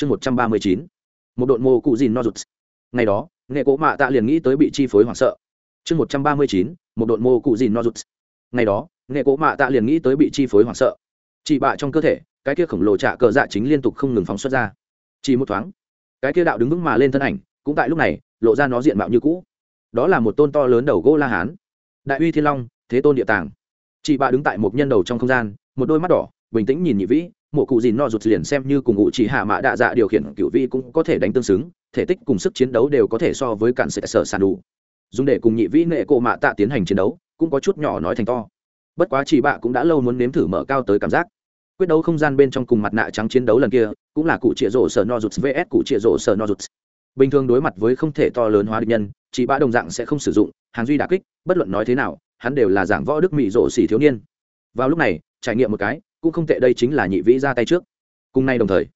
chương một trăm ba mươi chín. Một đội mô cụ dìn no rụt. Ngày đó, nghệ cố mạ tạ liền nghĩ tới bị chi phối hoảng sợ. Chương một trăm ba mươi chín, một đội mô cụ dìn no rụt. Ngày đó, nghệ cố mạ tạ liền nghĩ tới bị chi phối hoảng sợ. Chị bạ trong cơ thể, cái kia khổng lồ trạ cờ dạ chính liên tục không ngừng phóng xuất ra. Chỉ một thoáng, cái kia đạo đứng vững mà lên thân ảnh, cũng tại lúc này, lộ ra nó diện mạo như cũ. Đó là một tôn to lớn đầu gỗ la hán. Đại uy thiên long, thế tôn địa tàng. Chị bạ đứng tại một nhân đầu trong không gian, một đôi mắt đỏ, bình tĩnh nhìn nhị vĩ mộ cụ dìn no rụt liền xem như cùng ngụ chỉ hạ mạ đạ dạ điều khiển cựu vi cũng có thể đánh tương xứng, thể tích cùng sức chiến đấu đều có thể so với cản sẽ sở sàn đủ. Dùng để cùng nhị vĩ nệ cổ mạ tạ tiến hành chiến đấu, cũng có chút nhỏ nói thành to. Bất quá chỉ bạ cũng đã lâu muốn nếm thử mở cao tới cảm giác. Quyết đấu không gian bên trong cùng mặt nạ trắng chiến đấu lần kia, cũng là cụ trịa rổ sở no rụt, vs cụ trịa rổ sở no rụt. Bình thường đối mặt với không thể to lớn hóa địch nhân, chỉ bạ đồng dạng sẽ không sử dụng, hàng duy đà kích, bất luận nói thế nào, hắn đều là giảng võ đức mỹ rổ xỉ thiếu niên. Vào lúc này, trải nghiệm một cái cũng không tệ đây chính là nhị vĩ ra tay trước. Cùng nay đồng thời,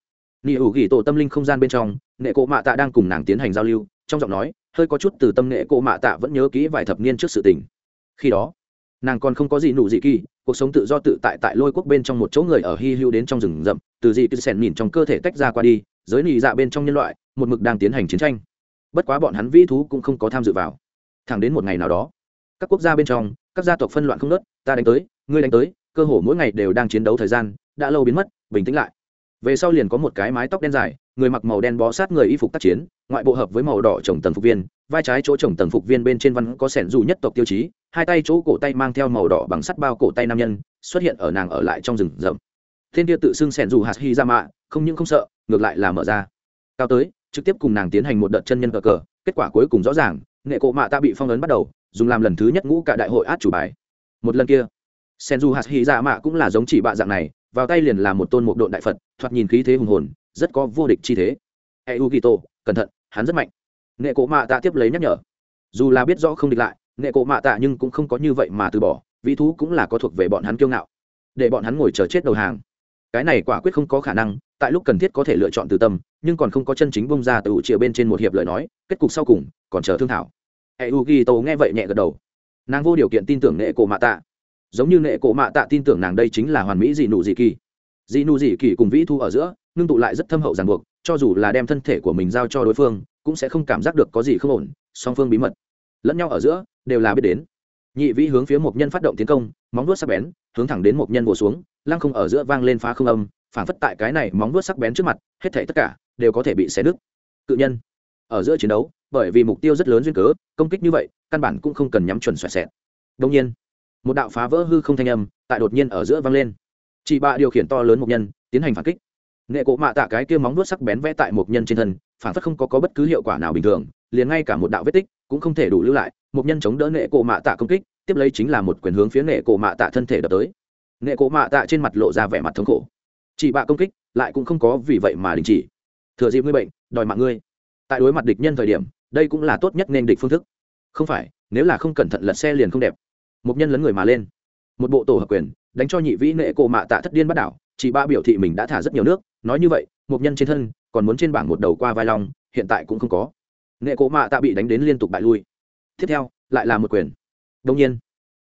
nị hữu ghi tổ tâm linh không gian bên trong, nệ cộ mạ tạ đang cùng nàng tiến hành giao lưu, trong giọng nói, hơi có chút từ tâm nệ cộ mạ tạ vẫn nhớ kỹ vài thập niên trước sự tình. Khi đó, nàng còn không có gì nụ dị kỳ, cuộc sống tự do tự tại tại lôi quốc bên trong một chỗ người ở hy hữu đến trong rừng rậm, từ dị cứ sèn nhìn trong cơ thể tách ra qua đi, giới nị dạ bên trong nhân loại, một mực đang tiến hành chiến tranh. Bất quá bọn hắn vĩ thú cũng không có tham dự vào. Thẳng đến một ngày nào đó, các quốc gia bên trong, các gia tộc phân loạn không nớt ta đánh tới, ngươi đánh tới cơ hồ mỗi ngày đều đang chiến đấu thời gian, đã lâu biến mất, bình tĩnh lại. Về sau liền có một cái mái tóc đen dài, người mặc màu đen bó sát người y phục tác chiến, ngoại bộ hợp với màu đỏ trồng tầng phục viên, vai trái chỗ trồng tầng phục viên bên trên văn có sẻn dù nhất tộc tiêu chí, hai tay chỗ cổ tay mang theo màu đỏ bằng sắt bao cổ tay nam nhân, xuất hiện ở nàng ở lại trong rừng rậm. Thiên kia tự xưng sẻn dù hạt hy ra mạ không những không sợ, ngược lại là mở ra. Cao tới, trực tiếp cùng nàng tiến hành một đợt chân nhân cờ cờ, kết quả cuối cùng rõ ràng nghệ cộ mạ ta bị phong ấn bắt đầu, dùng làm lần thứ nhất ngũ cả đại hội át chủ bài. Một lần kia sen du hạt hy dạ mạ cũng là giống chỉ bạ dạng này, vào tay liền là một tôn mục độn đại phật, thoạt nhìn khí thế hùng hồn, rất có vô địch chi thế. E u cẩn thận, hắn rất mạnh. Nghệ cổ mạ tạ tiếp lấy nhắc nhở. Dù là biết rõ không địch lại, nghệ cổ mạ tạ nhưng cũng không có như vậy mà từ bỏ vĩ thú cũng là có thuộc về bọn hắn kiêu ngạo. Để bọn hắn ngồi chờ chết đầu hàng. Cái này quả quyết không có khả năng, tại lúc cần thiết có thể lựa chọn từ tâm, nhưng còn không có chân chính bông ra từ chìa bên trên một hiệp lời nói, kết cục sau cùng, còn chờ thương thảo. Hệ u ghi nghe vậy nhẹ gật đầu. Nàng vô điều kiện tin tưởng nghệ cổ mạ tạ giống như nệ cổ mạ tạ tin tưởng nàng đây chính là hoàn mỹ dị nụ dị kỳ. Dị nụ dị kỳ cùng vĩ thu ở giữa, ngưng tụ lại rất thâm hậu ràng buộc, cho dù là đem thân thể của mình giao cho đối phương, cũng sẽ không cảm giác được có gì không ổn, song phương bí mật lẫn nhau ở giữa đều là biết đến. Nhị vĩ hướng phía một nhân phát động tiến công, móng vuốt sắc bén, hướng thẳng đến một nhân vồ xuống, lăng không ở giữa vang lên phá không âm phản phất tại cái này móng vuốt sắc bén trước mặt, hết thảy tất cả đều có thể bị xé đứt cự nhân ở giữa chiến đấu, bởi vì mục tiêu rất lớn duyên cớ, công kích như vậy, căn bản cũng không cần nhắm chuẩn xoẹt xẹt. Đông nhiên một đạo phá vỡ hư không thanh âm tại đột nhiên ở giữa vang lên. Chị bạ điều khiển to lớn một nhân tiến hành phản kích. Nghệ cộ mạ tạ cái kia móng vuốt sắc bén vẽ tại một nhân trên thân phản phất không có, có bất cứ hiệu quả nào bình thường liền ngay cả một đạo vết tích cũng không thể đủ lưu lại một nhân chống đỡ nghệ cộ mạ tạ công kích tiếp lấy chính là một quyền hướng phía nghệ cộ mạ tạ thân thể đập tới. Nghệ cộ mạ tạ trên mặt lộ ra vẻ mặt thống khổ. Chị bạ công kích lại cũng không có vì vậy mà đình chỉ. Thừa dịp ngươi bệnh đòi mạng ngươi. Tại đối mặt địch nhân thời điểm đây cũng là tốt nhất nên địch phương thức. Không phải nếu là không cẩn thận lật xe liền không đẹp một nhân lấn người mà lên. Một bộ tổ hợp quyền, đánh cho nhị vĩ nệ cổ mạ tạ thất điên bắt đảo chị ba biểu thị mình đã thả rất nhiều nước. Nói như vậy một nhân trên thân, còn muốn trên bảng một đầu qua vai long, hiện tại cũng không có. Nệ cổ mạ tạ bị đánh đến liên tục bại lui. Tiếp theo, lại là một quyền. Đông nhiên,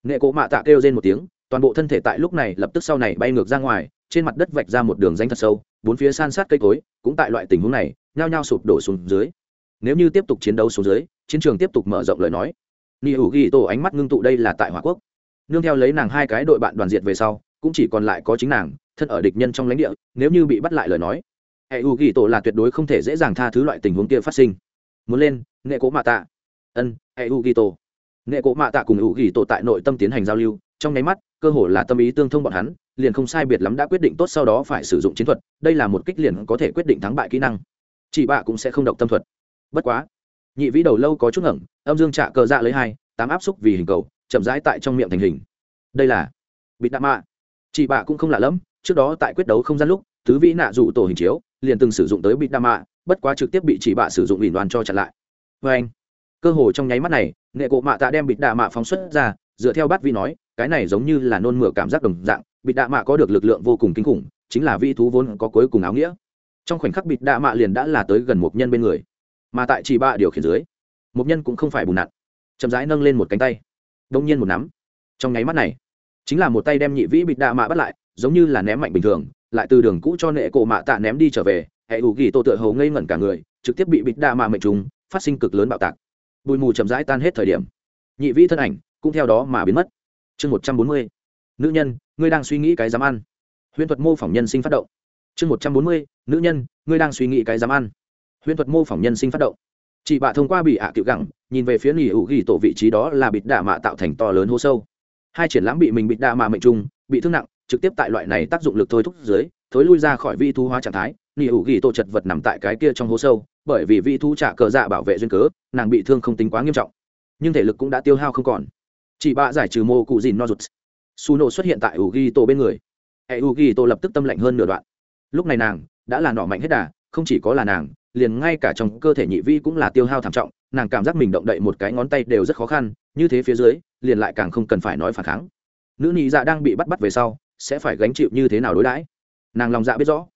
nệ cổ mạ tạ kêu trên một tiếng, toàn bộ thân thể tại lúc này lập tức sau này bay ngược ra ngoài, trên mặt đất vạch ra một đường danh thật sâu, bốn phía san sát cây cối, cũng tại loại tình huống này, nhao nhao sụp đổ xuống dưới. Nếu như tiếp tục chiến đấu xuống dưới, chiến trường tiếp tục mở rộng lời nói ni hữu ghi tổ ánh mắt ngưng tụ đây là tại hòa quốc. Nương theo lấy nàng hai cái đội bạn đoàn diệt về sau, cũng chỉ còn lại có chính nàng, thân ở địch nhân trong lãnh địa, nếu như bị bắt lại lời nói hệ u ghi tổ là tuyệt đối không thể dễ dàng tha thứ loại tình huống kia phát sinh. Muốn lên, nghệ cố mạ tạ. Ân hệ u ghi tổ nghệ cố mạ tạ cùng u ghi tổ tại nội tâm tiến hành giao lưu, trong nháy mắt, cơ hồ là tâm ý tương thông bọn hắn, liền không sai biệt lắm đã quyết định tốt sau đó phải sử dụng chiến thuật, đây là một kích liền có thể quyết định thắng bại kỹ năng. Chị bạ cũng sẽ không độc tâm thuật. Bất quá nhị vĩ đầu lâu có chút ngẩng, âm dương trạ cờ dạ lấy hai, tám áp xúc vì hình cầu, chậm rãi tại trong miệng thành hình. Đây là bịt đạ mạ. Chị bạ cũng không lạ lẫm, trước đó tại quyết đấu không gian lúc tứ vĩ nạ dụ tổ hình chiếu, liền từng sử dụng tới bịt đạ mạ, bất quá trực tiếp bị chị bạ sử dụng ủy đoàn cho chặn lại. Vê anh, cơ hồ trong nháy mắt này, nghệ cộ mạ tạ đem bịt đạ mạ phóng xuất ra, dựa theo bát vi nói, cái này giống như là nôn mửa cảm giác đồng dạng, bịt đạ mạ có được lực lượng vô cùng kinh khủng, chính là vi thú vốn có cuối cùng áo nghĩa. Trong khoảnh khắc bịt đạ mạ liền đã là tới gần một nhân bên người mà tại chỉ ba điều khiển dưới, một nhân cũng không phải bùn nặn. Chậm rãi nâng lên một cánh tay, đông nhiên một nắm. Trong nháy mắt này, chính là một tay đem nhị vĩ bịt đạ mạ bắt lại, giống như là ném mạnh bình thường, lại từ đường cũ cho nệ cổ mạ tạ ném đi trở về, hệ ủ ghi tổ tựa hầu ngây ngẩn cả người, trực tiếp bị bịt đạ mạ mệnh trùng phát sinh cực lớn bạo tạc. Bụi mù chậm rãi tan hết thời điểm, nhị vĩ thân ảnh cũng theo đó mà biến mất. Chương một trăm bốn mươi, nữ nhân, ngươi đang suy nghĩ cái dám ăn. Huyễn thuật mô phỏng nhân sinh phát động. Chương một trăm bốn mươi, nữ nhân, ngươi đang suy nghĩ cái dám ăn huyễn thuật mô phỏng nhân sinh phát động. Chị bạ thông qua bị ạ à cựu gẳng, nhìn về phía nghỉ hữu ghi tổ vị trí đó là bịt đạ mạ tạo thành to lớn hô sâu. Hai triển lãm bị mình bịt đạ mạ mệnh trung, bị thương nặng, trực tiếp tại loại này tác dụng lực thôi thúc dưới, thối lui ra khỏi vi thu hóa trạng thái nghỉ hữu ghi tổ chật vật nằm tại cái kia trong hố sâu, bởi vì vi thu trả cờ dạ bảo vệ duyên cớ, nàng bị thương không tính quá nghiêm trọng. Nhưng thể lực cũng đã tiêu hao không còn. Chị bạ giải trừ mô cụ dìn no rụt su nổ xuất hiện tại u ghi tổ bên người. Hệ u ghi tổ lập tức tâm lạnh hơn nửa đoạn. Lúc này nàng đã là nọ mạnh hết đà, không chỉ có là nàng liền ngay cả trong cơ thể nhị vi cũng là tiêu hao thảm trọng, nàng cảm giác mình động đậy một cái ngón tay đều rất khó khăn, như thế phía dưới, liền lại càng không cần phải nói phản kháng. Nữ nhị dạ đang bị bắt bắt về sau, sẽ phải gánh chịu như thế nào đối đãi? Nàng lòng dạ biết rõ.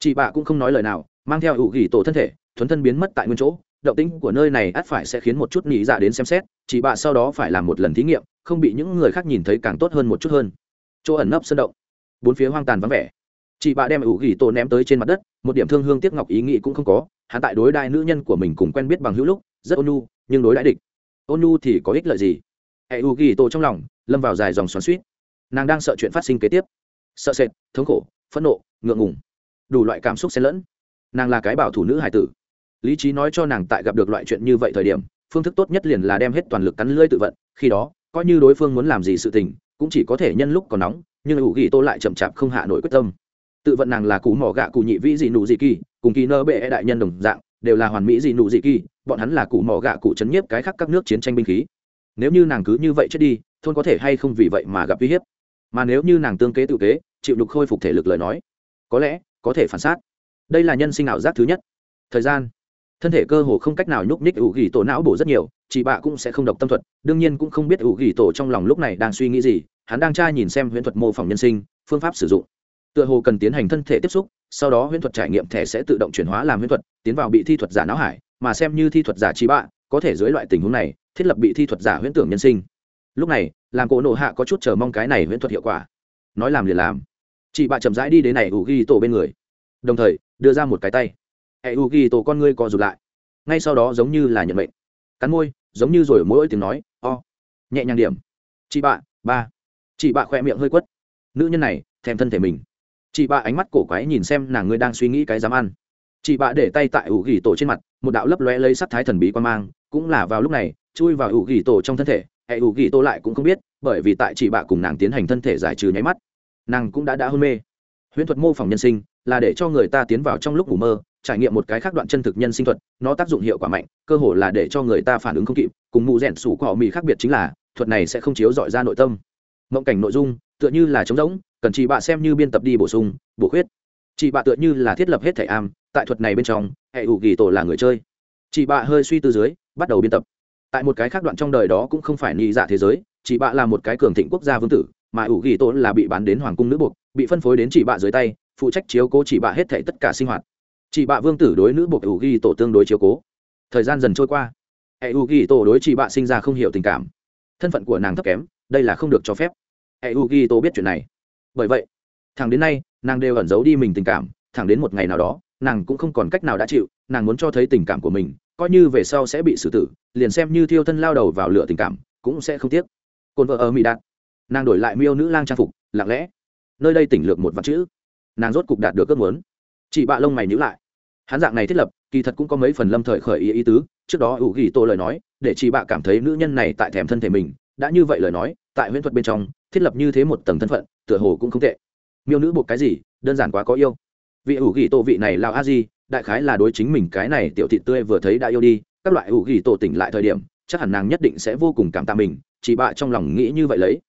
Chị bạ cũng không nói lời nào, mang theo ủ gỉ tổ thân thể, thuấn thân biến mất tại nguyên chỗ. Động tĩnh của nơi này ắt phải sẽ khiến một chút nhị dạ đến xem xét, chị bạ sau đó phải làm một lần thí nghiệm, không bị những người khác nhìn thấy càng tốt hơn một chút hơn. Chỗ ẩn nấp sân động. Bốn phía hoang tàn vắng vẻ. Chị bạ đem ủ gỉ tổ ném tới trên mặt đất, một điểm thương hương tiếc ngọc ý nghĩ cũng không có hắn tại đối đại nữ nhân của mình cùng quen biết bằng hữu lúc, rất ôn nhu, nhưng đối đãi địch. Ôn nhu thì có ích lợi gì? Hệ u ghi tổ trong lòng, lâm vào dài dòng xoắn suýt nàng đang sợ chuyện phát sinh kế tiếp. Sợ sệt, thống khổ, phẫn nộ, ngượng ngùng. Đủ loại cảm xúc xen lẫn. Nàng là cái bảo thủ nữ hải tử. Lý trí nói cho nàng tại gặp được loại chuyện như vậy thời điểm, phương thức tốt nhất liền là đem hết toàn lực cắn lưỡi tự vận, khi đó, coi như đối phương muốn làm gì sự tình, cũng chỉ có thể nhân lúc còn nóng, nhưng ủ ghi tô lại chậm chạp không hạ nổi quyết tâm. Tự vận nàng là cú mỏ gạ cụ nhị vĩ dị nụ dị kỳ cùng kỳ nơ bệ e đại nhân đồng dạng, đều là hoàn mỹ dị nụ dị kỳ, bọn hắn là cụ mỏ gạ cụ chấn nhiếp cái khác các nước chiến tranh binh khí. Nếu như nàng cứ như vậy chết đi, thôn có thể hay không vì vậy mà gặp uy hiếp? Mà nếu như nàng tương kế tự kế, chịu đục khôi phục thể lực lời nói, có lẽ có thể phản xác. Đây là nhân sinh ảo giác thứ nhất. Thời gian. Thân thể cơ hồ không cách nào nhúc nhích ủ ghi tổ não bổ rất nhiều, chị bạ cũng sẽ không độc tâm thuật, đương nhiên cũng không biết ủ ghi tổ trong lòng lúc này đang suy nghĩ gì, hắn đang tra nhìn xem huyễn thuật mô phỏng nhân sinh, phương pháp sử dụng. Tựa hồ cần tiến hành thân thể tiếp xúc sau đó huyễn thuật trải nghiệm thẻ sẽ tự động chuyển hóa làm huyễn thuật, tiến vào bị thi thuật giả não hải, mà xem như thi thuật giả trí bạ, có thể dưới loại tình huống này, thiết lập bị thi thuật giả huyễn tưởng nhân sinh. Lúc này, làm cổ nộ hạ có chút chờ mong cái này huyễn thuật hiệu quả. Nói làm liền làm. Chị bạ chậm rãi đi đến này u ghi tổ bên người. Đồng thời, đưa ra một cái tay. Hệ u ghi tổ con ngươi co rụt lại. Ngay sau đó giống như là nhận mệnh. Cắn môi, giống như rồi mỗi tiếng nói, o. Nhẹ nhàng điểm. Chị bạ, ba. Chị bạ khẽ miệng hơi quất. Nữ nhân này, thèm thân thể mình chị bạ ánh mắt cổ quái nhìn xem nàng ngươi đang suy nghĩ cái dám ăn. Chị bạ để tay tại ủ gỉ tổ trên mặt, một đạo lấp lóe lấy sắc thái thần bí quan mang, cũng là vào lúc này, chui vào ủ gỉ tổ trong thân thể, hệ ủ gỉ tổ lại cũng không biết, bởi vì tại chị bạ cùng nàng tiến hành thân thể giải trừ nháy mắt, nàng cũng đã đã hôn mê. Huyễn thuật mô phỏng nhân sinh, là để cho người ta tiến vào trong lúc ngủ mơ, trải nghiệm một cái khác đoạn chân thực nhân sinh thuật, nó tác dụng hiệu quả mạnh, cơ hồ là để cho người ta phản ứng không kịp, cùng mụ rẻn sủ của họ mì khác biệt chính là, thuật này sẽ không chiếu dọi ra nội tâm. Mộng cảnh nội dung, tựa như là trống rỗng cần chị bạ xem như biên tập đi bổ sung, bổ khuyết. Chị bạ tựa như là thiết lập hết thẻ am, tại thuật này bên trong, hệ ủ ghi tổ là người chơi. Chị bạ hơi suy tư dưới, bắt đầu biên tập. Tại một cái khác đoạn trong đời đó cũng không phải nghĩ dạ thế giới, chị bạ là một cái cường thịnh quốc gia vương tử, mà ủ ghi tổ là bị bán đến hoàng cung nữ buộc, bị phân phối đến chị bạ dưới tay, phụ trách chiếu cố chị bạ hết thảy tất cả sinh hoạt. Chị bạ vương tử đối nữ buộc ủ ghi tổ tương đối chiếu cố. Thời gian dần trôi qua, hệ ủ ghi tổ đối chị bạ sinh ra không hiểu tình cảm. Thân phận của nàng thấp kém, đây là không được cho phép. Hệ ủ ghi tổ biết chuyện này bởi vậy thằng đến nay, nàng đều ẩn giấu đi mình tình cảm, thẳng đến một ngày nào đó, nàng cũng không còn cách nào đã chịu, nàng muốn cho thấy tình cảm của mình, coi như về sau sẽ bị xử tử, liền xem như thiêu thân lao đầu vào lửa tình cảm, cũng sẽ không tiếc. Cồn vợ ở mỹ đạt, nàng đổi lại miêu nữ lang trang phục, lặng lẽ. Nơi đây tỉnh lược một vạn chữ. Nàng rốt cục đạt được ước muốn. Chị bạ lông mày nhữ lại. Hắn dạng này thiết lập, kỳ thật cũng có mấy phần lâm thời khởi ý ý tứ, trước đó ủ ghi tô lời nói, để chị bạ cảm thấy nữ nhân này tại thèm thân thể mình đã như vậy lời nói, tại huyễn thuật bên trong, thiết lập như thế một tầng thân phận, tựa hồ cũng không tệ. Miêu nữ buộc cái gì, đơn giản quá có yêu. Vị ủ ghi tô vị này lao a di, đại khái là đối chính mình cái này tiểu thị tươi vừa thấy đã yêu đi, các loại ủ ghi tô tỉnh lại thời điểm, chắc hẳn nàng nhất định sẽ vô cùng cảm tạ mình chị bạ trong lòng nghĩ như vậy lấy.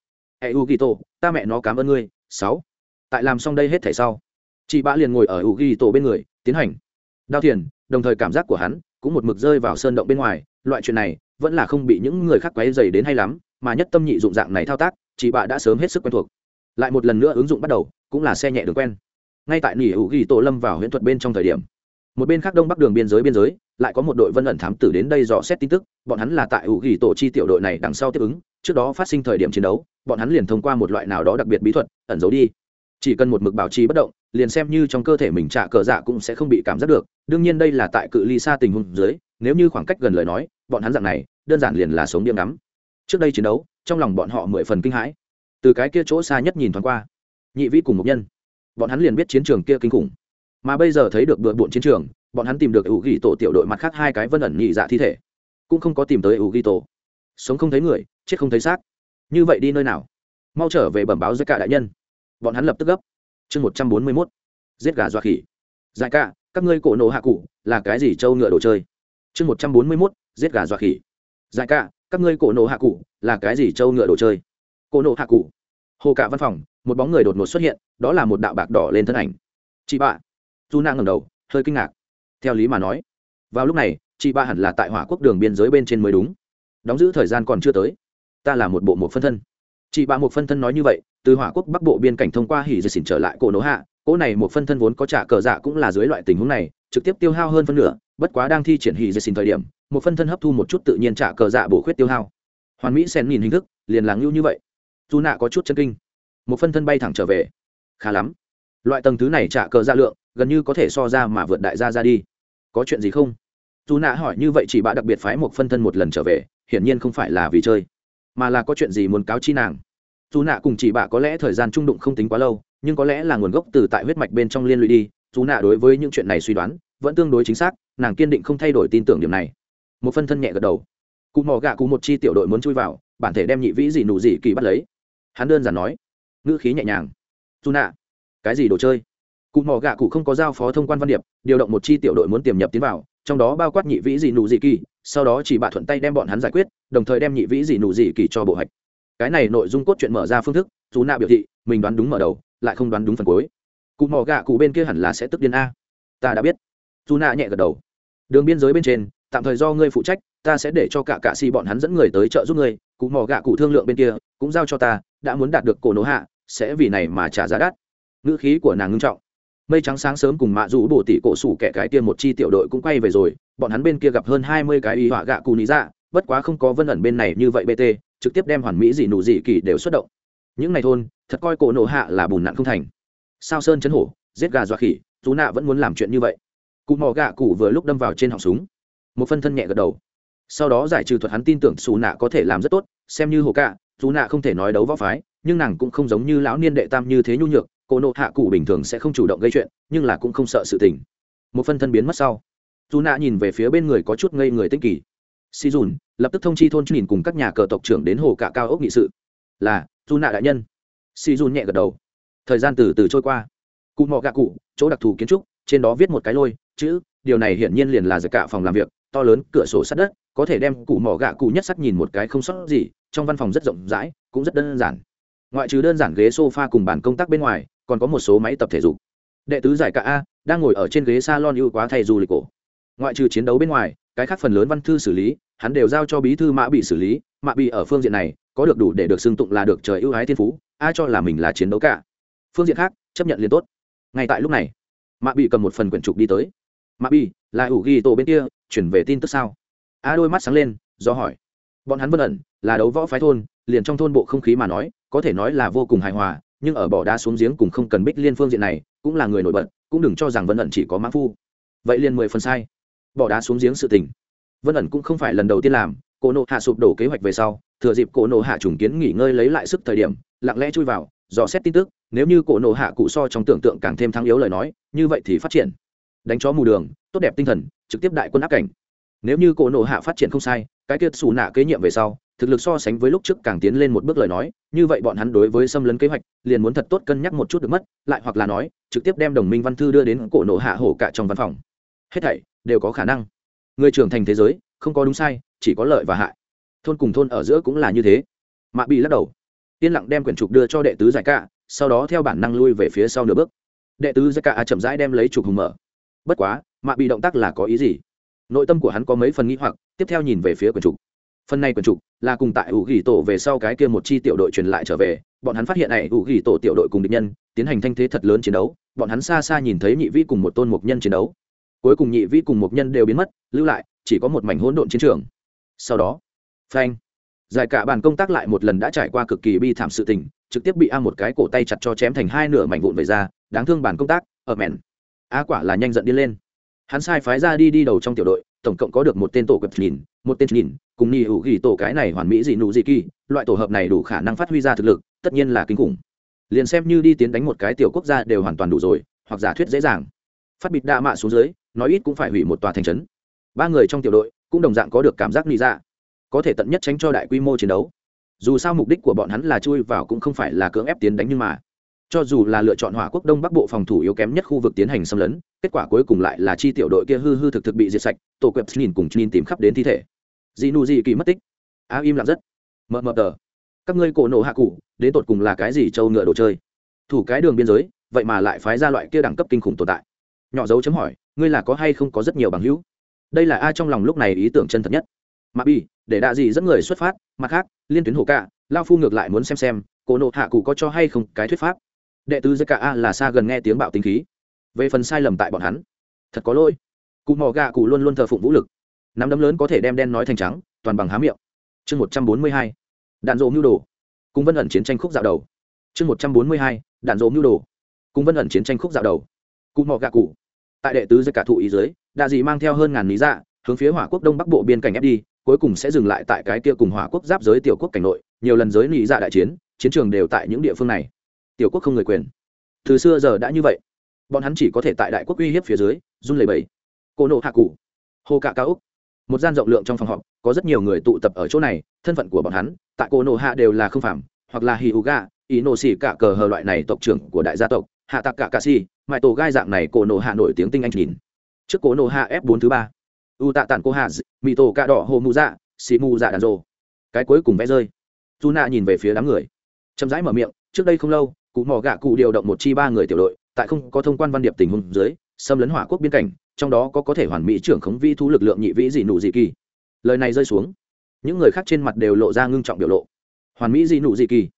Hệ u ghi tô ta mẹ nó cảm ơn ngươi. Sáu. Tại làm xong đây hết thảy sau, chị bạ liền ngồi ở u ghi tô bên người, tiến hành. Đao thiền, đồng thời cảm giác của hắn cũng một mực rơi vào sơn động bên ngoài, loại chuyện này vẫn là không bị những người khác quấy dày đến hay lắm mà nhất tâm nhị dụng dạng này thao tác, chị bạ đã sớm hết sức quen thuộc. Lại một lần nữa ứng dụng bắt đầu, cũng là xe nhẹ đường quen. Ngay tại nỉ hữu ghi tổ lâm vào huyễn thuật bên trong thời điểm, một bên khác đông bắc đường biên giới biên giới, lại có một đội vân ẩn thám tử đến đây dò xét tin tức, bọn hắn là tại hữu ghi tổ chi tiểu đội này đằng sau tiếp ứng, trước đó phát sinh thời điểm chiến đấu, bọn hắn liền thông qua một loại nào đó đặc biệt bí thuật, ẩn giấu đi. Chỉ cần một mực bảo trì bất động, liền xem như trong cơ thể mình trả cờ dạ cũng sẽ không bị cảm giác được, đương nhiên đây là tại cự ly xa tình huống dưới, nếu như khoảng cách gần lời nói, bọn hắn dạng này, đơn giản liền là sống điên ngắm trước đây chiến đấu, trong lòng bọn họ mười phần kinh hãi. Từ cái kia chỗ xa nhất nhìn thoáng qua, nhị vĩ cùng một nhân. Bọn hắn liền biết chiến trường kia kinh khủng. Mà bây giờ thấy được bừa bộn chiến trường, bọn hắn tìm được ủ ghi tổ tiểu đội mặt khác hai cái vân ẩn nhị dạ thi thể. Cũng không có tìm tới ủ ghi tổ. Sống không thấy người, chết không thấy xác. Như vậy đi nơi nào? Mau trở về bẩm báo với cả đại nhân. Bọn hắn lập tức gấp. Chương một trăm bốn mươi mốt. Giết gà dọa khỉ. Dài cả, các ngươi cổ nổ hạ cụ, là cái gì trâu ngựa đồ chơi? Chương một trăm bốn mươi mốt. Giết gà dọa khỉ. Dài cả các ngươi cổ nổ hạ cụ, là cái gì trâu ngựa đồ chơi? Cổ nổ hạ cụ. Hồ cả văn phòng, một bóng người đột ngột xuất hiện, đó là một đạo bạc đỏ lên thân ảnh. Chị bạ. Dù nàng ngầm đầu, hơi kinh ngạc. Theo lý mà nói, vào lúc này, chị ba hẳn là tại hỏa quốc đường biên giới bên trên mới đúng. Đóng giữ thời gian còn chưa tới. Ta là một bộ một phân thân. Chị ba một phân thân nói như vậy, từ hỏa quốc bắc bộ biên cảnh thông qua hỉ dệt xỉn trở lại cổ nổ hạ, cỗ này một phân thân vốn có trả cờ dạ cũng là dưới loại tình huống này, trực tiếp tiêu hao hơn phân nửa bất quá đang thi triển hỉ dây xin thời điểm, một phân thân hấp thu một chút tự nhiên trả cờ dạ bổ khuyết tiêu hao. Hoàn mỹ xen nhìn hình thức, liền là ngưu như vậy. Dù nạ có chút chân kinh. Một phân thân bay thẳng trở về. Khá lắm. Loại tầng thứ này trả cờ dạ lượng, gần như có thể so ra mà vượt đại gia ra đi. Có chuyện gì không? Dù nạ hỏi như vậy chỉ bạ đặc biệt phái một phân thân một lần trở về, hiển nhiên không phải là vì chơi, mà là có chuyện gì muốn cáo chi nàng. Dù nạ cùng chỉ bạ có lẽ thời gian trung đụng không tính quá lâu, nhưng có lẽ là nguồn gốc từ tại huyết mạch bên trong liên lụy đi dù nạ đối với những chuyện này suy đoán vẫn tương đối chính xác, nàng kiên định không thay đổi tin tưởng điểm này. Một phân thân nhẹ gật đầu. Cụ mò gạ cụ một chi tiểu đội muốn chui vào, bản thể đem nhị vĩ gì nụ gì kỳ bắt lấy. Hắn đơn giản nói, ngữ khí nhẹ nhàng. Dù nạ, cái gì đồ chơi? Cụ mò gạ cụ không có giao phó thông quan văn điệp, điều động một chi tiểu đội muốn tiềm nhập tiến vào, trong đó bao quát nhị vĩ gì nụ gì kỳ, sau đó chỉ bạ thuận tay đem bọn hắn giải quyết, đồng thời đem nhị vĩ gì nụ gì kỳ cho bộ hạch. Cái này nội dung cốt truyện mở ra phương thức, dù nạ biểu thị, mình đoán đúng mở đầu, lại không đoán đúng phần cuối cụ mỏ gạ cụ bên kia hẳn là sẽ tức điên a. Ta đã biết. Dù nạ nhẹ gật đầu. Đường biên giới bên trên, tạm thời do ngươi phụ trách, ta sẽ để cho cả cạ xì bọn hắn dẫn người tới trợ giúp ngươi. Cụ mỏ gạ cụ thương lượng bên kia, cũng giao cho ta, đã muốn đạt được cổ nổ hạ, sẽ vì này mà trả giá đắt. Ngữ khí của nàng ngưng trọng. Mây trắng sáng sớm cùng mạ rủ bổ tỷ cổ sủ kẻ cái tiên một chi tiểu đội cũng quay về rồi. Bọn hắn bên kia gặp hơn hai mươi cái y họa gạ cù lý dạ bất quá không có vân ẩn bên này như vậy bt trực tiếp đem hoàn mỹ dị nụ dị kỳ đều xuất động. Những ngày thôn, thật coi cổ nổ hạ là bùn nặn không thành sao sơn chấn hổ, giết gà dọa khỉ dù nạ vẫn muốn làm chuyện như vậy. Cụ mò gạ cụ vừa lúc đâm vào trên họng súng. Một phân thân nhẹ gật đầu. Sau đó giải trừ thuật hắn tin tưởng xù nạ có thể làm rất tốt, xem như hồ cạ dù nạ không thể nói đấu võ phái, nhưng nàng cũng không giống như lão niên đệ tam như thế nhu nhược, cô nộ hạ cụ bình thường sẽ không chủ động gây chuyện, nhưng là cũng không sợ sự tình. Một phân thân biến mất sau dù nạ nhìn về phía bên người có chút ngây người tinh kỳ. Si dùn, lập tức thông chi thôn nhìn cùng các nhà cờ tộc trưởng đến hồ cạ cao ốc nghị sự. Là dù nạ đại nhân. Si dùn nhẹ gật đầu thời gian từ từ trôi qua. Cụ mọ gạ cụ, chỗ đặc thù kiến trúc, trên đó viết một cái lôi, chữ, điều này hiển nhiên liền là giật cả phòng làm việc, to lớn, cửa sổ sắt đất, có thể đem cụ mỏ gạ cụ nhất sắt nhìn một cái không sót gì, trong văn phòng rất rộng rãi, cũng rất đơn giản. Ngoại trừ đơn giản ghế sofa cùng bàn công tác bên ngoài, còn có một số máy tập thể dục. Đệ tứ giải cả a, đang ngồi ở trên ghế salon ưu quá thay du lịch cổ. Ngoại trừ chiến đấu bên ngoài, cái khác phần lớn văn thư xử lý, hắn đều giao cho bí thư mã bị xử lý. Mã bị ở phương diện này, có được đủ để được xưng tụng là được trời ưu ái thiên phú, ai cho là mình là chiến đấu cả? Phương diện khác, chấp nhận liền tốt. Ngay tại lúc này, mạ bị cầm một phần quyển trục đi tới. Mạ bị là ủ ghi tổ bên kia, chuyển về tin tức sao? A đôi mắt sáng lên, do hỏi. Bọn hắn vân ẩn, là đấu võ phái thôn, liền trong thôn bộ không khí mà nói, có thể nói là vô cùng hài hòa, nhưng ở bỏ đá xuống giếng cùng không cần bích liên phương diện này, cũng là người nổi bật, cũng đừng cho rằng vân ẩn chỉ có mã phu. Vậy liền mười phần sai. Bỏ đá xuống giếng sự tình. Vân ẩn cũng không phải lần đầu tiên làm, cổ nộ hạ sụp đổ kế hoạch về sau, thừa dịp cổ nộ hạ trùng kiến nghỉ ngơi lấy lại sức thời điểm, lặng lẽ chui vào, dò xét tin tức nếu như cổ nộ hạ cụ so trong tưởng tượng càng thêm thắng yếu lời nói, như vậy thì phát triển. Đánh chó mù đường, tốt đẹp tinh thần, trực tiếp đại quân áp cảnh. Nếu như cổ nộ hạ phát triển không sai, cái kia xù nạ kế nhiệm về sau, thực lực so sánh với lúc trước càng tiến lên một bước lời nói, như vậy bọn hắn đối với xâm lấn kế hoạch, liền muốn thật tốt cân nhắc một chút được mất, lại hoặc là nói, trực tiếp đem đồng minh văn thư đưa đến cổ nộ hạ hổ cả trong văn phòng. Hết thảy đều có khả năng. Người trưởng thành thế giới, không có đúng sai, chỉ có lợi và hại. Thôn cùng thôn ở giữa cũng là như thế. Mạ bị lắc đầu. Yên lặng đem quyển trục đưa cho đệ tứ giải cả sau đó theo bản năng lui về phía sau nửa bước. Đệ tứ giải ca chậm rãi đem lấy trục hùng mở. Bất quá, mạ bị động tác là có ý gì? Nội tâm của hắn có mấy phần nghĩ hoặc, tiếp theo nhìn về phía quần trục phần này quần trục là cùng tại ủ ghi tổ về sau cái kia một chi tiểu đội truyền lại trở về, bọn hắn phát hiện này ủ ghi tổ tiểu đội cùng địch nhân, tiến hành thanh thế thật lớn chiến đấu, bọn hắn xa xa nhìn thấy nhị vĩ cùng một tôn mục nhân chiến đấu. Cuối cùng nhị vĩ cùng mục nhân đều biến mất, lưu lại, chỉ có một mảnh hỗn độn chiến trường. Sau đó, phanh, giải cả bàn công tác lại một lần đã trải qua cực kỳ bi thảm sự tình trực tiếp bị a một cái cổ tay chặt cho chém thành hai nửa mảnh vụn về ra, đáng thương bản công tác, ở mẹn. A quả là nhanh giận đi lên. Hắn sai phái ra đi đi đầu trong tiểu đội, tổng cộng có được một tên tổ cập nhìn, một tên nhìn, cùng nhì hữu ghi tổ cái này hoàn mỹ dị nụ dị kỳ, loại tổ hợp này đủ khả năng phát huy ra thực lực, tất nhiên là kinh khủng. Liền xem như đi tiến đánh một cái tiểu quốc gia đều hoàn toàn đủ rồi, hoặc giả thuyết dễ dàng. Phát bịt đa mạ xuống dưới, nói ít cũng phải hủy một tòa thành trấn. Ba người trong tiểu đội cũng đồng dạng có được cảm giác nghĩ ra dạ. có thể tận nhất tránh cho đại quy mô chiến đấu dù sao mục đích của bọn hắn là chui vào cũng không phải là cưỡng ép tiến đánh nhưng mà, cho dù là lựa chọn hỏa quốc đông bắc bộ phòng thủ yếu kém nhất khu vực tiến hành xâm lấn, kết quả cuối cùng lại là chi tiểu đội kia hư hư thực thực bị diệt sạch, tổ quẹp nhìn cùng nhìn tìm khắp đến thi thể. Dị nụ dị kỳ mất tích. A im lặng rất. Mờ mờ tờ. Các ngươi cổ nổ hạ cụ, đến tột cùng là cái gì trâu ngựa đồ chơi? Thủ cái đường biên giới, vậy mà lại phái ra loại kia đẳng cấp kinh khủng tồn tại. Nhỏ dấu chấm hỏi, ngươi là có hay không có rất nhiều bằng hữu? Đây là ai trong lòng lúc này ý tưởng chân thật nhất? Mà bi, để đạ gì dẫn người xuất phát, mặt khác, liên tuyến hồ cạ, lao phu ngược lại muốn xem xem, cổ nộ hạ cụ có cho hay không cái thuyết pháp. Đệ tứ giới a là xa gần nghe tiếng bạo tinh khí. Về phần sai lầm tại bọn hắn, thật có lỗi. Cụ mò gạ cụ luôn luôn thờ phụng vũ lực. Nắm đấm lớn có thể đem đen nói thành trắng, toàn bằng há miệng. Chương một trăm bốn mươi hai, đạn dỗ mưu đồ. Cùng vân ẩn chiến tranh khúc dạo đầu. Chương một trăm bốn mươi hai, đạn dỗ mưu đồ. Cùng vân ẩn chiến tranh khúc dạo đầu. Cụ mò gạ cụ. Tại đệ tứ giới cả thụ ý dưới, đạ dị mang theo hơn ngàn lý dạ hướng phía hỏa quốc đông bắc bộ biên cảnh ép đi cuối cùng sẽ dừng lại tại cái kia cùng hỏa quốc giáp giới tiểu quốc cảnh nội, nhiều lần giới lý dạ đại chiến chiến trường đều tại những địa phương này. Tiểu quốc không người quyền. Từ xưa giờ đã như vậy. Bọn hắn chỉ có thể tại đại quốc uy hiếp phía dưới, run lẩy bẩy. Cô nộ hạ cụ. Hồ cạ cao úc. Một gian rộng lượng trong phòng họp, có rất nhiều người tụ tập ở chỗ này, thân phận của bọn hắn, tại cô nộ hạ đều là không phạm hoặc là hì ụ gà ý nổ xỉ cả cờ hờ loại này tộc trưởng của đại gia tộc, hạ tạc cả cà si mãi tổ gai dạng này cổ nộ hạ nổi tiếng tinh anh nhìn. Trước cổ nộ hạ f bốn thứ ba u tạ tản cô hà mỹ tổ cạ đỏ hồ mù dạ xì mù dạ đàn rồ. Cái cuối cùng vẽ rơi. Dù nạ nhìn về phía đám người. Chậm rãi mở miệng, trước đây không lâu, cụ mỏ gạ cụ điều động một chi ba người tiểu đội, tại không có thông quan văn điệp tình huống dưới, xâm lấn hỏa quốc biên cảnh, trong đó có có thể hoàn mỹ trưởng khống vi thu lực lượng nhị vĩ dị nụ dị kỳ. Lời này rơi xuống, những người khác trên mặt đều lộ ra ngưng trọng biểu lộ. Hoàn mỹ dị nụ dị kỳ.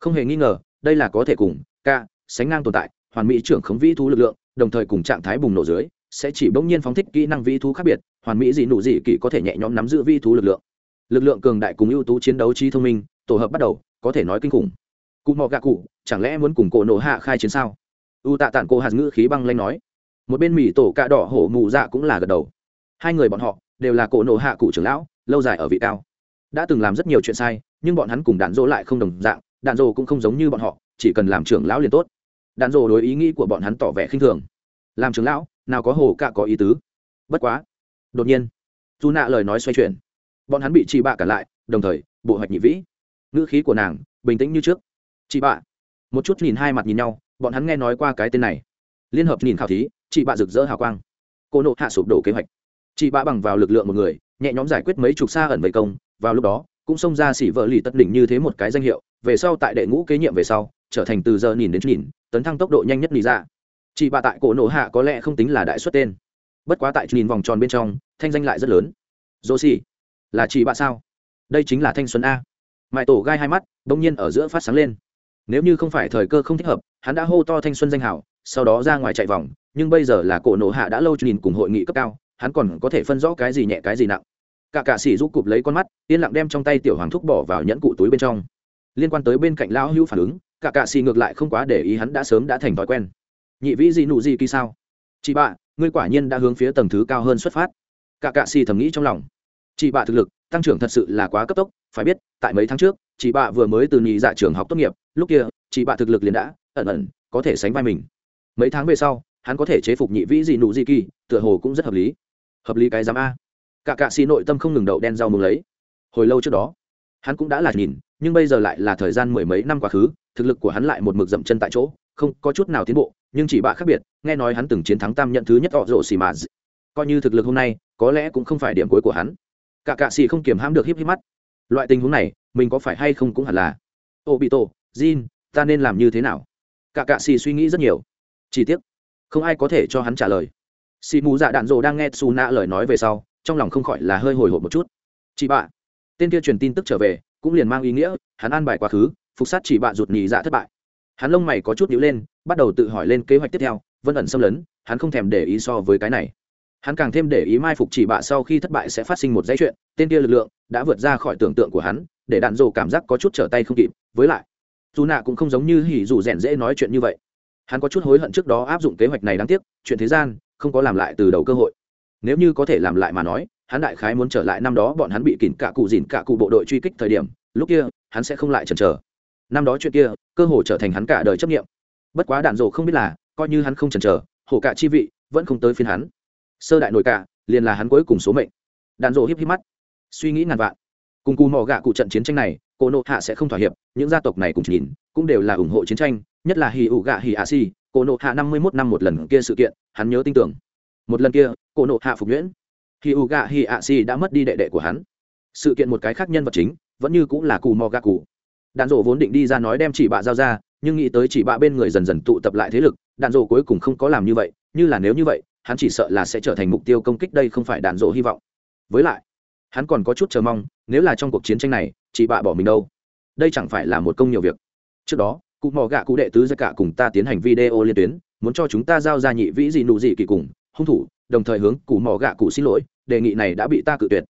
Không hề nghi ngờ, đây là có thể cùng, ca, sánh ngang tồn tại, hoàn mỹ trưởng khống vi thú lực lượng, đồng thời cùng trạng thái bùng nổ dưới sẽ chỉ bỗng nhiên phóng thích kỹ năng vĩ thú khác biệt, hoàn mỹ dị nụ dị kỳ có thể nhẹ nhõm nắm giữ vĩ thú lực lượng. Lực lượng cường đại cùng ưu tú chiến đấu trí thông minh, tổ hợp bắt đầu, có thể nói kinh khủng. Cụ mò gạ cụ, chẳng lẽ muốn cùng cổ nổ hạ khai chiến sao? U tạ tản cô hạt ngữ khí băng lanh nói. Một bên mỹ tổ cạ đỏ hổ mù dạ cũng là gật đầu. Hai người bọn họ đều là cổ nổ hạ cụ trưởng lão, lâu dài ở vị cao. Đã từng làm rất nhiều chuyện sai, nhưng bọn hắn cùng đạn dỗ lại không đồng dạng, đạn dỗ cũng không giống như bọn họ, chỉ cần làm trưởng lão liền tốt. Đạn dỗ đối ý nghĩ của bọn hắn tỏ vẻ khinh thường. Làm trưởng lão nào có hồ cạ có ý tứ. Bất quá. Đột nhiên dù nạ lời nói xoay chuyển. Bọn hắn bị chị bạ cả lại, đồng thời, bộ hoạch nhị vĩ. Ngữ khí của nàng, bình tĩnh như trước. Chị bạ. Một chút nhìn hai mặt nhìn nhau, bọn hắn nghe nói qua cái tên này. Liên hợp nhìn khảo thí, chị bạ rực rỡ hào quang. Cô nộ hạ sụp đổ kế hoạch. Chị bạ bằng vào lực lượng một người, nhẹ nhóm giải quyết mấy chục xa ẩn vây công. Vào lúc đó, cũng xông ra xỉ vợ lì tất đỉnh như thế một cái danh hiệu. Về sau tại đệ ngũ kế nhiệm về sau, trở thành từ giờ nhìn đến nhìn, tấn thăng tốc độ nhanh nhất lý ra chị bà tại cổ nổ hạ có lẽ không tính là đại xuất tên. Bất quá tại nhìn vòng tròn bên trong, thanh danh lại rất lớn. Dô xì là chị bà sao? Đây chính là thanh xuân a. Mãi tổ gai hai mắt, bỗng nhiên ở giữa phát sáng lên. Nếu như không phải thời cơ không thích hợp, hắn đã hô to thanh xuân danh hảo, sau đó ra ngoài chạy vòng, nhưng bây giờ là cổ nổ hạ đã lâu nhìn cùng hội nghị cấp cao, hắn còn có thể phân rõ cái gì nhẹ, cái gì nặng. Cả cạ sĩ giúp cụp lấy con mắt, yên lặng đem trong tay tiểu hoàng thúc bỏ vào nhẫn cụ túi bên trong. Liên quan tới bên cạnh lão hữu phản ứng, cả cạ sĩ ngược lại không quá để ý hắn đã sớm đã thành thói quen nhị vĩ gì nụ gì kỳ sao? Chị bạ, ngươi quả nhiên đã hướng phía tầng thứ cao hơn xuất phát. Cả cạ xì thầm nghĩ trong lòng. Chị bạ thực lực, tăng trưởng thật sự là quá cấp tốc, phải biết, tại mấy tháng trước, chị bạ vừa mới từ nhị dạ trường học tốt nghiệp, lúc kia, chị bạ thực lực liền đã ẩn ẩn có thể sánh vai mình. Mấy tháng về sau, hắn có thể chế phục nhị vĩ gì nụ gì kỳ, tựa hồ cũng rất hợp lý. Hợp lý cái giám a. Cả cạ xì nội tâm không ngừng đậu đen rau mừng lấy. Hồi lâu trước đó, hắn cũng đã là nhìn, nhưng bây giờ lại là thời gian mười mấy năm quá khứ, thực lực của hắn lại một mực dậm chân tại chỗ, không có chút nào tiến bộ nhưng chỉ bạ khác biệt, nghe nói hắn từng chiến thắng tam nhận thứ nhất họ rộ xì mà coi như thực lực hôm nay, có lẽ cũng không phải điểm cuối của hắn. Cả cạ xì không kiềm hãm được híp híp mắt. Loại tình huống này, mình có phải hay không cũng hẳn là. Ô, bị tổ, jin, ta nên làm như thế nào? Cả cạ xì suy nghĩ rất nhiều. Chi tiết không ai có thể cho hắn trả lời. Xì mù dạ đạn dồ đang nghe xù nạ lời nói về sau, trong lòng không khỏi là hơi hồi hộp một chút. Chị bạ, tên kia truyền tin tức trở về, cũng liền mang ý nghĩa, hắn an bài quá khứ, phục sát chỉ bạ rụt nhì dạ thất bại hắn lông mày có chút nhíu lên, bắt đầu tự hỏi lên kế hoạch tiếp theo, vân ẩn xâm lấn, hắn không thèm để ý so với cái này. Hắn càng thêm để ý mai phục chỉ bạ sau khi thất bại sẽ phát sinh một dãy chuyện, tên kia lực lượng đã vượt ra khỏi tưởng tượng của hắn, để đạn dồ cảm giác có chút trở tay không kịp. Với lại, dù nạ cũng không giống như hỉ dù rèn dễ nói chuyện như vậy. Hắn có chút hối hận trước đó áp dụng kế hoạch này đáng tiếc, chuyện thế gian không có làm lại từ đầu cơ hội. Nếu như có thể làm lại mà nói, hắn đại khái muốn trở lại năm đó bọn hắn bị kỉn cả cụ dìn cả cụ bộ đội truy kích thời điểm, lúc kia, hắn sẽ không lại chần chờ năm đó chuyện kia, cơ hồ trở thành hắn cả đời chấp nghiệm. Bất quá đạn dộ không biết là, coi như hắn không chần chờ, hổ cả chi vị, vẫn không tới phiên hắn. Sơ đại nội cả, liền là hắn cuối cùng số mệnh. Đạn dộ híp híp mắt, suy nghĩ ngàn vạn. Cùng cù mò gạ cụ trận chiến tranh này, cô nộ hạ sẽ không thỏa hiệp, những gia tộc này cùng nhìn, cũng đều là ủng hộ chiến tranh, nhất là hì ủ gạ hì ạ si cô nộ hạ năm mươi mốt năm một lần kia sự kiện, hắn nhớ tin tưởng. Một lần kia, cô nộ hạ phục nhuyễn. Hì ủ gạ hì ạ si đã mất đi đệ đệ của hắn. Sự kiện một cái khác nhân vật chính, vẫn như cũng là cù mò gạ cụ đạn rổ vốn định đi ra nói đem chỉ bạ giao ra, nhưng nghĩ tới chỉ bạ bên người dần dần tụ tập lại thế lực, đạn rổ cuối cùng không có làm như vậy, như là nếu như vậy, hắn chỉ sợ là sẽ trở thành mục tiêu công kích đây không phải đạn rổ hy vọng. Với lại, hắn còn có chút chờ mong, nếu là trong cuộc chiến tranh này chị bạ bỏ mình đâu? Đây chẳng phải là một công nhiều việc. Trước đó, cụ mò gạ cụ đệ tứ ra cả cùng ta tiến hành video liên tuyến, muốn cho chúng ta giao ra nhị vĩ gì nụ gì kỳ cùng, hung thủ, đồng thời hướng cụ mò gạ cụ xin lỗi, đề nghị này đã bị ta cự tuyệt.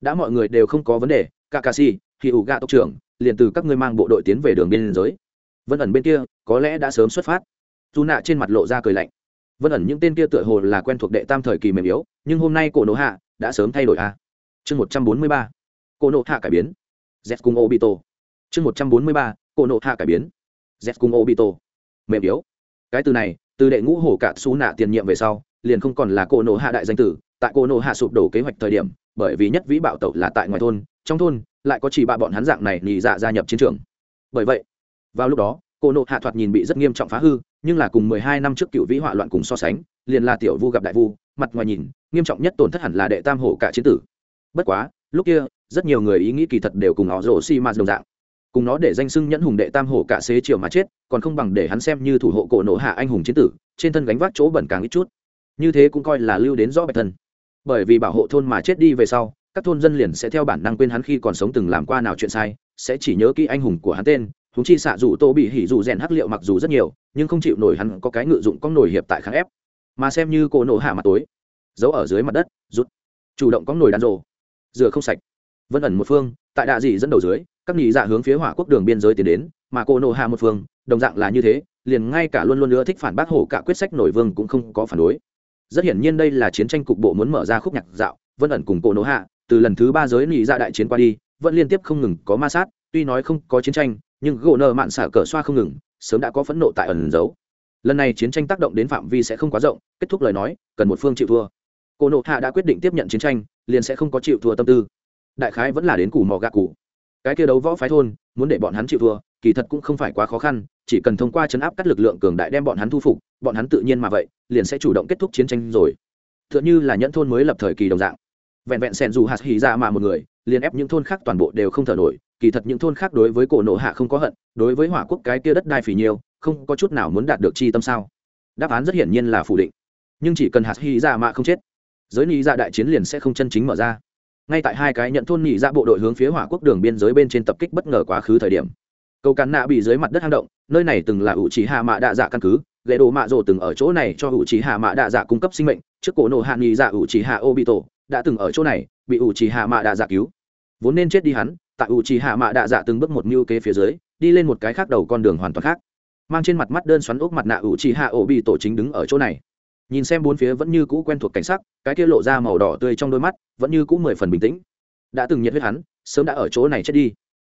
Đã mọi người đều không có vấn đề, kakashi thì ủ gạ tộc trưởng liền từ các ngươi mang bộ đội tiến về đường biên giới. Vân ẩn bên kia, có lẽ đã sớm xuất phát. Dù nạ trên mặt lộ ra cười lạnh. Vân ẩn những tên kia tựa hồ là quen thuộc đệ tam thời kỳ mềm yếu, nhưng hôm nay cổ nổ hạ đã sớm thay đổi a. Chương một trăm bốn mươi ba, cổ nổ hạ cải biến. Z cùng obito. Chương một trăm bốn mươi ba, cổ nổ hạ cải biến. Z cùng obito. Mềm yếu. Cái từ này, từ đệ ngũ hổ cạn xú nạ tiền nhiệm về sau, liền không còn là cổ nổ hạ đại danh tử, tại cổ nổ hạ sụp đổ kế hoạch thời điểm, bởi vì nhất vĩ bạo tẩu là tại ngoài thôn, trong thôn lại có chỉ bạ bọn hắn dạng này nhị dạ gia nhập chiến trường. Bởi vậy, vào lúc đó, cô nộ hạ thoạt nhìn bị rất nghiêm trọng phá hư, nhưng là cùng mười hai năm trước cựu vĩ hỏa loạn cùng so sánh, liền là tiểu vu gặp đại vu, mặt ngoài nhìn, nghiêm trọng nhất tổn thất hẳn là đệ tam hổ cả chiến tử. Bất quá, lúc kia, rất nhiều người ý nghĩ kỳ thật đều cùng họ rổ xi ma đồng dạng. Cùng nó để danh sưng nhẫn hùng đệ tam hổ cả xế chiều mà chết, còn không bằng để hắn xem như thủ hộ cổ nổ hạ anh hùng chiến tử, trên thân gánh vác chỗ bẩn càng ít chút. Như thế cũng coi là lưu đến rõ bạch thân bởi vì bảo hộ thôn mà chết đi về sau các thôn dân liền sẽ theo bản năng quên hắn khi còn sống từng làm qua nào chuyện sai, sẽ chỉ nhớ kỹ anh hùng của hắn tên húng chi xạ dù tô bị hỉ dù rèn hắc liệu mặc dù rất nhiều, nhưng không chịu nổi hắn có cái ngự dụng con nổi hiệp tại kháng ép. Mà xem như cô nổ hạ mặt tối, giấu ở dưới mặt đất rút chủ động có nổi đàn rồ, rửa không sạch. Vân ẩn một phương, tại đạ dị dẫn đầu dưới, các nghị dạ hướng phía hỏa quốc đường biên giới tiến đến, mà cô nổ hạ một phương, đồng dạng là như thế, liền ngay cả luôn luôn nữa thích phản bác hổ cả quyết sách nổi vương cũng không có phản đối. Rất hiển nhiên đây là chiến tranh cục bộ muốn mở ra khúc nhạc dạo, vân ẩn cùng cô nổ hạ từ lần thứ ba giới nhị dạ đại chiến qua đi, vẫn liên tiếp không ngừng có ma sát, tuy nói không có chiến tranh, nhưng gỗ nợ mạn xả cờ xoa không ngừng, sớm đã có phẫn nộ tại ẩn giấu. Lần này chiến tranh tác động đến phạm vi sẽ không quá rộng, kết thúc lời nói, cần một phương chịu thua. Cô nộ hạ đã quyết định tiếp nhận chiến tranh, liền sẽ không có chịu thua tâm tư. Đại khái vẫn là đến củ mò gạ cụ cái kia đấu võ phái thôn, muốn để bọn hắn chịu thua, kỳ thật cũng không phải quá khó khăn, chỉ cần thông qua chấn áp các lực lượng cường đại đem bọn hắn thu phục, bọn hắn tự nhiên mà vậy, liền sẽ chủ động kết thúc chiến tranh rồi. T h ư ợ n h ư là nhẫn thôn mới lập thời kỳ đồng dạng vẹn vẹn sẻn dù hạt hỉ ra mà một người, liền ép những thôn khác toàn bộ đều không thở nổi. Kỳ thật những thôn khác đối với cổ nộ hạ không có hận, đối với hỏa quốc cái kia đất đai phì nhiêu không có chút nào muốn đạt được chi tâm sao? Đáp án rất hiển nhiên là phủ định. Nhưng chỉ cần hạt hy ra mạ không chết, giới nị dạ đại chiến liền sẽ không chân chính mở ra. Ngay tại hai cái nhận thôn Nị ra bộ đội hướng phía hỏa quốc đường biên giới bên trên tập kích bất ngờ quá khứ thời điểm, cầu cắn nạ bị dưới mặt đất hang động, nơi này từng là ủ trí hạ mạ đạ dạ căn cứ ghệ đồ mạ rồ từng ở chỗ này cho ủ trí hạ mạ đạ dạ cung cấp sinh mệnh, trước cổ nộ hạ Nị dạ ủ trí hạ ô bị tổ đã từng ở chỗ này, bị ủ trì hạ mạ đạ dạ cứu. Vốn nên chết đi hắn, tại ủ trì hạ mạ đạ dạ từng bước một mưu kế phía dưới, đi lên một cái khác đầu con đường hoàn toàn khác. Mang trên mặt mắt đơn xoắn ốc mặt nạ ủ trì hạ ổ bị tổ chính đứng ở chỗ này. Nhìn xem bốn phía vẫn như cũ quen thuộc cảnh sắc, cái kia lộ ra màu đỏ tươi trong đôi mắt, vẫn như cũ mười phần bình tĩnh. Đã từng nhiệt huyết hắn, sớm đã ở chỗ này chết đi.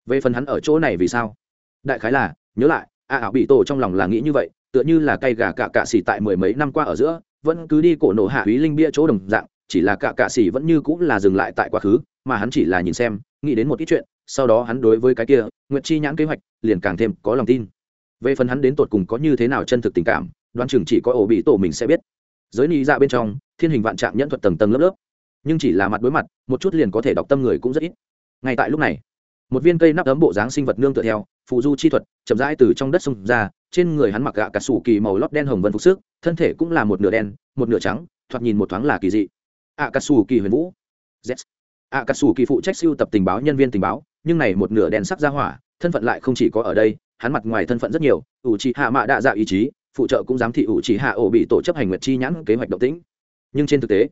Về phần hắn ở chỗ này vì sao? Đại khái là, nhớ lại, a ảo bị tổ trong lòng là nghĩ như vậy, tựa như là cây gà cạ cạ xỉ tại mười mấy năm qua ở giữa, vẫn cứ đi cổ nổ hạ úy linh bia chỗ đồng dạng chỉ là cả cạ xỉ vẫn như cũng là dừng lại tại quá khứ, mà hắn chỉ là nhìn xem, nghĩ đến một ít chuyện, sau đó hắn đối với cái kia, nguyệt chi nhãn kế hoạch, liền càng thêm có lòng tin. Về phần hắn đến tột cùng có như thế nào chân thực tình cảm, đoán chừng chỉ có ổ bị tổ mình sẽ biết. Giới ni ra dạ bên trong, thiên hình vạn trạng nhẫn thuật tầng tầng lớp lớp. Nhưng chỉ là mặt đối mặt, một chút liền có thể đọc tâm người cũng rất ít. Ngay tại lúc này, một viên cây nắp ấm bộ dáng sinh vật nương tựa theo phụ du chi thuật, chậm rãi từ trong đất sông ra, trên người hắn mặc gạ cả sủ kỳ màu lót đen hồng vân phục sức, thân thể cũng là một nửa đen, một nửa trắng, thoạt nhìn một thoáng là kỳ dị ạ cà Sù kỳ huyền vũ. Z. Ạ cà sù kỳ phụ trách siêu tập tình báo, nhân viên tình báo, nhưng này một nửa đen sắc ra hỏa, thân phận lại không chỉ có ở đây, hắn mặt ngoài thân phận rất nhiều ủ trì hạ mạ đạ dạ ý chí, phụ trợ cũng giám thị ủ trì hạ ổ bị tổ chấp hành nguyệt chi nhãn kế hoạch động tĩnh. Nhưng trên thực tế,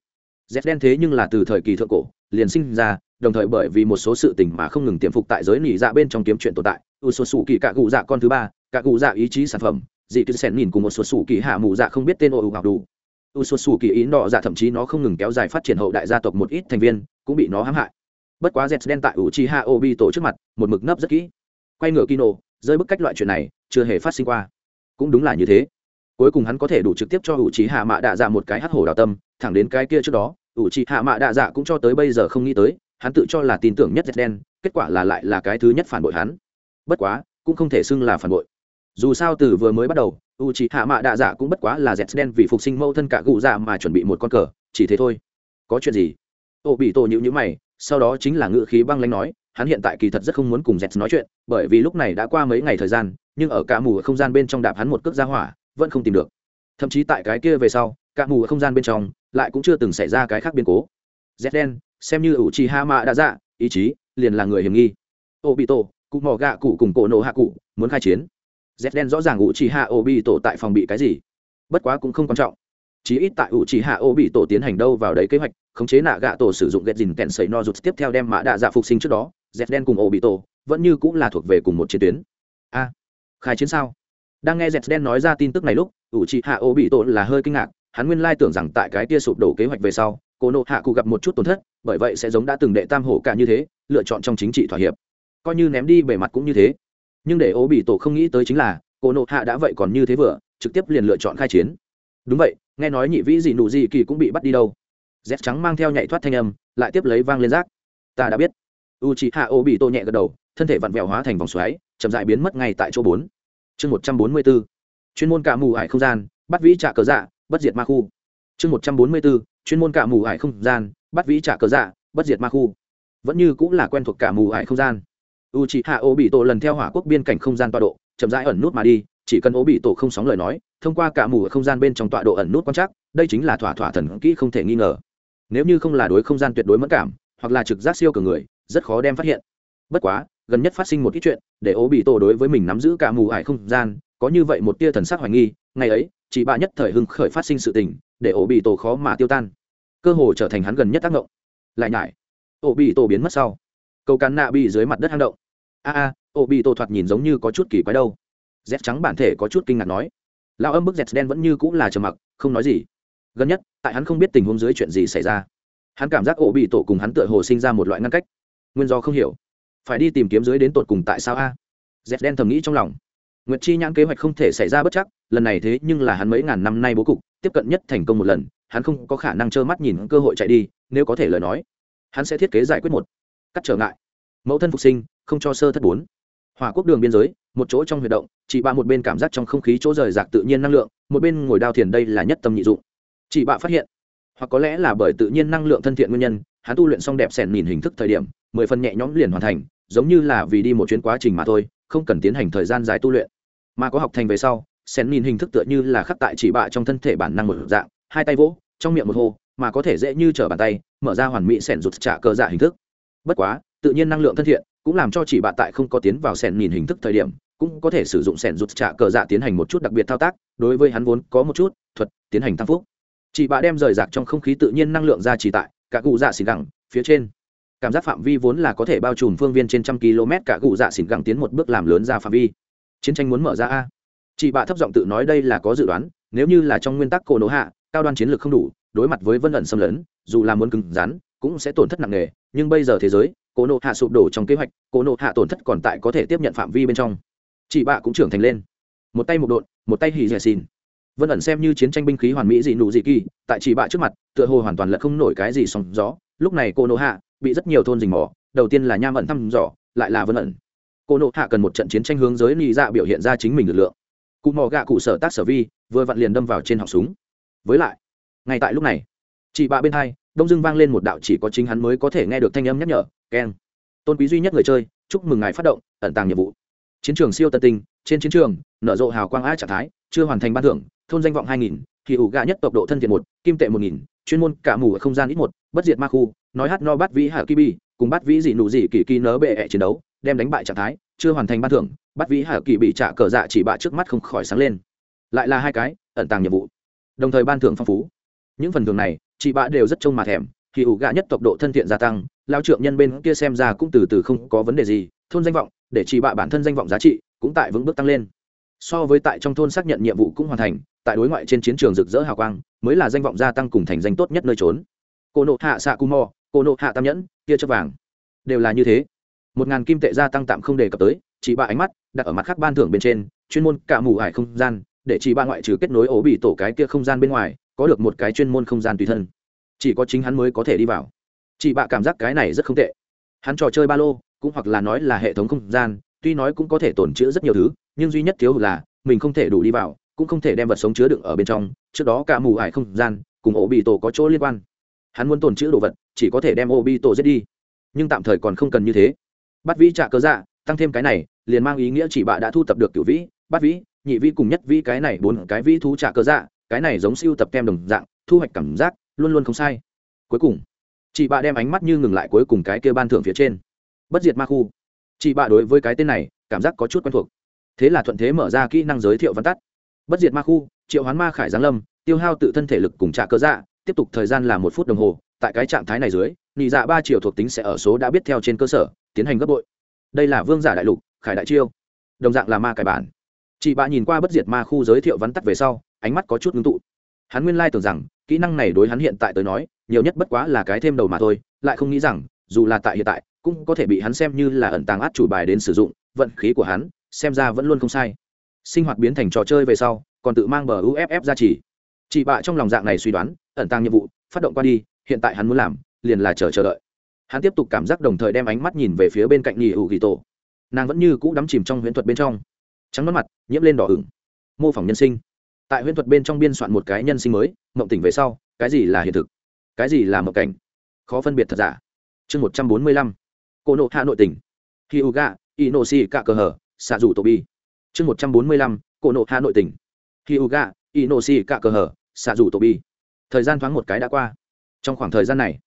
z đen thế nhưng là từ thời kỳ thượng cổ, liền sinh ra, đồng thời bởi vì một số sự tình mà không ngừng tiềm phục tại giới nỉ dạ bên trong kiếm chuyện tồn tại. U số sù kỳ cạ cụ dạ con thứ ba cạ cụ dạ ý chí sản phẩm, dị cứ sen nhìn cùng một số sủ kỳ hạ mù dạ không biết tên ô ưu học đủ u số sủ kỳ ý nọ dạ thậm chí nó không ngừng kéo dài phát triển hậu đại gia tộc một ít thành viên, cũng bị nó hãm hại. Bất quá dẹt đen tại u chi ha obi tổ trước mặt, một mực nấp rất kỹ. Quay ngựa kino, rơi bức cách loại chuyện này, chưa hề phát sinh qua. Cũng đúng là như thế. Cuối cùng hắn có thể đủ trực tiếp cho u chi hạ mạ đạ dạ một cái hắt hổ đào tâm, thẳng đến cái kia trước đó u chi hạ mạ đạ dạ cũng cho tới bây giờ không nghĩ tới, hắn tự cho là tin tưởng nhất dẹt đen, kết quả là lại là cái thứ nhất phản bội hắn. Bất quá, cũng không thể xưng là phản bội. Dù sao từ vừa mới bắt đầu u c h ị hạ mạ đạ dạ cũng bất quá là dẹt đen vì phục sinh mâu thân cả gù dạ mà chuẩn bị một con cờ, chỉ thế thôi. Có chuyện gì? Ô bị tổ nhữ nhữ mày, sau đó chính là ngự khí băng lanh nói, hắn hiện tại kỳ thật rất không muốn cùng dẹt nói chuyện, bởi vì lúc này đã qua mấy ngày thời gian, nhưng ở cả mù không gian bên trong đạp hắn một cước ra hỏa, vẫn không tìm được. Thậm chí tại cái kia về sau, cả mù không gian bên trong lại cũng chưa từng xảy ra cái khác biến cố. Dẹt đen, xem như ủ trì hạ mạ đã dạ ý chí liền là người hiểm nghi. Ô bị tổ cụ mò gạ cụ cùng cổ nổ hạ cụ muốn khai chiến z đen rõ ràng ủ trì hạ ô bị tổ tại phòng bị cái gì? Bất quá cũng không quan trọng. Chí ít tại ủ trì hạ ô bị tổ tiến hành đâu vào đấy kế hoạch, khống chế nạ gạ tổ sử dụng ghét dìn kèn sấy no rụt tiếp theo đem mã đạ dạ phục sinh trước đó, z đen cùng ô bị tổ vẫn như cũng là thuộc về cùng một chiến tuyến. A, khai chiến sao? Đang nghe z đen nói ra tin tức này lúc ủ trì hạ ô bị tổ là hơi kinh ngạc, hắn nguyên lai tưởng rằng tại cái tia sụp đổ kế hoạch về sau cô nộ hạ cụ gặp một chút tổn thất, bởi vậy sẽ giống đã từng đệ tam hổ cả như thế, lựa chọn trong chính trị thỏa hiệp. Coi như ném đi bề mặt cũng như thế nhưng để ố bị tổ không nghĩ tới chính là cổ nộ hạ đã vậy còn như thế vừa, trực tiếp liền lựa chọn khai chiến. Đúng vậy, nghe nói nhị vĩ gì nụ gì kỳ cũng bị bắt đi đâu. Dép trắng mang theo nhạy thoát thanh âm, lại tiếp lấy vang lên rác. Ta đã biết. U chị hạ ô bị tô nhẹ gật đầu, thân thể vặn vẹo hóa thành vòng xoáy, chậm dại biến mất ngay tại chỗ bốn. Chương một trăm bốn mươi b ố chuyên môn cả mù ải không gian, bắt vĩ trả cờ dạ bất diệt ma khu. Chương một trăm bốn mươi b ố chuyên môn cả mù ải không gian, bắt vĩ trả cờ dạ bất diệt ma khu. Vẫn như cũng là quen thuộc cả mù ải không gian u chị hạ ô bị tổ lần theo hỏa quốc biên cảnh không gian tọa độ, chậm rãi ẩn nút mà đi, chỉ cần ô bị tổ không sóng lời nói, thông qua cả mù ở không gian bên trong tọa độ ẩn nút quan chắc đây chính là thỏa thỏa thần kỹ không thể nghi ngờ. Nếu như không là đối không gian tuyệt đối mất cảm, hoặc là trực giác siêu cường người, rất khó đem phát hiện. Bất quá, gần nhất phát sinh một ít chuyện, để ô bị tổ đối với mình nắm giữ cả mù ải không gian, có như vậy một tia thần sắc hoài nghi, ngày ấy chị bà nhất thời hưng khởi phát sinh sự tình, để ổ bị tổ khó mà tiêu tan. Cơ hồ trở thành hắn gần nhất tác động. Lại nhải ổ bị tổ biến mất sau. Cầu cán nạ bị dưới mặt đất hang động a a ổ bị tổ thoạt nhìn giống như có chút kỳ quái đâu. Z trắng bản thể có chút kinh ngạc nói. Lao âm bức z đen vẫn như cũng là trầm mặc, không nói gì. Gần nhất, tại hắn không biết tình huống dưới chuyện gì xảy ra, hắn cảm giác ổ bị tổ cùng hắn tựa hồ sinh ra một loại ngăn cách. Nguyên do không hiểu. Phải đi tìm kiếm dưới đến tột cùng tại sao a? Z đen thầm nghĩ trong lòng. Nguyệt chi nhãn kế hoạch không thể xảy ra bất chắc, lần này thế nhưng là hắn mấy ngàn năm nay bố cục, tiếp cận nhất thành công một lần, hắn không có khả năng trơ mắt nhìn cơ hội chạy đi, nếu có thể lời nói, hắn sẽ thiết kế giải quyết một. Cắt trở ngại. Mẫu thân phục sinh không cho sơ thất bốn. Hỏa quốc đường biên giới, một chỗ trong huy động chị bạ một bên cảm giác trong không khí chỗ rời rạc tự nhiên năng lượng, một bên ngồi đao thiền đây là nhất tâm nhị dụng. Chị bạ phát hiện, hoặc có lẽ là bởi tự nhiên năng lượng thân thiện nguyên nhân, hắn tu luyện xong đẹp sẻn nhìn hình thức thời điểm, mười phần nhẹ nhõm liền hoàn thành, giống như là vì đi một chuyến quá trình mà thôi, không cần tiến hành thời gian dài tu luyện. Mà có học thành về sau, sẻn nhìn hình thức tựa như là khắc tại chỉ bạ trong thân thể bản năng một dạng, hai tay vỗ, trong miệng một hô, mà có thể dễ như trở bàn tay, mở ra hoàn mỹ sẻn rụt trả cơ dạ hình thức. Bất quá tự nhiên năng lượng thân thiện, cũng làm cho chỉ bạn tại không có tiến vào sẻn nhìn hình thức thời điểm, cũng có thể sử dụng sẻn rụt trả cờ dạ tiến hành một chút đặc biệt thao tác, đối với hắn vốn có một chút thuật tiến hành tăng phúc. Chị bạ đem rời rạc trong không khí tự nhiên năng lượng ra chỉ tại cả cụ dạ xỉn gẳng phía trên. Cảm giác phạm vi vốn là có thể bao trùm phương viên trên trăm km, cả cụ dạ xỉn gẳng tiến một bước làm lớn ra phạm vi. Chiến tranh muốn mở ra a. Chị bạ thấp giọng tự nói đây là có dự đoán, nếu như là trong nguyên tắc cổ nổ hạ, cao đoan chiến lược không đủ, đối mặt với vân ẩn xâm lấn, dù là muốn cứng rắn, cũng sẽ tổn thất nặng nề, nhưng bây giờ thế giới cổ nộ hạ sụp đổ trong kế hoạch cổ nộ hạ tổn thất còn tại có thể tiếp nhận phạm vi bên trong. Chị bạ cũng trưởng thành lên. Một tay một độn, một tay hì dè xin vân ẩn xem như chiến tranh binh khí hoàn mỹ dị nụ dị kỳ, tại chị bạ trước mặt, tựa hồ hoàn toàn là không nổi cái gì sóng gió. Lúc này cô nộ hạ bị rất nhiều thôn rình mỏ đầu tiên là nham ẩn thăm dò, lại là vân ẩn. Cô nộ hạ cần một trận chiến tranh hướng giới nị dạ biểu hiện ra chính mình lực lượng. Cụ mò gạ cụ sở tác sở vi, vừa vặn liền đâm vào trên họng súng. Với lại, ngay tại lúc này chị bạ bên hai, đông dưng vang lên một đạo chỉ có chính hắn mới có thể nghe được thanh âm nhắc nhở keng. Tôn quý duy nhất người chơi, chúc mừng ngài phát động, ẩn tàng nhiệm vụ. Chiến trường siêu tân tinh, trên chiến trường, nở rộ hào quang á trạng thái, chưa hoàn thành ban thưởng, thôn danh vọng hai nghìn, thì ủ gà nhất tốc độ thân thiện một, kim tệ một nghìn, chuyên môn cả mù ở không gian ít một, bất diệt ma khu, nói hát no bắt vĩ hạ kibi, cùng bắt vĩ dị nụ dị kỳ kỳ nớ bệ ẹ chiến đấu, đem đánh bại trạng thái, chưa hoàn thành ban thưởng bắt vĩ hạ kỳ bị trả cờ dạ chỉ bạ trước mắt không khỏi sáng lên. Lại là hai cái, ẩn tàng nhiệm vụ. Đồng thời ban thưởng phong phú. Những phần thưởng này, chị bạ đều rất trông mà thèm thì ủ gạ nhất tộc độ thân thiện gia tăng lao trượng nhân bên kia xem ra cũng từ từ không có vấn đề gì, thôn danh vọng, để chỉ bạ bản thân danh vọng giá trị cũng tại vững bước tăng lên. So với tại trong thôn xác nhận nhiệm vụ cũng hoàn thành, tại đối ngoại trên chiến trường rực rỡ hào quang, mới là danh vọng gia tăng cùng thành danh tốt nhất nơi trốn. Cô nộ hạ xạ cù mò cô nộ hạ tam nhẫn kia chấp vàng. Đều là như thế. Một ngàn kim tệ gia tăng tạm không đề cập tới, chỉ ba ánh mắt đặt ở mặt khác ban thưởng bên trên, chuyên môn cả mù ải không gian, để chỉ ba ngoại trừ kết nối ổ bị tổ cái kia không gian bên ngoài, có được một cái chuyên môn không gian tùy thân chỉ có chính hắn mới có thể đi vào. Chị bạ cảm giác cái này rất không tệ. Hắn trò chơi ba lô, cũng hoặc là nói là hệ thống không gian, tuy nói cũng có thể tồn chữ rất nhiều thứ, nhưng duy nhất thiếu là, mình không thể đủ đi vào, cũng không thể đem vật sống chứa đựng ở bên trong, trước đó cả mù ải không gian, cùng ổ bị tổ có chỗ liên quan. Hắn muốn tồn chữ đồ vật, chỉ có thể đem ổ bị tổ giết đi. Nhưng tạm thời còn không cần như thế. Bắt vĩ trả cơ dạ tăng thêm cái này, liền mang ý nghĩa chỉ bạ đã thu tập được cửu vĩ. Bắt vĩ, nhị vĩ cùng nhất vĩ cái này, bốn cái vĩ thú trả cơ dạ cái này giống siêu tập kem đồng dạng, thu hoạch cảm giác luôn luôn không sai. Cuối cùng, chị bạ đem ánh mắt như ngừng lại cuối cùng cái kia ban thưởng phía trên. Bất diệt ma khu. Chị bạ đối với cái tên này, cảm giác có chút quen thuộc. Thế là thuận thế mở ra kỹ năng giới thiệu văn tắt. Bất diệt ma khu, triệu hoán ma khải giáng lâm, tiêu hao tự thân thể lực cùng trả cơ dạ tiếp tục thời gian là một phút đồng hồ, tại cái trạng thái này dưới nhị dạ ba triệu thuộc tính sẽ ở số đã biết theo trên cơ sở, tiến hành gấp bội. Đây là vương giả đại lục, khải đại chiêu. Đồng dạng là ma cải bản. Chị bạ nhìn qua bất diệt ma khu giới thiệu vắn tắt về sau, ánh mắt có chút ngưng tụ. Hắn nguyên lai tưởng rằng kỹ năng này đối hắn hiện tại tới nói, nhiều nhất bất quá là cái thêm đầu mà thôi, lại không nghĩ rằng, dù là tại hiện tại, cũng có thể bị hắn xem như là ẩn tàng át chủ bài đến sử dụng, vận khí của hắn, xem ra vẫn luôn không sai. Sinh hoạt biến thành trò chơi về sau, còn tự mang bờ uff ra chỉ. Chị bạ trong lòng dạng này suy đoán, ẩn tàng nhiệm vụ, phát động qua đi, hiện tại hắn muốn làm, liền là chờ chờ đợi. Hắn tiếp tục cảm giác đồng thời đem ánh mắt nhìn về phía bên cạnh nhì Hữu ghi tổ. Nàng vẫn như cũ đắm chìm trong huyễn thuật bên trong. Trắng mất mặt, nhiễm lên đỏ ửng. Mô phỏng nhân sinh tại huyễn thuật bên trong biên soạn một cái nhân sinh mới, mộng tỉnh về sau, cái gì là hiện thực? Cái gì là mộng cảnh? Khó phân biệt thật giả. Chương một trăm bốn mươi lăm. Cô nộ hạ nội tỉnh hi u ga inosi cả cờ hở xạ rủ tô bi chương một trăm bốn mươi lăm, cô nộ hạ nội tỉnh hi u ga inosi cả cờ hở xạ rủ tô bi thời gian thoáng một cái đã qua. Trong khoảng thời gian này,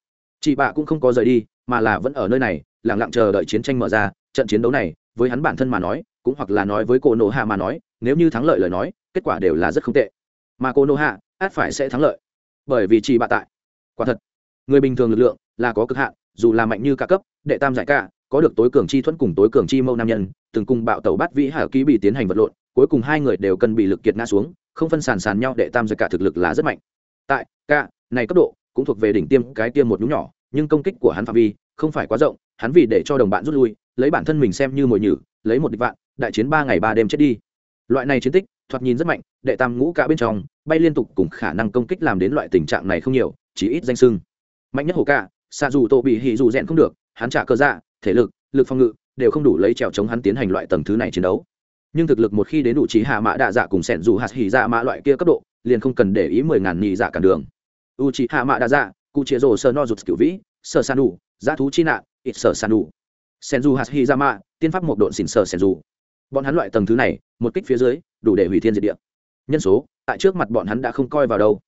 chị bạ cũng không có rời đi, mà là vẫn ở nơi này lẳng lặng chờ đợi chiến tranh mở ra, trận chiến đấu này, với hắn bản thân mà nói, cũng hoặc là nói với cô nộ hạ mà nói nếu như thắng lợi lời nói, kết quả đều là rất không tệ. Mà cô nô hạ, át phải sẽ thắng lợi. Bởi vì chỉ bạ tại. Quả thật, người bình thường lực lượng là có cực hạn, dù là mạnh như cả cấp, đệ tam giải cả, có được tối cường chi thuẫn cùng tối cường chi mâu nam nhân, từng cùng bạo tàu bắt vĩ hà ký bị tiến hành vật lộn, cuối cùng hai người đều cần bị lực kiệt ngã xuống, không phân sàn sàn nhau đệ tam giải cả thực lực là rất mạnh. Tại, cả, này cấp độ, cũng thuộc về đỉnh tiêm cái tiêm một nhú nhỏ, nhưng công kích của hắn phạm vi không phải quá rộng, hắn vì để cho đồng bạn rút lui, lấy bản thân mình xem như mồi nhử, lấy một địch vạn, đại chiến ba ngày ba đêm chết đi loại này chiến tích thoạt nhìn rất mạnh đệ tam ngũ cả bên trong bay liên tục cùng khả năng công kích làm đến loại tình trạng này không nhiều chỉ ít danh sưng. Mạnh nhất hồ cả, xa dù tổ bị hỉ dù rèn không được hắn trả cơ dạ thể lực lực phòng ngự đều không đủ lấy trèo chống hắn tiến hành loại tầng thứ này chiến đấu. Nhưng thực lực một khi đến đủ trí hạ mã đạ dạ cùng sẻn dù hạt hỉ dạ mã loại kia cấp độ liền không cần để ý mười ngàn nhị dạ cản đường. U trí hạ mã đạ dạ cụ chia rồ sơ no rụt cửu vĩ sơ san đủ giá thú chi nạn ít sơ san đủ sẻn dù hạt hỉ dạ mã tiên pháp một độn xỉn sơ sẻn dù bọn hắn loại tầng thứ này, một kích phía dưới, đủ để hủy thiên diệt địa. Nhân số, tại trước mặt bọn hắn đã không coi vào đâu.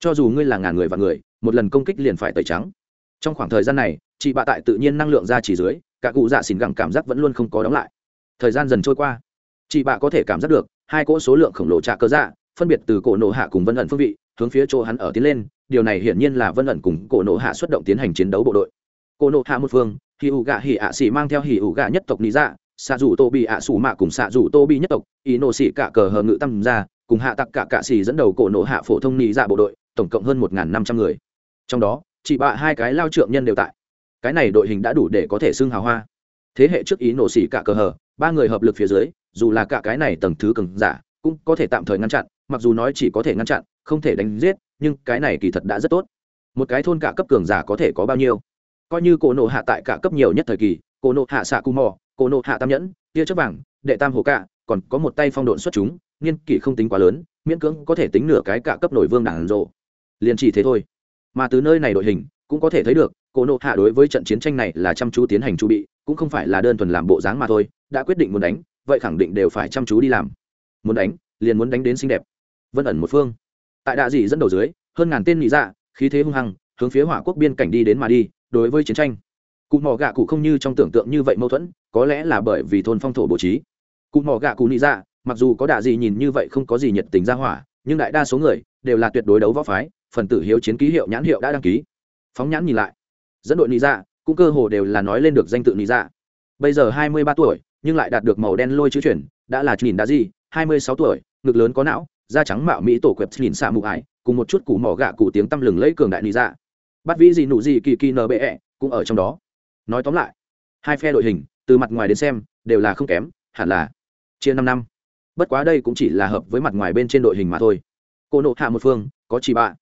Cho dù ngươi là ngàn người và người, một lần công kích liền phải tẩy trắng. Trong khoảng thời gian này, chị bạ tại tự nhiên năng lượng ra chỉ dưới, cả cụ dạ xỉn gẳng cảm giác vẫn luôn không có đóng lại. Thời gian dần trôi qua. Chị bạ có thể cảm giác được, hai cỗ số lượng khổng lồ trạ cơ dạ phân biệt từ cổ nổ hạ cùng vân ẩn phương vị, hướng phía chỗ hắn ở tiến lên, điều này hiển nhiên là vân ẩn cùng cổ nổ hạ xuất động tiến hành chiến đấu bộ đội. Cổ nổ hạ một phương hì ủ gạ hì ạ xỉ mang theo hì ủ gạ nhất tộc lý dạ xạ dù tô bị ạ sủ mạ cùng xạ dù tô bị nhất tộc, ý nổ xỉ cả cờ hờ ngự tăng ra, cùng hạ tặc cả cạ xỉ dẫn đầu cổ nổ hạ phổ thông lý dạ bộ đội, tổng cộng hơn một năm trăm người. Trong đó, chỉ bạ hai cái lao trượng nhân đều tại. Cái này đội hình đã đủ để có thể xưng hào hoa. Thế hệ trước ý nổ xỉ cả cờ hờ, ba người hợp lực phía dưới, dù là cả cái này tầng thứ cường giả, cũng có thể tạm thời ngăn chặn, mặc dù nói chỉ có thể ngăn chặn, không thể đánh giết, nhưng cái này kỳ thật đã rất tốt. Một cái thôn cả cấp cường giả có thể có bao nhiêu? Coi như cổ nộ hạ tại cả cấp nhiều nhất thời kỳ, cổ nộ hạ xạ cù mò cổ nộ hạ tam nhẫn, tia chấp vàng, đệ tam hồ cạ, còn có một tay phong độn xuất chúng, niên kỷ không tính quá lớn, miễn cưỡng có thể tính nửa cái cả cấp nổi vương đảng rộ. Liền chỉ thế thôi. Mà từ nơi này đội hình, cũng có thể thấy được cổ nộ hạ đối với trận chiến tranh này là chăm chú tiến hành chu bị, cũng không phải là đơn thuần làm bộ dáng mà thôi, đã quyết định muốn đánh, vậy khẳng định đều phải chăm chú đi làm. Muốn đánh, liền muốn đánh đến xinh đẹp. Vân ẩn một phương. Tại đạ dị dẫn đầu dưới, hơn ngàn tên mỹ dạ khí thế hung hăng, hướng phía hỏa quốc biên cảnh đi đến mà đi, đối với chiến tranh cụ mỏ gạ cụ không như trong tưởng tượng như vậy mâu thuẫn, có lẽ là bởi vì thôn phong thổ bố trí. Cụ mỏ gạ cụ nhị dạ mặc dù có đạ gì nhìn như vậy không có gì nhiệt tình ra hỏa, nhưng đại đa số người đều là tuyệt đối đấu võ phái, phần tử hiếu chiến ký hiệu nhãn hiệu đã đăng ký. Phóng nhãn nhìn lại, dẫn đội nị dạ cũng cơ hồ đều là nói lên được danh tự nị dạ. Bây giờ hai mươi ba tuổi, nhưng lại đạt được màu đen lôi chữ chuyển, đã là nhìn đã gì, hai mươi sáu tuổi, ngực lớn có não, da trắng mạo mỹ tổ quẹp nhìn xạ mụ ải, cùng một chút củ mỏ gạ cụ tiếng tăm lừng lấy cường đại lý dạ. Bắt vĩ gì nụ gì kỳ kỳ nbe cũng ở trong đó nói tóm lại, hai phe đội hình, từ mặt ngoài đến xem, đều là không kém, hẳn là chia năm năm. Bất quá đây cũng chỉ là hợp với mặt ngoài bên trên đội hình mà thôi. Cô nộ hạ một phương, có chỉ bạ.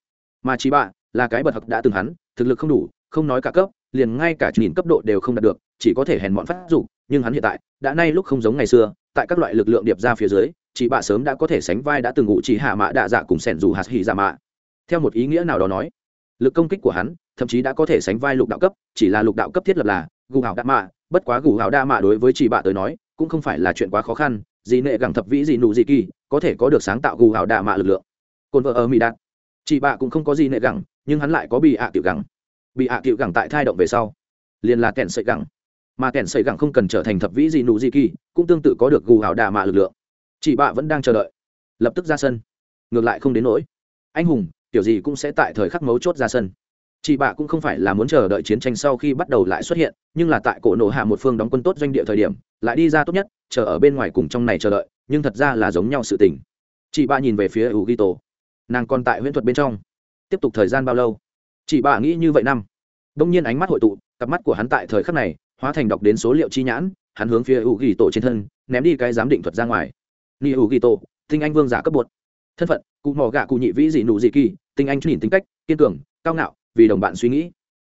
Mà chỉ bạ là cái bật học đã từng hắn, thực lực không đủ, không nói cả cấp, liền ngay cả nhìn cấp độ đều không đạt được, chỉ có thể hèn mọn phát dục, nhưng hắn hiện tại, đã nay lúc không giống ngày xưa, tại các loại lực lượng điệp ra phía dưới, chỉ bạ sớm đã có thể sánh vai đã từng ngụ chỉ hạ mã đạ dạ cùng sẻn dù hạt hỉ dạ mạ. Theo một ý nghĩa nào đó nói, lực công kích của hắn thậm chí đã có thể sánh vai lục đạo cấp, chỉ là lục đạo cấp thiết lập là gù hảo đa mạ. Bất quá gù hảo đa mạ đối với chị bạ tới nói, cũng không phải là chuyện quá khó khăn gì nệ gẳng thập vĩ gì nụ gì kỳ, có thể có được sáng tạo gù hảo đa mạ lực lượng. Cồn vợ ở mỹ đạt. Chị bạ cũng không có gì nệ gẳng, nhưng hắn lại có bị ạ à tiểu gẳng. Bị ạ à tiểu gẳng tại thai động về sau, liền là kẹn sợi gẳng. Mà kẹn sợi gẳng không cần trở thành thập vĩ gì nụ gì kỳ, cũng tương tự có được gù hảo đa mạ lực lượng. Chị bạ vẫn đang chờ đợi. Lập tức ra sân. Ngược lại không đến nỗi. Anh hùng kiểu gì cũng sẽ tại thời khắc mấu chốt ra sân chị bạ cũng không phải là muốn chờ đợi chiến tranh sau khi bắt đầu lại xuất hiện, nhưng là tại cổ nổ hạ một phương đóng quân tốt doanh địa thời điểm, lại đi ra tốt nhất, chờ ở bên ngoài cùng trong này chờ đợi, nhưng thật ra là giống nhau sự tình. Chị bạ nhìn về phía u ghi tổ nàng còn tại huyễn thuật bên trong. Tiếp tục thời gian bao lâu? Chị bạ nghĩ như vậy năm. Đông nhiên ánh mắt hội tụ, cặp mắt của hắn tại thời khắc này, hóa thành đọc đến số liệu chi nhãn, hắn hướng phía u ghi tổ trên thân, ném đi cái giám định thuật ra ngoài. Ni u ghi tổ tinh anh vương giả cấp bột. Thân phận, cụ mò gạ cụ nhị vĩ dị nụ dị kỳ, tinh anh nhìn tính cách, kiên cường, cao ngạo vì đồng bạn suy nghĩ.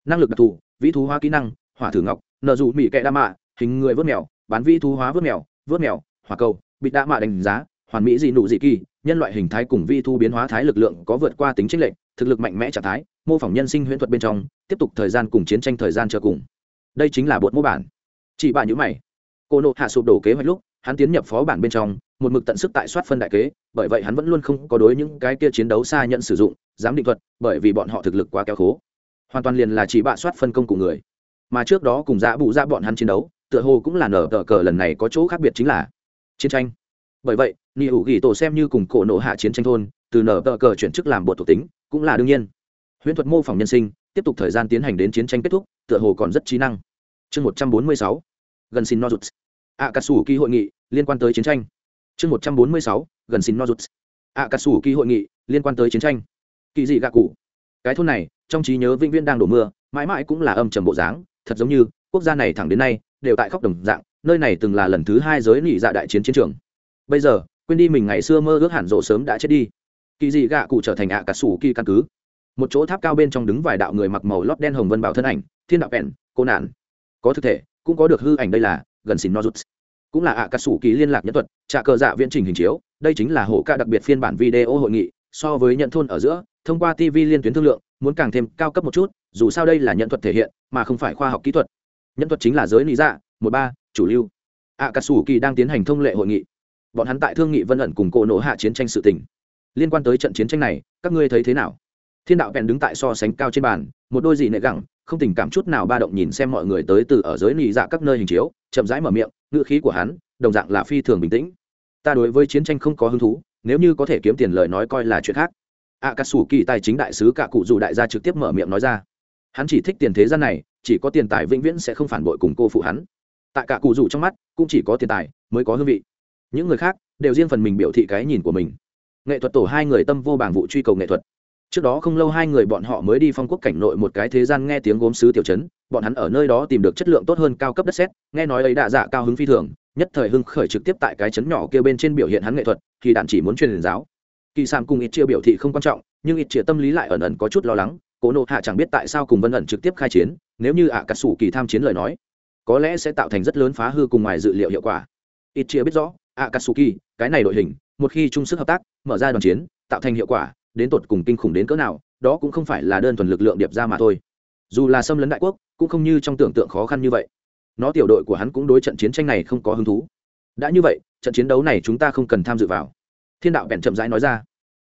Năng lực đặc thù, vĩ thú hóa kỹ năng, hỏa thử ngọc, nợ dù mỹ kệ đa mạ, hình người vớt mèo, bán vĩ thú hóa vớt mèo vớt mèo, hỏa cầu bị đa mạ đánh giá, hoàn mỹ dị nụ dị kỳ, nhân loại hình thái cùng vi thu biến hóa thái lực lượng có vượt qua tính chính lệnh thực lực mạnh mẽ trạng thái, mô phỏng nhân sinh huyễn thuật bên trong, tiếp tục thời gian cùng chiến tranh thời gian chờ cùng. Đây chính là bột mô bản. Chỉ bạn nhữ mày. Cô nộ hạ sụp đổ kế hoạch lúc, hắn tiến nhập phó bản bên trong một mực tận sức tại soát phân đại kế, bởi vậy hắn vẫn luôn không có đối những cái kia chiến đấu xa nhận sử dụng, giám định thuật, bởi vì bọn họ thực lực quá kéo khố. Hoàn toàn liền là chỉ bạ soát phân công của người. Mà trước đó cùng dã bù ra bọn hắn chiến đấu, tựa hồ cũng là nở tờ cờ lần này có chỗ khác biệt chính là chiến tranh. Bởi vậy ni hữu ghi tổ xem như cùng cổ nộ hạ chiến tranh thôn, từ nở tờ cờ chuyển chức làm bột thuộc tính, cũng là đương nhiên. Huyễn thuật mô phỏng nhân sinh, tiếp tục thời gian tiến hành đến chiến tranh kết thúc, tựa hồ còn rất trí năng. Chương một trăm bốn mươi sáu. Gần xin nozuts a cà sủ kỳ hội nghị liên quan tới chiến tranh chương một trăm bốn mươi sáu, gần xin nozuts. A cà sủ kỳ hội nghị liên quan tới chiến tranh. Kỳ dị gạ cụ. Cái thôn này, trong trí nhớ vĩnh viễn đang đổ mưa, mãi mãi cũng là âm trầm bộ dáng, thật giống như quốc gia này thẳng đến nay đều tại khóc đồng dạng, nơi này từng là lần thứ hai giới nỉ dạ đại chiến chiến trường. Bây giờ, quên đi mình ngày xưa mơ ước hẳn rộ sớm đã chết đi. Kỳ dị gạ cụ trở thành ạ cà sủ kỳ căn cứ. Một chỗ tháp cao bên trong đứng vài đạo người mặc màu lót đen hồng vân bảo thân ảnh, thiên đạo bèn, cô nạn. Có thực thể, cũng có được hư ảnh đây là, gần xin nozuts cũng là ạ cà sủ kỳ liên lạc nhân thuật, trả cờ dạ viễn trình hình chiếu, đây chính là hổ ca đặc biệt phiên bản video hội nghị, so với nhận thôn ở giữa, thông qua tv liên tuyến thương lượng, muốn càng thêm cao cấp một chút, dù sao đây là nhận thuật thể hiện, mà không phải khoa học kỹ thuật. Nhận thuật chính là giới lý dạ một ba, chủ lưu. Ạ cà sủ kỳ đang tiến hành thông lệ hội nghị. Bọn hắn tại thương nghị vân ẩn cùng cổ nổ hạ chiến tranh sự tình. Liên quan tới trận chiến tranh này, các ngươi thấy thế nào? Thiên đạo bèn đứng tại so sánh cao trên bàn, một đôi gì nệ gẳng, không tình cảm chút nào ba động nhìn xem mọi người tới từ ở giới nị dạ các nơi hình chiếu chậm rãi mở miệng, ngữ khí của hắn, đồng dạng là phi thường bình tĩnh. Ta đối với chiến tranh không có hứng thú, nếu như có thể kiếm tiền lời nói coi là chuyện khác. A cà sủ kỳ tài chính đại sứ cả cụ dù đại gia trực tiếp mở miệng nói ra. Hắn chỉ thích tiền thế gian này, chỉ có tiền tài vĩnh viễn sẽ không phản bội cùng cô phụ hắn. Tại cả cụ dù trong mắt, cũng chỉ có tiền tài mới có hương vị. Những người khác đều riêng phần mình biểu thị cái nhìn của mình. Nghệ thuật tổ hai người tâm vô bảng vụ truy cầu nghệ thuật. Trước đó không lâu hai người bọn họ mới đi phong quốc cảnh nội một cái thế gian nghe tiếng gốm sứ tiểu chấn bọn hắn ở nơi đó tìm được chất lượng tốt hơn cao cấp đất xét nghe nói ấy đạ dạ cao hứng phi thường, nhất thời hưng khởi trực tiếp tại cái chấn nhỏ kia bên trên biểu hiện hắn nghệ thuật, thì đạn chỉ muốn truyền giáo. Kỳ sàm cùng ít chia biểu thị không quan trọng, nhưng ít chia tâm lý lại ẩn ẩn có chút lo lắng, cố nộ hạ chẳng biết tại sao cùng vân ẩn trực tiếp khai chiến, nếu như ạ à cà sủ kỳ tham chiến lời nói, có lẽ sẽ tạo thành rất lớn phá hư cùng ngoài dự liệu hiệu quả. Ít chia biết rõ, ạ à cà sủ kỳ, cái này đội hình, một khi chung sức hợp tác, mở ra đoàn chiến, tạo thành hiệu quả, đến tột cùng kinh khủng đến cỡ nào, đó cũng không phải là đơn thuần lực lượng điệp ra mà thôi dù là xâm lấn đại quốc, cũng không như trong tưởng tượng khó khăn như vậy. Nó tiểu đội của hắn cũng đối trận chiến tranh này không có hứng thú. Đã như vậy, trận chiến đấu này chúng ta không cần tham dự vào. Thiên đạo bèn chậm rãi nói ra.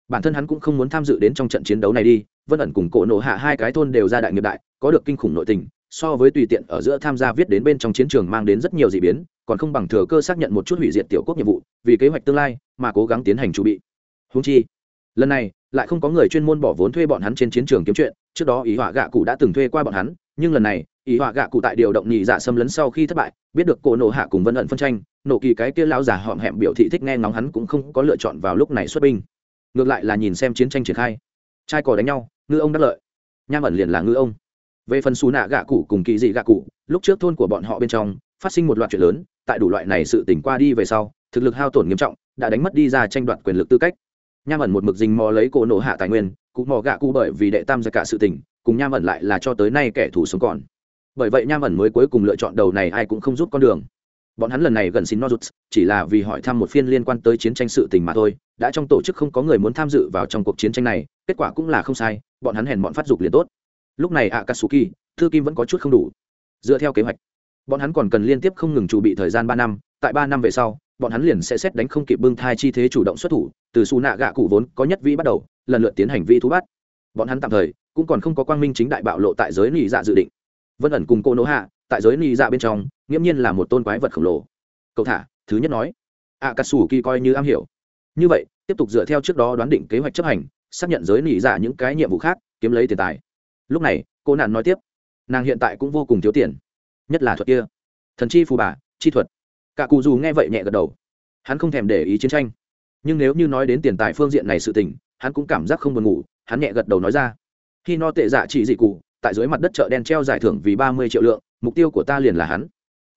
Bản thân hắn cũng không muốn tham dự đến trong trận chiến đấu này đi, vân ẩn cùng cổ nổ hạ hai cái thôn đều ra đại nghiệp đại, có được kinh khủng nội tình, so với tùy tiện ở giữa tham gia viết đến bên trong chiến trường mang đến rất nhiều d ị biến, còn không bằng thừa cơ xác nhận một chút hủy diệt tiểu quốc nhiệm vụ, vì kế hoạch tương lai mà cố gắng tiến hành chuẩn bị. Húng chi lần này, lại không có người chuyên môn bỏ vốn thuê bọn hắn trên chiến trường kiếm chuyện, trước đó ý họa gạ cụ đã từng thuê qua bọn hắn, nhưng lần này, ý họa gạ cụ tại điều động nhị dạ xâm lấn sau khi thất bại, biết được cổ nổ hạ cùng vân ẩn phân tranh nổ kỳ cái kia lao giả họm hẹm biểu thị thích nghe ngóng hắn cũng không có lựa chọn vào lúc này xuất binh. Ngược lại là nhìn xem chiến tranh triển khai. Trai cò đánh nhau, ngư ông đắc lợi. Nham ẩn liền là ngư ông. Về phần xù nạ gạ cụ cùng kỳ dị gạ cụ, lúc trước thôn của bọn họ bên trong, phát sinh một loạt chuyện lớn, tại đủ loại này sự tỉnh qua đi về sau, thực lực hao tổn nghiêm trọng, đã đánh mất đi ra tranh đoạt quyền lực tư cách nham ẩn một mực dình mò lấy cổ nổ hạ tài nguyên cụ mò gạ cụ bởi vì đệ tam ra cả sự tình, cùng nham ẩn lại là cho tới nay kẻ thù sống còn. Bởi vậy nham ẩn mới cuối cùng lựa chọn đầu này ai cũng không rút con đường. Bọn hắn lần này gần xin nozuts chỉ là vì hỏi thăm một phiên liên quan tới chiến tranh sự tình mà thôi đã trong tổ chức không có người muốn tham dự vào trong cuộc chiến tranh này kết quả cũng là không sai bọn hắn hèn bọn phát dục liền tốt. Lúc này akatsuki thư kim vẫn có chút không đủ. Dựa theo kế hoạch bọn hắn còn cần liên tiếp không ngừng chuẩn bị thời gian ba năm tại ba năm về sau bọn hắn liền sẽ xét đánh không kịp bưng thai chi thế chủ động xuất thủ, từ xù nạ gạ cụ vốn có nhất vĩ bắt đầu, lần lượt tiến hành vi thú bắt. Bọn hắn tạm thời cũng còn không có quang minh chính đại bạo lộ tại giới nị dạ dự định. Vân ẩn cùng cô nỗ hạ, tại giới nị dạ bên trong, nghiễm nhiên là một tôn quái vật khổng lồ. Cậu thả, thứ nhất nói. Ạ cà sủ kỳ coi như am hiểu. Như vậy, tiếp tục dựa theo trước đó đoán định kế hoạch chấp hành, xác nhận giới nị dạ những cái nhiệm vụ khác, kiếm lấy tiền tài. Lúc này, cô nạn nói tiếp. Nàng hiện tại cũng vô cùng thiếu tiền. Nhất là thuật kia. Thần chi phù bà, chi thuật cả cụ dù nghe vậy nhẹ gật đầu. Hắn không thèm để ý chiến tranh. Nhưng nếu như nói đến tiền tài phương diện này sự tình, hắn cũng cảm giác không buồn ngủ, hắn nhẹ gật đầu nói ra. Khi no tệ dạ chỉ dị cụ, tại dưới mặt đất chợ đen treo giải thưởng vì ba mươi triệu lượng, mục tiêu của ta liền là hắn.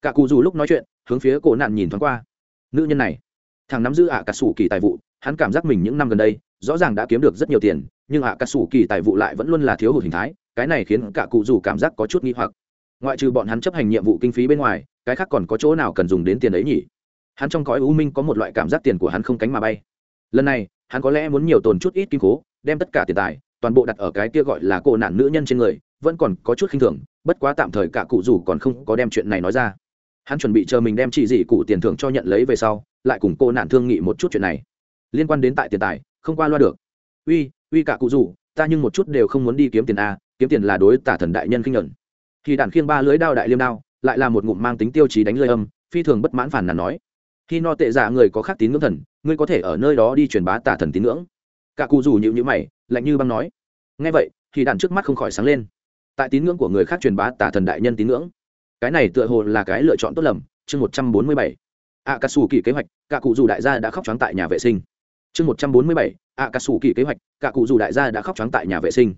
Cả cụ dù lúc nói chuyện, hướng phía cổ nạn nhìn thoáng qua. Nữ nhân này, thằng nắm giữ ạ à cà sủ kỳ tài vụ, hắn cảm giác mình những năm gần đây, rõ ràng đã kiếm được rất nhiều tiền, nhưng ạ à cà sủ kỳ tài vụ lại vẫn luôn là thiếu hụt hình thái, cái này khiến cả cụ dù cảm giác có chút nghi hoặc. Ngoại trừ bọn hắn chấp hành nhiệm vụ kinh phí bên ngoài cái khác còn có chỗ nào cần dùng đến tiền ấy nhỉ? Hắn trong cõi u minh có một loại cảm giác tiền của hắn không cánh mà bay. Lần này, hắn có lẽ muốn nhiều tồn chút ít kim cố đem tất cả tiền tài, toàn bộ đặt ở cái kia gọi là cô nạn nữ nhân trên người, vẫn còn có chút khinh thường, bất quá tạm thời cả cụ dù còn không có đem chuyện này nói ra. Hắn chuẩn bị chờ mình đem chỉ dị cụ tiền thưởng cho nhận lấy về sau, lại cùng cô nạn thương nghị một chút chuyện này. Liên quan đến tại tiền tài, không qua loa được. Uy uy cả cụ dù ta nhưng một chút đều không muốn đi kiếm tiền a, kiếm tiền là đối tả thần đại nhân kinh nhuận. Thì đàn khiêng ba lưới đao đại liêm đao lại là một ngụm mang tính tiêu chí đánh lơi âm, phi thường bất mãn phản là nói. Khi no tệ giả người có khác tín ngưỡng thần, ngươi có thể ở nơi đó đi truyền bá tả thần tín ngưỡng. Cả cụ dù nhịu nhữ mày, lạnh như băng nói. Ngay vậy, thì đạn trước mắt không khỏi sáng lên. Tại tín ngưỡng của người khác truyền bá tả thần đại nhân tín ngưỡng, cái này tựa hồ là cái lựa chọn tốt lầm. Chương một trăm bốn mươi bảy a cà sù kỳ kế hoạch, cả cụ dù đại gia đã khóc trắng tại nhà vệ sinh. Chương một trăm bốn mươi bảy a cà sù kỳ kế hoạch, cả cụ dù đại gia đã khóc trắng tại nhà vệ sinh.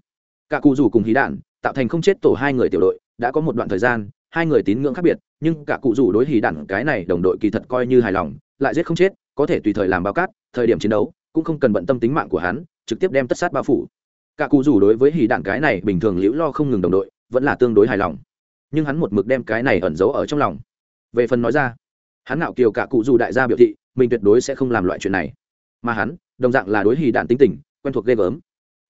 Cả cụ dù cùng hí đạn, tạo thành không chết tổ hai người tiểu đội, đã có một đoạn thời gian hai người tín ngưỡng khác biệt nhưng cả cụ rủ đối hì đạn cái này đồng đội kỳ thật coi như hài lòng lại giết không chết có thể tùy thời làm bao cát thời điểm chiến đấu cũng không cần bận tâm tính mạng của hắn trực tiếp đem tất sát bao phủ. Cả cụ rủ đối với hỉ đạn cái này bình thường liễu lo không ngừng đồng đội vẫn là tương đối hài lòng. Nhưng hắn một mực đem cái này ẩn giấu ở trong lòng. Về phần nói ra hắn ngạo kiều cả cụ dù đại gia biểu thị mình tuyệt đối sẽ không làm loại chuyện này. Mà hắn đồng dạng là đối hỉ đạn tính tình quen thuộc ghê gớm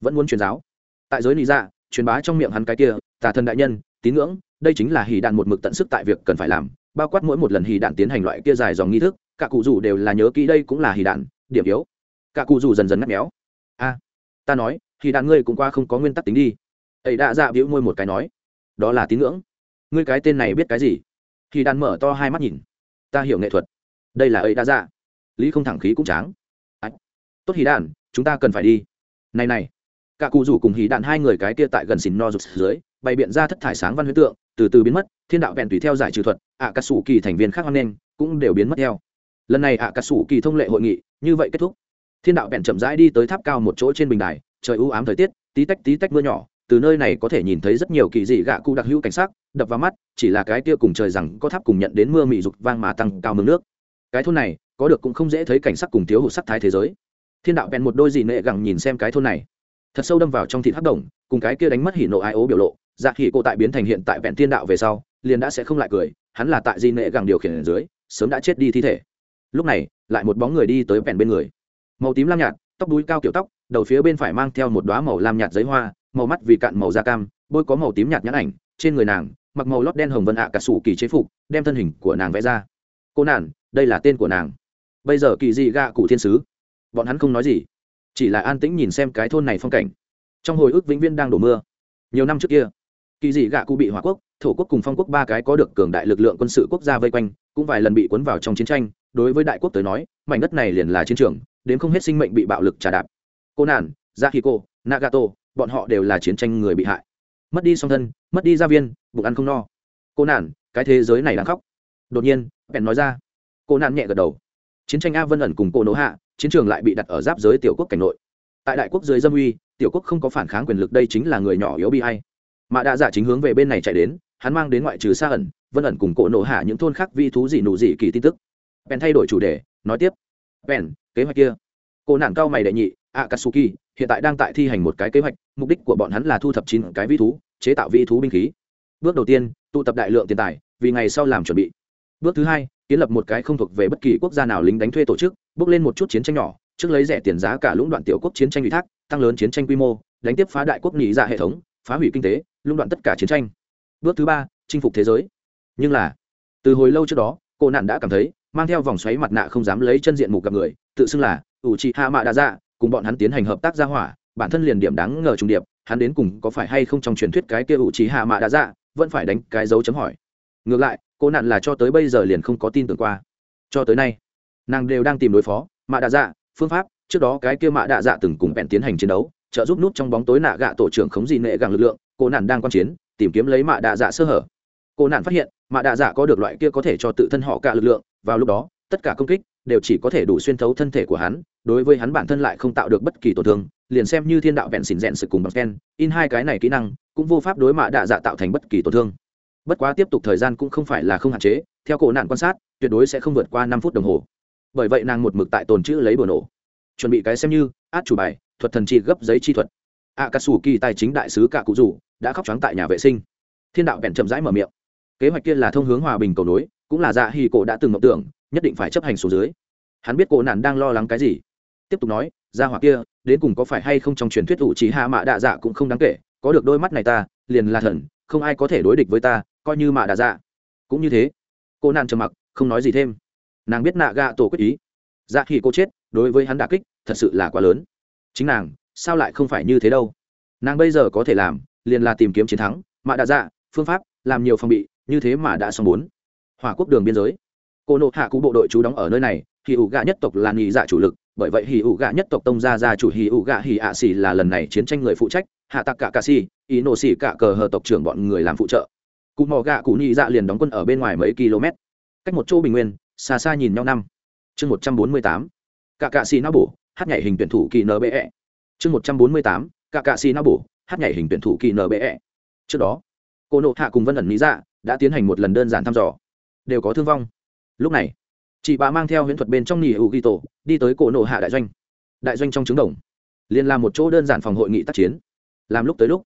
vẫn muốn truyền giáo. Tại giới lý ra dạ, truyền bá trong miệng hắn cái kia tà thần đại nhân tín ngưỡng đây chính là hỉ đạn một mực tận sức tại việc cần phải làm bao quát mỗi một lần hỉ đạn tiến hành loại kia dài dòng nghi thức cả cụ dù đều là nhớ kỹ đây cũng là hỉ đạn điểm yếu. Cả cụ dù dần dần ngắt méo. A ta nói hỉ đạn ngươi cũng qua không có nguyên tắc tính đi. Ấy đã dạ biểu môi một cái nói đó là tín ngưỡng. Ngươi cái tên này biết cái gì? Hỉ đạn mở to hai mắt nhìn. Ta hiểu nghệ thuật. Đây là ấy đã dạ. Lý không thẳng khí cũng tráng. À, tốt hỉ đạn chúng ta cần phải đi. Này này cả cụ rủ cùng hí đạn hai người cái kia tại gần xìn no rụt dưới, bày biện ra thất thải sáng văn huyết tượng, từ từ biến mất, thiên đạo vẹn tùy theo giải trừ thuật ạ cà sủ kỳ thành viên khác hoan nghênh, cũng đều biến mất theo. Lần này ạ cà sủ kỳ thông lệ hội nghị, như vậy kết thúc. Thiên đạo vẹn chậm rãi đi tới tháp cao một chỗ trên bình đài, trời ưu ám thời tiết, tí tách tí tách mưa nhỏ, từ nơi này có thể nhìn thấy rất nhiều kỳ dị gạ cụ đặc hữu cảnh sắc, đập vào mắt, chỉ là cái kia cùng trời rằng có tháp cùng nhận đến mưa mị dục vang mà tăng cao mương nước. Cái thôn này, có được cũng không dễ thấy cảnh sắc cùng thiếu hụt sắc thái thế giới. Thiên đạo vẹn một đôi dị nệ gẳng nhìn xem cái thôn này thật sâu đâm vào trong thịt hắc đồng, cùng cái kia đánh mất hỉ nộ ai ố biểu lộ dạ hỉ cô tại biến thành hiện tại vẹn thiên đạo về sau, liền đã sẽ không lại cười, hắn là tại di nệ gẳng điều khiển ở dưới, sớm đã chết đi thi thể. Lúc này, lại một bóng người đi tới vẹn bên người. Màu tím lam nhạt, tóc đuôi cao kiểu tóc, đầu phía bên phải mang theo một đoá màu lam nhạt giấy hoa, màu mắt vì cạn màu da cam, bôi có màu tím nhạt nhãn ảnh, trên người nàng, mặc màu lót đen hồng vân ạ cả sủ kỳ chế phục, đem thân hình của nàng vẽ ra. Cô nản, đây là tên của nàng. Bây giờ kỳ dị gạ cụ thiên sứ. Bọn hắn không nói gì chỉ là an tĩnh nhìn xem cái thôn này phong cảnh. Trong hồi ức vĩnh viên đang đổ mưa. Nhiều năm trước kia, kỳ dị gạ cụ bị hỏa quốc, thổ quốc cùng phong quốc ba cái có được cường đại lực lượng quân sự quốc gia vây quanh, cũng vài lần bị cuốn vào trong chiến tranh. Đối với đại quốc tới nói, mảnh đất này liền là chiến trường, đến không hết sinh mệnh bị bạo lực trả đạp. Cô nản cô nagato, bọn họ đều là chiến tranh người bị hại. Mất đi song thân, mất đi gia viên, bụng ăn không no. Cô nản, cái thế giới này đang khóc. Đột nhiên, bèn nói ra. Cô nản nhẹ gật đầu chiến tranh a vân ẩn cùng cô nỗ hạ, chiến trường lại bị đặt ở giáp giới tiểu quốc cảnh nội. Tại đại quốc dưới dâm uy, tiểu quốc không có phản kháng quyền lực đây chính là người nhỏ yếu bi hay mà đã giả chính hướng về bên này chạy đến, hắn mang đến ngoại trừ xa ẩn, vân ẩn cùng cổ nổ hạ những thôn khác vi thú gì nụ gì kỳ tin tức. Bèn thay đổi chủ đề, nói tiếp. Bèn, kế hoạch kia. Cô nản cao mày đệ nhị, akatsuki, hiện tại đang tại thi hành một cái kế hoạch, mục đích của bọn hắn là thu thập chín cái vi thú, chế tạo vi thú binh khí. Bước đầu tiên, tụ tập đại lượng tiền tài, vì ngày sau làm chuẩn bị. Bước thứ hai kiến lập một cái không thuộc về bất kỳ quốc gia nào lính đánh thuê tổ chức, bước lên một chút chiến tranh nhỏ, trước lấy rẻ tiền giá cả lũng đoạn tiểu quốc chiến tranh ủy thác, tăng lớn chiến tranh quy mô, đánh tiếp phá đại quốc nghỉ ra dạ hệ thống, phá hủy kinh tế, lũng đoạn tất cả chiến tranh. Bước thứ ba, chinh phục thế giới. Nhưng là, từ hồi lâu trước đó, cô nạn đã cảm thấy, mang theo vòng xoáy mặt nạ không dám lấy chân diện mục gặp người, tự xưng là ủ trị hạ mạ đa dạ cùng bọn hắn tiến hành hợp tác gia hỏa, bản thân liền điểm đáng ngờ trùng điệp, hắn đến cùng có phải hay không trong truyền thuyết cái kia ủ trí hạ mạ đa dạ vẫn phải đánh cái dấu chấm hỏi. Ngược lại cô nạn là cho tới bây giờ liền không có tin tưởng qua. Cho tới nay, nàng đều đang tìm đối phó, mạ Đạ dạ phương pháp, trước đó cái kia mạ Đạ dạ từng cùng bèn tiến hành chiến đấu, trợ giúp nút trong bóng tối nạ gạ tổ trưởng khống dị nệ gàng lực lượng cô nạn đang quan chiến, tìm kiếm lấy mạ Đạ dạ sơ hở. Cô nạn phát hiện, mạ Đạ dạ có được loại kia có thể cho tự thân họ cả lực lượng, vào lúc đó, tất cả công kích đều chỉ có thể đủ xuyên thấu thân thể của hắn, đối với hắn bản thân lại không tạo được bất kỳ tổn thương, liền xem như thiên đạo vẹn xỉn rẽn sự cùng bằng ken in hai cái này kỹ năng, cũng vô pháp đối mạ đạ dạ tạo thành bất kỳ tổn thương bất quá tiếp tục thời gian cũng không phải là không hạn chế, theo cổ nạn quan sát, tuyệt đối sẽ không vượt qua năm phút đồng hồ. Bởi vậy nàng một mực tại tồn chữ lấy bừa nổ. Chuẩn bị cái xem như, át chủ bài, thuật thần chi gấp giấy chi thuật. A cà sủ kỳ tài chính đại sứ cả cụ rủ đã khóc trắng tại nhà vệ sinh. Thiên đạo bèn chậm rãi mở miệng. Kế hoạch kia là thông hướng hòa bình cầu nối, cũng là dạ hì cổ đã từng mộng tưởng, nhất định phải chấp hành số dưới. Hắn biết cổ nạn đang lo lắng cái gì. Tiếp tục nói ra hỏa kia, đến cùng có phải hay không trong truyền thuyết ủ trí hạ mạ đạ dạ cũng không đáng kể, có được đôi mắt này ta, liền là thần, không ai có thể đối địch với ta coi như mạ đà dạ. Cũng như thế. Cô nàng trầm mặc, không nói gì thêm. Nàng biết nạ gạ tổ quyết ý. Dạ khi cô chết, đối với hắn đà kích, thật sự là quá lớn. Chính nàng, sao lại không phải như thế đâu? Nàng bây giờ có thể làm, liền là tìm kiếm chiến thắng mạ đạ dạ phương pháp, làm nhiều phòng bị, như thế mà đã xong bốn. Hỏa quốc đường biên giới. Cô nộp hạ cụ bộ đội trú đóng ở nơi này, hì ủ gạ nhất tộc là nghỉ dạ chủ lực, bởi vậy hì ủ gạ nhất tộc tông gia gia chủ hì ủ gạ hì ạ xì là lần này chiến tranh người phụ trách, hạ tặc cả cà xì, ý nổ xì cả cờ hờ tộc trưởng bọn người làm phụ trợ cụ mò gạ cụ nhị dạ liền đóng quân ở bên ngoài mấy km. Cách một chỗ bình nguyên, xa xa nhìn nhau năm. Chương một trăm bốn mươi tám. Cả cạ xì não bổ hát nhảy hình tuyển thủ kỳ nbe chương một trăm bốn mươi tám. Cả cạ xì não bổ hát nhảy hình tuyển thủ kỳ nbe trước đó, cô nộ hạ cùng vân ẩn lý dạ đã tiến hành một lần đơn giản thăm dò. Đều có thương vong. Lúc này, chị bà mang theo huyễn thuật bên trong nỉ hữu ghi tổ, đi tới cổ nộ hạ đại doanh. Đại doanh trong trứng đồng, liền làm một chỗ đơn giản phòng hội nghị tác chiến. Làm lúc tới lúc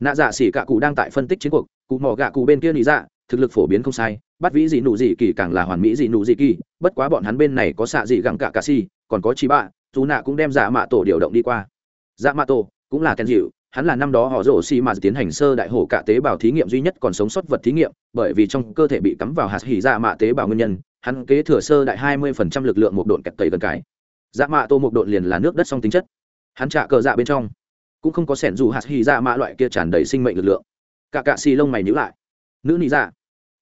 nạ dạ xỉ cạ cụ đang tại phân tích chiến cuộc, cụ mỏ gạ cụ bên kia lý dạ thực lực phổ biến không sai, bắt vĩ dị nụ dị kỳ càng là hoàn mỹ dị nụ dị kỳ, bất quá bọn hắn bên này có xạ dị gẳng cả cà si còn có chi bạ, dù nạ cũng đem dạ mạ tổ điều động đi qua. Dạ mạ tổ cũng là kèn dịu, hắn là năm đó họ rổ xi mà tiến hành sơ đại hổ cả tế bào thí nghiệm duy nhất còn sống sót vật thí nghiệm, bởi vì trong cơ thể bị cắm vào hạt hỉ dạ mạ tế bào nguyên nhân, hắn kế thừa sơ đại hai mươi phần trăm lực lượng một độn kẹt tẩy gần cái. Dạ mạ tô một độn liền là nước đất song tính chất. Hắn trả cờ dạ bên trong cũng không có sẻn dù hạt hy ra mạ loại kia tràn đầy sinh mệnh lực lượng. Cả cạ xì lông mày nhíu lại. Nữ nị dạ.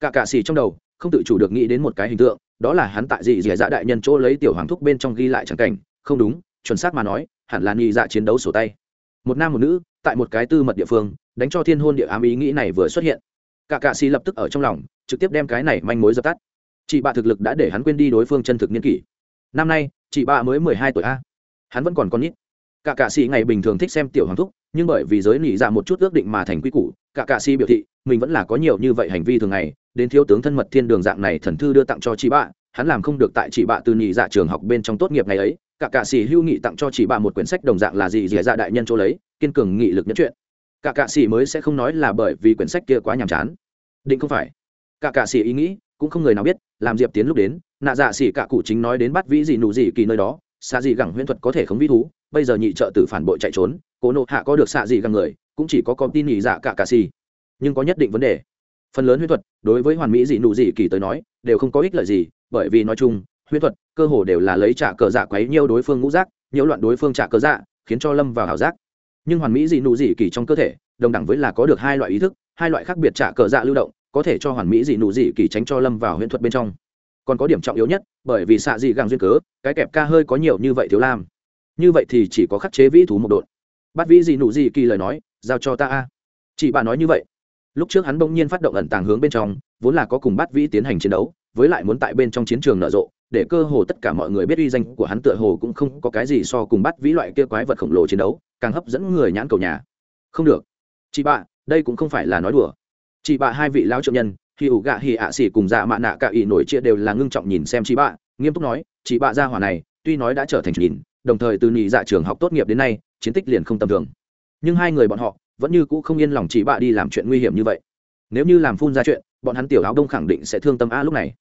Cả cạ xì trong đầu, không tự chủ được nghĩ đến một cái hình tượng, đó là hắn tại dị dị dạ đại nhân chỗ lấy tiểu hoàng thúc bên trong ghi lại trắng cảnh. Không đúng, chuẩn xác mà nói, hẳn là nị dạ chiến đấu sổ tay. Một nam một nữ, tại một cái tư mật địa phương, đánh cho thiên hôn địa ám ý nghĩ này vừa xuất hiện. Cả cạ xì lập tức ở trong lòng, trực tiếp đem cái này manh mối dập tắt. Chị bạ thực lực đã để hắn quên đi đối phương chân thực niên kỷ. Năm nay, chị bạ mới mười hai tuổi a. Hắn vẫn còn con nít cả cạ sĩ ngày bình thường thích xem tiểu hoàng thúc, nhưng bởi vì giới nỉ dạ một chút ước định mà thành quy củ, cả cạ sĩ biểu thị, mình vẫn là có nhiều như vậy hành vi thường ngày, đến thiếu tướng thân mật thiên đường dạng này thần thư đưa tặng cho chị bạ, hắn làm không được tại chị bạ từ nhị dạ trường học bên trong tốt nghiệp ngày ấy, cả cạ sĩ hưu nghị tặng cho chị bạ một quyển sách đồng dạng là gì dì dạ đại nhân chỗ lấy, kiên cường nghị lực nhất chuyện. Cả cạ sĩ mới sẽ không nói là bởi vì quyển sách kia quá nhàm chán. Định không phải. Cả cạ sĩ ý nghĩ, cũng không người nào biết, làm diệp tiến lúc đến, nạ dạ xỉ cả cụ chính nói đến bắt vĩ gì nụ gì kỳ nơi đó xạ dị gẳng huyễn thuật có thể không vĩ thú, bây giờ nhị trợ tử phản bội chạy trốn, cố nộ hạ có được xạ dị gẳng người, cũng chỉ có con tin nhị dạ cả cà xì. Nhưng có nhất định vấn đề. Phần lớn huyễn thuật, đối với hoàn mỹ dị nụ dị kỳ tới nói, đều không có ích lợi gì, bởi vì nói chung, huyễn thuật, cơ hồ đều là lấy trả cờ dạ quấy nhiều đối phương ngũ giác, nhiễu loạn đối phương trả cờ dạ khiến cho lâm vào ảo giác. Nhưng hoàn mỹ dị nụ dị kỳ trong cơ thể, đồng đẳng với là có được hai loại ý thức, hai loại khác biệt trả cờ dạ lưu động, có thể cho hoàn mỹ dị nụ dị kỳ tránh cho lâm vào huyễn thuật bên trong còn có điểm trọng yếu nhất, bởi vì xạ dị gàng duyên cớ, cái kẹp ca hơi có nhiều như vậy thiếu lam. Như vậy thì chỉ có khắc chế vĩ thú một đột bắt vĩ dị nụ dị kỳ lời nói, giao cho ta a. Chị bà nói như vậy. Lúc trước hắn bỗng nhiên phát động ẩn tàng hướng bên trong, vốn là có cùng bắt vĩ tiến hành chiến đấu, với lại muốn tại bên trong chiến trường nở rộ, để cơ hồ tất cả mọi người biết uy danh của hắn tựa hồ cũng không có cái gì so cùng bắt vĩ loại kia quái vật khổng lồ chiến đấu, càng hấp dẫn người nhãn cầu nhà. Không được. Chị bạ đây cũng không phải là nói đùa. Chị bạ hai vị lão trợ nhân khi ủ gạ hì ạ xỉ cùng dạ mạ nạ cả ỉ nổi chia đều là ngưng trọng nhìn xem chị bạ. Nghiêm túc nói chị bạ gia hỏa này tuy nói đã trở thành nhìn đồng thời từ nhị dạ trường học tốt nghiệp đến nay chiến tích liền không tầm thường. Nhưng hai người bọn họ vẫn như cũ không yên lòng chị bạ đi làm chuyện nguy hiểm như vậy. Nếu như làm phun ra chuyện bọn hắn tiểu áo đông khẳng định sẽ thương tâm a lúc này.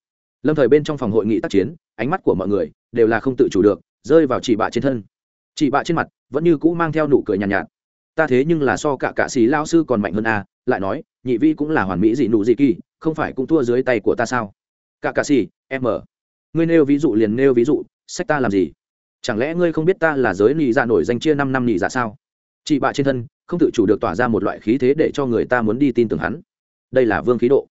Lâm thời bên trong phòng hội nghị tác chiến ánh mắt của mọi người đều là không tự chủ được rơi vào chị bạ trên thân. Chị bạ trên mặt vẫn như cũ mang theo nụ cười nhàn nhạt, nhạt. Ta thế nhưng là so cả cạ xì lao sư còn mạnh hơn a lại nói nhị vi cũng là hoàn mỹ dị nụ dị kỳ không phải cũng thua dưới tay của ta sao? Cả cạ xì, em ngươi nêu ví dụ liền nêu ví dụ, sách ta làm gì? Chẳng lẽ ngươi không biết ta là giới nị dạ nổi danh chia năm năm nị dạ sao? Chị bạ trên thân, không tự chủ được tỏa ra một loại khí thế để cho người ta muốn đi tin tưởng hắn. Đây là vương khí độ.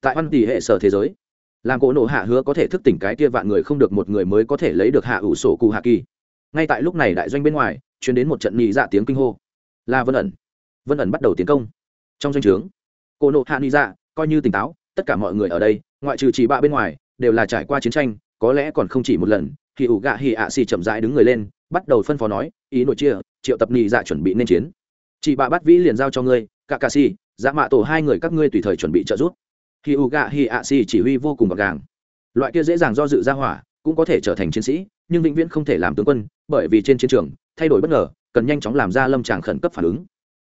Tại văn tỷ hệ sở thế giới, làm cỗ nổ hạ hứa có thể thức tỉnh cái kia vạn người không được một người mới có thể lấy được hạ ủ sổ cụ hạ kỳ. Ngay tại lúc này đại doanh bên ngoài chuyển đến một trận nị dạ tiếng kinh hô. Là vân ẩn. Vân ẩn bắt đầu tiến công. Trong doanh trướng cỗ nổ hạ nị dạ coi như tỉnh táo, tất cả mọi người ở đây, ngoại trừ chỉ bạ bên ngoài, đều là trải qua chiến tranh, có lẽ còn không chỉ một lần thì ủ gạ hì ạ xì chậm rãi đứng người lên, bắt đầu phân phó nói, ý nội chia, triệu tập nhị dạ chuẩn bị nên chiến. Chị bạ bắt vĩ liền giao cho ngươi cả cà xì dạ mạ tổ hai người các ngươi tùy thời chuẩn bị trợ giúp. Khi u gạ hi ạ xì chỉ huy vô cùng gọn gàng. Loại kia dễ dàng do dự ra hỏa, cũng có thể trở thành chiến sĩ, nhưng vĩnh viễn không thể làm tướng quân, bởi vì trên chiến trường, thay đổi bất ngờ, cần nhanh chóng làm ra lâm tràng khẩn cấp phản ứng.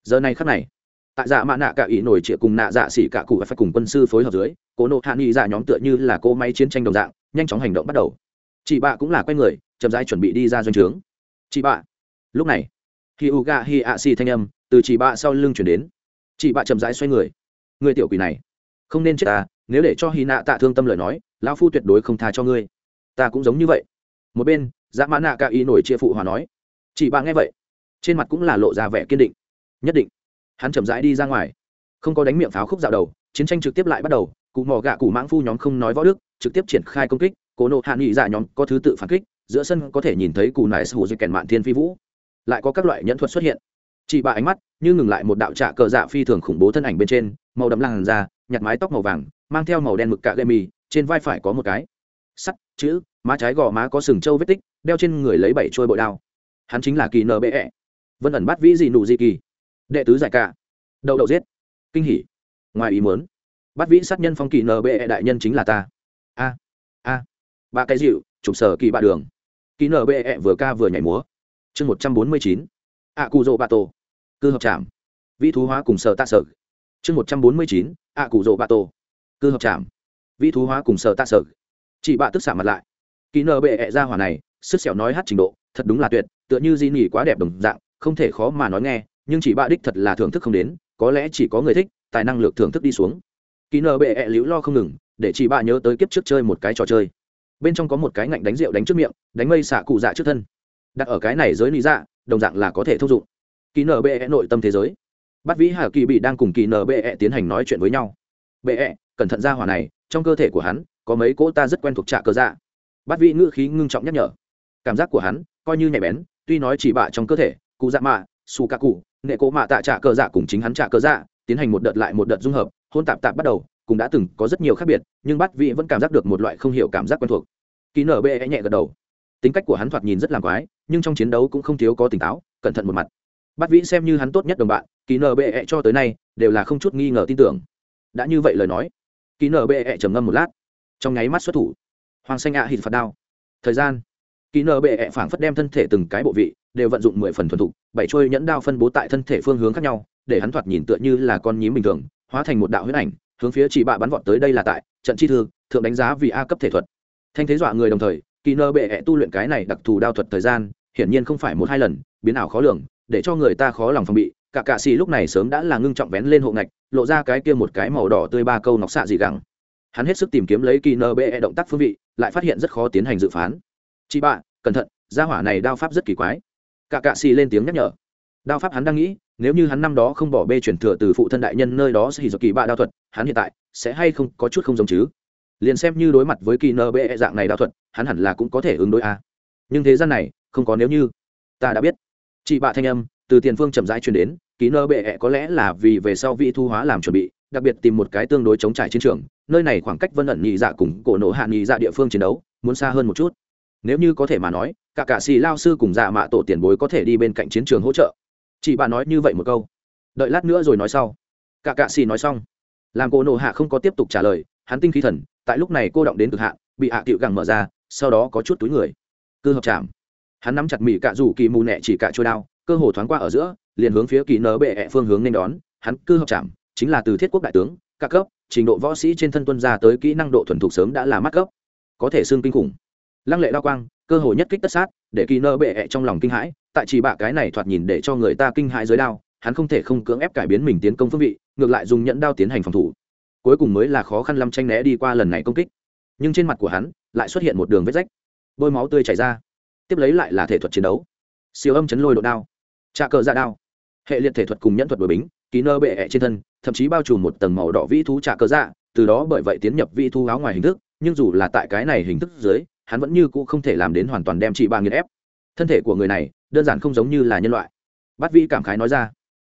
Giờ này khắc này tại dạ mạ nạ cả ý nổi trịa cùng nạ dạ xỉ cả cụ và phải cùng quân sư phối hợp dưới, cố nộ hạ nghị dạ nhóm tựa như là cô máy chiến tranh đồng dạng, nhanh chóng hành động bắt đầu. Chị bạ cũng là quay người, chậm rãi chuẩn bị đi ra doanh trướng. Chị bạ. Lúc này khi u gạ hi ạ xì thanh âm từ chị bạ sau lưng chuyển đến. Chị bạ chậm rãi xoay người. Người tiểu quỷ này, không nên chết ta, nếu để cho hy nạ tạ thương tâm lời nói, lão phu tuyệt đối không tha cho ngươi. Ta cũng giống như vậy. Một bên dạ dã mã nạ ca ý nổi chia phụ hòa nói. Chị bạ nghe vậy, trên mặt cũng là lộ ra vẻ kiên định. Nhất định hắn chậm rãi đi ra ngoài. Không có đánh miệng pháo khúc dạo đầu, chiến tranh trực tiếp lại bắt đầu, cụ mò gạ cụ mãng phu nhóm không nói võ đức, trực tiếp triển khai công kích, cố nộ hạ nghị dạ nhóm có thứ tự phản kích, giữa sân có thể nhìn thấy cụ nải sù dây kèn mạn thiên phi vũ. Lại có các loại nhẫn thuật xuất hiện. Chị bà ánh mắt, như ngừng lại một đạo trạ cờ dạ phi thường khủng bố thân ảnh bên trên, màu đậm làn da nhặt mái tóc màu vàng, mang theo màu đen mực cạ gậy mì, trên vai phải có một cái sắt, chữ, má trái gò má có sừng trâu vết tích, đeo trên người lấy bảy trôi bội đao. Hắn chính là kỳ nbe vân ẩn bắt vĩ dị nụ gì kỳ đệ tứ giải cả. Đậu đậu giết. Kinh hỉ. Ngoài ý muốn. Bắt vĩ sát nhân phong kỳ nbe đại nhân chính là ta. A. A. Ba cái dịu trục sở kỳ bạ đường. Kỳ nbe vừa ca vừa nhảy múa. Chương một trăm bốn mươi chín. A cụ rỗ bạ tổ cư hợp trảm. Vĩ thú hóa cùng sở tạ sở. Chương một trăm bốn mươi chín. A cụ rỗ bạ tổ cư hợp trảm. Vĩ thú hóa cùng sở tạ sở. Chị bạ tức xả mặt lại. Kỳ nbe ra hỏa này, sức xẻo nói hát trình độ, thật đúng là tuyệt, tựa như di nỉ quá đẹp đồng dạng, không thể khó mà nói nghe nhưng chỉ bạ đích thật là thưởng thức không đến, có lẽ chỉ có người thích, tài năng lược thưởng thức đi xuống. Kỹ nợ bệ ẹ liễu lo không ngừng, để chị bạ nhớ tới kiếp trước chơi một cái trò chơi. Bên trong có một cái ngạnh đánh rượu đánh trước miệng, đánh mây xạ cụ dạ trước thân. Đặt ở cái này giới lý dạ đồng dạng là có thể thông dụng. Kỳ nợ bệ nội tâm thế giới. Bắt vĩ hà kỳ bị đang cùng kỳ nợ bệ tiến hành nói chuyện với nhau. Bệ cẩn thận ra hỏa này, trong cơ thể của hắn, có mấy cỗ ta rất quen thuộc trạ cơ dạ. Bắt vĩ ngữ khí ngưng trọng nhắc nhở. Cảm giác của hắn, coi như nhạy bén, tuy nói chỉ bạ trong cơ thể, cụ dạ mạ su ca cụ nghệ cỗ mạ tạ trạ cơ dạ cùng chính hắn trạ cơ dạ tiến hành một đợt lại một đợt dung hợp, hôn tạp tạp bắt đầu, cũng đã từng có rất nhiều khác biệt, nhưng bắt vĩ vẫn cảm giác được một loại không hiểu cảm giác quen thuộc. Ký nở bệ nhẹ gật đầu. Tính cách của hắn thoạt nhìn rất làm quái, nhưng trong chiến đấu cũng không thiếu có tỉnh táo, cẩn thận một mặt. Bắt vĩ xem như hắn tốt nhất đồng bạn kỳ nở bệ cho tới nay đều là không chút nghi ngờ tin tưởng. Đã như vậy lời nói kỳ nở bệ trầm ngâm một lát. Trong nháy mắt xuất thủ. Hoàng xanh ạ à hít phạt đao. Thời gian kỳ nở bệ phảng phất đem thân thể từng cái bộ vị đều vận dụng mười phần thuần thục, bảy trôi nhẫn đao phân bố tại thân thể phương hướng khác nhau, để hắn thoạt nhìn tựa như là con nhím bình thường, hóa thành một đạo huyết ảnh, hướng phía chỉ bạ bắn vọt tới đây là tại trận chi thư, thượng đánh giá vì a cấp thể thuật. Thanh thế dọa người đồng thời kỳ nơ bệ tu luyện cái này đặc thù đao thuật thời gian, hiển nhiên không phải một hai lần, biến ảo khó lường, để cho người ta khó lòng phòng bị. Cả cạ xì lúc này sớm đã là ngưng trọng vén lên hộ ngạch, lộ ra cái kia một cái màu đỏ tươi ba câu nọc xạ gì gắng hắn hết sức tìm kiếm lấy kỳ nơ bệ động tác phương vị, lại phát hiện rất khó tiến hành dự phán chị bạ, cẩn thận, gia hỏa này đao pháp rất kỳ quái. Cả cạ xì lên tiếng nhắc nhở. Đao pháp hắn đang nghĩ, nếu như hắn năm đó không bỏ bê chuyển thừa từ phụ thân đại nhân nơi đó thì dọc kỳ bạ đao thuật, hắn hiện tại sẽ hay không có chút không giống chứ? Liền xem như đối mặt với kỳ nơ bệ dạng này đao thuật, hắn hẳn là cũng có thể ứng đối a. Nhưng thế gian này, không có nếu như. Ta đã biết. Chị bạ thanh âm, từ tiền phương chậm rãi truyền đến, kỳ nơ bệ có lẽ là vì về sau vị thu hóa làm chuẩn bị, đặc biệt tìm một cái tương đối chống trải chiến trường, nơi này khoảng cách vân ẩn nhị dạ cùng cổ nổ hạ nhị dạ địa phương chiến đấu, muốn xa hơn một chút nếu như có thể mà nói, cả cả xì lao sư cùng dạ mạ tổ tiền bối có thể đi bên cạnh chiến trường hỗ trợ. Chị bà nói như vậy một câu. Đợi lát nữa rồi nói sau. Cả cạ xì nói xong. Làm cô nộ hạ không có tiếp tục trả lời, hắn tinh khí thần, tại lúc này cô động đến cực hạ bị hạ tiệu gẳng mở ra, sau đó có chút túi người. Cơ hợp chạm hắn nắm chặt mỹ cạ rủ kỳ mù nẹ chỉ cạ trôi đao, cơ hồ thoáng qua ở giữa, liền hướng phía kỳ nở bệ phương hướng nên đón. Hắn cơ hợp chạm chính là từ thiết quốc đại tướng, các cấp, trình độ võ sĩ trên thân tuân ra tới kỹ năng độ thuần thục sớm đã là mắt cấp. Có thể xương kinh khủng lăng lệ đao quang, cơ hội nhất kích tất sát, để kỳ nơ bệ ẹ trong lòng kinh hãi, tại chỉ bạ cái này thoạt nhìn để cho người ta kinh hãi dưới đao, hắn không thể không cưỡng ép cải biến mình tiến công phương vị, ngược lại dùng nhẫn đao tiến hành phòng thủ. Cuối cùng mới là khó khăn lâm tranh né đi qua lần này công kích. Nhưng trên mặt của hắn, lại xuất hiện một đường vết rách. Bôi máu tươi chảy ra. Tiếp lấy lại là thể thuật chiến đấu. Siêu âm chấn lôi độ đao. Trà cờ ra đao. Hệ liệt thể thuật cùng nhẫn thuật đội bính ký nơ bệ ẹ trên thân, thậm chí bao trùm một tầng màu đỏ vĩ thú trà cờ dạ từ đó bởi vậy tiến nhập vĩ thú áo ngoài hình thức, nhưng dù là tại cái này hình thức dưới hắn vẫn như cũ không thể làm đến hoàn toàn đem chị bà nghiền ép. Thân thể của người này, đơn giản không giống như là nhân loại. Bát vĩ cảm khái nói ra.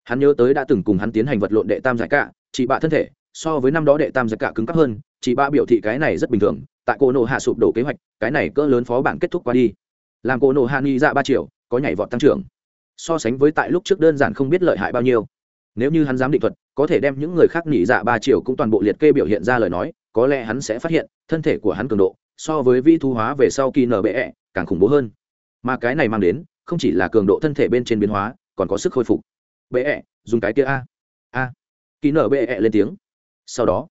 Hắn nhớ tới đã từng cùng hắn tiến hành vật lộn đệ tam giải cả chị bạ thân thể, so với năm đó đệ tam giải cả cứng cắp hơn, chị bạ biểu thị cái này rất bình thường, tại cô nộ hạ sụp đổ kế hoạch, cái này cỡ lớn phó bản kết thúc qua đi. Làm cô nộ hạ nghi ra ba triệu, có nhảy vọt tăng trưởng. So sánh với tại lúc trước đơn giản không biết lợi hại bao nhiêu. Nếu như hắn dám định thuật, có thể đem những người khác nghỉ dạ ba triệu cũng toàn bộ liệt kê biểu hiện ra lời nói, có lẽ hắn sẽ phát hiện, thân thể của hắn cường độ so với vi thu hóa về sau kỳ nở bệ -E, càng khủng bố hơn. Mà cái này mang đến không chỉ là cường độ thân thể bên trên biến hóa còn có sức khôi phục. Bệ -E, dùng cái kia a. A. Kỳ nở bệ -E lên tiếng. Sau đó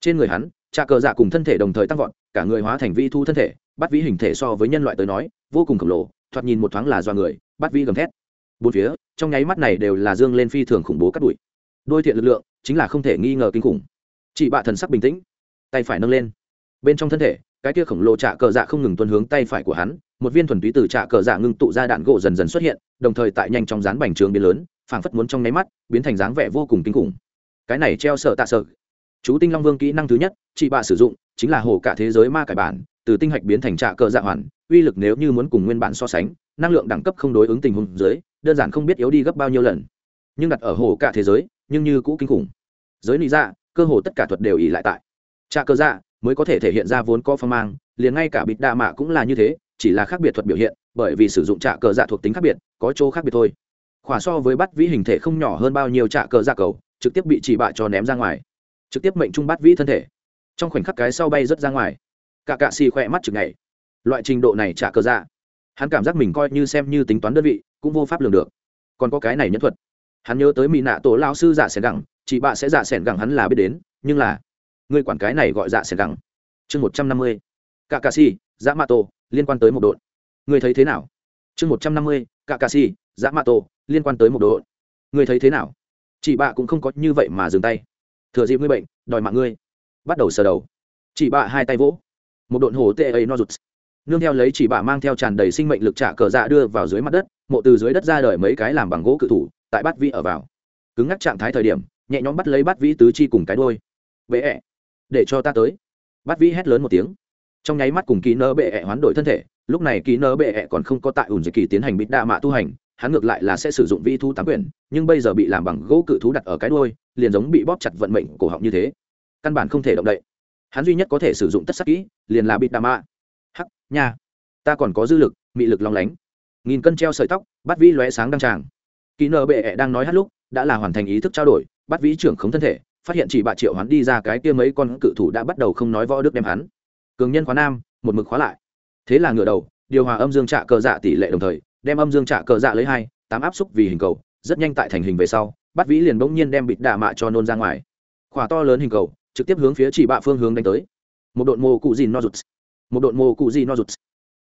trên người hắn trà cờ dạ cùng thân thể đồng thời tăng vọt cả người hóa thành vi thu thân thể bắt vĩ hình thể so với nhân loại tới nói vô cùng khổng lồ thoạt nhìn một thoáng là do người bắt vĩ gầm thét. Bốn phía trong nháy mắt này đều là dương lên phi thường khủng bố cắt đuổi đôi thiện lực lượng chính là không thể nghi ngờ kinh khủng. Chị bạ thần sắc bình tĩnh tay phải nâng lên. Bên trong thân thể cái kia khổng lồ trạ cờ dạ không ngừng tuân hướng tay phải của hắn một viên thuần túy từ trạ cờ dạ ngưng tụ ra đạn gỗ dần dần xuất hiện đồng thời tại nhanh trong dán bành trướng biến lớn phảng phất muốn trong nháy mắt biến thành dáng vẻ vô cùng kinh khủng. Cái này treo sợ tạ sợ. Chú tinh long vương kỹ năng thứ nhất chị bạ sử dụng chính là hồ cả thế giới ma cải bản từ tinh hạch biến thành trạ cờ dạ hoàn uy lực nếu như muốn cùng nguyên bản so sánh năng lượng đẳng cấp không đối ứng tình huống dưới đơn giản không biết yếu đi gấp bao nhiêu lần. Nhưng đặt ở hồ cả thế giới nhưng như cũ kinh khủng. Giới lý ra, dạ, cơ hồ tất cả thuật đều ỉ lại tại. Trạ cờ dạ mới có thể thể hiện ra vốn có phong mang, liền ngay cả bịt đa mạ cũng là như thế, chỉ là khác biệt thuật biểu hiện, bởi vì sử dụng trạ cờ dạ thuộc tính khác biệt, có chỗ khác biệt thôi. Khỏa so với bắt vĩ hình thể không nhỏ hơn bao nhiêu trạ cờ dạ cầu, trực tiếp bị chỉ bạ cho ném ra ngoài. Trực tiếp mệnh trung bắt vĩ thân thể. Trong khoảnh khắc cái sau bay rớt ra ngoài. Cả cạ xì khỏe mắt chừng ngày loại trình độ này trả cờ dạ hắn cảm giác mình coi như xem như tính toán đơn vị, cũng vô pháp lường được. Còn có cái này nhất thuật. Hắn nhớ tới mỹ nạ tổ lao sư giả sẻn gẳng chị bạ sẽ giả sẻn gẳng hắn là biết đến, nhưng là ngươi quản cái này gọi dạ sẻn gẳng. Chương một trăm năm mươi. Cả cà si dạ mạ tổ liên quan tới một đội. Ngươi thấy thế nào? Chương một trăm năm mươi cả cà si dạ mạ tổ liên quan tới một đội. Ngươi thấy thế nào? Chị bạ cũng không có như vậy mà dừng tay. Thừa dịp ngươi bệnh, đòi mạng ngươi. Bắt đầu sờ đầu. Chị bạ hai tay vỗ. Một độn hồ tê ấy no rụt. Nương theo lấy chỉ bạ mang theo tràn đầy sinh mệnh lực trả cờ dạ đưa vào dưới mặt đất, mộ từ dưới đất ra đời mấy cái làm bằng gỗ cự thủ, tại bát vĩ ở vào. Cứng ngắc trạng thái thời điểm, nhẹ nhõm bắt lấy bát vĩ tứ chi cùng cái đôi bệ ẹ để cho ta tới. Bát vĩ hét lớn một tiếng. Trong nháy mắt cùng ký nơ bệ ẹ hoán đổi thân thể, lúc này ký nơ bệ ẹ còn không có tại ủn dịch kỳ tiến hành bịt đa mạ tu hành, hắn ngược lại là sẽ sử dụng vi thu tám quyền nhưng bây giờ bị làm bằng gỗ cự thú đặt ở cái đôi liền giống bị bóp chặt vận mệnh cổ họng như thế. Căn bản không thể động đậy. Hắn duy nhất có thể sử dụng tất sắc kỹ, liền là bịt đa mạ. Hắc, nha. Ta còn có dư lực, mị lực long lánh. Nghìn cân treo sợi tóc bắt vĩ lóe sáng đăng tràng. Kỳ nợ bệ ẹ đang nói hát lúc, đã là hoàn thành ý thức trao đổi bắt vĩ trưởng khống thân thể phát hiện chỉ bà triệu hắn đi ra cái kia mấy con cự thủ đã bắt đầu không nói võ đức đem hắn. Cường nhân khóa nam, một mực khóa lại. Thế là ngựa đầu, điều hòa âm dương trạ cờ dạ tỷ lệ đồng thời, đem âm dương trạ cờ dạ lấy hai, tám áp xúc vì hình cầu, rất nhanh tại thành hình về sau, bắt vĩ liền bỗng nhiên đem bịt đạ mạ cho nôn ra ngoài. Khỏa to lớn hình cầu, trực tiếp hướng phía chỉ bạ phương hướng đánh tới. Một đội mô cụ gì no rụt. Một đội mô cụ gì no rụt.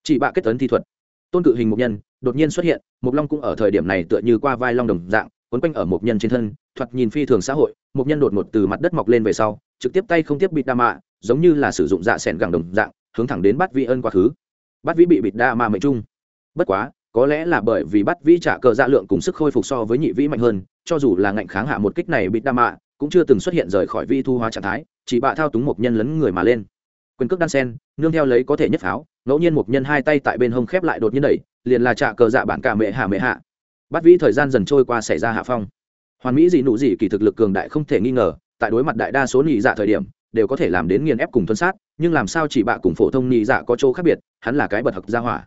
Chỉ bạ kết tấn thi thuật. Tôn cự hình mục nhân, đột nhiên xuất hiện, mục long cũng ở thời điểm này tựa như qua vai long đồng dạng, quấn quanh ở mục nhân trên thân thoạt nhìn phi thường xã hội mục nhân đột ngột từ mặt đất mọc lên về sau, trực tiếp tay không tiếp bịt đa mạ, giống như là sử dụng dạ sẻn gẳng đồng dạng, hướng thẳng đến bắt vi ân quá khứ. Bắt vĩ bị bịt đa mạ mệnh trung. Bất quá, có lẽ là bởi vì bắt vĩ trả cờ dạ lượng cùng sức khôi phục so với nhị vĩ mạnh hơn, cho dù là ngạnh kháng hạ một kích này bịt đa mạ, cũng chưa từng xuất hiện rời khỏi vi thu hóa trạng thái, chỉ bạ thao túng một nhân lấn người mà lên. Quyền cước đan sen, nương theo lấy có thể nhất pháo, ngẫu nhiên một nhân hai tay tại bên hông khép lại đột nhiên đẩy, liền là trả cờ dạ bản cả mẹ hạ mẹ hạ. Bắt vĩ thời gian dần trôi qua xảy ra hạ phong hoàn mỹ dị nụ dị kỳ thực lực cường đại không thể nghi ngờ, tại đối mặt đại đa số nhị dạ thời điểm, đều có thể làm đến nghiền ép cùng tuân sát, nhưng làm sao chỉ bạ cùng phổ thông nhị dạ có chỗ khác biệt, hắn là cái bật học gia hỏa.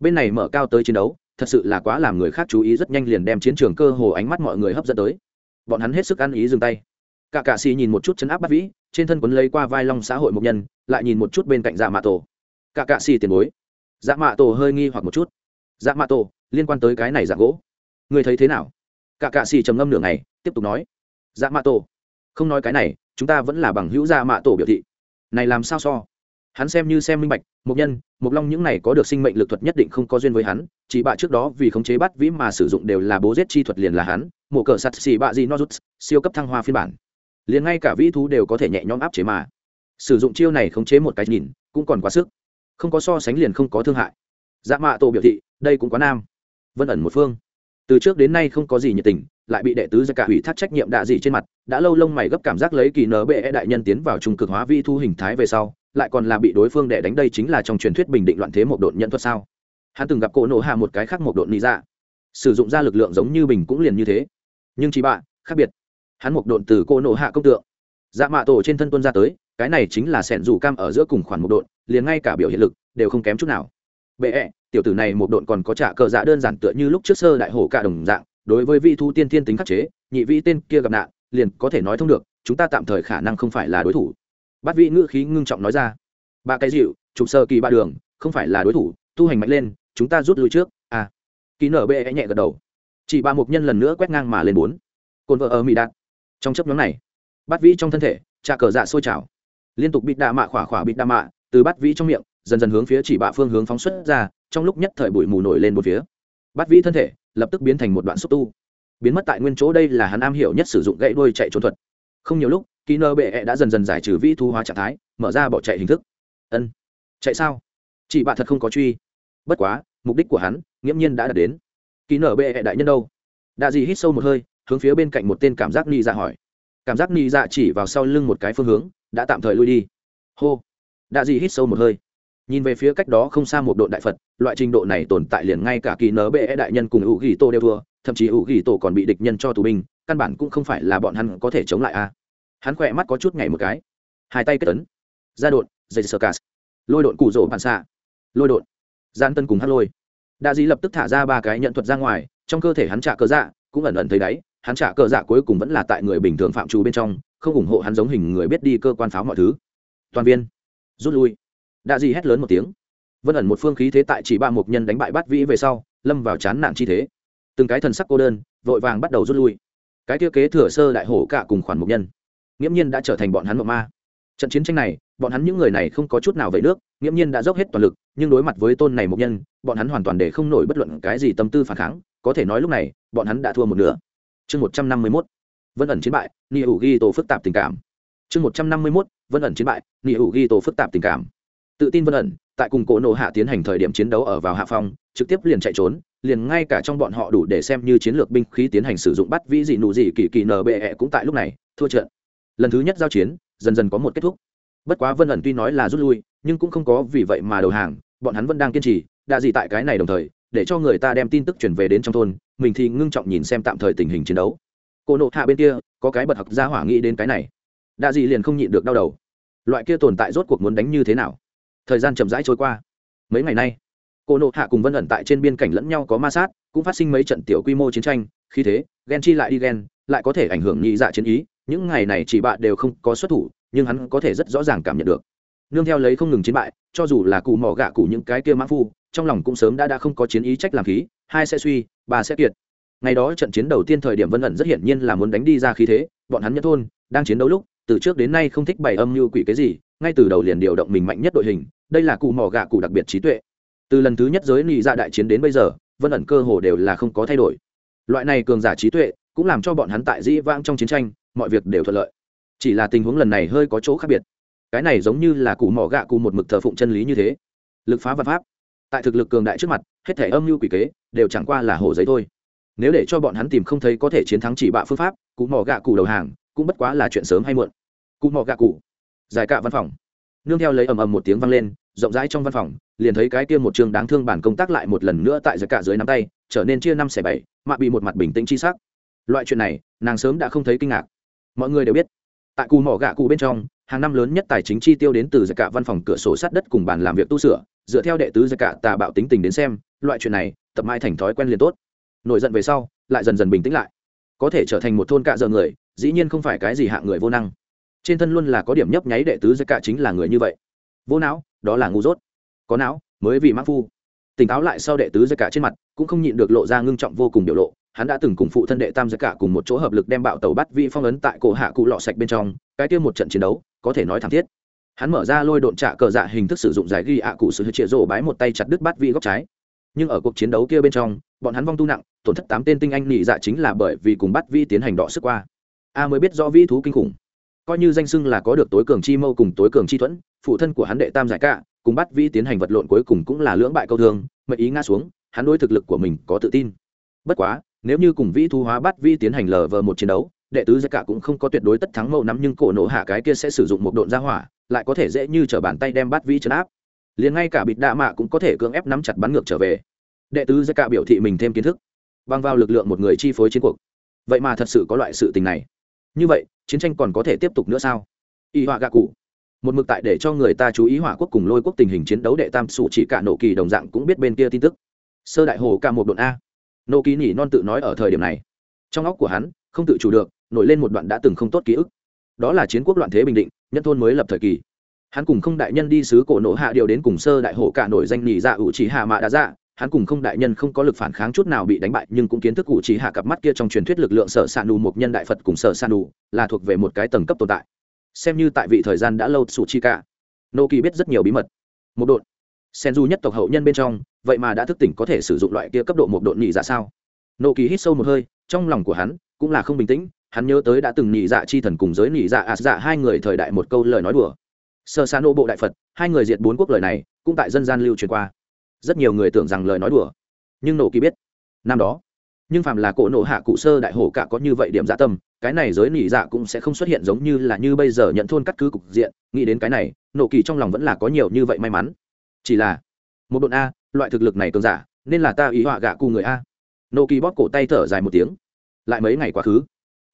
Bên này mở cao tới chiến đấu, thật sự là quá làm người khác chú ý rất nhanh liền đem chiến trường cơ hồ ánh mắt mọi người hấp dẫn tới. Bọn hắn hết sức ăn ý dừng tay. Cả cạ xì nhìn một chút chấn áp bắt vĩ, trên thân quấn lấy qua vai long xã hội mục nhân, lại nhìn một chút bên cạnh dạ mạ tổ. Cả cạ xì tiền bối. Dạ mạ tổ hơi nghi hoặc một chút. Dạ mạ tổ, liên quan tới cái này dạng gỗ. Người thấy thế nào? Cả cạ xì trầm ngâm nửa ngày, tiếp tục nói dạ mạ tổ, không nói cái này, chúng ta vẫn là bằng hữu dạ mạ tổ biểu thị. Này làm sao so? Hắn xem như xem minh bạch mục nhân mục long những này có được sinh mệnh lực thuật nhất định không có duyên với hắn, chỉ bạ trước đó vì khống chế bắt vĩ mà sử dụng đều là bố giết chi thuật liền là hắn, mổ cờ sắt xì bạ gì nozuts siêu cấp thăng hoa phiên bản. Liền ngay cả vĩ thú đều có thể nhẹ nhõm áp chế mà. Sử dụng chiêu này khống chế một cái nhìn, cũng còn quá sức. Không có so sánh liền không có thương hại. Dạ mạ tổ biểu thị, đây cũng quá nam. Vân ẩn một phương từ trước đến nay không có gì nhiệt tình, lại bị đệ tứ ra cả hủy thác trách nhiệm đạ dị trên mặt, đã lâu lông mày gấp cảm giác lấy kỳ nở bệ đại nhân tiến vào trung cực hóa vi thu hình thái về sau, lại còn là bị đối phương đẻ đánh đây chính là trong truyền thuyết bình định loạn thế một độn nhận thuật sao? Hắn từng gặp cổ nổ hạ một cái khác một độn lý ra dạ. sử dụng ra lực lượng giống như bình cũng liền như thế. Nhưng chỉ bạ khác biệt. Hắn một độn từ cô nổ hạ công tượng. Dạ mạ tổ trên thân tuân ra tới, cái này chính là sẻn rủ cam ở giữa cùng khoản một độn, liền ngay cả biểu hiện lực đều không kém chút nào. Bệ e tiểu tử này một độn còn có trả cờ dạ đơn giản tựa như lúc trước sơ đại hổ cả đồng dạng, đối với vị thu tiên thiên tính khắc chế, nhị vị tên kia gặp nạn, liền có thể nói thông được, chúng ta tạm thời khả năng không phải là đối thủ. Bát vị ngữ khí ngưng trọng nói ra. Ba cái dịu trục sơ kỳ ba đường, không phải là đối thủ, tu hành mạnh lên, chúng ta rút lui trước. À. Ký nở bê nhẹ gật đầu. Chỉ ba một nhân lần nữa quét ngang mà lên bốn. Cồn vợ ở mỹ đạt. Trong chấp nhóm này, bát vĩ trong thân thể trà cờ dạ sôi trào. Liên tục bịt đạ mạ khỏa khỏa bịt đạ mạ, từ bát vĩ trong miệng dần dần hướng phía chỉ bạ phương hướng phóng xuất ra, trong lúc nhất thời bụi mù nổi lên một phía. Bát vĩ thân thể lập tức biến thành một đoạn xúc tu. Biến mất tại nguyên chỗ đây là hắn am hiểu nhất sử dụng gãy đuôi chạy trốn thuật. Không nhiều lúc kỹ nơ bệ đã dần dần giải trừ vĩ thu hóa trạng thái, mở ra bỏ chạy hình thức. Ân, chạy sao? Chị bạ thật không có truy. Bất quá, mục đích của hắn nghiễm nhiên đã đạt đến. Kỹ nở bệ đại nhân đâu? Đạ dị hít sâu một hơi, hướng phía bên cạnh một tên cảm giác ni dạ hỏi. Cảm giác ni dạ chỉ vào sau lưng một cái phương hướng, đã tạm thời lui đi. Hô. Đạ dị hít sâu một hơi nhìn về phía cách đó không xa một độ đại phật, loại trình độ này tồn tại liền ngay cả kỳ nở bệ đại nhân cùng hữu ghi tô đều thua, thậm chí hữu ghi tổ còn bị địch nhân cho tù binh, căn bản cũng không phải là bọn hắn có thể chống lại a. Hắn khỏe mắt có chút ngày một cái. Hai tay kết tấn ra đột dây sơ cast lôi đột cụ rổ bàn xạ. Lôi đột gian tân cùng hát lôi. Đa dĩ lập tức thả ra ba cái nhận thuật ra ngoài, trong cơ thể hắn trả cờ dạ cũng ẩn ẩn thấy đáy hắn trả cờ dạ cuối cùng vẫn là tại người bình thường phạm trù bên trong, không ủng hộ hắn giống hình người biết đi cơ quan pháo mọi thứ. Toàn viên. Rút lui đã gì hét lớn một tiếng. Vân ẩn một phương khí thế tại chỉ ba một nhân đánh bại bát vĩ về sau, lâm vào chán nản chi thế. Từng cái thần sắc cô đơn, vội vàng bắt đầu rút lui. Cái tiêu kế thừa sơ đại hổ cả cùng khoản mục nhân. Nghiễm nhiên đã trở thành bọn hắn mộng ma. Trận chiến tranh này, bọn hắn những người này không có chút nào về nước, nghiễm nhiên đã dốc hết toàn lực, nhưng đối mặt với tôn này mục nhân, bọn hắn hoàn toàn để không nổi bất luận cái gì tâm tư phản kháng. Có thể nói lúc này, bọn hắn đã thua một nửa. Chương một trăm năm mươi mốt, vân ẩn chiến bại ni ủ ghi tổ phức tạp tình cảm. Chương một trăm năm mươi mốt, vân ẩn chiến bại ni ủ ghi tổ phức tạp tình cảm tự tin vân ẩn, tại cùng cổ nộ hạ tiến hành thời điểm chiến đấu ở vào hạ phong, trực tiếp liền chạy trốn, liền ngay cả trong bọn họ đủ để xem như chiến lược binh khí tiến hành sử dụng bắt vĩ dị nụ dị kỳ kỳ nở bệ cũng tại lúc này, thua trận. Lần thứ nhất giao chiến, dần dần có một kết thúc. Bất quá vân ẩn tuy nói là rút lui, nhưng cũng không có vì vậy mà đầu hàng, bọn hắn vẫn đang kiên trì, đã gì tại cái này đồng thời, để cho người ta đem tin tức chuyển về đến trong thôn, mình thì ngưng trọng nhìn xem tạm thời tình hình chiến đấu. Cô nộ hạ bên kia, có cái bật học ra hỏa nghĩ đến cái này. Đã gì liền không nhịn được đau đầu. Loại kia tồn tại rốt cuộc muốn đánh như thế nào? Thời gian chậm rãi trôi qua. Mấy ngày nay, cô nộ hạ cùng vân ẩn tại trên biên cảnh lẫn nhau có ma sát, cũng phát sinh mấy trận tiểu quy mô chiến tranh khi thế ghen chi lại đi ghen lại có thể ảnh hưởng nhị dạ chiến ý, những ngày này chỉ bạn đều không có xuất thủ, nhưng hắn có thể rất rõ ràng cảm nhận được. Nương theo lấy không ngừng chiến bại, cho dù là cụ mỏ gạ cụ những cái kia mã phu, trong lòng cũng sớm đã đã không có chiến ý trách làm khí, hai sẽ suy, ba sẽ kiệt. Ngày đó trận chiến đầu tiên thời điểm vân ẩn rất hiển nhiên là muốn đánh đi ra khí thế, bọn hắn nhất thôn, đang chiến đấu lúc, từ trước đến nay không thích bày âm như quỷ cái gì ngay từ đầu liền điều động mình mạnh nhất đội hình, đây là cụ mỏ gạ cụ đặc biệt trí tuệ. Từ lần thứ nhất giới nị ra dạ đại chiến đến bây giờ, vân ẩn cơ hồ đều là không có thay đổi. Loại này cường giả trí tuệ cũng làm cho bọn hắn tại dĩ vãng trong chiến tranh, mọi việc đều thuận lợi. Chỉ là tình huống lần này hơi có chỗ khác biệt. Cái này giống như là cụ mỏ gạ cụ một mực thờ phụng chân lý như thế. Lực phá vật pháp. Tại thực lực cường đại trước mặt, hết thể âm mưu quỷ kế đều chẳng qua là hồ giấy thôi. Nếu để cho bọn hắn tìm không thấy có thể chiến thắng chỉ bạ phương pháp, cụ mỏ gạ cụ đầu hàng cũng bất quá là chuyện sớm hay muộn. Cụ mỏ gạ cụ giải cạ văn phòng. Nương theo lấy ầm ầm một tiếng vang lên, rộng rãi trong văn phòng, liền thấy cái kia một trường đáng thương bản công tác lại một lần nữa tại giải cạ dưới nắm tay, trở nên chia năm xẻ bảy mạ bị một mặt bình tĩnh chi sắc. Loại chuyện này, nàng sớm đã không thấy kinh ngạc. Mọi người đều biết, tại cù mỏ gạ cụ bên trong, hàng năm lớn nhất tài chính chi tiêu đến từ giải cạ văn phòng cửa sổ sát đất cùng bàn làm việc tu sửa, dựa theo đệ tứ giải cạ tà bạo tính tình đến xem, loại chuyện này, tập mãi thành thói quen liền tốt. Nổi giận về sau, lại dần dần bình tĩnh lại. Có thể trở thành một thôn cạ dợ người, dĩ nhiên không phải cái gì hạ người vô năng trên thân luôn là có điểm nhấp nháy đệ tứ giới cả chính là người như vậy. Vô não, đó là ngu dốt. Có não, mới vì mãn phu. Tỉnh táo lại sau đệ tứ giới cả trên mặt, cũng không nhịn được lộ ra ngưng trọng vô cùng biểu lộ. Hắn đã từng cùng phụ thân đệ tam giới cả cùng một chỗ hợp lực đem bạo tàu bắt vị phong ấn tại cổ hạ cụ lọ sạch bên trong, cái kia một trận chiến đấu, có thể nói thảm thiết. Hắn mở ra lôi độn trạ cờ dạ hình thức sử dụng giải ghi ạ cụ sự chĩa rổ bái một tay chặt đứt bắt vị góc trái. Nhưng ở cuộc chiến đấu kia bên trong, bọn hắn vong tu nặng, tổn thất tám tên tinh anh nhị dạ chính là bởi vì cùng bắt vi tiến hành đọ sức qua. A mới biết rõ vĩ thú kinh khủng coi như danh xưng là có được tối cường chi mâu cùng tối cường chi thuẫn, phụ thân của hắn đệ tam giải cả cùng bắt vi tiến hành vật lộn cuối cùng cũng là lưỡng bại câu thương, mệnh ý ngã xuống, hắn đối thực lực của mình có tự tin. Bất quá, nếu như cùng vĩ thu hóa bắt vi tiến hành lờ vờ một chiến đấu, đệ tứ giải cả cũng không có tuyệt đối tất thắng mâu nắm nhưng cổ nổ hạ cái kia sẽ sử dụng một độn ra hỏa, lại có thể dễ như t bàn tay đem bắt vi chấn áp. Liền ngay cả bịt đạ mạ cũng có thể cưỡng ép nắm chặt bắn ngược trở về. Đệ tứ giải cả biểu thị mình thêm kiến thức băng vào lực lượng một người chi phối chiến cuộc. Vậy mà thật sự có loại sự tình này như vậy, chiến tranh còn có thể tiếp tục nữa sao? Y họa gạ cụ. Một mực tại để cho người ta chú ý hỏa quốc cùng lôi quốc tình hình chiến đấu đệ tam sụ chỉ cả nổ kỳ đồng dạng cũng biết bên kia tin tức. Sơ đại hồ ca một độn a. Nô kỳ nỉ non tự nói ở thời điểm này. Trong óc của hắn, không tự chủ được, nổi lên một đoạn đã từng không tốt ký ức. Đó là chiến quốc loạn thế bình định, nhân thôn mới lập thời kỳ. Hắn cùng không đại nhân đi sứ cổ nổ hạ điều đến cùng sơ đại hồ cả nổi danh nỉ dạ ủ chỉ hạ mạ đã dạ hắn cùng không đại nhân không có lực phản kháng chút nào bị đánh bại nhưng cũng kiến thức cụ chỉ hạ cặp mắt kia trong truyền thuyết lực lượng sở s ạ nù một nhân đại phật cùng sở s ạ nù là thuộc về một cái tầng cấp tồn tại. Xem như tại vị thời gian đã lâu sủ chi cả. Nô kỳ biết rất nhiều bí mật. Một đột, sen du nhất tộc hậu nhân bên trong vậy mà đã thức tỉnh có thể sử dụng loại kia cấp độ một đột nhị dạ sao? Nô kỳ hít sâu một hơi trong lòng của hắn cũng là không bình tĩnh hắn nhớ tới đã từng nhị dạ chi thần cùng giới nhị dạ ạt dạ hai người thời đại một câu lời nói đùa. Sơ sa nô bộ đại phật hai người diệt bốn quốc lời này cũng tại dân gian lưu truyền qua rất nhiều người tưởng rằng lời nói đùa. Nhưng nổ kỳ biết, năm đó, nhưng phàm là cổ nộ hạ cụ sơ đại hổ cả có như vậy điểm dạ tâm, cái này giới nỉ dạ cũng sẽ không xuất hiện giống như là như bây giờ nhận thôn cắt cứ cục diện. Nghĩ đến cái này, nổ kỳ trong lòng vẫn là có nhiều như vậy may mắn. Chỉ là, một đội a, loại thực lực này cường giả, nên là ta ý họa gạ cụ người a. Nổ kỳ bóp cổ tay thở dài một tiếng. Lại mấy ngày quá khứ,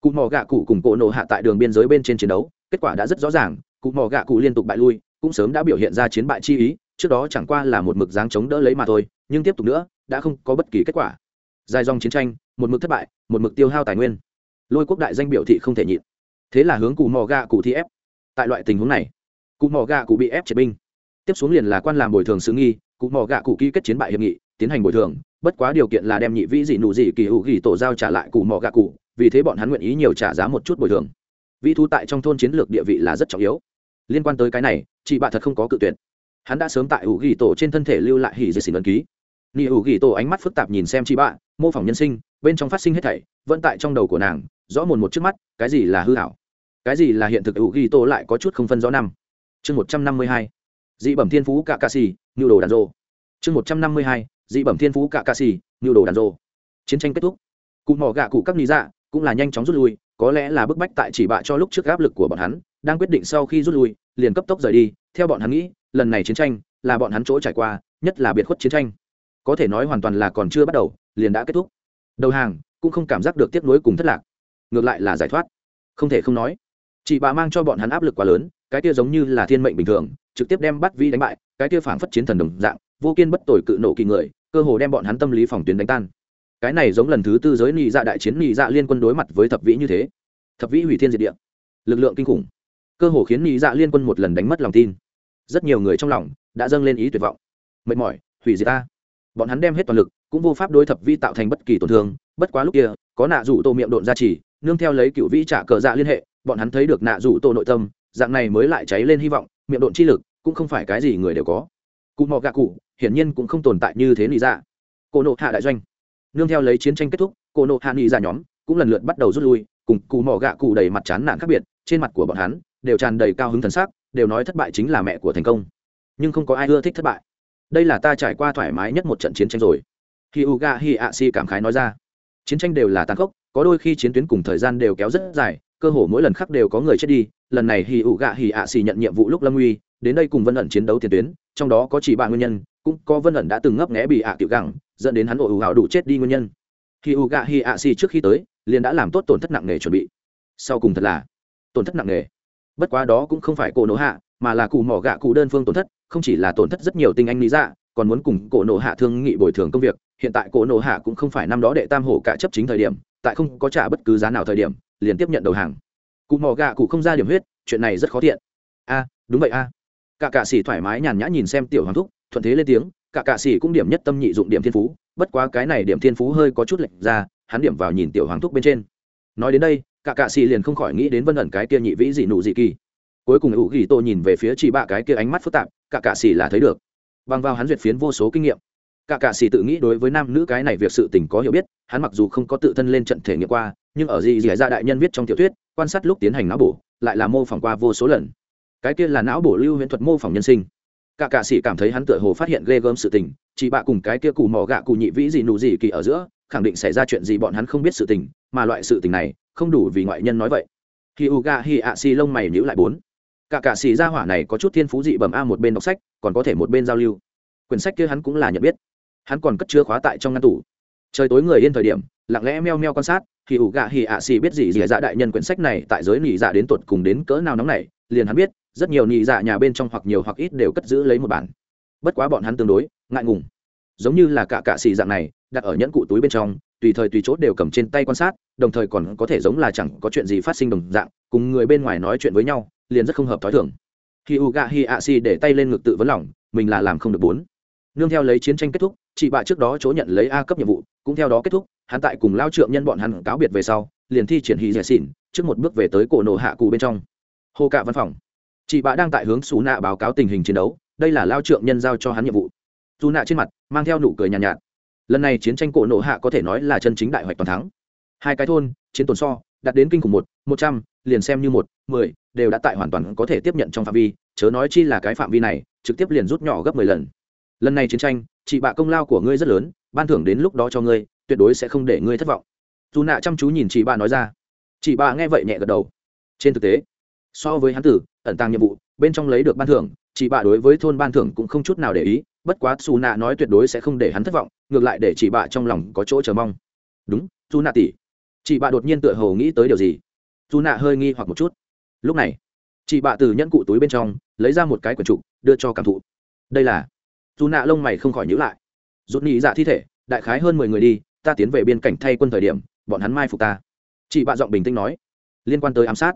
cụ mò gạ cụ cùng cổ nộ hạ tại đường biên giới bên trên chiến đấu, kết quả đã rất rõ ràng, cụ mò gạ cụ liên tục bại lui, cũng sớm đã biểu hiện ra chiến bại chi ý trước đó chẳng qua là một mực dáng chống đỡ lấy mà thôi, nhưng tiếp tục nữa, đã không có bất kỳ kết quả. Dài dòng chiến tranh, một mực thất bại, một mực tiêu hao tài nguyên. Lôi quốc đại danh biểu thị không thể nhịn. Thế là hướng cụ mò gà cụ thi ép. Tại loại tình huống này, cụ mò gà cụ bị ép triệt binh. Tiếp xuống liền là quan làm bồi thường sự nghi, cụ mò gà cụ ký kết chiến bại hiệp nghị, tiến hành bồi thường. Bất quá điều kiện là đem nhị vĩ dị nụ dị kỳ hữu ghi tổ giao trả lại cụ mò gà cụ, vì thế bọn hắn nguyện ý nhiều trả giá một chút bồi thường. Vị thu tại trong thôn chiến lược địa vị là rất trọng yếu. Liên quan tới cái này, chị bạn thật không có cự tuyệt hắn đã sớm tại ủ ghi tổ trên thân thể lưu lại hỉ dây xỉn ấn ký. Ni ủ ghi tổ ánh mắt phức tạp nhìn xem chị bạ mô phỏng nhân sinh, bên trong phát sinh hết thảy, vẫn tại trong đầu của nàng, rõ mồn một trước mắt, cái gì là hư hảo cái gì là hiện thực ủ ghi tổ lại có chút không phân rõ năm? Chương một trăm năm mươi hai, dị bẩm thiên phú cạ ca xì nhu đồ đàn rô. Chương một trăm năm mươi hai, dị bẩm thiên phú cạ ca xì nhu đồ đàn rô. Chiến tranh kết thúc. Cụ mỏ gạ cụ các lý dạ cũng là nhanh chóng rút lui, có lẽ là bức bách tại chỉ bạ cho lúc trước áp lực của bọn hắn, đang quyết định sau khi rút lui, liền cấp tốc rời đi, theo bọn hắn nghĩ lần này chiến tranh là bọn hắn chỗ trải qua, nhất là biệt khuất chiến tranh. Có thể nói hoàn toàn là còn chưa bắt đầu, liền đã kết thúc. Đầu hàng cũng không cảm giác được tiếp nối cùng thất lạc. Ngược lại là giải thoát. Không thể không nói, chị bà mang cho bọn hắn áp lực quá lớn, cái kia giống như là thiên mệnh bình thường, trực tiếp đem bắt vi đánh bại, cái kia phảng phất chiến thần đồng dạng, vô kiên bất tội cự nổ kỳ người, cơ hồ đem bọn hắn tâm lý phòng tuyến đánh tan. Cái này giống lần thứ tư giới nị dạ đại chiến nị dạ liên quân đối mặt với thập vĩ như thế. Thập vĩ hủy thiên diệt địa. Lực lượng kinh khủng. Cơ hồ khiến nị dạ liên quân một lần đánh mất lòng tin rất nhiều người trong lòng đã dâng lên ý tuyệt vọng. Mệt mỏi, hủy diệt ta. Bọn hắn đem hết toàn lực, cũng vô pháp đối thập vi tạo thành bất kỳ tổn thương. Bất quá lúc kia, có nạ rủ tô miệng độn ra chỉ, nương theo lấy cựu vi trả cờ dạ liên hệ, bọn hắn thấy được nạ rủ tô nội tâm, dạng này mới lại cháy lên hy vọng, miệng độn chi lực cũng không phải cái gì người đều có. Cụ mò gạ cụ, hiển nhiên cũng không tồn tại như thế lý dạ. Cô nộ hạ đại doanh. Nương theo lấy chiến tranh kết thúc, cô nộ hạ nghị ra dạ nhóm cũng lần lượt bắt đầu rút lui, cùng cụ mò gạ cụ đầy mặt chán nản khác biệt, trên mặt của bọn hắn đều tràn đầy cao hứng thần sắc đều nói thất bại chính là mẹ của thành công. Nhưng không có ai ưa thích thất bại. Đây là ta trải qua thoải mái nhất một trận chiến tranh rồi. Khi uga hi a si cảm khái nói ra. Chiến tranh đều là tàn khốc, có đôi khi chiến tuyến cùng thời gian đều kéo rất dài, cơ hồ mỗi lần khắc đều có người chết đi. Lần này hi uga hi a si nhận nhiệm vụ lúc lâm uy, đến đây cùng vân ẩn chiến đấu tiền tuyến, trong đó có chỉ ba nguyên nhân, cũng có vân ẩn đã từng ngấp nghẽ bị ạ à tiểu gẳng, dẫn đến hắn ổ ủ hào đủ chết đi nguyên nhân. Khi uga hi a si trước khi tới, liền đã làm tốt tổn thất nặng nề chuẩn bị. Sau cùng thật là, tổn thất nặng nề bất quá đó cũng không phải cổ nổ hạ, mà là cụ mỏ gạ cụ đơn phương tổn thất, không chỉ là tổn thất rất nhiều tinh anh lý dạ còn muốn cùng cổ nổ hạ thương nghị bồi thường công việc. Hiện tại cổ nổ hạ cũng không phải năm đó đệ tam hổ cả chấp chính thời điểm, tại không có trả bất cứ giá nào thời điểm, liền tiếp nhận đầu hàng. Cụ mỏ gạ cụ không ra điểm huyết, chuyện này rất khó thiện a, đúng vậy a. Cả cạ sĩ thoải mái nhàn nhã nhìn xem tiểu hoàng thúc, thuận thế lên tiếng, cả cạ sĩ cũng điểm nhất tâm nhị dụng điểm thiên phú, bất quá cái này điểm thiên phú hơi có chút lệch ra, hắn điểm vào nhìn tiểu hoàng thúc bên trên. Nói đến đây cả cạ xì liền không khỏi nghĩ đến vân ẩn cái kia nhị vĩ dị nụ dị kỳ. Cuối cùng ủ ghi tô nhìn về phía chị bạ cái kia ánh mắt phức tạp, cả cạ xì là thấy được. Bằng vào hắn duyệt phiến vô số kinh nghiệm, cả cạ xì tự nghĩ đối với nam nữ cái này việc sự tình có hiểu biết, hắn mặc dù không có tự thân lên trận thể nghiệm qua, nhưng ở dị dị ra đại nhân viết trong tiểu thuyết, quan sát lúc tiến hành não bổ, lại là mô phỏng qua vô số lần. Cái kia là não bổ lưu huyễn thuật mô phỏng nhân sinh. Cả cạ sĩ cảm thấy hắn tựa hồ phát hiện ghê gớm sự tình, chị bạ cùng cái kia cù mỏ gạ cụ nhị vĩ gì nụ gì kỳ ở giữa khẳng định xảy ra chuyện gì bọn hắn không biết sự tình, mà loại sự tình này không đủ vì ngoại nhân nói vậy. Khi u ga hi ạ xì lông mày nhữ lại bốn. Cả cả xì ra hỏa này có chút thiên phú dị bẩm a một bên đọc sách, còn có thể một bên giao lưu. Quyển sách kia hắn cũng là nhận biết. Hắn còn cất chứa khóa tại trong ngăn tủ. Trời tối người yên thời điểm, lặng lẽ meo meo quan sát thì ủ gạ hì ạ xì biết gì dì dạ đại nhân quyển sách này tại giới nỉ dạ đến tuột cùng đến cỡ nào nóng này, liền hắn biết, rất nhiều nỉ dạ nhà bên trong hoặc nhiều hoặc ít đều cất giữ lấy một bản. Bất quá bọn hắn tương đối, ngại ngùng. Giống như là cả cạ xì dạng này đặt ở nhẫn cụ túi bên trong tùy thời tùy chốt đều cầm trên tay quan sát đồng thời còn có thể giống là chẳng có chuyện gì phát sinh đồng dạng cùng người bên ngoài nói chuyện với nhau liền rất không hợp t h ó i thưởng khi u gạ hi a si để tay lên ngực tự vấn lòng mình là làm không được bốn. Nương theo lấy chiến tranh kết thúc chị bạ trước đó chỗ nhận lấy a cấp nhiệm vụ cũng theo đó kết thúc hắn tại cùng lao trượng nhân bọn hắn cáo biệt về sau liền thi triển hy dẻ xỉn trước một bước về tới cổ nổ hạ cụ bên trong. Hô cạ văn phòng. Chị bạ đang tại hướng xú nạ báo cáo tình hình chiến đấu đây là lao trượng nhân giao cho hắn nhiệm vụ. Dù nạ trên mặt mang theo nụ cười nhàn nhạt, nhạt lần này chiến tranh cổ nộ hạ có thể nói là chân chính đại hoạch toàn thắng. Hai cái thôn, chiến tồn so, đạt đến kinh khủng một một trăm, liền xem như một, mười, đều đã tại hoàn toàn có thể tiếp nhận trong phạm vi, chớ nói chi là cái phạm vi này, trực tiếp liền rút nhỏ gấp mười lần. Lần này chiến tranh, chị bạ công lao của ngươi rất lớn, ban thưởng đến lúc đó cho ngươi, tuyệt đối sẽ không để ngươi thất vọng. Dù nạ chăm chú nhìn chị bạ nói ra. Chị bạ nghe vậy nhẹ gật đầu. Trên thực tế, so với hắn tử, ẩn tàng nhiệm vụ, bên trong lấy được ban thưởng, chị bạ đối với thôn ban thưởng cũng không chút nào để ý bất quá xù nạ nói tuyệt đối sẽ không để hắn thất vọng, ngược lại để chị bạ trong lòng có chỗ chờ mong. Đúng dù nạ tỉ chị bạ đột nhiên tựa hồ nghĩ tới điều gì. Dù nạ hơi nghi hoặc một chút. Lúc này chị bạ từ nhẫn cụ túi bên trong, lấy ra một cái quần trục, đưa cho cảm thụ. Đây là. Dù nạ lông mày không khỏi nhữ lại. Rút nhị dạ thi thể, đại khái hơn mười người đi, ta tiến về biên cảnh thay quân thời điểm, bọn hắn mai phục ta. Chị bạ giọng bình tĩnh nói. Liên quan tới ám sát,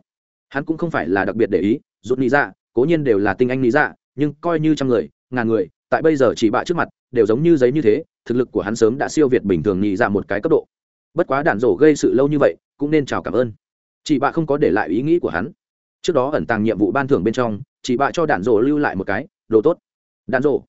hắn cũng không phải là đặc biệt để ý, rút nhị dạ cố nhiên đều là tinh anh nhị dạ nhưng coi như trăm người, ngàn người tại bây giờ chỉ bạ trước mặt, đều giống như giấy như thế, thực lực của hắn sớm đã siêu việt bình thường nhị ra một cái cấp độ. Bất quá đạn rổ gây sự lâu như vậy, cũng nên chào cảm ơn. Chị bạ không có để lại ý nghĩ của hắn. Trước đó ẩn tàng nhiệm vụ ban thưởng bên trong chị bạ cho đạn rổ lưu lại một cái, đồ tốt. Đạn rổ.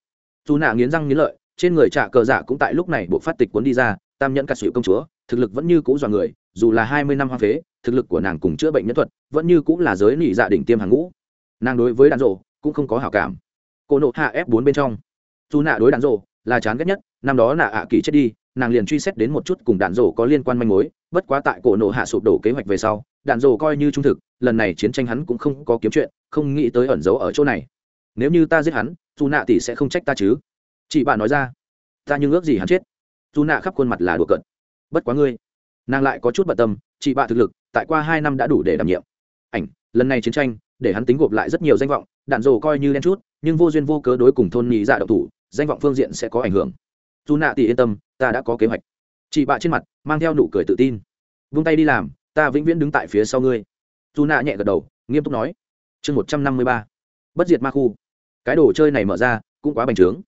Dù nạ nghiến răng nghiến lợi, trên người trả cờ giả cũng tại lúc này buộc phát tịch cuốn đi ra, tam nhẫn cắt sụi công chúa, thực lực vẫn như cũ dọa người, dù là hai mươi năm hoa phế, thực lực của nàng cùng chữa bệnh nhân thuật, vẫn như cũng là giới nỉ dạ đỉnh tiêm hàng ngũ. Nàng đối với đạn rổ cũng không có hảo cảm. Cô nộ hạ ép bốn bên trong dù nạ đối đạn rộ là chán ghét nhất, năm đó nạ ạ kỳ chết đi, nàng liền truy xét đến một chút cùng đạn rộ có liên quan manh mối, bất quá tại cổ nộ hạ sụp đổ kế hoạch về sau, đạn rộ coi như trung thực, lần này chiến tranh hắn cũng không có kiếm chuyện, không nghĩ tới ẩn giấu ở chỗ này. Nếu như ta giết hắn, dù nạ tỷ sẽ không trách ta chứ? Chị bà nói ra. Ta nhưng ước gì hắn chết. Dù nạ khắp khuôn mặt là đùa cận bất quá ngươi. Nàng lại có chút bận tâm, chị bà thực lực, tại qua hai năm đã đủ để đảm nhiệm. Ảnh, lần này chiến tranh, để hắn tính gộp lại rất nhiều danh vọng, đạn rổ coi như đen chút, nhưng vô duyên vô cớ đối cùng thôn nhị dạ độc thủ danh vọng phương diện sẽ có ảnh hưởng. Dù nạ tỷ yên tâm, ta đã có kế hoạch. Chị bạ trên mặt, mang theo nụ cười tự tin. Vung tay đi làm, ta vĩnh viễn đứng tại phía sau ngươi. Dù nạ nhẹ gật đầu, nghiêm túc nói. Chương một trăm năm mươi ba. Bất diệt ma khu. Cái đồ chơi này mở ra, cũng quá bành trướng.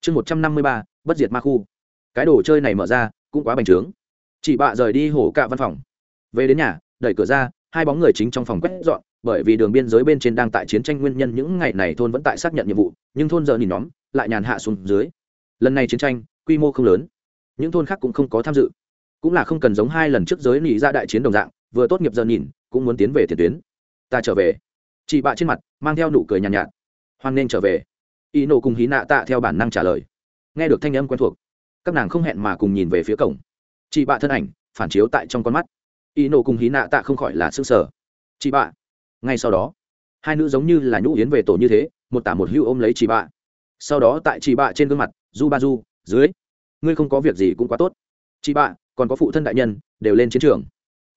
Chương một trăm năm mươi ba, bất diệt ma khu. Cái đồ chơi này mở ra, cũng quá bành trướng. Chị bạ rời đi hổ cạ văn phòng. Về đến nhà, đẩy cửa ra, hai bóng người chính trong phòng quét dọn, bởi vì đường biên giới bên trên đang tại chiến tranh nguyên nhân những ngày này thôn vẫn tại xác nhận nhiệm vụ, nhưng thôn giờ nhìn nhóm lại nhàn hạ xuống dưới. Lần này chiến tranh quy mô không lớn. Những thôn khác cũng không có tham dự. Cũng là không cần giống hai lần trước giới nỉ ra đại chiến đồng dạng vừa tốt nghiệp giờ nhìn cũng muốn tiến về tiền tuyến. Ta trở về. Chị bạ trên mặt mang theo nụ cười nhàn nhạt, nhạt. Hoan nên trở về. Y nộ cùng hí nạ tạ theo bản năng trả lời. Nghe được thanh âm quen thuộc các nàng không hẹn mà cùng nhìn về phía cổng. Chị bạ thân ảnh phản chiếu tại trong con mắt. Y nộ cùng hí nạ tạ không khỏi là s ư ơ n g sở chị bạ ngay sau đó hai nữ giống như là nhũ yến về tổ như thế một tả một hưu ôm lấy chị bạ sau đó tại chị bạ trên gương mặt, du ba du, dưới. Ngươi không có việc gì cũng quá tốt. Chị bạ, còn có phụ thân đại nhân, đều lên chiến trường.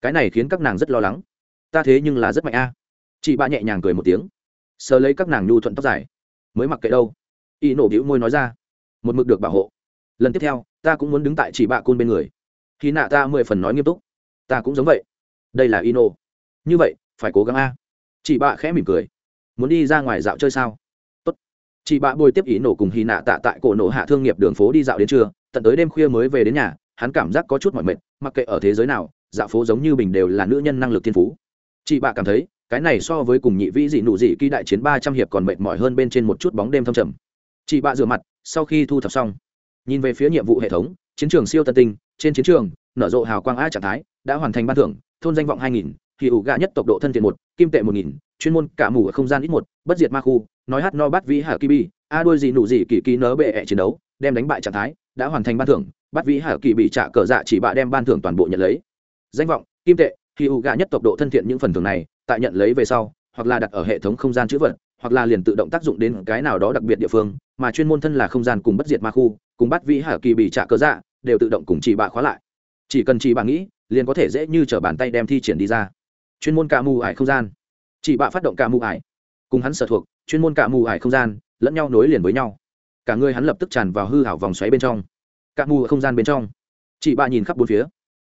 Cái này khiến các nàng rất lo lắng. Ta thế nhưng là rất mạnh a. Chị bạ nhẹ nhàng cười một tiếng. Sờ lấy các nàng nhu thuận tóc dài. Mới mặc kệ đâu. Y nổ bĩu môi nói ra. Một mực được bảo hộ. Lần tiếp theo, ta cũng muốn đứng tại chị bạ côn bên người. Khi nạ ta mười phần nói nghiêm túc. Ta cũng giống vậy. Đây là y nổ như vậy, phải cố gắng a. Chị bạ khẽ mỉm cười. Muốn đi ra ngoài dạo chơi sao? Chị bạ bồi tiếp ý nổ cùng hy nạ tạ tại cổ nổ hạ thương nghiệp đường phố đi dạo đến trưa, tận tới đêm khuya mới về đến nhà, hắn cảm giác có chút mỏi mệt, mặc kệ ở thế giới nào, dạo phố giống như bình đều là nữ nhân năng lực thiên phú. Chị bạ cảm thấy, cái này so với cùng nhị vĩ dị nụ dị kỳ đại chiến ba trăm hiệp còn mệt mỏi hơn bên trên một chút bóng đêm thâm trầm. Chị bạ rửa mặt, sau khi thu thập xong, nhìn về phía nhiệm vụ hệ thống, chiến trường siêu tân tinh, trên chiến trường, nở rộ hào quang a trạng thái, đã hoàn thành ban thưởng, thôn danh vọng hai nghìn thì ủ gạ nhất tộc độ thân thiện một, kim tệ một nghìn, chuyên môn cả mù ở không gian ít một, bất diệt ma khu, nói hát no bắt vĩ hà kibi a đôi gì nụ gì kỳ kỳ nớ bệ ẹ chiến đấu, đem đánh bại trạng thái, đã hoàn thành ban thưởng bắt vĩ hà kỳ bị trả cờ dạ chỉ bạ đem ban thưởng toàn bộ nhận lấy. Danh vọng, kim tệ, khi ủ gạ nhất tộc độ thân thiện những phần thưởng này, tại nhận lấy về sau, hoặc là đặt ở hệ thống không gian chữ vật, hoặc là liền tự động tác dụng đến cái nào đó đặc biệt địa phương, mà chuyên môn thân là không gian cùng bất diệt ma khu, cùng bắt vĩ hà kỳ bị trả cờ dạ đều tự động cùng chỉ bạ khóa lại. Chỉ cần chỉ bạ nghĩ, liền có thể dễ như t bàn tay đem thi triển đi ra chuyên môn cả mù ải không gian. Chỉ bạ phát động cả mù ải. Cùng hắn sở thuộc, chuyên môn cả mù ải không gian, lẫn nhau nối liền với nhau. Cả người hắn lập tức tràn vào hư hảo vòng xoáy bên trong. Cả mù ở không gian bên trong. Chị bạ nhìn khắp bốn phía.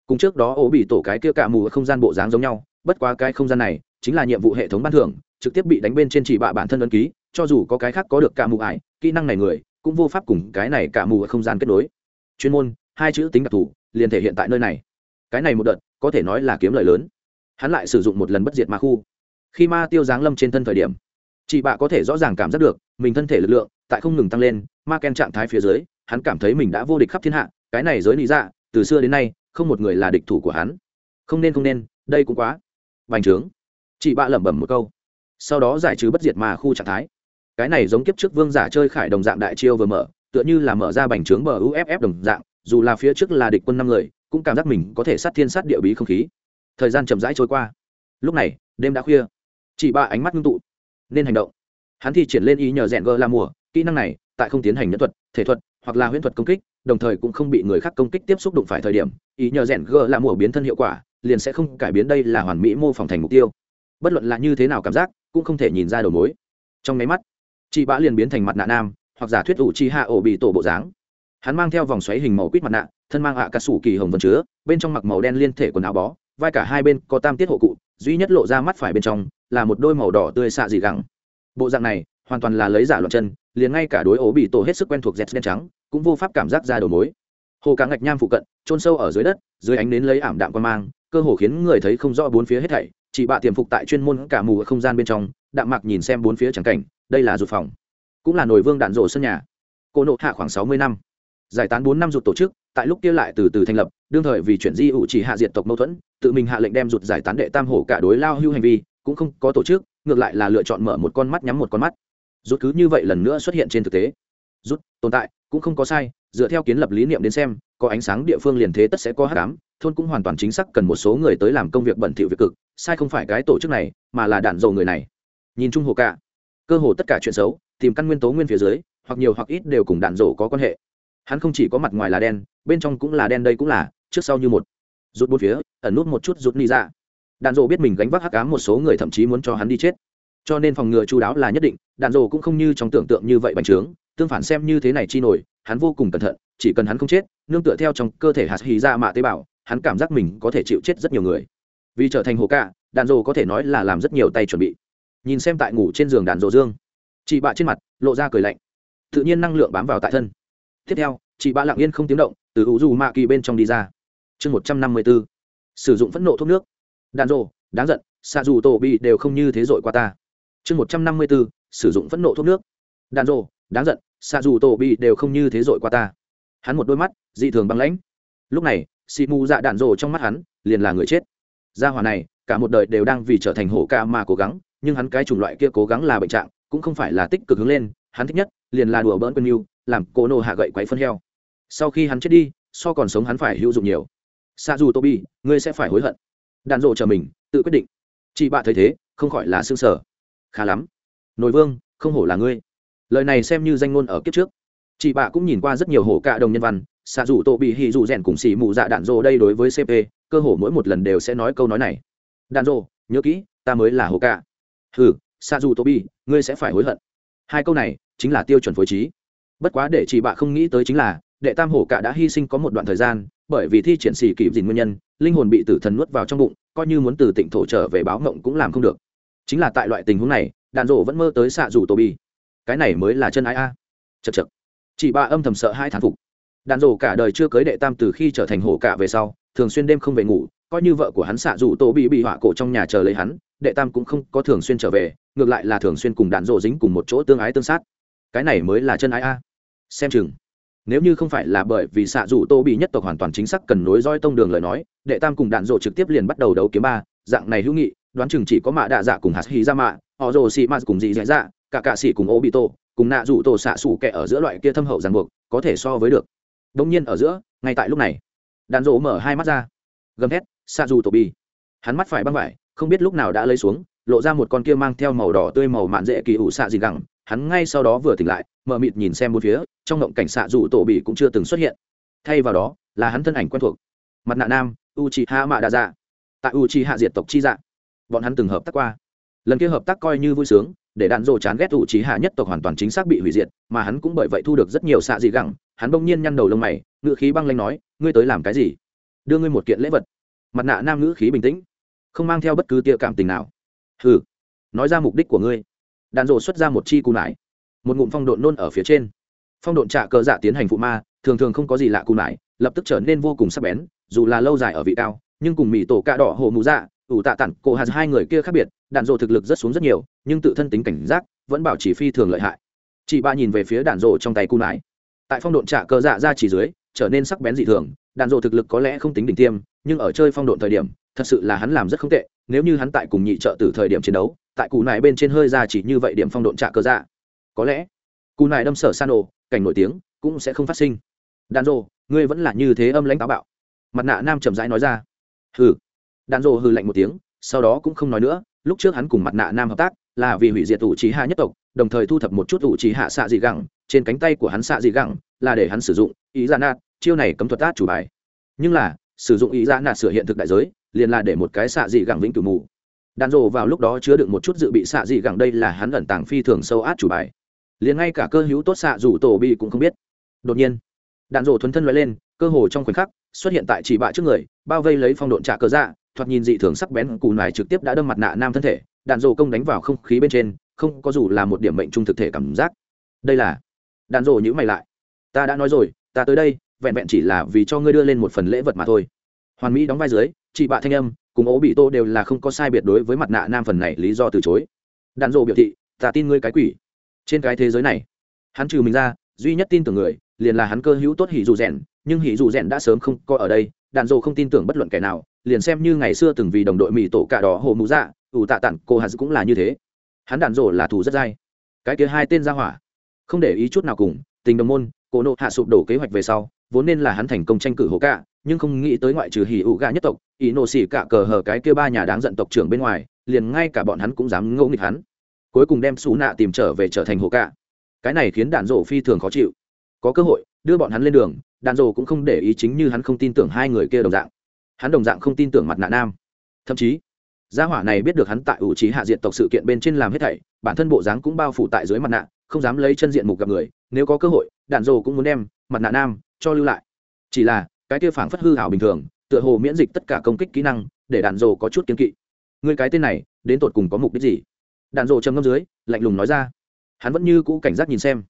Cùng trước đó ố bị tổ cái kia cả mù ở không gian bộ dáng giống nhau, bất quá cái không gian này chính là nhiệm vụ hệ thống ban thưởng, trực tiếp bị đánh bên trên chỉ bạ bản thân ấn ký, cho dù có cái khác có được cả mù ải, kỹ năng này người cũng vô pháp cùng cái này cả mù ở không gian kết nối. Chuyên môn, hai chữ tính đặc thù, liền thể hiện tại nơi này. Cái này một đợt, có thể nói là kiếm lợi lớn hắn lại sử dụng một lần bất diệt ma khu. Khi ma tiêu giáng lâm trên thân thời điểm, chị bạ có thể rõ ràng cảm giác được mình thân thể lực lượng tại không ngừng tăng lên, ma ken trạng thái phía dưới, hắn cảm thấy mình đã vô địch khắp thiên hạ, cái này giới lý dạ từ xưa đến nay, không một người là địch thủ của hắn. Không nên không nên, đây cũng quá bành trướng. Chị bạ lẩm bẩm một câu, sau đó giải trừ bất diệt ma khu trạng thái. Cái này giống kiếp trước vương giả chơi khải đồng dạng đại chiêu vừa mở, tựa như là mở ra bành trướng bờ uff đồng dạng, dù là phía trước là địch quân năm người, cũng cảm giác mình có thể sát thiên sát địa bí không khí thời gian chậm rãi trôi qua. Lúc này, đêm đã khuya. Chị ba ánh mắt ngưng tụ, nên hành động. Hắn thi triển lên ý nhờ rèn gơ la mùa, kỹ năng này tại không tiến hành nhân thuật, thể thuật hoặc là huyễn thuật công kích, đồng thời cũng không bị người khác công kích tiếp xúc đụng phải thời điểm ý nhờ rèn gơ la mùa biến thân hiệu quả, liền sẽ không cải biến đây là hoàn mỹ mô phỏng thành mục tiêu. Bất luận là như thế nào cảm giác, cũng không thể nhìn ra đầu mối. Trong máy mắt, chị bã liền biến thành mặt nạ nam, hoặc giả thuyết ủ chi hạ ổ bị tổ bộ dáng. Hắn mang theo vòng xoáy hình màu quýt mặt nạ, thân mang ạ à cà sủ kỳ hồng vân chứa, bên trong mặc màu đen liên thể quần áo bó vai cả hai bên có tam tiết hộ cụ, duy nhất lộ ra mắt phải bên trong là một đôi màu đỏ tươi xạ dị gẳng. Bộ dạng này hoàn toàn là lấy giả loạn chân, liền ngay cả đối ố bị tổ hết sức quen thuộc dẹt đen trắng cũng vô pháp cảm giác ra đầu mối. Hồ cá ngạch nham phụ cận trôn sâu ở dưới đất, dưới ánh nến lấy ảm đạm quan mang, cơ hồ khiến người thấy không rõ bốn phía hết thảy chị bạ tiềm phục tại chuyên môn cả mù ở không gian bên trong, đạm mạc nhìn xem bốn phía trắng cảnh, đây là rụt phòng. Cũng là nồi vương đạn rổ sân nhà. Cô nộ hạ khoảng sáu mươi năm giải tán bốn năm rụt tổ chức, tại lúc kia lại từ từ thành lập, đương thời vì chuyển di ủ chỉ hạ diệt tộc mâu thuẫn, tự mình hạ lệnh đem rụt giải tán đệ tam hổ cả đối lao hưu hành vi, cũng không có tổ chức, ngược lại là lựa chọn mở một con mắt nhắm một con mắt. Rút cứ như vậy lần nữa xuất hiện trên thực tế. Rút tồn tại, cũng không có sai, dựa theo kiến lập lý niệm đến xem, có ánh sáng địa phương liền thế tất sẽ có hát cám thôn cũng hoàn toàn chính xác cần một số người tới làm công việc bẩn thỉu việc cực, sai không phải cái tổ chức này, mà là đạn dầu người này. Nhìn chung hồ cả, cơ hồ tất cả chuyện xấu, tìm căn nguyên tố nguyên phía dưới, hoặc nhiều hoặc ít đều cùng đạn dầu có quan hệ hắn không chỉ có mặt ngoài là đen, bên trong cũng là đen đây cũng là, trước sau như một. Rút bốn phía, ẩn nút một chút rút ni ra dạ. đạn dộ biết mình gánh vác hắc ám một số người thậm chí muốn cho hắn đi chết. Cho nên phòng ngừa chú đáo là nhất định, đạn dộ cũng không như trong tưởng tượng như vậy bành trướng, tương phản xem như thế này chi nổi, hắn vô cùng cẩn thận, chỉ cần hắn không chết, nương tựa theo trong cơ thể hạt hì ra mạ tế bào, hắn cảm giác mình có thể chịu chết rất nhiều người. Vì trở thành hồ cạ đạn dộ có thể nói là làm rất nhiều tay chuẩn bị. Nhìn xem tại ngủ trên giường đạn dộ dương, chị bạ trên mặt, lộ ra cười lạnh. Tự nhiên năng lượng bám vào tại thân tiếp theo, chị ba lặng yên không tiếng động, từ u dù mạ kỳ bên trong đi ra. Chương một trăm năm mươi b ố sử dụng phẫn nộ thuốc nước. Đạn rộ đáng giận xạ dù tổ bị đều không như thế dội qua ta. Chương một trăm năm mươi b ố sử dụng phẫn nộ thuốc nước. Đạn rộ đáng giận xạ dù tổ bị đều không như thế dội qua ta. Hắn một đôi mắt, dị thường băng lãnh. Lúc này xị mù dạ đạn rộ trong mắt hắn, liền là người chết. Gia hỏa này, cả một đời đều đang vì trở thành hổ ca mà cố gắng, nhưng hắn cái chủng loại kia cố gắng là bệnh trạng, cũng không phải là tích cực hướng lên. Hắn thích nhất, liền là đùa bỡn quân yêu làm cô nô hạ gậy quấy phân heo. Sau khi hắn chết đi, so còn sống hắn phải hữu dụng nhiều. Xa dù tô bi ngươi sẽ phải hối hận. Đàn rộ chờ mình, tự quyết định. Chị bạ thấy thế, không khỏi là xương sở khá lắm. Nội vương, không hổ là ngươi. Lời này xem như danh ngôn ở kiếp trước. Chị bạ cũng nhìn qua rất nhiều hổ cạ đồng nhân văn. Xạ dù tô bị hì dù rèn cùng xì mù dạ đạn rộ đây đối với cp cơ hồ mỗi một lần đều sẽ nói câu nói này. Đạn rộ, nhớ kỹ, ta mới là hổ cạ. Ừ Sa dù tô ngươi sẽ phải hối hận. Hai câu này chính là tiêu chuẩn phối trí bất quá để chị bạ không nghĩ tới chính là, đệ tam hổ cả đã hy sinh có một đoạn thời gian, bởi vì thi triển xì kịp dìn nguyên nhân, linh hồn bị tử thần nuốt vào trong bụng, coi như muốn từ tịnh thổ trở về báo mộng cũng làm không được. Chính là tại loại tình huống này, đàn rộ vẫn mơ tới xạ dù tô bi. Cái này mới là chân ái a. Chật chật chị ba âm thầm sợ hai thán phục. Đàn rộ cả đời chưa cưới đệ tam từ khi trở thành hổ cả về sau, thường xuyên đêm không về ngủ, coi như vợ của hắn xạ dù tô bị bị họa cổ trong nhà chờ lấy hắn, đệ tam cũng không có thường xuyên trở về, ngược lại là thường xuyên cùng đàn rộ dính cùng một chỗ tương ái tương sát. Cái này mới là chân ái a xem chừng. Nếu như không phải là bởi vì xạ dù tô bị nhất tộc hoàn toàn chính xác cần nối roi tông đường lời nói, đệ tam cùng đạn rộ trực tiếp liền bắt đầu đấu kiếm ba, dạng này hữu nghị, đoán chừng chỉ có mạ đạ dạ cùng hạt hí ra mạ, họ rồ xì mạt cùng dị dạ dạ cả cạ xị cùng ô bị tô, cùng nạ dù tổ xạ xủ kẻ ở giữa loại kia thâm hậu ràng buộc, có thể so với được. Đông nhiên ở giữa, ngay tại lúc này, đạn rộ mở hai mắt ra. Gầm thét, xạ dù tổ bi hắn mắt phải băng vải, không biết lúc nào đã lấy xuống, lộ ra một con kia mang theo màu đỏ tươi màu mạn dễ kỳ ủ xạ gì gẳng. Hắn ngay sau đó vừa tỉnh lại mờ mịt nhìn xem bốn phía trong ngộng cảnh xạ dù tổ bị cũng chưa từng xuất hiện. Thay vào đó, là hắn thân ảnh quen thuộc. Mặt nạ nam u chi hạ mạ đa dạ tại u chi hạ diệt tộc chi dạ bọn hắn từng hợp tác qua. Lần kia hợp tác coi như vui sướng, để đạn dồ chán ghét u chi hạ nhất tộc hoàn toàn chính xác bị hủy diệt, mà hắn cũng bởi vậy thu được rất nhiều xạ dị gẳng. Hắn bỗng nhiên nhăn đầu lông mày ngự khí băng lanh nói, ngươi tới làm cái gì? Đưa ngươi một kiện lễ vật. Mặt nạ nam ngữ khí bình tĩnh, không mang theo bất cứ tia cảm tình nào. Hừ, nói ra mục đích của ngươi. Đạn dồ xuất ra một chi cù nải, một ngụm phong độn nôn ở phía trên phong độn trạ cờ dạ tiến hành phụ ma, thường thường không có gì lạ cù nải lập tức trở nên vô cùng sắc bén, dù là lâu dài ở vị cao, nhưng cùng mỹ tổ cạ đỏ hồ mù dạ ủ tạ tặng cổ hạt hai người kia khác biệt, đạn dộ thực lực rất xuống rất nhiều, nhưng tự thân tính cảnh giác, vẫn bảo chỉ phi thường lợi hại. Chị ba nhìn về phía đạn dộ trong tay cù nải. Tại phong độn trạ cờ dạ ra chỉ dưới, trở nên sắc bén dị thường, đạn dộ thực lực có lẽ không tính đỉnh tiêm, nhưng ở chơi phong độn thời điểm, thật sự là hắn làm rất không tệ, nếu như hắn tại cùng nhị trợ từ thời điểm chiến đấu, tại cù nải bên trên hơi ra chỉ như vậy điểm phong độn trạ cờ dạ. Có lẽ cù nải đâm sở san ồ cảnh nổi tiếng cũng sẽ không phát sinh. Đàn dộ ngươi vẫn là như thế âm lãnh táo bạo. Mặt nạ nam chậm rãi nói ra. Hừ. Đàn dộ hừ lạnh một tiếng, sau đó cũng không nói nữa, lúc trước hắn cùng mặt nạ nam hợp tác là vì hủy diệt ủ trí hạ nhất tộc, đồng thời thu thập một chút ủ trí hạ xạ dị gẳng, trên cánh tay của hắn xạ dị gẳng là để hắn sử dụng ý ra nạt, chiêu này cấm thuật tác chủ bài. Nhưng là, sử dụng ý ra nạt sửa hiện thực đại giới, liền là để một cái xạ dị gẳng vĩnh cửu mù. Đàn dộ vào lúc đó chứa đựng một chút dự bị xạ dị gẳng đây là hắn ẩn tàng phi thường sâu át chủ bài liền ngay cả cơ hữu tốt xạ dù tổ bị cũng không biết. Đột nhiên, đạn rổ thuấn thân loại lên, cơ hồ trong khoảnh khắc, xuất hiện tại chỉ bạ trước người, bao vây lấy phong độn trả cờ dạ thoạt nhìn dị thường sắc bén, cù nải trực tiếp đã đâm mặt nạ nam thân thể, đạn rổ công đánh vào không khí bên trên, không có dù là một điểm mệnh trung thực thể cảm giác. Đây là, đạn rổ nhữ mày lại. Ta đã nói rồi, ta tới đây, vẹn vẹn chỉ là vì cho ngươi đưa lên một phần lễ vật mà thôi. Hoàn mỹ đóng vai dưới chị bạ thanh âm, cùng ố bị tô đều là không có sai biệt đối với mặt nạ nam phần này lý do từ chối. Đạn rổ biểu thị, ta tin ngươi cái quỷ trên cái thế giới này, hắn trừ mình ra, duy nhất tin tưởng người, liền là hắn cơ hữu tốt hỉ dù rèn, nhưng hỉ dù rèn đã sớm không có ở đây, đạn dộ không tin tưởng bất luận kẻ nào, liền xem như ngày xưa từng vì đồng đội mỹ tổ cả đỏ hồ mũ dạ ủ tạ tặng cô hà cũng là như thế. Hắn đạn dộ là thù rất dai. Cái kia hai tên ra hỏa, không để ý chút nào cùng, tình đồng môn, cổ nộ hạ sụp đổ kế hoạch về sau, vốn nên là hắn thành công tranh cử hồ cả, nhưng không nghĩ tới ngoại trừ hỉ ủ gà nhất tộc, ý nộ xỉ cả cờ hờ cái kia ba nhà đáng giận tộc trưởng bên ngoài, liền ngay cả bọn hắn cũng dám ngẫu nghịch hắn cuối cùng đem xú nạ tìm trở về trở thành hồ cả cái này khiến đạn dộ phi thường khó chịu. Có cơ hội, đưa bọn hắn lên đường, đạn dộ cũng không để ý chính như hắn không tin tưởng hai người kia đồng dạng. Hắn đồng dạng không tin tưởng mặt nạ nam. Thậm chí, gia hỏa này biết được hắn tại ủ trí hạ diện tộc sự kiện bên trên làm hết thảy, bản thân bộ dáng cũng bao phủ tại dưới mặt nạ, không dám lấy chân diện mục gặp người. Nếu có cơ hội, đạn dộ cũng muốn đem mặt nạ nam cho lưu lại. Chỉ là, cái kia phảng phất hư hảo bình thường, tựa hồ miễn dịch tất cả công kích kỹ năng, để đạn dộ có chút kiên kỵ. Người cái tên này, đến tột cùng có mục đích gì? Đạn rộ trầm ngâm dưới, lạnh lùng nói ra. Hắn vẫn như cũ cảnh giác nhìn xem.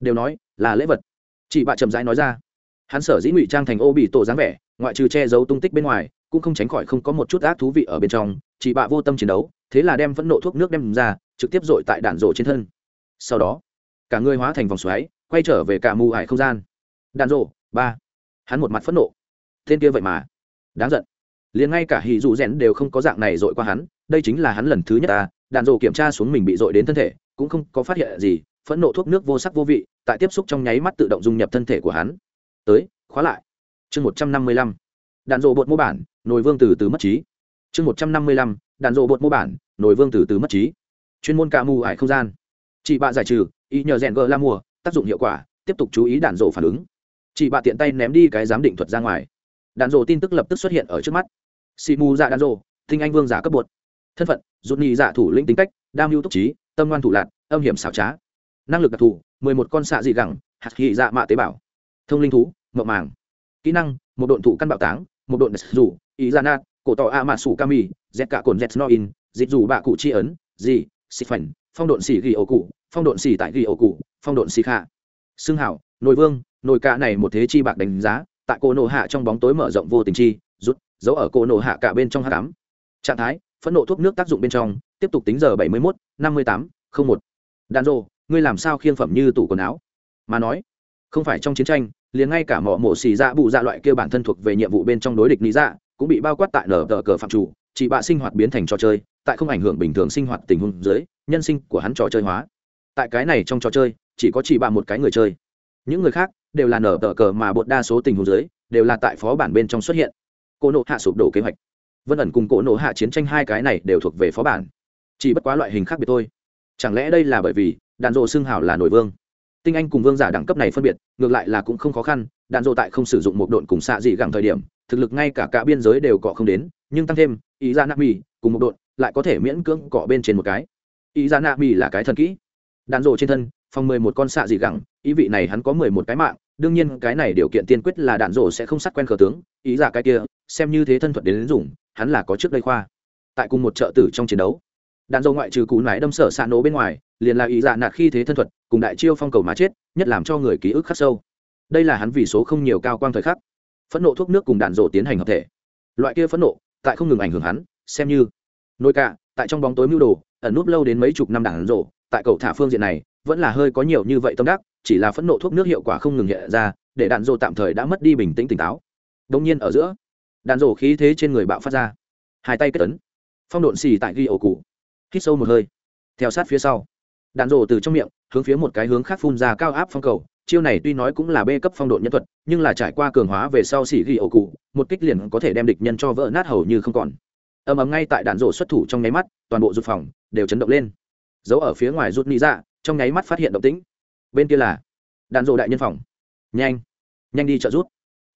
Đều nói, là lễ vật. Chị bạ chậm rãi nói ra. Hắn sở dĩ ngụy trang thành ô bị tổ dáng vẻ, ngoại trừ che giấu tung tích bên ngoài, cũng không tránh khỏi không có một chút ác thú vị ở bên trong. Chị bạ vô tâm chiến đấu, thế là đem phẫn nộ thuốc nước đem ra, trực tiếp dội tại đạn rộ trên thân. Sau đó, cả người hóa thành vòng xoáy, quay trở về cả mù ải không gian. Đạn rộ ba. Hắn một mặt phẫn nộ. Tên kia vậy mà. Đáng giận. Liền ngay cả hì dù rèn đều không có dạng này dội qua hắn, đây chính là hắn lần thứ nhất ta đàn rộ kiểm tra xuống mình bị dội đến thân thể, cũng không có phát hiện gì, phẫn nộ thuốc nước vô sắc vô vị, tại tiếp xúc trong nháy mắt tự động dung nhập thân thể của hắn. Tới, khóa lại. Chương một trăm năm mươi lăm. Đạn rộ bột mô bản, nồi vương từ từ mất trí. Chương một trăm năm mươi lăm. Đạn rộ bột mô bản, nồi vương từ từ mất trí. Chuyên môn ca mù ải không gian. Chị bạ giải trừ, ý nhờ rèn gờ la mùa tác dụng hiệu quả, tiếp tục chú ý đạn rộ phản ứng. Chị bạ tiện tay ném đi cái giám định thuật ra ngoài. Đạn rộ tin tức lập tức xuất hiện ở trước mắt. Xì mù dạ đạn rộ thinh anh vương giả cấp bột thân phận, rút nhị dạ thủ lĩnh tính cách, đam mưu túc trí, tâm ngoan thủ lạc, âm hiểm xảo trá. Năng lực đặc thù, mười một con xạ dị gẳng, hạt thị dạ mạ tế bào. Thông linh thú mậu màng. Kỹ năng, một độn thủ căn bạo táng, một độn dù ý ra nát, cổ tỏ a mạ sủ kami dẹt cả cồn dẹt noin dịch dù bạ cụ chi ấn gì xịt phảnh phong độn xỉ ghi ổ cụ, phong độn xỉ tại ghi ổ cụ, phong độn xỉ khả xương hảo nội vương nội cả này một thế chi bạc đánh giá, tại cô nổ hạ trong bóng tối mở rộng vô tình chi, rút giấu ở cô nổ hạ cả bên trong hạ cám trạng thái phẫn nộ thuốc nước tác dụng bên trong, tiếp tục tính giờ bảy mươi mốt, năm mươi tám, không một. Đàn rô ngươi làm sao khiên phẩm như tủ quần áo? Mà nói, không phải trong chiến tranh, liền ngay cả mỏ mổ xì dạ bụ dạ loại kia bản thân thuộc về nhiệm vụ bên trong đối địch lý dạ cũng bị bao quát tại nở tờ cờ phạm chủ, chị bạ sinh hoạt biến thành trò chơi, tại không ảnh hưởng bình thường sinh hoạt tình huống dưới, nhân sinh của hắn trò chơi hóa. Tại cái này trong trò chơi, chỉ có chị bạ một cái người chơi. Những người khác đều là nở tờ cờ mà bột đa số tình huống dưới, đều là tại phó bản bên trong xuất hiện. Cô nộ hạ sụp đổ kế hoạch vân ẩn cùng cổ nộ hạ chiến tranh hai cái này đều thuộc về phó bản chỉ bất quá loại hình khác biệt thôi chẳng lẽ đây là bởi vì đàn rộ xương hảo là nổi vương tinh anh cùng vương giả đẳng cấp này phân biệt ngược lại là cũng không khó khăn đạn dộ tại không sử dụng một độn cùng xạ dị gẳng thời điểm thực lực ngay cả cả biên giới đều cọ không đến nhưng tăng thêm ý ra nạ mì cùng một độn lại có thể miễn cưỡng cọ bên trên một cái ý ra nạ mì là cái thần kỹ đạn dộ trên thân phòng mười một con xạ dị gẳng ý vị này hắn có mười một cái mạng đương nhiên cái này điều kiện tiên quyết là đạn dộ sẽ không sát quen cờ tướng ý ra cái kia xem như thế thân thuật đến dùng hắn là có trước đây khoa. Tại cùng một trợ tử trong chiến đấu, đạn dầu ngoại trừ cú nái đâm sở xạ nổ bên ngoài, liền là ý dạ nạt khi thế thân thuật, cùng đại chiêu phong cầu mà chết, nhất làm cho người ký ức khắc sâu. Đây là hắn vì số không nhiều cao quang thời khắc. Phẫn nộ thuốc nước cùng đạn dộ tiến hành hợp thể. Loại kia phẫn nộ, tại không ngừng ảnh hưởng hắn, xem như. Nôi cạ tại trong bóng tối mưu đồ, ẩn núp lâu đến mấy chục năm đạn dộ tại cầu thả phương diện này, vẫn là hơi có nhiều như vậy tâm đắc, chỉ là phẫn nộ thuốc nước hiệu quả không ngừng hiện ra, để đạn dộ tạm thời đã mất đi bình tĩnh tỉnh táo. Đông nhiên ở giữa đạn rổ khí thế trên người bạo phát ra. Hai tay kết tấn phong độn xì tại ghi ổ cụ. Hít sâu một hơi. Theo sát phía sau. Đạn rổ từ trong miệng, hướng phía một cái hướng khác phun ra cao áp phong cầu. Chiêu này tuy nói cũng là bê cấp phong độn nhân thuật, nhưng là trải qua cường hóa về sau xỉ ghi ổ cụ, một kích liền có thể đem địch nhân cho vỡ nát hầu như không còn. Ầm ầm ngay tại đạn rổ xuất thủ trong nháy mắt, toàn bộ rụt phòng đều chấn động lên. Giấu ở phía ngoài rút nghĩ ra dạ, trong nháy mắt phát hiện động tĩnh. Bên kia là đạn rổ đại nhân phòng. Nhanh. Nhanh đi trợ rút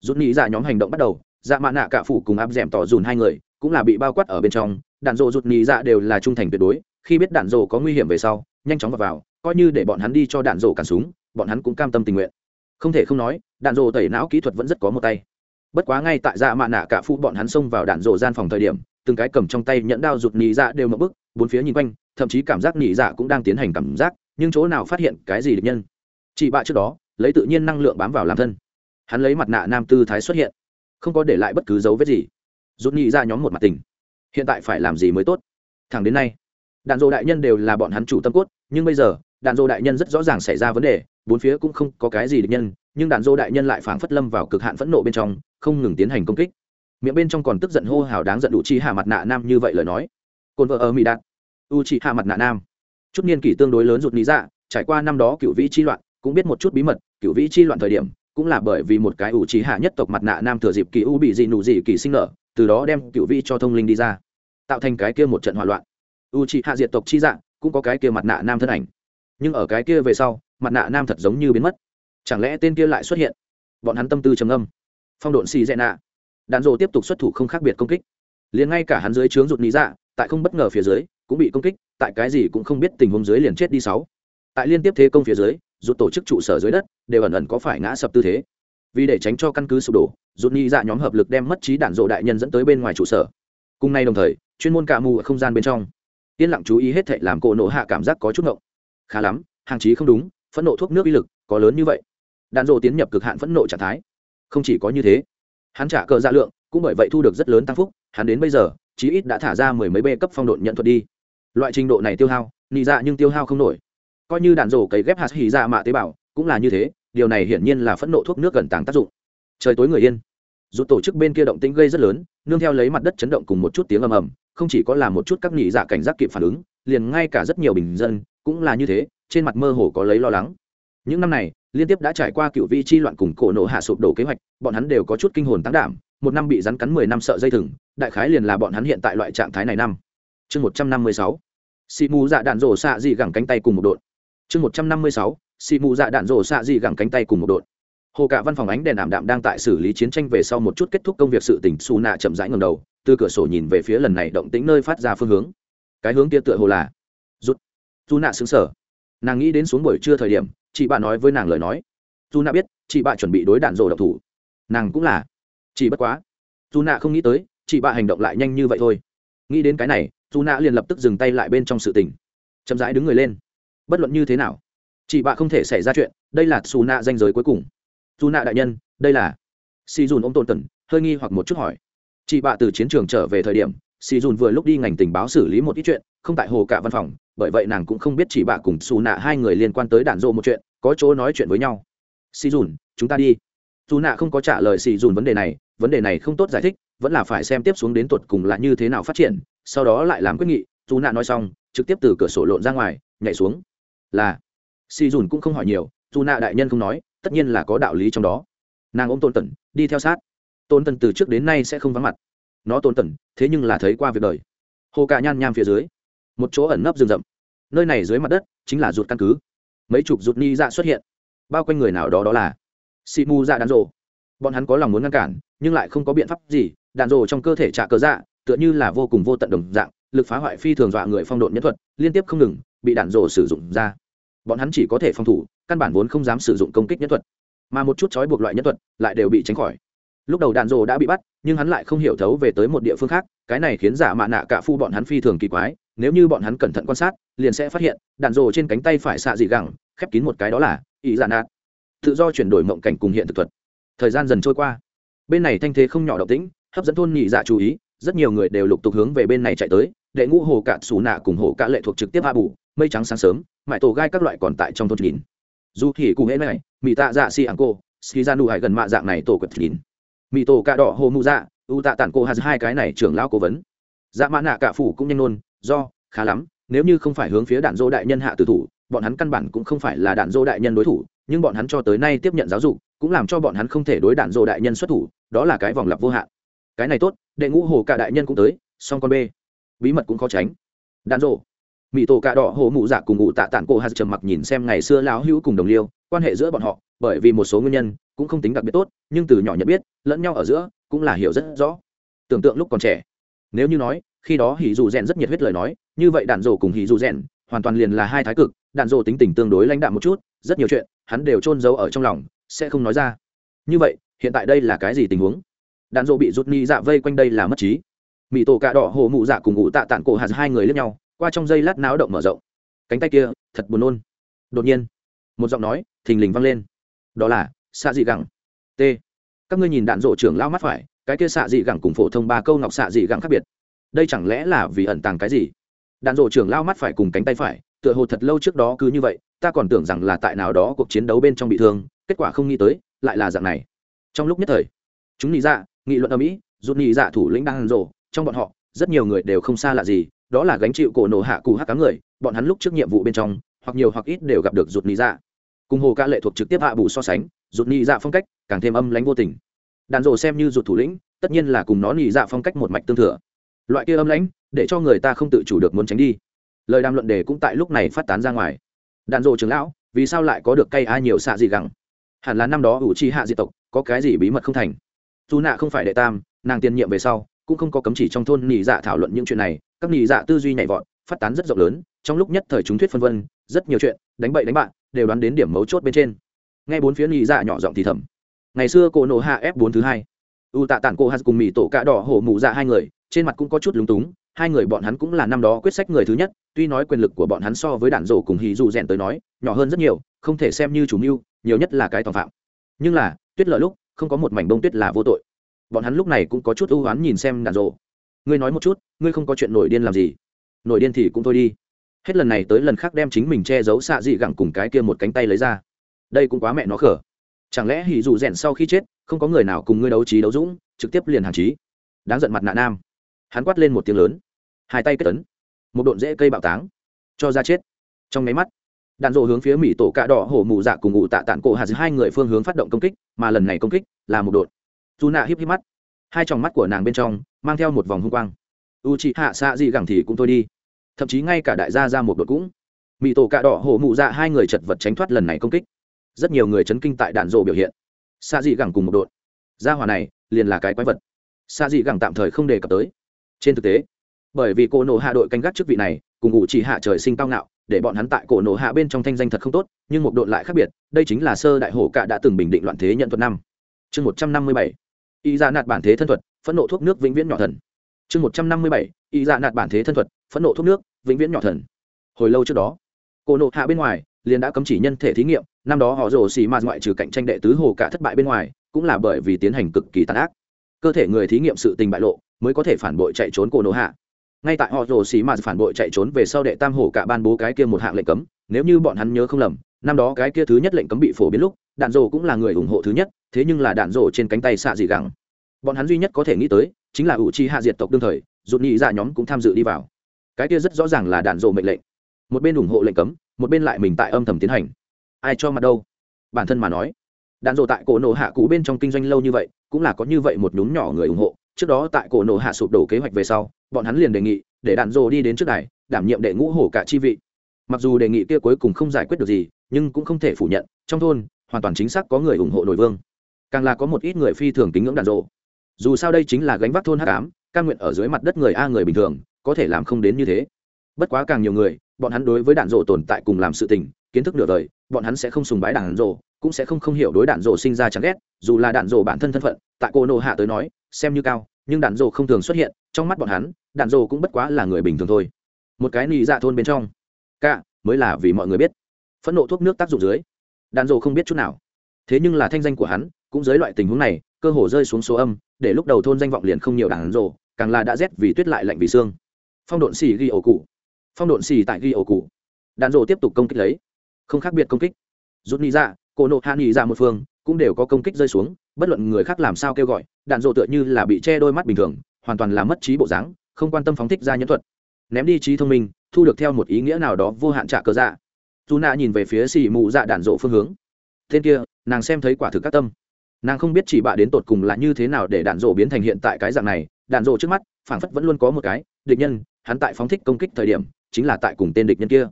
rút nghĩ ra nhóm hành động bắt đầu dạ mạ nạ cả phủ cùng áp d ẻ m tỏ dùn hai người cũng là bị bao quát ở bên trong đạn dộ rụt nhì dạ đều là trung thành tuyệt đối khi biết đạn dộ có nguy hiểm về sau nhanh chóng vào, vào coi như để bọn hắn đi cho đạn dộ cản súng bọn hắn cũng cam tâm tình nguyện. Không thể không nói đạn dộ tẩy não kỹ thuật vẫn rất có một tay. Bất quá ngay tại dạ mạ nạ cả phụ bọn hắn xông vào đạn dộ gian phòng thời điểm từng cái cầm trong tay nhẫn đao rụt nhì dạ đều mập bức bốn phía nhìn quanh thậm chí cảm giác nhì dạ cũng đang tiến hành cảm giác nhưng chỗ nào phát hiện cái gì địch nhân? Chị bạ trước đó lấy tự nhiên năng lượng bám vào làm thân. Hắn lấy mặt nạ nam tư thái xuất hiện không có để lại bất cứ dấu vết gì. Rút nhị ra nhóm một mặt tình. Hiện tại phải làm gì mới tốt? Thẳng đến nay, đạn dộ đại nhân đều là bọn hắn chủ tâm cốt, nhưng bây giờ, đạn dộ đại nhân rất rõ ràng xảy ra vấn đề, bốn phía cũng không có cái gì địch nhân, nhưng đạn dộ đại nhân lại phảng phất lâm vào cực hạn phẫn nộ bên trong, không ngừng tiến hành công kích. Miệng bên trong còn tức giận hô hào đáng giận đủ chi hạ mặt nạ nam như vậy lời nói. Cồn vợ ở mỹ đạt. U chi hạ mặt nạ nam. Chút niên kỷ tương đối lớn rụt lý dạ trải qua năm đó cựu vĩ chi loạn, cũng biết một chút bí mật, cựu vĩ chi loạn thời điểm cũng là bởi vì một cái ủ trí hạ nhất tộc mặt nạ nam thừa dịp kỳ u bị dị nụ dị kỳ sinh nở, từ đó đem cựu vi cho thông linh đi ra, tạo thành cái kia một trận hoạn loạn. U trí hạ diệt tộc chi dạng, cũng có cái kia mặt nạ nam thân ảnh. Nhưng ở cái kia về sau, mặt nạ nam thật giống như biến mất. Chẳng lẽ tên kia lại xuất hiện? Bọn hắn tâm tư trầm âm phong độn xì dẹ nạ đạn dộ tiếp tục xuất thủ không khác biệt công kích. Liền ngay cả hắn dưới trướng rụt lý dạ tại không bất ngờ phía dưới, cũng bị công kích, tại cái gì cũng không biết tình huống dưới liền chết đi sáu. Tại liên tiếp thế công phía dưới rụt tổ chức trụ sở dưới đất, đều ẩn ẩn có phải ngã sập tư thế. Vì để tránh cho căn cứ sụp đổ, rụt nhị dạ nhóm hợp lực đem mất trí đạn dộ đại nhân dẫn tới bên ngoài trụ sở. Cùng nay đồng thời, chuyên môn cả mù ở không gian bên trong. Yên lặng chú ý hết thệ làm cổ nổ hạ cảm giác có chút ngộng. Khá lắm, hàng chí không đúng, phẫn nộ thuốc nước uy lực có lớn như vậy. Đạn dộ tiến nhập cực hạn phẫn nộ trạng thái. Không chỉ có như thế, hắn trả cờ dạ lượng cũng bởi vậy thu được rất lớn tăng phúc, hắn đến bây giờ, chí ít đã thả ra mười mấy bê cấp phong độn nhận thuật đi. Loại trình độ này tiêu hao nị dạ nhưng tiêu hao không nổi coi như đạn rổ cấy ghép hạt hỉ dạ mạ tế bào, cũng là như thế, điều này hiển nhiên là phẫn nộ thuốc nước gần tàng tác dụng. Trời tối người yên. Rút tổ chức bên kia động tĩnh gây rất lớn, nương theo lấy mặt đất chấn động cùng một chút tiếng ầm ầm, không chỉ có là một chút các nghỉ dạ cảnh giác kịp phản ứng, liền ngay cả rất nhiều bình dân cũng là như thế, trên mặt mơ hồ có lấy lo lắng. Những năm này, liên tiếp đã trải qua cựu vị chi loạn cùng cổ nổ hạ sụp đổ kế hoạch, bọn hắn đều có chút kinh hồn tăng đảm, một năm bị rắn cắn mười năm sợ dây thừng, đại khái liền là bọn hắn hiện tại loại trạng thái này năm. Chương một trăm năm mươi sáu. Xị mù dạ đạn rổ xạ dị gẳng cánh tay cùng một đội chương một trăm năm mươi sáu xị mù dạ đạn rổ xạ dị gẳng cánh tay cùng một đội. Hồ cả văn phòng ánh đèn ảm đạm đang tại xử lý chiến tranh về sau một chút kết thúc công việc sự tỉnh xù nạ chậm rãi ngầm đầu, từ cửa sổ nhìn về phía lần này động tĩnh nơi phát ra phương hướng. Cái hướng kia tựa hồ là rút. Dù nạ xứng sở nàng nghĩ đến xuống buổi trưa thời điểm, chị bà nói với nàng lời nói. Dù nạ biết, chị bà chuẩn bị đối đạn rổ độc thủ. Nàng cũng là. Chỉ bất quá dù nạ không nghĩ tới, chị bà hành động lại nhanh như vậy thôi. Nghĩ đến cái này dù nạ liền lập tức dừng tay lại bên trong sự tình chậm rãi đứng người lên bất luận như thế nào, chị bạ không thể xảy ra chuyện, đây là xù nạ danh giới cuối cùng. Dù nạ đại nhân, đây là si dùn ô m tôn tần, hơi nghi hoặc một chút hỏi. Chị bạ từ chiến trường trở về thời điểm si dùn vừa lúc đi ngành tình báo xử lý một ít chuyện, không tại hồ cả văn phòng, bởi vậy nàng cũng không biết chị bạ cùng xù nạ hai người liên quan tới đạn dộ một chuyện, có chỗ nói chuyện với nhau. Si dùn, chúng ta đi. Dù nạ không có trả lời si dùn vấn đề này, vấn đề này không tốt giải thích, vẫn là phải xem tiếp xuống đến tuột cùng là như thế nào phát triển, sau đó lại làm quyết nghị. Dù nạ nói xong, trực tiếp từ cửa sổ lộn ra ngoài, nhảy xuống là si dùn cũng không hỏi nhiều, dù nạ đại nhân không nói, tất nhiên là có đạo lý trong đó. Nàng ôm tôn tần, đi theo sát. Tôn tần từ trước đến nay sẽ không vắng mặt. Nó tôn tần, thế nhưng là thấy qua việc đời. Hồ cạ nhan nham phía dưới, một chỗ ẩn nấp rừng rậm. Nơi này dưới mặt đất chính là ruột căn cứ. Mấy chục ruột ni dạ xuất hiện. Bao quanh người nào đó đó là si mù dạ đàn rộ bọn hắn có lòng muốn ngăn cản, nhưng lại không có biện pháp gì. Đàn rộ trong cơ thể trả cờ dạ tựa như là vô cùng vô tận đồng dạng, lực phá hoại phi thường dọa người phong độn nhân thuật, liên tiếp không ngừng bị đạn rộ sử dụng ra. Bọn hắn chỉ có thể phòng thủ, căn bản vốn không dám sử dụng công kích nhân thuật. Mà một chút trói buộc loại nhân thuật lại đều bị tránh khỏi. Lúc đầu đạn rồ đã bị bắt, nhưng hắn lại không hiểu thấu về tới một địa phương khác, cái này khiến giả mạ nạ cả phu bọn hắn phi thường kỳ quái, nếu như bọn hắn cẩn thận quan sát, liền sẽ phát hiện, đạn rồ trên cánh tay phải xạ dị gẳng, khép kín một cái đó là, ý dạ nạt tự do chuyển đổi mộng cảnh cùng hiện thực thuật. Thời gian dần trôi qua. Bên này thanh thế không nhỏ động tĩnh, hấp dẫn thôn nhị dạ chú ý, rất nhiều người đều lục tục hướng về bên này chạy tới, đệ ngũ hồ cạn xù nạ cùng hồ cạ lệ thuộc trực tiếp a bù mây trắng sáng sớm, mãi tổ gai các loại còn tại trong thôn nhìn. Dù thì cụ hễ này mỹ tạ dạ si ăn cô si ra nụ hải gần mạ dạng này tổ quật nhìn. Mỹ tổ cạ đỏ hồ mụ dạ u tạ tản cô hà hai cái này trưởng lão cố vấn. Dạ mã nạ cả phủ cũng nhanh nôn do, khá lắm, nếu như không phải hướng phía đạn dô đại nhân hạ tử thủ, bọn hắn căn bản cũng không phải là đạn dô đại nhân đối thủ, nhưng bọn hắn cho tới nay tiếp nhận giáo dục, cũng làm cho bọn hắn không thể đối đạn dô đại nhân xuất thủ, đó là cái vòng lặp vô hạn. Cái này tốt, đệ ngũ hồ cả đại nhân cũng tới song con b bí mật cũng khó tránh. Đạn dô mỹ tổ cạ đỏ hồ mụ dạ cùng ngụ tạ tản cổ hạt trầm mặc nhìn xem ngày xưa lão hữu cùng đồng liêu, quan hệ giữa bọn họ, bởi vì một số nguyên nhân, cũng không tính đặc biệt tốt, nhưng từ nhỏ nhận biết, lẫn nhau ở giữa, cũng là hiểu rất rõ. Tưởng tượng lúc còn trẻ, nếu như nói, khi đó hỉ dù rèn rất nhiệt huyết lời nói, như vậy đạn rổ cùng hỉ dù rèn, hoàn toàn liền là hai thái cực, đạn rổ tính tình tương đối lãnh đạm một chút, rất nhiều chuyện, hắn đều trôn giấu ở trong lòng, sẽ không nói ra. Như vậy, hiện tại đây là cái gì tình huống? Đạn rổ bị rút ni dạ vây quanh đây là mất trí. Mỹ tổ cạ đỏ hồ mụ dạ cùng ngụ tạ tản cổ hạt hai người lẫn nhau qua trong giây lát náo động mở rộng. Cánh tay kia, thật buồn nôn. Đột nhiên, một giọng nói, thình lình vang lên. Đó là, xạ dị gẳng. T. Các ngươi nhìn đạn rộ trưởng lao mắt phải, cái kia xạ dị gẳng cùng phổ thông ba câu ngọc xạ dị gẳng khác biệt. Đây chẳng lẽ là vì ẩn tàng cái gì? Đạn rộ trưởng lao mắt phải cùng cánh tay phải, tựa hồ thật lâu trước đó cứ như vậy, ta còn tưởng rằng là tại nào đó cuộc chiến đấu bên trong bị thương, kết quả không nghĩ tới, lại là dạng này. Trong lúc nhất thời, chúng nghĩ ra dạ, nghị luận ở mỹ rút nghĩ dạ thủ lĩnh đang rộ, trong bọn họ, rất nhiều người đều không xa lạ gì đó là gánh chịu cổ nổ hạ cù hắc cá người, bọn hắn lúc trước nhiệm vụ bên trong, hoặc nhiều hoặc ít đều gặp được rụt nị dạ. Cùng hồ ca lệ thuộc trực tiếp hạ bù so sánh, rụt nị dạ phong cách càng thêm âm lánh vô tình. Đàn rộ xem như rụt thủ lĩnh, tất nhiên là cùng nó nị dạ phong cách một mạch tương thừa. Loại kia âm lãnh, để cho người ta không tự chủ được muốn tránh đi. Lời đàm luận đề cũng tại lúc này phát tán ra ngoài. Đàn rộ trưởng lão, vì sao lại có được cây ai nhiều xạ gì gẳng? Hẳn là năm đó ủ chi hạ di tộc, có cái gì bí mật không thành? Dù nạ không phải đệ tam, nàng tiền nhiệm về sau cũng không có cấm chỉ trong thôn nị dạ thảo luận những chuyện này, các nị dạ tư duy nhảy vọt, phát tán rất rộng lớn, trong lúc nhất thời chúng thuyết phân vân, rất nhiều chuyện, đánh bậy đánh bạn đều đoán đến điểm mấu chốt bên trên. Ngay bốn phía nị dạ nhỏ giọng thì thầm. Ngày xưa cô nổ hạ f bốn thứ hai, u tạ tản cô hạt cùng mỹ tổ cạ đỏ hổ mụ dạ hai người, trên mặt cũng có chút lúng túng, hai người bọn hắn cũng là năm đó quyết sách người thứ nhất, tuy nói quyền lực của bọn hắn so với đạn rổ cùng hì dù rèn tới nói, nhỏ hơn rất nhiều, không thể xem như chủ mưu, nhiều nhất là cái tòng phạm. Nhưng là, tuyết lợi lúc, không có một mảnh bông tuyết là vô tội bọn hắn lúc này cũng có chút ưu oán nhìn xem đạn rộ. Ngươi nói một chút, ngươi không có chuyện nổi điên làm gì? Nổi điên thì cũng thôi đi. Hết lần này tới lần khác đem chính mình che giấu xạ dị gẳng cùng cái kia một cánh tay lấy ra. Đây cũng quá mẹ nó khở. Chẳng lẽ hỉ dù rèn sau khi chết, không có người nào cùng ngươi đấu trí đấu dũng, trực tiếp liền hàng trí? Đáng giận mặt nạ nam. Hắn quát lên một tiếng lớn. Hai tay kết tấn một độn dễ cây bạo táng. Cho ra chết. Trong máy mắt đạn dộ hướng phía mỹ tổ cạ đỏ hổ mù dạ cùng ngụ tạ tản cổ hạt hai người phương hướng phát động công kích, mà lần này công kích là một đột dù nạ híp híp mắt. Hai tròng mắt của nàng bên trong mang theo một vòng hung quang. U chị hạ xạ gì gẳng thì cũng thôi đi. Thậm chí ngay cả đại gia ra một đột cũng. Mỹ tổ cạ đỏ, hổ mụ dạ hai người chật vật tránh thoát lần này công kích. Rất nhiều người chấn kinh tại đạn rộ biểu hiện. Xạ dị gẳng cùng một đột gia hòa này liền là cái quái vật. Xạ dị gẳng tạm thời không đề cập tới. Trên thực tế, bởi vì cổ nổ hạ đội canh gác chức vị này, cùng ngụ chỉ hạ trời sinh cao ngạo, để bọn hắn tại cổ nổ hạ bên trong thanh danh thật không tốt, nhưng một đội lại khác biệt, đây chính là sơ đại hổ cạ đã từng bình định loạn thế nhận thuật năm. Chương một trăm năm mươi bảy y dạ nạt bản thế thân thuật, phẫn nộ thuốc nước vĩnh viễn nhỏ thần. Chương một trăm năm mươi bảy y dạ nạt bản thế thân thuật, phẫn nộ thuốc nước vĩnh viễn nhỏ thần. Hồi lâu trước đó, cổ nộ hạ bên ngoài liền đã cấm chỉ nhân thể thí nghiệm, năm đó họ rồ xì mạt ngoại trừ cạnh tranh đệ tứ hồ cả thất bại bên ngoài, cũng là bởi vì tiến hành cực kỳ tàn ác. Cơ thể người thí nghiệm sự tình bại lộ, mới có thể phản bội chạy trốn cổ nộ hạ. Ngay tại họ rồ xì mạt phản bội chạy trốn về sau đệ tam hồ cả ban bố cái kia một hạng lệnh cấm, nếu như bọn hắn nhớ không lầm năm đó cái kia thứ nhất lệnh cấm bị phổ biến lúc, đạn rồ cũng là người ủng hộ thứ nhất, thế nhưng là đạn rồ trên cánh tay xạ dị gẳng. Bọn hắn duy nhất có thể nghĩ tới, chính là ủ chi hạ diệt tộc đương thời, rụt nhị dạ nhóm cũng tham dự đi vào. Cái kia rất rõ ràng là đạn rồ mệnh lệnh. Một bên ủng hộ lệnh cấm, một bên lại mình tại âm thầm tiến hành. Ai cho mặt đâu? Bản thân mà nói, đạn rồ tại cổ nổ hạ cũ bên trong kinh doanh lâu như vậy, cũng là có như vậy một nhúm nhỏ người ủng hộ. Trước đó tại cổ nổ hạ sụp đổ kế hoạch về sau, bọn hắn liền đề nghị, để đạn rồ đi đến trước này đảm nhiệm đệ ngũ hổ cả chi vị. Mặc dù đề nghị kia cuối cùng không giải quyết được gì nhưng cũng không thể phủ nhận, trong thôn, hoàn toàn chính xác có người ủng hộ nội vương. Càng là có một ít người phi thường kính ngưỡng đàn rộ. Dù sao đây chính là gánh vác thôn hắc ám căn nguyện ở dưới mặt đất người a người bình thường, có thể làm không đến như thế. Bất quá càng nhiều người, bọn hắn đối với đạn rộ tồn tại cùng làm sự tình, kiến thức nửa đời, bọn hắn sẽ không sùng bái đạn rộ, cũng sẽ không không hiểu đối đạn rộ sinh ra chán ghét, dù là đạn rộ bản thân thân phận, tại cô nô hạ tới nói, xem như cao, nhưng đạn rộ không thường xuất hiện, trong mắt bọn hắn, đạn rộ cũng bất quá là người bình thường thôi. Một cái nị dạ thôn bên trong. Cả, mới là vì mọi người biết phẫn nộ thuốc nước tác dụng dưới. Đàn rộ không biết chút nào. Thế nhưng là thanh danh của hắn cũng dưới loại tình huống này, cơ hồ rơi xuống số âm, để lúc đầu thôn danh vọng liền không nhiều đàn rộ càng là đã rét vì tuyết lại lạnh vì xương. Phong độn xì ghi ổ cụ. Phong độn xì tại ghi ổ cụ. Đàn rộ tiếp tục công kích lấy. Không khác biệt công kích. Rút ni ra dạ, cổ nộ hạ ni ra dạ một phương, cũng đều có công kích rơi xuống, bất luận người khác làm sao kêu gọi đạn rộ tựa như là bị che đôi mắt bình thường, hoàn toàn là mất trí bộ dáng, không quan tâm phóng thích ra nhân thuật. Ném đi trí thông minh, thu được theo một ý nghĩa nào đó vô hạn trả cờ dạ dù nạ nhìn về phía xì mụ dạ đạn rộ phương hướng. Tên kia, nàng xem thấy quả thực các tâm. Nàng không biết chỉ bạ đến tột cùng là như thế nào để đạn rộ biến thành hiện tại cái dạng này. Đạn rộ trước mắt, phảng phất vẫn luôn có một cái. Địch nhân, hắn tại phóng thích công kích thời điểm, chính là tại cùng tên địch nhân kia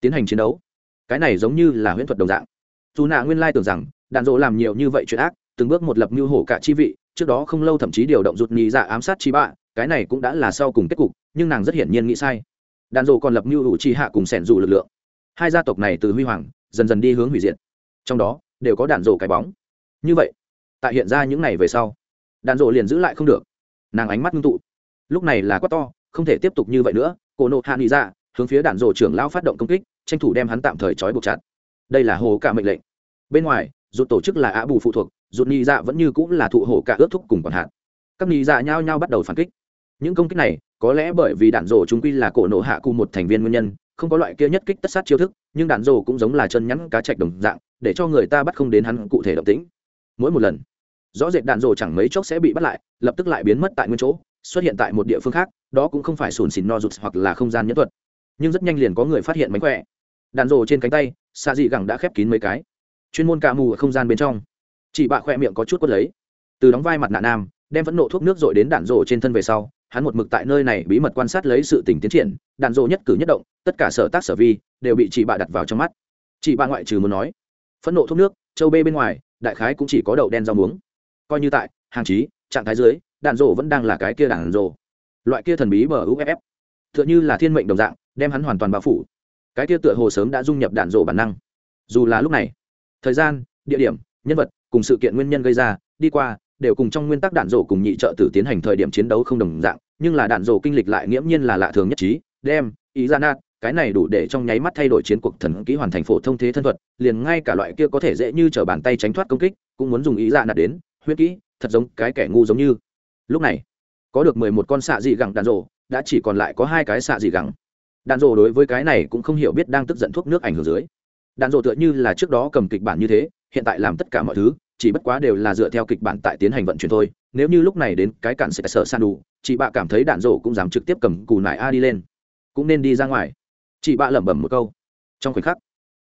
tiến hành chiến đấu. Cái này giống như là huyễn thuật đồng dạng. Dù nạ nguyên lai tưởng rằng, đạn rộ làm nhiều như vậy chuyện ác, từng bước một lập mưu hổ cả chi vị, trước đó không lâu thậm chí điều động rụt nhì dạ ám sát chi bạ, cái này cũng đã là sau cùng kết cục, nhưng nàng rất hiển nhiên nghĩ sai. Đạn rộ còn lập mưu hữu chi hạ cùng sẻn dù lực lượng hai gia tộc này từ huy hoàng, dần dần đi hướng hủy diệt. Trong đó, đều có đạn dỗ cái bóng. Như vậy, tại hiện ra những này về sau, đạn dỗ liền giữ lại không được. Nàng ánh mắt ngưng tụ. Lúc này là quá to, không thể tiếp tục như vậy nữa, cổ nộ hạ nghị ra dạ, hướng phía đạn dỗ trưởng lao phát động công kích, tranh thủ đem hắn tạm thời trói buộc chặt. Đây là hồ cả mệnh lệnh. Bên ngoài dù tổ chức là á bù phụ thuộc dù nghị dạ vẫn như cũng là thụ hồ cả ước thúc cùng còn hạn các nghị dạ nhao nhao bắt đầu phản kích. Những công kích này, có lẽ bởi vì đạn dỗ chúng quy là cổ nộ hạ cùng một thành viên nguyên nhân không có loại kia nhất kích tất sát chiêu thức, nhưng đạn rồ cũng giống là chân nhắn cá chạch đồng dạng, để cho người ta bắt không đến hắn cụ thể động tĩnh. Mỗi một lần, rõ rệt đạn rồ chẳng mấy chốc sẽ bị bắt lại, lập tức lại biến mất tại nguyên chỗ, xuất hiện tại một địa phương khác, đó cũng không phải sùn xìn no rụt hoặc là không gian nhẫn thuật. Nhưng rất nhanh liền có người phát hiện mánh khỏe. Đạn rồ trên cánh tay, xạ dị gẳng đã khép kín mấy cái. Chuyên môn cả mù ở không gian bên trong. Chị bạ khỏe miệng có chút quất lấy. Từ đóng vai mặt nạ nam, đem phẫn nộ thuốc nước dội đến đạn rồ trên thân về sau hắn một mực tại nơi này bí mật quan sát lấy sự tình tiến triển, đạn dộ nhất cử nhất động, tất cả sở tác sở vi đều bị chị bạ đặt vào trong mắt. Chị bạ ngoại trừ muốn nói, phẫn nộ thuốc nước, châu bê bên ngoài, đại khái cũng chỉ có đậu đen rau muống. Coi như tại, hàng chí trạng thái dưới, đạn dộ vẫn đang là cái kia đạn dộ. Loại kia thần bí bờ uff tựa như là thiên mệnh đồng dạng, đem hắn hoàn toàn bao phủ. Cái kia tựa hồ sớm đã dung nhập đạn rộ bản năng. Dù là lúc này, thời gian, địa điểm, nhân vật cùng sự kiện nguyên nhân gây ra, đi qua đều cùng trong nguyên tắc đạn rổ cùng nhị trợ tử tiến hành thời điểm chiến đấu không đồng dạng, nhưng là đạn rổ kinh lịch lại nghiễm nhiên là lạ thường nhất trí, đem, ý ra nát, cái này đủ để trong nháy mắt thay đổi chiến cuộc thần kỹ hoàn thành phổ thông thế thân thuật, liền ngay cả loại kia có thể dễ như t r ở bàn tay tránh thoát công kích, cũng muốn dùng ý ra nạt đến, huyết kỹ, thật giống cái kẻ ngu giống như. Lúc này, có được mười một con xạ dị gẳng đạn rổ, đã chỉ còn lại có hai cái xạ dị gẳng. Đạn rổ đối với cái này cũng không hiểu biết đang tức giận thuốc nước ảnh hưởng dưới. Đạn rổ tựa như là trước đó cầm kịch bản như thế, hiện tại làm tất cả mọi thứ chỉ bất quá đều là dựa theo kịch bản tại tiến hành vận chuyển thôi. Nếu như lúc này đến cái cản sẽ sợ san đủ, chị bạ cảm thấy đạn rổ cũng dám trực tiếp cầm cù nải a đi lên. Cũng nên đi ra ngoài. Chị bạ lẩm bẩm một câu. Trong khoảnh khắc,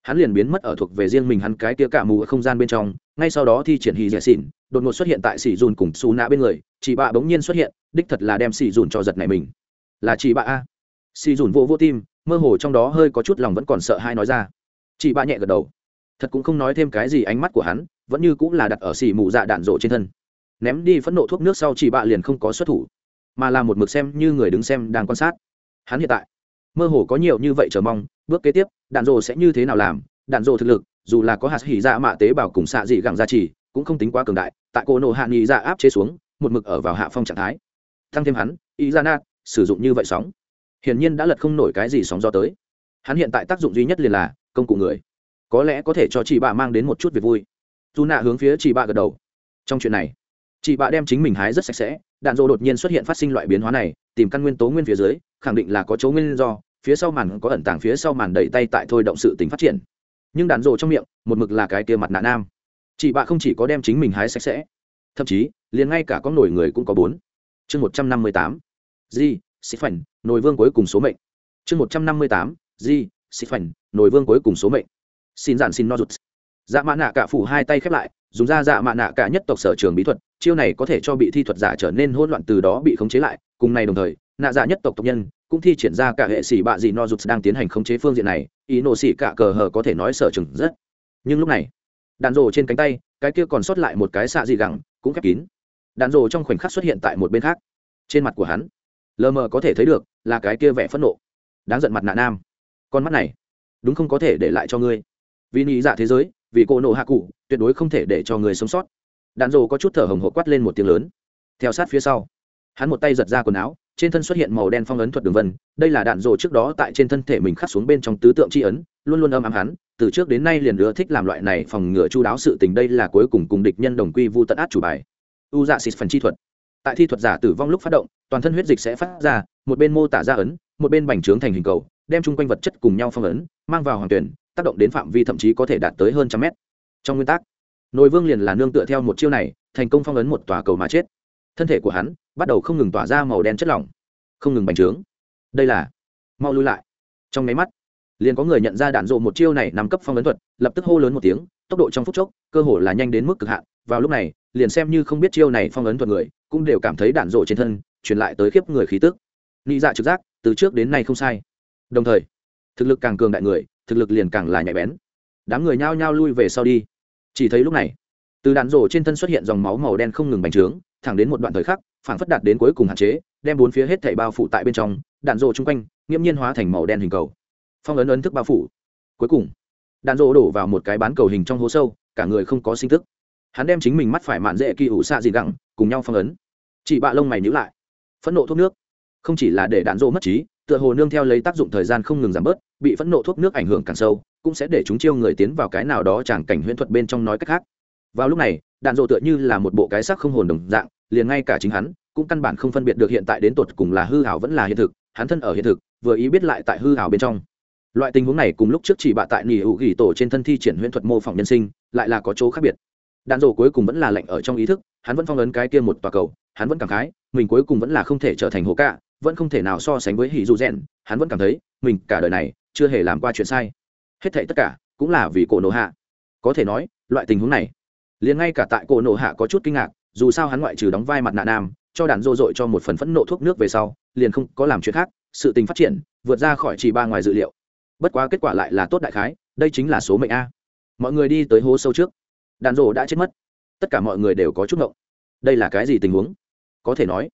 hắn liền biến mất ở thuộc về riêng mình hắn cái kia cả mù ở không gian bên trong. Ngay sau đó thi triển hì dẻ xỉn, đột ngột xuất hiện tại xỉ dùn cùng xù nạ bên người. Chị bạ bỗng nhiên xuất hiện, đích thật là đem xỉ dùn cho giật này mình. Là chị bạ a. Xì dùn vô vô tim, mơ hồ trong đó hơi có chút lòng vẫn còn sợ hai nói ra. Chị bạ nhẹ gật đầu. Thật cũng không nói thêm cái gì ánh mắt của hắn vẫn như cũng là đặt ở xì mù dạ đạn rộ trên thân. Ném đi phẫn nộ thuốc nước sau chị bạ liền không có xuất thủ, mà là một mực xem như người đứng xem đang quan sát. Hắn hiện tại, mơ hồ có nhiều như vậy chờ mong, bước kế tiếp, đạn rộ sẽ như thế nào làm? Đạn rộ thực lực, dù là có hạt hỉ dạ mạ tế bào cùng xạ dị gẳng gia trì, cũng không tính quá cường đại, tại cô nộ hạ nghị dạ áp chế xuống, một mực ở vào hạ phong trạng thái. Tăng thêm hắn ý ra nát, sử dụng như vậy sóng. Hiển nhiên đã lật không nổi cái gì sóng do tới. Hắn hiện tại tác dụng duy nhất liền là công cụ người. Có lẽ có thể cho chị bạ mang đến một chút việc vui dù nạ hướng phía chị bạ gật đầu. Trong chuyện này chị bạ đem chính mình hái rất sạch sẽ, đạn dỗ đột nhiên xuất hiện phát sinh loại biến hóa này, tìm căn nguyên tố nguyên phía dưới, khẳng định là có chỗ nguyên do, phía sau màn có ẩn tàng phía sau màn đẩy tay tại thôi động sự tính phát triển. Nhưng đạn dỗ trong miệng, một mực là cái kia mặt nạ nam. Chị bạ không chỉ có đem chính mình hái sạch sẽ, thậm chí, liền ngay cả có nổi người cũng có bốn. Chương một trăm năm mươi tám di sĩ phành nồi vương cuối cùng số mệnh. Chương một trăm năm mươi tám di sĩ phành nồi vương cuối cùng số mệnh. Xin giản xin no rụt dạ mạ nạ cả phủ hai tay khép lại, dùng ra dạ mạ nạ cả nhất tộc sở trường bí thuật, chiêu này có thể cho bị thi thuật giả trở nên hỗn loạn từ đó bị khống chế lại, cùng này đồng thời, nạ dạ nhất tộc tộc nhân cũng thi triển ra cả hệ sĩ bạ dị no rụt đang tiến hành khống chế phương diện này, ý nổ xỉ cả cờ hờ có thể nói sở trường rất. Nhưng lúc này, đạn rồ trên cánh tay, cái kia còn sót lại một cái xạ dị gẳng, cũng khép kín. Đạn rồ trong khoảnh khắc xuất hiện tại một bên khác. Trên mặt của hắn, lờ mờ có thể thấy được là cái kia vẻ phẫn nộ. Đáng giận mặt nạ nam. Con mắt này, đúng không có thể để lại cho ngươi. Vì nghĩ dạ thế giới vì cô nộ hạ cụ, tuyệt đối không thể để cho người sống sót. Đạn rồ có chút thở hồng hộp quát lên một tiếng lớn. Theo sát phía sau, hắn một tay giật ra quần áo, trên thân xuất hiện màu đen phong ấn thuật đường vân. Đây là đạn rồ trước đó tại trên thân thể mình khắc xuống bên trong tứ tượng tri ấn, luôn luôn âm ám hắn. Từ trước đến nay liền ưa thích làm loại này phòng ngừa chu đáo sự tình, đây là cuối cùng cùng địch nhân đồng quy vu tận át chủ bài. U dạ xịt phần chi thuật. Tại thi thuật giả tử vong lúc phát động, toàn thân huyết dịch sẽ phát ra, một bên mô tả ra ấn, một bên bành trướng thành hình cầu, đem chung quanh vật chất cùng nhau phong ấn, mang vào hoàng tuyển tác động đến phạm vi thậm chí có thể đạt tới hơn trăm mét. Trong nguyên tắc nội vương liền là nương tựa theo một chiêu này, thành công phong ấn một tòa cầu mà chết. Thân thể của hắn bắt đầu không ngừng tỏa ra màu đen chất lỏng, không ngừng bành trướng. Đây là, mau lui lại. Trong máy mắt, liền có người nhận ra đạn dộ một chiêu này nằm cấp phong ấn thuật, lập tức hô lớn một tiếng, tốc độ trong phút chốc, cơ hồ là nhanh đến mức cực hạn. Vào lúc này, liền xem như không biết chiêu này phong ấn thuật người, cũng đều cảm thấy đạn dộ trên thân truyền lại tới khiếp người khí tức. Nghĩ dạ trực giác, từ trước đến nay không sai. Đồng thời, thực lực càng cường đại người thực lực liền càng là nhạy bén. Đám người nhao nhao lui về sau đi. Chỉ thấy lúc này, từ đạn rổ trên thân xuất hiện dòng máu màu đen không ngừng bành trướng, thẳng đến một đoạn thời khắc, phảng phất đạt đến cuối cùng hạn chế, đem bốn phía hết thảy bao phủ tại bên trong, đạn rổ chung quanh, nghiễm nhiên hóa thành màu đen hình cầu. Phong ấn ấn thức bao phủ. Cuối cùng, đạn rổ đổ vào một cái bán cầu hình trong hố sâu, cả người không có sinh thức hắn đem chính mình mắt phải mạn dễ kỳ ủ xạ dị gẳng, cùng nhau phong ấn. Chị bạ lông mày nhữ lại. Phẫn nộ thuốc nước. Không chỉ là để đạn rổ mất trí tựa hồ nương theo lấy tác dụng thời gian không ngừng giảm bớt, bị phẫn nộ thuốc nước ảnh hưởng càng sâu, cũng sẽ để chúng chiêu người tiến vào cái nào đó chẳng cảnh huyễn thuật bên trong nói cách khác. Vào lúc này, đạn dộ tựa như là một bộ cái sắc không hồn đồng dạng, liền ngay cả chính hắn, cũng căn bản không phân biệt được hiện tại đến tột cùng là hư hảo vẫn là hiện thực, hắn thân ở hiện thực, vừa ý biết lại tại hư hảo bên trong. Loại tình huống này cùng lúc trước chỉ bạ tại nỉ hữu ghi tổ trên thân thi triển huyễn thuật mô phỏng nhân sinh, lại là có chỗ khác biệt. Đạn dộ cuối cùng vẫn là lệnh ở trong ý thức, hắn vẫn phong ấn cái kia một tòa cầu, hắn vẫn cảm khái, mình cuối cùng vẫn là không thể trở thành hồ cạ vẫn không thể nào so sánh với hỉ dù rèn, hắn vẫn cảm thấy mình cả đời này chưa hề làm qua chuyện sai. Hết thảy tất cả cũng là vì cổ nổ hạ. Có thể nói, loại tình huống này, liền ngay cả tại cổ nổ hạ có chút kinh ngạc, dù sao hắn ngoại trừ đóng vai mặt nạ nam, cho đàn rô dội cho một phần phẫn nộ thuốc nước về sau, liền không có làm chuyện khác, sự tình phát triển, vượt ra khỏi chỉ ba ngoài dự liệu. Bất quá kết quả lại là tốt đại khái, đây chính là số mệnh a. Mọi người đi tới hố sâu trước. Đàn rô đã chết mất. Tất cả mọi người đều có chút ngộng. Đây là cái gì tình huống? Có thể nói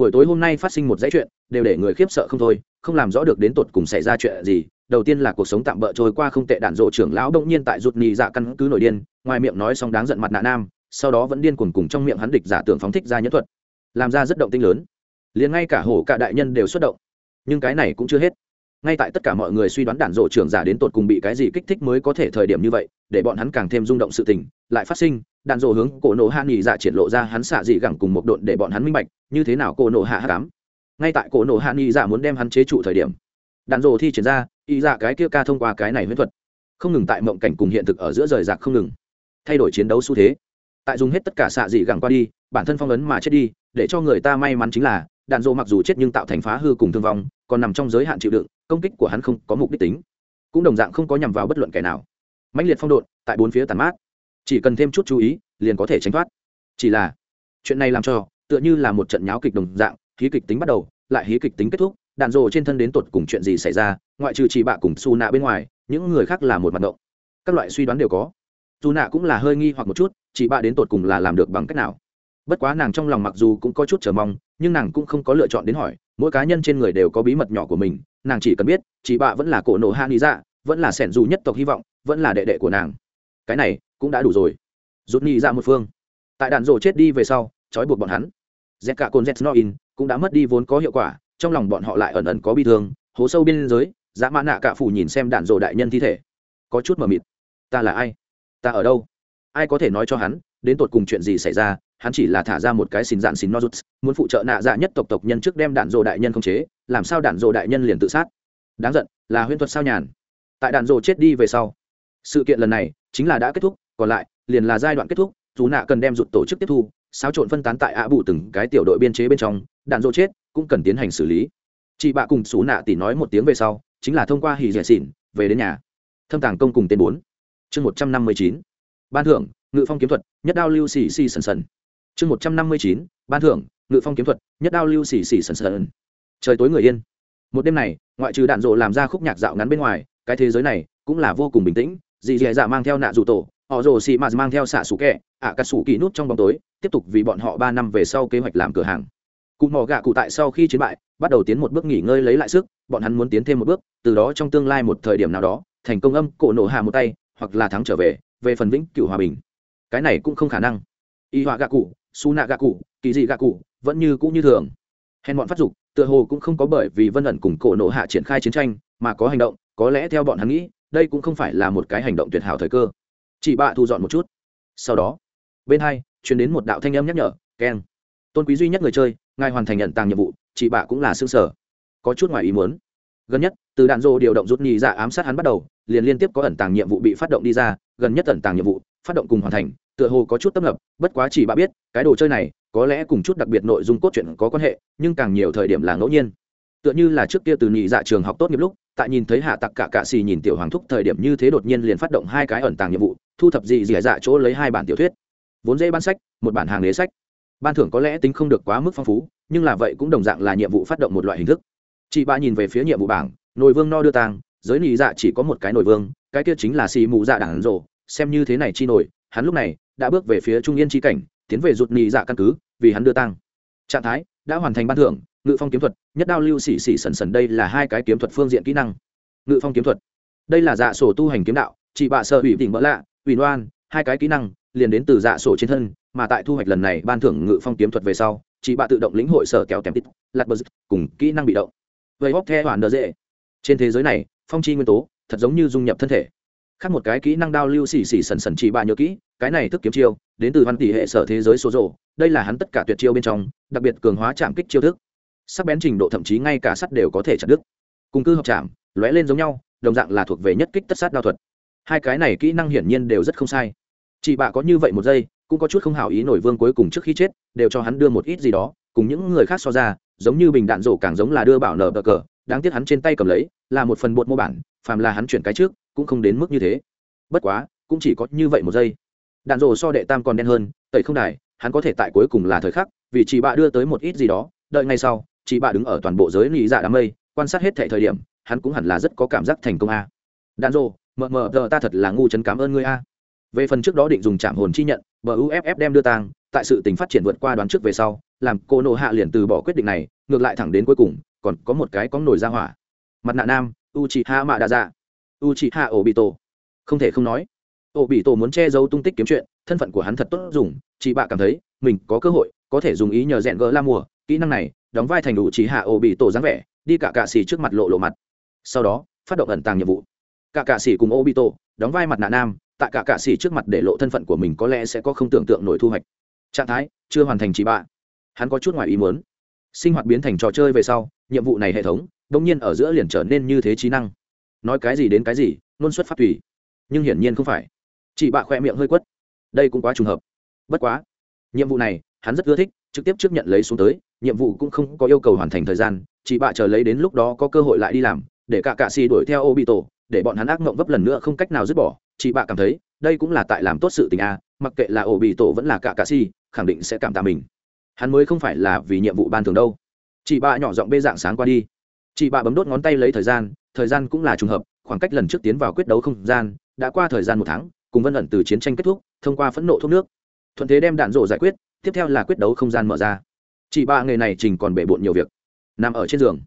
buổi tối hôm nay phát sinh một dãy chuyện, đều để người khiếp sợ không thôi, không làm rõ được đến tột cùng xảy ra chuyện gì. Đầu tiên là cuộc sống tạm bỡ trôi qua không tệ đạn rộ trưởng lão đông nhiên tại rụt nhì dạ căn cứ nổi điên, ngoài miệng nói xong đáng giận mặt nạ nam, sau đó vẫn điên cuồng cùng trong miệng hắn địch giả tưởng phóng thích ra nhẫn thuật, làm ra rất động tinh lớn. Liền ngay cả hổ cả đại nhân đều xuất động. Nhưng cái này cũng chưa hết. Ngay tại tất cả mọi người suy đoán đản rộ trưởng giả đến tột cùng bị cái gì kích thích mới có thể thời điểm như vậy, để bọn hắn càng thêm rung động sự tình, lại phát sinh đạn dộ hướng cổ nổ hạ nghỉ dạ triển lộ ra hắn xạ dị gẳng cùng một độn để bọn hắn minh bạch, như thế nào cổ nổ hạ hạ cám. Ngay tại cổ nổ hạ nghỉ dạ muốn đem hắn chế trụ thời điểm, đạn dộ thi triển ra ý dạ cái kia ca thông qua cái này huyễn thuật, không ngừng tại mộng cảnh cùng hiện thực ở giữa rời rạc không ngừng, thay đổi chiến đấu xu thế. Tại dùng hết tất cả xạ dị gẳng qua đi, bản thân phong ấn mà chết đi, để cho người ta may mắn chính là, đạn dộ mặc dù chết nhưng tạo thành phá hư cùng thương vong, còn nằm trong giới hạn chịu đựng, công kích của hắn không có mục đích tính. Cũng đồng dạng không có nhằm vào bất luận kẻ nào. Mãnh liệt phong độn, tại bốn phía tàn mát chỉ cần thêm chút chú ý, liền có thể tránh thoát. Chỉ là, chuyện này làm cho, tựa như là một trận nháo kịch đồng dạng, hí kịch tính bắt đầu, lại hí kịch tính kết thúc, đạn rồ trên thân đến tột cùng chuyện gì xảy ra, ngoại trừ chị bạ cùng su nạ bên ngoài, những người khác là một mặt động các loại suy đoán đều có. Dù nạ cũng là hơi nghi hoặc một chút, chị bạ đến tột cùng là làm được bằng cách nào? Bất quá nàng trong lòng mặc dù cũng có chút chờ mong, nhưng nàng cũng không có lựa chọn đến hỏi, mỗi cá nhân trên người đều có bí mật nhỏ của mình, nàng chỉ cần biết, chị bạ vẫn là cổ nổ hạ lý dạ vẫn là sẻn dù nhất tộc hy vọng, vẫn là đệ đệ của nàng. Cái này cũng đã đủ rồi. Rút nhị ra một phương. Tại đạn rổ chết đi về sau, trói buộc bọn hắn. Z cả cồn z no in, cũng đã mất đi vốn có hiệu quả, trong lòng bọn họ lại ẩn ẩn có bi thương, hố sâu bên giới, dã mã nạ cả phủ nhìn xem đạn rổ đại nhân thi thể. Có chút mờ mịt. Ta là ai? Ta ở đâu? Ai có thể nói cho hắn, đến tột cùng chuyện gì xảy ra, hắn chỉ là thả ra một cái xin dạn xin nozuts muốn phụ trợ nạ dạ nhất tộc tộc nhân trước đem đạn rổ đại nhân không chế, làm sao đạn rổ đại nhân liền tự sát? Đáng giận, là huyễn thuật sao nhàn. Tại đạn rổ chết đi về sau, sự kiện lần này chính là đã kết thúc còn lại, liền là giai đoạn kết thúc, dù nạ cần đem rụt tổ chức tiếp thu, xáo trộn phân tán tại ạ bụ từng cái tiểu đội biên chế bên trong, đạn dỗ chết, cũng cần tiến hành xử lý. Chị bạ cùng xú nạ tỉ nói một tiếng về sau, chính là thông qua hì rẻ xỉn, về đến nhà. Thâm tàng công cùng tên bốn. Chương một trăm năm mươi chín. Ban thưởng, ngự phong kiếm thuật, nhất đao lưu xì xì sần sần. Chương một trăm năm mươi chín. Ban thưởng, ngự phong kiếm thuật, nhất đao lưu xì xì sần sần. Trời tối người yên. Một đêm này, ngoại trừ đạn rộ làm ra khúc nhạc dạo ngắn bên ngoài, cái thế giới này cũng là vô cùng bình tĩnh, dì dì dạ mang theo nạ dù tổ họ rồ xì mạt mang theo xạ sủ kẹ, ạ cà sủ kỳ nút trong bóng tối, tiếp tục vì bọn họ ba năm về sau kế hoạch làm cửa hàng. Cụ mò gạ cụ tại sau khi chiến bại, bắt đầu tiến một bước nghỉ ngơi lấy lại sức, bọn hắn muốn tiến thêm một bước, từ đó trong tương lai một thời điểm nào đó, thành công âm cổ nổ hạ một tay, hoặc là thắng trở về về phần vĩnh cựu hòa bình. Cái này cũng không khả năng. Y họa gạ cụ, su nạ gạ cụ, kỳ dị gạ cụ, vẫn như cũ như thường. Hèn bọn phát dục, tựa hồ cũng không có bởi vì vân ẩn cùng cổ nộ hạ triển khai chiến tranh, mà có hành động, có lẽ theo bọn hắn nghĩ, đây cũng không phải là một cái hành động tuyệt hảo thời cơ chị bạ thu dọn một chút. Sau đó, bên hai chuyển đến một đạo thanh âm nhắc nhở keng tôn quý duy nhất người chơi, ngài hoàn thành nhận tàng nhiệm vụ chị bạ cũng là xương sở. Có chút ngoài ý muốn. Gần nhất, từ đạn dô điều động rút nhì ra ám sát hắn bắt đầu, liền liên tiếp có ẩn tàng nhiệm vụ bị phát động đi ra, gần nhất ẩn tàng nhiệm vụ, phát động cùng hoàn thành, tựa hồ có chút tấp nập, bất quá chỉ bạ biết, cái đồ chơi này, có lẽ cùng chút đặc biệt nội dung cốt truyện có quan hệ, nhưng càng nhiều thời điểm là ngẫu nhiên. Tựa như là trước kia từ nhị dạ trường học tốt nghiệp lúc tại nhìn thấy hạ tặc cả cạ xì nhìn tiểu hoàng thúc thời điểm như thế đột nhiên liền phát động hai cái ẩn tàng nhiệm vụ, thu thập gì dì dạ chỗ lấy hai bản tiểu thuyết. Vốn dễ ban sách, một bản hàng lế sách. Ban thưởng có lẽ tính không được quá mức phong phú, nhưng là vậy cũng đồng dạng là nhiệm vụ phát động một loại hình thức. Chị ba nhìn về phía nhiệm vụ bảng nội vương no đưa tàng giới nhị dạ chỉ có một cái nội vương, cái kia chính là xì mù dạ đảng rộ xem như thế này chi nổi hắn lúc này đã bước về phía trung yên chi cảnh, tiến về rụt nhị dạ căn cứ, vì hắn đưa tăng trạng thái, đã hoàn thành ban thưởng ngự phong kiếm thuật, nhất đao lưu xỉ xỉ sần sần đây là hai cái kiếm thuật phương diện kỹ năng. Ngự phong kiếm thuật. Đây là dạ sổ tu hành kiếm đạo chị bạ sợ ủy tỉnh mỡ lạ, ủy loan, hai cái kỹ năng, liền đến từ dạ sổ trên thân, mà tại thu hoạch lần này ban thưởng ngự phong kiếm thuật về sau chị bạ tự động lĩnh hội sở kéo kèm tít, lạt bờ cùng kỹ năng bị động. Vậy bóc the hoàn đỡ dễ. Trên thế giới này, phong chi nguyên tố, thật giống như dung nhập thân thể. Khác một cái kỹ năng đao lưu xì xì sần sần chị bạ nhớ kỹ, cái này thức kiếm chiêu, đến từ văn tỷ hệ sở thế giới số rộ đây là hắn tất cả tuyệt chiêu bên trong, đặc biệt cường hóa chạm kích chiêu thức sắc bén trình độ thậm chí ngay cả sắt đều có thể chặt đứt. Cùng cư hợp chạm, lóe lên giống nhau, đồng dạng là thuộc về nhất kích tất sát đao thuật. Hai cái này kỹ năng hiển nhiên đều rất không sai. Chị bạ có như vậy một giây, cũng có chút không hảo ý nổi vương cuối cùng trước khi chết, đều cho hắn đưa một ít gì đó, cùng những người khác so ra, giống như bình đạn rổ càng giống là đưa bảo nở bờ cờ, đáng tiếc hắn trên tay cầm lấy, là một phần bột mô bản, phàm là hắn chuyển cái trước, cũng không đến mức như thế. Bất quá, cũng chỉ có như vậy một giây. Đạn rổ so đệ tam còn đen hơn, tẩy không đài, hắn có thể tại cuối cùng là thời khắc, vì chị bạ đưa tới một ít gì đó, đợi ngay sau chị bạ đứng ở toàn bộ giới lý dạ đám mây, quan sát hết thệ thời điểm, hắn cũng hẳn là rất có cảm giác thành công a. Đàn rô mờ mờ giờ ta thật là ngu chấn cảm ơn ngươi a. Về phần trước đó định dùng trạm hồn chi nhận, bờ uff đem đưa tang, tại sự tình phát triển vượt qua đoán trước về sau, làm cô nộ hạ liền từ bỏ quyết định này, ngược lại thẳng đến cuối cùng, còn có một cái có nổi ra hỏa. Mặt nạ nam u chị hạ mạ đa dạ u chị hạ ổ bị tổ không thể không nói ổ bị tổ muốn che giấu tung tích kiếm chuyện, thân phận của hắn thật tốt dùng chị bạ cảm thấy, mình có cơ hội, có thể dùng ý nhờ rèn gỡ la mùa kỹ năng này, đóng vai thành đủ chỉ hạ ổ bị tổ dáng vẻ, đi cả cạ xỉ trước mặt lộ lộ mặt. Sau đó, phát động ẩn tàng nhiệm vụ. Cả cạ xỉ cùng ô bị tổ, đóng vai mặt nạ nam, tại cả cạ xỉ trước mặt để lộ thân phận của mình có lẽ sẽ có không tưởng tượng nổi thu hoạch. Trạng thái, chưa hoàn thành chỉ bạ. Hắn có chút ngoài ý muốn. Sinh hoạt biến thành trò chơi về sau, nhiệm vụ này hệ thống đ ỗ n g nhiên ở giữa liền trở nên như thế trí năng. Nói cái gì đến cái gì, luôn xuất phát tùy. Nhưng hiển nhiên không phải. Chị bạ khoe miệng hơi quất. Đây cũng quá trùng hợp. Bất quá, nhiệm vụ này, hắn rất ưa thích trực tiếp trước nhận lấy xuống tới, nhiệm vụ cũng không có yêu cầu hoàn thành thời gian, chị bạ chờ lấy đến lúc đó có cơ hội lại đi làm, để cả cạ xì đuổi theo ô bị tổ để bọn hắn ác mộng vấp lần nữa không cách nào dứt bỏ. Chị bạ cảm thấy, đây cũng là tại làm tốt sự tình a, mặc kệ là ổ bị tổ vẫn là cả cạ xì, khẳng định sẽ cảm tạ mình. Hắn mới không phải là vì nhiệm vụ ban thường đâu. Chị bạ nhỏ giọng bê dạng sáng qua đi. Chị bạ bấm đốt ngón tay lấy thời gian thời gian cũng là trùng hợp, khoảng cách lần trước tiến vào quyết đấu không gian, đã qua thời gian một tháng, cùng vân ẩn từ chiến tranh kết thúc, thông qua phẫn nộ thuốc nước. Thuận thế đem đạn rộ giải quyết tiếp theo là quyết đấu không gian mở ra. Chị ba nghề này trình còn bể bộn nhiều việc. Nằm ở trên giường.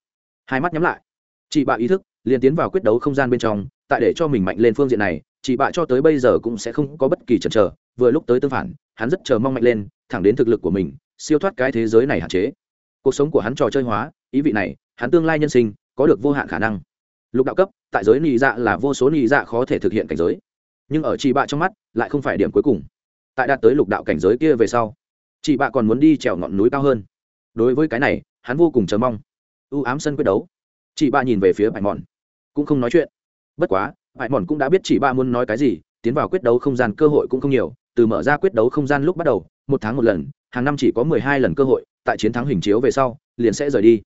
Hai mắt nhắm lại. Chị bạ ý thức, liền tiến vào quyết đấu không gian bên trong, tại để cho mình mạnh lên phương diện này, chị bạ cho tới bây giờ cũng sẽ không có bất kỳ chần chờ. Vừa lúc tới tương phản, hắn rất chờ mong mạnh lên, thẳng đến thực lực của mình, siêu thoát cái thế giới này hạn chế. Cuộc sống của hắn trò chơi hóa, ý vị này, hắn tương lai nhân sinh, có được vô hạn khả năng. Lục đạo cấp, tại giới nị dạ là vô số nị dạ khó thể thực hiện cảnh giới. Nhưng ở chị bạ trong mắt, lại không phải điểm cuối cùng. Tại đạt tới lục đạo cảnh giới kia về sau chị bạ còn muốn đi trèo ngọn núi cao hơn. Đối với cái này, hắn vô cùng chờ mong. U ám sân quyết đấu. Chị bạ nhìn về phía bại mòn cũng không nói chuyện. Bất quá bại mòn cũng đã biết chị bạ muốn nói cái gì, tiến vào quyết đấu không gian cơ hội cũng không nhiều. Từ mở ra quyết đấu không gian lúc bắt đầu, một tháng một lần, hàng năm chỉ có mười hai lần cơ hội, tại chiến thắng hình chiếu về sau, liền sẽ rời đi.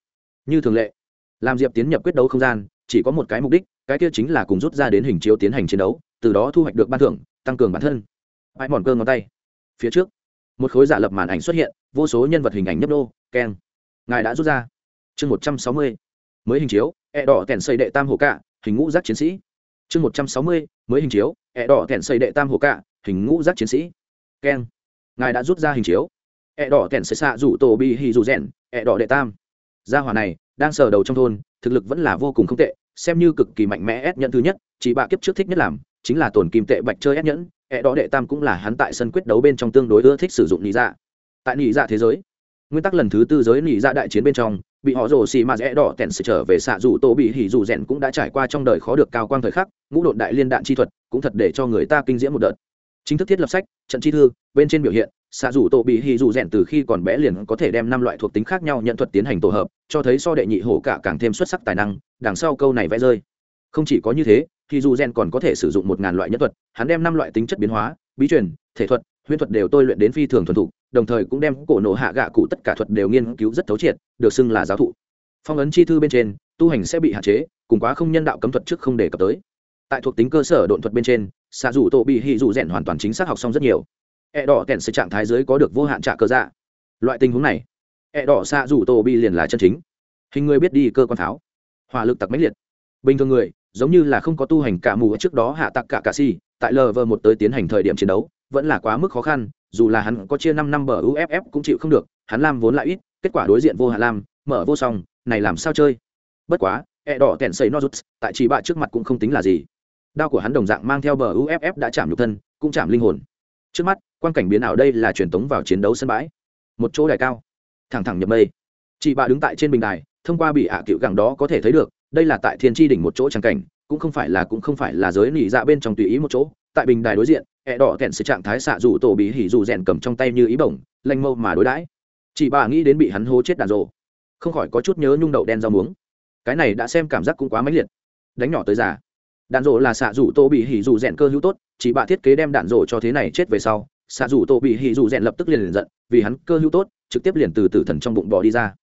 Như thường lệ, làm diệp tiến nhập quyết đấu không gian, chỉ có một cái mục đích, cái kia chính là cùng rút ra đến hình chiếu tiến hành chiến đấu, từ đó thu hoạch được ban thưởng, tăng cường bản thân. Bãi mòn cơ ngón tay, phía trước một khối giả lập màn ảnh xuất hiện, vô số nhân vật hình ảnh nhấp đô keng. Ngài đã rút ra. Chương một trăm sáu mươi, mới hình chiếu e đỏ kèn xây đệ tam hồ cạ, hình ngũ giác chiến sĩ. Chương một trăm sáu mươi, mới hình chiếu e đỏ kèn xây đệ tam hồ cạ, hình ngũ giác chiến sĩ. Keng. Ngài đã rút ra hình chiếu. E đỏ kèn xây xạ rủ tổ bị hì dù rèn e đỏ đệ tam. Gia hỏa này, đang sờ đầu trong thôn, thực lực vẫn là vô cùng không tệ, xem như cực kỳ mạnh mẽ ép nhận thứ nhất, chỉ bạ kiếp trước thích nhất làm, chính là tổn kim tệ bạch chơi ép nhẫn e đỏ đệ tam cũng là hắn tại sân quyết đấu bên trong tương đối ưa thích sử dụng lý dạ. Tại lý dạ thế giới, nguyên tắc lần thứ tư giới lý dạ đại chiến bên trong, bị họ rồ xì mà rẽ đỏ tèn sự trở về xạ dù tô bị hỉ dù rèn cũng đã trải qua trong đời khó được cao quang thời khắc, ngũ đột đại liên đạn chi thuật cũng thật để cho người ta kinh diễm một đợt. Chính thức thiết lập sách, trận chi thư, bên trên biểu hiện, xạ dù tô bị hỉ dù rèn từ khi còn bé liền có thể đem năm loại thuộc tính khác nhau nhận thuật tiến hành tổ hợp, cho thấy so đệ nhị hổ cả càng thêm xuất sắc tài năng, đằng sau câu này vẽ rơi. Không chỉ có như thế thì dù rèn còn có thể sử dụng một ngàn loại nhân thuật hắn đem năm loại tính chất biến hóa bí truyền thể thuật huyễn thuật đều tôi luyện đến phi thường thuần thục đồng thời cũng đem cổ nổ hạ gạ cụ tất cả thuật đều nghiên cứu rất thấu triệt được xưng là giáo thụ. Phong ấn chi thư bên trên tu hành sẽ bị hạn chế cùng quá không nhân đạo cấm thuật trước không đề cập tới. Tại thuộc tính cơ sở độn thuật bên trên xạ dù tổ bị hì dù rèn hoàn toàn chính xác học xong rất nhiều. E đỏ kèn sự trạng thái dưới có được vô hạn trả cơ dạ. Loại tình huống này e đỏ xạ dù tổ bị liền là chân chính. Hình người biết đi cơ quan pháo, hỏa lực tặc mãnh liệt. Bình thường người giống như là không có tu hành cả mù trước đó hạ tặc cả cà si, tại lv một tới tiến hành thời điểm chiến đấu, vẫn là quá mức khó khăn, dù là hắn có chia năm năm bờ uff cũng chịu không được, hắn lam vốn lại ít, kết quả đối diện vô hạ lam, mở vô song, này làm sao chơi? Bất quá e đỏ tèn xây nozuts tại chỉ bạ trước mặt cũng không tính là gì. Đao của hắn đồng dạng mang theo bờ uff đã chạm nhục thân, cũng chạm linh hồn. Trước mắt quan cảnh biến ảo đây là truyền tống vào chiến đấu sân bãi. Một chỗ đài cao. Thẳng thẳng nhập mây. Chị bạ đứng tại trên bình đài, thông qua bị hạ cựu gẳng đó có thể thấy được đây là tại thiên tri đỉnh một chỗ trang cảnh, cũng không phải là cũng không phải là giới nỉ dạ bên trong tùy ý một chỗ, tại bình đài đối diện, ẹ đỏ kẹn sự trạng thái xạ dù tổ bị hỉ dù rèn cầm trong tay như ý bổng, lanh mâu mà đối đãi. Chị bà nghĩ đến bị hắn hô chết đàn rộ không khỏi có chút nhớ nhung đậu đen rau muống. Cái này đã xem cảm giác cũng quá mãnh liệt. Đánh nhỏ tới già. Đạn rộ là xạ rủ tô bị hỉ dù rèn cơ hữu tốt chị bà thiết kế đem đạn rộ cho thế này chết về sau, xạ rủ tô bị hỉ dù rèn lập tức liền liền giận, vì hắn cơ hữu tốt, trực tiếp liền từ tử thần trong bụng bỏ đi ra.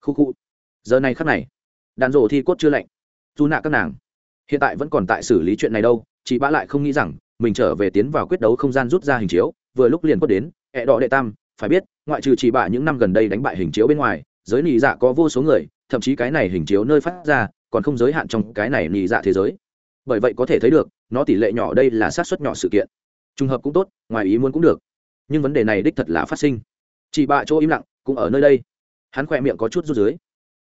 Khu khu. Giờ này khắc này đạn rổ thi cốt chưa lạnh. Dù nạ các nàng, hiện tại vẫn còn tại xử lý chuyện này đâu, chị bã lại không nghĩ rằng mình trở về tiến vào quyết đấu không gian rút ra hình chiếu, vừa lúc liền cốt đến, ẹ đỏ đệ tam, phải biết, ngoại trừ chị bạ những năm gần đây đánh bại hình chiếu bên ngoài, giới nị dạ có vô số người, thậm chí cái này hình chiếu nơi phát ra, còn không giới hạn trong cái này nị dạ thế giới. Bởi vậy có thể thấy được, nó tỷ lệ nhỏ đây là sát xuất nhỏ sự kiện. Trùng hợp cũng tốt, ngoài ý muốn cũng được. Nhưng vấn đề này đích thật là phát sinh. Chị bạ chỗ im lặng, cũng ở nơi đây. Hắn khỏe miệng có chút rút dưới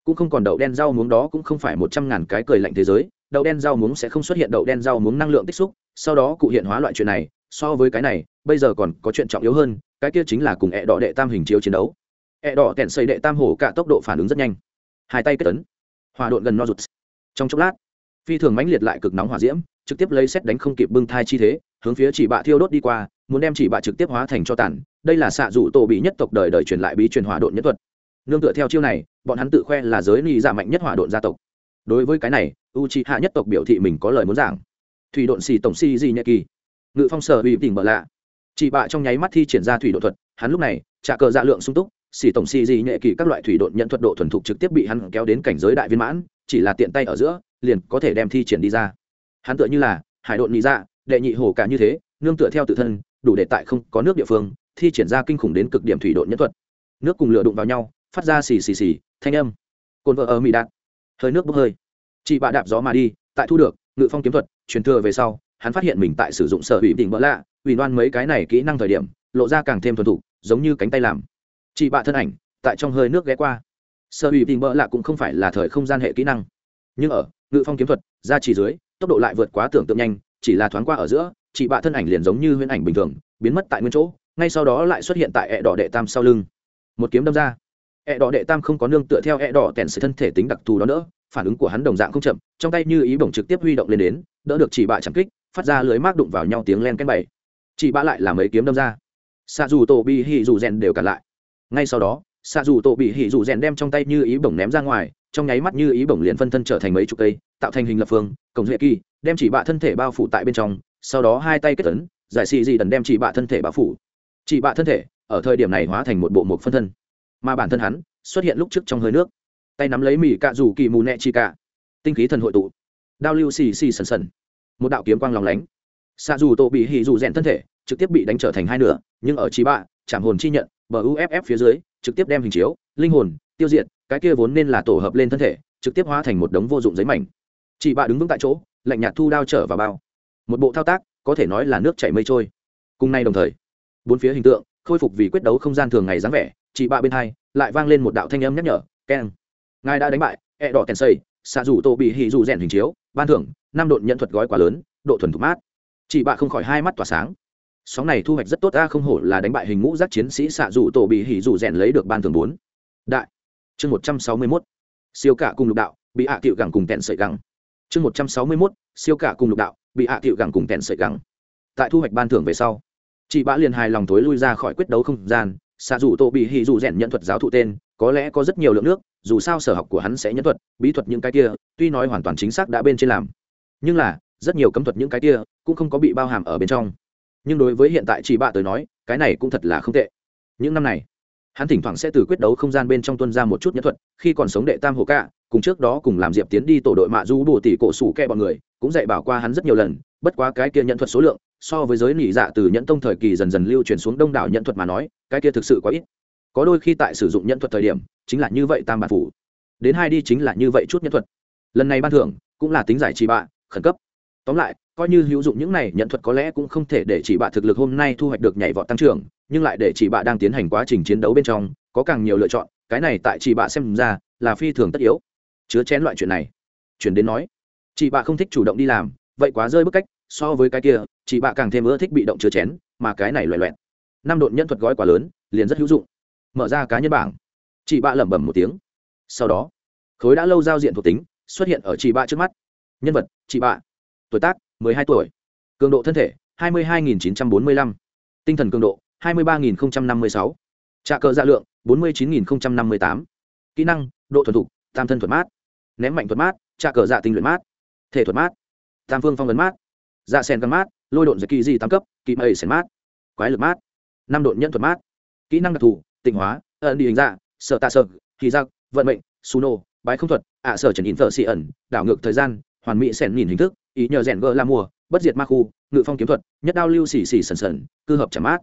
cũng không còn đậu đen rau muống đó cũng không phải một trăm ngàn cái cười lạnh thế giới, đậu đen rau muống sẽ không xuất hiện đậu đen rau muống năng lượng tích xúc, sau đó cụ hiện hóa loại chuyện này, so với cái này, bây giờ còn có chuyện trọng yếu hơn, cái kia chính là cùng ẹ đỏ đệ tam hình chiếu chiến đấu. Ẹ đỏ kẹn xây đệ tam hổ cả tốc độ phản ứng rất nhanh. Hai tay kết tấn, hòa độn gần no rụt. Trong chốc lát, phi thường mãnh liệt lại cực nóng hỏa diễm, trực tiếp lấy xét đánh không kịp bưng thai chi thế, hướng phía chỉ bạ thiêu đốt đi qua, muốn đem chỉ bạ trực tiếp hóa thành cho tàn. Đây là xạ dụ tổ bị nhất tộc đời đời truyền lại bí truyền hỏa độn nhất thuật. Nương tựa theo chiêu này bọn hắn tự khoe là giới ni dạ mạnh nhất hỏa độn gia tộc. Đối với cái này u c hạ nhất tộc biểu thị mình có lời muốn giảng. Thủy độn xì tổng xì gì nhẹ kỳ. Ngự phong sở bị tỉnh bợ lạ. Chị bạ trong nháy mắt thi triển ra thủy độn thuật, hắn lúc này, trả cờ dạ lượng sung túc, xì tổng xì gì nhẹ kỳ các loại thủy độn nhận thuật độ thuần thục trực tiếp bị hắn kéo đến cảnh giới đại viên mãn, chỉ là tiện tay ở giữa, liền có thể đem thi triển đi ra. Hắn tựa như là hải độn nhị ra dạ, đệ nhị hồ cả như thế, nương tựa theo tự thân, đủ để tại không có nước địa phương, thi triển ra kinh khủng đến cực điểm thủy độn nhân thuật. Nước cùng lửa đụng vào nhau, phát ra xì xì xì thanh âm. Cồn vợ ở mỹ đạn. Hơi nước bốc hơi. Chị bạ đạp gió mà đi, tại thu được, ngự phong kiếm thuật, truyền thừa về sau, hắn phát hiện mình tại sử dụng sở hữu đỉnh vỡ lạ, ủy đoan mấy cái này kỹ năng thời điểm, lộ ra càng thêm thuần thục, giống như cánh tay làm. Chị bạ thân ảnh, tại trong hơi nước ghé qua. Sơ ủy đỉnh bỡ lạ cũng không phải là thời không gian hệ kỹ năng. Nhưng ở, ngự phong kiếm thuật, ra chỉ dưới, tốc độ lại vượt quá tưởng tượng nhanh, chỉ là thoáng qua ở giữa, chị bạ thân ảnh liền giống như huyễn ảnh bình thường, biến mất tại nguyên chỗ, ngay sau đó lại xuất hiện tại ẹ đỏ đệ tam sau lưng. Một kiếm đâm ra ẹ đỏ đệ tam không có nương tựa theo ẹ đỏ tèn sự thân thể tính đặc thù đó nữa, phản ứng của hắn đồng dạng không chậm, trong tay như ý bổng trực tiếp huy động lên đến, đỡ được chỉ bạ chẳng kích, phát ra lưới mác đụng vào nhau tiếng len ken bảy. Chỉ bạ lại là mấy kiếm đâm ra. Xạ dù tổ bị hỉ dù rèn đều cả lại. Ngay sau đó xạ dù tổ bị hỉ dù rèn đem trong tay như ý bổng ném ra ngoài, trong nháy mắt như ý bổng liền phân thân trở thành mấy chục cây, tạo thành hình lập phương, cổng duệ kỳ, đem chỉ bạ thân thể bao phủ tại bên trong, sau đó hai tay kết tấn giải xì gì đần đem chỉ bạ thân thể bao phủ. Chỉ bạ thân thể, ở thời điểm này hóa thành một bộ một phân thân mà bản thân hắn xuất hiện lúc trước trong hơi nước. Tay nắm lấy mì cạ rủ kỳ mù nẹ chi cạ. Tinh khí thần hội tụ. Đao lưu xì xì sần sần. Một đạo kiếm quang lòng lánh. Xạ dù tổ bị hỉ dù rèn thân thể, trực tiếp bị đánh trở thành hai nửa, nhưng ở trí bạ, chạm hồn chi nhận, bờ uff phía dưới, trực tiếp đem hình chiếu, linh hồn, tiêu diệt, cái kia vốn nên là tổ hợp lên thân thể, trực tiếp hóa thành một đống vô dụng giấy mảnh. Chị bạ đứng vững tại chỗ, lạnh nhạt thu đao trở vào bao. Một bộ thao tác, có thể nói là nước chảy mây trôi. Cùng nay đồng thời, bốn phía hình tượng khôi phục vì quyết đấu không gian thường ngày dáng vẻ chị bạ bên hai, lại vang lên một đạo thanh âm nhắc nhở keng ngài đã đánh bại e đỏ tèn xây xạ dù tô bị hì dù rèn hình chiếu, ban thưởng, năm độn nhận thuật gói quá lớn, độ thuần thục mát. Chị bạ không khỏi hai mắt tỏa sáng. Sóng này thu hoạch rất tốt ta không hổ là đánh bại hình ngũ giác chiến sĩ xạ dù tổ bị hỉ dù rèn lấy được ban thường bốn. Đại. Chương một trăm sáu mươi mốt. Siêu cả cùng lục đạo, bị hạ à tiệu gẳng cùng tẹn sợi gẳng. Chương một trăm sáu mươi mốt, siêu cả cùng lục đạo, bị hạ à tiệu gẳng cùng tẹn sợi gẳng. Tại thu hoạch ban thưởng về sau chị bạ liền hài lòng thối lui ra khỏi quyết đấu không gian xạ dù tô bị hì dù rèn nhận thuật giáo thụ tên, có lẽ có rất nhiều lượng nước, dù sao sở học của hắn sẽ nhân thuật, bí thuật những cái kia, tuy nói hoàn toàn chính xác đã bên trên làm. Nhưng là, rất nhiều cấm thuật những cái kia cũng không có bị bao hàm ở bên trong. Nhưng đối với hiện tại chị bạ tới nói, cái này cũng thật là không tệ. Những năm này, hắn thỉnh thoảng sẽ từ quyết đấu không gian bên trong tuân ra một chút nhân thuật, khi còn sống đệ tam hồ ca, cùng trước đó cùng làm diệp tiến đi tổ đội mạ du bồ tỷ cổ sủ kẹ bọn người, cũng dạy bảo qua hắn rất nhiều lần, bất quá cái kia nhận thuật số lượng so với giới nỉ dạ từ nhẫn tông thời kỳ dần dần lưu truyền xuống đông đảo nhận thuật mà nói, cái kia thực sự quá ít. Có đôi khi tại sử dụng nhận thuật thời điểm, chính là như vậy tam bản phủ. Đến hai đi chính là như vậy chút nhẫn thuật. Lần này ban thưởng cũng là tính giải trì bạ, khẩn cấp. Tóm lại, coi như hữu dụng những này nhận thuật có lẽ cũng không thể để chỉ bạ thực lực hôm nay thu hoạch được nhảy vọt tăng trưởng, nhưng lại để chỉ bạ đang tiến hành quá trình chiến đấu bên trong, có càng nhiều lựa chọn, cái này tại chỉ bạ xem ra là phi thường tất yếu. Chứa chén loại chuyện này. Chuyển đến nói chị bạ không thích chủ động đi làm, vậy quá rơi bức cách so với cái kia, chị bạ càng thêm ưa thích bị động chứa chén, mà cái này loẹ loẹn năm độn nhân thuật gói quá lớn, liền rất hữu dụng. Mở ra cá nhân bảng. Chị bạ lẩm bẩm một tiếng. Sau đó, khối đã lâu giao diện thuộc tính xuất hiện ở chị bạ trước mắt. Nhân vật, chị bạ. Tuổi tác 12 tuổi. Cường độ thân thể 22.945. tinh thần cường độ 23.056. trạ cờ dạ lượng 49.058. kỹ năng, độ thuần thục, tam thân thuật mát. Ném mạnh thuật mát, trạ cờ dạ tinh luyện mát. Thể thuật mát. Tam phương phong vấn mát dạ sen găng mát, lôi độn giật kỳ di tám cấp kỹ mây sen mát. Quái lực mát. Năm độn nhân thuật mát. Kỹ năng đặc thù, tịnh hóa, ẩn đi hình dạ sợ tạ sợ khí giặc vận mệnh suno bái không thuật, ạ sở trần in thợ xị ẩn, đảo ngược thời gian, hoàn mỹ sẻn nhìn hình thức, ý nhờ rèn gỡ la mùa, bất diệt ma khu, ngự phong kiếm thuật, nhất đao lưu xì xì sần sần, cư hợp chảm mát.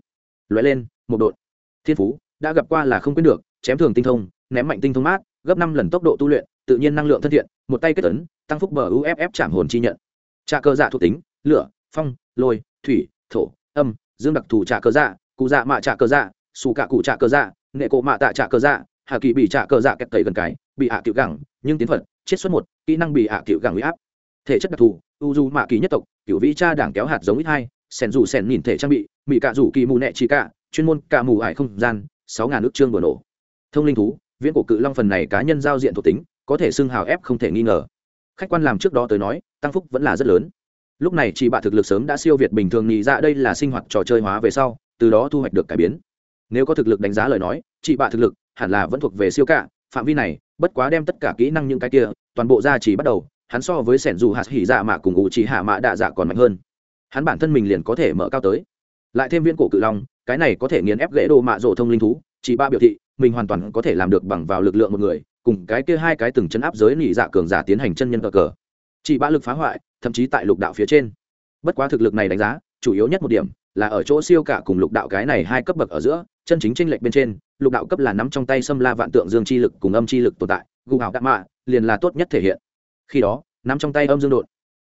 Lóe lên, một đột thiên phú, đã gặp qua là không quên được, chém thường tinh thông, ném mạnh tinh thông mát, gấp năm lần tốc độ tu luyện, tự nhiên năng lượng thân thiện, một tay kết tấn tăng phúc bờ uff chạm hồn chi nhận. Trà cơ dạ thuộc tính lửa, phong, lôi, thủy, thổ, âm, dương đặc thù trả cơ dạ cụ dạ mạ trả cơ dạ xù cả cụ trả cơ dạ nghệ cộ mạ tạ trả cơ dạ hạ kỳ bị trả cơ dạ kẹt tẩy gần cái, bị hạ cựu gẳng, nhưng tiến thuật chết xuất một, kỹ năng bị hạ cựu gẳng huy áp. Thể chất đặc thù, u du mạ kỳ nhất tộc cựu vĩ cha đảng kéo hạt giống ít hai, sẻn dù sẻn nhìn thể trang bị mỹ cạ rủ kỳ mù nẹ chi cạ, chuyên môn cạ mù ải không gian, sáu ngàn nước trương vừa nổ. Thông linh thú, viễn cổ cự long phần này cá nhân giao diện thuộc tính, có thể xưng hào ép không thể nghi ngờ. Khách quan làm trước đó tới nói, tăng phúc vẫn là rất lớn lúc này chị bạ thực lực sớm đã siêu việt bình thường nghĩ ra dạ, đây là sinh hoạt trò chơi hóa về sau, từ đó thu hoạch được cải biến. Nếu có thực lực đánh giá lời nói, chị bạ thực lực hẳn là vẫn thuộc về siêu cạ, phạm vi này, bất quá đem tất cả kỹ năng những cái kia, toàn bộ ra chỉ bắt đầu, hắn so với sẻn dù hạt hỉ dạ mạ cùng ngụ chỉ hạ mạ đạ dạ còn mạnh hơn. Hắn bản thân mình liền có thể mở cao tới. Lại thêm viên cổ cự long, cái này có thể nghiền ép gãy đồ mạ rổ thông linh thú, chị ba biểu thị, mình hoàn toàn có thể làm được bằng vào lực lượng một người, cùng cái kia hai cái từng chân áp giới nỉ dạ cường giả tiến hành chân nhân cờ cờ. Chị ba lực phá hoại thậm chí tại lục đạo phía trên. Bất quá thực lực này đánh giá, chủ yếu nhất một điểm là ở chỗ siêu cả cùng lục đạo cái này hai cấp bậc ở giữa, chân chính tranh lệch bên trên, lục đạo cấp là nắm trong tay xâm la vạn tượng dương chi lực cùng âm chi lực tồn tại, gù hào đạm mạ liền là tốt nhất thể hiện. Khi đó, nắm trong tay âm dương đột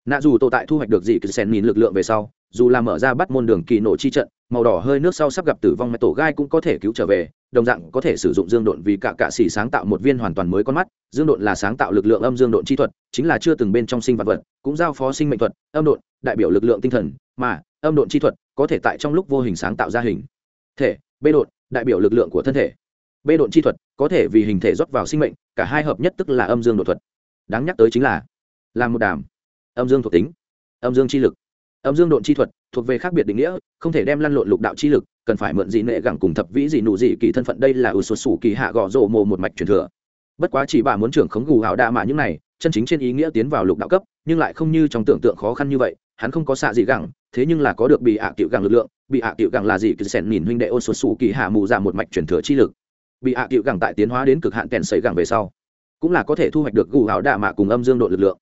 nạ dù tồn tại thu hoạch được dị cứ sen nhìn lực lượng về sau, dù là mở ra bắt môn đường kỳ nổ chi trận, màu đỏ hơi nước sau sắp gặp tử vong mẹ tổ gai cũng có thể cứu trở về, đồng dạng có thể sử dụng dương độn vì cả cạ xỉ sáng tạo một viên hoàn toàn mới con mắt, dương độn là sáng tạo lực lượng âm dương độn chi thuật, chính là chưa từng bên trong sinh vật vật, cũng giao phó sinh mệnh thuật, âm độn, đại biểu lực lượng tinh thần, mà âm độn chi thuật có thể tại trong lúc vô hình sáng tạo ra hình thể, bê độn, đại biểu lực lượng của thân thể. Bê độn chi thuật có thể vì hình thể rót vào sinh mệnh, cả hai hợp nhất tức là âm dương đột thuật. Đáng nhắc tới chính là làm một đàm âm dương thuộc tính, âm dương chi lực. Âm dương độn chi thuật thuộc về khác biệt định nghĩa, không thể đem lăn lộn lục đạo chi lực, cần phải mượn dị nệ gẳng cùng thập vĩ dị nụ dị kỳ thân phận. Đây là ủ sụt sủ kỳ hạ gõ rộ mồ một mạch truyền thừa. Bất quá chỉ bà muốn trưởng khống gù hảo đa mạ những này, chân chính trên ý nghĩa tiến vào lục đạo cấp, nhưng lại không như trong tưởng tượng khó khăn như vậy, hắn không có xạ dị gẳng, thế nhưng là có được bị hạ à cựu gẳng lực lượng, bị hạ à cựu gẳng là gì cứ xẻn nhìn huynh đệ ôn sụt sủ kỳ hạ mù ra một mạch truyền thừa chi lực. Bị hạ à cựu gẳng tại tiến hóa đến cực hạn kèn sấy gẳng về sau, cũng là có thể thu hoạch được gù hảo đa mạ cùng âm dương độ lực lượng.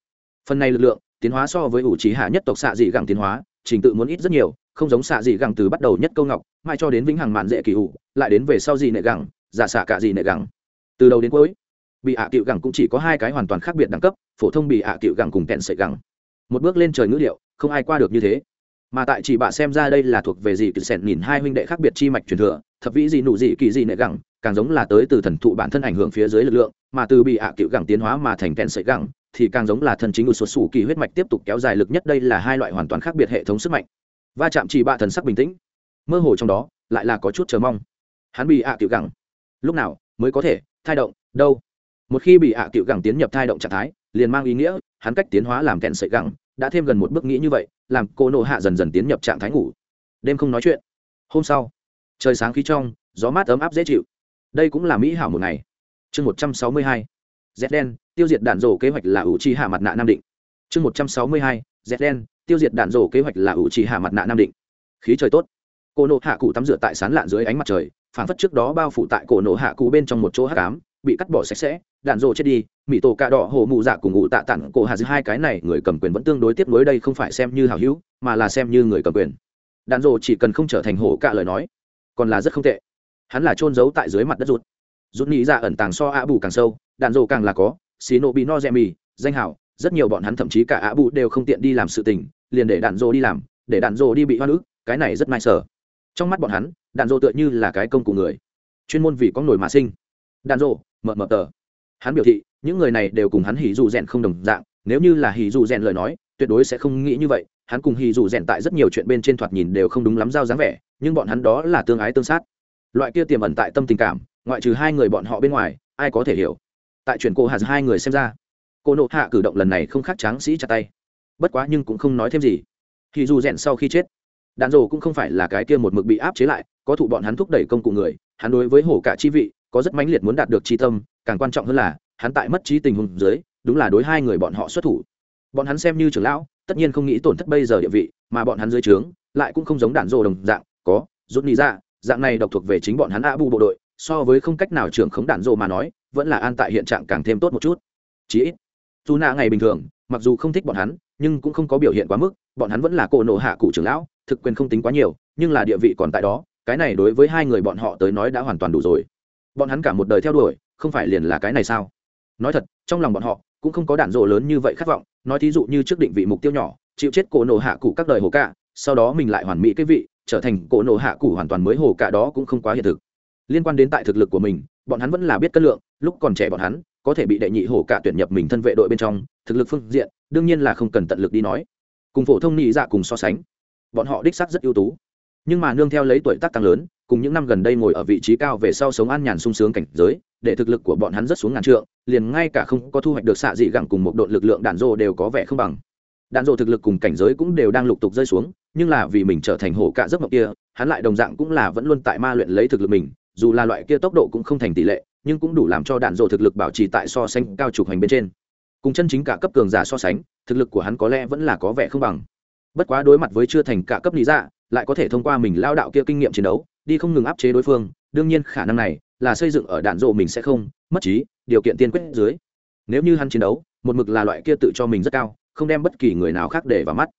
Phần này lực lượng tiến hóa so với ủ trí hạ nhất tộc xạ dị gẳng tiến hóa, trình tự muốn ít rất nhiều, không giống xạ dị gẳng từ bắt đầu nhất câu ngọc mai cho đến vĩnh hằng mạn dễ kỳ ủ, lại đến về sau dị nệ gẳng, giả xạ cả dị nệ gẳng. Từ đầu đến cuối, bị hạ cựu gẳng cũng chỉ có hai cái hoàn toàn khác biệt đẳng cấp, phổ thông bị hạ cựu gẳng cùng kẹn sợi gẳng. Một bước lên trời ngữ liệu, không ai qua được như thế. Mà tại chỉ bà xem ra đây là thuộc về gì kỳ sẹn nhìn hai huynh đệ khác biệt chi mạch truyền thừa, thập vĩ gì nụ gì kỳ gì nệ gẳng, càng giống là tới từ thần thụ bản thân ảnh hưởng phía dưới lực lượng, mà từ bị hạ cựu gẳng tiến hóa mà thành kẹn sợi gẳng thì càng giống là thần chính ưu xuất xù kỳ huyết mạch tiếp tục kéo dài lực nhất đây là hai loại hoàn toàn khác biệt hệ thống sức mạnh. Va chạm chỉ bạ thần sắc bình tĩnh. Mơ hồ trong đó, lại là có chút chờ mong. Hắn bị ạ à cựu gẳng. Lúc nào mới có thể thai động? Đâu? Một khi bị ạ à cựu gẳng tiến nhập thai động trạng thái, liền mang ý nghĩa, hắn cách tiến hóa làm kẹn sợi gẳng, đã thêm gần một bước nghĩ như vậy, làm cô nộ hạ dần dần tiến nhập trạng thái ngủ. Đêm không nói chuyện. Hôm sau, trời sáng khí trong, gió mát ấm áp dễ chịu. Đây cũng là mỹ hảo một ngày. Chương một trăm sáu mươi hai z đen, tiêu diệt đạn rổ kế hoạch là ủ trì hạ mặt nạ nam định. Chương một trăm sáu mươi hai, z đen, tiêu diệt đạn rổ kế hoạch là ủ trì hạ mặt nạ nam định. Khí trời tốt. Cô nộ hạ cụ tắm rửa tại sán lạn dưới ánh mặt trời phản phất trước đó bao phủ tại cổ nộ hạ cụ bên trong một chỗ hát cám bị cắt bỏ sạch sẽ, đạn rổ chết đi mỹ tổ cà đỏ hồ mụ dạ cùng ngụ tạ tặng cổ hà dư hai cái này người cầm quyền vẫn tương đối tiếp nối đây không phải xem như hào hữu, mà là xem như người cầm quyền. Đạn rổ chỉ cần không trở thành hổ cạ lời nói, còn là rất không tệ. Hắn là trôn giấu tại dưới mặt đất rụt. Rút nghĩ ra dạ ẩn tàng so a bù càng sâu đạn dồ càng là có xì nộ bị no rẻ mì danh hảo, rất nhiều bọn hắn thậm chí cả ạ bụ đều không tiện đi làm sự tình, liền để đạn dô đi làm, để đạn dô đi bị hoa nữ cái này rất nai sở trong mắt bọn hắn, đạn dô tựa như là cái công cụ người, chuyên môn vì có nổi mà sinh. Đạn dô mờ mờ tờ. Hắn biểu thị, những người này đều cùng hắn hỉ dù rèn không đồng dạng, nếu như là hỉ dù rèn lời nói, tuyệt đối sẽ không nghĩ như vậy, hắn cùng hỉ dù rèn tại rất nhiều chuyện bên trên thoạt nhìn đều không đúng lắm giao dáng vẻ, nhưng bọn hắn đó là tương ái tương sát. Loại kia tiềm ẩn tại tâm tình cảm, ngoại trừ hai người bọn họ bên ngoài, ai có thể hiểu? Tại chuyển cô hạt hai người xem ra cô nộ hạ cử động lần này không khác tráng sĩ chặt tay. Bất quá nhưng cũng không nói thêm gì. Thì dù rèn sau khi chết, đạn rồ cũng không phải là cái kia một mực bị áp chế lại, có thụ bọn hắn thúc đẩy công cụ người, hắn đối với hổ cả chi vị, có rất mãnh liệt muốn đạt được chi tâm, càng quan trọng hơn là, hắn tại mất trí tình huống dưới, đúng là đối hai người bọn họ xuất thủ. Bọn hắn xem như trưởng lão, tất nhiên không nghĩ tổn thất bây giờ địa vị, mà bọn hắn dưới trướng, lại cũng không giống đạn rồ đồng dạng, có, rút nghĩ ra dạ, dạng này độc thuộc về chính bọn hắn a bu bộ đội so với không cách nào trưởng khống đạn dồ mà nói, vẫn là an tại hiện trạng càng thêm tốt một chút. Chí ít, dù nạ ngày bình thường, mặc dù không thích bọn hắn, nhưng cũng không có biểu hiện quá mức, bọn hắn vẫn là cổ nộ hạ cụ trưởng lão, thực quyền không tính quá nhiều, nhưng là địa vị còn tại đó, cái này đối với hai người bọn họ tới nói đã hoàn toàn đủ rồi. Bọn hắn cả một đời theo đuổi, không phải liền là cái này sao? Nói thật, trong lòng bọn họ, cũng không có đạn rộ lớn như vậy khát vọng, nói thí dụ như trước định vị mục tiêu nhỏ, chịu chết cổ nộ hạ cụ các đời hồ cạ, sau đó mình lại hoàn mỹ cái vị, trở thành cổ nộ hạ cụ hoàn toàn mới hồ cạ đó cũng không quá hiện thực liên quan đến tại thực lực của mình, bọn hắn vẫn là biết cân lượng, lúc còn trẻ bọn hắn, có thể bị đệ nhị hổ cả tuyển nhập mình thân vệ đội bên trong, thực lực phương diện, đương nhiên là không cần tận lực đi nói. Cùng phổ thông nhị dạ cùng so sánh, bọn họ đích xác rất ưu tú. Nhưng mà nương theo lấy tuổi tác tăng lớn, cùng những năm gần đây ngồi ở vị trí cao về sau sống an nhàn sung sướng cảnh giới, để thực lực của bọn hắn rất xuống ngàn trượng, liền ngay cả không có thu hoạch được xạ dị gẳng cùng một đội lực lượng đạn rô đều có vẻ không bằng. Đạn rô thực lực cùng cảnh giới cũng đều đang lục tục rơi xuống, nhưng là vì mình trở thành hổ cả giấc mộng kia, hắn lại đồng dạng cũng là vẫn luôn tại ma luyện lấy thực lực mình dù là loại kia tốc độ cũng không thành tỷ lệ, nhưng cũng đủ làm cho đạn dộ thực lực bảo trì tại so sánh cao trục hành bên trên. Cùng chân chính cả cấp cường giả so sánh, thực lực của hắn có lẽ vẫn là có vẻ không bằng. Bất quá đối mặt với chưa thành cả cấp lý dạ lại có thể thông qua mình lao đạo kia kinh nghiệm chiến đấu, đi không ngừng áp chế đối phương, đương nhiên khả năng này là xây dựng ở đạn dộ mình sẽ không, mất trí, điều kiện tiên quyết dưới. Nếu như hắn chiến đấu, một mực là loại kia tự cho mình rất cao, không đem bất kỳ người nào khác để vào mắt.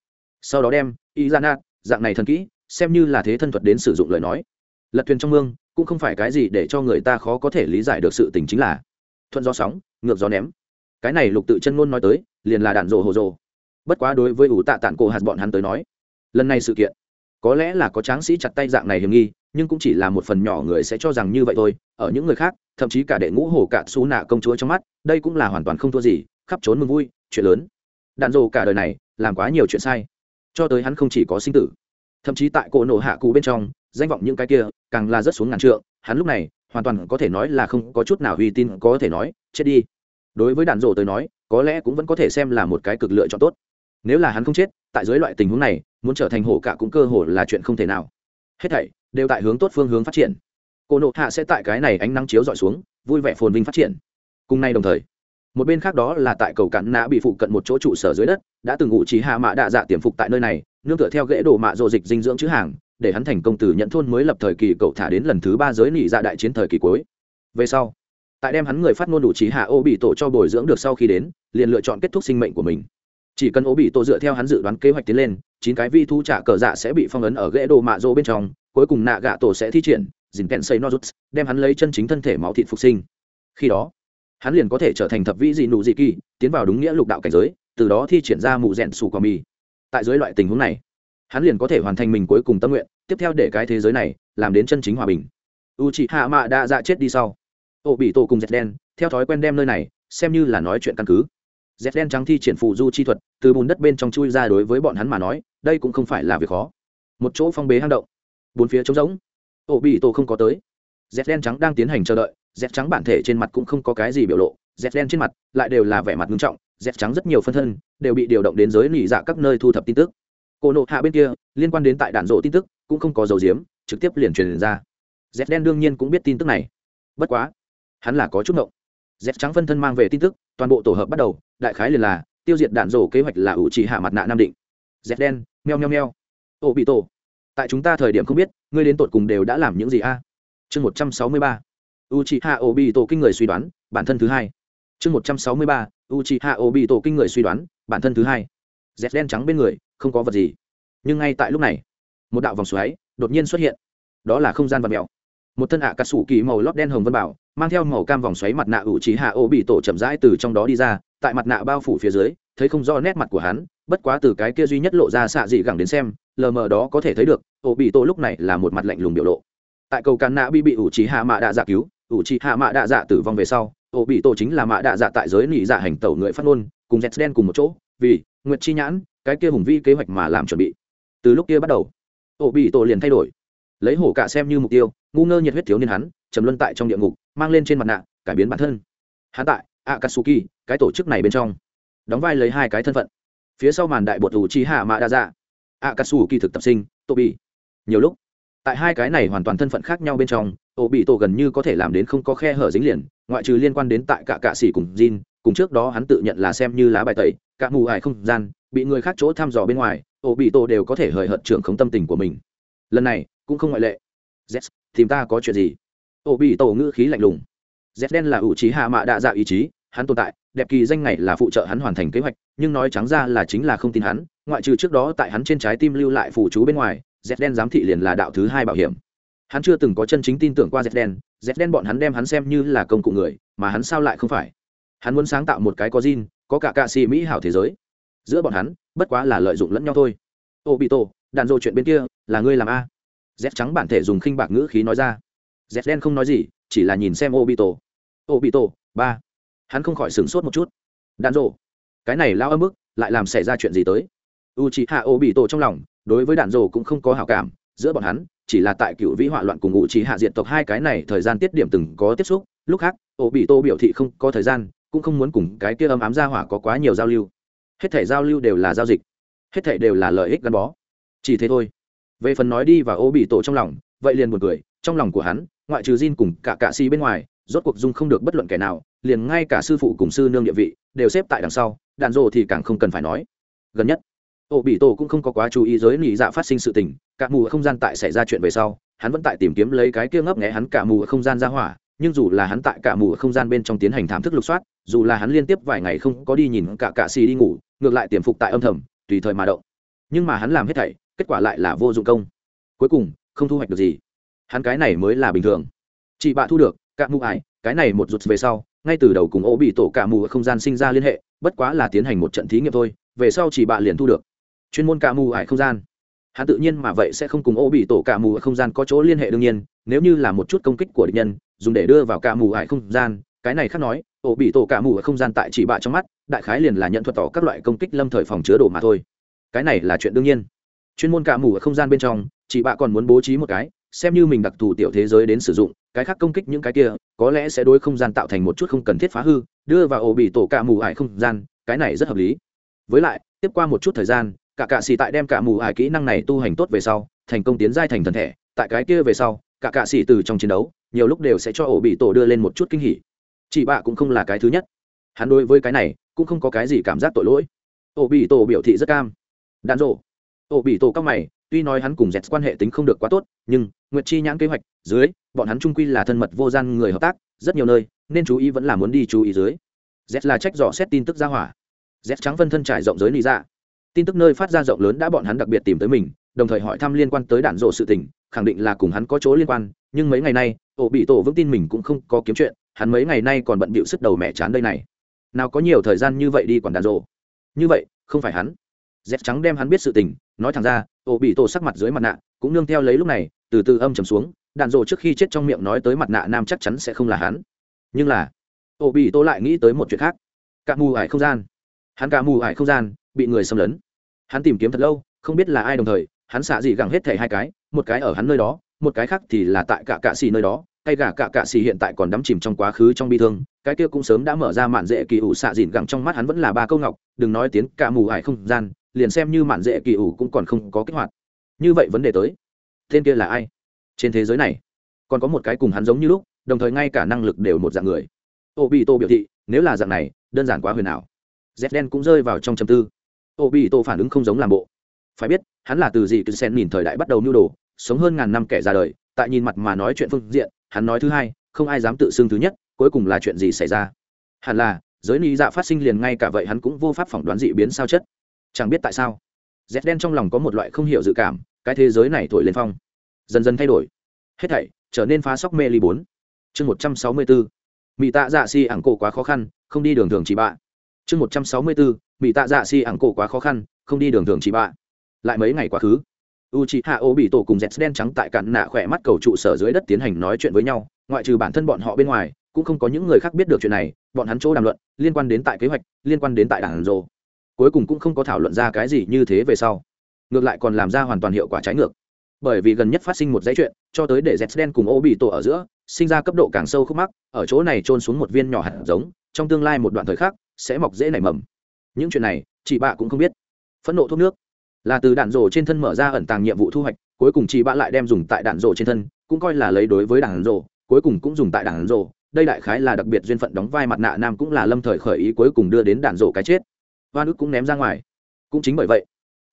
Sau đó đem y ra nạt dạng này thần kỹ, xem như là thế thân thuật đến sử dụng lời nói lật thuyền trong mương cũng không phải cái gì để cho người ta khó có thể lý giải được sự tình chính là thuận gió sóng, ngược gió ném. Cái này lục tự chân ngôn nói tới, liền là đạn rồ hồ rồ. Bất quá đối với ủ tạ tản cổ hạt bọn hắn tới nói, lần này sự kiện, có lẽ là có tráng sĩ chặt tay dạng này hiểm nghi, nhưng cũng chỉ là một phần nhỏ người sẽ cho rằng như vậy thôi. Ở những người khác, thậm chí cả đệ ngũ hồ cạn xú nạ công chúa trong mắt, đây cũng là hoàn toàn không thua gì, khắp trốn mừng vui, chuyện lớn. Đạn rồ cả đời này, làm quá nhiều chuyện sai, cho tới hắn không chỉ có sinh tử. Thậm chí tại cổ nổ hạ cụ bên trong danh vọng những cái kia, càng là rất xuống ngàn trượng, hắn lúc này, hoàn toàn có thể nói là không có chút nào uy tín có thể nói, chết đi. Đối với đàn rổ tới nói, có lẽ cũng vẫn có thể xem là một cái cực lựa chọn tốt. Nếu là hắn không chết, tại dưới loại tình huống này, muốn trở thành hổ cả cũng cơ hồ là chuyện không thể nào. Hết thảy đều tại hướng tốt phương hướng phát triển. Cô nộ hạ sẽ tại cái này ánh nắng chiếu dọi xuống, vui vẻ phồn vinh phát triển. Cùng nay đồng thời, một bên khác đó là tại cầu cạn nã bị phụ cận một chỗ trụ sở dưới đất, đã từng ngụ trí hạ mạ đạ dạ tiềm phục tại nơi này, nương tựa theo ghế đổ mạ rộ dịch dinh dưỡng chữ hàng để hắn thành công từ nhận thôn mới lập thời kỳ cậu thả đến lần thứ ba giới nỉ dạ đại chiến thời kỳ cuối. Về sau, tại đem hắn người phát ngôn đủ trí hạ ô bị tổ cho bồi dưỡng được sau khi đến, liền lựa chọn kết thúc sinh mệnh của mình. Chỉ cần ô bị tổ dựa theo hắn dự đoán kế hoạch tiến lên, chín cái vi thu trả cờ dạ sẽ bị phong ấn ở ghế đồ mạ rô bên trong, cuối cùng nạ gạ tổ sẽ thi triển dìn kèn xây nozuts đem hắn lấy chân chính thân thể máu thịt phục sinh. Khi đó, hắn liền có thể trở thành thập vĩ dị nụ dị kỳ, tiến vào đúng nghĩa lục đạo cảnh giới, từ đó thi triển ra mụ rèn xù quả mì tại dưới loại tình huống này hắn liền có thể hoàn thành mình cuối cùng tâm nguyện, tiếp theo để cái thế giới này làm đến chân chính hòa bình. U chị hạ mạ đã dạ chết đi sau. Ô bị tổ cùng dẹt đen theo thói quen đem nơi này xem như là nói chuyện căn cứ. Dẹt đen trắng thi triển phù du chi thuật, từ bùn đất bên trong chui ra đối với bọn hắn mà nói, đây cũng không phải là việc khó. Một chỗ phong bế hang động. Bốn phía trống rỗng. Ô bị tổ không có tới. Dẹt đen trắng đang tiến hành chờ đợi dẹt trắng bản thể trên mặt cũng không có cái gì biểu lộ. Dẹt đen trên mặt lại đều là vẻ mặt nghiêm trọng dẹt trắng rất nhiều phân thân đều bị điều động đến giới nỉ dạ các nơi thu thập tin tức cổ nộ hạ bên kia, liên quan đến tại đạn rộ tin tức, cũng không có dấu diếm trực tiếp liền truyền ra. Z đen đương nhiên cũng biết tin tức này. Bất quá, hắn là có chút ngộng. Z trắng phân thân mang về tin tức, toàn bộ tổ hợp bắt đầu, đại khái liền là, tiêu diệt đạn rổ kế hoạch là ủ trì hạ mặt nạ nam định. Z đen, meo meo meo. Ô bị tổ, tại chúng ta thời điểm không biết, ngươi đến tột cùng đều đã làm những gì a? Chương một trăm sáu mươi ba. U c h i h a o tổ kinh người suy đoán, bản thân thứ hai. Chương một trăm sáu mươi ba. U c h i h a o tổ kinh người suy đoán, bản thân thứ hai. Dẹt đen trắng bên người không có vật gì. Nhưng ngay tại lúc này, một đạo vòng xoáy đột nhiên xuất hiện. Đó là không gian vật mèo. Một thân ạ cà sủ kỳ màu lót đen hồng vân bảo, mang theo màu cam vòng xoáy mặt nạ ủ trí hạ ô bị tổ chậm rãi từ trong đó đi ra, tại mặt nạ bao phủ phía dưới, thấy không rõ nét mặt của hắn, bất quá từ cái kia duy nhất lộ ra xạ dị gẳng đến xem, lờ mờ đó có thể thấy được, ô bị tổ lúc này là một mặt lạnh lùng biểu lộ. Tại cầu càn nạ bị bị ủ trí hạ mạ đạ dạ cứu, ủ trí hạ mạ đạ dạ tử vong về sau, ô bị tổ chính là mạ đạ dạ tại giới nị dạ hành tẩu người phát ngôn, cùng z đen cùng một chỗ, vì nguyệt chi nhãn cái kia hùng vi kế hoạch mà làm chuẩn bị. Từ lúc kia bắt đầu ổ bị tổ liền thay đổi. Lấy hổ cả xem như mục tiêu ngu ngơ nhiệt huyết thiếu niên hắn trầm luân tại trong địa ngục mang lên trên mặt nạ cải biến bản thân. Hắn tại akatsuki cái tổ chức này bên trong đóng vai lấy hai cái thân phận. Phía sau màn đại bột thủ chi hạ mạ đa dạ akatsuki thực tập sinh tobi nhiều lúc tại hai cái này hoàn toàn thân phận khác nhau bên trong ổ bị tổ gần như có thể làm đến không có khe hở dính liền ngoại trừ liên quan đến tại cả cạ xỉ cùng Jin, cùng trước đó hắn tự nhận là xem như lá bài tẩy cả mù ải không gian bị người khác chỗ thăm dò bên ngoài ô bị tổ đều có thể hời hợt trưởng không tâm tình của mình. Lần này, cũng không ngoại lệ. Z, tìm ta có chuyện gì? Ô bị tổ ngữ khí lạnh lùng. Z đen là ủ trí hạ mạ đạ dạ ý chí, hắn tồn tại, đẹp kỳ danh này là phụ trợ hắn hoàn thành kế hoạch, nhưng nói trắng ra là chính là không tin hắn, ngoại trừ trước đó tại hắn trên trái tim lưu lại phụ chú bên ngoài, z đen giám thị liền là đạo thứ hai bảo hiểm. Hắn chưa từng có chân chính tin tưởng qua z đen z đen bọn hắn đem hắn xem như là công cụ người, mà hắn sao lại không phải? Hắn muốn sáng tạo một cái có zin có cả cạ xì mỹ hảo thế giới giữa bọn hắn, bất quá là lợi dụng lẫn nhau thôi. Ô bị tổ đàn dô chuyện bên kia, là ngươi làm a. Z trắng bản thể dùng khinh bạc ngữ khí nói ra. Z đen không nói gì, chỉ là nhìn xem ô bị tổ ô bị tổ ba. Hắn không khỏi sửng sốt một chút. Đàn dô, cái này lao âm ức, lại làm xảy ra chuyện gì tới? U c hạ ô bị tổ trong lòng, đối với đàn dô cũng không có hảo cảm. Giữa bọn hắn, chỉ là tại cựu vĩ hỏa loạn cùng ngụ trí hạ diện tộc hai cái này thời gian tiết điểm từng có tiếp xúc. Lúc khác, ô bị tô biểu thị không có thời gian, cũng không muốn cùng cái kia âm ám ra hỏa có quá nhiều giao lưu hết thể giao lưu đều là giao dịch. Hết thể đều là lợi ích gắn bó. Chỉ thế thôi. Về phần nói đi và ô bị tổ trong lòng vậy liền buồn cười, trong lòng của hắn ngoại trừ Jin cùng cả cạ si bên ngoài rốt cuộc dung không được bất luận kẻ nào liền ngay cả sư phụ cùng sư nương địa vị đều xếp tại đằng sau đạn rồ thì càng không cần phải nói. Gần nhất ô bị tổ cũng không có quá chú ý giới nỉ dạ phát sinh sự tình cả mù không gian tại xảy ra chuyện về sau hắn vẫn tại tìm kiếm lấy cái kia ngấp nghẽ hắn cả mù không gian ra hỏa nhưng dù là hắn tại cả mù không gian bên trong tiến hành thám thức lục soát dù là hắn liên tiếp vài ngày không có đi nhìn cả cạ xì đi ngủ ngược lại tiềm phục tại âm thầm, tùy thời mà động. Nhưng mà hắn làm hết thảy, kết quả lại là vô dụng công. Cuối cùng, không thu hoạch được gì. Hắn cái này mới là bình thường. Chị bạ thu được, cả mù ải, cái này một rụt về sau, ngay từ đầu cùng ô bị tổ cả mù không gian sinh ra liên hệ, bất quá là tiến hành một trận thí nghiệm thôi, về sau chỉ bạ liền thu được. Chuyên môn cả mù ải không gian. Hắn tự nhiên mà vậy sẽ không cùng ô bị tổ cả mù ở không gian có chỗ liên hệ đương nhiên, nếu như là một chút công kích của địch nhân, dùng để đưa vào cả mù ải không gian, cái này khác nói, ô bị tổ cả mù ở không gian tại chỉ bạ trong mắt đại khái liền là nhận thuật tỏ các loại công kích lâm thời phòng chứa đồ mà thôi. Cái này là chuyện đương nhiên. Chuyên môn cả mù ở không gian bên trong, chị bạ còn muốn bố trí một cái, xem như mình đặc thù tiểu thế giới đến sử dụng, cái khác công kích những cái kia, có lẽ sẽ đối không gian tạo thành một chút không cần thiết phá hư, đưa vào ổ bị tổ cả mù ải không gian, cái này rất hợp lý. Với lại, tiếp qua một chút thời gian, cả cạ xì tại đem cả mù ải kỹ năng này tu hành tốt về sau, thành công tiến giai thành thần thể, tại cái kia về sau, cả cạ xì từ trong chiến đấu, nhiều lúc đều sẽ cho ổ bị tổ đưa lên một chút kinh hỉ. Chị bạ cũng không là cái thứ nhất. Hắn đối với cái này cũng không có cái gì cảm giác tội lỗi. Ổ bị tổ biểu thị rất cam. Đạn rộ. Ổ bị tổ cao mày, tuy nói hắn cùng dẹt quan hệ tính không được quá tốt, nhưng nguyệt chi nhãn kế hoạch dưới, bọn hắn trung quy là thân mật vô gian người hợp tác, rất nhiều nơi, nên chú ý vẫn là muốn đi chú ý dưới. Z là trách dò xét tin tức ra hỏa. Z trắng phân thân trải rộng giới lý ra dạ. tin tức nơi phát ra rộng lớn đã bọn hắn đặc biệt tìm tới mình, đồng thời hỏi thăm liên quan tới đạn rộ sự tình, khẳng định là cùng hắn có chỗ liên quan, nhưng mấy ngày nay ổ bị tổ vững tin mình cũng không có kiếm chuyện, hắn mấy ngày nay còn bận bịu sức đầu mẹ chán đây này nào có nhiều thời gian như vậy đi quản đàn rộ như vậy, không phải hắn. Dép trắng đem hắn biết sự tình, nói thẳng ra, ổ bị tổ sắc mặt dưới mặt nạ, cũng nương theo lấy lúc này, từ từ âm trầm xuống đạn rộ trước khi chết trong miệng nói tới mặt nạ nam chắc chắn sẽ không là hắn. Nhưng là, ổ bị tổ lại nghĩ tới một chuyện khác. Cả mù ải không gian. Hắn cả mù ải không gian, bị người xâm lấn. Hắn tìm kiếm thật lâu, không biết là ai đồng thời, hắn xạ gì gẳng hết thẻ hai cái, một cái ở hắn nơi đó, một cái khác thì là tại cả cạ xì nơi đó hay gà cả cạ xì hiện tại còn đắm chìm trong quá khứ trong bi thương, cái kia cũng sớm đã mở ra mạn dễ kỳ ủ xạ dịn gẳng trong mắt hắn vẫn là ba câu ngọc, đừng nói tiến cả mù ải không gian, liền xem như mạn dễ kỳ ủ cũng còn không có kích hoạt. Như vậy vấn đề tới, tên kia là ai? Trên thế giới này, còn có một cái cùng hắn giống như lúc, đồng thời ngay cả năng lực đều một dạng người. Ô bị tô biểu thị, nếu là dạng này, đơn giản quá huyền ảo. Z đen cũng rơi vào trong chầm tư. Ô bị tô phản ứng không giống làm bộ. Phải biết, hắn là từ gì cứ sen nhìn thời đại bắt đầu nhu đồ, sống hơn ngàn năm kẻ ra đời, tại nhìn mặt mà nói chuyện phương diện hắn nói thứ hai, không ai dám tự xưng thứ nhất, cuối cùng là chuyện gì xảy ra? Hẳn là, giới lý dạ phát sinh liền ngay cả vậy hắn cũng vô pháp phỏng đoán dị biến sao chất. Chẳng biết tại sao, z đen trong lòng có một loại không hiểu dự cảm, cái thế giới này thổi lên phong. Dần dần thay đổi. Hết thảy, trở nên phá sóc mê ly bốn. Chương một trăm sáu mươi bốn mỹ tạ dạ si ảng cổ quá khó khăn, không đi đường thường chỉ bạ. Chương một trăm sáu mươi bốn mỹ tạ dạ si ảng cổ quá khó khăn, không đi đường thường chỉ bạ. Lại mấy ngày quá khứ u c h i hạ ô bị tổ cùng dẹt đen trắng tại cạn nạ khỏe mắt cầu trụ sở dưới đất tiến hành nói chuyện với nhau, ngoại trừ bản thân bọn họ bên ngoài, cũng không có những người khác biết được chuyện này, bọn hắn chỗ đàm luận, liên quan đến tại kế hoạch, liên quan đến tại đảng rồ. Cuối cùng cũng không có thảo luận ra cái gì như thế về sau. Ngược lại còn làm ra hoàn toàn hiệu quả trái ngược. Bởi vì gần nhất phát sinh một dãy chuyện, cho tới để dẹt đen cùng ô bị tổ ở giữa, sinh ra cấp độ càng sâu khúc mắc, ở chỗ này trôn xuống một viên nhỏ hạt giống, trong tương lai một đoạn thời khắc, sẽ mọc dễ nảy mầm. Những chuyện này, chị bạ cũng không biết. Phẫn nộ thuốc nước là từ đạn rổ trên thân mở ra ẩn tàng nhiệm vụ thu hoạch, cuối cùng chị bạ lại đem dùng tại đạn rổ trên thân, cũng coi là lấy đối với đạn rổ, cuối cùng cũng dùng tại đạn rổ. Đây đại khái là đặc biệt duyên phận đóng vai mặt nạ nam cũng là lâm thời khởi ý cuối cùng đưa đến đạn rổ cái chết. Hoa nước cũng ném ra ngoài. Cũng chính bởi vậy,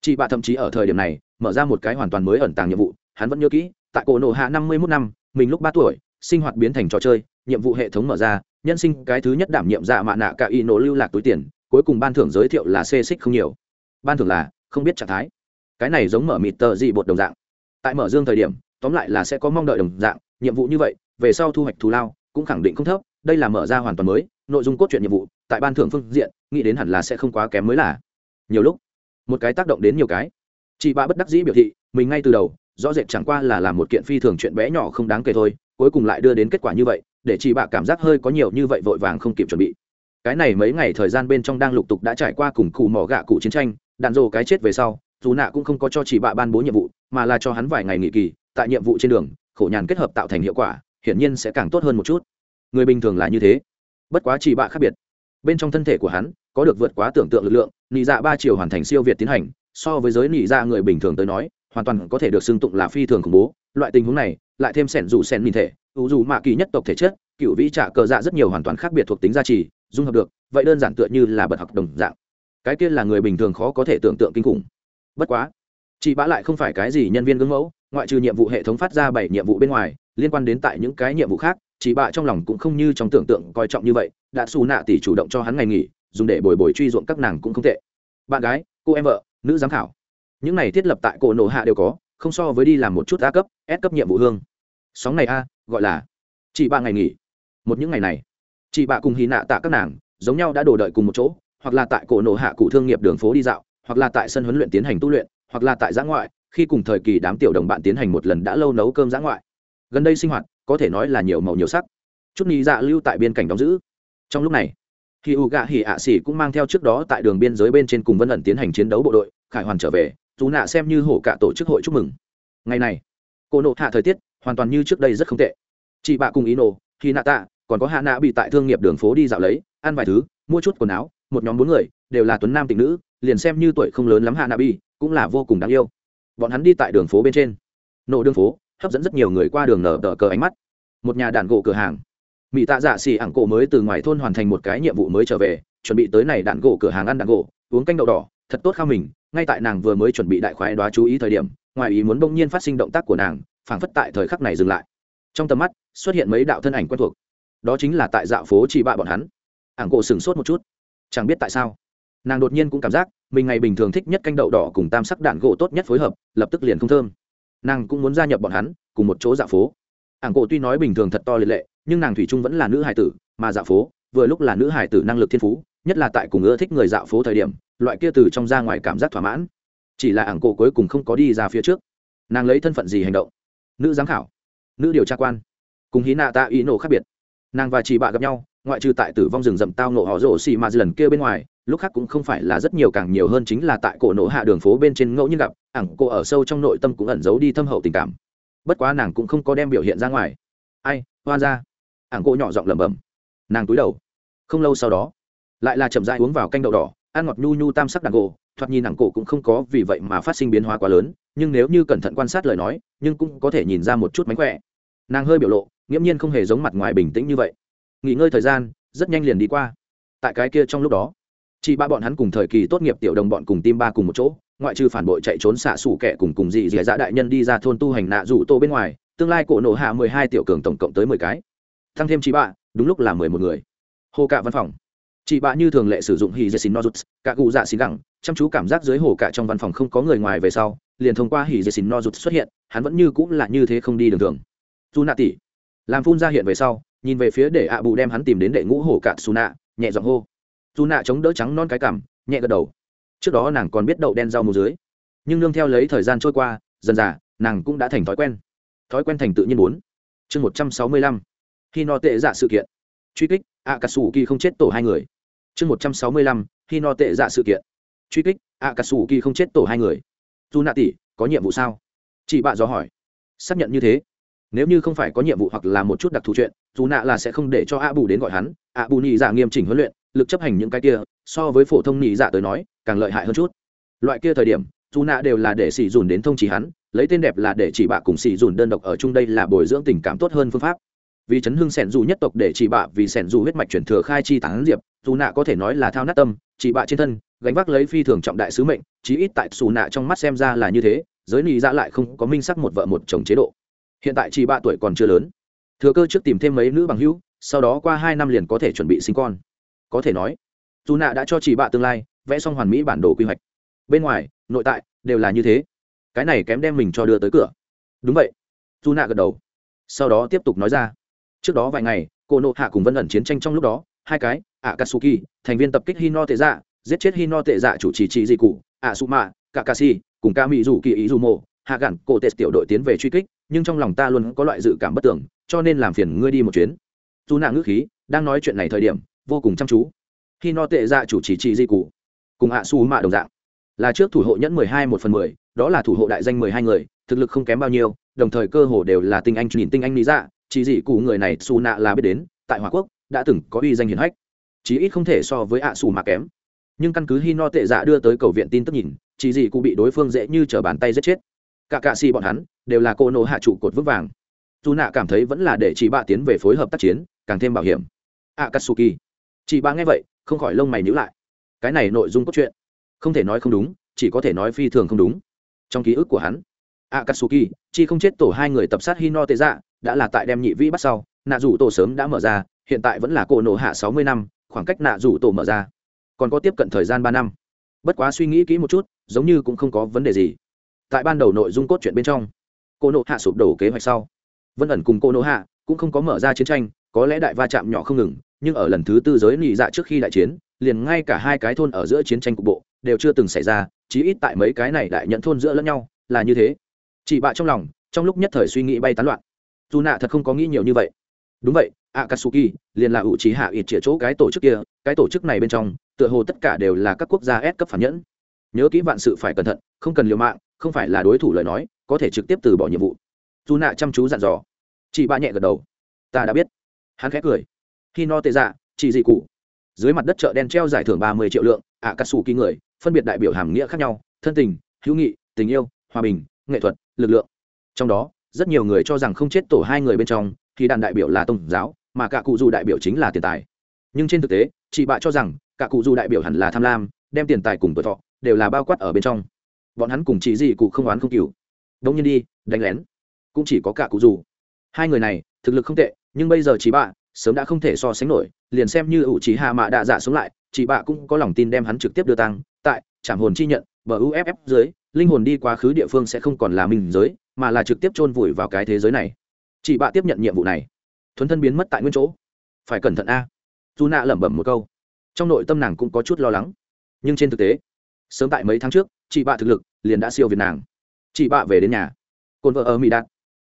chị bạ thậm chí ở thời điểm này mở ra một cái hoàn toàn mới ẩn tàng nhiệm vụ, hắn vẫn nhớ kỹ, tại cổ nổ hạ năm mươi mốt năm, mình lúc ba tuổi, sinh hoạt biến thành trò chơi, nhiệm vụ hệ thống mở ra, nhân sinh cái thứ nhất đảm nhiệm dạ mạ nạ cả y nổ lưu lạc túi tiền, cuối cùng ban thưởng giới thiệu là xê xích không nhiều. Ban thưởng là không biết trạng thái. Cái này giống mở mịt tờ gì bột đồng dạng. Tại mở dương thời điểm, tóm lại là sẽ có mong đợi đồng dạng, nhiệm vụ như vậy, về sau thu hoạch thù lao, cũng khẳng định không thấp, đây là mở ra hoàn toàn mới, nội dung cốt truyện nhiệm vụ, tại ban thưởng phương diện, nghĩ đến hẳn là sẽ không quá kém mới là. Nhiều lúc, một cái tác động đến nhiều cái. Chị bạ bất đắc dĩ biểu thị, mình ngay từ đầu, rõ rệt chẳng qua là làm một kiện phi thường chuyện bé nhỏ không đáng kể thôi, cuối cùng lại đưa đến kết quả như vậy, để chị bạ cảm giác hơi có nhiều như vậy vội vàng không kịp chuẩn bị. Cái này mấy ngày thời gian bên trong đang lục tục đã trải qua cùng cụ mỏ gạ cụ chiến tranh đạn rồ cái chết về sau, dù nạ cũng không có cho chị bạ ban bố nhiệm vụ, mà là cho hắn vài ngày nghỉ kỳ, tại nhiệm vụ trên đường, khổ nhàn kết hợp tạo thành hiệu quả, hiển nhiên sẽ càng tốt hơn một chút. Người bình thường là như thế. Bất quá chị bạ khác biệt. Bên trong thân thể của hắn, có được vượt quá tưởng tượng lực lượng, nị dạ ba chiều hoàn thành siêu việt tiến hành, so với giới nị dạ người bình thường tới nói, hoàn toàn có thể được xưng tụng là phi thường khủng bố. Loại tình huống này, lại thêm sẻn dù sẻn nhìn thể, ủ dù mạ kỳ nhất tộc thể chất, cựu vĩ trả cờ dạ rất nhiều hoàn toàn khác biệt thuộc tính gia trì, dung hợp được, vậy đơn giản tựa như là bật học đồng dạng cái kia là người bình thường khó có thể tưởng tượng kinh khủng. Bất quá, chị bã lại không phải cái gì nhân viên gương mẫu, ngoại trừ nhiệm vụ hệ thống phát ra bảy nhiệm vụ bên ngoài, liên quan đến tại những cái nhiệm vụ khác, chị bạ trong lòng cũng không như trong tưởng tượng coi trọng như vậy, đã xù nạ tỷ chủ động cho hắn ngày nghỉ, dùng để bồi bồi truy ruộng các nàng cũng không tệ. Bạn gái, cô em vợ, nữ giám khảo. Những này thiết lập tại cổ nổ hạ đều có, không so với đi làm một chút a cấp, s cấp nhiệm vụ hương. Sóng này a, gọi là chị bạ ngày nghỉ. Một những ngày này, chị bạ cùng hy nạ tạ các nàng giống nhau đã đổ đợi cùng một chỗ hoặc là tại cổ nổ hạ cụ thương nghiệp đường phố đi dạo, hoặc là tại sân huấn luyện tiến hành tu luyện, hoặc là tại giã ngoại, khi cùng thời kỳ đám tiểu đồng bạn tiến hành một lần đã lâu nấu cơm giã ngoại. Gần đây sinh hoạt, có thể nói là nhiều màu nhiều sắc. Chút nhị dạ lưu tại biên cảnh đóng giữ. Trong lúc này khi u gạ hỉ ạ xỉ cũng mang theo trước đó tại đường biên giới bên trên cùng vân ẩn tiến hành chiến đấu bộ đội, khải hoàn trở về, dù nạ xem như hổ cả tổ chức hội chúc mừng. Ngày này cô nộ hạ thời tiết hoàn toàn như trước đây rất không tệ. Chị bạ cùng ý nổ khi nạ tạ còn có hạ nạ bị tại thương nghiệp đường phố đi dạo lấy, ăn vài thứ, mua chút quần áo một nhóm bốn người, đều là tuấn nam tịnh nữ, liền xem như tuổi không lớn lắm hạ nạ bi, cũng là vô cùng đáng yêu. Bọn hắn đi tại đường phố bên trên. Nổ đường phố, hấp dẫn rất nhiều người qua đường nở đỡ cờ ánh mắt. Một nhà đàn gỗ cửa hàng. Mỹ tạ dạ xì ảng cổ mới từ ngoài thôn hoàn thành một cái nhiệm vụ mới trở về, chuẩn bị tới này đạn gỗ cửa hàng ăn đạn gỗ, uống canh đậu đỏ, thật tốt khao mình, ngay tại nàng vừa mới chuẩn bị đại khoái đoá chú ý thời điểm, ngoài ý muốn bỗng nhiên phát sinh động tác của nàng, phảng phất tại thời khắc này dừng lại. Trong tầm mắt, xuất hiện mấy đạo thân ảnh quen thuộc. Đó chính là tại dạo phố chỉ bạ bọn hắn. Ảng cổ sửng sốt một chút chẳng biết tại sao, nàng đột nhiên cũng cảm giác mình ngày bình thường thích nhất canh đậu đỏ cùng tam sắc đạn gỗ tốt nhất phối hợp, lập tức liền không thơm. Nàng cũng muốn gia nhập bọn hắn, cùng một chỗ dạ phố. Ảng cổ tuy nói bình thường thật to liệt lệ, nhưng nàng thủy trung vẫn là nữ hải tử, mà dạ phố vừa lúc là nữ hải tử năng lực thiên phú, nhất là tại cùng ưa thích người dạ phố thời điểm, loại kia từ trong ra ngoài cảm giác thỏa mãn. Chỉ là ảng cổ cuối cùng không có đi ra phía trước. Nàng lấy thân phận gì hành động? Nữ giám khảo, nữ điều tra quan, cùng hí nạ ta ý nổ khác biệt. Nàng và chị bạ gặp nhau ngoại trừ tại tử vong rừng rậm tao nổ họ rổ xì mà lần kia bên ngoài, lúc khác cũng không phải là rất nhiều càng nhiều hơn chính là tại cổ nổ hạ đường phố bên trên ngẫu nhiên gặp, ảng cô ở sâu trong nội tâm cũng ẩn giấu đi thâm hậu tình cảm. Bất quá nàng cũng không có đem biểu hiện ra ngoài. Ai hoan ra. Ảng cô nhỏ giọng lẩm bẩm. Nàng túi đầu. Không lâu sau đó, lại là chậm dại uống vào canh đậu đỏ, ăn ngọt nhu nhu tam sắc đàn cổ thoạt nhìn ảng cổ cũng không có vì vậy mà phát sinh biến hóa quá lớn, nhưng nếu như cẩn thận quan sát lời nói, nhưng cũng có thể nhìn ra một chút mánh khỏe. Nàng hơi biểu lộ, nghiễm nhiên không hề giống mặt ngoài bình tĩnh như vậy nghỉ ngơi thời gian, rất nhanh liền đi qua. Tại cái kia trong lúc đó, chị ba bọn hắn cùng thời kỳ tốt nghiệp tiểu đồng bọn cùng tim ba cùng một chỗ, ngoại trừ phản bội chạy trốn xạ xủ kẻ cùng cùng dị dì dạ đại nhân đi ra thôn tu hành nạ rủ tô bên ngoài, tương lai cổ nổ hạ mười hai tiểu cường tổng cộng tới mười cái. Thăng thêm chị ba, đúng lúc là mười một người. Hồ cạ văn phòng. Chị bạ như thường lệ sử dụng hì dê xin nozuts, cả cụ dạ xin gẳng, chăm chú cảm giác dưới hồ cạ trong văn phòng không có người ngoài về sau, liền thông qua hì dê xin nozuts xuất hiện, hắn vẫn như cũng là như thế không đi đường thường. Dù nạ tỷ làm phun ra hiện về sau nhìn về phía để ạ bù đem hắn tìm đến đệ ngũ hổ cạn xù nạ nhẹ giọng hô. Dù nạ chống đỡ trắng non cái cằm, nhẹ gật đầu. Trước đó nàng còn biết đậu đen rau mù dưới. Nhưng nương theo lấy thời gian trôi qua, dần dà, nàng cũng đã thành thói quen. Thói quen thành tự nhiên muốn chương một trăm sáu mươi lăm. Khi no tệ dạ sự kiện. Truy kích ạ cà sủ kỳ không chết tổ hai người. Chương một trăm sáu mươi lăm, khi no tệ dạ sự kiện. Truy kích ạ cà sủ kỳ không chết tổ hai người. Dù nạ tỷ, có nhiệm vụ sao? Chị bạ dò hỏi. Xác nhận như thế nếu như không phải có nhiệm vụ hoặc là một chút đặc thù chuyện, dù nạ là sẽ không để cho a bù đến gọi hắn. A bù nhị dạ nghiêm chỉnh huấn luyện, lực chấp hành những cái kia, so với phổ thông nhị dạ tới nói, càng lợi hại hơn chút. Loại kia thời điểm, dù nạ đều là để xì dùn đến thông chỉ hắn, lấy tên đẹp là để chỉ bạ cùng xì dùn đơn độc ở chung đây là bồi dưỡng tình cảm tốt hơn phương pháp. Vì chấn hưng sẻn dù nhất tộc để chỉ bạ vì sẻn dù huyết mạch chuyển thừa khai chi tán diệp, dù nạ có thể nói là thao nát tâm, chỉ bạ trên thân, gánh vác lấy phi thường trọng đại sứ mệnh, chí ít tại xù nạ trong mắt xem ra là như thế, giới nị dạ lại không có minh sắc một vợ một chồng chế độ hiện tại chỉ ba tuổi còn chưa lớn. Thừa cơ trước tìm thêm mấy nữ bằng hữu, sau đó qua hai năm liền có thể chuẩn bị sinh con. Có thể nói, dù nạ đã cho chị bạ tương lai, vẽ xong hoàn mỹ bản đồ quy hoạch. Bên ngoài, nội tại, đều là như thế. Cái này kém đem mình cho đưa tới cửa. Đúng vậy. Dù nạ gật đầu. Sau đó tiếp tục nói ra. Trước đó vài ngày, cô nộ hạ cùng vân ẩn chiến tranh trong lúc đó, hai cái ạ katsuki thành viên tập kích hino tệ dạ giết chết hino tệ dạ chủ trì trị di cụ ạ su mạ kakashi, cùng ca mỹ dù kỳ ý dù mộ hạ gặn cổ tệ tiểu đội tiến về truy kích nhưng trong lòng ta luôn có loại dự cảm bất tưởng cho nên làm phiền ngươi đi một chuyến. Dù nạ ngữ khí, đang nói chuyện này thời điểm, vô cùng chăm chú. Khi no tệ ra chủ chỉ trị di cụ, cùng hạ su mạ đồng dạng. Là trước thủ hộ nhẫn mười hai một phần mười, đó là thủ hộ đại danh mười hai người, thực lực không kém bao nhiêu, đồng thời cơ hồ đều là tinh anh nhìn tinh anh lý dạ chỉ dị cụ người này su nạ là biết đến, tại hòa quốc, đã từng có uy danh hiển hách. Chí ít không thể so với ạ su mạ kém. Nhưng căn cứ hi no tệ dạ đưa tới cầu viện tin tức nhìn chỉ dị cụ bị đối phương dễ như t bàn tay giết chết cả cạ xì bọn hắn đều là cô nộ hạ trụ cột vững vàng. Dù nạ cảm thấy vẫn là để chị bạ tiến về phối hợp tác chiến, càng thêm bảo hiểm. A katsuki chị bạ nghe vậy, không khỏi lông mày nhữ lại. Cái này nội dung cốt truyện, không thể nói không đúng, chỉ có thể nói phi thường không đúng. Trong ký ức của hắn a katsuki chi không chết tổ hai người tập sát hino tệ dạ đã là tại đem nhị vĩ bắt sau, nạ rủ tổ sớm đã mở ra, hiện tại vẫn là cô nổ hạ sáu mươi năm, khoảng cách nạ rủ tổ mở ra. Còn có tiếp cận thời gian ba năm. Bất quá suy nghĩ kỹ một chút, giống như cũng không có vấn đề gì tại ban đầu nội dung cốt truyện bên trong, cô nộ hạ sụp đổ kế hoạch sau. Vân ẩn cùng cô nộ hạ cũng không có mở ra chiến tranh, có lẽ đại va chạm nhỏ không ngừng, nhưng ở lần thứ tư giới nị dạ trước khi đại chiến, liền ngay cả hai cái thôn ở giữa chiến tranh cục bộ đều chưa từng xảy ra, chí ít tại mấy cái này đại nhận thôn giữa lẫn nhau là như thế. Chị bạ trong lòng, trong lúc nhất thời suy nghĩ bay tán loạn. Dù nạ thật không có nghĩ nhiều như vậy. Đúng vậy, akatsuki liền là ủ trí hạ ít chĩa chỗ cái tổ chức kia, cái tổ chức này bên trong, tựa hồ tất cả đều là các quốc gia ép cấp phản nhẫn. Nhớ kỹ vạn sự phải cẩn thận, không cần liều mạng không phải là đối thủ lời nói, có thể trực tiếp từ bỏ nhiệm vụ. Dù nạ chăm chú dặn dò. Chị bạ nhẹ gật đầu. Ta đã biết. Hắn khẽ cười. Khi no tệ dạ chị dị cụ. Dưới mặt đất chợ đen treo giải thưởng ba mươi triệu lượng ạ cà sủ kỳ người, phân biệt đại biểu hàm nghĩa khác nhau, thân tình, hữu nghị, tình yêu, hòa bình, nghệ thuật, lực lượng. Trong đó, rất nhiều người cho rằng không chết tổ hai người bên trong, thì đàn đại biểu là tôn giáo, mà cả cụ dù đại biểu chính là tiền tài. Nhưng trên thực tế, chị bạ cho rằng, cả cụ dù đại biểu hẳn là tham lam, đem tiền tài cùng tuổi thọ, đều là bao quát ở bên trong bọn hắn cùng chỉ gì cụ không oán không cừu. Đông nhiên đi, đánh lén. Cũng chỉ có cả cụ dù. Hai người này, thực lực không tệ, nhưng bây giờ chị bạ sớm đã không thể so sánh nổi, liền xem như ủ trí hạ mạ đạ dạ sống lại, chị bạ cũng có lòng tin đem hắn trực tiếp đưa tăng. Tại trảm hồn chi nhận, bờ uff dưới, linh hồn đi quá khứ địa phương sẽ không còn là mình giới, mà là trực tiếp chôn vùi vào cái thế giới này. Chị bạ tiếp nhận nhiệm vụ này. Thuấn thân biến mất tại nguyên chỗ. Phải cẩn thận a. Dù nạ lẩm bẩm một câu. Trong nội tâm nàng cũng có chút lo lắng. Nhưng trên thực tế sớm tại mấy tháng trước, chị bạ thực lực liền đã siêu việt nàng. Chị bạ về đến nhà. Cồn vợ ở mỹ đạt.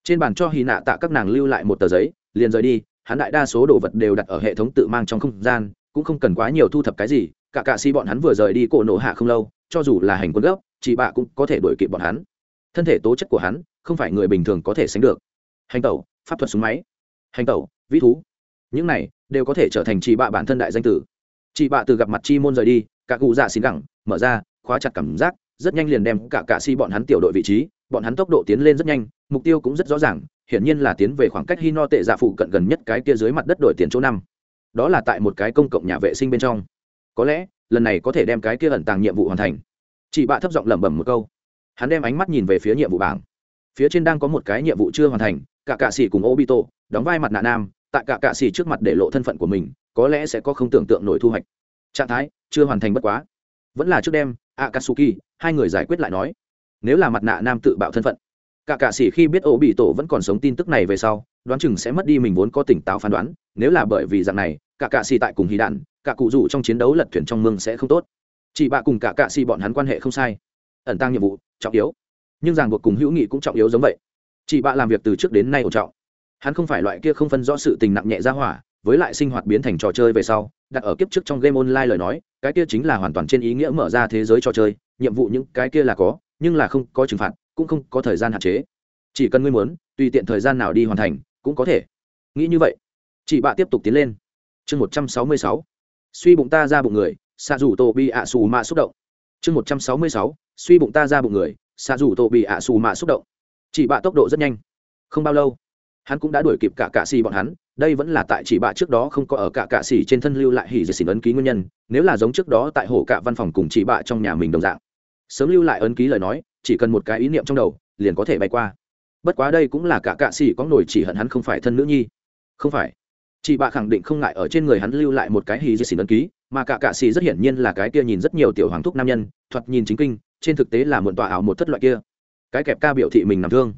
Trên bàn cho hy nạ tạ các nàng lưu lại một tờ giấy, liền rời đi, hắn đại đa số đồ vật đều đặt ở hệ thống tự mang trong không gian, cũng không cần quá nhiều thu thập cái gì, cả cạ si bọn hắn vừa rời đi cổ nổ hạ không lâu, cho dù là hành quân gốc, chị bạ cũng có thể đuổi kịp bọn hắn. Thân thể tố chất của hắn không phải người bình thường có thể sánh được. Hành tẩu, pháp thuật súng máy. Hành tẩu, vĩ thú. Những này đều có thể trở thành chị bạ bản thân đại danh tử chị bạ từ gặp mặt chi môn rời đi cả cụ dạ xin gẳng mở ra khóa chặt cảm giác rất nhanh liền đem cả cạ si bọn hắn tiểu đội vị trí bọn hắn tốc độ tiến lên rất nhanh mục tiêu cũng rất rõ ràng hiển nhiên là tiến về khoảng cách Hino tệ dạ phụ cận gần nhất cái kia dưới mặt đất đổi tiền chỗ năm. Đó là tại một cái công cộng nhà vệ sinh bên trong. Có lẽ, lần này có thể đem cái kia ẩn tàng nhiệm vụ hoàn thành. Chị bạ thấp giọng lẩm bẩm một câu. Hắn đem ánh mắt nhìn về phía nhiệm vụ bảng. Phía trên đang có một cái nhiệm vụ chưa hoàn thành, cả cạ sĩ cùng Obito, đóng vai mặt nạ nam, tại cả cạ sĩ trước mặt để lộ thân phận của mình, có lẽ sẽ có không tưởng tượng nổi thu hoạch. Trạng thái chưa hoàn thành bất quá. Vẫn là trước đêm, Akatsuki, hai người giải quyết lại nói. Nếu là mặt nạ nam tự bạo thân phận, cả cạ sĩ khi biết ổ bị tổ vẫn còn sống tin tức này về sau đoán chừng sẽ mất đi mình vốn có tỉnh táo phán đoán nếu là bởi vì dạng này cả cạ sĩ tại cùng hí đạn cả cụ rủ trong chiến đấu lật thuyền trong mương sẽ không tốt chị bạ cùng cả cạ sĩ bọn hắn quan hệ không sai ẩn tăng nhiệm vụ trọng yếu nhưng ràng buộc cùng hữu nghị cũng trọng yếu giống vậy chị bạ làm việc từ trước đến nay ổn trọng hắn không phải loại kia không phân rõ sự tình nặng nhẹ ra hỏa, với lại sinh hoạt biến thành trò chơi về sau, đặt ở kiếp trước trong game online lời nói, cái kia chính là hoàn toàn trên ý nghĩa mở ra thế giới trò chơi, nhiệm vụ những cái kia là có, nhưng là không có trừng phạt, cũng không có thời gian hạn chế. Chỉ cần ngươi muốn, tùy tiện thời gian nào đi hoàn thành, cũng có thể. Nghĩ như vậy, chị bạ tiếp tục tiến lên. Chương một trăm sáu mươi sáu. Suy bụng ta ra bụng người xạ rủ tổ bị ạ xù mạ xúc động. Chương một trăm sáu mươi sáu. Suy bụng ta ra bụng người xạ rủ tổ bị ạ xù mạ xúc động. Chị bạ tốc độ rất nhanh. Không bao lâu hắn cũng đã đuổi kịp cả cạ xì bọn hắn, đây vẫn là tại chỉ bạ trước đó không có ở cả cạ xì trên thân lưu lại hỉ dệt xỉn ấn ký nguyên nhân, nếu là giống trước đó tại hồ cạ văn phòng cùng chỉ bạ trong nhà mình đồng dạng. Sớm lưu lại ấn ký lời nói, chỉ cần một cái ý niệm trong đầu, liền có thể bay qua. Bất quá đây cũng là cả cạ xì có nổi chỉ hận hắn không phải thân nữ nhi. Không phải. Chị bạ khẳng định không ngại ở trên người hắn lưu lại một cái hì di xỉn ấn ký, mà cả cạ xì rất hiển nhiên là cái kia nhìn rất nhiều tiểu hoàng thúc nam nhân, thoạt nhìn chính kinh, trên thực tế là muộn tọa ảo một thất loại kia. Cái kẹp ca biểu thị mình nằm thương.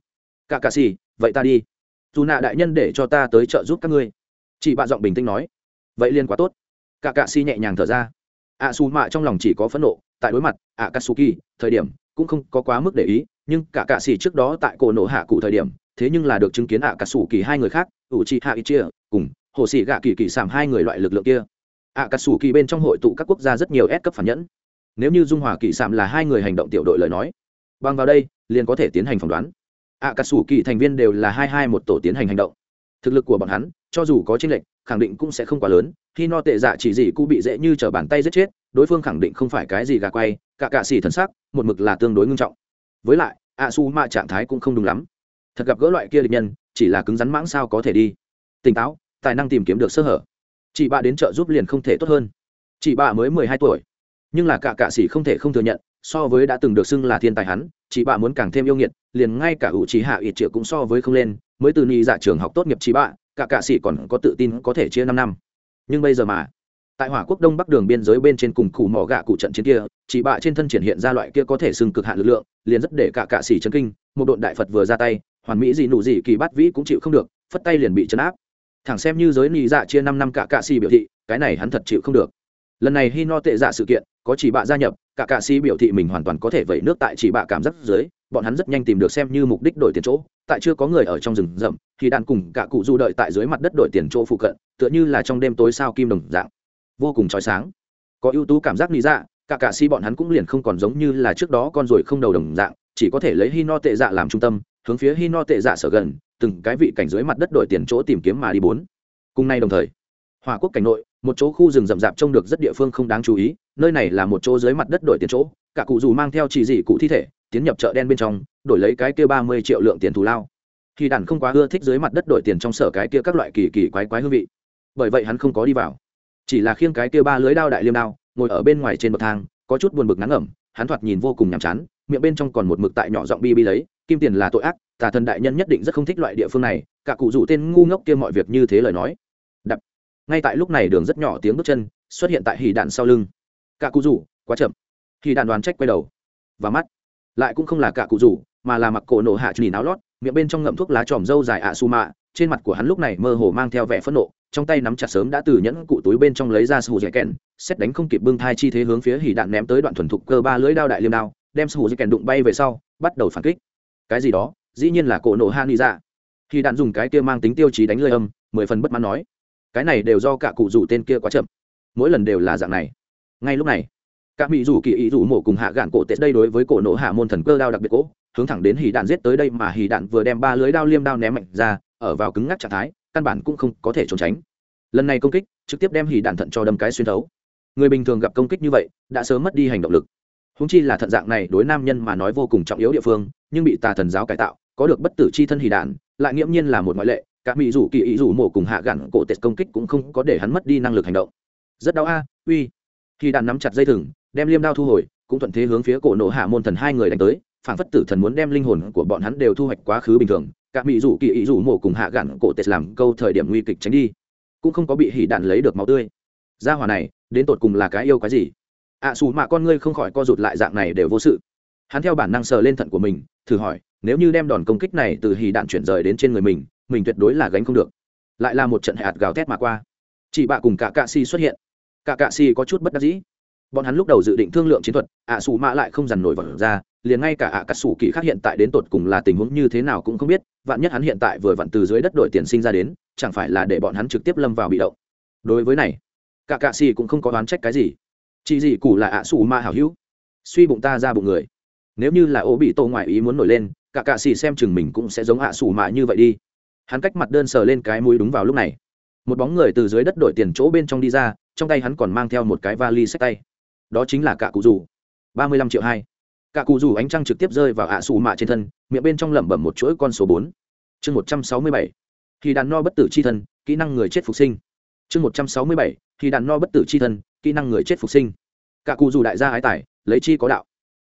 Cả cạ xì, vậy ta đi dù nạ đại nhân để cho ta tới trợ giúp các ngươi. Chị bạ giọng bình tĩnh nói. Vậy liên quá tốt. Cả cạ xì nhẹ nhàng thở ra. Ạ xù mạ trong lòng chỉ có phẫn nộ, tại đối mặt ạ katsuki thời điểm cũng không có quá mức để ý, nhưng cả cạ xì trước đó tại cổ nổ hạ cụ thời điểm, thế nhưng là được chứng kiến ạ cà sủ kỳ hai người khác ủ trị hạ ít chia cùng hồ sĩ gạ kỳ kỳ sảm hai người loại lực lượng kia. Ạ cà sủ kỳ bên trong hội tụ các quốc gia rất nhiều ép cấp phản nhẫn. Nếu như dung hòa kỳ sảm là hai người hành động tiểu đội lời nói, bằng vào đây liền có thể tiến hành phỏng đoán ạ cà sủ kỳ thành viên đều là hai hai một tổ tiến hành hành động. Thực lực của bọn hắn, cho dù có tranh lệch, khẳng định cũng sẽ không quá lớn. Khi no tệ dạ chỉ gì cụ bị dễ như t bàn tay giết chết, đối phương khẳng định không phải cái gì gà quay, cả cạ xỉ thần sắc, một mực là tương đối ngưng trọng. Với lại a su ma trạng thái cũng không đúng lắm. Thật gặp gỡ loại kia địch nhân, chỉ là cứng rắn mãng sao có thể đi. Tỉnh táo, tài năng tìm kiếm được sơ hở. Chị bạ đến chợ giúp liền không thể tốt hơn. Chị bạ mới mười hai tuổi. Nhưng là cả cạ xỉ không thể không thừa nhận so với đã từng được xưng là thiên tài hắn, chị bạ muốn càng thêm yêu nghiệt, liền ngay cả ủ trí hạ ít triệu cũng so với không lên, mới từ ni dạ trường học tốt nghiệp chị bạ, cả cạ sĩ còn có tự tin có thể chia năm năm. Nhưng bây giờ mà, tại hỏa quốc đông bắc đường biên giới bên trên cùng cụ mỏ gạ cụ trận chiến kia, chị bạ trên thân triển hiện ra loại kia có thể xưng cực hạn lực lượng, liền rất để cả cạ sĩ chấn kinh, một đội đại phật vừa ra tay, hoàn mỹ gì nụ gì kỳ bát vĩ cũng chịu không được, phất tay liền bị chấn áp. Thẳng xem như giới ni dạ chia năm năm cả cạ sĩ biểu thị, cái này hắn thật chịu không được. Lần này hi no tệ dạ sự kiện có chỉ bạ gia nhập, cả cạ sĩ biểu thị mình hoàn toàn có thể vẩy nước tại chỉ bạ cảm giác dưới, bọn hắn rất nhanh tìm được xem như mục đích đổi tiền chỗ. Tại chưa có người ở trong rừng rậm, thì đàn cùng cả cụ du đợi tại dưới mặt đất đổi tiền chỗ phụ cận, tựa như là trong đêm tối sao kim đồng dạng. Vô cùng trói sáng. Có ưu tú cảm giác lý dạ cả cạ sĩ bọn hắn cũng liền không còn giống như là trước đó con ruồi không đầu đồng dạng, chỉ có thể lấy hi no tệ dạ làm trung tâm, hướng phía hi no tệ dạ sở gần, từng cái vị cảnh dưới mặt đất đổi tiền chỗ tìm kiếm mà đi bốn. Cùng nay đồng thời hòa quốc cảnh nội, một chỗ khu rừng rậm rạp trông được rất địa phương không đáng chú ý nơi này là một chỗ dưới mặt đất đổi tiền chỗ, cả cụ dù mang theo chỉ dị cụ thi thể, tiến nhập chợ đen bên trong, đổi lấy cái kia ba mươi triệu lượng tiền thù lao. Khi đàn không quá ưa thích dưới mặt đất đổi tiền trong sở cái kia các loại kỳ kỳ quái quái hương vị. Bởi vậy hắn không có đi vào. Chỉ là khiêng cái kia ba lưới đao đại liêm đao, ngồi ở bên ngoài trên bậc thang, có chút buồn bực ngắn ngẩm, hắn thoạt nhìn vô cùng nhàm chán, miệng bên trong còn một mực tại nhỏ giọng bi bi lấy, kim tiền là tội ác, tà thần đại nhân nhất định rất không thích loại địa phương này. Cả cụ rủ tên ngu ngốc kia mọi việc như thế lời nói. Đập. Ngay tại lúc này đường rất nhỏ tiếng bước chân, xuất hiện tại hì đạn sau lưng cả cụ rủ, quá chậm. Khi đạn đoàn trách quay đầu và mắt, lại cũng không là cả cụ rủ, mà là mặc cổ nổ hạ nhìn áo lót, miệng bên trong ngậm thuốc lá tròm dâu dài ạ su mạ, trên mặt của hắn lúc này mơ hồ mang theo vẻ phẫn nộ, trong tay nắm chặt sớm đã từ nhẫn cụ túi bên trong lấy ra sù dẻ kèn, xét đánh không kịp bưng thai chi thế hướng phía hỉ đạn ném tới đoạn thuần thục cơ ba lưỡi đao đại liêm đao, đem sù dẻ kèn đụng bay về sau, bắt đầu phản kích. Cái gì đó? Dĩ nhiên là cổ nổ hạ nghĩ ra khi đạn dùng cái kia mang tính tiêu chí đánh lơi âm, mười phần bất mãn nói. Cái này đều do cả cụ rủ tên kia quá chậm. Mỗi lần đều là dạng này ngay lúc này các mỹ rủ kỳ ý rủ mổ cùng hạ gạn cổ tết đây đối với cổ nổ hạ môn thần cơ đao đặc biệt cỗ hướng thẳng đến hỉ đạn giết tới đây mà hỉ đạn vừa đem ba lưới đao liêm đao ném mạnh ra, ở vào cứng ngắc trạng thái, căn bản cũng không có thể trốn tránh. Lần này công kích, trực tiếp đem hỉ đạn thận cho đâm cái xuyên thấu. Người bình thường gặp công kích như vậy, đã sớm mất đi hành động lực. Húng chi là thận dạng này đối nam nhân mà nói vô cùng trọng yếu địa phương, nhưng bị tà thần giáo cải tạo, có được bất tử c h i thân hỉ đạn, lại nghiễm nhiên là một ngoại lệ, cả mỹ rủ kỳ ý rủ mổ cùng hạ gặn cổ tết công kích cũng không có để hắn mất đi năng lực hành động. Rất đau a, uy khi đạn nắm chặt dây thừng đem liêm đao thu hồi cũng thuận thế hướng phía cổ nổ hạ môn thần hai người đánh tới phản phất tử thần muốn đem linh hồn của bọn hắn đều thu hoạch quá khứ bình thường cả mỹ rủ kỳ ý rủ mổ cùng hạ gặn cổ tết làm câu thời điểm nguy kịch tránh đi. Cũng không có bị hỉ đạn lấy được máu tươi. Gia hỏa này đến tột cùng là cái yêu cái gì? Ạ à, xù mạ con ngươi không khỏi co rụt lại dạng này đều vô sự. Hắn theo bản năng sờ lên thận của mình thử hỏi nếu như đem đòn công kích này từ hỉ đạn chuyển rời đến trên người mình mình tuyệt đối là gánh không được. Lại là một trận hạt gào thét mà qua. Chị bạ cùng cả cạ si xuất hiện cả cạ xì có chút bất đắc dĩ. Bọn hắn lúc đầu dự định thương lượng chiến thuật, ạ xù mạ lại không dằn nổi vật ra, liền ngay cả ạ cà xù kỳ khác hiện tại đến tột cùng là tình huống như thế nào cũng không biết, vạn nhất hắn hiện tại vừa vặn từ dưới đất đội tiền sinh ra đến, chẳng phải là để bọn hắn trực tiếp lâm vào bị động. Đối với này, cả cạ xì cũng không có đoán trách cái gì. Chị gì cù là ạ xù ma hảo hữu. Suy bụng ta ra bụng người. Nếu như là ô bị tô ngoại ý muốn nổi lên, cả cạ xì xem chừng mình cũng sẽ giống ạ xù mạ như vậy đi. Hắn cách mặt đơn sờ lên cái mũi đúng vào lúc này. Một bóng người từ dưới đất đổi tiền chỗ bên trong đi ra trong tay hắn còn mang theo một cái vali sách tay. Đó chính là cả cụ rủ ba mươi lăm triệu hai. Cả cụ rủ ánh trăng trực tiếp rơi vào ạ xù mạ trên thân, miệng bên trong lẩm bẩm một chuỗi con số bốn. Chương một trăm sáu mươi bảy. Khi đàn no bất tử c h i thân, kỹ năng người chết phục sinh. Chương một trăm sáu mươi bảy. Khi đàn no bất tử c h i thân, kỹ năng người chết phục sinh. Cả cụ dù đại gia ái tài, lấy chi có đạo.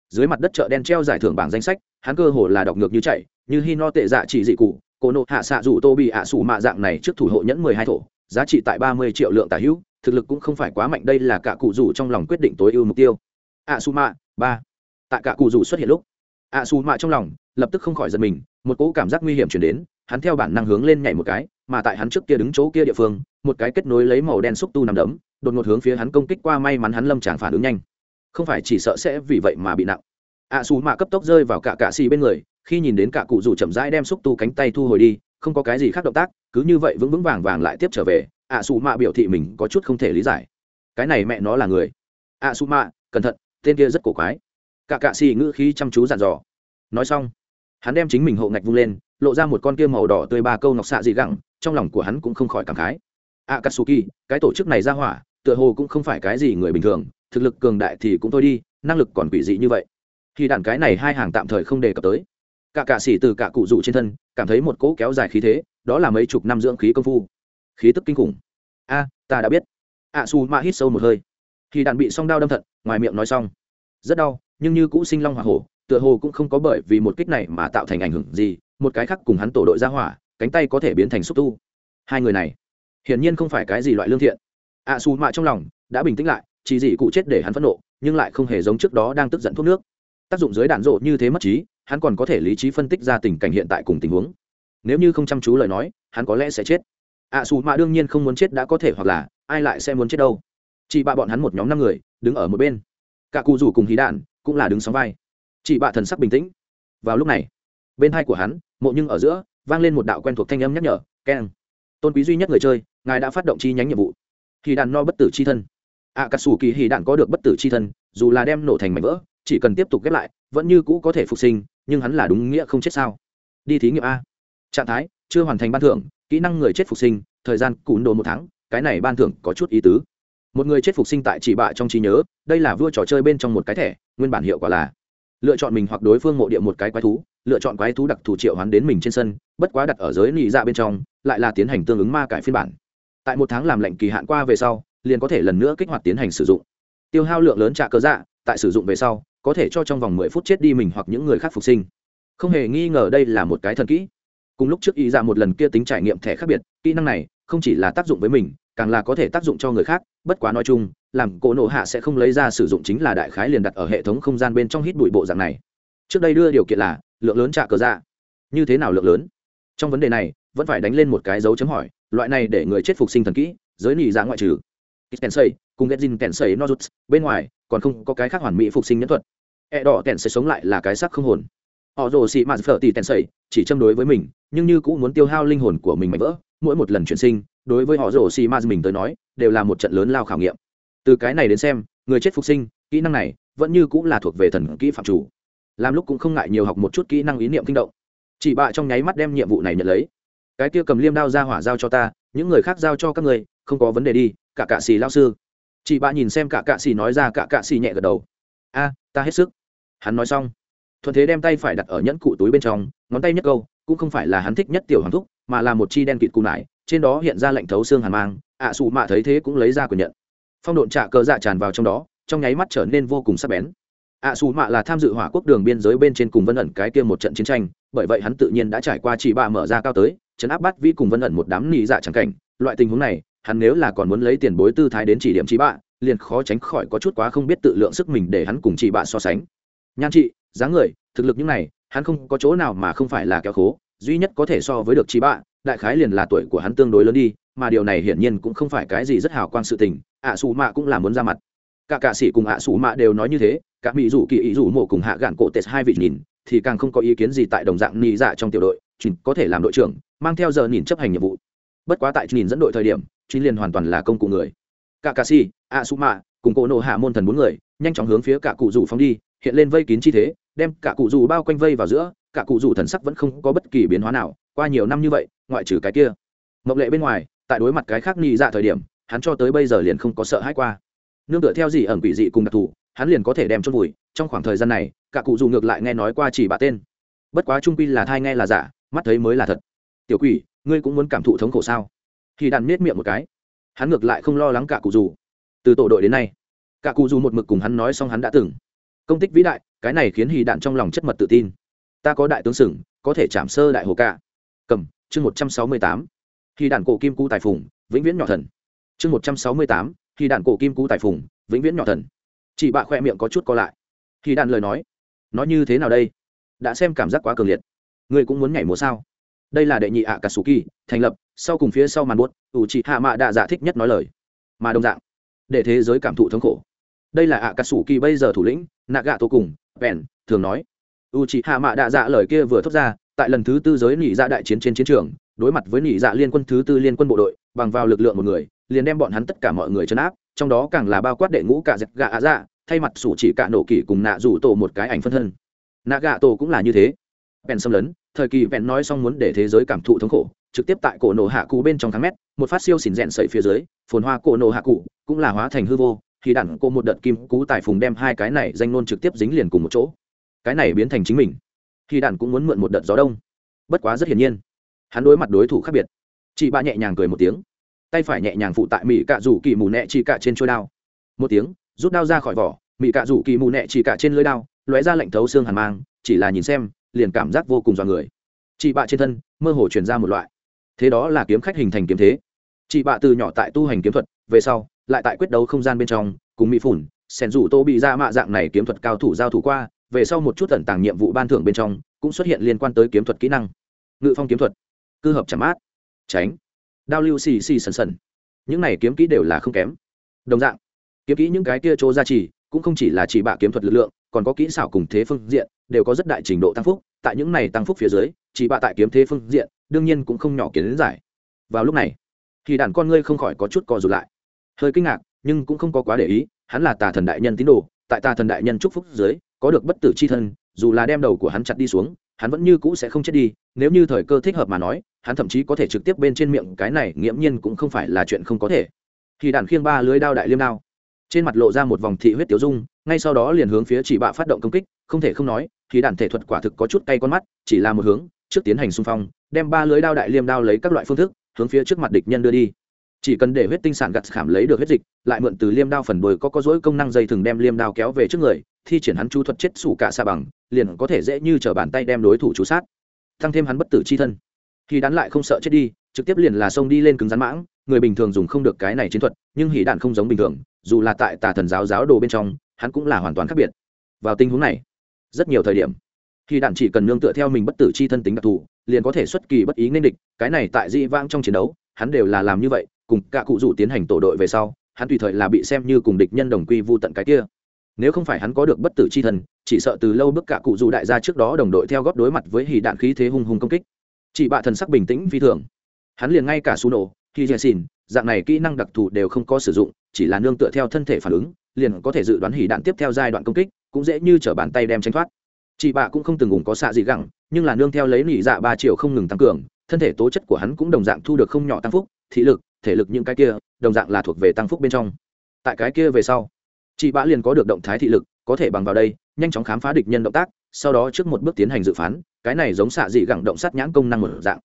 Dưới mặt đất chợ đen treo giải thưởng bảng danh sách, hắn cơ hồ là đọc ngược như chạy, như hi no tệ dạ chỉ dị cụ cô nộ hạ xạ dù tô bị ạ sủ mạ dạng này trước thủ hộ nhẫn mười hai thổ, giá trị tại ba mươi triệu lượng tả hữu thực lực cũng không phải quá mạnh đây là cả cụ rủ trong lòng quyết định tối ưu mục tiêu. A su mạ ba. Tại cả cụ rủ xuất hiện lúc a su mạ trong lòng lập tức không khỏi giật mình một cỗ cảm giác nguy hiểm chuyển đến hắn theo bản năng hướng lên nhảy một cái mà tại hắn trước kia đứng chỗ kia địa phương một cái kết nối lấy màu đen xúc tu nằm đấm đột ngột hướng phía hắn công kích qua may mắn hắn lâm tràng phản ứng nhanh. Không phải chỉ sợ sẽ vì vậy mà bị nặng. A à, xù mạ cấp tốc rơi vào cả cạ xì bên người khi nhìn đến cả cụ rủ chậm rãi đem xúc tu cánh tay thu hồi đi không có cái gì khác động tác cứ như vậy vững vững vàng vàng lại tiếp trở về ạ xù mạ biểu thị mình có chút không thể lý giải. Cái này mẹ nó là người. Ạ xù mạ cẩn thận tên kia rất cổ quái. Cả cạ xì ngữ khí chăm chú dặn dò. Nói xong hắn đem chính mình hộ ngạch vung lên lộ ra một con kia màu đỏ tươi ba câu ngọc xạ dị gẳng trong lòng của hắn cũng không khỏi cảm khái. Katsuki, cái tổ chức này ra hỏa tựa hồ cũng không phải cái gì người bình thường thực lực cường đại thì cũng thôi đi năng lực còn quỷ dị như vậy. Khi đạn cái này hai hàng tạm thời không đề cập tới cả cạ xỉ từ cả cụ rủ trên thân cảm thấy một cỗ kéo dài khí thế đó là mấy chục năm dưỡng khí công phu. Khí tức kinh khủng. A ta đã biết. A su ma hít sâu một hơi. Khi đạn bị song đao đâm thận ngoài miệng nói xong. Rất đau nhưng như cũ sinh long hỏa hổ tựa hồ cũng không có bởi vì một kích này mà tạo thành ảnh hưởng gì một cái khác cùng hắn tổ đội ra hỏa cánh tay có thể biến thành xúc tu. Hai người này hiển nhiên không phải cái gì loại lương thiện. Ạ à, xù mạ trong lòng đã bình tĩnh lại chỉ gì cụ chết để hắn phẫn nộ nhưng lại không hề giống trước đó đang tức giận thuốc nước. Tác dụng dưới đạn rộ như thế mất trí hắn còn có thể lý trí phân tích ra tình cảnh hiện tại cùng tình huống. Nếu như không chăm chú lời nói hắn có lẽ sẽ chết. Ạ à, xù mạ đương nhiên không muốn chết đã có thể hoặc là ai lại sẽ muốn chết đâu. Chị bạ bọn hắn một nhóm năm người đứng ở một bên. Cả cụ rủ cùng hí đạn cũng là đứng sóng vai. Chị bạ thần sắc bình tĩnh. Vào lúc này bên hai của hắn mộ nhưng ở giữa vang lên một đạo quen thuộc thanh âm nhắc nhở keng tôn quý duy nhất người chơi ngài đã phát động chi nhánh nhiệm vụ. Hì đạn no bất tử chi thân. À, Ạ cà sủ kỳ hì đạn có được bất tử chi thân dù là đem nổ thành mảnh vỡ chỉ cần tiếp tục ghép lại vẫn như cũ có thể phục sinh nhưng hắn là đúng nghĩa không chết sao? Đi thí nghiệm a. Trạng thái, chưa hoàn thành ban thưởng, kỹ năng người chết phục sinh, thời gian cún đồ một tháng, cái này ban thưởng có chút ý tứ. Một người chết phục sinh tại chỉ bạ trong trí nhớ, đây là vua trò chơi bên trong một cái thẻ, nguyên bản hiệu quả là lựa chọn mình hoặc đối phương mộ địa một cái quái thú, lựa chọn quái thú đặc thù triệu hoán đến mình trên sân, bất quá đặt ở giới nị dạ bên trong, lại là tiến hành tương ứng ma cải phiên bản. Tại một tháng làm lệnh kỳ hạn qua về sau, liền có thể lần nữa kích hoạt tiến hành sử dụng. Tiêu hao lượng lớn trả cơ dạ tại sử dụng về sau có thể cho trong vòng mười phút chết đi mình hoặc những người khác phục sinh. Không hề nghi ngờ đây là một cái thần kỹ. Cùng lúc trước ý ra dạ một lần kia tính trải nghiệm thẻ khác biệt, kỹ năng này không chỉ là tác dụng với mình, càng là có thể tác dụng cho người khác, bất quá nói chung, làm cổ nộ hạ sẽ không lấy ra sử dụng chính là đại khái liền đặt ở hệ thống không gian bên trong hít bụi bộ dạng này. Trước đây đưa điều kiện là, lượng lớn trả cờ ra như thế nào lượng lớn? Trong vấn đề này, vẫn phải đánh lên một cái dấu chấm hỏi, loại này để người chết phục sinh thần kỹ, giới nỉ dạng ngoại trừ kensei, cùng getzin kensei nozuts bên ngoài, còn không có cái khác hoàn mỹ phục sinh nhân thuật. E đỏ kensei sống lại là cái sắc không hồn. Họ rồ xị mà phở tỷ kensei chỉ châm đối với mình, nhưng như cũng muốn tiêu hao linh hồn của mình mạnh vỡ, mỗi một lần chuyển sinh, đối với họ rồ xị mà mình tới nói, đều là một trận lớn lao khảo nghiệm. Từ cái này đến xem, người chết phục sinh, kỹ năng này vẫn như cũng là thuộc về thần kỹ phạm chủ. Làm lúc cũng không ngại nhiều học một chút kỹ năng ý niệm kinh động. Chị bạ trong nháy mắt đem nhiệm vụ này nhận lấy. Cái kia cầm liêm đao ra hỏa giao cho ta, những người khác giao cho các người, không có vấn đề đi cả cạ xì lao sư. Chị bạ nhìn xem cả cạ xì nói ra cả cạ xì nhẹ gật đầu. A ta hết sức. Hắn nói xong thuận thế đem tay phải đặt ở nhẫn cụ túi bên trong ngón tay nhất câu cũng không phải là hắn thích nhất tiểu hoàng thúc mà là một chi đen kịt cù nải trên đó hiện ra lệnh thấu xương hàn mang ạ à, xù mạ thấy thế cũng lấy ra quyền nhận. Phong độn trạ cờ dạ tràn vào trong đó trong nháy mắt trở nên vô cùng sắc bén. Ạ xù mạ là tham dự hỏa quốc đường biên giới bên trên cùng vân ẩn cái kia một trận chiến tranh bởi vậy hắn tự nhiên đã trải qua chỉ bạ mở ra cao tới chấn áp bắt vi cùng vân ẩn một đám nị dạ chẳng cảnh loại tình huống này hắn nếu là còn muốn lấy tiền bối tư thái đến chỉ điểm trí bạ, liền khó tránh khỏi có chút quá không biết tự lượng sức mình để hắn cùng chị bạ so sánh. Nhan trị dáng người, thực lực những này, hắn không có chỗ nào mà không phải là kéo khố, duy nhất có thể so với được chị bạ, đại khái liền là tuổi của hắn tương đối lớn đi, mà điều này hiển nhiên cũng không phải cái gì rất hào quang sự tình, ạ xù mạ cũng là muốn ra mặt. Cả cạ sĩ cùng ạ xù mạ đều nói như thế, cả mỹ rủ kỳ ý rủ mộ cùng hạ gạn cổ tết hai vị nhìn, thì càng không có ý kiến gì tại đồng dạng nhị dạ trong tiểu đội, chỉ có thể làm đội trưởng, mang theo giờ nhìn chấp hành nhiệm vụ. Bất quá tại nhìn dẫn đội thời điểm truy liền hoàn toàn là công cụ người. Cả cà si a su mạ cùng cỗ nộ hạ môn thần bốn người, nhanh chóng hướng phía cả cụ rủ phóng đi, hiện lên vây kín chi thế, đem cả cụ rủ bao quanh vây vào giữa, cả cụ rủ thần sắc vẫn không có bất kỳ biến hóa nào, qua nhiều năm như vậy, ngoại trừ cái kia. Mộng lệ bên ngoài, tại đối mặt cái khác nhị dạ thời điểm, hắn cho tới bây giờ liền không có sợ hãi qua. Nương tựa theo gì ẩn quỷ dị cùng đặc thù, hắn liền có thể đem chôn vùi. Trong khoảng thời gian này, cả cụ dù ngược lại nghe nói qua chỉ bà tên. Bất quá trung quy là thai nghe là giả, mắt thấy mới là thật. Tiểu quỷ, ngươi cũng muốn cảm thụ thống khổ sao? Khi đàn miết miệng một cái, hắn ngược lại không lo lắng cả cụ dù. Từ tổ đội đến nay, cả cụ dù một mực cùng hắn nói xong hắn đã từng. Công tích vĩ đại, cái này khiến hì đạn trong lòng chất mật tự tin. Ta có đại tướng sửng có thể chạm sơ đại hồ cả. cầm, chương một trăm sáu mươi tám. Khi đạn cổ kim cú tài phùng, vĩnh viễn nhỏ thần. Chương một trăm sáu mươi tám khi đạn cổ kim cú tài phùng, vĩnh viễn nhỏ thần. Chị bạ khoe miệng có chút co lại. Khi đạn lời nói nói như thế nào đây? Đã xem cảm giác quá cường liệt. Ngươi cũng muốn nhảy múa sao? Đây là đệ nhị ạ cà sù kỳ, thành lập, sau cùng phía sau màn buốt, ủ chị hạ mạ đạ dạ thích nhất nói lời. Mà đồng dạng, để thế giới cảm thụ thống khổ. Đây là ạ cà sù kỳ bây giờ thủ lĩnh nạ gạ tô cùng bèn thường nói. U chị hạ mạ đạ dạ lời kia vừa thốt ra, tại lần thứ tư giới nỉ dạ đại chiến trên chiến trường, đối mặt với nỉ dạ liên quân thứ tư liên quân bộ đội, bằng vào lực lượng một người, liền đem bọn hắn tất cả mọi người chấn áp, trong đó càng là bao quát đệ ngũ cả dẹp gạ ạ dạ thay mặt sủ chỉ cả nổ kỷ cùng nạ rủ tổ một cái ảnh phân thân. Nạ gạ tổ cũng là như thế. Bèn xâm lấn thời kỳ bèn nói xong muốn để thế giới cảm thụ thống khổ, trực tiếp tại cổ nổ hạ cụ bên trong tháng mét, một phát siêu xỉn rẽn sậy phía dưới, phồn hoa cổ nổ hạ cụ cũng là hóa thành hư vô, thì đẳng cô một đợt kim cú tài phùng đem hai cái này danh nôn trực tiếp dính liền cùng một chỗ. Cái này biến thành chính mình. Khi đản cũng muốn mượn một đợt gió đông. Bất quá rất hiển nhiên, hắn đối mặt đối thủ khác biệt. Chị ba nhẹ nhàng cười một tiếng. Tay phải nhẹ nhàng phụ tại mỹ cạ rủ kỳ mù nẹ chỉ cả trên trôi đao. Một tiếng, rút đao ra khỏi vỏ mỹ cạ rủ kỳ mù nẹ chỉ cả trên lưới đao, lóe ra lạnh thấu xương hàn mang, chỉ là nhìn xem liền cảm giác vô cùng dọa người. Chị bạ trên thân, mơ hồ truyền ra một loại. Thế đó là kiếm khách hình thành kiếm thế. Chị bạ từ nhỏ tại tu hành kiếm thuật, về sau, lại tại quyết đấu không gian bên trong, cùng mỹ phủn sẻn rủ tô bị ra mạ dạng này kiếm thuật cao thủ giao thủ qua, về sau một chút tẩn tàng nhiệm vụ ban thưởng bên trong, cũng xuất hiện liên quan tới kiếm thuật kỹ năng. Ngự phong kiếm thuật, cư hợp chạm mát, tránh, đao lưu xì xì sần sần. Những này kiếm kỹ đều là không kém. Đồng dạng, kiếm kỹ những cái kia chỗ ra chỉ cũng không chỉ là chỉ bạ kiếm thuật lực lượng, còn có kỹ xảo cùng thế phương diện, đều có rất đại trình độ tăng phúc. Tại những này tăng phúc phía dưới, chỉ bạ tại kiếm thế phương diện, đương nhiên cũng không nhỏ kiến giải. Vào lúc này, thì đàn con ngươi không khỏi có chút co rụt lại. Hơi kinh ngạc, nhưng cũng không có quá để ý, hắn là tà thần đại nhân tín đồ, tại tà thần đại nhân chúc phúc dưới, có được bất tử c h i thân, dù là đem đầu của hắn chặt đi xuống, hắn vẫn như cũ sẽ không chết đi, nếu như thời cơ thích hợp mà nói, hắn thậm chí có thể trực tiếp bên trên miệng, cái này nghiễm nhiên cũng không phải là chuyện không có thể. Thì đàn khiêng ba lưới đao đại liêm đao trên mặt lộ ra một vòng thị huyết tiểu dung, ngay sau đó liền hướng phía chỉ bạ phát động công kích, không thể không nói khí đạn thể thuật quả thực có chút cay con mắt, chỉ là một hướng, trước tiến hành xung phong, đem ba lưới đao đại liêm đao lấy các loại phương thức, hướng phía trước mặt địch nhân đưa đi. Chỉ cần để huyết tinh sản gặt khảm lấy được huyết dịch, lại mượn từ liêm đao phần bồi có có dối công năng dây thừng đem liêm đao kéo về trước người, thi triển hắn chú thuật chết sủ cả xa bằng, liền có thể dễ như t bàn tay đem đối thủ chú sát. Tăng thêm hắn bất tử c h i thân. Khi đán lại không sợ chết đi trực tiếp liền là xông đi lên cứng rắn mãng, người bình thường dùng không được cái này chiến thuật, nhưng hỉ đạn không giống bình thường, dù là tại tà thần giáo giáo đồ bên trong, hắn cũng là hoàn toàn khác biệt. Vào tình huống này, rất nhiều thời điểm khi đạn chỉ cần nương tựa theo mình bất tử chi thân tính đặc thù, liền có thể xuất kỳ bất ý nên địch, cái này tại dị vang trong chiến đấu, hắn đều là làm như vậy, cùng cả cụ rủ tiến hành tổ đội về sau, hắn tùy thời là bị xem như cùng địch nhân đồng quy vô tận cái kia. Nếu không phải hắn có được bất tử chi thần chỉ sợ từ lâu bước cả cụ rủ đại gia trước đó đồng đội theo góp đối mặt với hỉ đạn khí thế hung hùng công kích. Chị bạ thần sắc bình tĩnh phi thường hắn liền ngay cả su nổ khi dè xin dạng này kỹ năng đặc thù đều không có sử dụng, chỉ là nương tựa theo thân thể phản ứng, liền có thể dự đoán hỉ đạn tiếp theo giai đoạn công kích, cũng dễ như t bàn tay đem tranh thoát. Chị bạ cũng không từng ủng có xạ gì gẳng, nhưng là nương theo lấy nỉ dạ ba triệu không ngừng tăng cường, thân thể tố chất của hắn cũng đồng dạng thu được không nhỏ tăng phúc, thị lực, thể lực những cái kia, đồng dạng là thuộc về tăng phúc bên trong. Tại cái kia về sau, chị bạ liền có được động thái thị lực, có thể bằng vào đây, nhanh chóng khám phá địch nhân động tác, sau đó trước một bước tiến hành dự phán, cái này giống xạ dị gẳng động sát nhãn công năng một dạng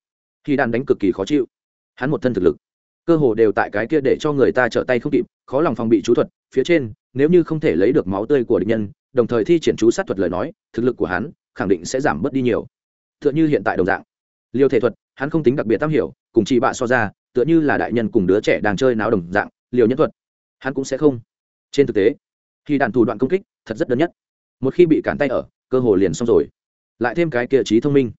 khi đàn đánh cực kỳ khó chịu. Hắn một thân thực lực, cơ hồ đều tại cái kia để cho người ta trở tay không kịp, khó lòng phòng bị chú thuật, phía trên, nếu như không thể lấy được máu tươi của địch nhân, đồng thời thi triển chú sát thuật lời nói, thực lực của hắn khẳng định sẽ giảm bớt đi nhiều. Tựa như hiện tại đồng dạng. Liều thể thuật, hắn không tính đặc biệt tam hiểu, cùng chị bạ so ra, tựa như là đại nhân cùng đứa trẻ đang chơi náo đồng dạng liều nhân thuật, hắn cũng sẽ không. Trên thực tế, khi đạn thủ đoạn công kích, thật rất đơn nhất. Một khi bị cản tay ở, cơ hồ liền xong rồi. Lại thêm cái kia trí thông minh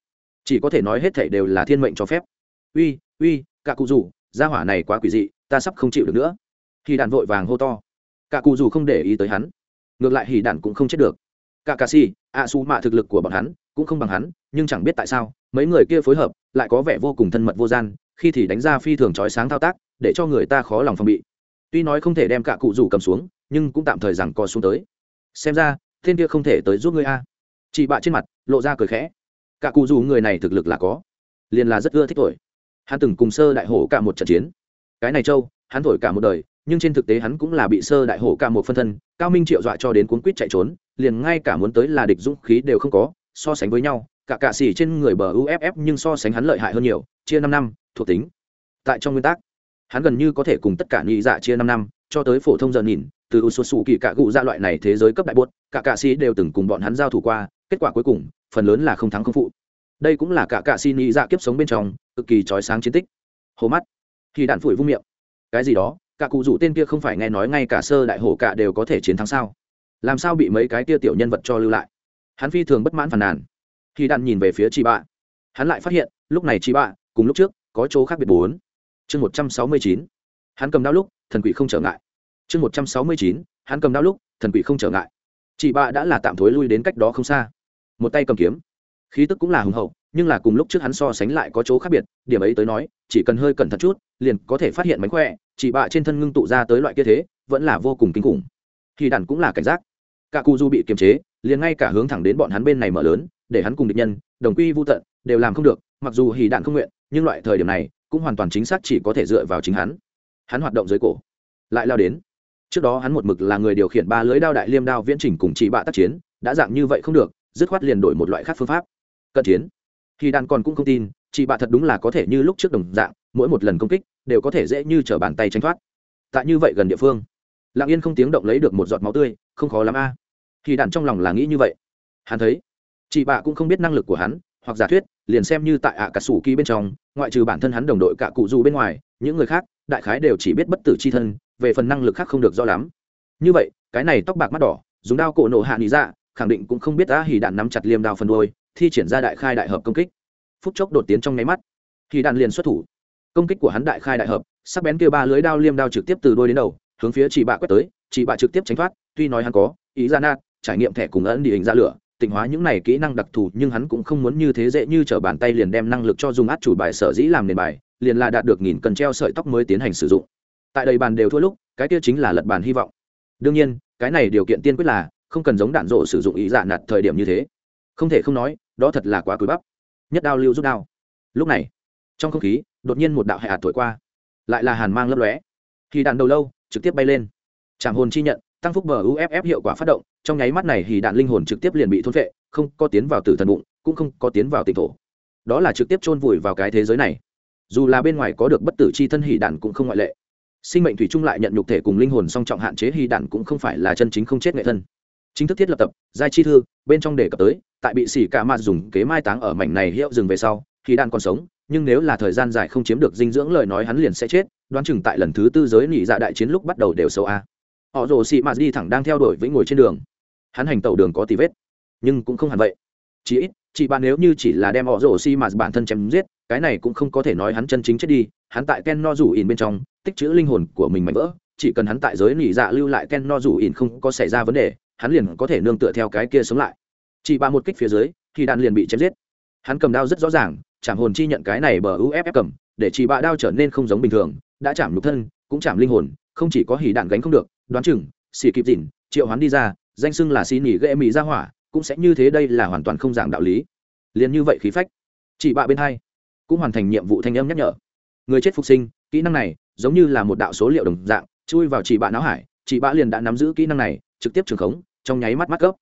chỉ có thể nói hết thảy đều là thiên mệnh cho phép. Uy uy, cả cụ rủ, gia hỏa này quá quỷ dị, ta sắp không chịu được nữa. Khi đàn vội vàng hô to. Cả cụ rủ không để ý tới hắn. Ngược lại hỉ đàn cũng không chết được. Cả cà si a su mạ thực lực của bọn hắn cũng không bằng hắn, nhưng chẳng biết tại sao, mấy người kia phối hợp lại có vẻ vô cùng thân mật vô gian, khi thì đánh ra phi thường trói sáng thao tác, để cho người ta khó lòng phòng bị. Tuy nói không thể đem cả cụ rủ cầm xuống, nhưng cũng tạm thời rằng co xuống tới. Xem ra, thiên kia không thể tới giúp ngươi a. Chị bạ trên mặt, lộ ra cười khẽ cả cụ Dù người này thực lực là có, liền là rất ưa thích thổi. hắn từng cùng sơ đại hổ cả một trận chiến cái này châu, hắn thổi cả một đời, nhưng trên thực tế hắn cũng là bị sơ đại hổ cả một phân thân, cao minh triệu dọa cho đến cuốn quýt chạy trốn, liền ngay cả muốn tới là địch dũng khí đều không có, so sánh với nhau, cả cạ xỉ trên người bờ uff nhưng so sánh hắn lợi hại hơn nhiều, chia năm năm, thuộc tính tại trong nguyên tắc, hắn gần như có thể cùng tất cả nhị dạ chia năm năm, cho tới phổ thông giờ nhìn, từ u sù kỳ cả cụ ra loại này thế giới cấp đại buốt cả cạ xỉ đều từng cùng bọn hắn giao thủ qua kết quả cuối cùng, phần lớn là không thắng không phụ. Đây cũng là cả cạ xin nghĩ dạ kiếp sống bên trong, cực kỳ trói sáng chiến tích. Hồ mắt. Khi đạn phủi vung miệng. Cái gì đó, cả cụ rủ tên kia không phải nghe nói ngay cả sơ đại hổ cả đều có thể chiến thắng sao? Làm sao bị mấy cái kia tiểu nhân vật cho lưu lại? Hắn phi thường bất mãn phàn nàn. Khi đạn nhìn về phía chị bạ. Hắn lại phát hiện, lúc này chị bạ, cùng lúc trước, có chỗ khác biệt bốn. Chương một trăm sáu mươi chín. Hắn cầm đao lúc, thần quỷ không trở ngại. Chương một trăm sáu mươi chín. Hắn cầm đao lúc, thần quỷ không trở ngại. Chị bạ đã là tạm thối lui đến cách đó không xa một tay cầm kiếm. Khí tức cũng là hùng hậu, nhưng là cùng lúc trước hắn so sánh lại có chỗ khác biệt, điểm ấy tới nói, chỉ cần hơi cẩn thận chút, liền có thể phát hiện mánh khỏe, chỉ bạ trên thân ngưng tụ ra tới loại kia thế, vẫn là vô cùng kinh khủng. Khi đàn cũng là cảnh giác. Cả cu du bị kiềm chế, liền ngay cả hướng thẳng đến bọn hắn bên này mở lớn, để hắn cùng địch nhân, đồng quy vô tận, đều làm không được, mặc dù hì đạn không nguyện, nhưng loại thời điểm này, cũng hoàn toàn chính xác chỉ có thể dựa vào chính hắn. Hắn hoạt động dưới cổ, lại lao đến. Trước đó hắn một mực là người điều khiển ba lưới đao đại liêm đao viễn trình cùng chỉ bạ tác chiến, đã dạng như vậy không được dứt khoát liền đổi một loại khác phương pháp. Cận chiến. Khi đàn còn cũng không tin, chị bạ thật đúng là có thể như lúc trước đồng dạng, mỗi một lần công kích đều có thể dễ như t r ở bàn tay tránh thoát. Tại như vậy gần địa phương, lặng yên không tiếng động lấy được một giọt máu tươi, không khó lắm a. À. khi đàn trong lòng là nghĩ như vậy. Hắn thấy, chị bạ cũng không biết năng lực của hắn, hoặc giả thuyết, liền xem như tại ạ cả sủ kỳ bên trong, ngoại trừ bản thân hắn đồng đội cả cụ du bên ngoài, những người khác, đại khái đều chỉ biết bất tử c h i thân, về phần năng lực khác không được rõ lắm. Như vậy, cái này tóc bạc mắt đỏ, dùng đao cổ nổ hạ nghĩ ra dạ, khẳng định cũng không biết đã hỉ đạn nắm chặt liêm đao phần đôi, thi triển ra đại khai đại hợp công kích. Phút chốc đột tiến trong nháy mắt hỉ đạn liền xuất thủ. Công kích của hắn đại khai đại hợp, sắc bén kia ba lưới đao liêm đao trực tiếp từ đôi đến đầu, hướng phía chỉ bạ quét tới, chị bạ trực tiếp tránh thoát, tuy nói hắn có ý ra nát, trải nghiệm thẻ cùng ấn địa hình ra lửa, tịnh hóa những này kỹ năng đặc thù, nhưng hắn cũng không muốn như thế dễ như t r ở bàn tay liền đem năng lực cho dùng át chủ bài sở dĩ làm nền bài, liền là đạt được nghìn cần treo sợi tóc mới tiến hành sử dụng. Tại đầy bàn đều thua lúc, cái kia chính là lật bàn hy vọng. Đương nhiên, cái này điều kiện tiên quyết là không cần giống đạn rộ sử dụng ý dạ nạt thời điểm như thế. Không thể không nói, đó thật là quá cúi bắp. Nhất đao lưu rút đao. Lúc này, trong không khí, đột nhiên một đạo hạ thổi qua. Lại là hàn mang lấp lóe. Thì đạn đầu lâu, trực tiếp bay lên. Trảm hồn chi nhận, tăng phúc bờ uff hiệu quả phát động, trong nháy mắt này thì đạn linh hồn trực tiếp liền bị thôn vệ không có tiến vào tử thần bụng, cũng không có tiến vào tỉnh thổ. Đó là trực tiếp chôn vùi vào cái thế giới này. Dù là bên ngoài có được bất tử c h i thân hì đạn cũng không ngoại lệ. Sinh mệnh thủy chung lại nhận nhục thể cùng linh hồn song trọng hạn chế hì đạn cũng không phải là chân chính không chết nghệ thân chính thức thiết lập tập, giai chi thư, bên trong đề cập tới, tại bị xỉ cả mạt dùng kế mai táng ở mảnh này hiệu dừng về sau, khi đang còn sống, nhưng nếu là thời gian dài không chiếm được dinh dưỡng lời nói hắn liền sẽ chết, đoán chừng tại lần thứ tư giới nỉ dạ đại chiến lúc bắt đầu đều xấu a. Họ rồ xị mạt đi thẳng đang theo đuổi vĩnh ngồi trên đường. Hắn hành tàu đường có tì vết, nhưng cũng không hẳn vậy. Chỉ ít chị bạn nếu như chỉ là đem họ rồ xị mạt bản thân chém giết, cái này cũng không có thể nói hắn chân chính chết đi, hắn tại ken no rủ ỉn bên trong, tích chữ linh hồn của mình mạnh vỡ, chỉ cần hắn tại giới nỉ dạ lưu lại ken no rủ ỉn không có xảy ra vấn đề hắn liền có thể nương tựa theo cái kia sống lại. Chỉ ba một kích phía dưới, thì đạn liền bị chém giết. Hắn cầm đao rất rõ ràng, chạm hồn chi nhận cái này bờ uff cầm, để chỉ bạ đao trở nên không giống bình thường, đã chạm nhục thân, cũng chạm linh hồn, không chỉ có hỉ đạn gánh không được, đoán chừng, xì kịp dỉn triệu hắn đi ra, danh xưng là xì nỉ ghệ mỹ ra hỏa, cũng sẽ như thế đây là hoàn toàn không giảng đạo lý. Liền như vậy khí phách. Chỉ bạ bên hai, cũng hoàn thành nhiệm vụ thanh âm nhắc nhở. Người chết phục sinh, kỹ năng này, giống như là một đạo số liệu đồng dạng, chui vào chỉ bạ não hải, chỉ bạ liền đã nắm giữ kỹ năng này, trực tiếp trường khống trong nháy mắt mắt gốc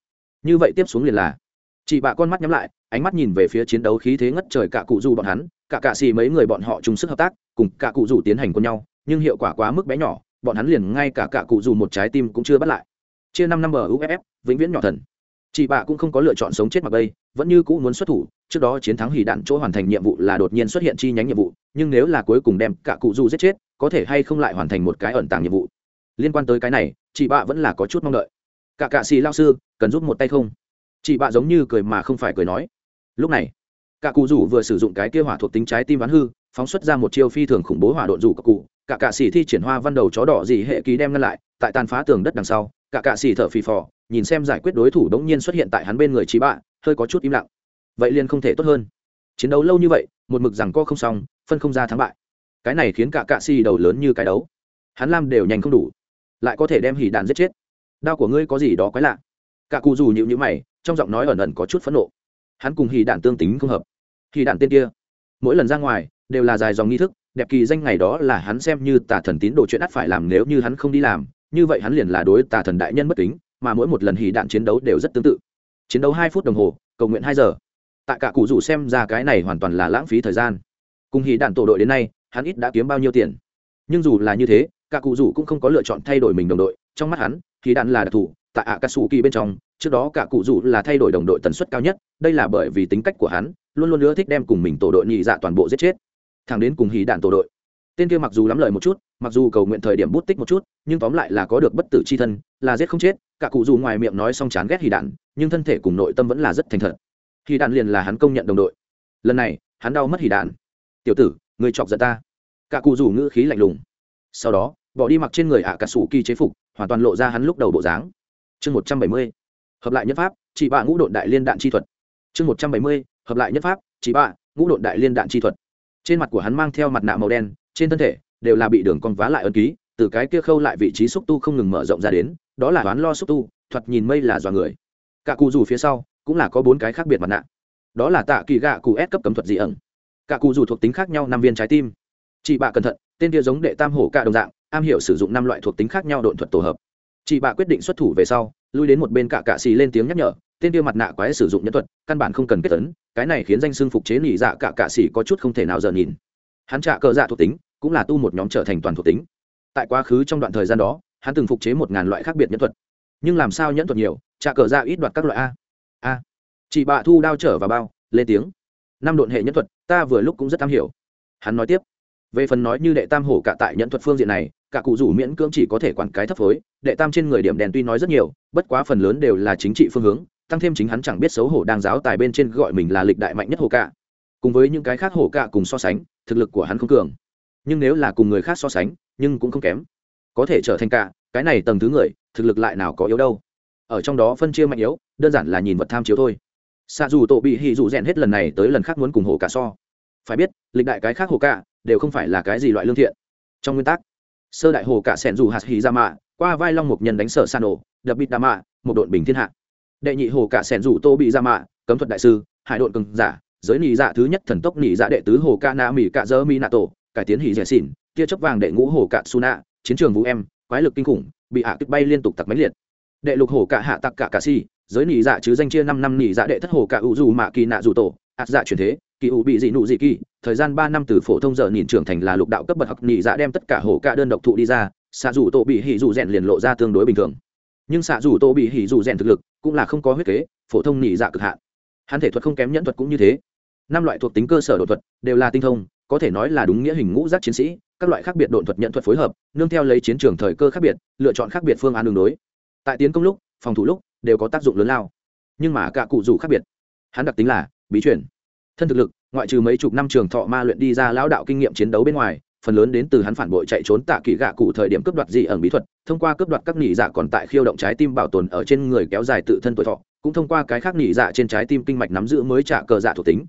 như vậy tiếp xuống liền là, chị bạ con mắt nhắm lại, ánh mắt nhìn về phía chiến đấu khí thế ngất trời cả cụ du bọn hắn, cả cạ xì mấy người bọn họ chung sức hợp tác, cùng cả cụ du tiến hành cùng nhau, nhưng hiệu quả quá mức bé nhỏ, bọn hắn liền ngay cả cả cụ dù một trái tim cũng chưa bắt lại. Chia năm năm ở uff vĩnh viễn nhỏ thần. Chị bạ cũng không có lựa chọn sống chết mặc bây vẫn như cũ muốn xuất thủ, trước đó chiến thắng hỉ đạn chỗ hoàn thành nhiệm vụ là đột nhiên xuất hiện chi nhánh nhiệm vụ, nhưng nếu là cuối cùng đem cả cụ dù giết chết, có thể hay không lại hoàn thành một cái ẩn tàng nhiệm vụ. Liên quan tới cái này, chị bạ vẫn là có chút mong đợi cả cạ xì lao sư, cần giúp một tay không? Chị bạ giống như cười mà không phải cười nói. Lúc này, cả cụ rủ vừa sử dụng cái kia hỏa thuộc tính trái tim ván hư, phóng xuất ra một chiêu phi thường khủng bố hỏa độn rủ cả cụ. Cả cạ xì thi triển hoa văn đầu chó đỏ gì hệ ký đem ngăn lại, tại tàn phá tường đất đằng sau, cả cạ xì thở phì phò, nhìn xem giải quyết đối thủ đống nhiên xuất hiện tại hắn bên người chị bạ, hơi có chút im lặng. Vậy liền không thể tốt hơn. Chiến đấu lâu như vậy, một mực rằng co không xong, phân không ra thắng bại. Cái này khiến cả cạ xì đầu lớn như cái đấu. Hắn lam đều nhanh không đủ, lại có thể đem hỉ đàn giết chết đao của ngươi có gì đó quái lạ. Cả cụ dù nhịu nhữ mày, trong giọng nói ẩn ẩn có chút phẫn nộ. Hắn cùng hỉ đạn tương tính không hợp. Hỉ đạn tên kia, mỗi lần ra ngoài, đều là dài dòng nghi thức, đẹp kỳ danh ngày đó là hắn xem như tà thần tín đồ chuyện ắt phải làm nếu như hắn không đi làm, như vậy hắn liền là đối tà thần đại nhân bất kính, mà mỗi một lần hỉ đạn chiến đấu đều rất tương tự. Chiến đấu hai phút đồng hồ, cầu nguyện hai giờ. Tại cả cụ rủ xem ra cái này hoàn toàn là lãng phí thời gian. Cùng hỉ đạn tổ đội đến nay, hắn ít đã kiếm bao nhiêu tiền. Nhưng dù là như thế, cả cụ rủ cũng không có lựa chọn thay đổi mình đồng đội, trong mắt hắn hỉ đạn là đặc thù, tại ạ cà sủ kỳ bên trong, trước đó cả cụ dù là thay đổi đồng đội tần suất cao nhất, đây là bởi vì tính cách của hắn, luôn luôn ưa thích đem cùng mình tổ đội nhị dạ toàn bộ giết chết. Thẳng đến cùng hỉ đạn tổ đội. Tên kia mặc dù lắm lời một chút, mặc dù cầu nguyện thời điểm bút tích một chút, nhưng tóm lại là có được bất tử c h i thân, là giết không chết, cả cụ dù ngoài miệng nói xong chán ghét hỉ đạn, nhưng thân thể cùng nội tâm vẫn là rất thành thật. Hỉ đạn liền là hắn công nhận đồng đội. Lần này, hắn đau mất hỉ đạn. Tiểu tử người chọc giận ta. Cả cụ dù ngữ khí lạnh lùng. Sau đó, bỏ đi mặc trên người ạ à cả sủ kỳ chế phục hoàn toàn lộ ra hắn lúc đầu bộ dáng. Chương một trăm bảy mươi, hợp lại nhất pháp, chỉ bạ ngũ độn đại liên đạn chi thuật. Chương một trăm bảy mươi, hợp lại nhất pháp, chỉ bạ ngũ độn đại liên đạn chi thuật. Trên mặt của hắn mang theo mặt nạ màu đen, trên thân thể đều là bị đường con vá lại ấn ký, từ cái kia khâu lại vị trí xúc tu không ngừng mở rộng ra đến, đó là đoán lo xúc tu, thoạt nhìn mây là dọa người. Cả cụ dù phía sau cũng là có bốn cái khác biệt mặt nạ. Đó là tạ kỳ gạ cụ s cấp cấm thuật dị ẩn. Cả cụ dù thuộc tính khác nhau năm viên trái tim. Chị bạ cẩn thận, tên kia giống đệ tam hổ cả đồng dạng am hiểu sử dụng năm loại thuộc tính khác nhau độn thuật tổ hợp. Chị bạ quyết định xuất thủ về sau, lui đến một bên cả cạ xì lên tiếng nhắc nhở, tên kia mặt nạ quái sử dụng nhân thuật, căn bản không cần kết tấn cái này khiến danh xưng phục chế nỉ dạ cả cạ xì có chút không thể nào giờ nhìn. Hắn trả cờ dạ thuộc tính, cũng là tu một nhóm trở thành toàn thuộc tính. Tại quá khứ trong đoạn thời gian đó, hắn từng phục chế một ngàn loại khác biệt nhân thuật. Nhưng làm sao nhẫn thuật nhiều, trả cờ dạ ít đoạt các loại a. A. Chị bạ thu đao trở vào bao, lên tiếng. Năm độn hệ nhân thuật, ta vừa lúc cũng rất am hiểu. Hắn nói tiếp về phần nói như đệ tam hổ cả tại nhận thuật phương diện này, cả cụ rủ miễn cưỡng chỉ có thể quản cái thấp phối, đệ tam trên người điểm đèn tuy nói rất nhiều, bất quá phần lớn đều là chính trị phương hướng, tăng thêm chính hắn chẳng biết xấu hổ đang giáo tài bên trên gọi mình là lịch đại mạnh nhất hổ cả. Cùng với những cái khác hổ cả cùng so sánh, thực lực của hắn không cường. Nhưng nếu là cùng người khác so sánh, nhưng cũng không kém. Có thể trở thành cả, cái này tầng thứ người, thực lực lại nào có yếu đâu. Ở trong đó phân chia mạnh yếu, đơn giản là nhìn vật tham chiếu thôi. Xa dù tổ bị hỉ dù rèn hết lần này tới lần khác muốn cùng hồ cả so. Phải biết, lịch đại cái khác hồ cả đều không phải là cái gì loại lương thiện. Trong nguyên tắc, sơ đại hồ cả sẻn dù hạt hì ra mạ qua vai long mục nhân đánh sở san ổ đập bịt đà mạ, một đội bình thiên hạ. Đệ nhị hồ cả sẻn dù tô bị ra mạ cấm thuật đại sư, hải đội cường giả, giới nị dạ thứ nhất thần tốc nị dạ đệ tứ hồ ca na mỹ cạ dơ mi nạ tổ, cải tiến hỉ dẻ xỉn tia chấp vàng đệ ngũ hồ cạ su nạ chiến trường vũ em, quái lực kinh khủng, bị hạ kích bay liên tục tặc máy liệt. Đệ lục hồ cạ hạ tặc cả cà si, giới nị dạ chứ danh chia năm năm nị dạ đệ thất hồ cạ ủ dù mạ kỳ nạ dù tổ ạt dạ truyền thế, kỳ ủ bị dị nụ dị kỳ, thời gian ba năm từ phổ thông giờ nhìn trưởng thành là lục đạo cấp bậc học nhị dạ đem tất cả hổ ca đơn độc thụ đi ra, xạ dù tổ bị hỉ dù rèn liền lộ ra tương đối bình thường. Nhưng xạ dù tổ bị hỉ dù rèn thực lực cũng là không có huyết kế, phổ thông nhị dạ cực hạn. Hắn thể thuật không kém nhẫn thuật cũng như thế. Năm loại thuộc tính cơ sở đột thuật đều là tinh thông, có thể nói là đúng nghĩa hình ngũ giác chiến sĩ, các loại khác biệt đột thuật nhận thuật phối hợp, nương theo lấy chiến trường thời cơ khác biệt, lựa chọn khác biệt phương án đường đối. Tại tiến công lúc, phòng thủ lúc đều có tác dụng lớn lao. Nhưng mà cả cụ dù khác biệt. Hắn đặc tính là bí chuyển thân thực lực, ngoại trừ mấy chục năm trường thọ ma luyện đi ra lão đạo kinh nghiệm chiến đấu bên ngoài, phần lớn đến từ hắn phản bội chạy trốn tạ kỳ gạ cụ thời điểm cướp đoạt dị ẩn bí thuật, thông qua cướp đoạt các nỉ dạ còn tại khiêu động trái tim bảo tồn ở trên người kéo dài tự thân tuổi thọ, cũng thông qua cái khác nỉ dạ trên trái tim kinh mạch nắm giữ mới trả cờ dạ thuộc tính.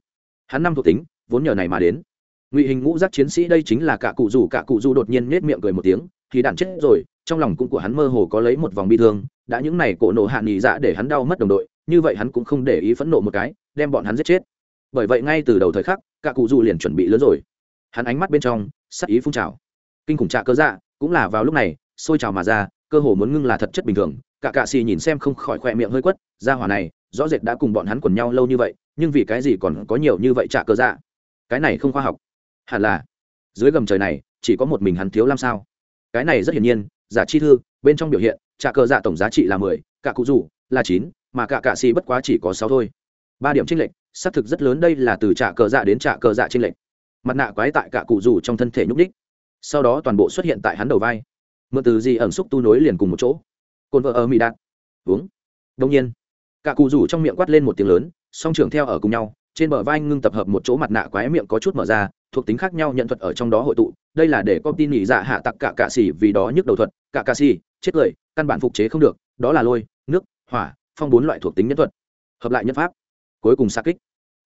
Hắn năm thuộc tính, vốn nhờ này mà đến. Ngụy hình ngũ giác chiến sĩ đây chính là cả cụ dù, cả cụ dù đột nhiên nết miệng cười một tiếng, thì đạn chết rồi, trong lòng cũng của hắn mơ hồ có lấy một vòng bi thương, đã những này cổ nổ hạ nghỉ dạ để hắn đau mất đồng đội như vậy hắn cũng không để ý phẫn nộ một cái, đem bọn hắn giết chết. Bởi vậy ngay từ đầu thời khắc, cả cụ dù liền chuẩn bị lớn rồi. Hắn ánh mắt bên trong, sắc ý phun trào. Kinh khủng trạ cơ dạ cũng là vào lúc này, sôi trào mà ra, cơ hồ muốn ngưng là thật chất bình thường. Cả cạ xì nhìn xem không khỏi khoe miệng hơi quất, ra hỏa này, rõ rệt đã cùng bọn hắn quần nhau lâu như vậy, nhưng vì cái gì còn có nhiều như vậy trả cơ dạ? Cái này không khoa học. Hẳn là, dưới gầm trời này, chỉ có một mình hắn thiếu làm sao? Cái này rất hiển nhiên, giả chi thư, bên trong biểu hiện trả cơ dạ tổng giá trị là mười, cả cụ rủ là chín mà cả cạ xì bất quá chỉ có sáu thôi. Ba điểm tranh lệch, xác thực rất lớn đây là từ trả cờ dạ đến trả cờ dạ tranh lệch. Mặt nạ quái tại cả cụ rủ trong thân thể nhúc đích sau đó toàn bộ xuất hiện tại hắn đầu vai. Mượn từ gì ẩn xúc tu nối liền cùng một chỗ. Cồn vợ ở mỹ đạn uống. Đông nhiên, cả cụ rủ trong miệng quát lên một tiếng lớn, song trưởng theo ở cùng nhau, trên bờ vai ngưng tập hợp một chỗ mặt nạ quái miệng có chút mở ra, thuộc tính khác nhau nhận thuật ở trong đó hội tụ. Đây là để công ty nhị dạ hạ tặc cả cạ xỉ vì đó nhức đầu thuật. Cả cạ xỉ chết cười, căn bản phục chế không được, đó là lôi, nước, hỏa phong bốn loại thuộc tính nhân thuật. Hợp lại nhân pháp. Cuối cùng xa kích.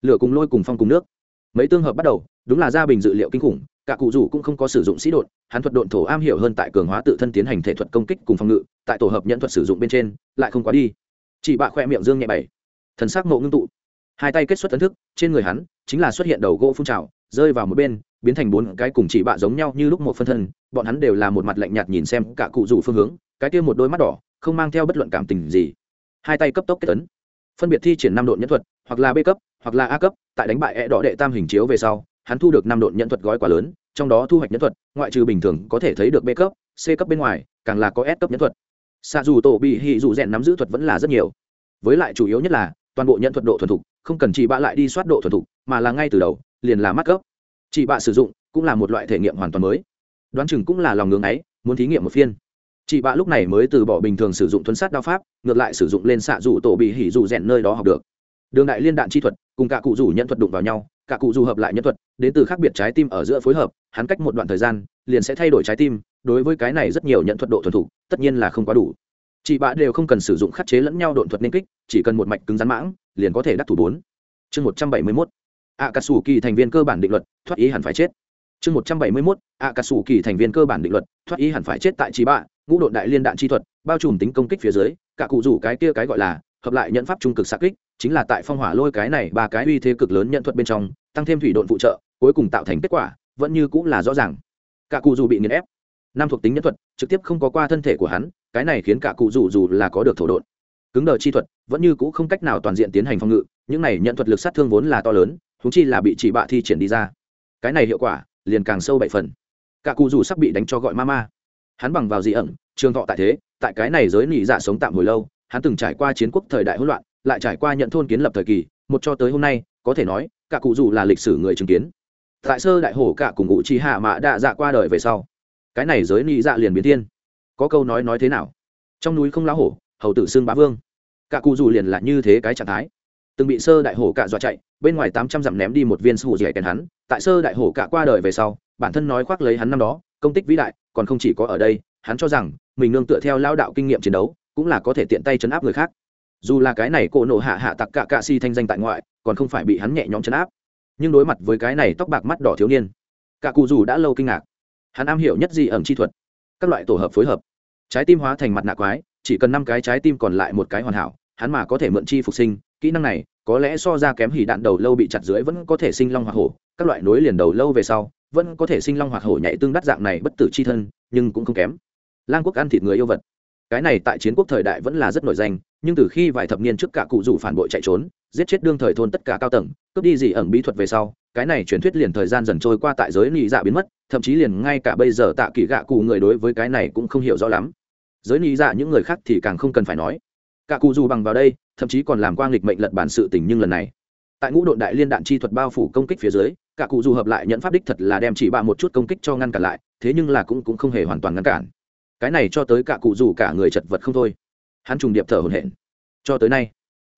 Lửa cùng lôi cùng phong cùng nước. Mấy tương hợp bắt đầu, đúng là gia bình dự liệu kinh khủng, cả cụ rủ cũng không có sử dụng sĩ đột hắn thuật độn thổ am hiểu hơn tại cường hóa tự thân tiến hành thể thuật công kích cùng phòng ngự, tại tổ hợp nhận thuật sử dụng bên trên, lại không quá đi. Chỉ bạ khoe miệng dương nhẹ bảy. Thần sắc mộ ngưng tụ. Hai tay kết xuất ấn thức, trên người hắn chính là xuất hiện đầu gỗ phun trào, rơi vào một bên, biến thành bốn cái cùng chỉ bạ giống nhau như lúc một phân thân, bọn hắn đều là một mặt lạnh nhạt nhìn xem cả cụ rủ phương hướng, cái kia một đôi mắt đỏ, không mang theo bất luận cảm tình gì hai tay cấp tốc kết tấn, phân biệt thi triển năm độ nhẫn thuật, hoặc là b cấp, hoặc là a cấp, tại đánh bại e đỏ đệ tam hình chiếu về sau, hắn thu được năm độ nhẫn thuật gói quá lớn, trong đó thu hoạch nhẫn thuật, ngoại trừ bình thường có thể thấy được b cấp, c cấp bên ngoài, càng là có s cấp nhẫn thuật. Xa dù tổ bị hị dù rèn nắm giữ thuật vẫn là rất nhiều. Với lại chủ yếu nhất là, toàn bộ nhận thuật độ thuần thục, không cần chỉ bạ lại đi soát độ thuần thục, mà là ngay từ đầu, liền là mắc cấp. Chỉ bạ sử dụng, cũng là một loại thể nghiệm hoàn toàn mới. Đoán chừng cũng là lòng ngưỡng ấy, muốn thí nghiệm một phiên chị bạ lúc này mới từ bỏ bình thường sử dụng thuấn sát đao pháp, ngược lại sử dụng lên xạ dù tổ bị hỉ dù rèn nơi đó học được. Đường đại liên đạn chi thuật, cùng cả cụ rủ nhận thuật đụng vào nhau, cả cụ dù hợp lại nhân thuật, đến từ khác biệt trái tim ở giữa phối hợp, hắn cách một đoạn thời gian, liền sẽ thay đổi trái tim, đối với cái này rất nhiều nhận thuật độ thuần thủ tất nhiên là không quá đủ. Chị bạ đều không cần sử dụng khắc chế lẫn nhau độn thuật nên kích, chỉ cần một mạch cứng rắn mãng, liền có thể đắc thủ bốn. Chương một trăm bảy mươi mốt. Ạ cà sủ kỳ thành viên cơ bản định luật, thoát ý hẳn phải chết. Chương một trăm bảy mươi mốt. Ạ cà sủ kỳ thành viên cơ bản định luật, thoát ý hẳn phải chết tại chị bạ ngũ độn đại liên đạn chi thuật, bao trùm tính công kích phía dưới, cả cụ rủ cái kia cái gọi là hợp lại nhận pháp trung cực xạ kích, chính là tại phong hỏa lôi cái này ba cái uy thế cực lớn nhận thuật bên trong, tăng thêm thủy độn phụ trợ, cuối cùng tạo thành kết quả, vẫn như cũng là rõ ràng. Cả cụ dù bị nghiền ép. Năm thuộc tính nhân thuật, trực tiếp không có qua thân thể của hắn, cái này khiến cả cụ dù dù là có được thổ độn. Cứng đờ chi thuật, vẫn như cũ không cách nào toàn diện tiến hành phòng ngự, những này nhận thuật lực sát thương vốn là to lớn thúng chi là bị chỉ bạ thi triển đi ra. Cái này hiệu quả, liền càng sâu bảy phần. Cả cụ dù sắp bị đánh cho gọi ma ma hắn bằng vào dị ẩn, trường thọ tại thế, tại cái này giới nỉ dạ sống tạm hồi lâu, hắn từng trải qua chiến quốc thời đại hỗn loạn, lại trải qua nhận thôn kiến lập thời kỳ, một cho tới hôm nay, có thể nói, cả cụ dù là lịch sử người chứng kiến. Tại sơ đại hổ cả cùng ngụ chi hạ mạ đạ dạ qua đời về sau, cái này giới nị dạ liền biến thiên. Có câu nói nói thế nào? Trong núi không lá hổ, hầu tử xương bá vương. Cả cụ dù liền là như thế cái trạng thái. Từng bị sơ đại hổ cả dọa chạy, bên ngoài tám trăm dặm ném đi một viên sủ dẻ kèn hắn. Tại sơ đại hổ cả qua đời về sau, bản thân nói khoác lấy hắn năm đó công tích vĩ đại, còn không chỉ có ở đây, hắn cho rằng, mình nương tựa theo lao đạo kinh nghiệm chiến đấu, cũng là có thể tiện tay chấn áp người khác. Dù là cái này cổ nộ hạ hạ tặc cạ cạ si thanh danh tại ngoại, còn không phải bị hắn nhẹ nhõm chấn áp. Nhưng đối mặt với cái này tóc bạc mắt đỏ thiếu niên, cạ cụ dù đã lâu kinh ngạc. Hắn am hiểu nhất gì ẩm chi thuật, các loại tổ hợp phối hợp. Trái tim hóa thành mặt nạ quái, chỉ cần năm cái trái tim còn lại một cái hoàn hảo, hắn mà có thể mượn chi phục sinh, kỹ năng này, có lẽ so ra kém hỉ đạn đầu lâu bị chặt dưới vẫn có thể sinh long hoa hổ, các loại nối liền đầu lâu về sau vẫn có thể sinh long hoặc hổ nhảy tương đắc dạng này bất tử chi thân, nhưng cũng không kém. Lang quốc ăn thịt người yêu vật. Cái này tại chiến quốc thời đại vẫn là rất nổi danh, nhưng từ khi vài thập niên trước cả cụ rủ phản bội chạy trốn, giết chết đương thời thôn tất cả cao tầng, cướp đi gì ẩn bí thuật về sau, cái này truyền thuyết liền thời gian dần trôi qua tại giới nị dạ biến mất, thậm chí liền ngay cả bây giờ tạ kỳ gạ cụ người đối với cái này cũng không hiểu rõ lắm. Giới nị dạ những người khác thì càng không cần phải nói. Cả cụ dù bằng vào đây, thậm chí còn làm quang lịch mệnh lật bản sự tình nhưng lần này, tại ngũ đội đại liên đạn chi thuật bao phủ công kích phía dưới cả cụ dù hợp lại nhận pháp đích thật là đem chỉ bạ một chút công kích cho ngăn cản lại, thế nhưng là cũng cũng không hề hoàn toàn ngăn cản. Cái này cho tới cả cụ dù cả người chật vật không thôi. Hắn trùng điệp thở hổn hển. Cho tới nay,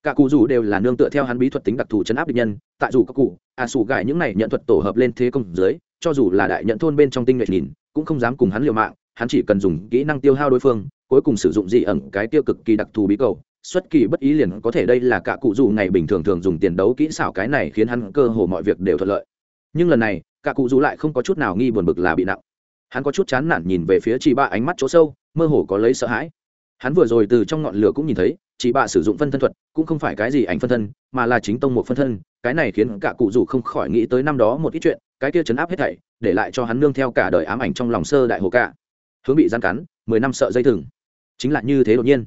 cả cụ dù đều là nương tựa theo hắn bí thuật tính đặc thù chấn áp địch nhân, tại dù các cụ à sủ gại những này nhận thuật tổ hợp lên thế công dưới, cho dù là đại nhận thôn bên trong tinh nhuệ nhìn, cũng không dám cùng hắn liều mạng, hắn chỉ cần dùng kỹ năng tiêu hao đối phương, cuối cùng sử dụng dị ẩn cái tiêu cực kỳ đặc thù bí cầu, xuất kỳ bất ý liền có thể đây là cả cụ dù ngày bình thường thường dùng tiền đấu kỹ xảo cái này khiến hắn cơ hồ mọi việc đều thuận lợi nhưng lần này, cả cụ dù lại không có chút nào nghi buồn bực là bị nặng. Hắn có chút chán nản nhìn về phía chị ba ánh mắt chỗ sâu, mơ hồ có lấy sợ hãi. Hắn vừa rồi từ trong ngọn lửa cũng nhìn thấy, chị bạ sử dụng phân thân thuật, cũng không phải cái gì ảnh phân thân, mà là chính tông một phân thân, cái này khiến cả cụ dù không khỏi nghĩ tới năm đó một ít chuyện, cái kia chấn áp hết thảy, để lại cho hắn nương theo cả đời ám ảnh trong lòng sơ đại hồ cả. Hướng bị gian cắn, mười năm sợ dây thừng. Chính là như thế đột nhiên.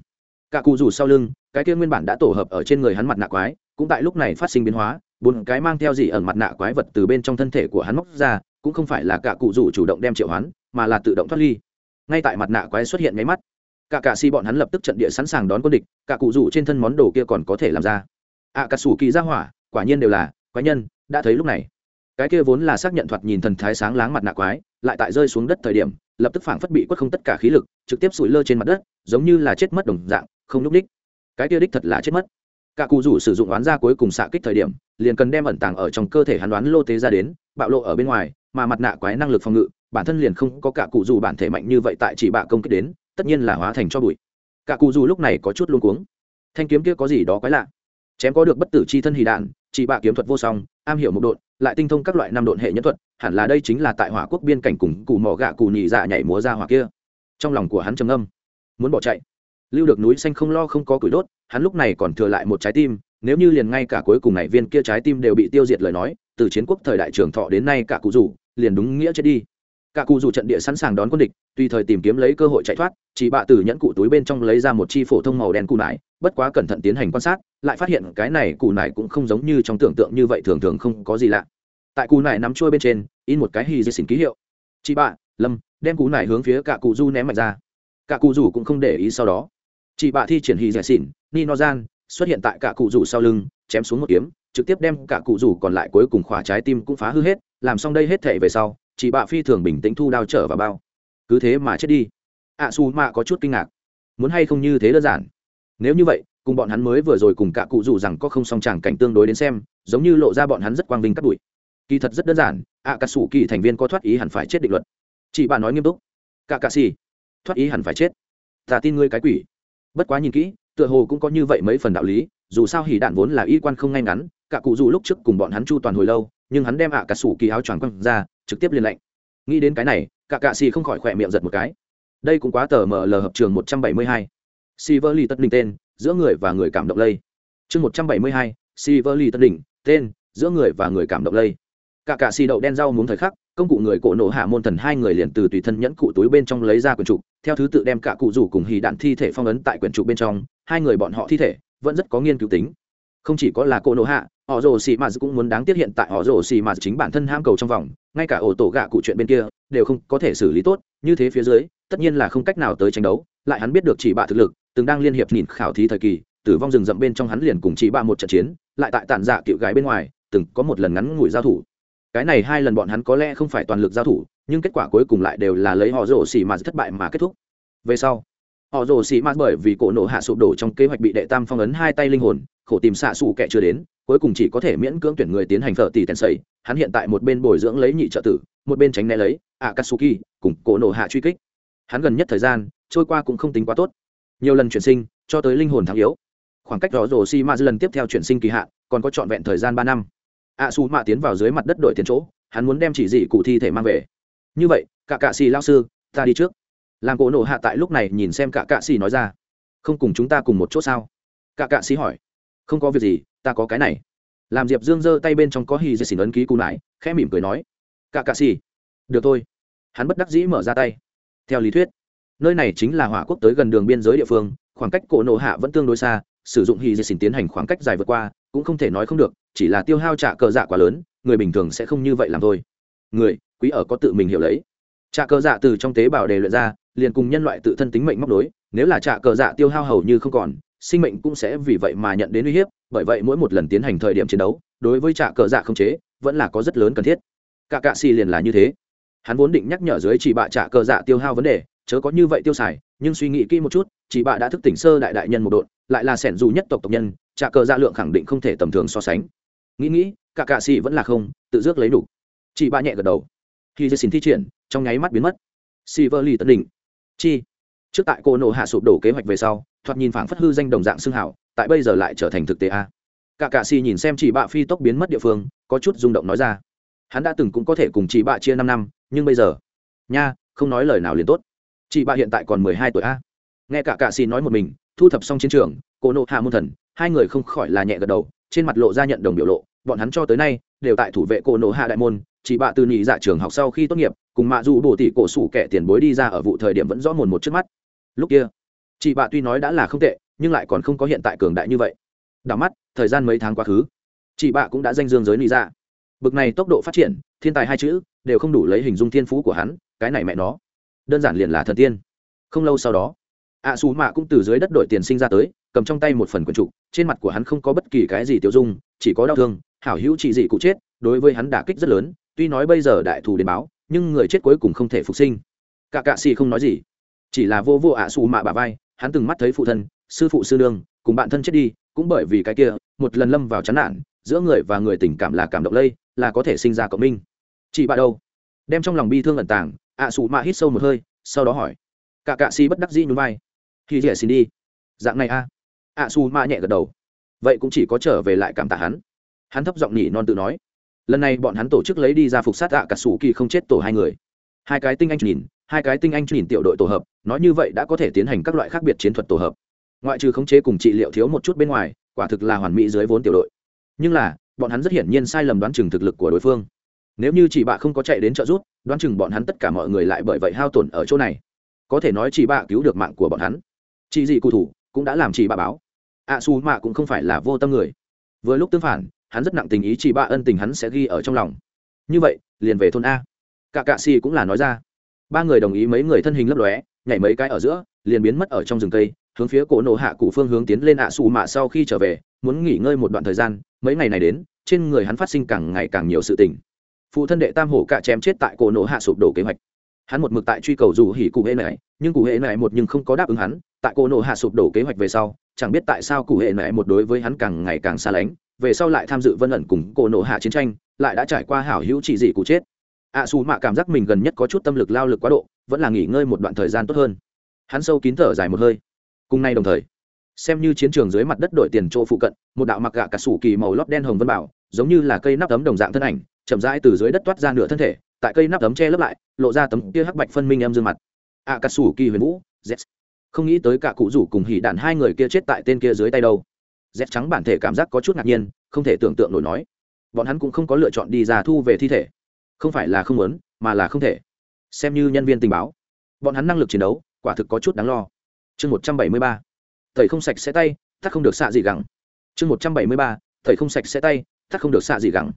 Cả cụ rủ sau lưng, cái kia nguyên bản đã tổ hợp ở trên người hắn mặt nạ quái, cũng tại lúc này phát sinh biến hóa bốn cái mang theo gì ở mặt nạ quái vật từ bên trong thân thể của hắn móc ra, cũng không phải là cả cụ rủ chủ động đem triệu hắn mà là tự động thoát ly. Ngay tại mặt nạ quái xuất hiện máy mắt, cả cạ si bọn hắn lập tức trận địa sẵn sàng đón quân địch, cả cụ rủ trên thân món đồ kia còn có thể làm ra. Ạ cà cả sủ kỳ ra hỏa, quả nhiên đều là quái nhân, đã thấy lúc này. Cái kia vốn là xác nhận thoạt nhìn thần thái sáng láng mặt nạ quái, lại tại rơi xuống đất thời điểm, lập tức phảng phất bị quất không tất cả khí lực, trực tiếp sủi lơ trên mặt đất, giống như là chết mất đồng dạng, không nhúc đích cái kia đích thật là chết mất cả cụ rủ sử dụng oán ra cuối cùng xạ kích thời điểm, liền cần đem ẩn tàng ở trong cơ thể hắn đoán lô tế ra đến, bạo lộ ở bên ngoài, mà mặt nạ quái năng lực phòng ngự, bản thân liền không có cả cụ rủ bản thể mạnh như vậy tại chỉ bạ công kích đến, tất nhiên là hóa thành cho bụi. Cả cụ rủ lúc này có chút luống cuống. Thanh kiếm kia có gì đó quái lạ. Chém có được bất tử chi thân hì đạn, chỉ bạ kiếm thuật vô song, am hiểu một độn, lại tinh thông các loại năm độn hệ nhân thuật, hẳn là đây chính là tại hỏa quốc biên cảnh cùng cụ mỏ gạ cụ nhị dạ nhảy múa ra hỏa kia. Trong lòng của hắn trầm âm muốn bỏ chạy lưu được núi xanh không lo không có củi đốt, hắn lúc này còn thừa lại một trái tim, nếu như liền ngay cả cuối cùng này viên kia trái tim đều bị tiêu diệt lời nói, từ chiến quốc thời đại trường thọ đến nay cả cụ rủ, liền đúng nghĩa chết đi. Cả cụ rủ trận địa sẵn sàng đón quân địch tùy thời tìm kiếm lấy cơ hội chạy thoát, chỉ bạ từ nhẫn cụ túi bên trong lấy ra một chi phổ thông màu đen cụ nải, bất quá cẩn thận tiến hành quan sát, lại phát hiện cái này cụ nải cũng không giống như trong tưởng tượng như vậy thường thường không có gì lạ. Tại cụ nải nắm trôi bên trên, in một cái hì dây xỉn ký hiệu. Chị bạ, lâm, đem cụ nải hướng phía cả cụ du ném mạnh ra. Cả cụ rủ cũng không để ý sau đó chị bạ thi triển hy dây xỉn nino gian xuất hiện tại cả cụ rủ sau lưng chém xuống một kiếm trực tiếp đem cả cụ rủ còn lại cuối cùng khỏa trái tim cũng phá hư hết làm xong đây hết thể về sau chị bạ phi thường bình tĩnh thu đao trở vào bao. Cứ thế mà chết đi. Ạ à, su mạ có chút kinh ngạc. Muốn hay không như thế đơn giản? Nếu như vậy cùng bọn hắn mới vừa rồi cùng cả cụ rủ rằng có không song tràng cảnh tương đối đến xem giống như lộ ra bọn hắn rất quang vinh cắt đùi kỳ thật rất đơn giản ạ cà sủ kỳ thành viên có thoát ý hẳn phải chết định luật. Chị bà nói nghiêm túc. Cả cà xì. Thoát ý hẳn phải chết. Ta tin ngươi cái quỷ bất quá nhìn kỹ, tựa hồ cũng có như vậy mấy phần đạo lý, dù sao hỉ đạn vốn là y quan không ngay ngắn, cả cụ dù lúc trước cùng bọn hắn chu toàn hồi lâu, nhưng hắn đem ạ à cả sủ kỳ áo choàng quăng ra, trực tiếp liên lệnh. Nghĩ đến cái này, cả cạ xì không khỏi khỏe miệng giật một cái. Đây cũng quá tờ mờ lờ hợp trường một trăm bảy mươi hai. Si vơ ly tất đỉnh tên, giữa người và người cảm động lây. Chương một trăm bảy mươi hai si vơ ly tất đỉnh tên, giữa người và người cảm động lây. Cả cạ xì đậu đen rau muốn thời khắc công cụ người cổ nổ hạ môn thần hai người liền từ tùy thân nhẫn cụ túi bên trong lấy ra quyển trục, theo thứ tự đem cả cụ rủ cùng hì đạn thi thể phong ấn tại quyển trục bên trong, hai người bọn họ thi thể vẫn rất có nghiên cứu tính. Không chỉ có là cổ nổ hạ, họ rồ xì mà cũng muốn đáng tiếc hiện tại họ rồ xì mà chính bản thân ham cầu trong vòng, ngay cả ổ tổ gạ cụ chuyện bên kia đều không có thể xử lý tốt, như thế phía dưới, tất nhiên là không cách nào tới tranh đấu, lại hắn biết được chỉ bạ thực lực, từng đang liên hiệp nhìn khảo thí thời kỳ, tử vong rừng rậm bên trong hắn liền cùng chỉ bạ một trận chiến, lại tại tản dạ cựu gái bên ngoài, từng có một lần ngắn ngủi giao thủ cái này hai lần bọn hắn có lẽ không phải toàn lực giao thủ, nhưng kết quả cuối cùng lại đều là lấy họ rồ xỉ mà thất bại mà kết thúc. Về sau, họ rồ xì mạt bởi vì cổ nổ hạ sụp đổ trong kế hoạch bị đệ tam phong ấn hai tay linh hồn, khổ tìm xạ xù kẻ chưa đến, cuối cùng chỉ có thể miễn cưỡng tuyển người tiến hành phở tỷ tèn sầy. Hắn hiện tại một bên bồi dưỡng lấy nhị trợ tử, một bên tránh né lấy akatsuki, cùng cổ nổ hạ truy kích. Hắn gần nhất thời gian, trôi qua cũng không tính quá tốt. Nhiều lần chuyển sinh, cho tới linh hồn thắng yếu. Khoảng cách đó rồ xỉ mạt lần tiếp theo chuyển sinh kỳ hạn, còn có trọn vẹn thời gian ba năm ạ xù mạ tiến vào dưới mặt đất đội tiền chỗ, hắn muốn đem chỉ dị cụ thi thể mang về. Như vậy, cả cạ xì lao sư, ta đi trước. Làm cổ nổ hạ tại lúc này nhìn xem cả cạ xì nói ra. Không cùng chúng ta cùng một chỗ sao? Cả cạ xì hỏi. Không có việc gì, ta có cái này. Làm diệp dương giơ tay bên trong có hì dây xỉn ấn ký cù nải, khẽ mỉm cười nói. Cả cạ xì. Được thôi. Hắn bất đắc dĩ mở ra tay. Theo lý thuyết, nơi này chính là hỏa quốc tới gần đường biên giới địa phương, khoảng cách cổ nổ hạ vẫn tương đối xa, sử dụng hì dây xỉn tiến hành khoảng cách dài vượt qua cũng không thể nói không được, chỉ là tiêu hao trả cờ dạ quá lớn, người bình thường sẽ không như vậy làm thôi. Người, quý ở có tự mình hiểu lấy. Trả cờ dạ từ trong tế bào đề luyện ra, liền cùng nhân loại tự thân tính mệnh móc đối nếu là trả cờ dạ tiêu hao hầu như không còn, sinh mệnh cũng sẽ vì vậy mà nhận đến uy hiếp, bởi vậy mỗi một lần tiến hành thời điểm chiến đấu, đối với trả cờ dạ không chế, vẫn là có rất lớn cần thiết. Cả cạ xì liền là như thế. Hắn vốn định nhắc nhở dưới chỉ bạ trả cờ dạ tiêu hao vấn đề, chớ có như vậy tiêu xài, nhưng suy nghĩ kỹ một chút, chỉ bạ đã thức tỉnh sơ đại đại nhân một đội lại là sẻn dù nhất tộc tộc nhân trả cờ dạ lượng khẳng định không thể tầm thường so sánh. Nghĩ nghĩ, cả cạ xì vẫn là không, tự dước lấy đủ. Chị bạ nhẹ gật đầu. Khi dây xin thi triển, trong nháy mắt biến mất. Xì vơ lì tấn đỉnh. Chi? Trước tại cô nổ hạ sụp đổ kế hoạch về sau, thoạt nhìn phảng phất hư danh đồng dạng xương hảo, tại bây giờ lại trở thành thực tế a. Cả cạ xì nhìn xem chị bạ phi tốc biến mất địa phương, có chút rung động nói ra. Hắn đã từng cũng có thể cùng chị bạ chia năm năm, nhưng bây giờ, nha, không nói lời nào liền tốt. Chị bạ hiện tại còn mười hai tuổi a. Nghe cả cạ xì nói một mình, thu thập xong chiến trường, cô nộ hạ môn thần hai người không khỏi là nhẹ gật đầu, trên mặt lộ ra nhận đồng biểu lộ, bọn hắn cho tới nay đều tại thủ vệ cổ nổ hạ đại môn chị bạ từ nhị dạ trường học sau khi tốt nghiệp, cùng mạ dù bổ tỷ cổ sủ kẻ tiền bối đi ra ở vụ thời điểm vẫn rõ mồn một trước mắt. Lúc kia chị bạ tuy nói đã là không tệ, nhưng lại còn không có hiện tại cường đại như vậy. Đảo mắt, thời gian mấy tháng quá khứ chị bạ cũng đã danh dương giới lý ra dạ. bực này tốc độ phát triển, thiên tài hai chữ, đều không đủ lấy hình dung thiên phú của hắn, cái này mẹ nó. Đơn giản liền là thần tiên. Không lâu sau đó, ạ à xù mạ cũng từ dưới đất đổi tiền sinh ra tới cầm trong tay một phần quần trục, trên mặt của hắn không có bất kỳ cái gì tiêu dung, chỉ có đau thương, hảo hữu chị dị cụ chết, đối với hắn đả kích rất lớn, tuy nói bây giờ đại thù đến báo, nhưng người chết cuối cùng không thể phục sinh. Cả cạ xì không nói gì, chỉ là vô vô ạ à xù mạ bà vai, hắn từng mắt thấy phụ thân, sư phụ sư nương, cùng bạn thân chết đi, cũng bởi vì cái kia, một lần lâm vào chán nản, giữa người và người tình cảm là cảm động lây, là có thể sinh ra cộng minh. Chị bà đâu? Đem trong lòng bi thương ẩn tàng, ạ à xù mạ hít sâu một hơi, sau đó hỏi. Cả cạ xì bất đắc dĩ nhún vai. Khi dễ xin đi. Dạng này a. à? Ạ su ma nhẹ gật đầu. Vậy cũng chỉ có trở về lại cảm tạ hắn. Hắn thấp giọng nhỉ non tự nói. Lần này bọn hắn tổ chức lấy đi ra phục sát ạ cả sủ kỳ không chết tổ hai người. Hai cái tinh anh nhìn, hai cái tinh anh nhìn tiểu đội tổ hợp, nói như vậy đã có thể tiến hành các loại khác biệt chiến thuật tổ hợp. Ngoại trừ khống chế cùng trị liệu thiếu một chút bên ngoài, quả thực là hoàn mỹ dưới vốn tiểu đội. Nhưng là, bọn hắn rất hiển nhiên sai lầm đoán chừng thực lực của đối phương. Nếu như chị bạ không có chạy đến trợ giúp, đoán chừng bọn hắn tất cả mọi người lại bởi vậy hao tổn ở chỗ này. Có thể nói chị bạ cứu được mạng của bọn hắn. Chị dị cụ thủ cũng đã làm chị bạ báo ạ xù mạ cũng không phải là vô tâm người. Vừa lúc tương phản, hắn rất nặng tình ý chỉ ba ân tình hắn sẽ ghi ở trong lòng. Như vậy, liền về thôn a. Cả cạ xì cũng là nói ra. Ba người đồng ý mấy người thân hình lấp lóe, nhảy mấy cái ở giữa, liền biến mất ở trong rừng cây, hướng phía cổ nổ hạ cụ phương hướng tiến lên ạ xù mạ sau khi trở về, muốn nghỉ ngơi một đoạn thời gian, mấy ngày này đến, trên người hắn phát sinh càng ngày càng nhiều sự tình. Phụ thân đệ tam hổ cạ chém chết tại cổ nổ hạ sụp đổ kế hoạch. Hắn một mực tại truy cầu dù hỉ cụ hệ này, nhưng cụ hệ này một nhưng không có đáp ứng hắn tại cô nộ hạ sụp đổ kế hoạch về sau, chẳng biết tại sao cụ hệ mẹ một đối với hắn càng ngày càng xa lánh, về sau lại tham dự vân ẩn cùng cô nộ hạ chiến tranh, lại đã trải qua hảo hữu chỉ dị cụ chết. Ạ xù mạ cảm giác mình gần nhất có chút tâm lực lao lực quá độ, vẫn là nghỉ ngơi một đoạn thời gian tốt hơn. Hắn sâu kín thở dài một hơi. Cùng nay đồng thời, xem như chiến trường dưới mặt đất đổi tiền chỗ phụ cận, một đạo mặc gạ cả sủ kỳ màu lót đen hồng vân bảo, giống như là cây nắp tấm đồng dạng thân ảnh, chậm rãi từ dưới đất toát ra nửa thân thể, tại cây nắp tấm che lấp lại, lộ ra tấm kia hắc bạch phân minh âm dương mặt. Ạ cả sủ kỳ huyền vũ, z không nghĩ tới cả cụ rủ cùng hỉ đạn hai người kia chết tại tên kia dưới tay đâu. Dép trắng bản thể cảm giác có chút ngạc nhiên, không thể tưởng tượng nổi nói. Bọn hắn cũng không có lựa chọn đi ra thu về thi thể. Không phải là không muốn, mà là không thể. Xem như nhân viên tình báo. Bọn hắn năng lực chiến đấu, quả thực có chút đáng lo. Chương một trăm bảy mươi ba. Thầy không sạch sẽ tay, thắt không được xạ gì gắng chương một trăm bảy mươi ba. Thầy không sạch sẽ tay, thắt không được xạ gì gắng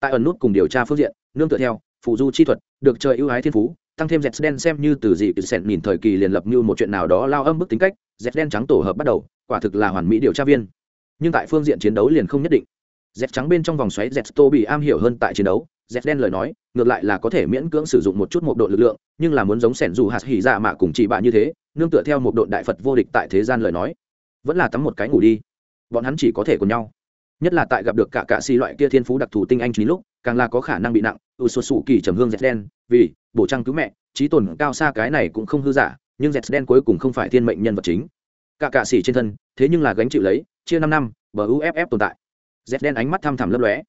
tại ẩn nút cùng điều tra phương diện, nương tựa theo phụ du chi thuật, được trời ưu ái thiên phú tăng thêm dẹt đen xem như từ dị sẹn nhìn thời kỳ liền lập như một chuyện nào đó lao âm bức tính cách dẹt đen trắng tổ hợp bắt đầu, quả thực là hoàn mỹ điều tra viên. Nhưng tại phương diện chiến đấu liền không nhất định. Dẹt trắng bên trong vòng xoáy dẹt tô bị am hiểu hơn tại chiến đấu dẹt đen lời nói, ngược lại là có thể miễn cưỡng sử dụng một chút một độ lực lượng, nhưng là muốn giống sẻn dù hạt hỉ dạ mạ cùng chị bạ như thế, nương tựa theo một độ đại phật vô địch tại thế gian lời nói. Vẫn là tắm một cái ngủ đi. Bọn hắn chỉ có thể cùng nhau. Nhất là tại gặp được cả cạ xì loại kia thiên phú đặc thù tinh anh trí lúc, càng là có khả năng bị nặng. Ưu xuất xù kỳ trầm hương dẹt đen, vì bổ trăng cứu mẹ, trí tồn cao xa cái này cũng không hư giả, nhưng dẹt đen cuối cùng không phải thiên mệnh nhân vật chính. Cả cạ xỉ trên thân, thế nhưng là gánh chịu lấy, chia năm năm, bờ uff tồn tại. Dẹt đen ánh mắt thăm thẳm lấp lóe.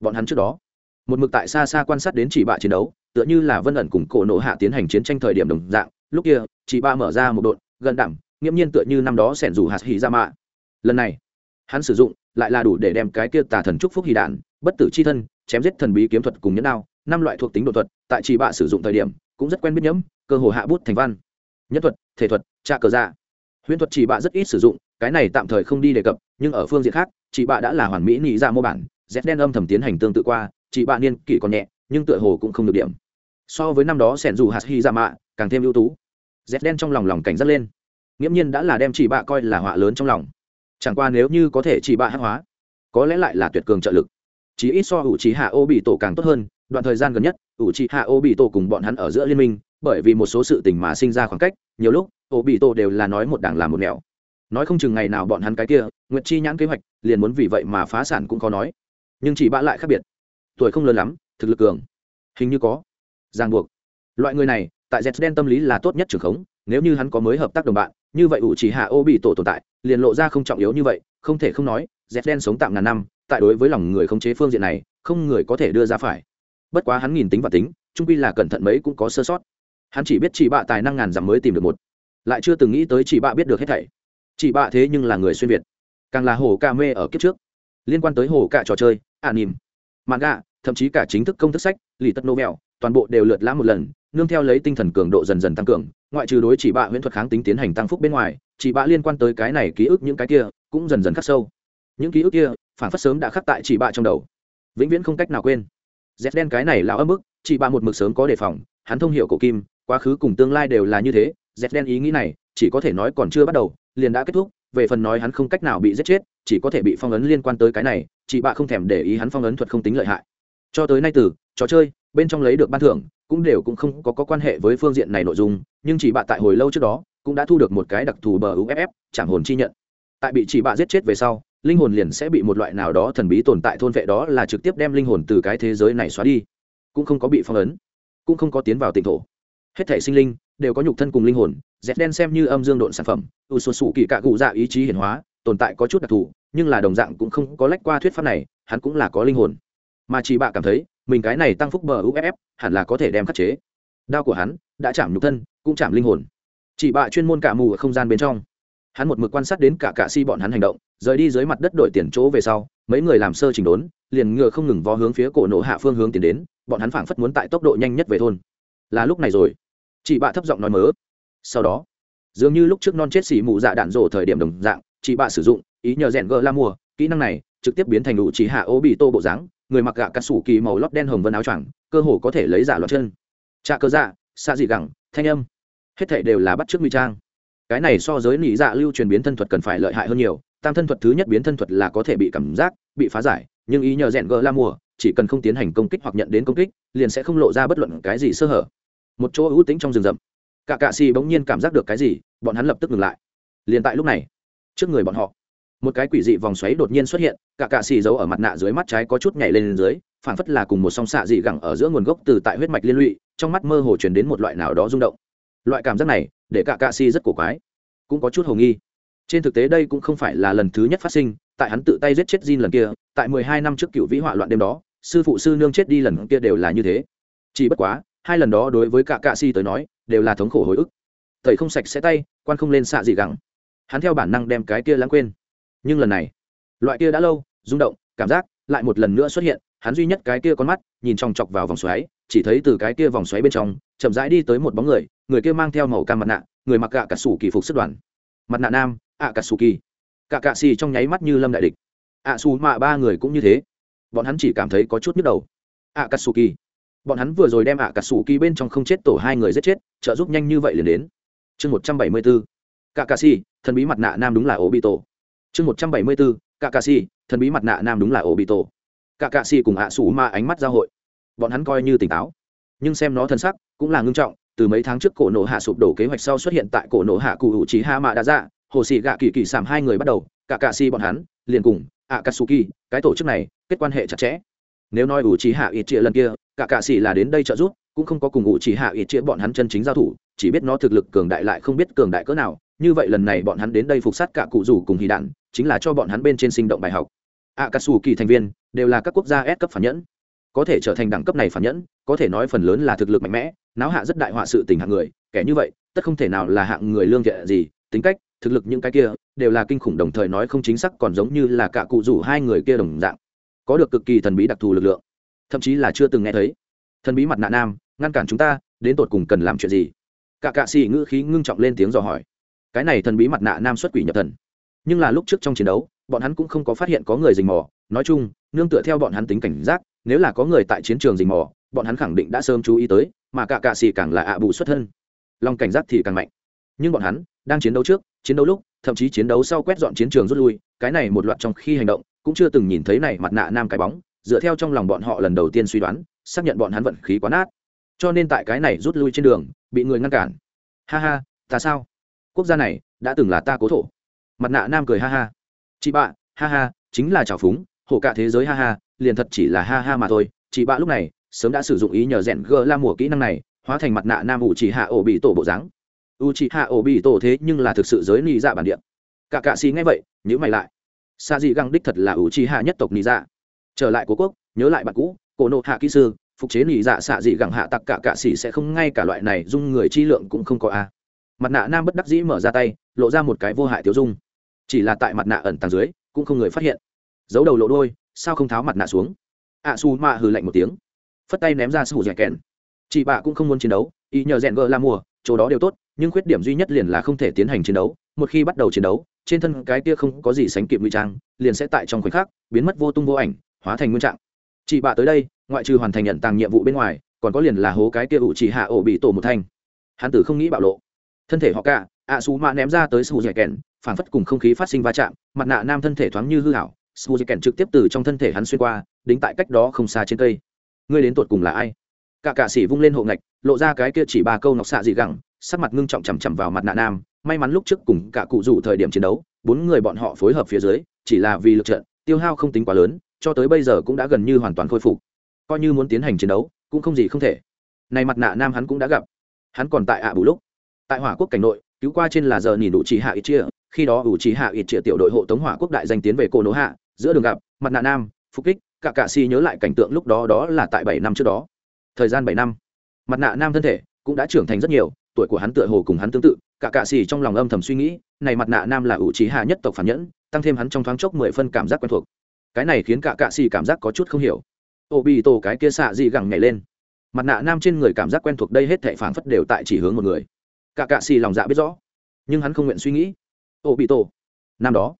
Bọn hắn trước đó, một mực tại xa xa quan sát đến chỉ bạ chiến đấu, tựa như là vân ẩn cùng cổ nộ hạ tiến hành chiến tranh thời điểm đồng dạng. Lúc kia, chỉ ba mở ra một đội gần đẳng, nghiễm nhiên tựa như năm đó sẻn rủ hạt hỉ ra mạ. Lần này, hắn sử dụng, lại là đủ để đem cái kia tà thần trúc phúc hỉ đạn, bất tử c h i thân, chém giết thần bí kiếm thuật cùng nhẫn đao năm loại thuộc tính độ thuật, tại chỉ bạ sử dụng thời điểm, cũng rất quen biết nhẫm, cơ hồ hạ bút thành văn. Nhất thuật, thể thuật, trạ cờ dạ. Huyễn thuật chỉ bạ rất ít sử dụng, cái này tạm thời không đi đề cập, nhưng ở phương diện khác chị bạ đã là hoàn mỹ nghĩ ra dạ mô bản, z đen âm thầm tiến hành tương tự qua chị bạ niên kỷ còn nhẹ, nhưng tựa hồ cũng không được điểm. So với năm đó sẻn dù hạt hy ra dạ mạ, càng thêm ưu tú. Z đen trong lòng lòng cảnh giác lên. Nghiễm nhiên đã là đem chị bạ coi là họa lớn trong lòng. Chẳng qua nếu như có thể chị bạ hát hóa, có lẽ lại là tuyệt cường trợ lực. Chỉ ít so ủ trí hạ ô bị tổ càng tốt hơn đoạn thời gian gần nhất ủ trí hạ ô bị tổ cùng bọn hắn ở giữa liên minh, bởi vì một số sự tình mà sinh ra khoảng cách, nhiều lúc ô bị tổ đều là nói một đảng làm một nẻo. Nói không chừng ngày nào bọn hắn cái kia, nguyệt chi nhãn kế hoạch, liền muốn vì vậy mà phá sản cũng khó nói. Nhưng chỉ bã lại khác biệt. Tuổi không lớn lắm, thực lực cường. Hình như có. Ràng buộc. Loại người này, tại z đen tâm lý là tốt nhất trường khống, nếu như hắn có mới hợp tác đồng bạn, như vậy ủ chỉ hạ ô bị tổ tồn tại, liền lộ ra không trọng yếu như vậy, không thể không nói, z đen sống tạm ngàn năm, tại đối với lòng người khống chế phương diện này, không người có thể đưa ra phải bất quá hắn nhìn tính và tính trung quy là cẩn thận mấy cũng có sơ sót. Hắn chỉ biết chỉ bạ tài năng ngàn dặm mới tìm được một. Lại chưa từng nghĩ tới chỉ bạ biết được hết thảy. Chỉ bạ thế nhưng là người xuyên việt. Càng là hồ ca mê ở kiếp trước. Liên quan tới hồ ca trò chơi, ả nỉm mạn gà thậm chí cả chính thức công thức sách, lì tất novel toàn bộ đều lượt lãm một lần, nương theo lấy tinh thần cường độ dần dần tăng cường, ngoại trừ đối chỉ bạ huyễn thuật kháng tính tiến hành tăng phúc bên ngoài, chỉ bạ liên quan tới cái này ký ức những cái kia cũng dần dần khắc sâu. Những ký ức kia phản phát sớm đã khắc tại chỉ bạ trong đầu. Vĩnh viễn không cách nào quên dép đen cái này là âm ức chị bạ một mực sớm có đề phòng hắn thông hiểu cổ kim quá khứ cùng tương lai đều là như thế. Dép đen ý nghĩ này chỉ có thể nói còn chưa bắt đầu liền đã kết thúc về phần nói hắn không cách nào bị giết chết chỉ có thể bị phong ấn liên quan tới cái này chị bạ không thèm để ý hắn phong ấn thuật không tính lợi hại. Cho tới nay từ trò chơi bên trong lấy được ban thưởng cũng đều cũng không có, có quan hệ với phương diện này nội dung nhưng chỉ bạ tại hồi lâu trước đó cũng đã thu được một cái đặc thù bờ uff chẳng hồn chi nhận. Tại bị chỉ bạ giết chết về sau linh hồn liền sẽ bị một loại nào đó thần bí tồn tại thôn vệ đó là trực tiếp đem linh hồn từ cái thế giới này xóa đi, cũng không có bị phong ấn, cũng không có tiến vào tỉnh thổ. Hết thể sinh linh đều có nhục thân cùng linh hồn dẹp đen xem như âm dương độn sản phẩm, u sô sủ kỳ cạ cụ dạ ý chí hiển hóa, tồn tại có chút đặc thù, nhưng là đồng dạng cũng không có lách qua thuyết pháp này, hắn cũng là có linh hồn. Mà chỉ bạ cảm thấy, mình cái này tăng phúc bờ uff hẳn là có thể đem khắc chế. Đao của hắn đã chạm nhục thân, cũng chạm linh hồn. Chỉ bạ chuyên môn cả mù ở không gian bên trong hắn một mực quan sát đến cả cạ si bọn hắn hành động, rời đi dưới mặt đất đổi tiền chỗ về sau, mấy người làm sơ chỉnh đốn, liền ngựa không ngừng vó hướng phía cổ nổ hạ phương hướng tiến đến, bọn hắn phảng phất muốn tại tốc độ nhanh nhất về thôn. Là lúc này rồi. Chị bạ thấp giọng nói mớ. Sau đó, dường như lúc trước non chết xỉ mụ dạ đạn rổ thời điểm đồng dạng, chị bạ sử dụng, ý nhờ rèn gờ la mùa, kỹ năng này trực tiếp biến thành đủ chỉ hạ ô bị tô bộ dáng, người mặc gạ cà sủ kỳ màu lót đen hồng vân áo choàng, cơ hồ có thể lấy giả loạt chân. Trà cơ dạ xa dị gẳng, thanh âm. Hết thảy đều là bắt trước nguy trang cái này so với nị dạ lưu truyền biến thân thuật cần phải lợi hại hơn nhiều, tam thân thuật thứ nhất biến thân thuật là có thể bị cảm giác, bị phá giải, nhưng ý nhờ rèn gờ la mùa, chỉ cần không tiến hành công kích hoặc nhận đến công kích, liền sẽ không lộ ra bất luận cái gì sơ hở. Một chỗ ưu tĩnh trong rừng rậm. Cả cạ xì bỗng nhiên cảm giác được cái gì, bọn hắn lập tức ngừng lại. Liền tại lúc này, trước người bọn họ, một cái quỷ dị vòng xoáy đột nhiên xuất hiện, cả cạ xì giấu ở mặt nạ dưới mắt trái có chút nhảy lên dưới phản phất là cùng một song xạ dị gẳng ở giữa nguồn gốc từ tại huyết mạch liên lụy, trong mắt mơ hồ chuyển đến một loại nào đó rung động. Loại cảm giác này để cả cạ si rất cổ quái. Cũng có chút hồ nghi. Trên thực tế đây cũng không phải là lần thứ nhất phát sinh, tại hắn tự tay giết chết Jin lần kia, tại mười hai năm trước cựu vĩ họa loạn đêm đó, sư phụ sư nương chết đi lần kia đều là như thế. Chỉ bất quá, hai lần đó đối với cả cạ si tới nói, đều là thống khổ hồi ức. Tẩy không sạch sẽ tay, quan không lên xạ gì gẳng. hắn theo bản năng đem cái kia lãng quên. Nhưng lần này, loại kia đã lâu, rung động, cảm giác lại một lần nữa xuất hiện, hắn duy nhất cái kia con mắt, nhìn chòng chọc vào vòng xoáy chỉ thấy từ cái kia vòng xoáy bên trong, chậm rãi đi tới một bóng người người kia mang theo màu cam mặt nạ, người mặc gạ cả sủ kỳ phục sức đoàn. Mặt nạ nam, ạ cả sủ kỳ. Cả cạ xì trong nháy mắt như lâm đại địch. Ạ xù mạ ba người cũng như thế. Bọn hắn chỉ cảm thấy có chút nhức đầu. Ạ cả sủ kỳ. Bọn hắn vừa rồi đem ạ cả sủ kỳ bên trong không chết tổ hai người giết chết, trợ giúp nhanh như vậy liền đến. Chương một trăm bảy mươi bốn. Cả cà xì, thần bí mặt nạ nam đúng là ổ bị tổ chương một trăm bảy mươi bốn. Cả cà xì, thần bí mặt nạ nam đúng là ổ bị tổ cả cà xì cùng ạ xù ma ánh mắt giao hội bọn hắn coi như tỉnh táo. Nhưng xem nó thân sắc, cũng là ngưng trọng, từ mấy tháng trước cổ nổ hạ sụp đổ kế hoạch sau xuất hiện tại cổ nổ hạ cụ hữu trí ha mạ đã dạ hồ sĩ gạ kỳ kỳ sảm hai người bắt đầu, cả cạ si bọn hắn, liền cùng ạ katsuki cái tổ chức này, kết quan hệ chặt chẽ. Nếu nói ủ trí hạ ít chia lần kia, cả cạ si là đến đây trợ giúp, cũng không có cùng ủ trí hạ ít chia bọn hắn chân chính giao thủ, chỉ biết nó thực lực cường đại lại không biết cường đại cỡ nào. Như vậy lần này bọn hắn đến đây phục sát cả cụ rủ cùng hì đạn, chính là cho bọn hắn bên trên sinh động bài học. Ạ cà kỳ thành viên, đều là các quốc gia S cấp phản nhẫn có thể trở thành đẳng cấp này phản nhẫn, có thể nói phần lớn là thực lực mạnh mẽ, náo hạ rất đại họa sự tình hạng người, kẻ như vậy, tất không thể nào là hạng người lương thiện gì, tính cách, thực lực những cái kia, đều là kinh khủng đồng thời nói không chính xác còn giống như là cả cụ rủ hai người kia đồng dạng. Có được cực kỳ thần bí đặc thù lực lượng, thậm chí là chưa từng nghe thấy. Thần bí mặt nạ nam, ngăn cản chúng ta, đến tột cùng cần làm chuyện gì? Cả cạ xì ngữ khí ngưng trọng lên tiếng dò hỏi. Cái này thần bí mặt nạ nam xuất quỷ nhập thần. Nhưng là lúc trước trong chiến đấu, bọn hắn cũng không có phát hiện có người rình mò, nói chung, nương tựa theo bọn hắn tính cảnh giác nếu là có người tại chiến trường rình mò, bọn hắn khẳng định đã sớm chú ý tới, mà cả cạ xì càng là ạ bù xuất thân. Lòng cảnh giác thì càng mạnh. Nhưng bọn hắn đang chiến đấu trước, chiến đấu lúc, thậm chí chiến đấu sau quét dọn chiến trường rút lui, cái này một loạt trong khi hành động, cũng chưa từng nhìn thấy này mặt nạ nam cái bóng, dựa theo trong lòng bọn họ lần đầu tiên suy đoán, xác nhận bọn hắn vận khí quá nát. Cho nên tại cái này rút lui trên đường, bị người ngăn cản. Ha ha, ta sao? Quốc gia này đã từng là ta cố thổ. Mặt nạ nam cười ha ha. Chị bạ, ha ha, chính là trào phúng, hổ cả thế giới ha ha liền thật chỉ là ha ha mà thôi. Chị bạ lúc này, sớm đã sử dụng ý nhờ rèn gờ la mùa kỹ năng này, hóa thành mặt nạ nam ủ chỉ hạ ổ bị tổ bộ dáng. U chỉ hạ ổ bị tổ thế nhưng là thực sự giới nị dạ bản địa. Cả cạ xì ngay vậy nhữ mày lại. Xa gì găng đích thật là u chỉ hạ nhất tộc nị dạ. Trở lại cố quốc, nhớ lại bạn cũ, cổ nộ hạ kỹ sư, phục chế nị dạ xạ dị gẳng hạ tặc cả cạ xỉ sẽ không ngay cả loại này dung người chi lượng cũng không có a. Mặt nạ nam bất đắc dĩ mở ra tay, lộ ra một cái vô hại tiêu dung. Chỉ là tại mặt nạ ẩn tàng dưới, cũng không người phát hiện. Giấu đầu lộ đôi sao không tháo mặt nạ xuống? À, ạ su mạ hừ lạnh một tiếng. Phất tay ném ra sư hủ dẻ kèn chị bạ cũng không muốn chiến đấu, ý nhờ rèn gờ la mùa, chỗ đó đều tốt, nhưng khuyết điểm duy nhất liền là không thể tiến hành chiến đấu. Một khi bắt đầu chiến đấu, trên thân cái kia không có gì sánh kịp nguy trang, liền sẽ tại trong khoảnh khắc, biến mất vô tung vô ảnh, hóa thành nguyên trạng. Chị bạ tới đây, ngoại trừ hoàn thành nhận tàng nhiệm vụ bên ngoài, còn có liền là hố cái kia ủ chỉ hạ ổ bị tổ một thanh. Hắn tử không nghĩ bạo lộ. Thân thể họ cả, ạ xù mạ ném ra tới sù dẻ kèn phản phất cùng không khí phát sinh va chạm, mặt nạ nam thân thể thoáng như hư hảo sù kèn trực tiếp từ trong thân thể hắn xuyên qua, đính tại cách đó không xa trên cây. Ngươi đến tột cùng là ai? Cả cạ sĩ vung lên hộ ngạch, lộ ra cái kia chỉ ba câu nọc xạ dị gẳng, sắc mặt ngưng trọng chằm chằm vào mặt nạ nam, may mắn lúc trước cùng cả cụ rủ thời điểm chiến đấu, bốn người bọn họ phối hợp phía dưới, chỉ là vì lực trận, tiêu hao không tính quá lớn, cho tới bây giờ cũng đã gần như hoàn toàn khôi phục. Coi như muốn tiến hành chiến đấu, cũng không gì không thể. Này mặt nạ nam hắn cũng đã gặp. Hắn còn tại ạ bù lúc. Tại hỏa quốc cảnh nội, cứu qua trên là giờ nhìn đủ chỉ hạ ít chia khi đó ủ chỉ hạ ít triệu tiểu đội hộ tống hỏa quốc đại danh tiến về cô nỗ hạ, giữa đường gặp, mặt nạ nam, phục kích, cả cạ si nhớ lại cảnh tượng lúc đó đó là tại bảy năm trước đó. Thời gian bảy năm, mặt nạ nam thân thể cũng đã trưởng thành rất nhiều, tuổi của hắn tựa hồ cùng hắn tương tự, cả cạ xì trong lòng âm thầm suy nghĩ, này mặt nạ nam là ủ trí hạ nhất tộc phản nhẫn, tăng thêm hắn trong thoáng chốc mười phân cảm giác quen thuộc. Cái này khiến cả cạ xì cảm giác có chút không hiểu. Ô bị tổ cái kia xạ gì gẳng nhảy lên. Mặt nạ nam trên người cảm giác quen thuộc đây hết thệ phản phất đều tại chỉ hướng một người. Cả cạ xì lòng dạ biết rõ, nhưng hắn không nguyện suy nghĩ ô bị tổ. Năm đó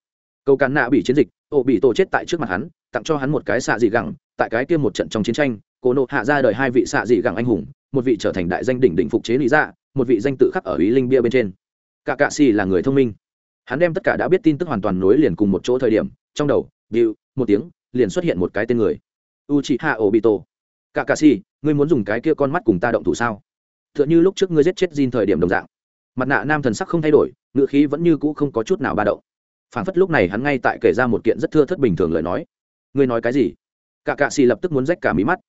câu cán nạ bị chiến dịch, ô bị tổ chết tại trước mặt hắn, tặng cho hắn một cái xạ dị gẳng, tại cái kia một trận trong chiến tranh, cô nộ hạ ra đời hai vị xạ dị gẳng anh hùng, một vị trở thành đại danh đỉnh đỉnh phục chế lý dạ một vị danh tự khắc ở ý linh bia bên trên. Cả cạ xì là người thông minh. Hắn đem tất cả đã biết tin tức hoàn toàn nối liền cùng một chỗ thời điểm, trong đầu, điệu, một tiếng, liền xuất hiện một cái tên người. U chị hạ ổ bị tổ cả cạ xì, ngươi muốn dùng cái kia con mắt cùng ta động thủ sao? T h ư ợ n h ư lúc trước ngươi giết chết Jin thời điểm đồng dạng mặt nạ nam thần sắc không thay đổi ngựa khí vẫn như cũ không có chút nào ba động. Phản phất lúc này hắn ngay tại kể ra một kiện rất thưa thất bình thường lời nói. Ngươi nói cái gì? Cả cạ xì lập tức muốn rách cả mí mắt.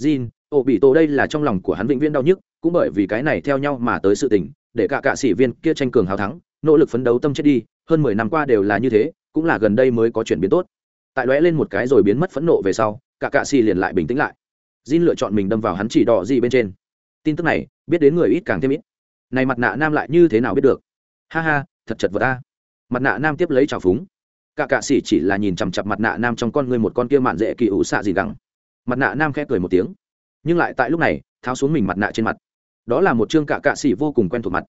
Jin, ổ bị tổ đây là trong lòng của hắn vĩnh viễn đau nhức cũng bởi vì cái này theo nhau mà tới sự tình để cả cạ sĩ viên kia tranh cường hào thắng nỗ lực phấn đấu tâm chết đi hơn mười năm qua đều là như thế cũng là gần đây mới có chuyển biến tốt. Tại lóe lên một cái rồi biến mất phẫn nộ về sau cả cạ sĩ liền lại bình tĩnh lại. Jin lựa chọn mình đâm vào hắn chỉ đỏ gì bên trên. Tin tức này biết đến người ít càng thêm ít này mặt nạ nam lại như thế nào biết được? Ha ha, thật chật vật ta mặt nạ nam tiếp lấy trào phúng. Cả cạ sĩ chỉ là nhìn chằm chặp mặt nạ nam trong con ngươi một con kia mạn dễ kỳ ủ xạ gì gắng mặt nạ nam khẽ cười một tiếng. Nhưng lại tại lúc này, tháo xuống mình mặt nạ trên mặt. Đó là một chương cạ cạ xỉ vô cùng quen thuộc mặt.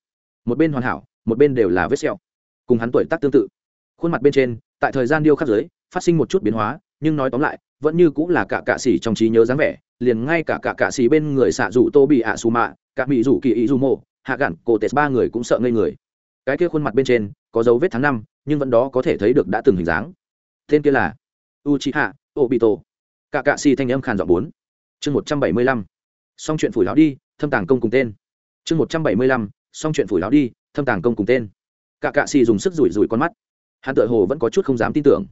Một bên hoàn hảo, một bên đều là vết sẹo. Cùng hắn tuổi tác tương tự. Khuôn mặt bên trên, tại thời gian điêu khắc giới phát sinh một chút biến hóa, nhưng nói tóm lại, vẫn như cũng là cạ cạ xỉ trong trí nhớ dáng vẻ, liền ngay cả cạ cạ xỉ bên người xạ rủ tô bị ạ xù mạ cả bị rủ kỳ ý dù mộ hạ gặn cổ tết ba người cũng sợ ngây người. Cái kia khuôn mặt bên trên có dấu vết tháng năm, nhưng vẫn đó có thể thấy được đã từng hình dáng. Tên kia là u chi hạ obito. Cạ cạ xì thanh âm khàn giọng bốn. Chương một trăm bảy mươi lăm. Xong chuyện phủi láo đi, thâm tàng công cùng tên. Chương một trăm bảy mươi lăm. Xong chuyện phủi láo đi, thâm tàng công cùng tên. Cả cạ xì dùng sức rủi rủi con mắt. Hắn tự hồ vẫn có chút không dám tin tưởng.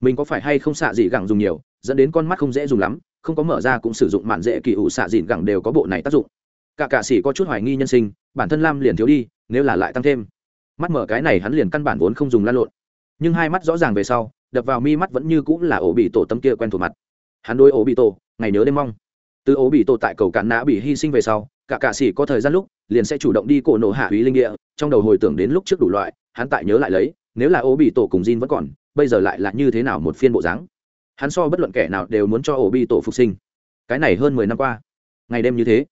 Mình có phải hay không xạ dị gẳng dùng nhiều, dẫn đến con mắt không dễ dùng lắm, không có mở ra cũng sử dụng mạn dễ kỳ ủ xạ dịn gẳng đều có bộ này tác dụng cả cạ sĩ có chút hoài nghi nhân sinh, bản thân lam liền thiếu đi, nếu là lại tăng thêm. Mắt mở cái này hắn liền căn bản vốn không dùng lan lộn. Nhưng hai mắt rõ ràng về sau, đập vào mi mắt vẫn như cũng là ổ bị tổ tâm kia quen thuộc mặt. Hắn đôi ổ bị tổ, ngày nhớ đêm mong. Từ ổ bị tổ tại cầu cạn nã bị hy sinh về sau, cả cạ sĩ có thời gian lúc, liền sẽ chủ động đi cổ nổ hạ hủy linh địa, trong đầu hồi tưởng đến lúc trước đủ loại, hắn tại nhớ lại lấy, nếu là ổ bị tổ cùng Jin vẫn còn, bây giờ lại là như thế nào một phiên bộ dáng. Hắn so bất luận kẻ nào đều muốn cho ổ bị tổ phục sinh. Cái này hơn mười năm qua. Ngày đêm như thế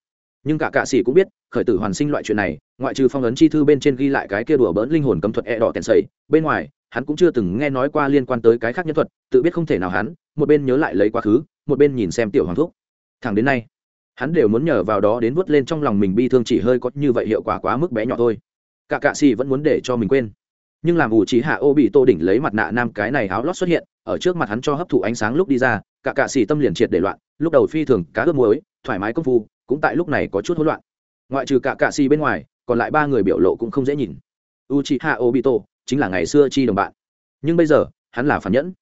nhưng cả cạ sĩ cũng biết, khởi tử hoàn sinh loại chuyện này, ngoại trừ phong ấn chi thư bên trên ghi lại cái kia đùa bỡn linh hồn cấm thuật e đỏ tèn sầy, bên ngoài, hắn cũng chưa từng nghe nói qua liên quan tới cái khác nhân thuật, tự biết không thể nào hắn, một bên nhớ lại lấy quá khứ, một bên nhìn xem tiểu hoàng thúc. Thẳng đến nay, hắn đều muốn nhờ vào đó đến vớt lên trong lòng mình bi thương chỉ hơi có như vậy hiệu quả quá mức bé nhỏ thôi. Cả cạ xì vẫn muốn để cho mình quên. Nhưng làm ủ trí hạ ô bị tô đỉnh lấy mặt nạ nam cái này áo lót xuất hiện, ở trước mặt hắn cho hấp thụ ánh sáng lúc đi ra, cả cạ xì tâm liền triệt để loạn, lúc đầu phi thường cá ướp muối, thoải mái công phu cũng tại lúc này có chút hỗn loạn. Ngoại trừ cả cạ xì bên ngoài, còn lại ba người biểu lộ cũng không dễ nhìn. U Obito chính là ngày xưa chi đồng bạn. Nhưng bây giờ, hắn là phản nhẫn.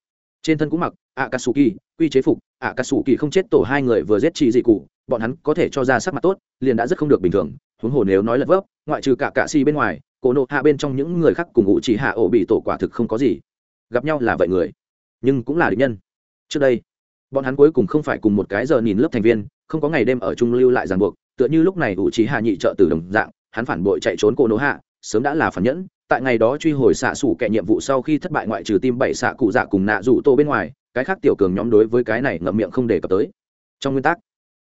Trên thân cũng mặc akatsuki, quy chế phục, akatsuki không chết tổ hai người vừa giết chị dị cụ, bọn hắn có thể cho ra sắc mặt tốt, liền đã rất không được bình thường, huống hồ nếu nói lật vấp ngoại trừ cả cạ xì bên ngoài, cổ nộ hạ bên trong những người khác cùng ngụ chỉ hạ ổ bị tổ quả thực không có gì. Gặp nhau là vậy người, nhưng cũng là địch nhân. Trước đây, bọn hắn cuối cùng không phải cùng một cái giờ nhìn lớp thành viên không có ngày đêm ở trung lưu lại ràng buộc, tựa như lúc này ủ trí hạ nhị trợ từ đồng dạng, hắn phản bội chạy trốn cô nỗ hạ, sớm đã là phản nhẫn. Tại ngày đó truy hồi xạ xủ kẻ nhiệm vụ sau khi thất bại ngoại trừ tim bảy xạ cụ dạ cùng nạ rủ tô bên ngoài, cái khác tiểu cường nhóm đối với cái này ngậm miệng không đề cập tới. Trong nguyên tắc,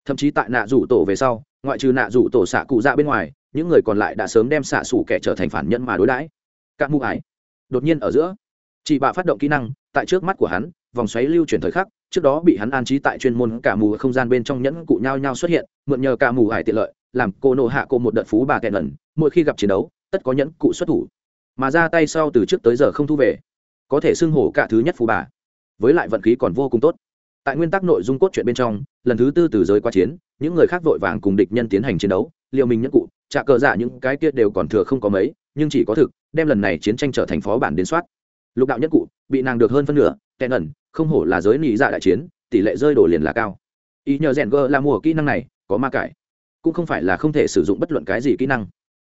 thậm chí tại nạ rủ tổ về sau, ngoại trừ nạ rủ tổ xạ cụ dạ bên ngoài, những người còn lại đã sớm đem xạ xủ kẻ trở thành phản nhân mà đối đãi. Các mụ ải, đột nhiên ở giữa, chị bạ phát động kỹ năng, tại trước mắt của hắn, vòng xoáy lưu chuyển thời khắc trước đó bị hắn an trí tại chuyên môn cả mù không gian bên trong nhẫn cụ nhau nhau xuất hiện, mượn nhờ cả mù hải tiện lợi, làm cô nộ hạ cô một đợt phú bà kẹn lần mỗi khi gặp chiến đấu, tất có nhẫn cụ xuất thủ. Mà ra tay sau từ trước tới giờ không thu về, có thể xưng hổ cả thứ nhất phú bà. Với lại vận khí còn vô cùng tốt. Tại nguyên tắc nội dung cốt truyện bên trong, lần thứ tư từ giới qua chiến, những người khác vội vàng cùng địch nhân tiến hành chiến đấu liệu mình nhẫn cụ, trả cờ giả những cái kia đều còn thừa không có mấy, nhưng chỉ có thực, đem lần này chiến tranh trở thành phó bản đến soát. Lục đạo nhất cụ, bị nàng được hơn phân nửa tèn ẩn không hổ là giới nị dạ đại chiến, tỷ lệ rơi đổ liền là cao. Ý nhờ rèn gơ là mùa kỹ năng này, có ma cải. Cũng không phải là không thể sử dụng bất luận cái gì kỹ năng.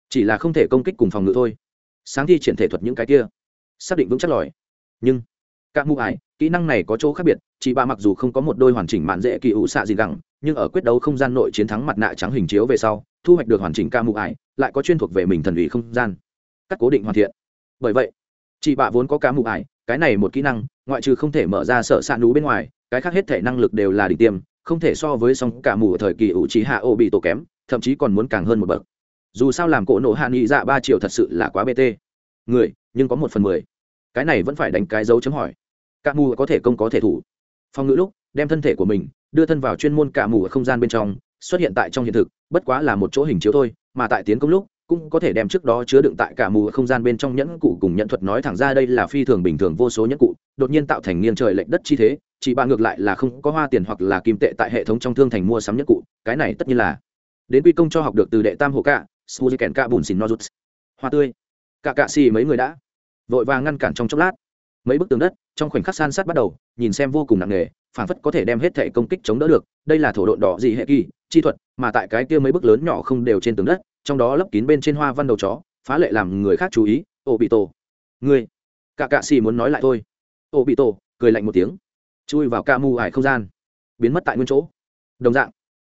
Chỉ là không thể công kích cùng phòng ngự thôi. Sáng thi triển thể thuật những cái kia, xác định vững chắc lòi. Nhưng các mụ ải, kỹ năng này có chỗ khác biệt, chị ba mặc dù không có một đôi hoàn chỉnh mạn dễ kỳ ủ xạ gì gẳng, nhưng ở quyết đấu không gian nội chiến thắng mặt nạ trắng hình chiếu về sau, thu hoạch được hoàn chỉnh ca mụ ải, lại có chuyên thuộc về mình thần ủy không gian. Các cố định hoàn thiện. Bởi vậy, chị bạ vốn có ca mụ ải, cái này một kỹ năng ngoại trừ không thể mở ra sợ sạn nú bên ngoài, cái khác hết thể năng lực đều là đỉnh tiêm, không thể so với song cả mù ở thời kỳ ủ trí hạ ô bị tổ kém, thậm chí còn muốn càng hơn một bậc. Dù sao làm cỗ nộ hạ nghị dạ ba triệu thật sự là quá bt người, nhưng có một phần mười. Cái này vẫn phải đánh cái dấu chấm hỏi. Cả mù có thể công có thể thủ. Phòng ngữ lúc, đem thân thể của mình đưa thân vào chuyên môn cả mù ở không gian bên trong, xuất hiện tại trong hiện thực, bất quá là một chỗ hình chiếu thôi, mà tại tiến công lúc cũng có thể đem trước đó chứa đựng tại cả mù không gian bên trong nhẫn cụ cùng nhận thuật nói thẳng ra đây là phi thường bình thường vô số nhẫn cụ, đột nhiên tạo thành nghiêng trời lệch đất chi thế, chỉ bạn ngược lại là không có hoa tiền hoặc là kim tệ tại hệ thống trong thương thành mua sắm nhẫn cụ, cái này tất nhiên là. Đến quy công cho học được từ đệ tam hộ cả suzy kèn cả bùn xin nozuts hoa tươi. Cả cạ xì mấy người đã. Vội vàng ngăn cản trong chốc lát. Mấy bức tường đất, trong khoảnh khắc san sát bắt đầu, nhìn xem vô cùng nặng nề phản phất có thể đem hết thể công kích chống đỡ được, đây là thổ độn đỏ gì hệ kỳ, chi thuật, mà tại cái kia mấy bức lớn nhỏ không đều trên tường đất trong đó lấp kín bên trên hoa văn đầu chó, phá lệ làm người khác chú ý ô bị tổ người cả cạ xì muốn nói lại thôi. Ô bị tổ cười lạnh một tiếng. Chui vào ca mù ải không gian. Biến mất tại nguyên chỗ. Đồng dạng,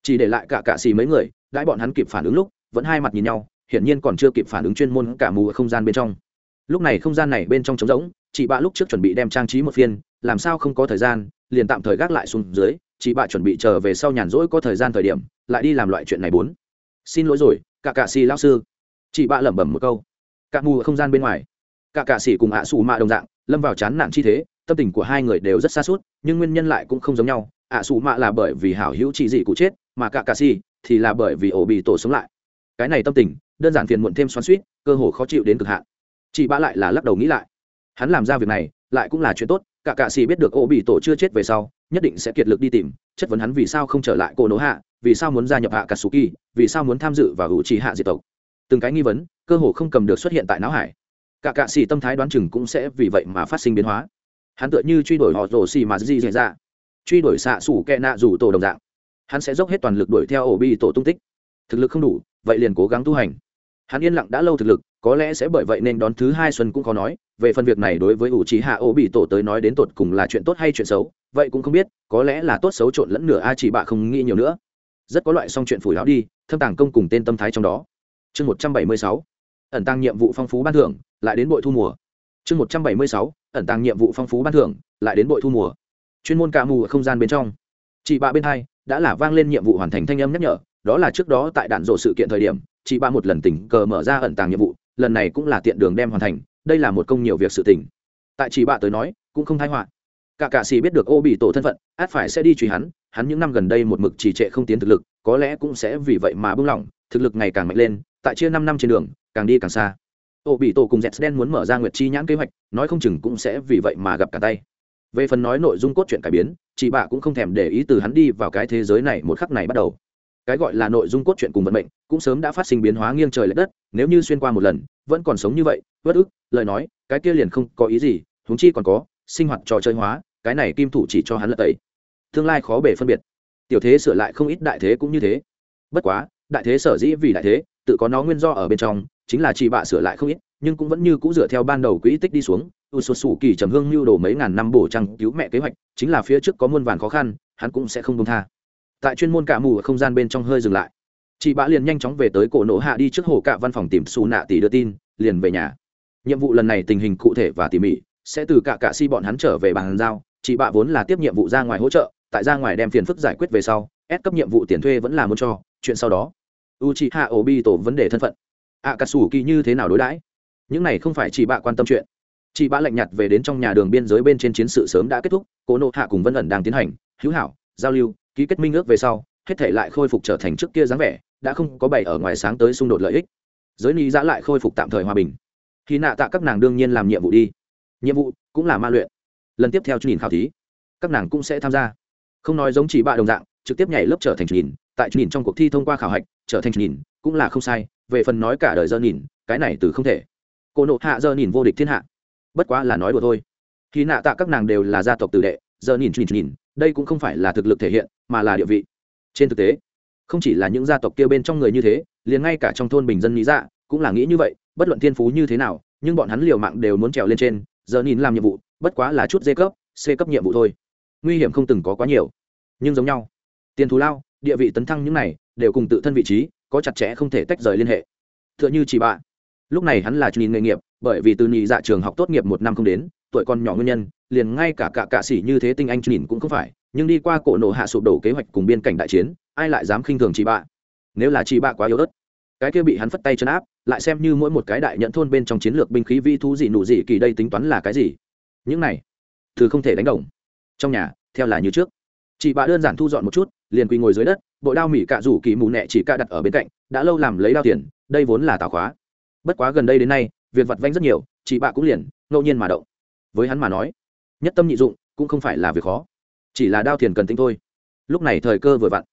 chỉ để lại cả cạ xì mấy người, đãi bọn hắn kịp phản ứng lúc, vẫn hai mặt nhìn nhau, hiển nhiên còn chưa kịp phản ứng chuyên môn cả mù ở không gian bên trong. Lúc này không gian này bên trong trống rỗng, chị bạ lúc trước chuẩn bị đem trang trí một phiên, làm sao không có thời gian, liền tạm thời gác lại xuống dưới, chị bạ chuẩn bị chờ về sau nhàn rỗi có thời gian thời điểm, lại đi làm loại chuyện này bốn. Xin lỗi rồi cả cạ xì lao sư. Chị bạ lẩm bẩm một câu. Cả mù ở không gian bên ngoài. Cả cạ xì cùng ạ xù mạ đồng dạng, lâm vào chán nản chi thế, tâm tình của hai người đều rất xa suốt, nhưng nguyên nhân lại cũng không giống nhau. ạ xù mạ là bởi vì hảo hữu chị dị cụ chết, mà cả cạ xì thì là bởi vì ổ bị tổ sống lại. Cái này tâm tình, đơn giản phiền muộn thêm xoắn suýt cơ hồ khó chịu đến cực hạn. Chị bạ lại là lắc đầu nghĩ lại. Hắn làm ra việc này, lại cũng là chuyện tốt. Cả cạ xì biết được ổ bị tổ chưa chết về sau nhất định sẽ kiệt lực đi tìm, chất vấn hắn vì sao không trở lại cô nỗ hạ, vì sao muốn gia nhập hạ katsuki vì sao muốn tham dự và hữu trì hạ diệt tộc. Từng cái nghi vấn, cơ hồ không cầm được xuất hiện tại não hải. Cả cạ xì tâm thái đoán chừng cũng sẽ vì vậy mà phát sinh biến hóa. Hắn tựa như truy đuổi họ rồ xì mà gì xảy ra truy đuổi xạ xù kẹ nạ rủ tổ đồng dạng. Hắn sẽ dốc hết toàn lực đuổi theo ổ bi tổ tung tích. Thực lực không đủ, vậy liền cố gắng tu hành hắn yên lặng đã lâu thực lực, có lẽ sẽ bởi vậy nên đón thứ hai xuân cũng khó nói. Về phần việc này đối với ủ trí hạ ô bị tổ tới nói đến tột cùng là chuyện tốt hay chuyện xấu, vậy cũng không biết, có lẽ là tốt xấu trộn lẫn nửa a chỉ bạ không nghĩ nhiều nữa. Rất có loại xong chuyện phủi lão đi, thâm tàng công cùng tên tâm thái trong đó. Chương một trăm bảy mươi sáu, ẩn tăng nhiệm vụ phong phú ban thưởng, lại đến bội thu mùa. Chương một trăm bảy mươi sáu, ẩn tăng nhiệm vụ phong phú ban thưởng, lại đến bội thu mùa. Chuyên môn cả mù ở không gian bên trong. Chị bạ bên hai, đã là vang lên nhiệm vụ hoàn thành thanh âm nhắc nhở, đó là trước đó tại đạn rộ sự kiện thời điểm chị ba một lần tình cờ mở ra ẩn tàng nhiệm vụ, lần này cũng là tiện đường đem hoàn thành, đây là một công nhiều việc sự tình. Tại chị bạ tới nói, cũng không thái họa. Cả cạ xì biết được ô bị tổ thân phận, át phải sẽ đi truy hắn hắn những năm gần đây một mực trì trệ không tiến thực lực, có lẽ cũng sẽ vì vậy mà bưng lỏng, thực lực ngày càng mạnh lên, tại chia năm năm trên đường, càng đi càng xa. Ô bị tổ cùng dẹt đen muốn mở ra nguyệt chi nhãn kế hoạch, nói không chừng cũng sẽ vì vậy mà gặp cả tay. Về phần nói nội dung cốt truyện cải biến chị bạ cũng không thèm để ý từ hắn đi vào cái thế giới này một khắc này bắt đầu cái gọi là nội dung cốt truyện cùng vận mệnh cũng sớm đã phát sinh biến hóa nghiêng trời l ệ đất, nếu như xuyên qua một lần, vẫn còn sống như vậy, vất ức, lời nói, cái kia liền không có ý gì, huống chi còn có, sinh hoạt trò chơi hóa, cái này kim thủ chỉ cho hắn lật tẩy. Tương lai khó bể phân biệt. Tiểu thế sửa lại không ít đại thế cũng như thế. Bất quá, đại thế sở dĩ vì đại thế, tự có nó nguyên do ở bên trong, chính là chị bạ sửa lại không ít, nhưng cũng vẫn như cũ dựa theo ban đầu quỹ tích đi xuống. U sụt sù kỳ trầm hương lưu đồ mấy ngàn năm bổ trăng cứu mẹ kế hoạch, chính là phía trước có muôn vàn khó khăn, hắn cũng sẽ không công tha tại chuyên môn cả mù ở không gian bên trong hơi dừng lại. Chị bạ liền nhanh chóng về tới cổ nổ hạ đi trước hồ cạ văn phòng tìm xù nạ tỷ đưa tin, liền về nhà. Nhiệm vụ lần này tình hình cụ thể và tỉ mỉ sẽ từ cả cạ si bọn hắn trở về bàn giao. Chị bạ vốn là tiếp nhiệm vụ ra ngoài hỗ trợ, tại ra ngoài đem phiền phức giải quyết về sau ép cấp nhiệm vụ tiền thuê vẫn là muốn cho, chuyện sau đó u chị hạ ổ bi tổ vấn đề thân phận. Ạ cà sủ kỳ như thế nào đối đãi? Những này không phải chị bạ quan tâm chuyện. Chị bạ lạnh nhạt về đến trong nhà đường biên giới bên trên chiến sự sớm đã kết thúc cố nộ hạ cùng vân ẩn đang tiến hành, hữu hảo, giao lưu ký kết minh ước về sau, hết thể lại khôi phục trở thành trước kia dáng vẻ, đã không có bày ở ngoài sáng tới xung đột lợi ích. Giới ni giã lại khôi phục tạm thời hòa bình. Khi nạ tạ các nàng đương nhiên làm nhiệm vụ đi. Nhiệm vụ cũng là ma luyện. Lần tiếp theo nhìn khảo thí, các nàng cũng sẽ tham gia. Không nói giống chỉ bạ đồng dạng, trực tiếp nhảy lớp trở thành nhìn, tại nhìn trong cuộc thi thông qua khảo hạch, trở thành nhìn, cũng là không sai, về phần nói cả đời giờ nhìn, cái này từ không thể. Cô nộ hạ giờ nhìn vô địch thiên hạ. Bất quá là nói đùa thôi. Khi nạ tạ các nàng đều là gia tộc tử đệ, giờ nhìn nhìn nhìn đây cũng không phải là thực lực thể hiện, mà là địa vị. Trên thực tế, không chỉ là những gia tộc kia bên trong người như thế, liền ngay cả trong thôn bình dân lý dạ cũng là nghĩ như vậy, bất luận thiên phú như thế nào, nhưng bọn hắn liều mạng đều muốn trèo lên trên, giờ nhìn làm nhiệm vụ, bất quá là chút d cấp, c cấp nhiệm vụ thôi. Nguy hiểm không từng có quá nhiều, nhưng giống nhau. Tiền thù lao, địa vị tấn thăng những này, đều cùng tự thân vị trí, có chặt chẽ không thể tách rời liên hệ. T h ư ợ n h ư chỉ bạ lúc này hắn là chuyên nghề nghiệp, bởi vì từ nhị dạ trường học tốt nghiệp một năm không đến tuổi còn nhỏ nguyên nhân, liền ngay cả cả cạ sĩ như thế tinh anh nhìn cũng không phải, nhưng đi qua cổ nổ hạ sụp đổ kế hoạch cùng biên cảnh đại chiến, ai lại dám khinh thường chị bạ? Nếu là chị bạ quá yếu ớt, cái kia bị hắn phất tay chân áp, lại xem như mỗi một cái đại nhận thôn bên trong chiến lược binh khí vi thú gì nụ gì kỳ đây tính toán là cái gì? Những này, thứ không thể đánh đồng. Trong nhà, theo là như trước. Chị bạ đơn giản thu dọn một chút, liền quỳ ngồi dưới đất, bộ đao mỹ cạ rủ kỳ mù nẹ chỉ cạ đặt ở bên cạnh, đã lâu làm lấy đao tiền, đây vốn là tào khóa. Bất quá gần đây đến nay, việc vặt vanh rất nhiều, chị bạ cũng liền, ngẫu nhiên mà động với hắn mà nói, nhất tâm nhị dụng cũng không phải là việc khó, chỉ là đao thiền cần tính thôi. Lúc này thời cơ vừa vặn,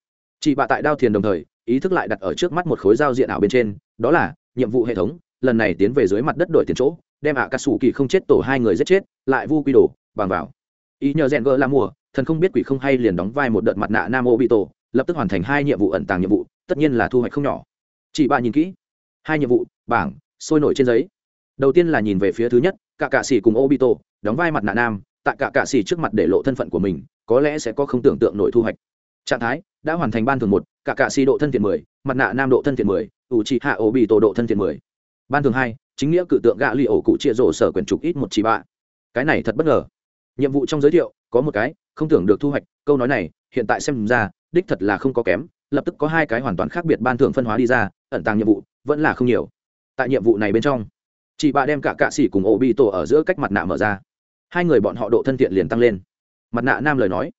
chị bạ tại đao thiền đồng thời, ý thức lại đặt ở trước mắt một khối giao diện ảo bên trên, đó là nhiệm vụ hệ thống, lần này tiến về dưới mặt đất đổi tiền chỗ, đem ạ cà sủ kỳ không chết tổ hai người giết chết, lại vu quy đồ, bằng vào. Ý nhờ rèn gỡ la mùa, thần không biết quỷ không hay liền đóng vai một đợt mặt nạ nam ô bị tổ lập tức hoàn thành hai nhiệm vụ ẩn tàng nhiệm vụ, tất nhiên là thu hoạch không nhỏ. Chị bạ nhìn kỹ, hai nhiệm vụ, bảng, sôi nổi trên giấy. Đầu tiên là nhìn về phía thứ nhất cả cạ sĩ cùng obito bị tổ đóng vai mặt nạ nam, tại cả cạ sĩ trước mặt để lộ thân phận của mình, có lẽ sẽ có không tưởng tượng nổi thu hoạch. Trạng thái, đã hoàn thành ban thường một, cả cạ sĩ độ thân thiện mười, mặt nạ nam độ thân thiện mười ủ trị hạ obito bị tổ độ thân thiện mười. Ban thường hai, chính nghĩa cự tượng gạ li ổ cụ chia rổ sở quyển trục ít một chỉ bạ cái này thật bất ngờ. Nhiệm vụ trong giới thiệu, có một cái, không tưởng được thu hoạch, câu nói này, hiện tại xem ra, đích thật là không có kém, lập tức có hai cái hoàn toàn khác biệt ban thưởng phân hóa đi ra, ẩn tàng nhiệm vụ, vẫn là không nhiều. Tại nhiệm vụ này bên trong chị bà đem cả cạ s cùng ổ bị tổ ở giữa cách mặt nạ mở ra. Hai người bọn họ độ thân thiện liền tăng lên. Mặt nạ nam lời nói,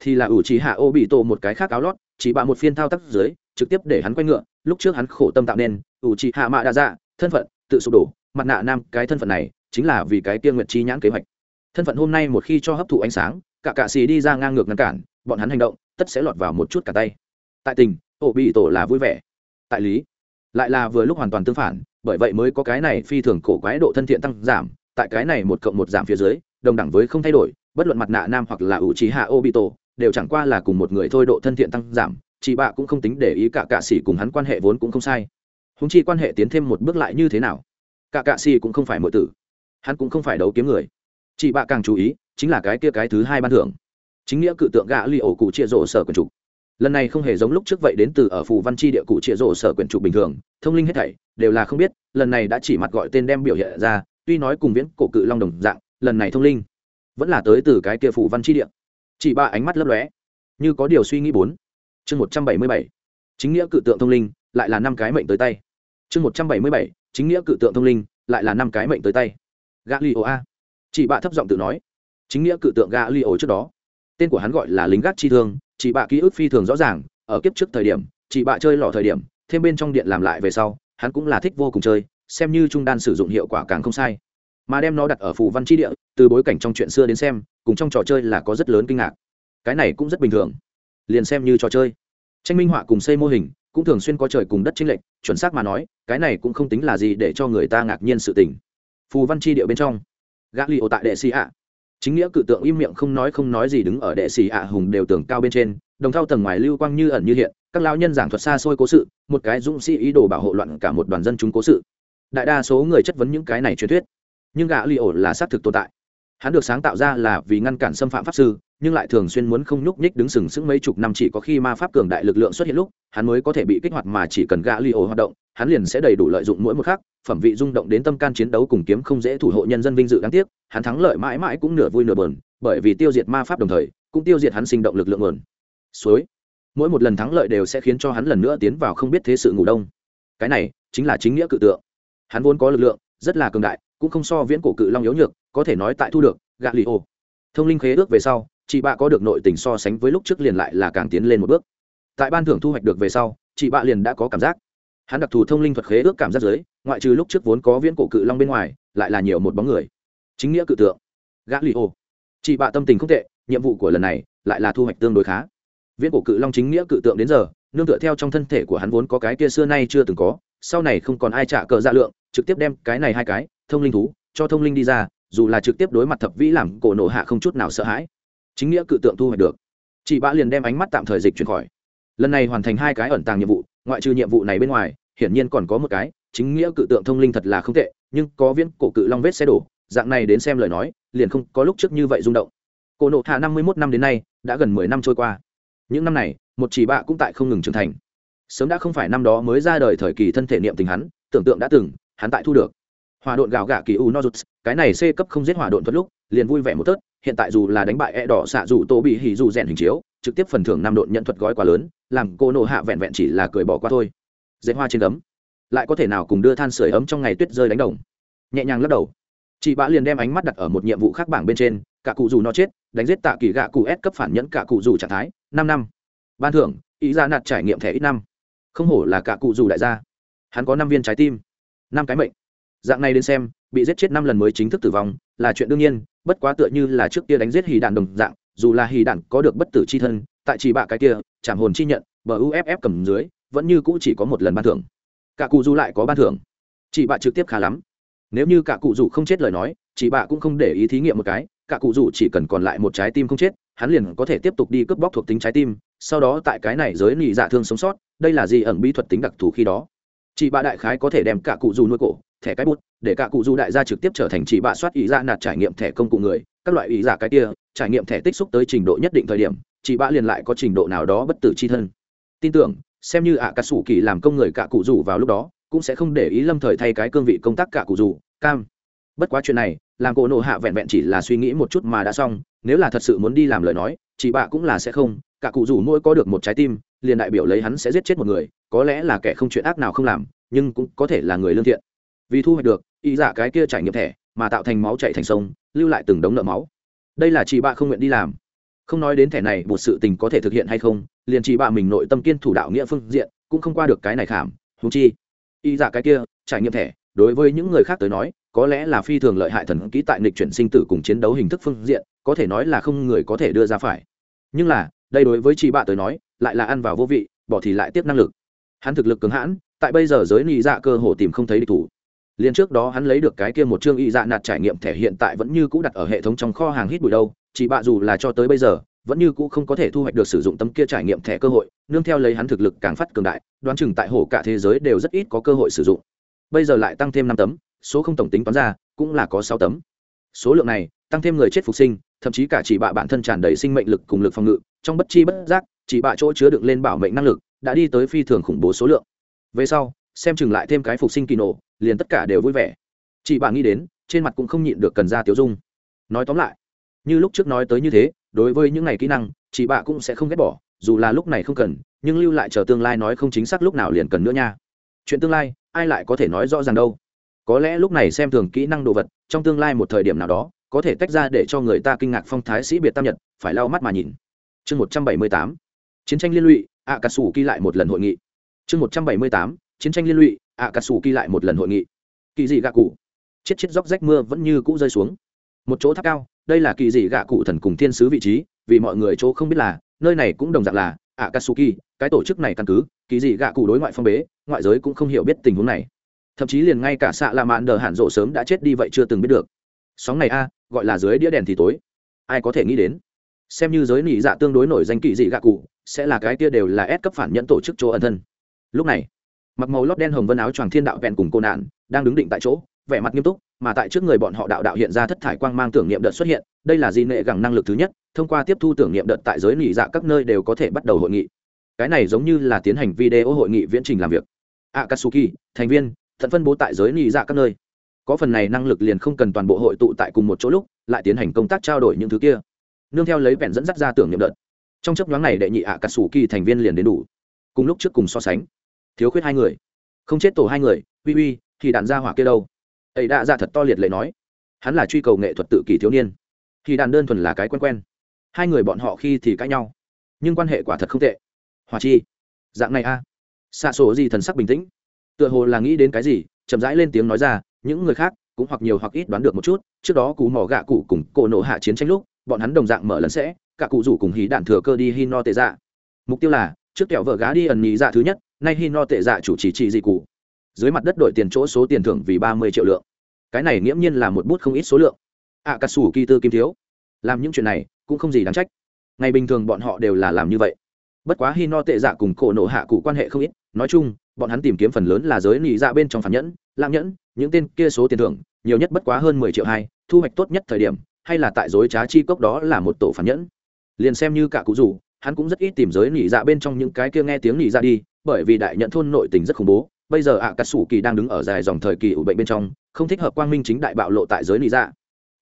thì là ủ chỉ hạ ô bị tổ một cái khác áo lót chỉ bà một phiên thao tác dưới, trực tiếp để hắn quay ngựa, lúc trước hắn khổ tâm tạo nên, ủ chỉ hạ mạ đa dạ thân phận, tự sụp đổ, mặt nạ nam, cái thân phận này, chính là vì cái tiên nguyệt chi nhãn kế hoạch. Thân phận hôm nay một khi cho hấp thụ ánh sáng, cả cạ xì đi ra ngang ngược ngăn cản, bọn hắn hành động, tất sẽ lọt vào một chút cả tay. Tại tình, ổ bị tổ là vui vẻ. Tại lý, lại là vừa lúc hoàn toàn tương phản bởi vậy mới có cái này phi thường cổ quái độ thân thiện tăng giảm, tại cái này một cộng một giảm phía dưới, đồng đẳng với không thay đổi, bất luận mặt nạ nam hoặc là ủ trí hạ ô bị tổ đều chẳng qua là cùng một người thôi độ thân thiện tăng giảm, chị bạ cũng không tính để ý cả cạ sĩ cùng hắn quan hệ vốn cũng không sai. Húng chi quan hệ tiến thêm một bước lại như thế nào? Cả cạ sĩ cũng không phải mọi tử, hắn cũng không phải đấu kiếm người. Chị bạ càng chú ý, chính là cái kia cái thứ hai ban thưởng. Chính nghĩa cự tượng gạ li ổ cụ chia rổ sở quần trục lần này không hề giống lúc trước vậy đến từ ở phù văn chi địa cụ chia rổ sở quyển trục bình thường, thông linh hết thảy, đều là không biết, lần này đã chỉ mặt gọi tên đem biểu hiện ra, tuy nói cùng viễn cổ cự long đồng dạng, lần này thông linh vẫn là tới từ cái kia phù văn chi địa. Chỉ ba ánh mắt lấp lóe, như có điều suy nghĩ bốn. Chương một trăm bảy mươi bảy, chính nghĩa cự tượng thông linh, lại là năm cái mệnh tới tay. Chương một trăm bảy mươi bảy, chính nghĩa cự tượng thông linh, lại là năm cái mệnh tới tay. Gã li ô a. Chị bạ thấp giọng tự nói, chính nghĩa cự tượng gã li ô trước đó, tên của hắn gọi là lính gác chi thương chị bạ ký ức phi thường rõ ràng ở kiếp trước thời điểm chị bạ chơi lò thời điểm thêm bên trong điện làm lại về sau hắn cũng là thích vô cùng chơi xem như trung đan sử dụng hiệu quả càng không sai. Mà đem nó đặt ở phù văn chi địa từ bối cảnh trong chuyện xưa đến xem cùng trong trò chơi là có rất lớn kinh ngạc. Cái này cũng rất bình thường. Liền xem như trò chơi. Tranh minh họa cùng xây mô hình cũng thường xuyên có trời cùng đất chính lệch, chuẩn xác mà nói cái này cũng không tính là gì để cho người ta ngạc nhiên sự tình. Phù văn chi địa bên trong. Gã li ô tại đệ sĩ ạ chính nghĩa cự tượng im miệng không nói không nói gì đứng ở đệ sĩ ạ hùng đều tưởng cao bên trên, đồng thao tầng ngoài lưu quang như ẩn như hiện, các lao nhân giảng thuật xa xôi cố sự, một cái dũng sĩ ý đồ bảo hộ loạn cả một đoàn dân chúng cố sự. Đại đa số người chất vấn những cái này truyền thuyết. Nhưng gã li ổ là xác thực tồn tại hắn được sáng tạo ra là vì ngăn cản xâm phạm pháp sư, nhưng lại thường xuyên muốn không nhúc nhích đứng sừng sững mấy chục năm chỉ có khi ma pháp cường đại lực lượng xuất hiện lúc, hắn mới có thể bị kích hoạt mà chỉ cần gã li ổ hoạt động, hắn liền sẽ đầy đủ lợi dụng mỗi một khắc, phẩm vị rung động đến tâm can chiến đấu cùng kiếm không dễ thủ hộ nhân dân vinh dự đáng tiếc, hắn thắng lợi mãi mãi cũng nửa vui nửa bờn bởi vì tiêu diệt ma pháp đồng thời, cũng tiêu diệt hắn sinh động lực lượng bờn suối. Mỗi một lần thắng lợi đều sẽ khiến cho hắn lần nữa tiến vào không biết thế sự ngủ đông. Cái này chính là chính nghĩa cự tượng. Hắn vốn có lực lượng, rất là cường đại, cũng không so viễn cổ cự long yếu nhược có thể nói tại thu được, gạ lì ô. Thông linh khế ước về sau, chị bạ có được nội tình so sánh với lúc trước liền lại là càng tiến lên một bước. Tại ban thưởng thu hoạch được về sau, chị bạ liền đã có cảm giác. Hắn đặc thù thông linh thuật khế ước cảm giác giới ngoại trừ lúc trước vốn có viễn cổ cự long bên ngoài, lại là nhiều một bóng người. Chính nghĩa cự tượng. Gã lì ô. Chị bạ tâm tình không tệ, nhiệm vụ của lần này lại là thu hoạch tương đối khá. Viễn cổ cự long chính nghĩa cự tượng đến giờ, nương tựa theo trong thân thể của hắn vốn có cái kia xưa nay chưa từng có, sau này không còn ai trả cờ dạ lượng, trực tiếp đem cái này hai cái, thông linh thú, cho thông linh đi ra dù là trực tiếp đối mặt thập vĩ làm cổ nổ hạ không chút nào sợ hãi. Chính nghĩa cự tượng thu hoạch được. Chị bạ liền đem ánh mắt tạm thời dịch chuyển khỏi. Lần này hoàn thành hai cái ẩn tàng nhiệm vụ, ngoại trừ nhiệm vụ này bên ngoài, hiển nhiên còn có một cái, chính nghĩa cự tượng thông linh thật là không tệ, nhưng có viễn cổ cự long vết xe đổ, dạng này đến xem lời nói, liền không có lúc trước như vậy rung động. Cổ nộ hạ năm mươi mốt năm đến nay, đã gần mười năm trôi qua. Những năm này, một chỉ bạ cũng tại không ngừng trưởng thành. Sớm đã không phải năm đó mới ra đời thời kỳ thân thể niệm tình hắn, tưởng tượng đã từng, hắn tại thu được hòa độn gạo gạ kỳ u nozuts, cái này c cấp không giết hòa độn thuật lúc, liền vui vẻ một tớt, hiện tại dù là đánh bại e đỏ xạ dù tô bị hỉ dù rèn hình chiếu, trực tiếp phần thưởng năm độn nhận thuật gói quá lớn, làm cô nộ hạ vẹn vẹn chỉ là cười bỏ qua thôi. Dệt hoa trên ấm. Lại có thể nào cùng đưa than sửa ấm trong ngày tuyết rơi đánh đồng? Nhẹ nhàng lắc đầu. Chị bã liền đem ánh mắt đặt ở một nhiệm vụ khác bảng bên trên, cả cụ dù nó chết, đánh giết tạ kỳ gạ cụ s cấp phản nhẫn cả cụ dù trạng thái, năm năm. Ban thưởng, ý ra nạt trải nghiệm thẻ ít năm. Không hổ là cả cụ dù đại gia. Hắn có năm viên trái tim, năm cái mệnh dạng này đến xem, bị giết chết năm lần mới chính thức tử vong, là chuyện đương nhiên, bất quá tựa như là trước kia đánh giết hì đạn đồng dạng, dù là hì đạn có được bất tử c h i thân, tại chỉ bạ cái kia, chạm hồn chi nhận, bờ uff cầm dưới, vẫn như cũ chỉ có một lần ban thưởng. Cả cụ du lại có ban thưởng. Chị bạ trực tiếp khá lắm. Nếu như cả cụ dù không chết lời nói chị bạ cũng không để ý thí nghiệm một cái, cả cụ dù chỉ cần còn lại một trái tim không chết, hắn liền có thể tiếp tục đi cướp bóc thuộc tính trái tim, sau đó tại cái này giới nị dạ thương sống sót, đây là gì ẩn bí thuật tính đặc thù khi đó. Chị bạ đại khái có thể đem cả cụ dù nuôi cổ thẻ cái bút, để cả cụ du đại gia trực tiếp trở thành chỉ bạ soát ý ra nạt trải nghiệm thẻ công cụ người, các loại ý giả cái kia, trải nghiệm thẻ tích xúc tới trình độ nhất định thời điểm, chỉ bạ liền lại có trình độ nào đó bất tử chi thân. Tin tưởng, xem như ạ à cà sủ kỳ làm công người cả cụ dù vào lúc đó, cũng sẽ không để ý lâm thời thay cái cương vị công tác cả cụ dù, cam. Bất quá chuyện này, làm cổ nộ hạ vẹn vẹn chỉ là suy nghĩ một chút mà đã xong, nếu là thật sự muốn đi làm lời nói chị bạ cũng là sẽ không, cả cụ dù mỗi có được một trái tim, liền đại biểu lấy hắn sẽ giết chết một người, có lẽ là kẻ không chuyện ác nào không làm, nhưng cũng có thể là người lương thiện vì thu hoạch được ý giả cái kia trải nghiệm thẻ, mà tạo thành máu chạy thành sông, lưu lại từng đống nợ máu. Đây là chị bạ không nguyện đi làm. Không nói đến thẻ này, một sự tình có thể thực hiện hay không, liền chị bạ mình nội tâm kiên thủ đạo nghĩa phương diện, cũng không qua được cái này khảm thú chi. Ý giả cái kia, trải nghiệm thẻ, đối với những người khác tới nói, có lẽ là phi thường lợi hại thần kỹ tại nịch chuyển sinh tử cùng chiến đấu hình thức phương diện, có thể nói là không người có thể đưa ra phải. Nhưng là, đây đối với chị bạ tới nói, lại là ăn vào vô vị, bỏ thì lại tiếp năng lực. Hắn thực lực cứng hãn, tại bây giờ giới nị dạ cơ hồ tìm không thấy địch thủ liền trước đó hắn lấy được cái kia một chương y dạ nạt trải nghiệm thẻ hiện tại vẫn như cũ đặt ở hệ thống trong kho hàng hít bụi đâu, chỉ bạ dù là cho tới bây giờ, vẫn như cũ không có thể thu hoạch được sử dụng tấm kia trải nghiệm thẻ cơ hội, nương theo lấy hắn thực lực càng phát cường đại, đoán chừng tại hồ cả thế giới đều rất ít có cơ hội sử dụng. Bây giờ lại tăng thêm năm tấm, số không tổng tính toán ra, cũng là có sáu tấm. Số lượng này, tăng thêm người chết phục sinh, thậm chí cả chỉ bạ bản thân tràn đầy sinh mệnh lực cùng lực phòng ngự, trong bất chi bất giác, chỉ bạ chỗ chứa đựng lên bảo mệnh năng lực, đã đi tới phi thường khủng bố số lượng. Về sau xem chừng lại thêm cái phục sinh kỳ nổ, liền tất cả đều vui vẻ. Chị bạn nghĩ đến, trên mặt cũng không nhịn được cần ra tiêu dung. Nói tóm lại, như lúc trước nói tới như thế, đối với những ngày kỹ năng, chị bà cũng sẽ không ghét bỏ, dù là lúc này không cần, nhưng lưu lại chờ tương lai nói không chính xác lúc nào liền cần nữa nha. Chuyện tương lai, ai lại có thể nói rõ ràng đâu? Có lẽ lúc này xem thường kỹ năng đồ vật, trong tương lai một thời điểm nào đó, có thể tách ra để cho người ta kinh ngạc phong thái sĩ biệt tam nhật, phải lau mắt mà nhìn. Chương một trăm bảy mươi tám, chiến tranh liên lụy ạ cà sủ ghi lại một lần hội nghị. Chương một trăm bảy mươi tám chiến tranh liên lụy ạ cà sù kỳ lại một lần hội nghị. Kỳ dị gạ cụ chết chết dốc rách mưa vẫn như cũ rơi xuống. Một chỗ tháp cao, đây là kỳ dị gạ cụ thần cùng thiên sứ vị trí, vì mọi người chỗ không biết là, nơi này cũng đồng dạng là ạ cà sù kỳ cái tổ chức này căn cứ kỳ dị gạ cụ đối ngoại phong bế, ngoại giới cũng không hiểu biết tình huống này. Thậm chí liền ngay cả xạ lạ mạn đờ hạn rộ sớm đã chết đi vậy chưa từng biết được. Sóng này a, gọi là dưới đĩa đèn thì tối. Ai có thể nghĩ đến? Xem như giới nỉ dạ tương đối nổi danh kỳ dị gạ cụ sẽ là cái kia đều là ép cấp phản nhẫn tổ chức chỗ ẩn thân. Lúc này mặc màu lót đen hồng vân áo choàng thiên đạo vẹn cùng cô nạn, đang đứng định tại chỗ, vẻ mặt nghiêm túc, mà tại trước người bọn họ đạo đạo hiện ra thất thải quang mang tưởng niệm đợt xuất hiện, đây là di nệ gẳng năng lực thứ nhất, thông qua tiếp thu tưởng niệm đợt tại giới nỉ dạ các nơi đều có thể bắt đầu hội nghị. Cái này giống như là tiến hành video hội nghị viễn trình làm việc. Akatsuki, thành viên, thận phân bố tại giới nỉ dạ các nơi. Có phần này năng lực liền không cần toàn bộ hội tụ tại cùng một chỗ lúc, lại tiến hành công tác trao đổi những thứ kia. Nương theo lấy vẹn dẫn dắt ra tưởng niệm đợt. Trong chấp nhoáng này đệ nhị ạ cà sủ kỳ thành viên liền đến đủ. Cùng lúc trước cùng so sánh thiếu khuyết hai người. Không chết tổ hai người uy uy thì đạn ra hỏa kia đâu? Ấy đã ra thật to liệt lệ nói. Hắn là truy cầu nghệ thuật tự kỷ thiếu niên. Thì đàn đơn thuần là cái quen quen. Hai người bọn họ khi thì cãi nhau. Nhưng quan hệ quả thật không tệ. Hòa chi. Dạng này a. À. xạ sổ gì thần sắc bình tĩnh. Tựa hồ là nghĩ đến cái gì, chậm rãi lên tiếng nói ra, những người khác cũng hoặc nhiều hoặc ít đoán được một chút, trước đó cú mỏ gạ cụ cùng cổ nổ hạ chiến tranh lúc, bọn hắn đồng dạng mở lấn sẽ, cả cụ rủ cùng hí đạn thừa cơ đi hino tệ dạ mục tiêu là, trước kẹo vợ gá đi ẩn nhì dạ thứ nhất nay hino tệ dạ chủ trì trị dị cụ. Dưới mặt đất đổi tiền chỗ số tiền thưởng vì ba mươi triệu lượng. Cái này nghiễm nhiên là một bút không ít số lượng. Ạ cà sủ kỳ tư kim thiếu. Làm những chuyện này, cũng không gì đáng trách. Ngày bình thường bọn họ đều là làm như vậy. Bất quá hino tệ dạ cùng cổ nổ hạ cụ quan hệ không ít. Nói chung, bọn hắn tìm kiếm phần lớn là giới nị dạ bên trong phản nhẫn lạm nhẫn, những tên kia số tiền thưởng, nhiều nhất bất quá hơn mười triệu hai, thu hoạch tốt nhất thời điểm, hay là tại dối trá chi cốc đó là một tổ phản nhẫn. Liền xem như cả cụ rủ hắn cũng rất ít tìm giới nỉ dạ bên trong những cái kia nghe tiếng nỉ dạ đi, bởi vì đại nhận thôn nội tình rất khủng bố. Bây giờ ạ à cà sủ kỳ đang đứng ở dài dòng thời kỳ ủ bệnh bên trong, không thích hợp quang minh chính đại bạo lộ tại giới nỉ dạ.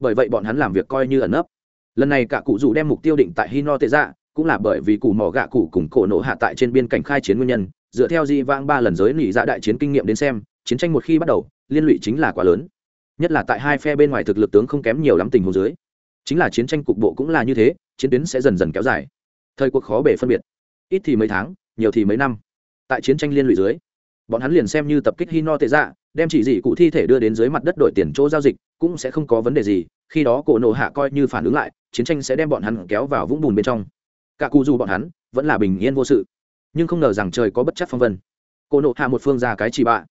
Bởi vậy bọn hắn làm việc coi như ẩn nấp. Lần này cả cụ rủ đem mục tiêu định tại hino tệ dạ cũng là bởi vì cụ mỏ gạ cụ cùng cổ nổ hạ tại trên biên cảnh khai chiến nguyên nhân. Dựa theo di vang ba lần giới nỉ dạ đại chiến kinh nghiệm đến xem, chiến tranh một khi bắt đầu, liên lụy chính là quá lớn. Nhất là tại hai phe bên ngoài thực lực tướng không kém nhiều lắm tình hồ dưới. Chính là chiến tranh cục bộ cũng là như thế, chiến tuyến sẽ dần dần kéo dài thời cuộc khó bể phân biệt. Ít thì mấy tháng, nhiều thì mấy năm. Tại chiến tranh liên lụy dưới, bọn hắn liền xem như tập kích hino tệ dạ đem chỉ dị cụ thi thể đưa đến dưới mặt đất đổi tiền chỗ giao dịch, cũng sẽ không có vấn đề gì, khi đó cổ nổ hạ coi như phản ứng lại, chiến tranh sẽ đem bọn hắn kéo vào vũng bùn bên trong. Cả cụ dù bọn hắn, vẫn là bình yên vô sự. Nhưng không ngờ rằng trời có bất chấp phong vân. Cổ nổ hạ một phương ra cái chỉ bạ.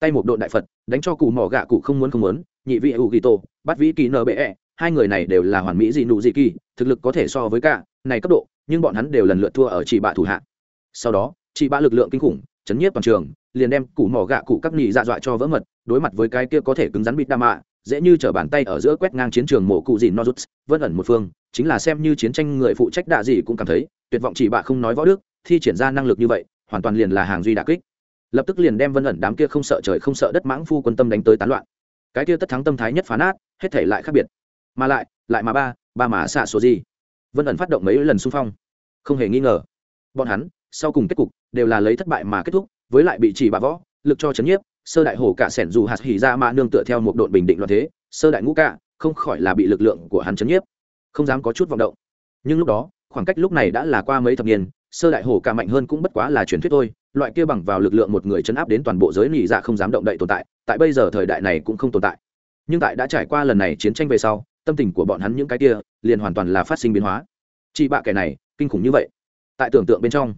Tay một đội đại phật, đánh cho cụ mỏ gạ cụ không muốn không muốn, nhị vị ủ ghi tổ, bắt vĩ kỳ nbe bệ hai người này đều là hoàn mỹ dị nụ dị kỳ, thực lực có thể so với cả, này cấp độ nhưng bọn hắn đều lần lượt thua ở chỉ bạ thủ hạ. Sau đó chỉ bạ lực lượng kinh khủng, chấn nhiếp toàn trường, liền đem củ mỏ gạ cụ các nhị dạ dọa cho vỡ mật, đối mặt với cái kia có thể cứng rắn bịt đa mạ, dễ như trở bàn tay ở giữa quét ngang chiến trường mộ cụ dị nozuts, vân ẩn một phương, chính là xem như chiến tranh người phụ trách đạ gì cũng cảm thấy, tuyệt vọng chỉ bạ không nói võ đức, thi triển ra năng lực như vậy, hoàn toàn liền là hàng duy đà kích. Lập tức liền đem vân ẩn đám kia không sợ trời không sợ đất mãng phu quân tâm đánh tới tán loạn. Cái kia tất thắng tâm thái nhất phá nát, hết thể lại khác biệt. Mà lại lại mà ba ba mà xạ số gì vân ẩn phát động mấy lần xung phong không hề nghi ngờ bọn hắn sau cùng kết cục đều là lấy thất bại mà kết thúc với lại bị chỉ bà võ lực cho chấn nhiếp sơ đại hồ cả sẻn dù hạt hỉ ra mà nương tựa theo một đội bình định loạn thế sơ đại ngũ cả không khỏi là bị lực lượng của hắn chấn nhiếp không dám có chút vọng động nhưng lúc đó khoảng cách lúc này đã là qua mấy thập niên sơ đại hồ cả mạnh hơn cũng bất quá là truyền thuyết thôi loại kia bằng vào lực lượng một người chấn áp đến toàn bộ giới nỉ dạ không dám động đậy tồn tại tại bây giờ thời đại này cũng không tồn tại nhưng tại đã trải qua lần này chiến tranh về sau tâm tình của bọn hắn những cái kia liền hoàn toàn là phát sinh biến hóa. Chị bạ kẻ này, kinh khủng như vậy. Tại tưởng tượng bên trong,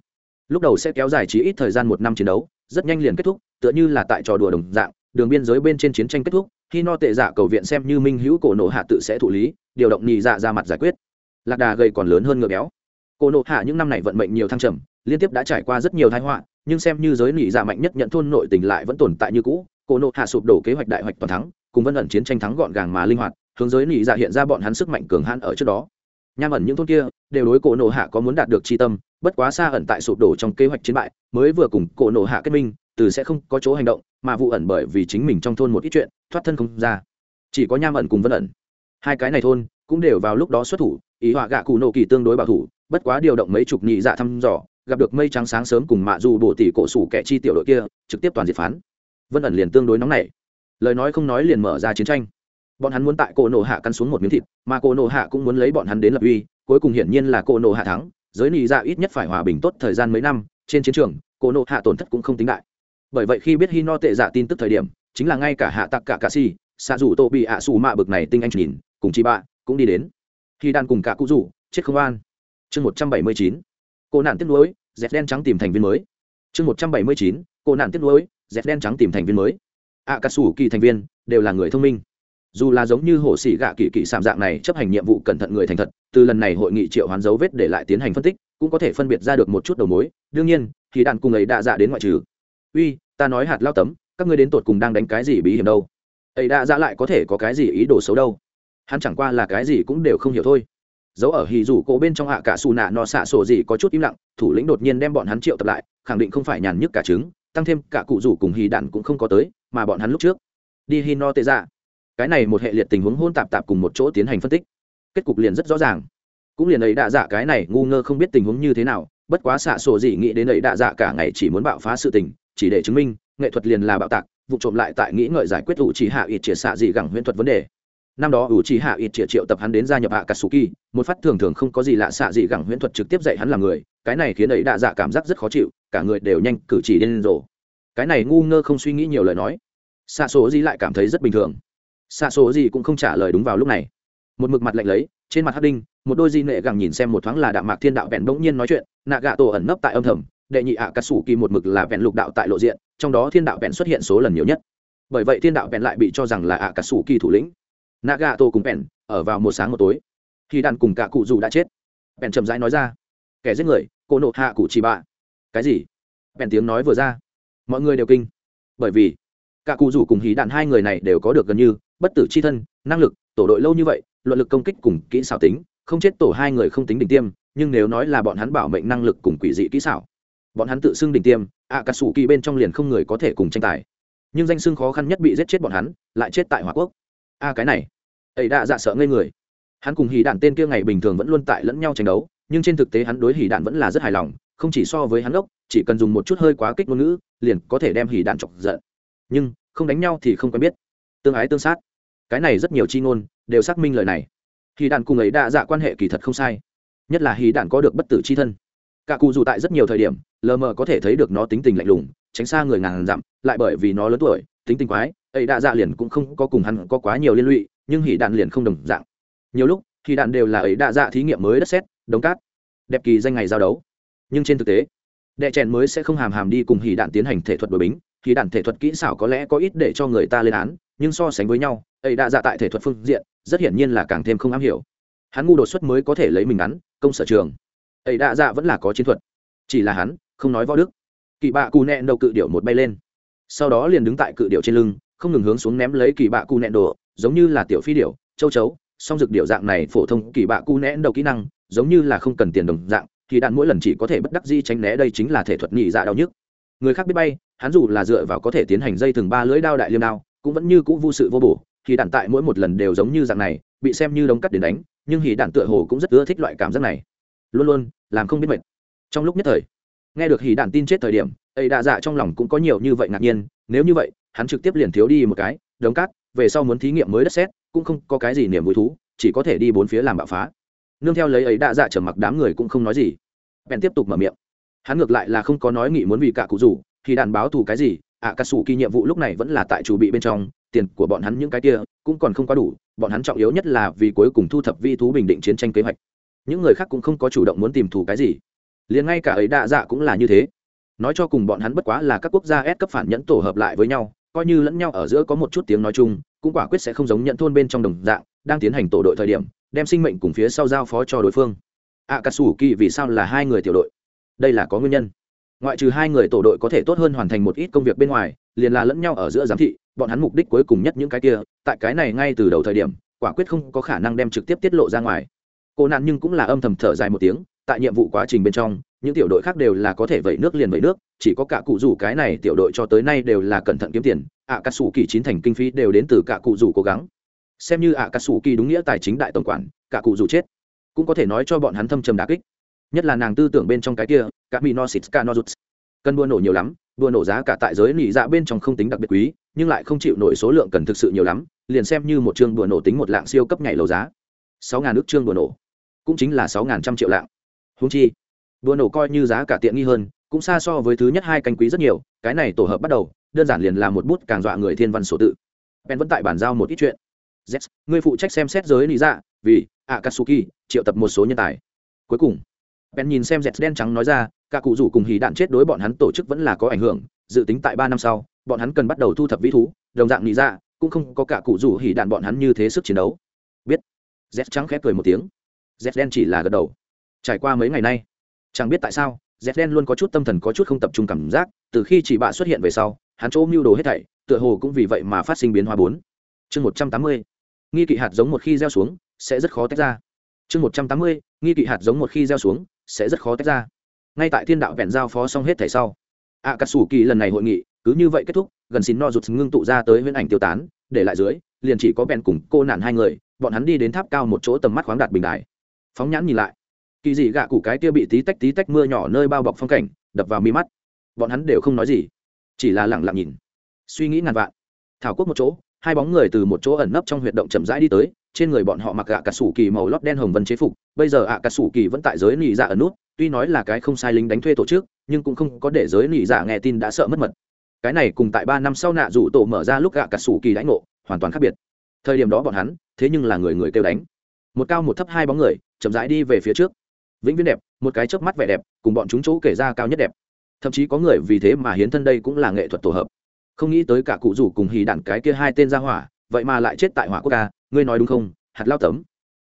lúc đầu sẽ kéo dài chỉ ít thời gian một năm chiến đấu, rất nhanh liền kết thúc, tựa như là tại trò đùa đồng dạng, đường biên giới bên trên chiến tranh kết thúc, khi no tệ dạ cầu viện xem như minh hữu cổ nộ hạ tự sẽ thụ lý, điều động nhị dạ ra mặt giải quyết. Lạc đà gây còn lớn hơn ngựa béo. Cô nộ hạ những năm này vận mệnh nhiều thăng trầm, liên tiếp đã trải qua rất nhiều thái họa, nhưng xem như giới nỉ dạ mạnh nhất nhận thôn nội tình lại vẫn tồn tại như cũ cô nộ hạ sụp đổ kế hoạch đại hoạch toàn thắng, cùng vân ẩn chiến tranh thắng gọn gàng mà linh hoạt hướng giới nỉ dạ hiện ra bọn hắn sức mạnh cường hãn ở trước đó. Nham ẩn những thôn kia đều đối cổ nộ hạ có muốn đạt được tri tâm, bất quá xa ẩn tại sụp đổ trong kế hoạch chiến bại, mới vừa cùng cổ nộ hạ kết minh, từ sẽ không có chỗ hành động, mà vụ ẩn bởi vì chính mình trong thôn một ít chuyện, thoát thân không ra. Chỉ có nham ẩn cùng vân ẩn. Hai cái này thôn cũng đều vào lúc đó xuất thủ, ý họa gạ cụ nộ kỳ tương đối bảo thủ, bất quá điều động mấy chục nhị dạ thăm dò, gặp được mây trắng sáng sớm cùng mạ dù bổ tỷ cổ sủ kẻ chi tiểu đội kia, trực tiếp toàn diệt phán. Vân ẩn liền tương đối nóng nảy. Lời nói không nói liền mở ra chiến tranh bọn hắn muốn tại cổ nổ hạ căn xuống một miếng thịt, mà cổ nổ hạ cũng muốn lấy bọn hắn đến lập uy, cuối cùng hiển nhiên là cổ nổ hạ thắng. Giới nị dạ ít nhất phải hòa bình tốt thời gian mấy năm, trên chiến trường, cổ nổ hạ tổn thất cũng không tính đại. Bởi vậy khi biết hino tệ dạ tin tức thời điểm, chính là ngay cả hạ tặc cả cà si xạ dù tô bị ạ xù mạ bực này tinh anh nhìn, cùng chị bạ cũng đi đến. Khi đàn cùng cả cụ rủ chết không an. Chương một trăm bảy mươi chín cô nạn tiếc nuối dẹp đen trắng tìm thành viên mới. Chương một trăm bảy mươi chín cô nạn tiếc nuối dẹp đen trắng tìm thành viên mới. Ạ cà sủ kỳ thành viên đều là người thông minh dù là giống như hồ sĩ gạ kỳ kỳ sạm dạng này chấp hành nhiệm vụ cẩn thận người thành thật, từ lần này hội nghị triệu hoán dấu vết để lại tiến hành phân tích, cũng có thể phân biệt ra được một chút đầu mối. Đương nhiên, thì đạn cùng ấy đã dạ đến ngoại trừ. Uy, ta nói hạt lao tấm, các ngươi đến tột cùng đang đánh cái gì bí hiểm đâu? Ấy đã dạ lại có thể có cái gì ý đồ xấu đâu? Hắn chẳng qua là cái gì cũng đều không hiểu thôi. Dấu ở hì rủ cổ bên trong hạ cả xù nạ no xạ sổ gì có chút im lặng, thủ lĩnh đột nhiên đem bọn hắn triệu tập lại, khẳng định không phải nhàn nhức cả trứng, tăng thêm cả cụ rủ cùng hì đạn cũng không có tới, mà bọn hắn lúc trước. Đi hì no tệ ra cái này một hệ liệt tình huống hôn tạp tạp cùng một chỗ tiến hành phân tích. Kết cục liền rất rõ ràng. Cũng liền ấy đạ dạ cái này ngu ngơ không biết tình huống như thế nào, bất quá xạ sổ gì nghĩ đến ấy đạ dạ cả ngày chỉ muốn bạo phá sự tình, chỉ để chứng minh, nghệ thuật liền là bạo tạc, vụ trộm lại tại nghĩ ngợi giải quyết ủ chỉ hạ ít triệt xạ gì gẳng huyễn thuật vấn đề. Năm đó ủ chỉ hạ ít triệt triệu tập hắn đến gia nhập hạ katsuki một phát thường thường không có gì lạ xạ gì gẳng huyễn thuật trực tiếp dạy hắn làm người, cái này khiến ấy đạ dạ cảm giác rất khó chịu, cả người đều nhanh cử chỉ điên rồ. Cái này ngu ngơ không suy nghĩ nhiều lời nói. Xạ số gì lại cảm thấy rất bình thường xạ số gì cũng không trả lời đúng vào lúc này. Một mực mặt lạnh lấy, trên mặt hắc đinh, một đôi di nệ gẳng nhìn xem một thoáng là đạm mạc thiên đạo vẹn bỗng nhiên nói chuyện, nạ gạ tổ ẩn nấp tại âm thầm, đệ nhị ạ cà sủ kỳ một mực là vẹn lục đạo tại lộ diện, trong đó thiên đạo vẹn xuất hiện số lần nhiều nhất. Bởi vậy thiên đạo vẹn lại bị cho rằng là ạ cà sủ kỳ thủ lĩnh. Nạ gạ tổ cùng vẹn ở vào một sáng một tối. Khi đàn cùng cả cụ dù đã chết vẹn chậm rãi nói ra, kẻ giết người, cô nộ hạ cụ chỉ bạ. Cái gì? Vẹn tiếng nói vừa ra. Mọi người đều kinh. Bởi vì, cả cụ rủ cùng hí đạn hai người này đều có được gần như bất tử c h i thân, năng lực, tổ đội lâu như vậy, luận lực công kích cùng kỹ xảo tính, không chết tổ hai người không tính đỉnh tiêm, nhưng nếu nói là bọn hắn bảo mệnh năng lực cùng quỷ dị kỹ xảo, bọn hắn tự xưng đỉnh tiêm ạ cà sủ kỳ bên trong liền không người có thể cùng tranh tài. Nhưng danh xưng khó khăn nhất bị giết chết bọn hắn, lại chết tại hòa quốc. A, cái này, ấy đã dạ sợ ngây người. Hắn cùng hỉ đạn tên kia ngày bình thường vẫn luôn tại lẫn nhau tranh đấu, nhưng trên thực tế hắn đối hỉ đạn vẫn là rất hài lòng, không chỉ so với hắn ốc chỉ cần dùng một chút hơi quá kích ngôn ngữ, liền có thể đem hỉ đạn chọc giận. Nhưng, không đánh nhau thì không quen biết tương ái tương sát. Cái này rất nhiều chi ngôn đều xác minh lời này. Hỉ đạn cùng ấy đã dạ quan hệ kỳ thật không sai. Nhất là hỉ đạn có được bất tử chi thân. Cả cụ dù tại rất nhiều thời điểm, lờ mờ có thể thấy được nó tính tình lạnh lùng, tránh xa người ngàn dặm, lại bởi vì nó lớn tuổi, tính tình quái, ấy đa dạ liền cũng không có cùng hắn có quá nhiều liên lụy, nhưng hỉ đạn liền không đồng dạng. Nhiều lúc, hì đạn đều là ấy đa dạ thí nghiệm mới đất xét, đống cát, đẹp kỳ danh ngày giao đấu. Nhưng trên thực tế, đệ chèn mới sẽ không hàm hàm đi cùng hỉ đạn tiến hành thể thuật đổi bính. Thì đạn thể thuật kỹ xảo có lẽ có ít để cho người ta lên án nhưng so sánh với nhau, ấy đã dạ tại thể thuật phương diện, rất hiển nhiên là càng thêm không am hiểu. Hắn ngu đột xuất mới có thể lấy mình ngắn, công sở trường. Ấy đã dạ vẫn là có chiến thuật. Chỉ là hắn, không nói võ đức. Kỳ bạ cù nẹn đầu cự điệu một bay lên. Sau đó liền đứng tại cự điệu trên lưng, không ngừng hướng xuống ném lấy kỳ bạ cù nẹn đồ giống như là tiểu phi điệu châu chấu, song dược điệu dạng này phổ thông kỳ bạ cù nẹn đầu kỹ năng, giống như là không cần tiền đồng dạng, thì đạn mỗi lần chỉ có thể bất đắc di tránh né, đây chính là thể thuật nhị dạ đau nhức. Người khác biết bay, hắn dù là dựa vào có thể tiến hành dây thừng ba lưỡi đao đại liêm đao cũng vẫn như cũ vô sự vô bổ thì đạn tại mỗi một lần đều giống như dạng này, bị xem như đống cắt đến đánh, nhưng hỉ đạn tựa hồ cũng rất ưa thích loại cảm giác này. Luôn luôn, làm không biết mệt. Trong lúc nhất thời, nghe được hỉ đạn tin chết thời điểm, ấy đạ dạ trong lòng cũng có nhiều như vậy ngạc nhiên, nếu như vậy, hắn trực tiếp liền thiếu đi một cái, đống cát về sau muốn thí nghiệm mới đất xét cũng không có cái gì niềm vui thú, chỉ có thể đi bốn phía làm bạo phá. Nương theo lấy ấy đạ dạ trở mặc đám người cũng không nói gì. Bèn tiếp tục mở miệng. Hắn ngược lại là không có nói nghị muốn vì cả cụ rủ thì đàn báo thù cái gì ạ cà sủ kỳ nhiệm vụ lúc này vẫn là tại chủ bị bên trong, tiền của bọn hắn những cái kia cũng còn không quá đủ, bọn hắn trọng yếu nhất là vì cuối cùng thu thập vi thú bình định chiến tranh kế hoạch. Những người khác cũng không có chủ động muốn tìm thù cái gì. Liền ngay cả ấy đạ dạ cũng là như thế. Nói cho cùng bọn hắn bất quá là các quốc gia ép cấp phản nhẫn tổ hợp lại với nhau, coi như lẫn nhau ở giữa có một chút tiếng nói chung, cũng quả quyết sẽ không giống nhận thôn bên trong đồng dạng, đang tiến hành tổ đội thời điểm, đem sinh mệnh cùng phía sau giao phó cho đối phương. Ạ cà sủ kỳ vì sao là hai người tiểu đội? Đây là có nguyên nhân ngoại trừ hai người tổ đội có thể tốt hơn hoàn thành một ít công việc bên ngoài, liền là lẫn nhau ở giữa giám thị, bọn hắn mục đích cuối cùng nhất những cái kia, tại cái này ngay từ đầu thời điểm, quả quyết không có khả năng đem trực tiếp tiết lộ ra ngoài. Cô nạn nhưng cũng là âm thầm thở dài một tiếng, tại nhiệm vụ quá trình bên trong, những tiểu đội khác đều là có thể vẩy nước liền vẩy nước, chỉ có cả cụ rủ cái này tiểu đội cho tới nay đều là cẩn thận kiếm tiền ạ cà sủ kỳ chín thành kinh phí đều đến từ cả cụ rủ cố gắng. Xem như ạ cà sủ kỳ đúng nghĩa tài chính đại tổng quản, cả cụ rủ chết. Cũng có thể nói cho bọn hắn thâm trầm đà kích nhất là nàng tư tưởng bên trong cái kia, cả mỹ no xịt ca đua nổ nhiều lắm, đua nổ giá cả tại giới nỉ dạ bên trong không tính đặc biệt quý, nhưng lại không chịu nổi số lượng cần thực sự nhiều lắm, liền xem như một chương đua nổ tính một lạng siêu cấp nhảy lầu giá. Sáu ngàn ước chương đua nổ, cũng chính là sáu ngàn trăm triệu lạng. Húng chi, đua nổ coi như giá cả tiện nghi hơn, cũng xa so với thứ nhất hai canh quý rất nhiều, cái này tổ hợp bắt đầu, đơn giản liền là một bút càng dọa người thiên văn sổ tự. Ben vẫn tại bàn giao một ít chuyện. Z người phụ trách xem xét giới lý dạ vì akatsuki triệu tập một số nhân tài. Cuối cùng ben nhìn xem z đen trắng nói ra cả cụ rủ cùng hỉ đạn chết đối bọn hắn tổ chức vẫn là có ảnh hưởng dự tính tại ba năm sau bọn hắn cần bắt đầu thu thập vĩ thú đồng dạng lý ra, dạ, cũng không có cả cụ rủ hỉ đạn bọn hắn như thế sức chiến đấu. Biết. Z trắng khẽ cười một tiếng. Z đen chỉ là gật đầu. Trải qua mấy ngày nay chẳng biết tại sao z đen luôn có chút tâm thần có chút không tập trung cảm giác từ khi chỉ bạ xuất hiện về sau hắn chỗ mưu đồ hết thảy tựa hồ cũng vì vậy mà phát sinh biến hóa bốn. Chương một trăm tám mươi nghi kỵ hạt giống một khi gieo xuống sẽ rất khó tách ra. Chương một trăm tám mươi nghi kỵ hạt giống một khi gieo xuống sẽ rất khó tách ra. Ngay tại thiên đạo vẹn giao phó xong hết thể sau ạ cà sủ kỳ lần này hội nghị cứ như vậy kết thúc, gần xin no rụt ngưng tụ ra tới huyễn ảnh tiêu tán, để lại dưới, liền chỉ có bèn cùng cô nạn hai người, bọn hắn đi đến tháp cao một chỗ tầm mắt khoáng đạt bình đài. Phóng nhãn nhìn lại, kỳ dị gạ cụ cái kia bị tí tách tí tách mưa nhỏ nơi bao bọc phong cảnh, đập vào mi mắt. Bọn hắn đều không nói gì, chỉ là lẳng lặng nhìn. Suy nghĩ ngàn vạn, thảo quốc một chỗ hai bóng người từ một chỗ ẩn nấp trong huyệt động chậm rãi đi tới, trên người bọn họ mặc gạ cà sủ kỳ màu lót đen hồng vân chế phục, bây giờ ạ cà sủ kỳ vẫn tại giới nỉ dạ ở nút, tuy nói là cái không sai lính đánh thuê tổ chức, nhưng cũng không có để giới nỉ dạ nghe tin đã sợ mất mật. Cái này cùng tại ba năm sau nạ rủ tổ mở ra lúc gạ cà sủ kỳ đánh ngộ, hoàn toàn khác biệt. Thời điểm đó bọn hắn, thế nhưng là người người kêu đánh. Một cao một thấp hai bóng người, chậm rãi đi về phía trước. Vĩnh viễn đẹp, một cái chớp mắt vẻ đẹp, cùng bọn chúng chỗ kể ra cao nhất đẹp. Thậm chí có người vì thế mà hiến thân đây cũng là nghệ thuật tổ hợp không nghĩ tới cả cụ rủ cùng hì đạn cái kia hai tên ra hỏa, vậy mà lại chết tại hỏa quốc ca, ngươi nói đúng không? Hạt lao tấm.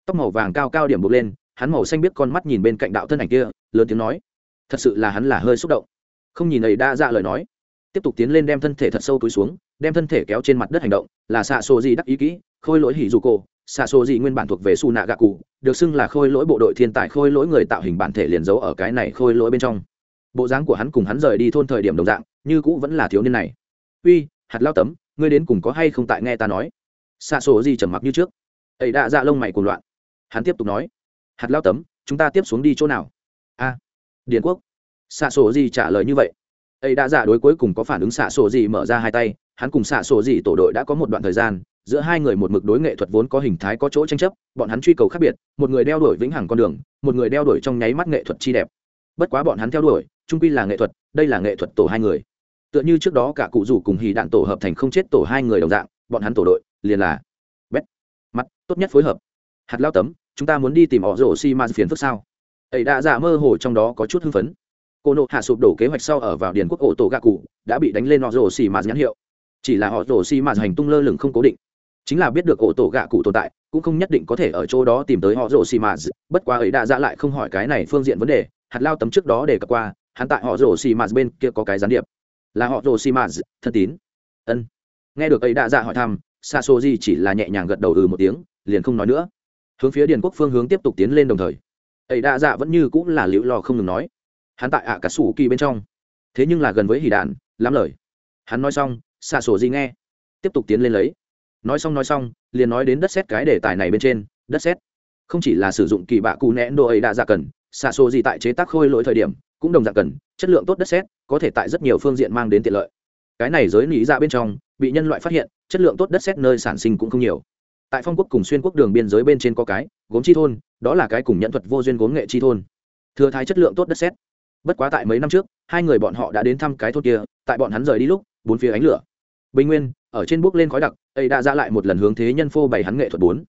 Tóc màu vàng cao cao điểm bục lên, hắn màu xanh biết con mắt nhìn bên cạnh đạo thân ảnh kia, lớn tiếng nói, thật sự là hắn là hơi xúc động. Không nhìn ấy đa ra dạ lời nói. Tiếp tục tiến lên đem thân thể thật sâu túi xuống, đem thân thể kéo trên mặt đất hành động, là xạ xô gì đắc ý kỹ, khôi lỗi hỉ dù cô xạ xô gì nguyên bản thuộc về su nạ gạ cụ, được xưng là khôi lỗi bộ đội thiên tài, khôi lỗi người tạo hình bản thể liền giấu ở cái này khôi lỗi bên trong. Bộ dáng của hắn cùng hắn rời đi thôn thời điểm đồng dạng, như cũ vẫn là thiếu niên này uy hạt lao tấm ngươi đến cùng có hay không tại nghe ta nói? Xạ sổ gì trầm mặc như trước. Ấy đã dạ lông mày cùng loạn. Hắn tiếp tục nói hạt lao tấm chúng ta tiếp xuống đi chỗ nào? A à, điền quốc. Xạ sổ gì trả lời như vậy? Ấy đã dạ đối cuối cùng có phản ứng xạ sổ gì mở ra hai tay hắn cùng xạ sổ gì tổ đội đã có một đoạn thời gian giữa hai người một mực đối nghệ thuật vốn có hình thái có chỗ tranh chấp bọn hắn truy cầu khác biệt một người đeo đuổi vĩnh hằng con đường một người đeo đuổi trong nháy mắt nghệ thuật chi đẹp. Bất quá bọn hắn theo đuổi trung quy là nghệ thuật đây là nghệ thuật tổ hai người tựa như trước đó cả cụ rủ cùng hì đạn tổ hợp thành không chết tổ hai người đồng dạng, bọn hắn tổ đội liền là bét. Mắt tốt nhất phối hợp. Hạt lao tấm, chúng ta muốn đi tìm họ rổ xi ma phiền phức sao? Ấy đã giả mơ hồ trong đó có chút hưng phấn. Cô nộ hạ sụp đổ kế hoạch sau ở vào điền quốc ổ tổ gạ cụ, đã bị đánh lên họ rổ xi ma nhãn hiệu. Chỉ là họ rổ xi ma hành tung lơ lửng không cố định. Chính là biết được ổ tổ gạ cụ tồn tại, cũng không nhất định có thể ở chỗ đó tìm tới họ rổ xi ma. Bất quá ấy đã giả lại không hỏi cái này phương diện vấn đề, hạt lao tấm trước đó để cập qua, hắn tại họ rổ xi ma bên kia có cái gián điệp là họ rồ simaz thân tín. Ân. Nghe được ấy đã dạ hỏi thăm xa xô di chỉ là nhẹ nhàng gật đầu ừ một tiếng, liền không nói nữa. Hướng phía điền quốc phương hướng tiếp tục tiến lên đồng thời. Ấy đã dạ vẫn như cũng là liễu lò không ngừng nói. Hắn tại ạ cả sủ kỳ bên trong. Thế nhưng là gần với hỉ đạn, lắm lời. Hắn nói xong xa xô di nghe. Tiếp tục tiến lên lấy. Nói xong nói xong, liền nói đến đất xét cái đề tài này bên trên, đất xét. Không chỉ là sử dụng kỳ bạ cụ nén đồ ấy đã dạ cần xa xô gì tại chế tác khôi lỗi thời điểm, cũng đồng dạng cần, chất lượng tốt đất sét có thể tại rất nhiều phương diện mang đến tiện lợi. Cái này giới lý ra dạ bên trong, bị nhân loại phát hiện, chất lượng tốt đất sét nơi sản sinh cũng không nhiều. Tại phong quốc cùng xuyên quốc đường biên giới bên trên có cái, gốm chi thôn, đó là cái cùng nhận thuật vô duyên gốm nghệ chi thôn. Thừa thái chất lượng tốt đất sét. Bất quá tại mấy năm trước, hai người bọn họ đã đến thăm cái thôn kia, tại bọn hắn rời đi lúc, bốn phía ánh lửa. Bình nguyên, ở trên bước lên khói đặc, ấy đã ra lại một lần hướng thế nhân phô bày hắn nghệ thuật bốn.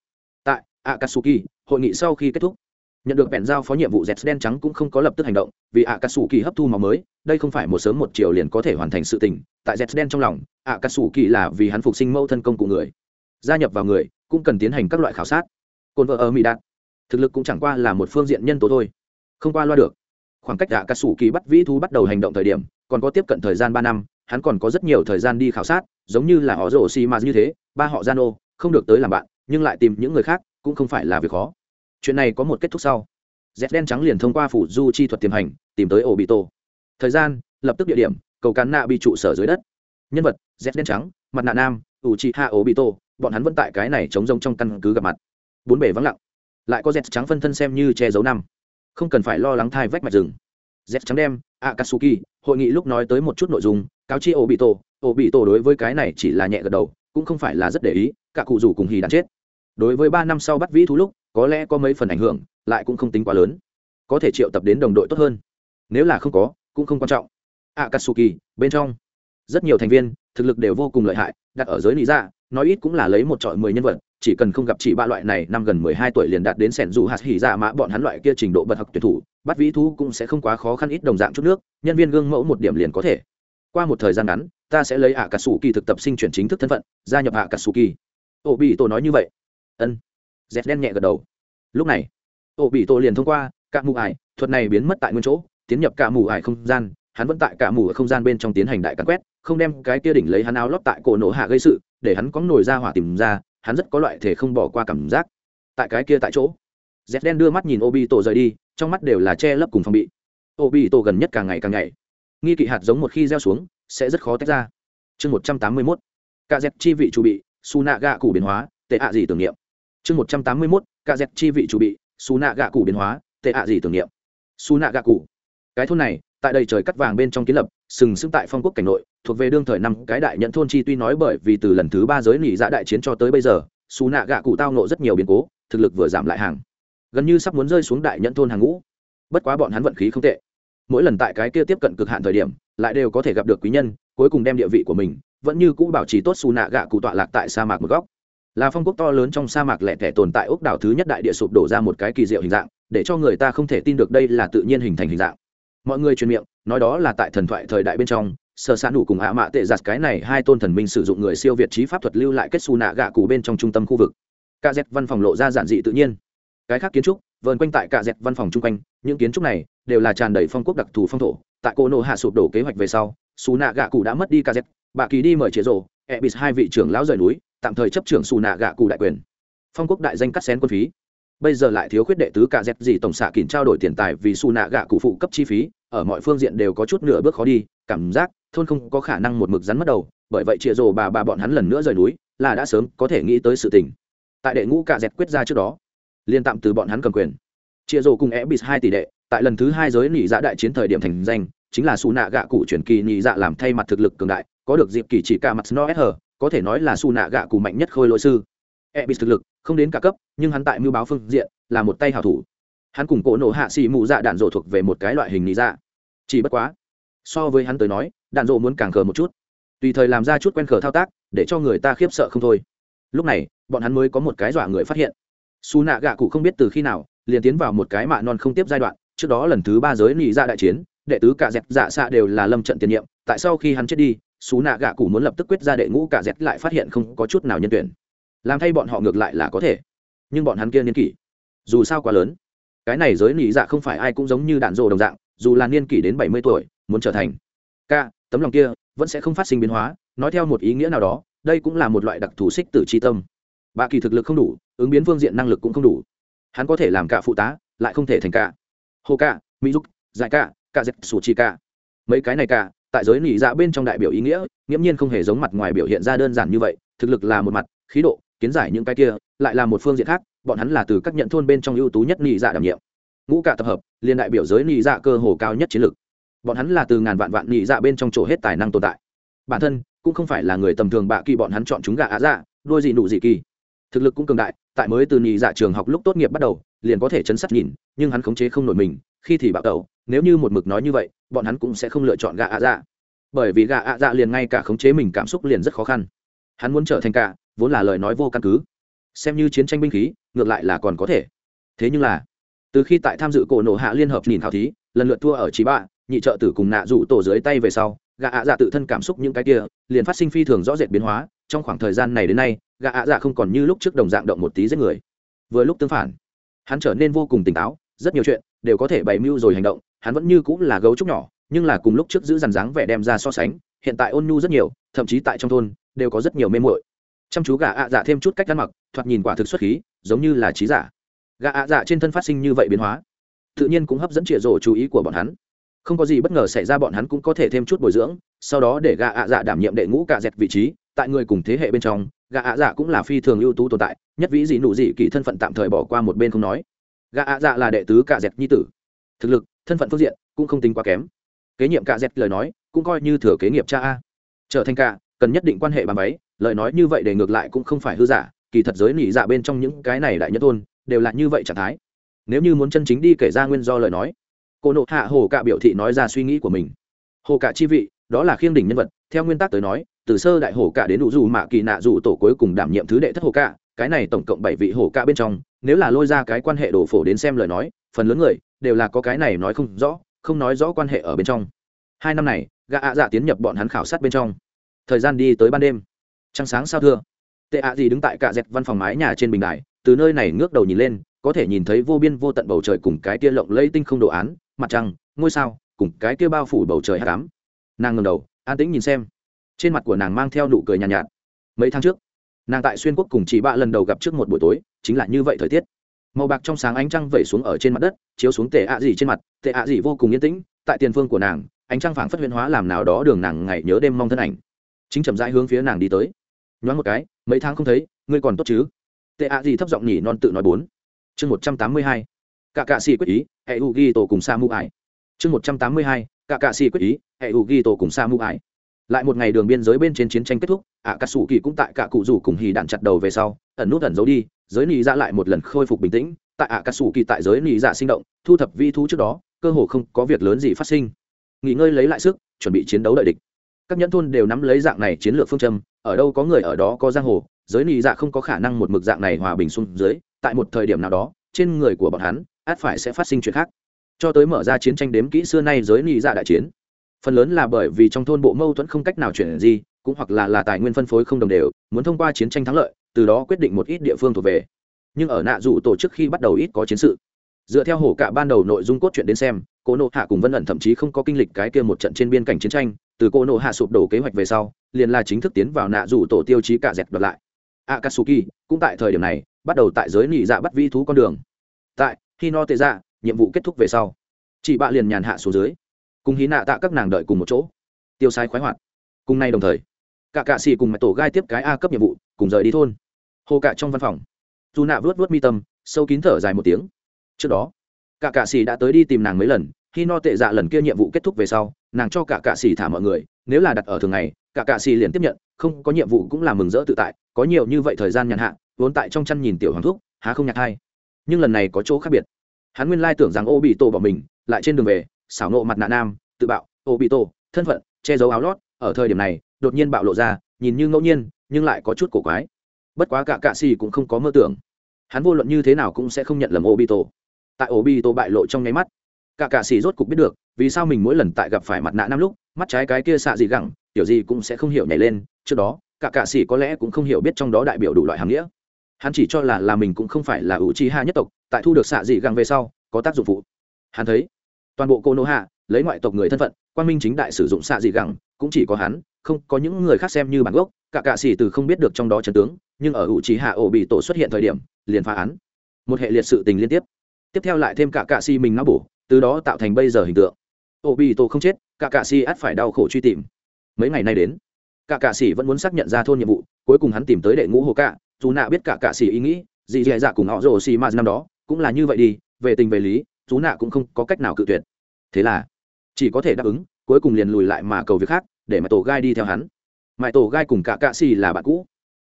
Tại akatsuki, hội nghị sau khi kết thúc nhận được bèn giao phó nhiệm vụ z đen trắng cũng không có lập tức hành động, vì ạ cà sủ kỳ hấp thu máu mới, đây không phải một sớm một chiều liền có thể hoàn thành sự tình, tại z đen trong lòng ạ cà sủ kỳ là vì hắn phục sinh mâu thân công của người. Gia nhập vào người, cũng cần tiến hành các loại khảo sát. Cồn vợ ở mỹ đạt. Thực lực cũng chẳng qua là một phương diện nhân tố thôi. Không qua loa được. Khoảng cách ạ cà sủ kỳ bắt vĩ thú bắt đầu hành động thời điểm, còn có tiếp cận thời gian ba năm, hắn còn có rất nhiều thời gian đi khảo sát, giống như là họ rổ xi mà như thế, ba họ gian ô không được tới làm bạn, nhưng lại tìm những người khác, cũng không phải là việc khó chuyện này có một kết thúc sau. Z đen trắng liền thông qua phủ du chi thuật tiềm hành, tìm tới ổ bị tổ thời gian, lập tức địa điểm, cầu cán nạ bị trụ sở dưới đất. Nhân vật, z đen trắng, mặt nạ nam ủ trị hạ ổ bị tổ bọn hắn vẫn tại cái này chống rông trong căn cứ gặp mặt. Bốn bể vắng lặng. Lại có z trắng phân thân xem như che giấu năm. Không cần phải lo lắng thai vách mạch rừng. Z trắng đem, akatsuki, hội nghị lúc nói tới một chút nội dung, cáo chi ổ bị tổ ổ bị tổ đối với cái này chỉ là nhẹ gật đầu, cũng không phải là rất để ý, cả cụ rủ cùng hì đàn chết. Đối với ba năm sau bắt vĩ thú lúc có lẽ có mấy phần ảnh hưởng, lại cũng không tính quá lớn. Có thể triệu tập đến đồng đội tốt hơn. Nếu là không có, cũng không quan trọng. A akatsuki, bên trong. Rất nhiều thành viên, thực lực đều vô cùng lợi hại, đặt ở giới lý ra, nói ít cũng là lấy một trọi mười nhân vật, chỉ cần không gặp chỉ ba loại này, năm gần mười hai tuổi liền đạt đến sẻn dù hạt hỉ dạ mã bọn hắn loại kia trình độ bật học tuyển thủ, bắt vĩ thú cũng sẽ không quá khó khăn ít đồng dạng chút nước, nhân viên gương mẫu một điểm liền có thể. Qua một thời gian ngắn, ta sẽ lấy ạ cà sủ kỳ thực tập sinh chuyển chính thức thân phận, gia nhập ạ cà sủ kỳ ô bị tổ nói như vậy. Ân dẹt đen nhẹ gật đầu. Lúc này, ô bị tổ liền thông qua, cả mù ải, thuật này biến mất tại nguyên chỗ, tiến nhập cả mù ải không gian, hắn vẫn tại cả mù ở không gian bên trong tiến hành đại cắn quét, không đem cái kia đỉnh lấy hắn áo lót tại cổ nổ hạ gây sự, để hắn có nổi ra hỏa tìm ra, hắn rất có loại thể không bỏ qua cảm giác. Tại cái kia tại chỗ, z đen đưa mắt nhìn ô bị tổ rời đi, trong mắt đều là che lấp cùng phòng bị. Ô bị tổ gần nhất càng ngày càng ngày nghi kỵ hạt giống một khi gieo xuống, sẽ rất khó tách ra. Chương một trăm tám mươi mốt. Ca z chi vị chủ bị su nạ gạ cụ biến hóa, tệ ạ gì tưởng niệm chương một trăm tám mươi mốt ca z chi vị chủ bị, Xù nạ gạ cụ biến hóa, tệ ạ gì tưởng niệm. Xù nạ gạ cụ. Cái thôn này, tại đây trời cắt vàng bên trong kiến lập, sừng sững tại phong quốc cảnh nội, thuộc về đương thời năm cái đại nhận thôn chi tuy nói bởi vì từ lần thứ ba giới nghỉ dạ đại chiến cho tới bây giờ, xù nạ gạ cụ tao nộ rất nhiều biến cố, thực lực vừa giảm lại hàng. Gần như sắp muốn rơi xuống đại nhận thôn hàng ngũ. Bất quá bọn hắn vận khí không tệ. Mỗi lần tại cái kia tiếp cận cực hạn thời điểm, lại đều có thể gặp được quý nhân, cuối cùng đem địa vị của mình, vẫn như cũ bảo trì tốt xù nạ gạ cụ tọa lạc tại sa mạc một góc là phong quốc to lớn trong sa mạc lẻ tẻ tồn tại ốc đảo thứ nhất đại địa sụp đổ ra một cái kỳ diệu hình dạng, để cho người ta không thể tin được đây là tự nhiên hình thành hình dạng. Mọi người truyền miệng, nói đó là tại thần thoại thời đại bên trong, sở s đủ cùng ạ mạ tệ giặt cái này hai tôn thần minh sử dụng người siêu việt trí pháp thuật lưu lại kết xù nạ gạ cụ bên trong trung tâm khu vực. Kz văn phòng lộ ra giản dị tự nhiên. Cái khác kiến trúc, vờn quanh tại kz văn phòng chung quanh, những kiến trúc này đều là tràn đầy phong quốc đặc thù phong thổ. Tại cô nô hạ sụp đổ kế hoạch về sau, xù nạ gạ cụ đã mất đi kz bà kỳ đi mời chế rộ ebis hai vị trưởng lão rời núi, tạm thời chấp trưởng xù nạ gạ cụ đại quyền. Phong quốc đại danh cắt xén quân phí. Bây giờ lại thiếu khuyết đệ tứ cả dẹp gì tổng xạ kìm trao đổi tiền tài vì xù nạ gạ cụ phụ cấp chi phí, ở mọi phương diện đều có chút nửa bước khó đi, cảm giác thôn không có khả năng một mực rắn mất đầu, bởi vậy chịa rồ bà bà bọn hắn lần nữa rời núi, là đã sớm có thể nghĩ tới sự tình. Tại đệ ngũ cả dẹp quyết ra trước đó, liên tạm từ bọn hắn cầm quyền. Chịa rồ cùng e bis hai tỷ đệ, tại lần thứ hai giới nỉ dạ đại chiến thời điểm thành danh, chính là xù nạ gạ cụ chuyển kỳ nỉ dạ làm thay mặt thực lực cường đại có được dịp kỳ chỉ cả mặt Snow hờ có thể nói là su nạ gạ cụ mạnh nhất khôi lỗi sư. Ebis thực lực, không đến cả cấp, nhưng hắn tại mưu báo phương diện, là một tay hảo thủ. Hắn cùng cổ nổ hạ xì mụ dạ đạn rộ thuộc về một cái loại hình nỉ dạ. Chỉ bất quá, so với hắn tới nói, đạn rộ muốn càng khờ một chút. Tùy thời làm ra chút quen khờ thao tác, để cho người ta khiếp sợ không thôi. Lúc này, bọn hắn mới có một cái dọa người phát hiện. Su nạ gạ cụ không biết từ khi nào, liền tiến vào một cái mạ non không tiếp giai đoạn, trước đó lần thứ ba giới nỉ ra dạ đại chiến, đệ tứ cả dẹp dạ xạ đều là lâm trận tiền nhiệm, tại sau khi hắn chết đi xú nạ gạ cụ muốn lập tức quyết ra đệ ngũ cả dẹt lại phát hiện không có chút nào nhân tuyển. Làm thay bọn họ ngược lại là có thể. Nhưng bọn hắn kia niên kỷ, dù sao quá lớn. Cái này giới nỉ dạ không phải ai cũng giống như đạn rồ đồng dạng, dù là niên kỷ đến bảy mươi tuổi, muốn trở thành ca, tấm lòng kia vẫn sẽ không phát sinh biến hóa, nói theo một ý nghĩa nào đó, đây cũng là một loại đặc thù xích tử tri tâm. Bà kỳ thực lực không đủ, ứng biến phương diện năng lực cũng không đủ. Hắn có thể làm cả phụ tá, lại không thể thành cả hồ ca mỹ giúp giải ca ca dẹp sủ chi ca. Mấy cái này cả tại giới nỉ dạ bên trong đại biểu ý nghĩa, nghiễm nhiên không hề giống mặt ngoài biểu hiện ra đơn giản như vậy, thực lực là một mặt, khí độ, kiến giải những cái kia, lại là một phương diện khác, bọn hắn là từ các nhận thôn bên trong ưu tú nhất nỉ dạ đảm nhiệm. Ngũ cả tập hợp, liên đại biểu giới nỉ dạ cơ hồ cao nhất chiến lược. Bọn hắn là từ ngàn vạn vạn nỉ dạ bên trong chỗ hết tài năng tồn tại. Bản thân cũng không phải là người tầm thường bạ kỳ bọn hắn chọn chúng gà á dạ đôi gì nụ gì kỳ. Thực lực cũng cường đại tại mới từ nhị dạ trường học lúc tốt nghiệp bắt đầu, liền có thể chấn sát nhìn, nhưng hắn khống chế không nổi mình, khi thì bạo tẩu, nếu như một mực nói như vậy, bọn hắn cũng sẽ không lựa chọn gạ ạ dạ. Bởi vì gạ ạ dạ liền ngay cả khống chế mình cảm xúc liền rất khó khăn. Hắn muốn trở thành cả, vốn là lời nói vô căn cứ. Xem như chiến tranh binh khí, ngược lại là còn có thể. Thế nhưng là, từ khi tại tham dự cổ nổ hạ liên hợp nhìn thảo thí, lần lượt thua ở trí bạ, nhị trợ tử cùng nạ rủ tổ dưới tay về sau, gạ ạ dạ tự thân cảm xúc những cái kia liền phát sinh phi thường rõ rệt biến hóa. Trong khoảng thời gian này đến nay gà ạ dạ không còn như lúc trước đồng dạng động một tí giết người. Vừa lúc tương phản, hắn trở nên vô cùng tỉnh táo, rất nhiều chuyện đều có thể bày mưu rồi hành động, hắn vẫn như cũng là gấu trúc nhỏ, nhưng là cùng lúc trước giữ dàn dáng vẻ đem ra so sánh, hiện tại ôn nhu rất nhiều, thậm chí tại trong thôn, đều có rất nhiều mê muội. Chăm chú gà ạ dạ thêm chút cách ăn mặc, thoạt nhìn quả thực xuất khí, giống như là trí giả. Gà ạ dạ trên thân phát sinh như vậy biến hóa, tự nhiên cũng hấp dẫn trịa rổ chú ý của bọn hắn. Không có gì bất ngờ xảy ra, bọn hắn cũng có thể thêm chút bồi dưỡng, sau đó để gà ạ dạ đảm nhiệm đệ ngũ cả dẹt vị trí, tại người cùng thế hệ bên trong gã ạ dạ cũng là phi thường ưu tú tồn tại, nhất vĩ dị nụ dị kỳ thân phận tạm thời bỏ qua một bên không nói. Gã ạ dạ là đệ tứ cạ dẹt nhi tử. Thực lực, thân phận phương diện cũng không tính quá kém. Kế nhiệm cạ dẹt lời nói, cũng coi như thừa kế nghiệp cha a. Trở thành cạ, cần nhất định quan hệ bàn váy, lời nói như vậy để ngược lại cũng không phải hư giả, kỳ thật giới nỉ dạ bên trong những cái này đại nhất thôn đều là như vậy trạng thái. Nếu như muốn chân chính đi kể ra nguyên do lời nói, cô nộ hạ hồ cạ biểu thị nói ra suy nghĩ của mình. Hồ cạ chi vị đó là khiêng đỉnh nhân vật, theo nguyên tắc tới nói, từ sơ đại hồ cạ đến đủ dù mạ kỳ nạ dù tổ cuối cùng đảm nhiệm thứ đệ thất hồ cạ cái này tổng cộng bảy vị hồ cạ bên trong, nếu là lôi ra cái quan hệ đổ phổ đến xem lời nói, phần lớn người đều là có cái này nói không rõ, không nói rõ quan hệ ở bên trong. Hai năm này, gã ạ dạ tiến nhập bọn hắn khảo sát bên trong. Thời gian đi tới ban đêm. Trăng sáng sao thưa? Tệ ạ gì đứng tại cạ dẹt văn phòng mái nhà trên bình đài, từ nơi này ngước đầu nhìn lên, có thể nhìn thấy vô biên vô tận bầu trời cùng cái tia lộng lẫy tinh không đồ án, mặt trăng, ngôi sao, cùng cái tia bao phủ bầu trời hạ cám nàng ngầm đầu an tĩnh nhìn xem. Trên mặt của nàng mang theo nụ cười nhàn nhạt, nhạt. Mấy tháng trước nàng tại xuyên quốc cùng chị bạ lần đầu gặp trước một buổi tối chính là như vậy thời tiết. Màu bạc trong sáng ánh trăng vẩy xuống ở trên mặt đất chiếu xuống tệ ạ gì trên mặt tệ ạ gì vô cùng yên tĩnh tại tiền phương của nàng ánh trăng phảng phất huyền hóa làm nào đó đường nàng ngày nhớ đêm mong thân ảnh. Chính chậm rãi hướng phía nàng đi tới. Nhoáng một cái mấy tháng không thấy ngươi còn tốt chứ? Tệ ạ gì thấp giọng nhỉ non tự nói bốn. Chương một trăm tám mươi hai. Cả cạ sĩ quyết ý hệ u ghi tổ cùng sa mu ải chương một trăm tám mươi hai cả cạ xì quyết ý, hệ u ghi tổ cùng sa mu ải lại một ngày đường biên giới bên trên chiến tranh kết thúc ạ cà sủ kỳ cũng tại cả cụ rủ cùng hì đạn chặt đầu về sau, ẩn nút ẩn giấu đi, giới nị dạ lại một lần khôi phục bình tĩnh. Tại ạ cà sủ kỳ tại giới nị dạ sinh động, thu thập vi thu trước đó, cơ hồ không có việc lớn gì phát sinh. Nghỉ ngơi lấy lại sức, chuẩn bị chiến đấu đợi địch. Các nhẫn thôn đều nắm lấy dạng này chiến lược phương châm, ở đâu có người ở đó có giang hồ, giới nị dạ không có khả năng một mực dạng này hòa bình xuống dưới, tại một thời điểm nào đó, trên người của bọn hắn, át phải sẽ phát sinh chuyện khác cho tới mở ra chiến tranh đếm kỹ xưa nay giới nị dạ đại chiến. Phần lớn là bởi vì trong thôn bộ mâu thuẫn không cách nào chuyển gì cũng hoặc là là tài nguyên phân phối không đồng đều, muốn thông qua chiến tranh thắng lợi, từ đó quyết định một ít địa phương thuộc về. Nhưng ở nạ dụ tổ chức khi bắt đầu ít có chiến sự. Dựa theo hổ cả ban đầu nội dung cốt truyện đến xem, cô nộ hạ cùng vân ẩn thậm chí không có kinh lịch cái kia một trận trên biên cảnh chiến tranh, từ cô nộ hạ sụp đổ kế hoạch về sau, liền là chính thức tiến vào nạ dụ tổ tiêu chí cả dẹp đoạt lại. Akatsuki cũng tại thời điểm này, bắt đầu tại giới nị dạ bắt vi thú con đường. Tại khi no tệ dạ nhiệm vụ kết thúc về sau. Chị bạ liền nhàn hạ xuống dưới, cùng hí nạ tạ các nàng đợi cùng một chỗ. Tiêu sai khoái hoạt. Cùng nay đồng thời, cả cạ xì cùng mẹ tổ gai tiếp cái a cấp nhiệm vụ, cùng rời đi thôn. Hồ cạ trong văn phòng, dù nạ vớt vớt mi tâm, sâu kín thở dài một tiếng. Trước đó, cả cạ xì đã tới đi tìm nàng mấy lần, khi no tệ dạ lần kia nhiệm vụ kết thúc về sau, nàng cho cả cạ xì thả mọi người, nếu là đặt ở thường ngày, cả cạ xì liền tiếp nhận, không có nhiệm vụ cũng là mừng rỡ tự tại, có nhiều như vậy thời gian nhàn hạ, vốn tại trong chăn nhìn tiểu hoàng thúc, há không nhạc hay. Nhưng lần này có chỗ khác biệt hắn nguyên lai tưởng rằng ô bị tổ bỏ mình, lại trên đường về, xảo nộ mặt nạ nam, tự bạo ô bị tổ thân phận, che giấu áo lót, ở thời điểm này, đột nhiên bạo lộ ra, nhìn như ngẫu nhiên, nhưng lại có chút cổ quái. Bất quá cả cạ xì cũng không có mơ tưởng. Hắn vô luận như thế nào cũng sẽ không nhận lầm ô bị tổ tại ô bị tổ bại lộ trong nháy mắt, cả cạ xì rốt cục biết được, vì sao mình mỗi lần tại gặp phải mặt nạ năm lúc, mắt trái cái kia xạ gì gẳng kiểu gì cũng sẽ không hiểu nhảy lên. Trước đó, cả cạ xì có lẽ cũng không hiểu biết trong đó đại biểu đủ loại hàng nghĩa hắn chỉ cho là là mình cũng không phải là ủ trí hạ nhất tộc, tại thu được xạ dị găng về sau, có tác dụng phụ. Hắn thấy, toàn bộ cô nô hạ, lấy ngoại tộc người thân phận quan minh chính đại sử dụng xạ dị gẳng cũng chỉ có hắn, không có những người khác xem như bản gốc, cả cạ xỉ từ không biết được trong đó trần tướng, nhưng ở ủ trí hạ ổ bị tổ xuất hiện thời điểm, liền phá án. Một hệ liệt sự tình liên tiếp. Tiếp theo lại thêm cả cạ xỉ mình não bổ, từ đó tạo thành bây giờ hình tượng. Ổ bị tổ không chết, cả cạ xỉ ắt phải đau khổ truy tìm. Mấy ngày nay đến, cả cạ xỉ vẫn muốn xác nhận ra thôn nhiệm vụ, cuối cùng hắn tìm tới đệ ngũ hồ cạ dù nạ biết cả cạ xỉ ý nghĩ, dì dì dạ cùng họ rồ xì m năm đó, cũng là như vậy đi, về tình về lý chú nạ cũng không có cách nào cự tuyệt. Thế là, chỉ có thể đáp ứng, cuối cùng liền lùi lại mà cầu việc khác, để mà tổ gai đi theo hắn. Mãi tổ gai cùng cả cạ xỉ là bạn cũ.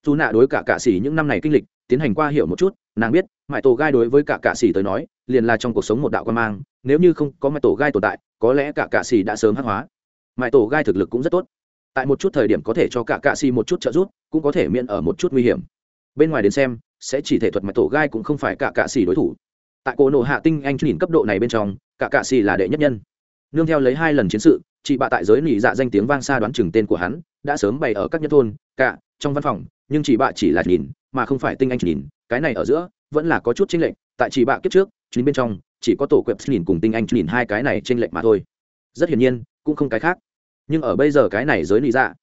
Dù nạ đối cả cạ xỉ những năm này kinh lịch, tiến hành qua hiểu một chút, nàng biết mãi tổ gai đối với cả cạ xỉ tới nói, liền là trong cuộc sống một đạo quan mang, nếu như không có mãi tổ gai tồn tại, có lẽ cả cạ xỉ đã sớm hắc hóa. Mãi tổ gai thực lực cũng rất tốt. Tại một chút thời điểm có thể cho cả cạ xỉ một chút trợ giúp, cũng có thể miễn ở một chút nguy hiểm bên ngoài đến xem, sẽ chỉ thể thuật mạch tổ gai cũng không phải cả cạ xỉ đối thủ. Tại cổ nộ hạ tinh anh nhìn cấp độ này bên trong, cả cạ xỉ là đệ nhất nhân. Nương theo lấy hai lần chiến sự, chị bạ tại giới nỉ dạ danh tiếng vang xa đoán chừng tên của hắn, đã sớm bày ở các nhân thôn, cả, trong văn phòng, nhưng chị bạ chỉ là nhìn, mà không phải tinh anh nhìn. Cái này ở giữa, vẫn là có chút chênh lệch, tại chị bạ kiếp trước chính bên trong, chỉ có tổ quẹp nhìn cùng tinh anh nhìn hai cái này trên lệnh mà thôi. Rất hiển nhiên, cũng không cái khác. Nhưng ở bây giờ cái này giới nỉ dạ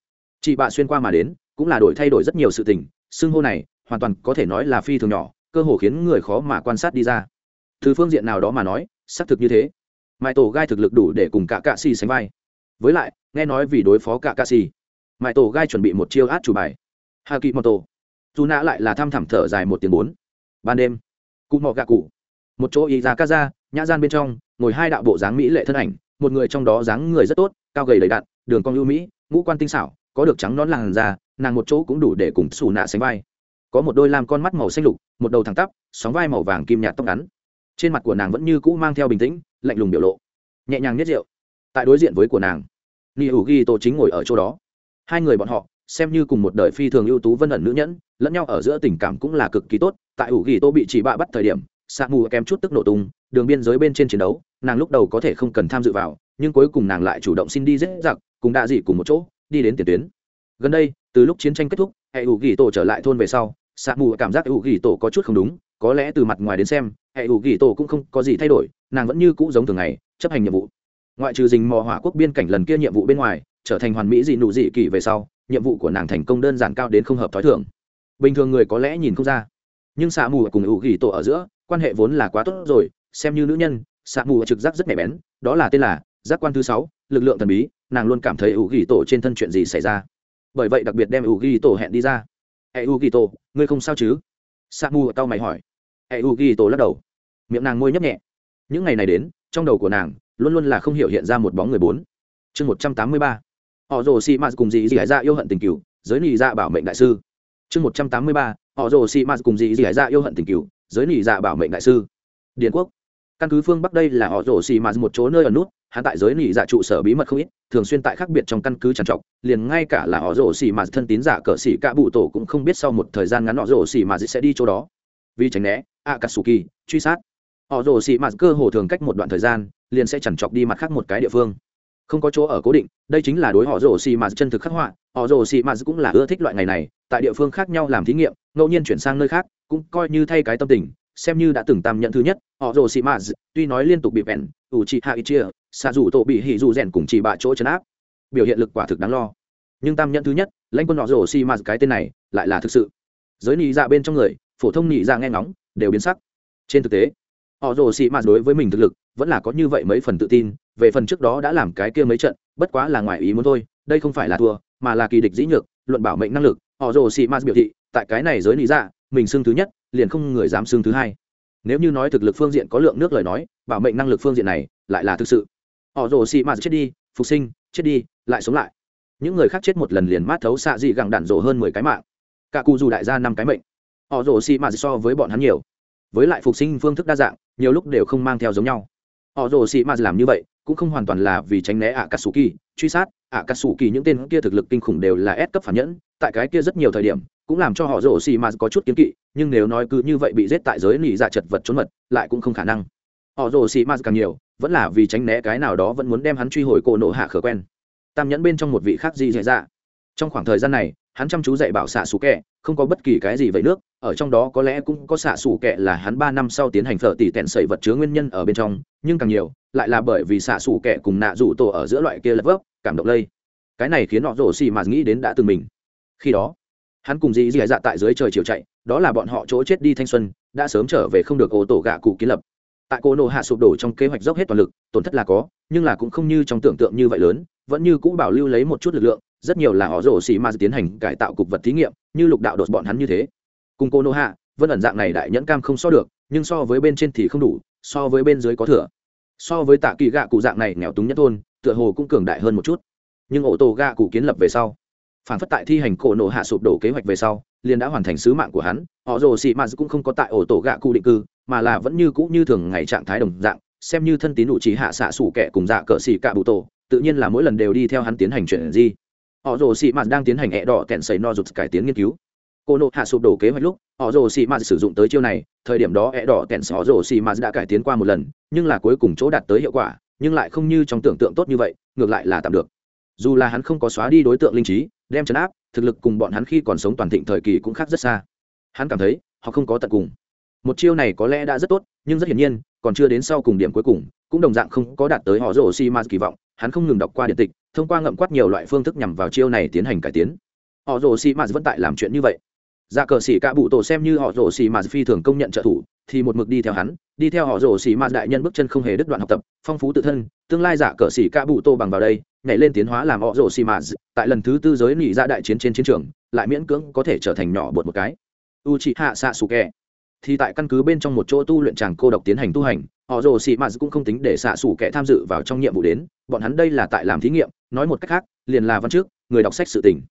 chị bạ xuyên qua mà đến, cũng là đổi thay đổi rất nhiều sự tình. Xưng hô này hoàn toàn có thể nói là phi thường nhỏ, cơ hồ khiến người khó mà quan sát đi ra. Từ phương diện nào đó mà nói, xác thực như thế. Mãi tổ gai thực lực đủ để cùng cả cạ xì sánh vai. Với lại, nghe nói vì đối phó cả cạ xì, mãi tổ gai chuẩn bị một chiêu át chủ bài. Hà kỳ mô tổ dù nã lại là thăm thẳm thở dài một tiếng bốn. Ban đêm cụ mọ gạ cụ một chỗ y ra ca ra nhã gian bên trong, ngồi hai đạo bộ dáng mỹ lệ thân ảnh, một người trong đó dáng người rất tốt, cao gầy đầy đặn, đường cong lưu mỹ, ngũ quan tinh xảo, có được trắng nón làn da, nàng một chỗ cũng đủ để cùng xù nạ sánh vai có một đôi lam con mắt màu xanh lục, một đầu thẳng tắp, sóng vai màu vàng kim nhạt tóc ngắn. Trên mặt của nàng vẫn như cũ mang theo bình tĩnh, lạnh lùng biểu lộ. Nhẹ nhàng nhất rượu. Tại đối diện với của nàng, ni ủ ghi tô chính ngồi ở chỗ đó. Hai người bọn họ, xem như cùng một đời phi thường ưu tú vân ẩn nữ nhẫn, lẫn nhau ở giữa tình cảm cũng là cực kỳ tốt. Tại ủ ghi tô bị chỉ bạ bắt thời điểm sa mù kém chút tức nổ tung, đường biên giới bên trên chiến đấu, nàng lúc đầu có thể không cần tham dự vào, nhưng cuối cùng nàng lại chủ động xin đi dễ giặc, cùng đạ dị cùng một chỗ, đi đến tiền tuyến. Gần đây, từ lúc chiến tranh kết thúc hệ ủ ghi tô trở lại thôn về sau sa mù cảm giác ủ ghi tổ có chút không đúng, có lẽ từ mặt ngoài đến xem, hệ ủ ghi tổ cũng không có gì thay đổi, nàng vẫn như cũ giống thường ngày, chấp hành nhiệm vụ. Ngoại trừ dình mò hỏa quốc biên cảnh lần kia nhiệm vụ bên ngoài, trở thành hoàn mỹ dị nụ dị kỳ về sau, nhiệm vụ của nàng thành công đơn giản cao đến không hợp t h ó i thưởng bình thường người có lẽ nhìn không ra, nhưng xạ mù cùng ủ ghi tổ ở giữa, quan hệ vốn là quá tốt rồi, xem như nữ nhân xạ mù trực giác rất nhạy bén, đó là tên là giác quan thứ sáu, lực lượng thần bí, nàng luôn cảm thấy ủ ghi tổ trên thân chuyện gì xảy ra. Bởi vậy đặc biệt đem ủ ghi tổ hẹn đi ra hệ U ghi tổ ngươi không sao chứ? Sa mù tao mày hỏi. Hệ U ghi tổ lắc đầu. Miệng nàng môi nhấp nhẹ. Những ngày này đến, trong đầu của nàng luôn luôn là không hiểu hiện ra một bóng người bốn. Chương một trăm tám mươi ba. Họ rồ xì mạt cùng dì dì hải ra yêu hận tình cựu giới nị dạ bảo mệnh đại sư. Chương một trăm tám mươi ba. Họ rồ xì mạt cùng dì dì hải ra yêu hận tình cựu giới nị dạ bảo mệnh đại sư. Điện quốc. Căn cứ phương bắc đây là họ rồ xì mạt một chỗ nơi ở nút hắn tại giới nị dạ trụ sở bí mật không ít, thường xuyên tại khác biệt trong căn cứ trằn trọc, liền ngay cả là họ rồ xì mà thân tín giả cờ xì cả bụ tổ cũng không biết sau một thời gian ngắn họ rồ xì mà sẽ đi chỗ đó. Vì tránh né, akatsuki, truy sát. Họ rồ xì mà cơ hồ thường cách một đoạn thời gian, liền sẽ trằn trọc đi mặt khác một cái địa phương. Không có chỗ ở cố định, đây chính là đối họ rồ xì mà chân thực khắc họa, họ rồ xì mà cũng là ưa thích loại ngày này, tại địa phương khác nhau làm thí nghiệm, ngẫu nhiên chuyển sang nơi khác, cũng coi như thay cái tâm tình, xem như đã từng tam nhận thứ nhất, họ rồ sĩ maz tuy nói liên tục bị vẹn ủ trị hạ ít chia xa dù tổ bị hỉ dù rèn cùng chỉ bạ chỗ chấn áp. Biểu hiện lực quả thực đáng lo. Nhưng tam nhẫn thứ nhất, lãnh quân họ rồ xì mạt cái tên này, lại là thực sự. Giới nị dạ bên trong người, phổ thông nị dạ nghe ngóng, đều biến sắc. Trên thực tế, họ rồ xì mạt đối với mình thực lực, vẫn là có như vậy mấy phần tự tin, về phần trước đó đã làm cái kia mấy trận, bất quá là ngoài ý muốn thôi, đây không phải là thua, mà là kỳ địch dĩ nhược, luận bảo mệnh năng lực, họ rồ xì mạt biểu thị, tại cái này giới lý dạ mình xưng thứ nhất, liền không người dám xưng thứ hai. Nếu như nói thực lực phương diện có lượng nước lời nói, bảo mệnh năng lực phương diện này, lại là thực sự họ rồ xì mạt chết đi, phục sinh, chết đi, lại sống lại. Những người khác chết một lần liền mát thấu xạ dị gẳng đạn rổ hơn mười cái mạng. Cả cụ dù đại gia năm cái mệnh. Họ rồ xì mạt so với bọn hắn nhiều. Với lại phục sinh phương thức đa dạng, nhiều lúc đều không mang theo giống nhau. Họ rồ xì mà làm như vậy, cũng không hoàn toàn là vì tránh né ạ cà sù kỳ truy sát. Ạ cà sù kỳ những tên kia thực lực kinh khủng đều là ép cấp phản nhẫn, tại cái kia rất nhiều thời điểm, cũng làm cho họ rồ xì mà có chút kiến kỵ, nhưng nếu nói cứ như vậy bị giết tại giới nỉ dạ chật vật trốn mật, lại cũng không khả năng. Họ rồ xì mà càng nhiều vẫn là vì tránh né cái nào đó vẫn muốn đem hắn truy hồi cổ nộ hạ khở quen. Tam nhẫn bên trong một vị khác gì dạy dạ. Trong khoảng thời gian này, hắn chăm chú dạy bảo xạ xù kẹ, không có bất kỳ cái gì vậy nước, ở trong đó có lẽ cũng có xạ xù kẹ là hắn ba năm sau tiến hành phở tỉ tẹn sẩy vật chứa nguyên nhân ở bên trong, nhưng càng nhiều, lại là bởi vì xạ xù kẹ cùng nạ rủ tổ ở giữa loại kia lật vấp cảm động lây. Cái này khiến họ rổ xì mà nghĩ đến đã từng mình. Khi đó, hắn cùng dì dì dạ tại dưới trời chiều chạy, đó là bọn họ chỗ chết đi thanh xuân, đã sớm trở về không được ô tổ gạ cụ kiến lập tại cô nô hạ sụp đổ trong kế hoạch dốc hết toàn lực, tổn thất là có, nhưng là cũng không như trong tưởng tượng như vậy lớn, vẫn như cũ bảo lưu lấy một chút lực lượng, rất nhiều là họ rổ xì ma tiến hành cải tạo cục vật thí nghiệm, như lục đạo đột bọn hắn như thế. Cùng cô nô hạ vân ẩn dạng này đại nhẫn cam không so được, nhưng so với bên trên thì không đủ, so với bên dưới có thừa. So với tạ kỳ gạ cụ dạng này nghèo túng nhất thôn, tựa hồ cũng cường đại hơn một chút. Nhưng ổ tổ gạ cụ kiến lập về sau, phản phất tại thi hành cổ nổ hạ sụp đổ kế hoạch về sau, liền đã hoàn thành sứ mạng của hắn, họ rồ xì m cũng không có tại ổ tổ gạ cụ định cư mà là vẫn như cũ như thường ngày trạng thái đồng dạng, xem như thân tín đủ trí hạ xạ sủ kẻ cùng dạ cờ xì cạ bụ tổ, tự nhiên là mỗi lần đều đi theo hắn tiến hành chuyện gì. Họ rồ xì mạt đang tiến hành hẹ đỏ kẹn xầy no rụt cải tiến nghiên cứu. Cô nộ hạ sụp đổ kế hoạch lúc, họ rồ xì mạt sử dụng tới chiêu này, thời điểm đó hẹ đỏ kẹn họ rồ xì mạt đã cải tiến qua một lần, nhưng là cuối cùng chỗ đạt tới hiệu quả, nhưng lại không như trong tưởng tượng tốt như vậy, ngược lại là tạm được. Dù là hắn không có xóa đi đối tượng linh trí, đem chấn áp, thực lực cùng bọn hắn khi còn sống toàn thịnh thời kỳ cũng khác rất xa. Hắn cảm thấy, họ không có tận cùng một chiêu này có lẽ đã rất tốt, nhưng rất hiển nhiên, còn chưa đến sau cùng điểm cuối cùng, cũng đồng dạng không có đạt tới họ rổ xi ma kỳ vọng, hắn không ngừng đọc qua điện tịch, thông qua ngậm quát nhiều loại phương thức nhằm vào chiêu này tiến hành cải tiến. Họ rổ xi ma vẫn tại làm chuyện như vậy. Dạ cờ xỉ cả bụ tổ xem như họ rổ xì mà phi thường công nhận trợ thủ, thì một mực đi theo hắn, đi theo họ rổ xì mà đại nhân bước chân không hề đứt đoạn học tập, phong phú tự thân, tương lai dạ cờ xỉ cả bụ tổ bằng vào đây, nhảy lên tiến hóa làm họ rổ xì mà tại lần thứ tư giới nghỉ ra dạ đại chiến trên chiến trường, lại miễn cưỡng có thể trở thành nhỏ bột một cái. U chị hạ xạ xù kẹ thì tại căn cứ bên trong một chỗ tu luyện chàng cô độc tiến hành tu hành, họ rồ xì mạt cũng không tính để xạ xủ kẻ tham dự vào trong nhiệm vụ đến, bọn hắn đây là tại làm thí nghiệm, nói một cách khác, liền là văn trước người đọc sách sự tình.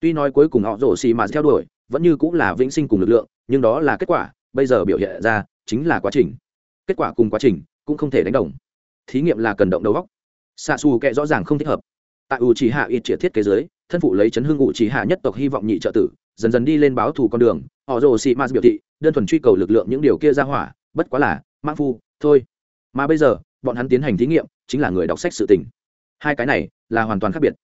Tuy nói cuối cùng họ rồ xì mạt theo đuổi, vẫn như cũng là vĩnh sinh cùng lực lượng, nhưng đó là kết quả, bây giờ biểu hiện ra, chính là quá trình. Kết quả cùng quá trình, cũng không thể đánh đồng. Thí nghiệm là cần động đầu góc xạ xù kệ rõ ràng không thích hợp. Tại u chỉ hạ ít triệt thiết kế giới, thân phụ lấy chấn hương u chỉ hạ nhất tộc hy vọng nhị trợ tử, dần dần đi lên báo thù con đường họ rồ xì ma biểu thị, đơn thuần truy cầu lực lượng những điều kia ra hỏa, bất quá là mang phu, thôi. Mà bây giờ, bọn hắn tiến hành thí nghiệm, chính là người đọc sách sự tình. Hai cái này, là hoàn toàn khác biệt.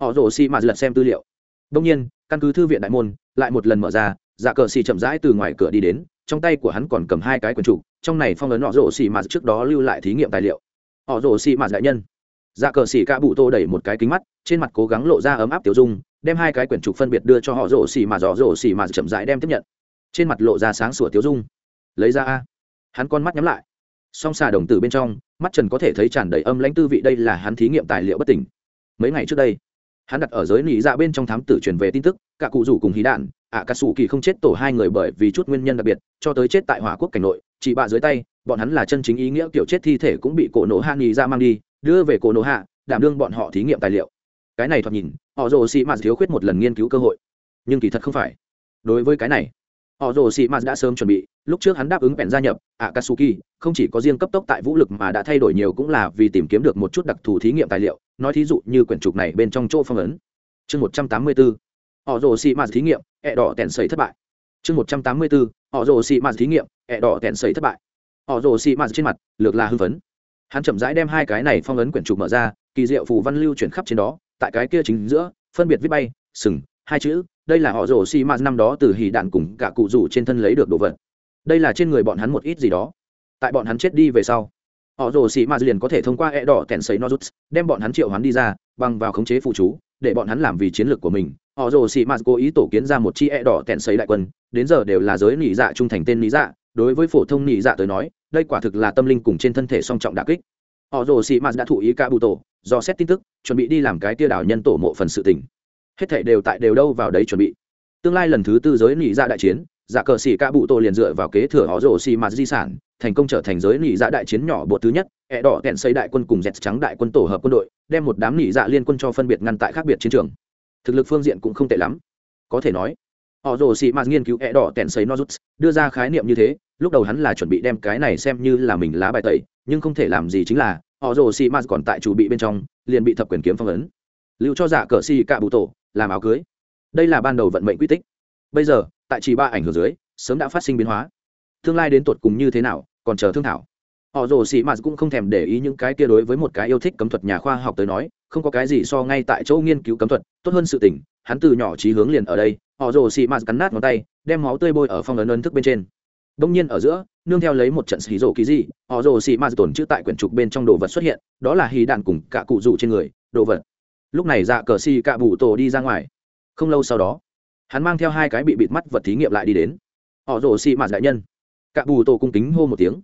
Họ rồ xì ma lật xem tư liệu. Đông nhiên, căn cứ thư viện đại môn, lại một lần mở ra dạ cờ xì chậm rãi từ ngoài cửa đi đến, trong tay của hắn còn cầm hai cái quần trụ trong này phong ấn họ rồ xì ma trước đó lưu lại thí nghiệm tài liệu. Họ rồ xì ma đại nhân. Dạ cờ xì ca bụ tô đẩy một cái kính mắt, trên mặt cố gắng lộ ra ấm áp tiểu dung đem hai cái quyển trục phân biệt đưa cho họ rổ xì mà dò rổ xì mà chậm rãi đem tiếp nhận. Trên mặt lộ ra sáng sủa tiếu dung. Lấy ra a. Hắn con mắt nhắm lại. Song xà đồng tử bên trong, mắt trần có thể thấy tràn đầy âm lãnh tư vị đây là hắn thí nghiệm tài liệu bất tỉnh. Mấy ngày trước đây, hắn đặt ở giới nỉ dạ bên trong thám tử truyền về tin tức, cả cụ rủ cùng hí đạn, ạ cà sủ kỳ không chết tổ hai người bởi vì chút nguyên nhân đặc biệt, cho tới chết tại hỏa quốc cảnh nội, chị bạ dưới tay, bọn hắn là chân chính ý nghĩa kiểu chết thi thể cũng bị cổ nổ hạ nghỉ ra dạ mang đi, đưa về cổ nổ hạ, đảm đương bọn họ thí nghiệm tài liệu cái này thoạt nhìn, họ rồ xị mạt thiếu khuyết một lần nghiên cứu cơ hội. Nhưng kỳ thật không phải. Đối với cái này, họ rồ xị mạt đã sớm chuẩn bị. Lúc trước hắn đáp ứng bèn gia nhập, akatsuki, không chỉ có riêng cấp tốc tại vũ lực mà đã thay đổi nhiều cũng là vì tìm kiếm được một chút đặc thù thí nghiệm tài liệu. Nói thí dụ như quyển trục này bên trong chỗ phong ấn. Chương một trăm tám mươi bốn họ rồ xị mạt thí nghiệm, ẹ đỏ tèn sấy thất bại. Chương một trăm tám mươi bốn họ rồ xị mạt thí nghiệm, ẹ đỏ tèn sấy thất bại. Họ rồ xị mạt trên mặt, lược là hưng phấn. Hắn chậm rãi đem hai cái này phong ấn quyển trục mở ra, kỳ diệu phù văn lưu chuyển khắp trên đó tại cái kia chính giữa, phân biệt viết bay, sừng, hai chữ, đây là họ rồ xị ma năm đó từ hì đạn cùng cả cụ rủ trên thân lấy được đồ vật. Đây là trên người bọn hắn một ít gì đó. Tại bọn hắn chết đi về sau, họ rồ xị ma liền có thể thông qua e đỏ tèn sấy nozuts đem bọn hắn triệu hắn đi ra, bằng vào khống chế phụ chú, để bọn hắn làm vì chiến lược của mình. Họ rồ xị ma cố ý tổ kiến ra một chi e đỏ tèn sấy đại quân, đến giờ đều là giới nỉ dạ trung thành tên nỉ dạ. Đối với phổ thông nỉ dạ tới nói, đây quả thực là tâm linh cùng trên thân thể song trọng đà kích họ rồ sĩ mạt đã thụ ý ca bụ tổ, do xét tin tức, chuẩn bị đi làm cái tia đảo nhân tổ mộ phần sự tình. Hết thể đều tại đều đâu vào đấy chuẩn bị. Tương lai lần thứ tư giới nỉ dạ đại chiến, giả cờ xỉ ca bụ tổ liền dựa vào kế thừa họ rồ xì mạt di sản, thành công trở thành giới nỉ dạ đại chiến nhỏ bộ thứ nhất ẹ đỏ kẹn xây đại quân cùng dẹt trắng đại quân tổ hợp quân đội, đem một đám nỉ dạ liên quân cho phân biệt ngăn tại khác biệt chiến trường. Thực lực phương diện cũng không tệ lắm. Có thể nói, họ rồ xì mạt nghiên cứu ẹ đỏ kẹn xây nozuts, đưa ra khái niệm như thế lúc đầu hắn là chuẩn bị đem cái này xem như là mình lá bài tẩy, nhưng không thể làm gì chính là, họ rồ xì mạt còn tại chủ bị bên trong, liền bị thập quyền kiếm phong ấn. Lưu cho giả cờ xì cạ bụ tổ, làm áo cưới. Đây là ban đầu vận mệnh quy tích. Bây giờ, tại chỉ ba ảnh hưởng dưới, sớm đã phát sinh biến hóa. Tương lai đến tột cùng như thế nào, còn chờ thương thảo. Họ rồ xì mạt cũng không thèm để ý những cái kia đối với một cái yêu thích cấm thuật nhà khoa học tới nói, không có cái gì so ngay tại chỗ nghiên cứu cấm thuật, tốt hơn sự tỉnh hắn từ nhỏ trí hướng liền ở đây. Họ rồ xì mạt cắn nát ngón tay, đem máu tươi bôi ở phong ấn ấn thức bên trên đông nhiên ở giữa, nương theo lấy một trận xì rồ ký gì họ rồ xì ma tổn chữ tại quyển trục bên trong đồ vật xuất hiện, đó là hí đạn cùng cả cụ rủ trên người, đồ vật. Lúc này dạ cờ xì cả bù tổ đi ra ngoài. Không lâu sau đó, hắn mang theo hai cái bị bịt mắt vật thí nghiệm lại đi đến. Họ rồ xì ma đại nhân. Cả bù tổ cung kính hô một tiếng.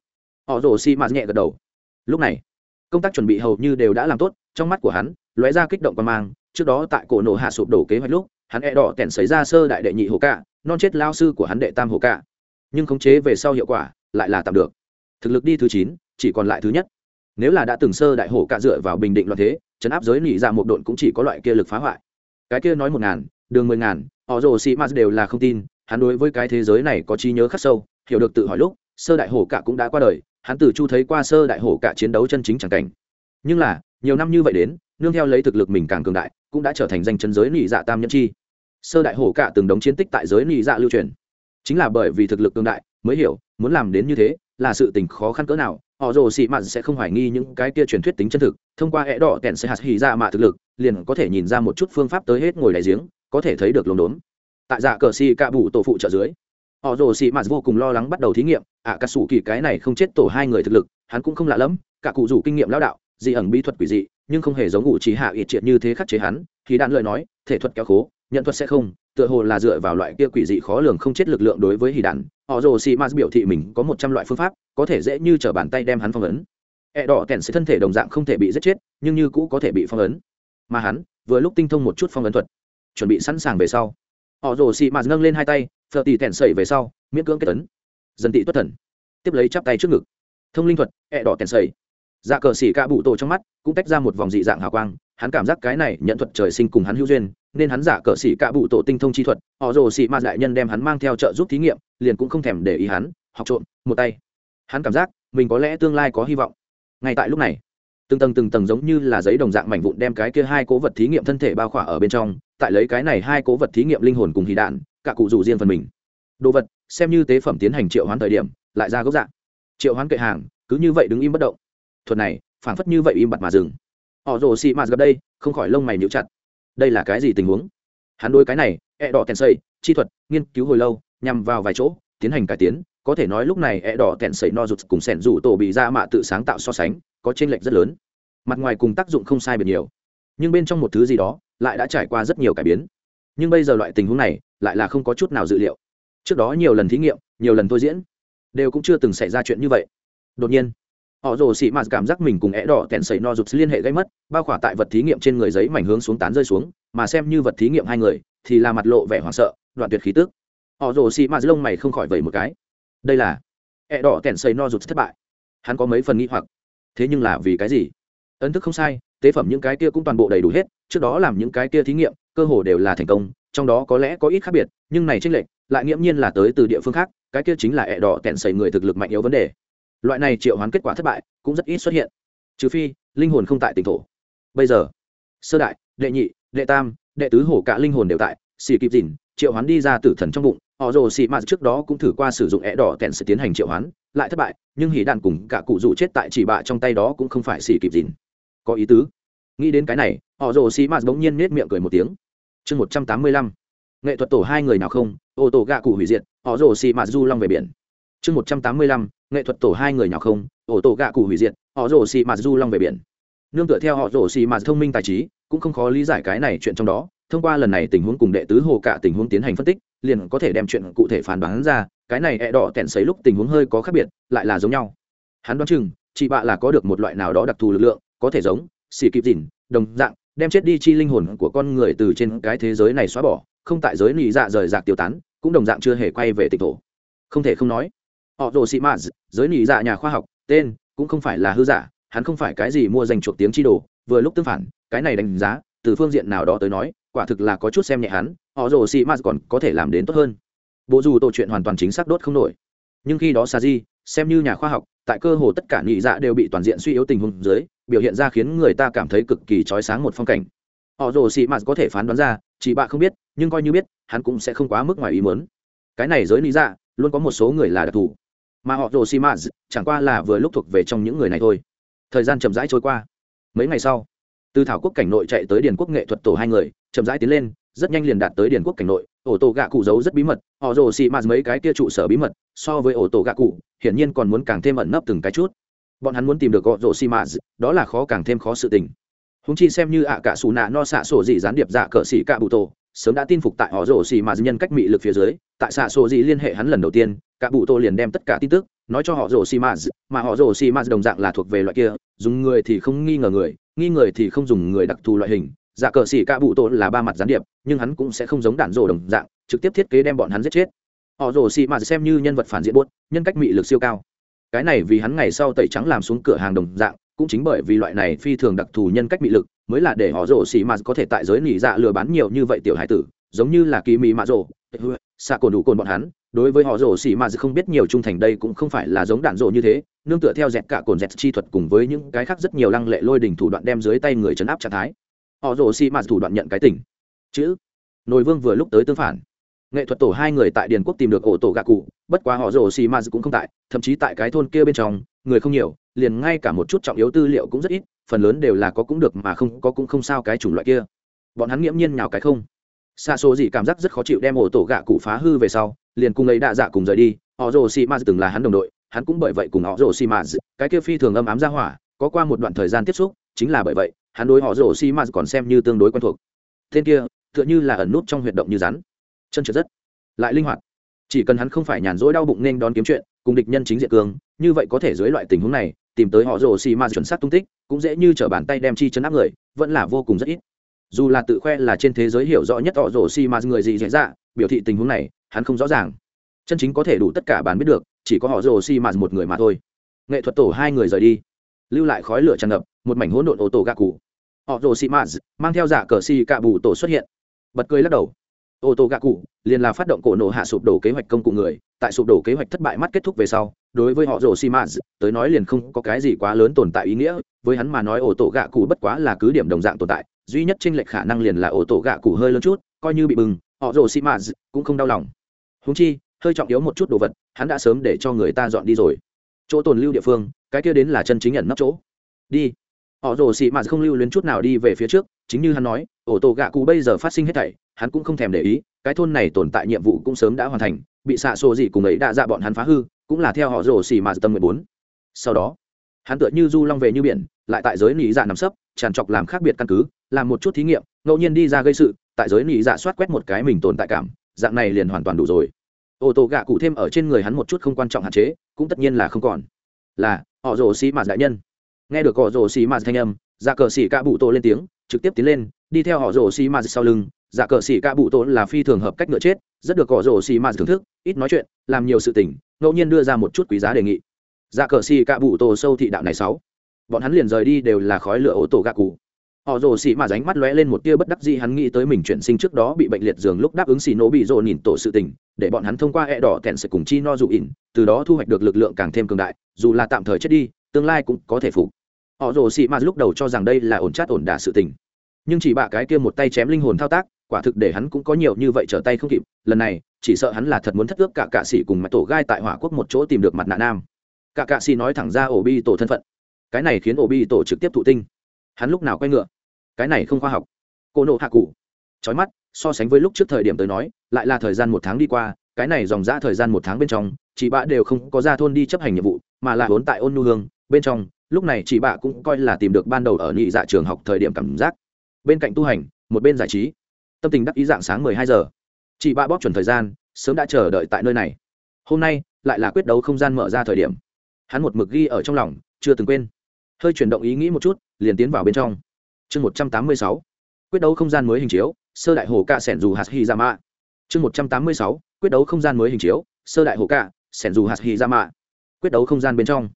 Họ rồ xì ma nhẹ gật đầu. Lúc này, công tác chuẩn bị hầu như đều đã làm tốt, trong mắt của hắn, lóe ra kích động quan mang, trước đó tại cổ nổ hạ sụp đổ kế hoạch lúc, hắn e đỏ tèn xảy ra sơ đại đệ nhị hồ cả non chết lao sư của hắn đệ tam hồ cả nhưng khống chế về sau hiệu quả lại là tạm được. Thực lực đi thứ chín, chỉ còn lại thứ nhất. Nếu là đã từng sơ đại hổ cạ dựa vào bình định loạn thế, chấn áp giới nỉ ra dạ một độn cũng chỉ có loại kia lực phá hoại. Cái kia nói một ngàn, đường mười ngàn, họ rồ sĩ mars đều là không tin, hắn đối với cái thế giới này có trí nhớ khắc sâu, hiểu được tự hỏi lúc, sơ đại hổ cả cũng đã qua đời, hắn từ chu thấy qua sơ đại hổ cả chiến đấu chân chính chẳng cảnh. Nhưng là, nhiều năm như vậy đến, nương theo lấy thực lực mình càng cường đại, cũng đã trở thành danh chân giới nỉ dạ tam nhân chi. Sơ đại hổ cả từng đống chiến tích tại giới nỉ dạ lưu truyền chính là bởi vì thực lực tương đại, mới hiểu, muốn làm đến như thế, là sự tình khó khăn cỡ nào. Họ rồ xị mạn sẽ không hoài nghi những cái kia truyền thuyết tính chân thực, thông qua hẹ đỏ kèn sẽ hạt hì ra mạ thực lực, liền có thể nhìn ra một chút phương pháp tới hết ngồi đại giếng, có thể thấy được lồn đốn. Tại dạ cờ xị cạ bụ tổ phụ trợ dưới, họ rồ xị mạn vô cùng lo lắng bắt đầu thí nghiệm. À, Ạ cà sủ kỳ cái này không chết tổ hai người thực lực, hắn cũng không lạ lẫm, cả cụ rủ kinh nghiệm lão đạo, dị ẩn bí thuật quỷ dị, nhưng không hề giống ngụ trí hạ ít triệt như thế khắc chế hắn. Thì đạn lời nói, thể thuật kéo khố nhận thuật sẽ không, tựa hồ là dựa vào loại kia quỷ dị khó lường không chết lực lượng đối với hì đạn. Họ rồ xì mạt biểu thị mình có một trăm loại phương pháp, có thể dễ như t bàn tay đem hắn phong ấn. E đỏ kèn sẽ thân thể đồng dạng không thể bị giết chết, nhưng như cũ có thể bị phong ấn. Mà hắn, vừa lúc tinh thông một chút phong ấn thuật, chuẩn bị sẵn sàng về sau. Họ rồ xì mạt nâng lên hai tay, phờ tì tèn sẩy về sau, miễn cưỡng kết tấn dần tị tuất thần. Tiếp lấy chắp tay trước ngực. Thông linh thuật E đỏ kèn sẩy. Dạ cờ xỉ ca bụ tổ trong mắt, cũng tách ra một vòng dị dạng hào quang, hắn cảm giác cái này nhận thuật trời sinh cùng hắn hữu duyên nên hắn giả cờ xỉ cả bụ tổ tinh thông chi thuật, họ rồ xỉ ma đại nhân đem hắn mang theo trợ giúp thí nghiệm, liền cũng không thèm để ý hắn, học trộm, một tay. Hắn cảm giác, mình có lẽ tương lai có hy vọng. Ngay tại lúc này, từng tầng từng tầng giống như là giấy đồng dạng mảnh vụn đem cái kia hai cố vật thí nghiệm thân thể bao khỏa ở bên trong, tại lấy cái này hai cố vật thí nghiệm linh hồn cùng hì đạn, cả cụ rủ riêng phần mình. Đồ vật, xem như tế phẩm tiến hành triệu hoán thời điểm, lại ra gốc dạng. Triệu hoán kệ hàng, cứ như vậy đứng im bất động. Thuật này, phảng phất như vậy im bặt mà dừng. Họ rồ xị mạt gặp đây, không khỏi lông mày níu chặt đây là cái gì tình huống? Hắn đôi cái này e đỏ tèn xây chi thuật, nghiên cứu hồi lâu, nhằm vào vài chỗ, tiến hành cải tiến, có thể nói lúc này e đỏ tèn xây no rụt cùng sẻn rủ tổ bị ra mạ tự sáng tạo so sánh, có t r ê n lệch rất lớn. Mặt ngoài cùng tác dụng không sai biệt nhiều, nhưng bên trong một thứ gì đó lại đã trải qua rất nhiều cải biến. Nhưng bây giờ loại tình huống này lại là không có chút nào dự liệu. Trước đó nhiều lần thí nghiệm, nhiều lần thôi diễn, đều cũng chưa từng xảy ra chuyện như vậy. Đột nhiên họ rồ xị mạt cảm giác mình cùng é đỏ kẹn sẩy no rụt liên hệ gây mất, bao khỏa tại vật thí nghiệm trên người giấy mảnh hướng xuống tán rơi xuống, mà xem như vật thí nghiệm hai người, thì là mặt lộ vẻ hoảng sợ, đoạn tuyệt khí tức. Họ rồ xị mạt lông mày không khỏi vẩy một cái. Đây là é đỏ kẹn sẩy no rụt thất bại. Hắn có mấy phần nghĩ hoặc. Thế nhưng là vì cái gì? Ấn thức không sai, tế phẩm những cái kia cũng toàn bộ đầy đủ hết, trước đó làm những cái kia thí nghiệm, cơ hồ đều là thành công, trong đó có lẽ có ít khác biệt, nhưng này tranh lệch, lại nghiễm nhiên là tới từ địa phương khác, cái kia chính là ẹ đỏ kẹn sẩy người thực lực mạnh yếu vấn đề loại này triệu hoán kết quả thất bại cũng rất ít xuất hiện. Trừ phi, linh hồn không tại tỉnh thổ. Bây giờ, sơ đại, đệ nhị, đệ tam, đệ tứ hổ cả linh hồn đều tại, xì kịp dìn triệu hoán đi ra tử thần trong bụng, họ rồ xì mạt trước đó cũng thử qua sử dụng ẹ đỏ tèn sẽ tiến hành triệu hoán, lại thất bại, nhưng hỉ đạn cùng cả cụ dù chết tại chỉ bạ trong tay đó cũng không phải xì kịp dìn có ý tứ. Nghĩ đến cái này, họ rồ xì mạt bỗng nhiên nết miệng cười một tiếng. Chương một trăm tám mươi lăm. Nghệ thuật tổ hai người nào không? Ô tô gạ cụ hủy diệt, họ rồ xì mạt du long về biển. Chương một trăm tám mươi lăm nghệ thuật tổ hai người nào không, ổ tổ gạ cụ hủy diệt, họ rổ xì mạt du long về biển. Nương tựa theo họ rổ xì mạt thông minh tài trí, cũng không khó lý giải cái này chuyện trong đó, thông qua lần này tình huống cùng đệ tứ hồ cả tình huống tiến hành phân tích, liền có thể đem chuyện cụ thể phản đoán ra, cái này e đỏ tẹn xấy lúc tình huống hơi có khác biệt, lại là giống nhau. Hắn đoán chừng, chị bạ là có được một loại nào đó đặc thù lực lượng, có thể giống, xì kịp dìn, đồng dạng, đem chết đi chi linh hồn của con người từ trên cái thế giới này xóa bỏ, không tại giới lì dạ rời rạc tiêu tán, cũng đồng dạng chưa hề quay về tịch thổ. Không thể không nói họ rồ sĩ maz giới nỉ dạ nhà khoa học, tên cũng không phải là hư giả, hắn không phải cái gì mua dành chuộc tiếng chi đồ, vừa lúc tương phản, cái này đánh giá, từ phương diện nào đó tới nói, quả thực là có chút xem nhẹ hắn, họ rồ sĩ maz còn có thể làm đến tốt hơn. Bộ dù tổ chuyện hoàn toàn chính xác đốt không nổi. Nhưng khi đó sa di, xem như nhà khoa học, tại cơ hồ tất cả nhị dạ đều bị toàn diện suy yếu tình huống dưới, biểu hiện ra khiến người ta cảm thấy cực kỳ trói sáng một phong cảnh. Họ rồ sĩ mạt có thể phán đoán ra, chỉ bạ không biết, nhưng coi như biết, hắn cũng sẽ không quá mức ngoài ý muốn. cái này giới lý dạ luôn có một số người là đặc thù mà họ rồ xi mạt chẳng qua là vừa lúc thuộc về trong những người này thôi. Thời gian chậm rãi trôi qua. Mấy ngày sau, từ thảo quốc cảnh nội chạy tới điền quốc nghệ thuật tổ hai người, chậm rãi tiến lên, rất nhanh liền đạt tới điền quốc cảnh nội. Ổ tổ gạ cụ giấu rất bí mật, họ rồ xì mạt mấy cái kia trụ sở bí mật, so với ổ tổ gạ cụ hiển nhiên còn muốn càng thêm ẩn nấp từng cái chút. Bọn hắn muốn tìm được họ rồ xì mạt đó là khó càng thêm khó sự tình. Húng chi xem như ạ cả xù nạ no xạ sổ dị gián điệp dạ cờ xỉ cạ bụ tổ, sớm đã tin phục tại họ rồ xì mạt nhân cách mị lực phía dưới, tại xạ sổ dị liên hệ hắn lần đầu tiên Cả bụ tô liền đem tất cả tin tức nói cho họ rồ xì mạt mà họ rồ xì mạt đồng dạng là thuộc về loại kia dùng người thì không nghi ngờ người nghi người thì không dùng người đặc thù loại hình. Dạ cờ xỉ cả bụ tô là ba mặt gián điệp nhưng hắn cũng sẽ không giống đạn rồ đồng dạng trực tiếp thiết kế đem bọn hắn giết chết. Họ rồ xỉ mà xem như nhân vật phản diện buốt nhân cách mị lực siêu cao. Cái này vì hắn ngày sau tẩy trắng làm xuống cửa hàng đồng dạng cũng chính bởi vì loại này phi thường đặc thù nhân cách mị lực mới là để họ rồ xỉ mà có thể tại giới nỉ dạ lừa bán nhiều như vậy tiểu hải tử giống như là kỳ mị mạ rồ, xạ cồn đủ cồn bọn hắn đối với họ rổ xỉ mà không biết nhiều trung thành đây cũng không phải là giống đạn rổ như thế, nương tựa theo dẹt cả cồn dẹt chi thuật cùng với những cái khác rất nhiều lăng lệ lôi đình thủ đoạn đem dưới tay người chấn áp trạng thái. Họ rổ xì mà thủ đoạn nhận cái tỉnh. Chữ. Nội vương vừa lúc tới tương phản. Nghệ thuật tổ hai người tại điền quốc tìm được ổ tổ gạ cụ, bất quá họ rổ xì mạt cũng không tại, thậm chí tại cái thôn kia bên trong, người không nhiều, liền ngay cả một chút trọng yếu tư liệu cũng rất ít, phần lớn đều là có cũng được mà không có cũng không sao cái chủng loại kia. Bọn hắn nghiễm nhiên nhào cái không. Xa số gì cảm giác rất khó chịu đem ổ tổ gạ cụ phá hư về sau liền cùng ấy đạ dạ cùng rời đi họ rồ xì ma từng là hắn đồng đội, hắn cũng bởi vậy cùng họ rồ xì ma cái kia phi thường âm ám ra hỏa, có qua một đoạn thời gian tiếp xúc, chính là bởi vậy, hắn đối họ rồ xì ma còn xem như tương đối quen thuộc. Tên kia, tựa như là ẩn nút trong huyệt động như rắn. Chân trượt rất, lại linh hoạt. Chỉ cần hắn không phải nhàn rỗi đau bụng nên đón kiếm chuyện, cùng địch nhân chính diện cường, như vậy có thể dưới loại tình huống này, tìm tới họ rồ xì ma chuẩn xác tung tích, cũng dễ như t bàn tay đem chi chấn áp người, vẫn là vô cùng rất ít. Dù là tự khoe là trên thế giới hiểu rõ nhất họ rồ xì ma người gì dễ dạ biểu thị tình huống này hắn không rõ ràng. Chân chính có thể đủ tất cả bạn biết được, chỉ có họ rồ xì mạt một người mà thôi. Nghệ thuật tổ hai người rời đi. Lưu lại khói lửa tràn ngập, một mảnh hỗn độn ô tô gạ cụ. Họ rồ xì mạt mang theo giả cờ xi cạ bù tổ xuất hiện. Bật cười lắc đầu. Ô tô gạ cụ liền là phát động cổ nổ hạ sụp đổ kế hoạch công cụ người, tại sụp đổ kế hoạch thất bại mắt kết thúc về sau, đối với họ rồ xi mạt tới nói liền không có cái gì quá lớn tồn tại ý nghĩa, với hắn mà nói ổ tổ gạ cụ bất quá là cứ điểm đồng dạng tồn tại, duy nhất trên lệch khả năng liền là ổ tổ gạ cụ hơi lớn chút, coi như bị bừng, họ rồ xi mạt cũng không đau lòng húng chi, hơi trọng yếu một chút đồ vật, hắn đã sớm để cho người ta dọn đi rồi. Chỗ tồn lưu địa phương, cái kia đến là chân chính nhận nấp chỗ. Đi. Họ rồ xị mạt không lưu luyến chút nào đi về phía trước, chính như hắn nói, ổ tổ gạ cụ bây giờ phát sinh hết thảy, hắn cũng không thèm để ý, cái thôn này tồn tại nhiệm vụ cũng sớm đã hoàn thành, bị xạ xô gì cùng ấy đã dạ bọn hắn phá hư, cũng là theo họ rồ xì mà tâm mười bốn sau đó, hắn tựa như du long về như biển, lại tại giới nỉ dạ nằm sấp, tràn trọc làm khác biệt căn cứ, làm một chút thí nghiệm, ngẫu nhiên đi ra gây sự, tại giới nỉ dạ soát quét một cái mình tồn tại cảm dạng này liền hoàn toàn đủ rồi. Ô tô gạ cụ thêm ở trên người hắn một chút không quan trọng hạn chế, cũng tất nhiên là không còn. Là, họ rồ xì mà đại nhân. Nghe được họ rồ xì mà thanh âm dạ cờ xì ca bụ tô lên tiếng, trực tiếp tiến lên, đi theo họ rồ xì mà sau lưng. Dạ cờ xì ca bụ tô là phi thường hợp cách ngựa chết, rất được họ rồ xì mà thưởng thức, ít nói chuyện, làm nhiều sự tình, ngẫu nhiên đưa ra một chút quý giá đề nghị. Dạ cờ xì ca bụ tô sâu thị đạo này sáu. Bọn hắn liền rời đi đều là khói lửa ô tô gạ cụ họ rồ xì mà ránh mắt lóe lên một tia bất đắc dĩ, hắn nghĩ tới mình chuyển sinh trước đó bị bệnh liệt giường lúc đáp ứng xì nổ bị rồ nhìn tổ sự tình, để bọn hắn thông qua e đỏ thẹn sẽ cùng chi no dụ ỉn, từ đó thu hoạch được lực lượng càng thêm cường đại, dù là tạm thời chết đi, tương lai cũng có thể phục. Họ rồ xì mà lúc đầu cho rằng đây là ổn chát ổn đả sự tình. Nhưng chỉ bạ cái kia một tay chém linh hồn thao tác, quả thực để hắn cũng có nhiều như vậy trở tay không kịp, lần này, chỉ sợ hắn là thật muốn thất ước cả cạ sĩ cùng mặt tổ gai tại hỏa quốc một chỗ tìm được mặt nạ nam. Cả cạ sĩ nói thẳng ra ổ bi tổ thân phận. Cái này khiến ổ bi tổ trực tiếp thụ tinh. Hắn lúc nào quay ngựa? Cái này không khoa học. Cô nộ hạ cụ. Trói mắt, so sánh với lúc trước thời điểm tới nói, lại là thời gian một tháng đi qua, cái này dòng ra thời gian một tháng bên trong, chị bạ đều không có ra thôn đi chấp hành nhiệm vụ, mà là vốn tại ôn nu hương, bên trong, lúc này chị bạ cũng coi là tìm được ban đầu ở nhị dạ trường học thời điểm cảm giác. Bên cạnh tu hành, một bên giải trí. Tâm tình đắc ý dạng sáng mười hai giờ. Chị bạ bóp chuẩn thời gian, sớm đã chờ đợi tại nơi này. Hôm nay, lại là quyết đấu không gian mở ra thời điểm. Hắn một mực ghi ở trong lòng, chưa từng quên. Hơi chuyển động ý nghĩ một chút, liền tiến vào bên trong chương một trăm tám mươi sáu. Quyết đấu không gian mới hình chiếu, sơ đại hồ cạ sẻn dù hạt hy ra dạ mạ. Chương một trăm tám mươi sáu. Quyết đấu không gian mới hình chiếu, sơ đại hồ cạ sẻn dù hạt hy ra dạ mạ. Quyết đấu không gian bên trong.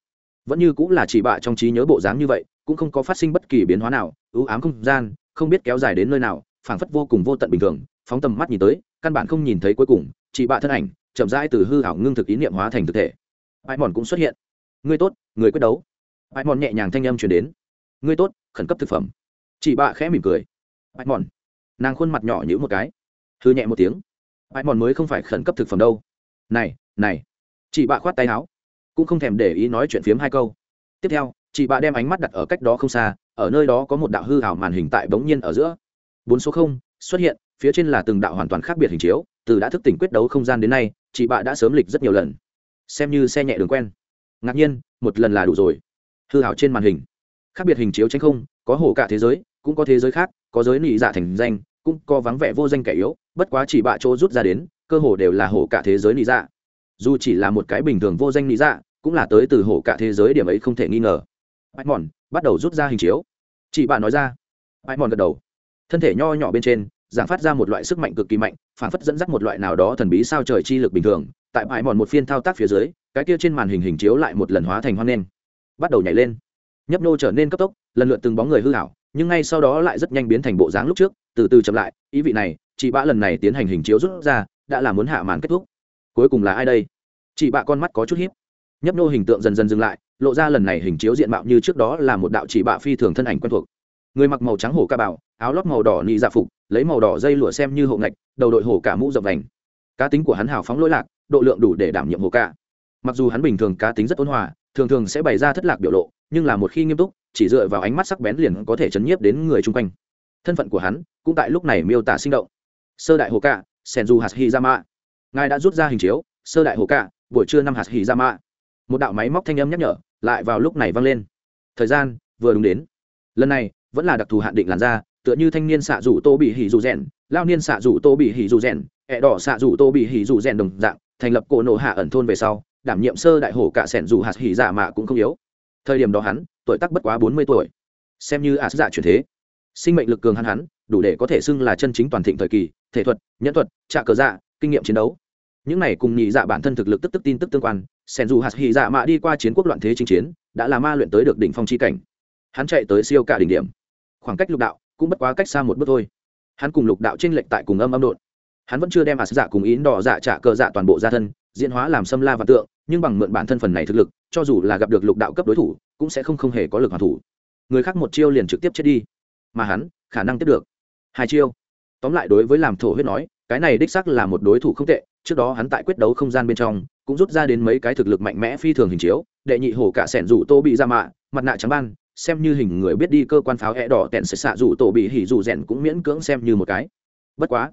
Vẫn như cũng là chỉ bạ trong trí nhớ bộ dáng như vậy, cũng không có phát sinh bất kỳ biến hóa nào, ưu ám không gian, không biết kéo dài đến nơi nào, phảng phất vô cùng vô tận bình thường, phóng tầm mắt nhìn tới, căn bản không nhìn thấy cuối cùng, chỉ bạ thân ảnh, chậm rãi từ hư hảo ngưng thực ý niệm hóa thành thực thể. Ai mòn cũng xuất hiện. Người tốt người quyết đấu. Ai mòn nhẹ nhàng thanh âm chuyển đến. Người tốt, khẩn cấp thực phẩm chị bạ khẽ mỉm cười. Ai mòn nàng khuôn mặt nhỏ nhữ một cái. Thư nhẹ một tiếng. Ai mòn mới không phải khẩn cấp thực phẩm đâu. Này này. Chị bạ khoát tay áo. Cũng không thèm để ý nói chuyện phiếm hai câu. Tiếp theo, chị bạ đem ánh mắt đặt ở cách đó không xa, ở nơi đó có một đạo hư hảo màn hình tại bỗng nhiên ở giữa. Bốn số không, xuất hiện, phía trên là từng đạo hoàn toàn khác biệt hình chiếu, từ đã thức tỉnh quyết đấu không gian đến nay, chị bạ đã sớm lịch rất nhiều lần. Xem như xe nhẹ đường quen. Ngạc nhiên, một lần là đủ rồi. Hư hảo trên màn hình. Khác biệt hình chiếu tranh không, có hổ cả thế giới cũng có thế giới khác, có giới nị dạ thành danh, cũng có vắng vẻ vô danh kẻ yếu, bất quá chỉ bạ chỗ rút ra đến, cơ hồ đều là hổ cả thế giới nị dạ. Dù chỉ là một cái bình thường vô danh nị dạ cũng là tới từ hổ cả thế giới, điểm ấy không thể nghi ngờ. Bạch mòn bắt đầu rút ra hình chiếu. Chị bạ nói ra. Bạch mòn gật đầu. Thân thể nho nhỏ bên trên, giảng phát ra một loại sức mạnh cực kỳ mạnh, phản phất dẫn dắt một loại nào đó thần bí sao trời chi lực bình thường. Tại bãi mòn một phiên thao tác phía dưới, cái kia trên màn hình hình chiếu lại một lần hóa thành hoang nen bắt đầu nhảy lên nhấp nô trở nên cấp tốc, lần lượt từng bóng người hư hảo, nhưng ngay sau đó lại rất nhanh biến thành bộ dáng lúc trước, từ từ chậm lại, ý vị này, chị bạ lần này tiến hành hình chiếu rút ra, đã là muốn hạ màn kết thúc. Cuối cùng là ai đây? Chị bạ con mắt có chút hiếp nhấp nô hình tượng dần dần dừng lại, lộ ra lần này hình chiếu diện mạo như trước đó là một đạo chỉ bạ phi thường thân ảnh quen thuộc. Người mặc màu trắng hổ ca bảo áo lót màu đỏ nị dạ phục, lấy màu đỏ dây lụa xem như hộ ngạch, đầu đội hổ cả mũ rộng vành. Cá tính của hắn hào phóng lỗi lạc, độ lượng đủ để đảm nhiệm hổ ca. Mặc dù hắn bình thường cá tính rất ôn hòa, thường thường sẽ bày ra thất lạc biểu lộ nhưng là một khi nghiêm túc, chỉ dựa vào ánh mắt sắc bén liền có thể chấn nhiếp đến người chung quanh. Thân phận của hắn cũng tại lúc này miêu tả sinh động. Sơ đại hồ ca senju hashizama ngài đã rút ra hình chiếu, sơ đại hồ cạ, buổi trưa năm hạt hi ra mạ một đạo máy móc thanh âm nhắc nhở, lại vào lúc này vang lên. Thời gian vừa đúng đến. Lần này, vẫn là đặc thù hạn định làn da, tựa như thanh niên xạ rủ tô bị hỉ dù rèn, lao niên xạ rủ tô bị hỉ dù rèn, ẹ đỏ xạ rủ tô bị hỉ dù rèn đồng dạng, thành lập cổ nổ hạ ẩn thôn về sau, đảm nhiệm sơ đại hổ cả sẻn dù hạt hỉ giả mạ cũng không yếu thời điểm đó hắn, tuổi tác bất quá bốn mươi tuổi. Xem như ạt dạ chuyển thế. Sinh mệnh lực cường hắn hắn, đủ để có thể xưng là chân chính toàn thịnh thời kỳ, thể thuật nhẫn thuật, trạ cờ dạ kinh nghiệm chiến đấu. Những này cùng nhị dạ bản thân thực lực tức tức tin tức tương quan sen dù hạt hì dạ mạ đi qua chiến quốc loạn thế chinh chiến, đã là ma luyện tới được đỉnh phong chi cảnh. Hắn chạy tới siêu cả đỉnh điểm. Khoảng cách lục đạo cũng bất quá cách xa một bước thôi. Hắn cùng lục đạo tranh lệch tại cùng âm âm đột hắn vẫn chưa đem ạt dạ cùng ý đỏ dạ trả cờ dạ toàn bộ ra thân diễn hóa làm xâm la và tượng, nhưng bằng mượn bản thân phần này thực lực, cho dù là gặp được lục đạo cấp đối thủ, cũng sẽ không không hề có lực hoàn thủ. Người khác một chiêu liền trực tiếp chết đi. Mà hắn, khả năng tiếp được. Hai chiêu. Tóm lại đối với làm thổ huyết nói, cái này đích sắc là một đối thủ không tệ, trước đó hắn tại quyết đấu không gian bên trong, cũng rút ra đến mấy cái thực lực mạnh mẽ phi thường hình chiếu, đệ nhị hổ cả sẻn rủ tô bị ra mạ, mặt nạ trắng ban, xem như hình người biết đi cơ quan pháo hẹ đỏ tẹn sẽ xạ rủ tổ bị hỉ rủ rèn cũng miễn cưỡng xem như một cái. Bất quá,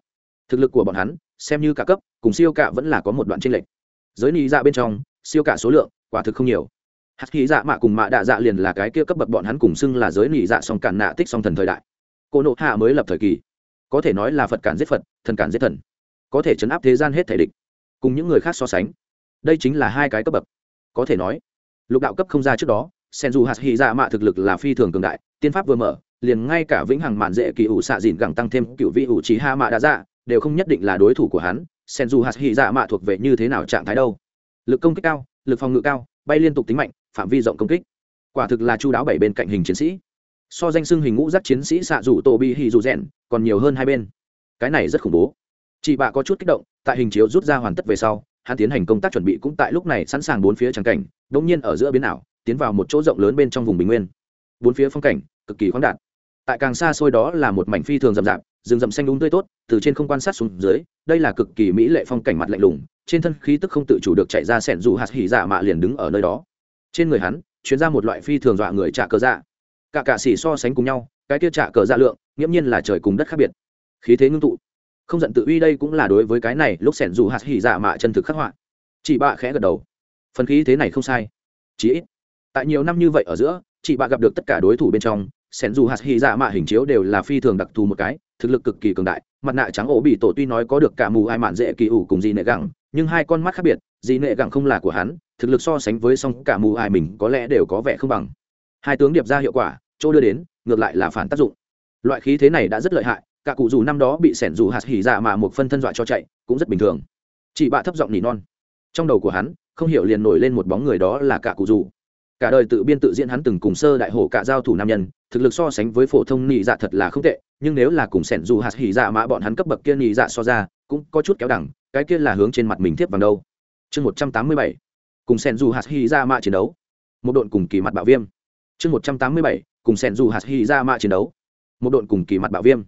thực lực của bọn hắn, xem như cả cấp, cùng siêu cả vẫn là có một đoạn tranh lệch giới nị dạ bên trong, siêu cả số lượng, quả thực không nhiều. Hạt khí dạ mạ cùng mạ đạ dạ liền là cái kia cấp bậc bọn hắn cùng xưng là giới nị dạ song cản nạ tích song thần thời đại. Cô nộ hạ mới lập thời kỳ. Có thể nói là phật cản giết phật, thần cản giết thần. Có thể chấn áp thế gian hết thể địch, cùng những người khác so sánh. Đây chính là hai cái cấp bậc. Có thể nói, lục đạo cấp không ra trước đó, sen dù hạt hy dạ mạ thực lực là phi thường cường đại, tiên pháp vừa mở, liền ngay cả vĩnh hằng mạn dễ kỳ ủ xạ dìn gẳng tăng thêm cựu vị ủ trí ha mạ đã dạ đều không nhất định là đối thủ của hắn sen dù hạt hy dạ mạ thuộc về như thế nào trạng thái đâu? Lực công kích cao, lực phòng ngự cao, bay liên tục tính mạnh, phạm vi rộng công kích. Quả thực là chu đáo bảy bên cạnh hình chiến sĩ. So danh xưng hình ngũ giác chiến sĩ xạ rủ tổ bi hì dù rèn còn nhiều hơn hai bên. Cái này rất khủng bố. Chị bạ có chút kích động, tại hình chiếu rút ra hoàn tất về sau, hắn tiến hành công tác chuẩn bị cũng tại lúc này sẵn sàng bốn phía trắng cảnh đ ỗ n g nhiên ở giữa biến ảo, tiến vào một chỗ rộng lớn bên trong vùng bình nguyên. Bốn phía phong cảnh cực kỳ khoáng đạt. Tại càng xa xôi đó là một mảnh phi thường rậm rạp rừng rậm xanh đúng tươi tốt, từ trên không quan sát xuống dưới, đây là cực kỳ mỹ lệ phong cảnh mặt lạnh lùng, trên thân khí tức không tự chủ được chạy ra sẻn dù hạt hỉ dạ mạ liền đứng ở nơi đó. Trên người hắn, chuyến ra một loại phi thường dọa người trả cờ dạ. Cả cạ xỉ so sánh cùng nhau, cái kia trả cờ dạ lượng, nghiễm nhiên là trời cùng đất khác biệt. Khí thế ngưng tụ. Không giận tự uy đây cũng là đối với cái này, lúc sẻn dù hạt hỉ dạ mạ chân thực khắc họa. Chị bạ khẽ gật đầu. Phần khí thế này không sai. Chí ít, tại nhiều năm như vậy ở giữa, chị bạ gặp được tất cả đối thủ bên trong sen dù hạt hỉ dạ mạ hình chiếu đều là phi thường đặc thù một cái, thực lực cực kỳ cường đại. Mặt nạ trắng ổ bị tổ tuy nói có được cả mù ai mạn dễ kỳ ủ cùng dị nệ gẳng, nhưng hai con mắt khác biệt, dị nệ gẳng không là của hắn, thực lực so sánh với song cả mù ai mình có lẽ đều có vẻ không bằng. Hai tướng điệp ra hiệu quả, chỗ đưa đến, ngược lại là phản tác dụng. Loại khí thế này đã rất lợi hại, cả cụ dù năm đó bị sẻn dù hạt hỉ dạ mà một phân thân dọa cho chạy, cũng rất bình thường. Chị bạ thấp giọng nỉ non. Trong đầu của hắn, không hiểu liền nổi lên một bóng người đó là cả cụ dù cả đời tự biên tự diễn hắn từng cùng sơ đại hổ cả giao thủ nam nhân, thực lực so sánh với phổ thông nhị dạ thật là không tệ, nhưng nếu là cùng sẻn dù hạt hỉ dạ mã bọn hắn cấp bậc kia nhị dạ so ra, cũng có chút kéo đẳng, cái kia là hướng trên mặt mình thiếp bằng đâu. Chương một trăm tám mươi bảy, cùng sẻn dù hạt hỉ dạ mã chiến đấu. Một đội cùng kỳ mặt bạo viêm. Chương một trăm tám mươi bảy, cùng sẻn dù hạt hỉ dạ mã chiến đấu. Một đội cùng kỳ mặt bạo viêm.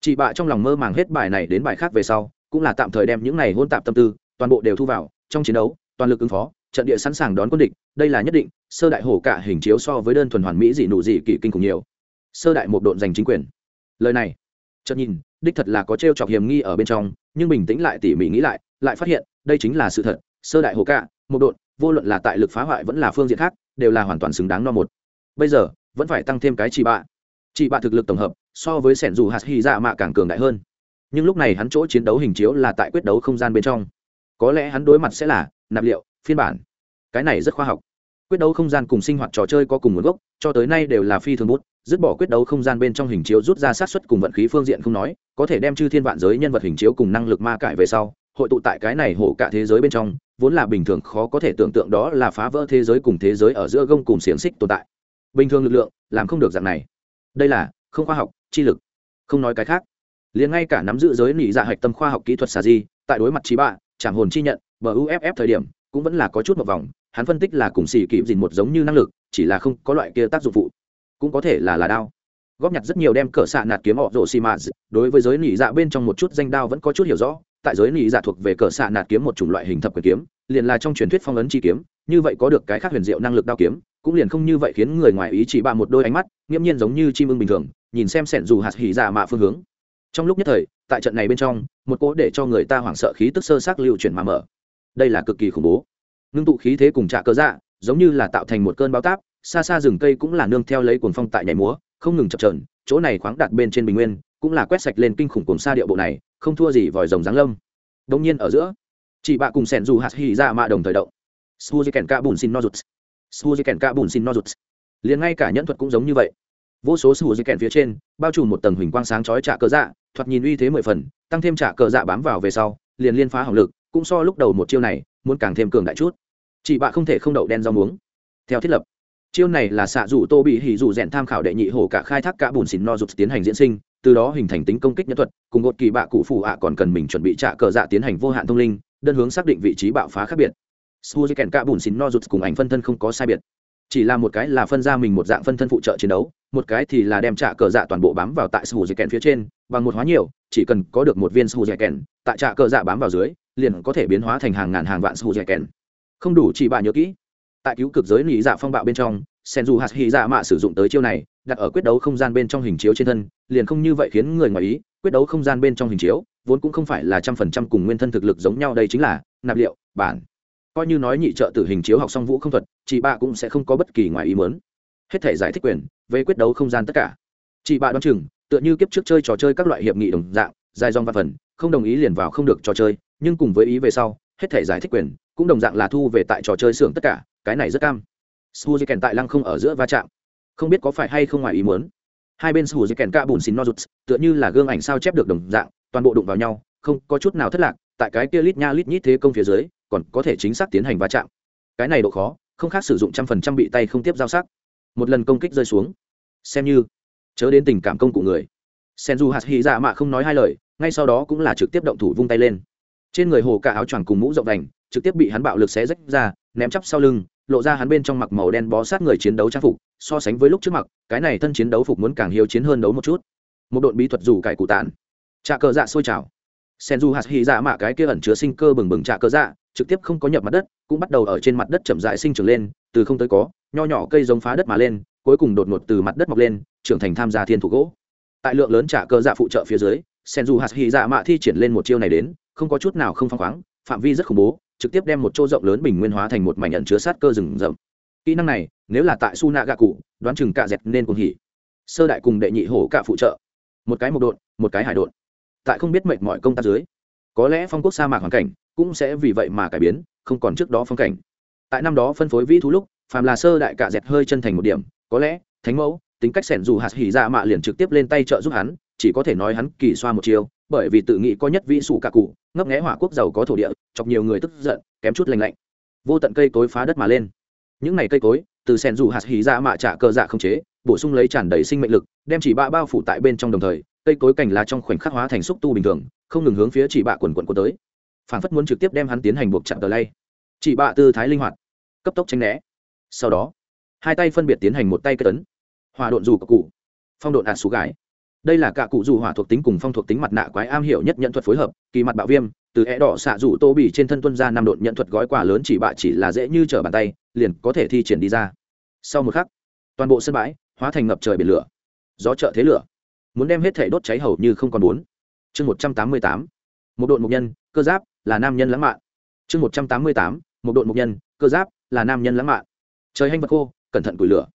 Chị bạ trong lòng mơ màng hết bài này đến bài khác về sau, cũng là tạm thời đem những này hôn tạp tâm tư, toàn bộ đều thu vào trong chiến đấu, toàn lực ứng phó trận địa sẵn sàng đón quân địch, đây là nhất định, sơ đại hổ cả hình chiếu so với đơn thuần hoàn mỹ dị nụ dị kỷ kinh cùng nhiều. Sơ đại một độn giành chính quyền. Lời này, chợt nhìn, đích thật là có t r e o chọc hiểm nghi ở bên trong, nhưng bình tĩnh lại tỉ mỉ nghĩ lại lại phát hiện, đây chính là sự thật, sơ đại hổ cả, một độn, vô luận là tại lực phá hoại vẫn là phương diện khác, đều là hoàn toàn xứng đáng no một. Bây giờ, vẫn phải tăng thêm cái chị bạ. Chị bạ thực lực tổng hợp, so với sẻn dù hạt hy dạ mạ càng cường đại hơn. Nhưng lúc này hắn chỗ chiến đấu hình chiếu là tại quyết đấu không gian bên trong. Có lẽ hắn đối mặt sẽ là nạp liệu phiên bản. Cái này rất khoa học. Quyết đấu không gian cùng sinh hoạt trò chơi có cùng nguồn gốc, cho tới nay đều là phi thường bút, dứt bỏ quyết đấu không gian bên trong hình chiếu rút ra sát xuất cùng vận khí phương diện không nói, có thể đem chư thiên vạn giới nhân vật hình chiếu cùng năng lực ma cải về sau, hội tụ tại cái này hổ cả thế giới bên trong, vốn là bình thường khó có thể tưởng tượng đó là phá vỡ thế giới cùng thế giới ở giữa gông cùng xiềng xích tồn tại. Bình thường lực lượng, làm không được dạng này. Đây là, không khoa học, chi lực. Không nói cái khác. Liền ngay cả nắm giữ giới nỉ dạ hạch tâm khoa học kỹ thuật xà di, tại đối mặt trí bạ trảm hồn chi nhận, bờ uff thời điểm cũng vẫn là có chút một vòng, hắn phân tích là cùng xì kịp dìn một giống như năng lực, chỉ là không có loại kia tác dụng phụ. Cũng có thể là là đao. Góp nhặt rất nhiều đem cỡ xạ nạt kiếm họ rộ xì mạ đối với giới nỉ dạ bên trong một chút danh đao vẫn có chút hiểu rõ, tại giới nỉ dạ thuộc về cỡ xạ nạt kiếm một chủng loại hình thập quyền kiếm, liền là trong truyền thuyết phong ấn chi kiếm, như vậy có được cái khác huyền diệu năng lực đao kiếm, cũng liền không như vậy khiến người ngoài ý chỉ bạ một đôi ánh mắt, nghiễm nhiên giống như chim ưng bình thường, nhìn xem sẻn dù hạt hỉ dạ mạ phương hướng. Trong lúc nhất thời, tại trận này bên trong, một cỗ để cho người ta hoảng sợ khí tức sơ xác lưu chuyển mà mở đây là cực kỳ khủng bố. Ngưng tụ khí thế cùng trạ cơ dạ giống như là tạo thành một cơn bao táp, xa xa rừng cây cũng là nương theo lấy cuồng phong tại nhảy múa, không ngừng chập trờn chỗ này khoáng đặt bên trên bình nguyên, cũng là quét sạch lên kinh khủng cùng xa điệu bộ này, không thua gì vòi rồng giáng lâm. Đông nhiên ở giữa, chị bạ cùng sẻn dù hạt hỉ ra mạ đồng thời động. Suzy kèn ca bùn xin no rụt. Suzy kèn ca bùn xin no rụt. Liền ngay cả nhẫn thuật cũng giống như vậy. Vô số suzy kèn phía trên, bao trùm một tầng huỳnh quang sáng chói trả cờ dạ thoạt nhìn uy thế mười phần, tăng thêm trả cờ dạ bám vào về sau, liền liên phá hỏng lực cũng so lúc đầu một chiêu này, muốn càng thêm cường đại chút. Chị bạ không thể không đậu đen rau muống. Theo thiết lập, chiêu này là xạ rủ tô bị hỉ rủ rèn tham khảo đệ nhị hổ cả khai thác cả bùn xịn no rụt tiến hành diễn sinh, từ đó hình thành tính công kích nhân thuật, cùng một kỳ bạ cụ phủ ạ còn cần mình chuẩn bị trả cờ dạ tiến hành vô hạn thông linh, đơn hướng xác định vị trí bạo phá khác biệt. Suzy kèn cả bùn xịn no rụt cùng ảnh phân thân không có sai biệt. Chỉ là một cái là phân ra mình một dạng phân thân phụ trợ chiến đấu, một cái thì là đem trả cờ dạ toàn bộ bám vào tại suzy kèn phía trên, bằng một hóa nhiều, chỉ cần có được một viên suzy kèn, tại trả cờ dạ bám vào dưới liền có thể biến hóa thành hàng ngàn hàng vạn suzy kèn không đủ chỉ bà nhớ kỹ. Tại cứu cực giới lý giả dạ phong bạo bên trong sen dù hạt hy dạ mạ sử dụng tới chiêu này, đặt ở quyết đấu không gian bên trong hình chiếu trên thân, liền không như vậy khiến người ngoài ý, quyết đấu không gian bên trong hình chiếu, vốn cũng không phải là trăm phần trăm cùng nguyên thân thực lực giống nhau đây chính là nạp liệu, bản. Coi như nói nhị trợ tử hình chiếu học song vũ không thuật, chị bạ cũng sẽ không có bất kỳ ngoài ý mớn hết thể giải thích quyền, về quyết đấu không gian tất cả. Chị bạ đoán chừng, tựa như kiếp trước chơi trò chơi các loại hiệp nghị đồng dạng, dài dòng văn phần không đồng ý liền vào không được trò chơi, nhưng cùng với ý về sau, hết thể giải thích quyền, cũng đồng dạng là thu về tại trò chơi xưởng tất cả, cái này rất cam. Suzy kèn tại lăng không ở giữa va chạm. Không biết có phải hay không ngoài ý muốn. Hai bên suzy kèn ca bùn xin no rụt, tựa như là gương ảnh sao chép được đồng dạng, toàn bộ đụng vào nhau, không có chút nào thất lạc, tại cái kia lít nha lít nhít thế công phía dưới, còn có thể chính xác tiến hành va chạm. Cái này độ khó, không khác sử dụng trăm phần trăm bị tay không tiếp giao sắc. Một lần công kích rơi xuống. Xem như, chớ đến tình cảm công cụ người sen du hạt hy dạ mạ không nói hai lời, ngay sau đó cũng là trực tiếp động thủ vung tay lên. Trên người hồ cả áo choàng cùng mũ rộng đành, trực tiếp bị hắn bạo lực xé rách ra, ném chắp sau lưng, lộ ra hắn bên trong mặc màu đen bó sát người chiến đấu trang phục, so sánh với lúc trước mặc, cái này thân chiến đấu phục muốn càng hiếu chiến hơn đấu một chút. Một đội bí thuật dù cải cụ tàn trà cờ dạ sôi trào. Sen du hạt hy dạ mạ cái kia ẩn chứa sinh cơ bừng bừng trà cờ dạ trực tiếp không có nhập mặt đất, cũng bắt đầu ở trên mặt đất chậm dại sinh trưởng lên, từ không tới có, nho nhỏ cây giống phá đất mà lên, cuối cùng đột ngột từ mặt đất mọc lên, trưởng thành tham gia thiên thủ gỗ tại lượng lớn trả cơ dạ phụ trợ phía dưới sen du hạt hy dạ mạ thi triển lên một chiêu này đến, không có chút nào không phăng khoáng, phạm vi rất khủng bố, trực tiếp đem một chỗ rộng lớn bình nguyên hóa thành một mảnh nhận chứa sát cơ rừng rậm. Kỹ năng này, nếu là tại su nạ gạ cụ đoán chừng cạ dẹt nên cùng hỉ. Sơ đại cùng đệ nhị hổ cạ phụ trợ. Một cái một độn, một cái hải độn. Tại không biết mệnh mọi công tác dưới, có lẽ phong quốc sa mạc hoàn cảnh cũng sẽ vì vậy mà cải biến, không còn trước đó phong cảnh. Tại năm đó phân phối vĩ thú lúc, phàm là sơ đại cạ dẹt hơi chân thành một điểm, có lẽ, thánh mẫu tính cách sẻn dù hạt hỉ dạ mạ liền trực tiếp lên tay trợ giúp hắn, chỉ có thể nói hắn kỳ xoa một chiêu, bởi vì tự nghĩ có nhất vĩ sủ cả cụ, ngấp nghé hỏa quốc giàu có thổ địa, chọc nhiều người tức giận, kém chút lành lạnh. Vô tận cây cối phá đất mà lên. Những này cây cối, từ sẻn dù hạt hỉ dạ mạ trả cờ dạ không chế, bổ sung lấy tràn đầy sinh mệnh lực, đem chỉ bạ bao phủ tại bên trong đồng thời, cây cối cành lá trong khoảnh khắc hóa thành xúc tu bình thường, không ngừng hướng phía chỉ bạ quần quần của tới. Phản phất muốn trực tiếp đem hắn tiến hành buộc chặt tờ lay. Chỉ bạ tư thái linh hoạt, cấp tốc tránh né. Sau đó, hai tay phân biệt tiến hành một tay cây tấn hòa độn dù cụ, phong độn ạt xú gái. Đây là cả cụ dù hỏa thuộc tính cùng phong thuộc tính mặt nạ quái am hiểu nhất nhận thuật phối hợp, kỳ mặt bạo viêm, từ é đỏ xạ rủ tô bỉ trên thân tuân ra năm độn nhận thuật gói quà lớn chỉ bạ chỉ là dễ như trở bàn tay, liền có thể thi triển đi ra. Sau một khắc, toàn bộ sân bãi hóa thành ngập trời biển lửa, gió trợ thế lửa, muốn đem hết thể đốt cháy hầu như không còn muốn. Chương một trăm tám mươi tám, một đội mục nhân, cơ giáp là nam nhân lãng mạn. Chương một trăm tám mươi tám, một đội mục nhân, cơ giáp là nam nhân lãng mạn. Trời hanh vật khô, cẩn thận củi lửa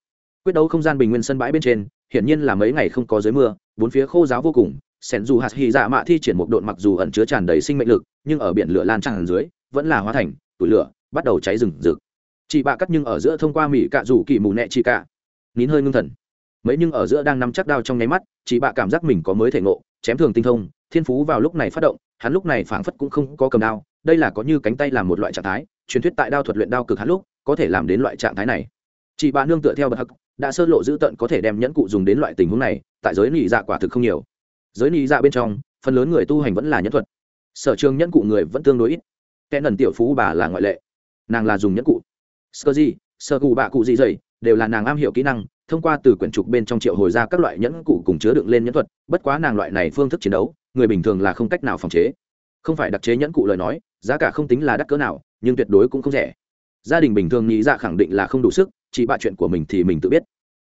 quyết đấu không gian bình nguyên sân bãi bên trên, hiển nhiên là mấy ngày không có dưới mưa, bốn phía khô giáo vô cùng sẻn dù hạt hy dạ mạ thi triển một độn mặc dù ẩn chứa tràn đầy sinh mệnh lực, nhưng ở biển lửa lan tràn dưới, vẫn là hóa thành, tủi lửa, bắt đầu cháy rừng rực. Chị bạ cắt nhưng ở giữa thông qua mỹ cạ rủ kỳ mù nẹ chị cạ. Nín hơi ngưng thần. Mấy nhưng ở giữa đang nắm chắc đao trong nháy mắt, chị bạ cảm giác mình có mới thể ngộ, chém thường tinh thông, thiên phú vào lúc này phát động, hắn lúc này phảng phất cũng không có cầm đao, đây là có như cánh tay làm một loại trạng thái, truyền thuyết tại đao thuật luyện đao cực hắn lúc, có thể làm đến loại trạng thái này. Chị bạ nương tựa theo bậc hắc đã sơ lộ dữ tận có thể đem nhẫn cụ dùng đến loại tình huống này, tại giới nị dạ quả thực không nhiều. Giới nị dạ bên trong, phần lớn người tu hành vẫn là nhẫn thuật. Sở trường nhẫn cụ người vẫn tương đối ít. Kẻ nần tiểu phú bà là ngoại lệ. Nàng là dùng nhẫn cụ. Sơ gì, sơ cụ bạ cụ gì dày đều là nàng am hiểu kỹ năng, thông qua từ quyển trục bên trong triệu hồi ra các loại nhẫn cụ cùng chứa đựng lên nhẫn thuật, bất quá nàng loại này phương thức chiến đấu, người bình thường là không cách nào phòng chế. Không phải đặc chế nhẫn cụ lời nói, giá cả không tính là đắt cỡ nào, nhưng tuyệt đối cũng không rẻ. Gia đình bình thường nghĩ dạ khẳng định là không đủ sức chỉ bạ chuyện của mình thì mình tự biết.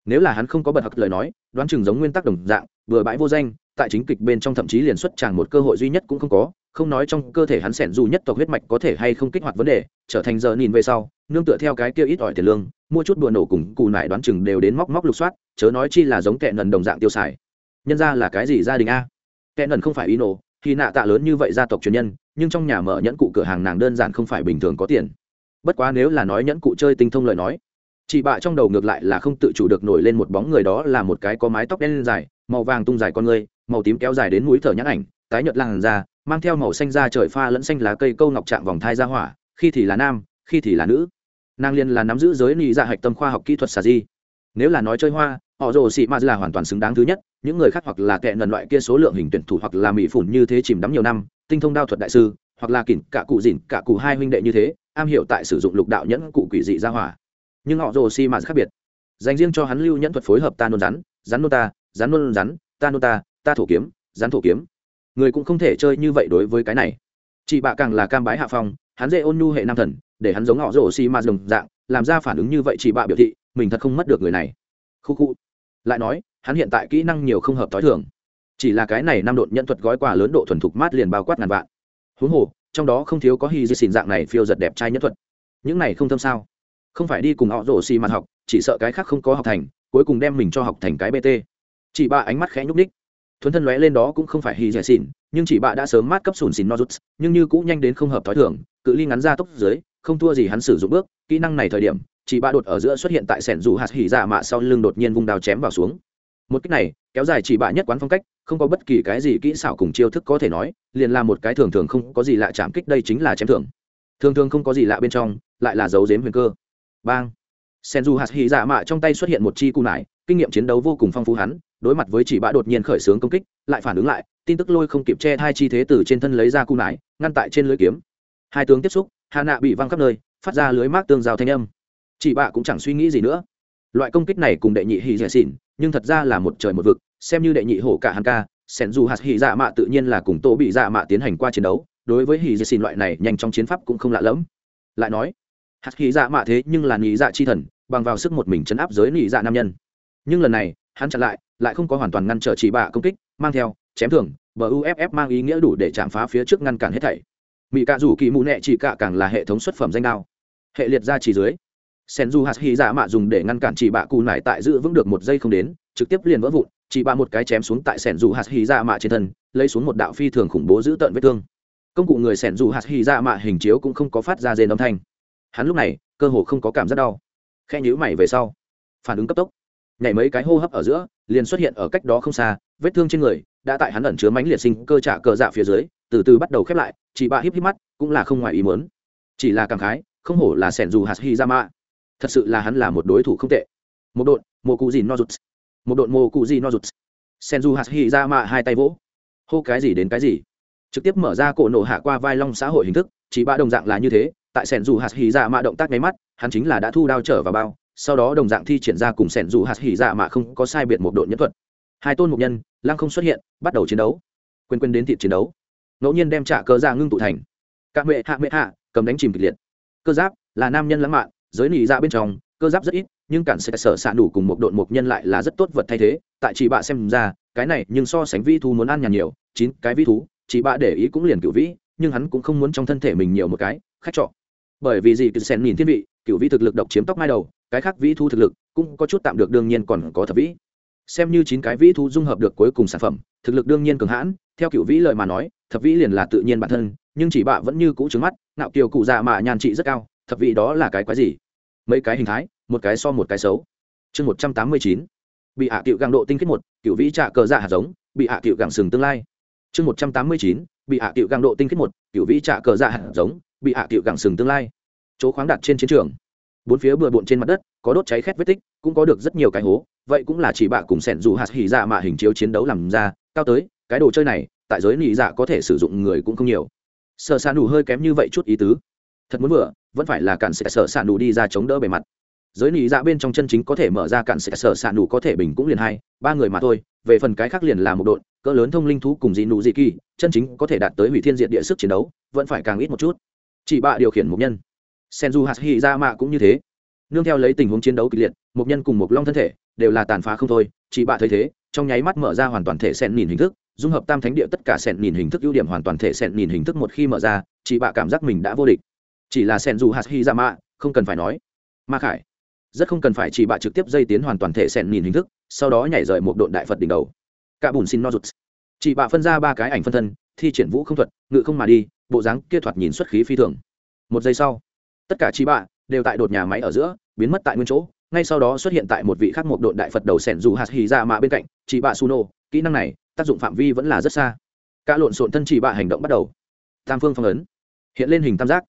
Nếu là hắn không có bật hặc lời nói, đoán chừng giống nguyên tắc đồng dạng, vừa bãi vô danh, tại chính kịch bên trong thậm chí liền xuất chẳng một cơ hội duy nhất cũng không có, không nói trong cơ thể hắn sẻn dù nhất tộc huyết mạch có thể hay không kích hoạt vấn đề, trở thành giờ nhìn về sau, nương tựa theo cái kia ít ỏi tiền lương, mua chút đùa nổ cùng cù nải đoán chừng đều đến móc móc lục soát, chớ nói chi là giống kẹ nần đồng dạng tiêu xài. Nhân ra là cái gì gia đình a? Kẹ nần không phải ý nổ thì nạ tạ lớn như vậy gia tộc truyền nhân, nhưng trong nhà mở nhẫn cụ cửa hàng nàng đơn giản không phải bình thường có tiền. Bất quá nếu là nói nhẫn cụ chơi tinh thông lời nói chị bạ trong đầu ngược lại là không tự chủ được nổi lên một bóng người đó là một cái có mái tóc đen dài màu vàng tung dài con người màu tím kéo dài đến mũi thở nhãn ảnh tái nhợt làn da mang theo màu xanh da trời pha lẫn xanh lá cây câu ngọc trạng vòng thai ra hỏa khi thì là nam khi thì là nữ. Nàng liên là nắm giữ giới nị dạ hạch tâm khoa học kỹ thuật xà di. Nếu là nói chơi hoa họ rồ xị ma là hoàn toàn xứng đáng thứ nhất những người khác hoặc là kẻ nần loại kia số lượng hình tuyển thủ hoặc là mỹ phủn như thế chìm đắm nhiều năm tinh thông đao thuật đại sư hoặc là kỉnh cả cụ dỉn, cả cụ hai huynh đệ như thế am hiểu tại sử dụng lục đạo nhẫn cụ quỷ dị ra hỏa nhưng họ rồ xi mà khác biệt. Dành riêng cho hắn lưu nhẫn thuật phối hợp ta nôn rắn rắn nôn ta, rắn nôn rắn, ta nôn ta ta thổ kiếm, rắn thổ kiếm. Người cũng không thể chơi như vậy đối với cái này. Chị bạ càng là cam bái hạ phong, hắn dễ ôn nhu hệ nam thần, để hắn giống họ rồ xi mà đồng dạng, làm ra phản ứng như vậy chị bạ biểu thị, mình thật không mất được người này. Khu khu. Lại nói, hắn hiện tại kỹ năng nhiều không hợp t h i thường. Chỉ là cái này năm độn nhận thuật gói quà lớn độ thuần thục mát liền bao quát ngàn vạn. Huống hồ, trong đó không thiếu có hy di xìn dạng này phiêu giật đẹp trai nhất thuật. Những này không thâm sao? Không phải đi cùng họ rổ xì mặt học, chỉ sợ cái khác không có học thành, cuối cùng đem mình cho học thành cái bt chị ba ánh mắt khẽ nhúc ních thuấn thân lóe lên đó cũng không phải hy rẻ xỉn, nhưng chị bạ đã sớm mát cấp sùn xỉn nozuts, nhưng như cũng nhanh đến không hợp t h ó i thường, cự ly ngắn ra tốc dưới, không thua gì hắn sử dụng bước, kỹ năng này thời điểm chị bạ đột ở giữa xuất hiện tại sẻn dù hạt hỉ dạ mạ sau lưng đột nhiên vung đao chém vào xuống. Một cách này, kéo dài chị bạ nhất quán phong cách, không có bất kỳ cái gì kỹ xảo cùng chiêu thức có thể nói, liền là một cái thường thường không có gì lạ chạm kích đây chính là chém thường thường thường không có gì lạ bên trong, lại là dấu dếm huyền cơ bang. Sen du hạt hy dạ mạ trong tay xuất hiện một chi cù nải, kinh nghiệm chiến đấu vô cùng phong phú hắn, đối mặt với chỉ bã đột nhiên khởi xướng công kích, lại phản ứng lại, tin tức lôi không kịp che hai chi thế từ trên thân lấy ra cù nải, ngăn tại trên lưới kiếm. Hai tướng tiếp xúc, hà nạ bị văng khắp nơi, phát ra lưới mác tương giao thanh âm. Chỉ bạ cũng chẳng suy nghĩ gì nữa. Loại công kích này cùng đệ nhị hì dẻ dạ xỉn, nhưng thật ra là một trời một vực, xem như đệ nhị hổ cả hắn ca sẻn dù hạt hì dạ mạ tự nhiên là cùng tô bị dạ mạ tiến hành qua chiến đấu, đối với hì dẻ dạ xỉn loại này nhanh trong chiến pháp cũng không lạ lẫm. Lại nói hạt khí dạ mạ thế nhưng là nhị dạ chi thần, bằng vào sức một mình chấn áp giới nhị dạ nam nhân. Nhưng lần này, hắn chặn lại lại không có hoàn toàn ngăn trở chỉ bạ công kích, mang theo, chém thường bờ uff mang ý nghĩa đủ để chạm phá phía trước ngăn cản hết thảy. Mỹ cạ rủ kỳ mụ nẹ chỉ cạ càng là hệ thống xuất phẩm danh đao. Hệ liệt ra chỉ dưới. Sen du hạt hy dạ mạ dùng để ngăn cản chị bạ cù nải tại giữ vững được một giây không đến, trực tiếp liền vỡ vụn chị bạ một cái chém xuống tại sẻn dù hạt hy dạ mạ trên thân, lấy xuống một đạo phi thường khủng bố giữ tận vết thương. Công cụ người sẻn dù hạt hy dạ mạ hình chiếu cũng không có phát ra rên âm thanh hắn lúc này, cơ hồ không có cảm giác đau. Khe nhữ mày về sau, phản ứng cấp tốc. Nhảy mấy cái hô hấp ở giữa, liền xuất hiện ở cách đó không xa, vết thương trên người đã tại hắn ẩn chứa mánh liệt sinh cơ trả cờ dạ phía dưới, từ từ bắt đầu khép lại chị bạ híp híp mắt, cũng là không ngoài ý muốn. Chỉ là cảm khái, không hổ là sẻn dù hạt hi ra mạ thật sự là hắn là một đối thủ không tệ. Một đội mô cụ gì no rụt. Một đội mô cụ gì no rụt. Sẻn dù hạt hi ra mạ hai tay vỗ. Hô cái gì đến cái gì? Trực tiếp mở ra cổ nổ hạ qua vai long xã hội hình thức, chỉ ba đồng dạng là như thế tại sẻn dù hạt hỉ dạ mạ động tác nháy mắt, hắn chính là đã thu đao trở vào bao, sau đó đồng dạng thi triển ra cùng sẻn dù hạt hỉ dạ mạ không có sai biệt một đội nhân thuật. Hai tôn mục nhân, lăng không xuất hiện, bắt đầu chiến đấu. Quên quên đến thịt chiến đấu. Ngẫu nhiên đem trả cơ ra dạ ngưng tụ thành. Các mẹ hạ mẹ hạ, cầm đánh chìm kịch liệt. Cơ giáp là nam nhân lãng mạn, giới nỉ ra dạ bên trong, cơ giáp rất ít, nhưng cản sẽ sở xạ đủ cùng một đội mục nhân lại là rất tốt vật thay thế, tại chị bạ xem ra, cái này nhưng so sánh vi thú muốn ăn nhàn nhiều, chín cái vi thú, chị bạ để ý cũng liền cựu vĩ, nhưng hắn cũng không muốn trong thân thể mình nhiều một cái, khách trọ bởi vì gì cứ sen nhìn thiên vị, cựu vĩ thực lực độc chiếm tóc mai đầu, cái khác vĩ thu thực lực cũng có chút tạm được đương nhiên còn có thập vĩ. Xem như chín cái vĩ thu dung hợp được cuối cùng sản phẩm, thực lực đương nhiên cường hãn, theo cựu vĩ lời mà nói, thập vĩ liền là tự nhiên bản thân, nhưng chỉ bạ vẫn như cũ trứng mắt nạo kiều cụ già mà nhàn trị rất cao, thập vĩ đó là cái quái gì? Mấy cái hình thái, một cái so một cái xấu. Chương một trăm tám mươi chín. Bị hạ cựu găng độ tinh kết một, cựu vĩ trạ cờ dạ hạt giống, bị hạ cựu găng sừng tương lai. Chương một trăm tám mươi chín. Bị hạ cựu găng độ tinh kết một, cựu vĩ trạ cờ dạ hạt giống bị hạ tiệu gẳng sừng tương lai. Chỗ khoáng đặt trên chiến trường. Bốn phía bừa bộn trên mặt đất, có đốt cháy khét vết tích, cũng có được rất nhiều cái hố, vậy cũng là chỉ bạ cùng sẻn dù hạt hỉ dạ mà hình chiếu chiến đấu làm ra, cao tới, cái đồ chơi này, tại giới nị dạ có thể sử dụng người cũng không nhiều. Sợ xa nù hơi kém như vậy chút ý tứ. Thật muốn vừa, vẫn phải là cản sẽ sợ xạ nù đi ra chống đỡ bề mặt. Giới nị dạ bên trong chân chính có thể mở ra cản sẽ sợ xạ nù có thể bình cũng liền hai, ba người mà thôi, về phần cái khác liền là một đội, cỡ lớn thông linh thú cùng dị nụ dị kỳ, chân chính có thể đạt tới hủy thiên diện địa sức chiến đấu, vẫn phải càng ít một chút chỉ bạ điều khiển mục nhân. Senju hạt hy ra mạ cũng như thế. Nương theo lấy tình huống chiến đấu kịch liệt mục nhân cùng mục long thân thể đều là tàn phá không thôi. Chị bạ thấy thế, trong nháy mắt mở ra hoàn toàn thể sen nhìn hình thức, dung hợp tam thánh địa tất cả sen nhìn hình thức ưu điểm hoàn toàn thể sen nhìn hình thức một khi mở ra chị bạ cảm giác mình đã vô địch. Chỉ là senju hạt hy ra mạ không cần phải nói. Ma khải, rất không cần phải chỉ bạ trực tiếp dây tiến hoàn toàn thể sen nhìn hình thức, sau đó nhảy rời một độn đại phật đỉnh đầu. Cả bùn xin no rụt. Chị bạ phân ra ba cái ảnh phân thân, thi triển vũ không thuật, ngự không mà đi bộ dáng kia thoạt nhìn xuất khí phi thường. Một giây sau, tất cả chị bạ đều tại đột nhà máy ở giữa, biến mất tại nguyên chỗ. Ngay sau đó xuất hiện tại một vị khác một đội đại phật đầu sẻn dù hạt hì ra mạ bên cạnh chị bạ suno. Kỹ năng này, tác dụng phạm vi vẫn là rất xa. Cả lộn xộn thân chị bạ hành động bắt đầu. Tam phương phong ấn. Hiện lên hình tam giác.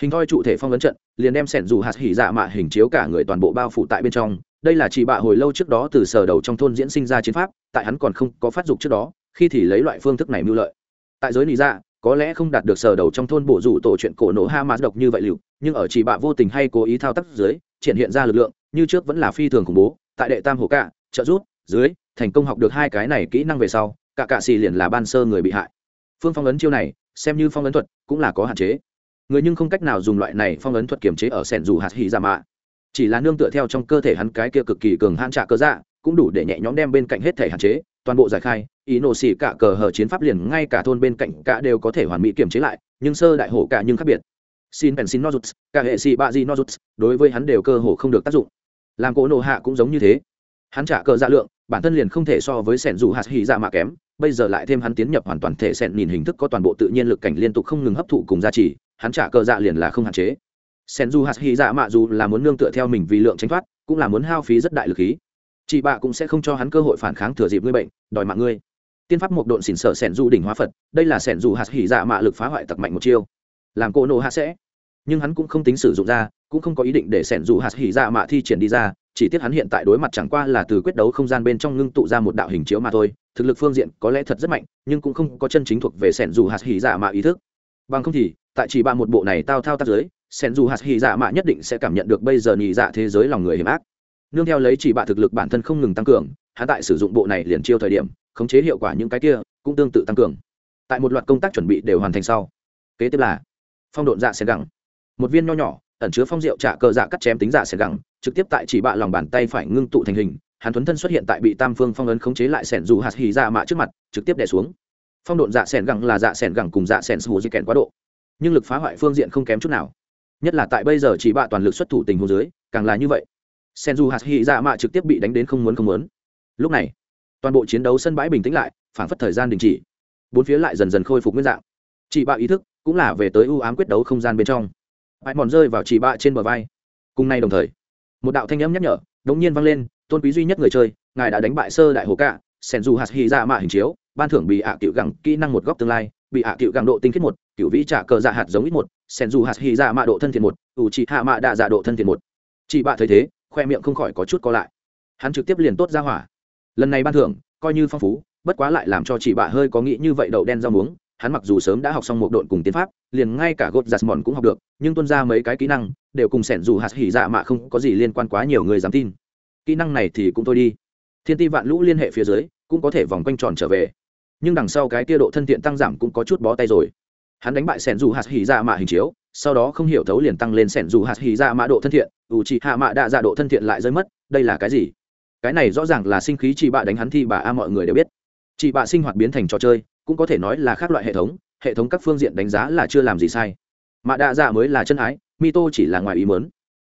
Hình thoi trụ thể phong ấn trận, liền đem sẻn dù hạt hỉ dạ mạ hình chiếu cả người toàn bộ bao phủ tại bên trong. Đây là chị bạ hồi lâu trước đó từ sở đầu trong thôn diễn sinh ra chiến pháp, tại hắn còn không có phát dục trước đó, khi thì lấy loại phương thức này mưu lợi. Tại giới lý dạ có lẽ không đạt được sở đầu trong thôn bổ rủ tổ chuyện cổ nổ ha mà độc như vậy liệu, nhưng ở chị bạ vô tình hay cố ý thao tác dưới, triển hiện ra lực lượng, như trước vẫn là phi thường khủng bố, tại đệ tam hồ cả trợ rút dưới, thành công học được hai cái này kỹ năng về sau, cả cạ xì liền là ban sơ người bị hại. Phương phong ấn chiêu này, xem như phong ấn thuật, cũng là có hạn chế. Người nhưng không cách nào dùng loại này phong ấn thuật kiềm chế ở sẻn dù hạt hỉ ra mạ. Chỉ là nương tựa theo trong cơ thể hắn cái kia cực kỳ cường hạn trả cơ dạ cũng đủ để nhẹ nhõm đem bên cạnh hết thể hạn chế toàn bộ giải khai, ý nổ xỉ cả cờ hở chiến pháp liền ngay cả thôn bên cạnh cả đều có thể hoàn mỹ kiểm chế lại, nhưng sơ đại hổ cả nhưng khác biệt. Xin bèn xin nozuts, cả hệ xì bạ di nozuts, đối với hắn đều cơ hồ không được tác dụng. Làm cỗ nổ hạ cũng giống như thế. Hắn trả cờ dạ lượng, bản thân liền không thể so với sẻn dù hạt hỉ dạ mạ kém, bây giờ lại thêm hắn tiến nhập hoàn toàn thể sẻn nhìn hình thức có toàn bộ tự nhiên lực cảnh liên tục không ngừng hấp thụ cùng giá trị hắn trả cờ dạ liền là không hạn chế. Sẻn dù hạt hỉ dạ mạ dù là muốn nương tựa theo mình vì lượng tránh thoát, cũng là muốn hao phí rất đại lực khí chị bạ cũng sẽ không cho hắn cơ hội phản kháng thừa dịp ngươi bệnh, đòi mạng ngươi. Tiên pháp một độn xỉn sở sẻn du đỉnh hóa phật, đây là sẻn du hạt hỉ dạ mạ lực phá hoại tặc mạnh một chiêu. Làm cô nô hạ sẽ. Nhưng hắn cũng không tính sử dụng ra, cũng không có ý định để sẻn du hạt hỉ dạ mạ thi triển đi ra, chỉ tiếc hắn hiện tại đối mặt chẳng qua là từ quyết đấu không gian bên trong ngưng tụ ra một đạo hình chiếu mà thôi, thực lực phương diện có lẽ thật rất mạnh, nhưng cũng không có chân chính thuộc về sẻn du hạt hỉ dạ mạ ý thức. Bằng không thì, tại chỉ ba một bộ này tao thao tác giới, sẻn du hạt hỉ dạ mạ nhất định sẽ cảm nhận được bây giờ nhị dạ thế giới lòng người hiểm ác nương theo lấy chỉ bạ thực lực bản thân không ngừng tăng cường, hắn tại sử dụng bộ này liền chiêu thời điểm, khống chế hiệu quả những cái kia, cũng tương tự tăng cường. Tại một loạt công tác chuẩn bị đều hoàn thành sau. Kế tiếp là, phong độn dạ xẻ gẳng. Một viên nho nhỏ, ẩn chứa phong rượu trả cờ dạ cắt chém tính dạ xẻ gẳng, trực tiếp tại chỉ bạ lòng bàn tay phải ngưng tụ thành hình, hắn thuấn thân xuất hiện tại bị tam phương phong ấn khống chế lại sẻn dù hạt hì dạ mạ trước mặt, trực tiếp đè xuống. Phong độn dạ sẻn gẳng là dạ sẻn gẳng cùng dạ sẻn sù di kèn quá độ. Nhưng lực phá hoại phương diện không kém chút nào. Nhất là tại bây giờ chỉ bạ toàn lực xuất thủ tình hồ dưới, càng là như vậy sen du hạt hy dạ mạ trực tiếp bị đánh đến không muốn không muốn. Lúc này, toàn bộ chiến đấu sân bãi bình tĩnh lại phản phất thời gian đình chỉ. Bốn phía lại dần dần khôi phục nguyên dạng. Chị bạ ý thức cũng là về tới ưu ám quyết đấu không gian bên trong. Bãi mòn rơi vào chị bạ trên bờ vai. Cùng nay đồng thời, một đạo thanh âm nhắc nhở đống nhiên vang lên, tôn quý duy nhất người chơi, ngài đã đánh bại sơ đại hồ cạ sen du hạt hy dạ mạ hình chiếu, ban thưởng bị ạ à cựu gẳng kỹ năng một góc tương lai, bị ạ à cựu gẳng độ tinh khiết một cựu vĩ trả cờ dạ hạt giống ít một sen du hạt hy dạ mạ độ thân thiện một ủ chị hạ mạ đạ dạ độ thân thiện một. Chị bạ thấy thế khoe miệng không khỏi có chút co lại. Hắn trực tiếp liền tốt ra hỏa. Lần này ban thưởng, coi như phong phú, bất quá lại làm cho chị bạ hơi có nghĩ như vậy đậu đen rau muống. Hắn mặc dù sớm đã học xong một độn cùng tiến pháp, liền ngay cả gột giặt mòn cũng học được, nhưng tuân ra mấy cái kỹ năng, đều cùng sẻn dù hạt hỉ dạ mạ không có gì liên quan quá nhiều người dám tin. Kỹ năng này thì cũng thôi đi. Thiên ti vạn lũ liên hệ phía dưới, cũng có thể vòng quanh tròn trở về. Nhưng đằng sau cái tia độ thân thiện tăng giảm cũng có chút bó tay rồi hắn đánh bại sẻn dù hạt hỉ ra mạ hình chiếu, sau đó không hiểu thấu liền tăng lên sẻn dù hạt hỉ ra mạ độ thân thiện, ủ trị hạ mạ đạ dạ độ thân thiện lại rơi mất, đây là cái gì? Cái này rõ ràng là sinh khí chị bạ đánh hắn thi bà a, mọi người đều biết. Chị bạ sinh hoạt biến thành trò chơi, cũng có thể nói là khác loại hệ thống hệ thống các phương diện đánh giá là chưa làm gì sai. Mạ đạ dạ mới là chân ái mi tô chỉ là ngoài ý mớn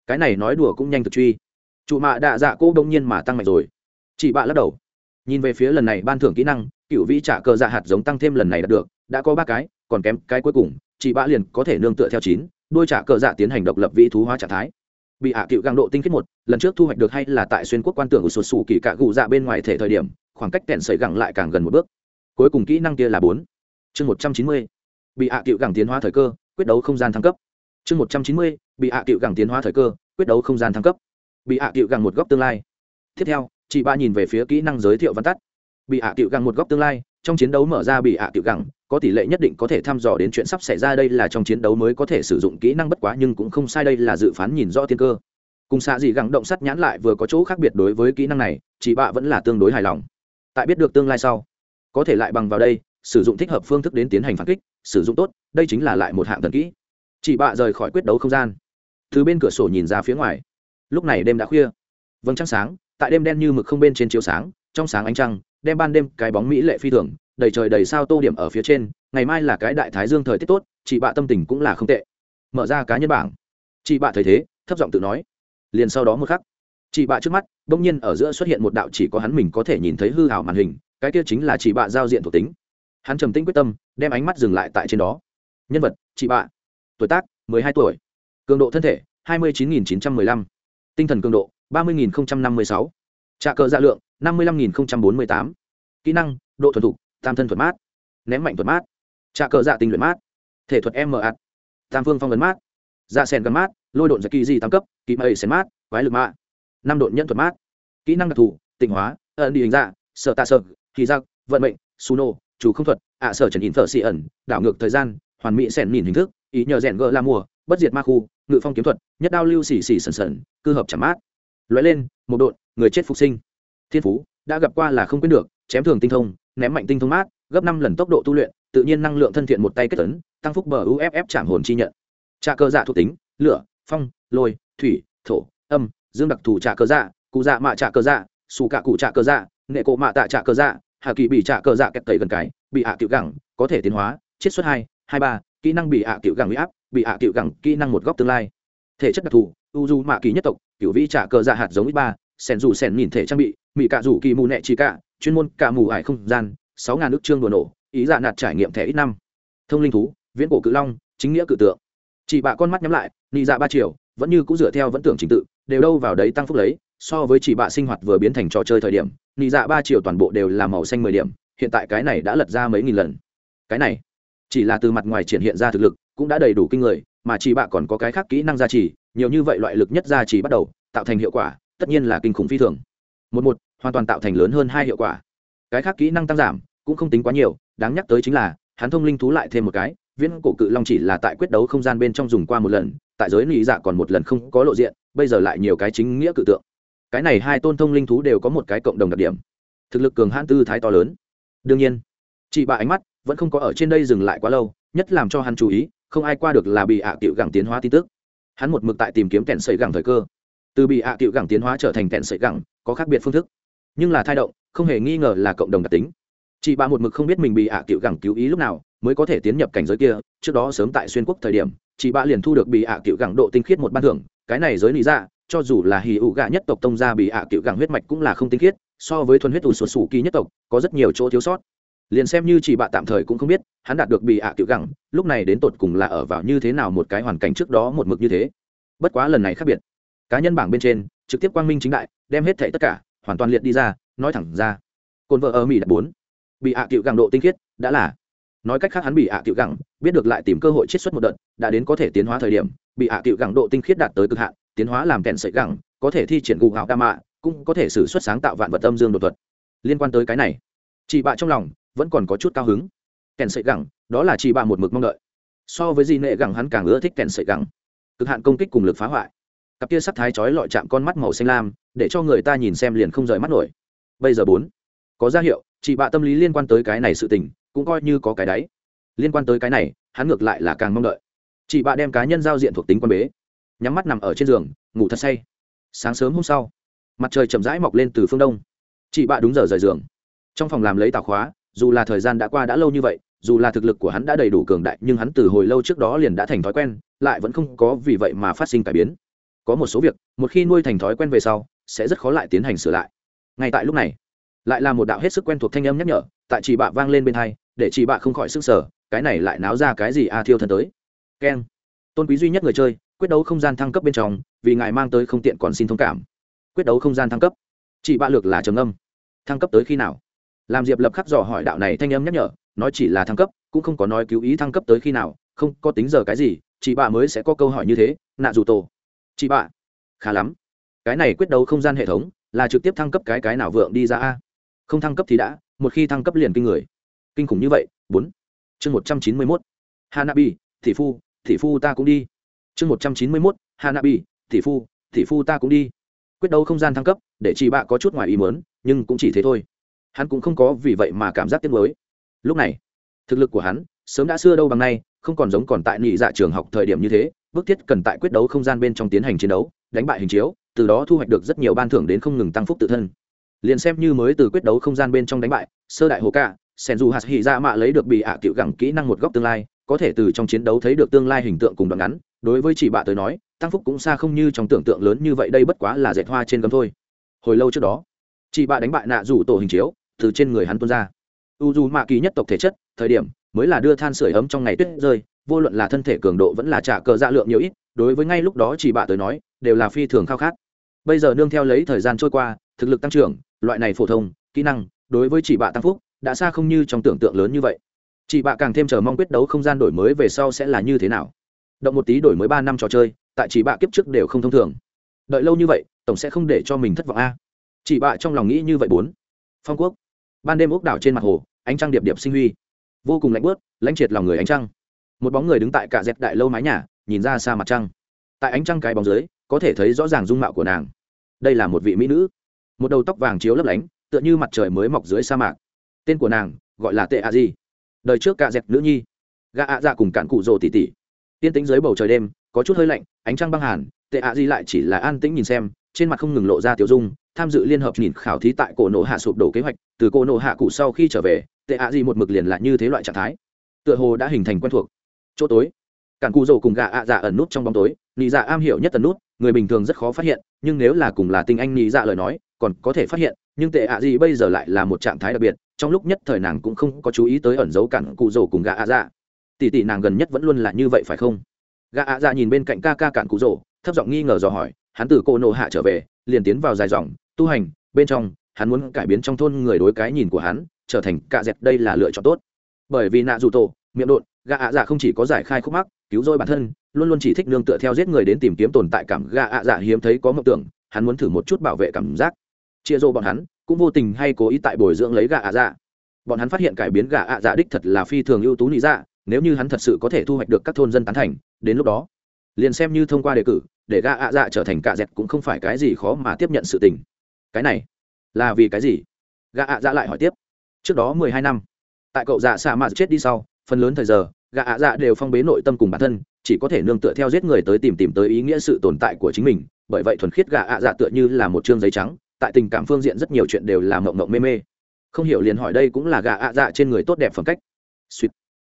cái này nói đùa cũng nhanh thực truy. Trụ mạ đạ dạ cô đông nhiên mà tăng mạnh rồi. Chị bạ lắc đầu. Nhìn về phía lần này ban thưởng kỹ năng, cựu vĩ trả cờ dạ hạt giống tăng thêm lần này đạt được, đã có ba cái còn kém cái cuối cùng, chị bạ liền có thể nương tựa theo chín, đôi trả cờ dạ tiến hành độc lập vĩ thú hóa trạng thái. Bị hạ cựu găng độ tinh khiết một, lần trước thu hoạch được hay là tại xuyên quốc quan tưởng của sụt sù kỳ cạ gù dạ bên ngoài thể thời điểm, khoảng cách kẹn sợi gẳng lại càng gần một bước. Cuối cùng kỹ năng kia là bốn. Chương một trăm chín mươi, bị hạ cựu gẳng tiến hóa thời cơ, quyết đấu không gian thăng cấp. Chương một trăm chín mươi, bị hạ cựu gẳng tiến hóa thời cơ, quyết đấu không gian thăng cấp. Bị hạ cựu gẳng một góc tương lai. Tiếp theo, chị ba nhìn về phía kỹ năng giới thiệu văn tắt. Bị hạ cựu gẳng một góc tương lai, trong chiến đấu mở ra bị hạ cựu gẳng có tỷ lệ nhất định có thể thăm dò đến chuyện sắp xảy ra đây là trong chiến đấu mới có thể sử dụng kỹ năng bất quá nhưng cũng không sai đây là dự phán nhìn rõ thiên cơ. Cùng xạ dị gắng động sắt nhãn lại vừa có chỗ khác biệt đối với kỹ năng này, chị bạ vẫn là tương đối hài lòng. Tại biết được tương lai sau, có thể lại bằng vào đây, sử dụng thích hợp phương thức đến tiến hành phản kích, sử dụng tốt, đây chính là lại một hạng thần kỹ. Chị bạ rời khỏi quyết đấu không gian. Từ bên cửa sổ nhìn ra phía ngoài. Lúc này đêm đã khuya. Vâng trăng sáng, tại đêm đen như mực không bên trên chiếu sáng, trong sáng ánh trăng đem ban đêm cái bóng mỹ lệ phi thường, đầy trời đầy sao tô điểm ở phía trên, ngày mai là cái đại thái dương thời tiết tốt, chị bạ tâm tình cũng là không tệ. Mở ra cá nhân bảng. Chị bạ thấy thế, thấp giọng tự nói. Liền sau đó một khắc, chị bạ trước mắt, bỗng nhiên ở giữa xuất hiện một đạo chỉ có hắn mình có thể nhìn thấy hư hào màn hình, cái kia chính là chị bạ giao diện thuộc tính. Hắn trầm tĩnh quyết tâm, đem ánh mắt dừng lại tại trên đó. Nhân vật, chị bạ. Tuổi tác, mười hai tuổi. Cường độ thân thể, hai mươi chín nghìn chín trăm mười lăm. Tinh thần cường độ, ba mươi nghìn năm mươi sáu. Trạ cờ dạ lượng năm mươi năm nghìn bốn mươi tám. Kỹ năng, độ thuần thục, tam thân thuật mát. Ném mạnh thuật mát. Trả cờ dạ tình luyện mát. Thể thuật m ạt. Tam phương phong vấn mát. Dạ sen gần mát, lôi độn giặc kỳ di tam cấp kỳ mây sen mát, quái lực mạ. Năm độn nhân thuật mát. Kỹ năng đặc thù, tịnh hóa, ẩn đi hình dạ sợ tạ sợ khí giặc vận mệnh, suno, chủ không thuật, ạ sở trần in thợ xị ẩn, đảo ngược thời gian, hoàn mỹ sẻn nhìn hình thức, ý nhờ rèn gỡ la mùa, bất diệt ma khu, ngự phong kiếm thuật, nhất đao lưu xỉ xỉ sần sần, cư hợp chạm mát. Lóe lên, một độn, người chết phục sinh thiên phú, đã gặp qua là không quên được, chém thường tinh thông, ném mạnh tinh thông mát, gấp năm lần tốc độ tu luyện, tự nhiên năng lượng thân thiện một tay kết tấn tăng phúc bờ uff chạm hồn chi nhận. Trà cơ dạ thuộc tính, lửa, phong, lôi, thủy, thổ, âm, dương đặc thù trà cơ dạ cụ dạ mạ trà cơ dạ xù cạ cụ trà cơ dạ nghệ cộ mạ tạ trà cơ dạ hạ kỳ bị trà cơ dạ kẹt tẩy gần cái, bị hạ tiểu gẳng, có thể tiến hóa, chiết xuất hai hai ba, kỹ năng bị hạ tiểu gẳng huy áp, bị hạ tiểu gẳng kỹ năng một góc tương lai. Thể chất đặc thù, u du mạ kỳ nhất tộc cựu vĩ trà cơ dạ hạt giống ít ba sẻn dù sẻn nhìn thể trang bị mỹ cạ rủ kỳ mù nẹ chỉ cả chuyên môn cả mù ải không gian, sáu ngàn nước trương đồ nổ, ý dạ nạt trải nghiệm thẻ ít năm. Thông linh thú, viễn cổ cự long, chính nghĩa cự tượng. Chị bạ con mắt nhắm lại, nị dạ ba triệu vẫn như cũng dựa theo vẫn tưởng trình tự, đều đâu vào đấy tăng phúc lấy, so với chị bạ sinh hoạt vừa biến thành trò chơi thời điểm, nị dạ ba triệu toàn bộ đều là màu xanh mười điểm, hiện tại cái này đã lật ra mấy nghìn lần. Cái này, chỉ là từ mặt ngoài triển hiện ra thực lực, cũng đã đầy đủ kinh người, mà chị bạ còn có cái khác kỹ năng gia trì, nhiều như vậy loại lực nhất gia trì bắt đầu, tạo thành hiệu quả tất nhiên là kinh khủng phi thường. Một một, hoàn toàn tạo thành lớn hơn hai hiệu quả. Cái khác kỹ năng tăng giảm, cũng không tính quá nhiều, đáng nhắc tới chính là, hắn thông linh thú lại thêm một cái, viễn cổ cự long chỉ là tại quyết đấu không gian bên trong dùng qua một lần, tại giới lý dạ còn một lần không có lộ diện, bây giờ lại nhiều cái chính nghĩa cự tượng. Cái này hai tôn thông linh thú đều có một cái cộng đồng đặc điểm. Thực lực cường hãn tư thái to lớn. Đương nhiên, chị bà ánh mắt vẫn không có ở trên đây dừng lại quá lâu, nhất làm cho hắn chú ý, không ai qua được là bị ạ à tiệu gẳng tiến hóa tin tức. Hắn một mực tại tìm kiếm kẹn xảy gẳng thời cơ từ bị ạ à tiệu gẳng tiến hóa trở thành kẹn sợi gẳng, có khác biệt phương thức. Nhưng là thai động, không hề nghi ngờ là cộng đồng đặc tính. Chị bà một mực không biết mình bị ạ à tiệu gẳng cứu ý lúc nào, mới có thể tiến nhập cảnh giới kia, trước đó sớm tại xuyên quốc thời điểm chị bà liền thu được bị ạ à tiệu gẳng độ tinh khiết một ban thưởng, cái này giới lý ra, cho dù là hì ụ gạ nhất tộc tông ra bị ạ à tiệu gẳng huyết mạch cũng là không tinh khiết, so với thuần huyết ủ sụt sù kỳ nhất tộc, có rất nhiều chỗ thiếu sót. Liền xem như chị bạ tạm thời cũng không biết, hắn đạt được bị ạ à tiểu gẳng, lúc này đến tột cùng là ở vào như thế nào một cái hoàn cảnh trước đó một mực như thế. Bất quá lần này khác biệt cá nhân bảng bên trên, trực tiếp quang minh chính đại, đem hết thảy tất cả, hoàn toàn liệt đi ra, nói thẳng ra. Cồn vợ ở mỹ đạt bốn. Bị ạ à tiểu gẳng độ tinh khiết, đã là. Nói cách khác hắn bị ạ à tiểu gẳng, biết được lại tìm cơ hội chiết xuất một đợt, đã đến có thể tiến hóa thời điểm, bị ạ tiểu gẳng độ tinh khiết đạt tới cực hạn, tiến hóa làm kẹn sợi gẳng, có thể thi triển gù gạo đa mạ, cũng có thể xử xuất sáng tạo vạn vật âm dương đột thuật. Liên quan tới cái này, chị bạ trong lòng vẫn còn có chút cao hứng. Kèn sợi gẳng, đó là chị bạ một mực mong đợi. So với di nệ gẳng hắn càng ưa thích kèn sợi gẳng. Cực hạn công kích cùng lực phá hoại cặp kia sắc thái chói lọi chạm con mắt màu xanh lam, để cho người ta nhìn xem liền không rời mắt nổi. Bây giờ bốn, có ra hiệu, chị bạ tâm lý liên quan tới cái này sự tình, cũng coi như có cái đáy liên quan tới cái này, hắn ngược lại là càng mong đợi. Chị bạ đem cá nhân giao diện thuộc tính quan bế. Nhắm mắt nằm ở trên giường, ngủ thật say. Sáng sớm hôm sau, mặt trời chậm rãi mọc lên từ phương đông. Chị bạ đúng giờ rời giường. Trong phòng làm lấy tào khóa, dù là thời gian đã qua đã lâu như vậy, dù là thực lực của hắn đã đầy đủ cường đại, nhưng hắn từ hồi lâu trước đó liền đã thành thói quen, lại vẫn không có vì vậy mà phát sinh cải biến có một số việc, một khi nuôi thành thói quen về sau, sẽ rất khó lại tiến hành sửa lại. Ngay tại lúc này, lại là một đạo hết sức quen thuộc thanh âm nhắc nhở, tại chị bạ vang lên bên thay để chị bạ không khỏi sức sở cái này lại náo ra cái gì a thiêu thân tới. Keng. Tôn quý duy nhất người chơi, quyết đấu không gian thăng cấp bên trong, vì ngài mang tới không tiện còn xin thông cảm. Quyết đấu không gian thăng cấp. Chị bạ lược là trầm âm thăng cấp tới khi nào? Làm diệp lập khắc dò hỏi đạo này thanh âm nhắc nhở, nói chỉ là thăng cấp, cũng không có nói cứu ý thăng cấp tới khi nào, không có tính giờ cái gì, chị bạ mới sẽ có câu hỏi như thế, nạ dù tổ chị bạ. Khá lắm. Cái này quyết đấu không gian hệ thống, là trực tiếp thăng cấp cái cái nào vượng đi ra a. Không thăng cấp thì đã, một khi thăng cấp liền kinh người. Kinh khủng như vậy, bốn. Chương một trăm chín mươi mốt. Hanabi thị phu thị phu ta cũng đi. Chương một trăm chín mươi mốt, hanabi thị phu thị phu ta cũng đi. Quyết đấu không gian thăng cấp, để chị bạ có chút ngoài ý mớn nhưng cũng chỉ thế thôi. Hắn cũng không có vì vậy mà cảm giác tiếc nuối. Lúc này, thực lực của hắn, sớm đã xưa đâu bằng nay, không còn giống còn tại nhị dạ trường học thời điểm như thế bức thiết cần tại quyết đấu không gian bên trong tiến hành chiến đấu, đánh bại hình chiếu, từ đó thu hoạch được rất nhiều ban thưởng đến không ngừng tăng phúc tự thân. Liền xem như mới từ quyết đấu không gian bên trong đánh bại, sơ đại hồ ca sen dù hạt hỉ ra mạ lấy được bị ạ à cựu gẳng kỹ năng một góc tương lai, có thể từ trong chiến đấu thấy được tương lai hình tượng cùng đoạn ngắn, đối với chị bạ tới nói, tăng phúc cũng xa không như trong tưởng tượng lớn như vậy, đây bất quá là dệt hoa trên gấm thôi. Hồi lâu trước đó, chị bạ đánh bại nạ rủ tổ hình chiếu, từ trên người hắn tuôn ra. U dù mạ kỳ nhất tộc thể chất, thời điểm mới là đưa than sửa ấm trong ngày tuyết rơi, vô luận là thân thể cường độ vẫn là trả cờ dạ lượng nhiều ít, đối với ngay lúc đó chỉ bạ tới nói, đều là phi thường khao khát. Bây giờ nương theo lấy thời gian trôi qua, thực lực tăng trưởng, loại này phổ thông, kỹ năng, đối với chỉ bạ tăng phúc, đã xa không như trong tưởng tượng lớn như vậy. Chị bạ càng thêm chờ mong quyết đấu không gian đổi mới về sau sẽ là như thế nào. Động một tí đổi mới ba năm trò chơi, tại chị bạ kiếp trước đều không thông thường. Đợi lâu như vậy, tổng sẽ không để cho mình thất vọng a. Chị bạ trong lòng nghĩ như vậy bốn. Phong quốc. Ban đêm ốc đảo trên mặt hồ, ánh trăng điệp điệp sinh huy vô cùng lạnh bớt, lãnh triệt lòng người ánh trăng. Một bóng người đứng tại cả dẹp đại lâu mái nhà, nhìn ra xa mặt trăng. Tại ánh trăng cái bóng dưới, có thể thấy rõ ràng dung mạo của nàng. Đây là một vị mỹ nữ. Một đầu tóc vàng chiếu lấp lánh, tựa như mặt trời mới mọc dưới sa mạc. Tên của nàng, gọi là tệ a di. Đời trước cả dẹp nữ nhi. Gà ạ dạ cùng cạn cụ rồ tỉ tỉ. Tiên tính dưới bầu trời đêm, có chút hơi lạnh, ánh trăng băng hàn, tệ a di lại chỉ là an tĩnh nhìn xem, trên mặt không ngừng lộ ra tiểu dung tham dự liên hợp nhìn khảo thí tại cổ nổ hạ sụp đổ kế hoạch, từ cổ nổ hạ cụ sau khi trở về, tệ ạ di một mực liền là như thế loại trạng thái. Tựa hồ đã hình thành quen thuộc. Chỗ tối. Cản cụ rồ cùng gà ạ dạ ẩn nút trong bóng tối, nị dạ am hiểu nhất tần nút, người bình thường rất khó phát hiện, nhưng nếu là cùng là tinh anh nị dạ lời nói, còn có thể phát hiện, nhưng tệ ạ gì bây giờ lại là một trạng thái đặc biệt, trong lúc nhất thời nàng cũng không có chú ý tới ẩn dấu cản cụ rồ cùng gà ạ dạ. Tỷ tỷ nàng gần nhất vẫn luôn là như vậy phải không? Gà ạ dạ nhìn bên cạnh ca ca cản cụ rồ, thấp giọng nghi ngờ dò hỏi, hắn từ cô nộ hạ trở về liền tiến vào dài dòng, tu hành, bên trong, hắn muốn cải biến trong thôn người đối cái nhìn của hắn, trở thành cạ dẹt đây là lựa chọn tốt. Bởi vì nạ dù tổ, miệng đột gạ ạ dạ không chỉ có giải khai khúc mắc, cứu rỗi bản thân, luôn luôn chỉ thích nương tựa theo giết người đến tìm kiếm tồn tại cảm, gạ ạ dạ hiếm thấy có mộng tưởng, hắn muốn thử một chút bảo vệ cảm giác. Chia rô bọn hắn, cũng vô tình hay cố ý tại bồi dưỡng lấy gạ ạ dạ. Bọn hắn phát hiện cải biến gạ ạ dạ đích thật là phi thường ưu tú lý dạ nếu như hắn thật sự có thể thu hoạch được các thôn dân tán thành, đến lúc đó, liền xem như thông qua đề cử để gạ ạ dạ trở thành cạ dẹt cũng không phải cái gì khó mà tiếp nhận sự tình. Cái này là vì cái gì? Gạ ạ dạ lại hỏi tiếp. Trước đó mười hai năm, tại cậu dạ xạ mạt chết đi sau, phần lớn thời giờ gạ ạ dạ đều phong bế nội tâm cùng bản thân, chỉ có thể nương tựa theo giết người tới tìm tìm tới ý nghĩa sự tồn tại của chính mình. Bởi vậy thuần khiết gạ ạ dạ tựa như là một chương giấy trắng, tại tình cảm phương diện rất nhiều chuyện đều là mộng mộng mê mê. Không hiểu liền hỏi đây cũng là gạ ạ dạ trên người tốt đẹp phẩm cách. Suýt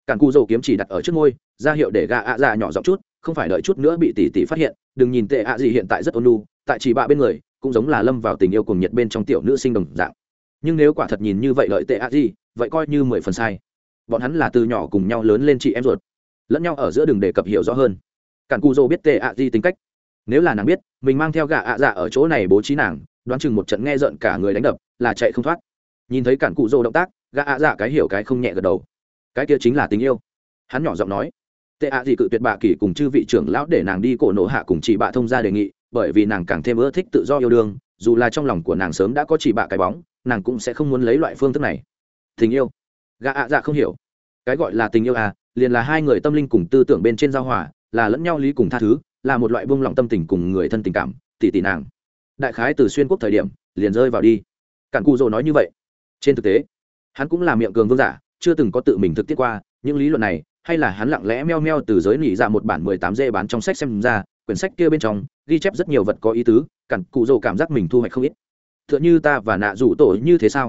Cản cù dầu kiếm chỉ đặt ở trước ngôi, ra hiệu để gạ ạ dạ nhỏ giọng chút, không phải đợi chút nữa bị tỷ tỷ phát hiện, đừng nhìn tệ ạ gì hiện tại rất ôn lu tại chỉ bạ bên người, cũng giống là lâm vào tình yêu cùng nhiệt bên trong tiểu nữ sinh đồng dạng. Nhưng nếu quả thật nhìn như vậy lợi tệ ạ gì, vậy coi như mười phần sai. Bọn hắn là từ nhỏ cùng nhau lớn lên chị em ruột, lẫn nhau ở giữa đường đề cập hiểu rõ hơn. Cản cù dô biết tệ ạ gì tính cách. Nếu là nàng biết, mình mang theo gạ ạ dạ ở chỗ này bố trí nàng, đoán chừng một trận nghe giận cả người đánh đập, là chạy không thoát. Nhìn thấy cản cụ dô động tác, gạ ạ dạ cái hiểu cái không nhẹ gật đầu cái kia chính là tình yêu. Hắn nhỏ giọng nói. Tệ ạ gì cự tuyệt bạ kỳ cùng chư vị trưởng lão để nàng đi cổ nộ hạ cùng chị bạ thông ra đề nghị, bởi vì nàng càng thêm ưa thích tự do yêu đương, dù là trong lòng của nàng sớm đã có chị bạ cái bóng, nàng cũng sẽ không muốn lấy loại phương thức này. Tình yêu. Gà ạ dạ không hiểu. Cái gọi là tình yêu à liền là hai người tâm linh cùng tư tưởng bên trên giao hòa, là lẫn nhau lý cùng tha thứ, là một loại buông lỏng tâm tình cùng người thân tình cảm tỷ tỷ nàng. Đại khái từ xuyên quốc thời điểm, liền rơi vào đi. Cản cụ dỗ nói như vậy. Trên thực tế, hắn cũng là miệng cường vương giả chưa từng có tự mình thực tiết qua, những lý luận này, hay là hắn lặng lẽ meo meo từ giới nỉ ra một bản mười tám dê bán trong sách xem ra, quyển sách kia bên trong, ghi chép rất nhiều vật có ý tứ, cặn cụ dỗ cảm giác mình thu hoạch không ít. T h ư ợ n h ư ta và nạ rủ tổ như thế sao?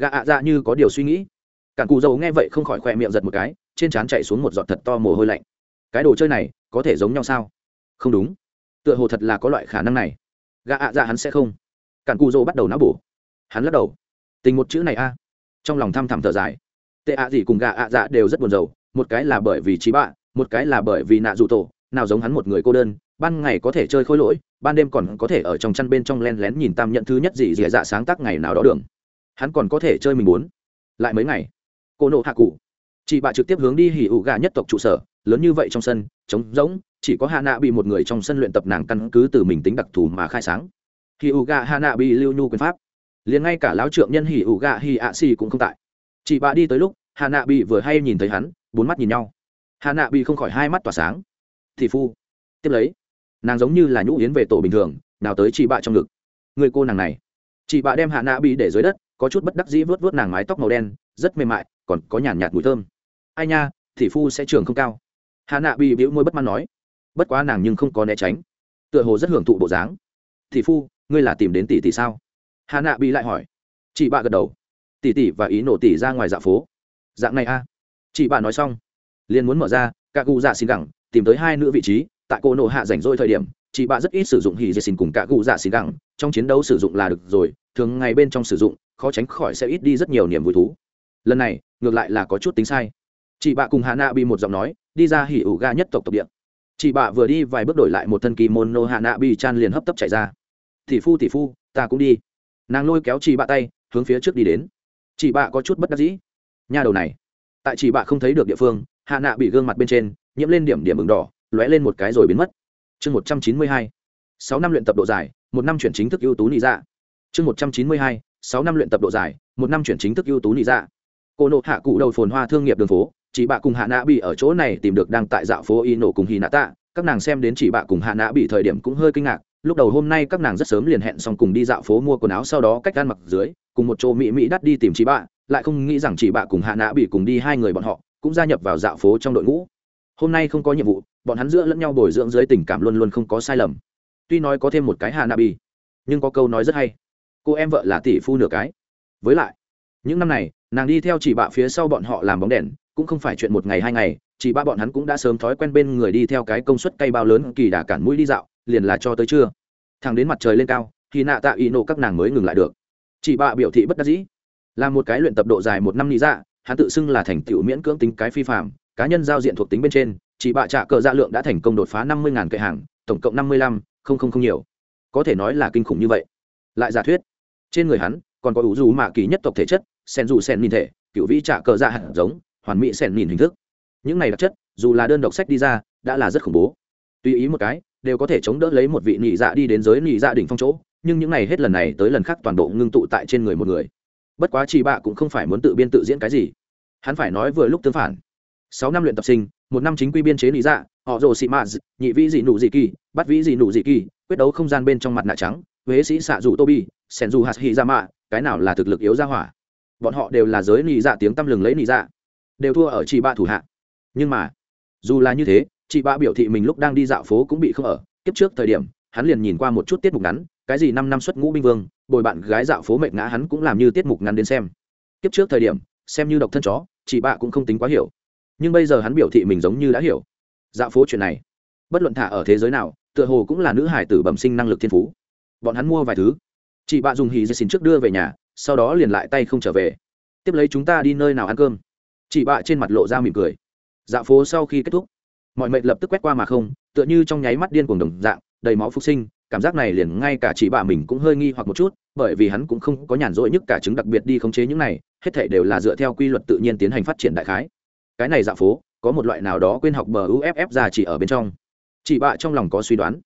Gạ ạ dạ như có điều suy nghĩ. Cặn cụ dầu nghe vậy không khỏi khoe miệng giật một cái, trên trán chạy xuống một giọt thật to mồ hôi lạnh. Cái đồ chơi này, có thể giống nhau sao? Không đúng. Tựa hồ thật là có loại khả năng này. Gạ ạ dạ hắn sẽ không. Cặn cụ dầu bắt đầu não bổ. Hắn lắc đầu. Tình một chữ này a. Trong lòng thăm thẳm thở dài tệ ạ gì cùng gạ ạ dạ đều rất buồn rầu, một cái là bởi vì trí bạ, một cái là bởi vì nạ dù tổ, nào giống hắn một người cô đơn, ban ngày có thể chơi khôi lỗi, ban đêm còn có thể ở trong chăn bên trong len lén nhìn tam nhận thứ nhất gì dìa dạ sáng tác ngày nào đó đường. Hắn còn có thể chơi mình muốn. Lại mấy ngày, cô nộ hạ cụ. Chị bạ trực tiếp hướng đi hỉ ủ gà nhất tộc trụ sở, lớn như vậy trong sân, trống rỗng, chỉ có hạ nạ bị một người trong sân luyện tập nàng căn cứ từ mình tính đặc thù mà khai sáng. Hỉ ủ gà hạ nạ bị lưu nhu quyền pháp. Liền ngay cả lão trượng nhân hỉ ủ gà hỉ ạ xì cũng không tại chị bà đi tới lúc, hà nạ bị vừa hay nhìn thấy hắn, bốn mắt nhìn nhau. Hà nạ bị không khỏi hai mắt tỏa sáng. Thị phu, tiếp lấy, nàng giống như là nhũ yến về tổ bình thường, nào tới chị bạ trong ngực. Người cô nàng này. Chị bạ đem hạ nạ bị để dưới đất, có chút bất đắc dĩ vớt vớt nàng mái tóc màu đen, rất mềm mại, còn có nhàn nhạt mùi thơm. Ai nha thị phu sẽ trường không cao. Hạ nạ bị bĩu môi bất mãn nói. Bất quá nàng nhưng không có né tránh. Tựa hồ rất hưởng thụ bộ dáng. Thị phu, ngươi là tìm đến tỷ tỷ sao? Hà nạ bị lại hỏi. Chị bạ gật đầu tỷ tỷ và ý nổ tỷ ra ngoài dạ phố. Dạng này a. À? chị bạn nói xong, liền muốn mở ra, cả cụ dạ xin gẳng, tìm tới hai nữ vị trí, tại cô nổ hạ rảnh rỗi thời điểm, chị bạn rất ít sử dụng hỉ dì xin cùng cả cụ dạ xin gẳng, trong chiến đấu sử dụng là được rồi, thường ngày bên trong sử dụng, khó tránh khỏi sẽ ít đi rất nhiều niềm vui thú. Lần này, ngược lại là có chút tính sai. Chị bạ cùng hà na bị một giọng nói, đi ra hỉ ủ ga nhất tộc tộc địa. Chị bạ vừa đi vài bước đổi lại một thân kỳ môn nô hạ nạ bị chan liền hấp tấp chạy ra. Tỷ phu tỷ phu, ta cũng đi. Nàng lôi kéo chị bạ tay, hướng phía trước đi đến chị bạ có chút bất đắc dĩ. Nhà đầu này, tại chị bạ không thấy được địa phương, hạ nạ bị gương mặt bên trên, nhiễm lên điểm điểm ửng đỏ, lóe lên một cái rồi biến mất. Chương một trăm chín mươi hai, sáu năm luyện tập độ dài, một năm chuyển chính thức ưu tú nị dạ. Chương một trăm chín mươi hai, sáu năm luyện tập độ dài, một năm chuyển chính thức ưu tú nị dạ. Cô nộ hạ cụ đầu phồn hoa thương nghiệp đường phố chị bạ cùng hạ nạ bị ở chỗ này tìm được đang tại dạo phố y nổ cùng hy nạ tạ. Các nàng xem đến chị bạ cùng hạ nạ bị thời điểm cũng hơi kinh ngạc, lúc đầu hôm nay các nàng rất sớm liền hẹn xong cùng đi dạo phố mua quần áo sau đó cách ăn mặc dưới cùng một chỗ mỹ mỹ đắt đi tìm chị bạ, lại không nghĩ rằng chị bạ cùng hạ nã bị cùng đi hai người bọn họ cũng gia nhập vào dạo phố trong đội ngũ. Hôm nay không có nhiệm vụ, bọn hắn giữa lẫn nhau bồi dưỡng dưới tình cảm luôn luôn không có sai lầm. Tuy nói có thêm một cái hạ nạ bị nhưng có câu nói rất hay, cô em vợ là tỷ phu nửa cái. Với lại, những năm này, nàng đi theo chị bạ phía sau bọn họ làm bóng đèn, cũng không phải chuyện một ngày hai ngày, chị ba bọn hắn cũng đã sớm thói quen bên người đi theo cái công suất cây bao lớn kỳ đà cản mũi đi dạo, liền là cho tới trưa. Thằng đến mặt trời lên cao, thì nạ tạ ý nộ các nàng mới ngừng lại được chị bạ biểu thị bất đắc dĩ. Là một cái luyện tập độ dài một năm lý dạ hắn tự xưng là thành tựu miễn cưỡng tính cái phi phạm cá nhân giao diện thuộc tính bên trên chị bạ trả cờ dạ lượng đã thành công đột phá năm mươi ngàn kệ hàng, tổng cộng năm mươi lăm không không không nhiều. Có thể nói là kinh khủng như vậy. Lại giả thuyết, trên người hắn còn có ủ dù mạ kỳ nhất tộc thể chất, sen dù sen nhìn thể, cựu vĩ trả cờ dạ hạt giống, hoàn mỹ sen nhìn hình thức. Những này đặc chất, dù là đơn độc sách đi ra, đã là rất khủng bố. Tùy ý một cái, đều có thể chống đỡ lấy một vị nhị dạ đi đến giới nhị dạ đỉnh phong chỗ nhưng những này hết lần này tới lần khác toàn bộ ngưng tụ tại trên người một người. Bất quá chị bạ cũng không phải muốn tự biên tự diễn cái gì. Hắn phải nói vừa lúc tương phản. Sáu năm luyện tập sinh, một năm chính quy biên chế lý dạ họ rồ xị mạ nhị vĩ dị nụ dị kỳ, bắt vĩ dị nụ dị kỳ, quyết đấu không gian bên trong mặt nạ trắng, huế sĩ xạ dù tô bi sen dù hạt hy ra dạ mạ, cái nào là thực lực yếu ra hỏa. Bọn họ đều là giới nị dạ tiếng tăm lừng lấy nị dạ. Đều thua ở chị bạ thủ hạ. Nhưng mà, dù là như thế, chị bạ biểu thị mình lúc đang đi dạo phố cũng bị không ở. Kiếp trước thời điểm, hắn liền nhìn qua một chút tiết mục ngắn cái gì năm năm xuất ngũ binh vương, bồi bạn gái dạo phố mệt ngã hắn cũng làm như tiết mục ngắn đến xem. Kiếp trước thời điểm, xem như độc thân chó, chị bạ cũng không tính quá hiểu. Nhưng bây giờ hắn biểu thị mình giống như đã hiểu. Dạo phố chuyện này, bất luận thả ở thế giới nào, tựa hồ cũng là nữ hải tử bẩm sinh năng lực thiên phú. Bọn hắn mua vài thứ. Chị bạ dùng hì dây xin trước đưa về nhà, sau đó liền lại tay không trở về. Tiếp lấy chúng ta đi nơi nào ăn cơm? Chị bạ trên mặt lộ ra mỉm cười. Dạo phố sau khi kết thúc, mọi mệnh lập tức quét qua mà không, tựa như trong nháy mắt điên cuồng đồng dạng, đầy máu phục sinh cảm giác này liền ngay cả chị bà mình cũng hơi nghi hoặc một chút, bởi vì hắn cũng không có nhàn rỗi nhất cả chứng đặc biệt đi khống chế những này, hết thể đều là dựa theo quy luật tự nhiên tiến hành phát triển đại khái. Cái này dạ phố, có một loại nào đó quên học bờ uff ra chỉ ở bên trong. Chị bạ trong lòng có suy đoán.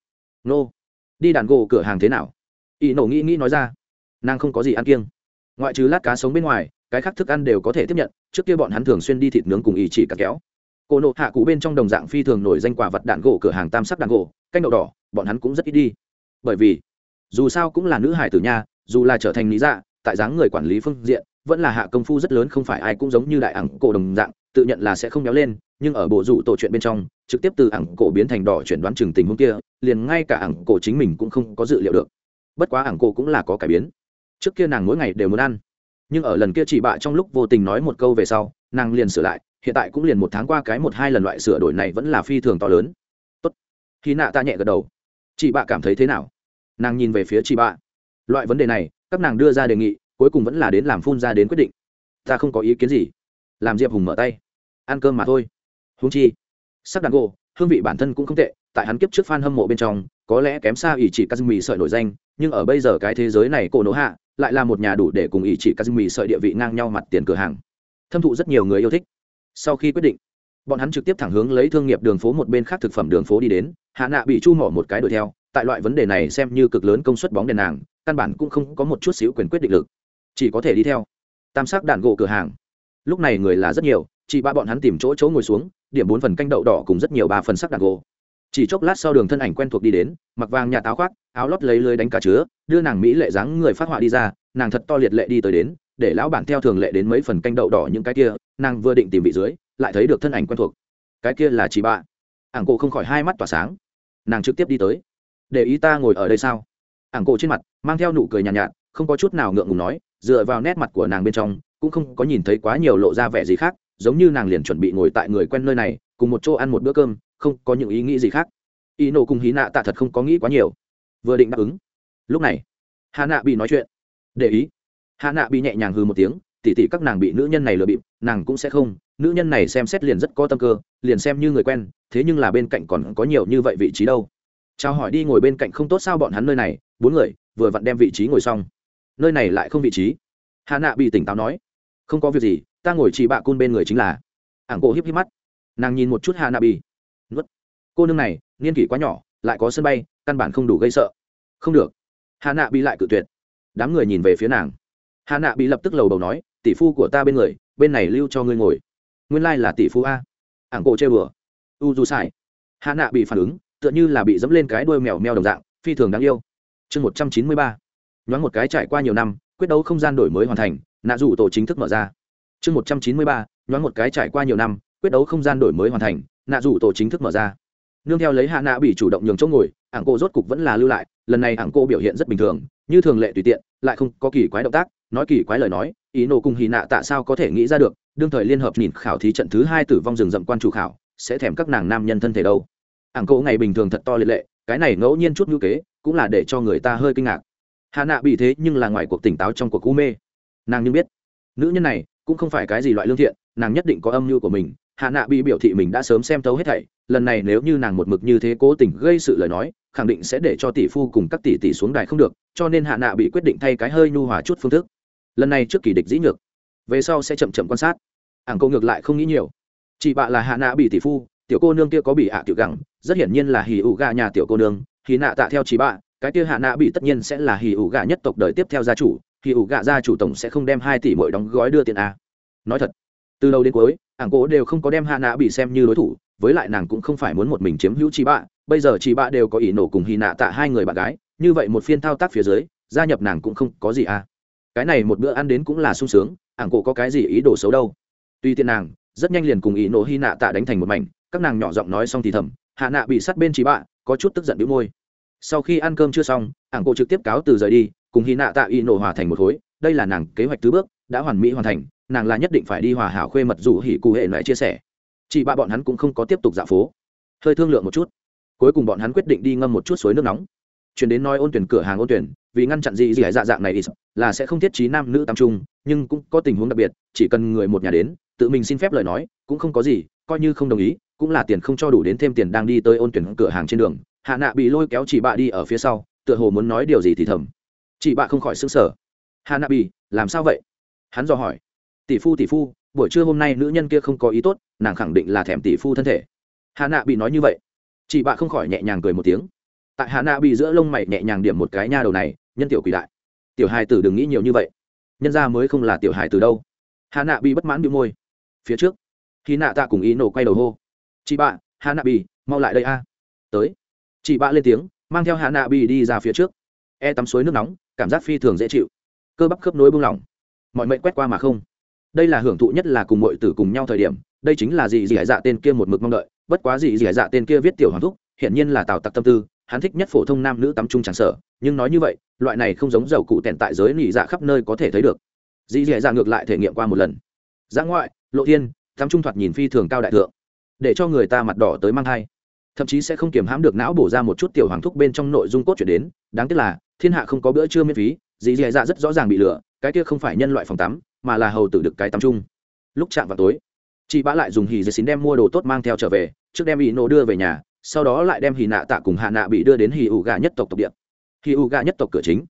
Nô, đi đàn gỗ cửa hàng thế nào? Y nổ nghĩ nghĩ nói ra. Nàng không có gì ăn kiêng. Ngoại trừ lát cá sống bên ngoài, cái khác thức ăn đều có thể tiếp nhận, trước kia bọn hắn thường xuyên đi thịt nướng cùng ý chỉ cả kéo. Cô nộ hạ cụ bên trong đồng dạng phi thường nổi danh quả vật đạn gỗ cửa hàng tam sắc đạn gỗ, canh đậu đỏ, bọn hắn cũng rất ít đi bởi vì dù sao cũng là nữ hải tử nha, dù là trở thành lý dạ tại dáng người quản lý phương diện, vẫn là hạ công phu rất lớn, không phải ai cũng giống như đại ảng cổ đồng dạng, tự nhận là sẽ không béo lên, nhưng ở bộ rủ tổ chuyện bên trong, trực tiếp từ ảng cổ biến thành đỏ chuyển đoán chừng tình huống kia, liền ngay cả ảng cổ chính mình cũng không có dự liệu được. Bất quá ảng cổ cũng là có cải biến. Trước kia nàng mỗi ngày đều muốn ăn, nhưng ở lần kia chị bạ trong lúc vô tình nói một câu về sau, nàng liền sửa lại, hiện tại cũng liền một tháng qua cái một hai lần loại sửa đổi này vẫn là phi thường to lớn. Tốt. Khi nạ ta nhẹ gật đầu chị bạ cảm thấy thế nào? Nàng nhìn về phía chị bạ. Loại vấn đề này, các nàng đưa ra đề nghị, cuối cùng vẫn là đến làm phun ra đến quyết định. Ta không có ý kiến gì. Làm diệp hùng mở tay. Ăn cơm mà thôi. Húng chi sắc đàn gỗ, hương vị bản thân cũng không tệ, tại hắn kiếp trước f a n hâm mộ bên trong, có lẽ kém xa ỷ chỉ kazumi sợi nổi danh, nhưng ở bây giờ cái thế giới này cổ nỗ hạ, lại là một nhà đủ để cùng ỷ chỉ kazumi sợi địa vị ngang nhau mặt tiền cửa hàng. Thâm thụ rất nhiều người yêu thích. Sau khi quyết định bọn hắn trực tiếp thẳng hướng lấy thương nghiệp đường phố một bên khác thực phẩm đường phố đi đến, hạ nạ bị chu mỏ một cái đuổi theo, tại loại vấn đề này xem như cực lớn công suất bóng đèn nàng, căn bản cũng không có một chút xíu quyền quyết định lực. Chỉ có thể đi theo. Tam sắc đạn gỗ cửa hàng. Lúc này người là rất nhiều, chỉ ba bọn hắn tìm chỗ chỗ ngồi xuống, điểm bốn phần canh đậu đỏ cùng rất nhiều ba phần sắc đạn gỗ. Chỉ chốc lát sau đường thân ảnh quen thuộc đi đến, mặc vàng nhà táo khoác, áo lót lấy lưới đánh cá chứa, đưa nàng mỹ lệ dáng người phát họa đi ra, nàng thật to liệt lệ đi tới đến, để lão bản theo thường lệ đến mấy phần canh đậu đỏ những cái kia, nàng vừa định tìm vị dưới lại thấy được thân ảnh quen thuộc. Cái kia là chị bạ. Ảng cổ không khỏi hai mắt tỏa sáng. Nàng trực tiếp đi tới. Để ý ta ngồi ở đây sao? Ảng cổ trên mặt mang theo nụ cười nhàn nhạt, nhạt không có chút nào ngượng ngùng nói dựa vào nét mặt của nàng bên trong cũng không có nhìn thấy quá nhiều lộ ra vẻ gì khác giống như nàng liền chuẩn bị ngồi tại người quen nơi này cùng một chỗ ăn một bữa cơm không có những ý nghĩ gì khác. Y nổ cùng hí nạ tạ thật không có nghĩ quá nhiều. Vừa định đáp ứng. Lúc này hà nạ bị nói chuyện. Để ý. Hà nạ bị nhẹ nhàng hư một tiếng tỉ tỉ các nàng bị nữ nhân này lừa bịp nàng cũng sẽ không nữ nhân này xem xét liền rất có tâm cơ, liền xem như người quen, thế nhưng là bên cạnh còn có nhiều như vậy vị trí đâu. Chào hỏi đi ngồi bên cạnh không tốt sao bọn hắn nơi này, bốn người, vừa vặn đem vị trí ngồi xong. Nơi này lại không vị trí. Hà nạ bị tỉnh táo nói, không có việc gì, ta ngồi chỉ bạ cun bên người chính là. Ảng cổ híp híp mắt. Nàng nhìn một chút hà nạ bị. Nuốt. Cô nương này, niên kỷ quá nhỏ, lại có sân bay, căn bản không đủ gây sợ. Không được. Hà nạ bị lại cự tuyệt. Đám người nhìn về phía nàng. Hà nạ bị lập tức lầu đầu nói, tỷ phu của ta bên người, bên này lưu cho ngươi ngồi nguyên lai là tỷ phú a. Ảng cổ chơi bừa u dù sai hạ nạ bị phản ứng, tựa như là bị dẫm lên cái đuôi mèo mèo đồng dạng, phi thường đáng yêu. Chương một trăm chín mươi ba. Nhoáng một cái trải qua nhiều năm, quyết đấu không gian đổi mới hoàn thành, nạ dù tổ chính thức mở ra. Chương một trăm chín mươi ba. Nhoáng một cái trải qua nhiều năm, quyết đấu không gian đổi mới hoàn thành, nạ dù tổ chính thức mở ra. Nương theo lấy hạ nạ bị chủ động nhường chỗ ngồi, ảng cô rốt cục vẫn là lưu lại, lần này ảng cô biểu hiện rất bình thường, như thường lệ tùy tiện lại không có kỳ quái động tác, nói kỳ quái lời nói, ý nổ cùng hì nạ tạ sao có thể nghĩ ra được, đương thời liên hợp nhìn khảo thí trận thứ hai tử vong rừng rậm quan chủ khảo, sẽ thèm các nàng nam nhân thân thể đâu. Ảng cô ngày bình thường thật to liệt lệ, cái này ngẫu nhiên chút ngữ kế, cũng là để cho người ta hơi kinh ngạc. Hạ nạ bị thế nhưng là ngoài cuộc tỉnh táo trong cuộc u mê. Nàng như biết, nữ nhân này cũng không phải cái gì loại lương thiện, nàng nhất định có âm mưu của mình hạ nạ bị biểu thị mình đã sớm xem thấu hết thảy lần này nếu như nàng một mực như thế cố tình gây sự lời nói, khẳng định sẽ để cho tỷ phu cùng các tỷ tỷ xuống đài không được, cho nên hạ nạ bị quyết định thay cái hơi nhu hòa chút phương thức. Lần này trước kỳ địch dĩ nhược, về sau sẽ chậm chậm quan sát. Ảng cô ngược lại không nghĩ nhiều. Chị bạ là hạ nạ bị tỷ phu, tiểu cô nương kia có bị hạ tiểu gẳng, rất hiển nhiên là hì ủ gà nhà tiểu cô nương. Hì nạ tạ theo chị bạ, cái kia hạ nạ bị tất nhiên sẽ là hì ủ gà nhất tộc đời tiếp theo gia chủ, hì ủ gà gia chủ tổng sẽ không đem hai tỷ mỗi đóng gói đưa tiền a. Nói thật, từ đầu đến cuối, ảng cố đều không có đem hạ nạ bị xem như đối thủ với lại nàng cũng không phải muốn một mình chiếm hữu chị bạ, bây giờ chị bạ đều có ý nổ cùng hy nạ tạ hai người bạn gái, như vậy một phiên thao tác phía dưới, gia nhập nàng cũng không có gì à. Cái này một bữa ăn đến cũng là sung sướng, ảng cổ có cái gì ý đồ xấu đâu. Tuy tiện nàng, rất nhanh liền cùng ý nổ hy nạ tạ đánh thành một mảnh, các nàng nhỏ giọng nói xong thì thầm, hạ nạ bị sát bên chị bạ, có chút tức giận đĩu môi. Sau khi ăn cơm chưa xong, ảng cổ trực tiếp cáo từ rời đi, cùng hy nạ tạ ý nổ hòa thành một khối, đây là nàng kế hoạch thứ bước, đã hoàn mỹ hoàn thành, nàng là nhất định phải đi hòa hảo khuê mật dù hỉ cụ hệ lại chia sẻ chị ba bọn hắn cũng không có tiếp tục dạo phố. Hơi thương lượng một chút. Cuối cùng bọn hắn quyết định đi ngâm một chút suối nước nóng. Chuyển đến nói ôn tuyển cửa hàng ôn tuyển, vì ngăn chặn gì gì hải dạ dạng này là sẽ không thiết trí nam nữ tam trung nhưng cũng có tình huống đặc biệt, chỉ cần người một nhà đến, tự mình xin phép lời nói, cũng không có gì, coi như không đồng ý, cũng là tiền không cho đủ đến thêm tiền đang đi tới ôn tuyển cửa hàng trên đường. Hạ nạ bị lôi kéo chị bạ đi ở phía sau, tựa hồ muốn nói điều gì thì thầm. Chị bạ không khỏi xứng sở hạ nạ bị, làm sao vậy? Hắn dò hỏi. Tỷ phu tỷ phu, buổi trưa hôm nay nữ nhân kia không có ý tốt nàng khẳng định là thèm tỷ phu thân thể. Hà nạ bị nói như vậy. Chị bạ không khỏi nhẹ nhàng cười một tiếng. Tại hà nạ bị giữa lông mày nhẹ nhàng điểm một cái nha đầu này, nhân tiểu quỷ đại. Tiểu hài tử đừng nghĩ nhiều như vậy. Nhân ra mới không là tiểu hài từ đâu. Hà nạ bị bất mãn bị môi. Phía trước khi nạ tạ cùng ý nổ quay đầu hô. Chị bạ hà nạ bị mau lại đây a. Tới. Chị bạ lên tiếng, mang theo hà nạ bị đi ra phía trước. E tắm suối nước nóng, cảm giác phi thường dễ chịu. Cơ bắp khớp nối buông lỏng. Mọi mệnh quét qua mà không. Đây là hưởng thụ nhất là cùng mọi tử cùng nhau thời điểm đây chính là gì gì hải dạ tên kia một mực mong đợi, bất quá gì gì hải dạ tên kia viết tiểu hoàng thúc hiện nhiên là tào tặc tâm tư, hắn thích nhất phổ thông nam nữ tắm trung tràn sở nhưng nói như vậy, loại này không giống dầu cụ tèn tại giới nỉ dạ khắp nơi có thể thấy được. Dì dì dạ ngược lại thể nghiệm qua một lần. Giã ngoại, lộ thiên, tắm trung thoạt nhìn phi thường cao đại thượng, để cho người ta mặt đỏ tới mang thai. Thậm chí sẽ không kiềm hãm được não bổ ra một chút tiểu hoàng thúc bên trong nội dung cốt chuyển đến, đáng tiếc là, thiên hạ không có bữa trưa miễn phí, dì dì dạ rất rõ ràng bị lừa, cái kia không phải nhân loại phòng tắm, mà là hầu tử được cái tắm chung. Lúc chạm vào tối chị bã lại dùng hì dì xín đem mua đồ tốt mang theo trở về, trước đem ý nổ đưa về nhà, sau đó lại đem hì nạ tạ cùng hạ nạ bị đưa đến hì ủ gà nhất tộc tộc điện hì ủ gà nhất tộc cửa chính.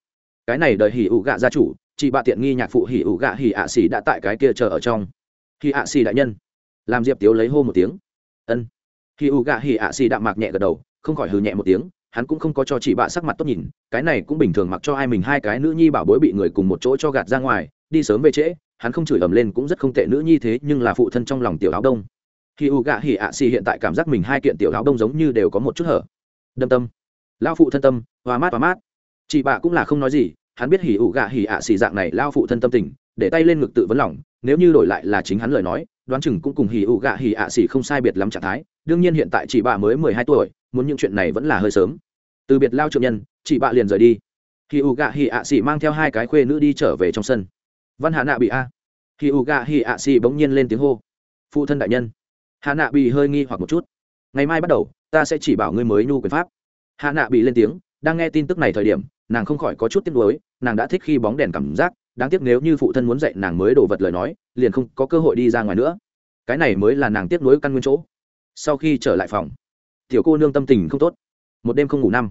Cái này đợi hì ủ gà gia chủ, chị bạ tiện nghi nhạc phụ hì ủ gà hì ạ xì đã tại cái kia chờ ở trong. Hì ạ xì đại nhân. Làm diệp tiếu lấy hô một tiếng. Ân. Hì ủ gà hì ạ xì đạm mạc nhẹ gật đầu, không khỏi hừ nhẹ một tiếng, hắn cũng không có cho chị bạ sắc mặt tốt nhìn, cái này cũng bình thường mặc cho ai mình hai cái nữ nhi bảo bối bị người cùng một chỗ cho gạt ra ngoài, đi sớm về trễ hắn không chửi ầm lên cũng rất không tệ nữ nhi thế, nhưng là phụ thân trong lòng tiểu áo đông. Khi u gạ hỉ ạ xì hiện tại cảm giác mình hai kiện tiểu áo đông giống như đều có một chút hở. Đâm tâm. Lao phụ thân tâm, hoa mát hoa mát. Chị bạ cũng là không nói gì, hắn biết hỉ ủ gạ hỉ ạ xì dạng này lao phụ thân tâm tình, để tay lên ngực tự vấn lòng, nếu như đổi lại là chính hắn lời nói, đoán chừng cũng cùng hỉ ủ gạ hỉ ạ xì không sai biệt lắm trạng thái. Đương nhiên hiện tại chị bạ mới mười hai tuổi, muốn những chuyện này vẫn là hơi sớm. Từ biệt lao trượng nhân, chị bạ liền rời đi. Khi u gạ hỉ ạ xì mang theo hai cái khuê nữ đi trở về trong sân văn hạ nạ bị a. Khi u gà hì ạ xì bỗng nhiên lên tiếng hô. Phụ thân đại nhân. Hạ nạ bị hơi nghi hoặc một chút. Ngày mai bắt đầu, ta sẽ chỉ bảo ngươi mới nhu quyền pháp. Hạ nạ bị lên tiếng, đang nghe tin tức này thời điểm, nàng không khỏi có chút tiếc nuối, nàng đã thích khi bóng đèn cảm giác, đáng tiếc nếu như phụ thân muốn dạy nàng mới đồ vật lời nói, liền không có cơ hội đi ra ngoài nữa. Cái này mới là nàng tiếc nuối căn nguyên chỗ. Sau khi trở lại phòng, tiểu cô nương tâm tình không tốt. Một đêm không ngủ năm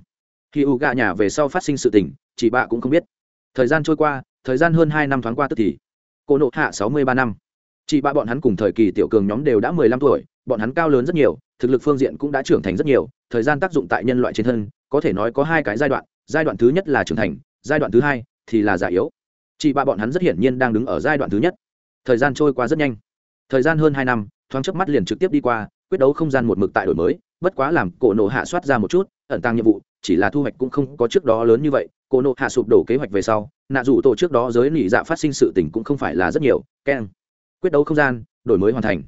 khi u gạ nhà về sau phát sinh sự tình, chị bạ cũng không biết. Thời gian trôi qua thời gian hơn hai năm thoáng qua tức thì. Cô nộ hạ sáu mươi ba năm. Chị ba bọn hắn cùng thời kỳ tiểu cường nhóm đều đã mười lăm tuổi, bọn hắn cao lớn rất nhiều, thực lực phương diện cũng đã trưởng thành rất nhiều, thời gian tác dụng tại nhân loại trên thân, có thể nói có hai cái giai đoạn giai đoạn thứ nhất là trưởng thành, giai đoạn thứ hai thì là già yếu. Chị ba bọn hắn rất hiển nhiên đang đứng ở giai đoạn thứ nhất. Thời gian trôi qua rất nhanh. Thời gian hơn hai năm, thoáng chớp mắt liền trực tiếp đi qua, quyết đấu không gian một mực tại đổi mới, bất quá làm cổ nộ hạ soát ra một chút, ẩn tăng nhiệm vụ, chỉ là thu hoạch cũng không có trước đó lớn như vậy Cô nộ hạ sụp đổ kế hoạch về sau, nạ rủ tổ trước đó giới nỉ dạ phát sinh sự tình cũng không phải là rất nhiều, keng. Quyết đấu không gian, đổi mới hoàn thành.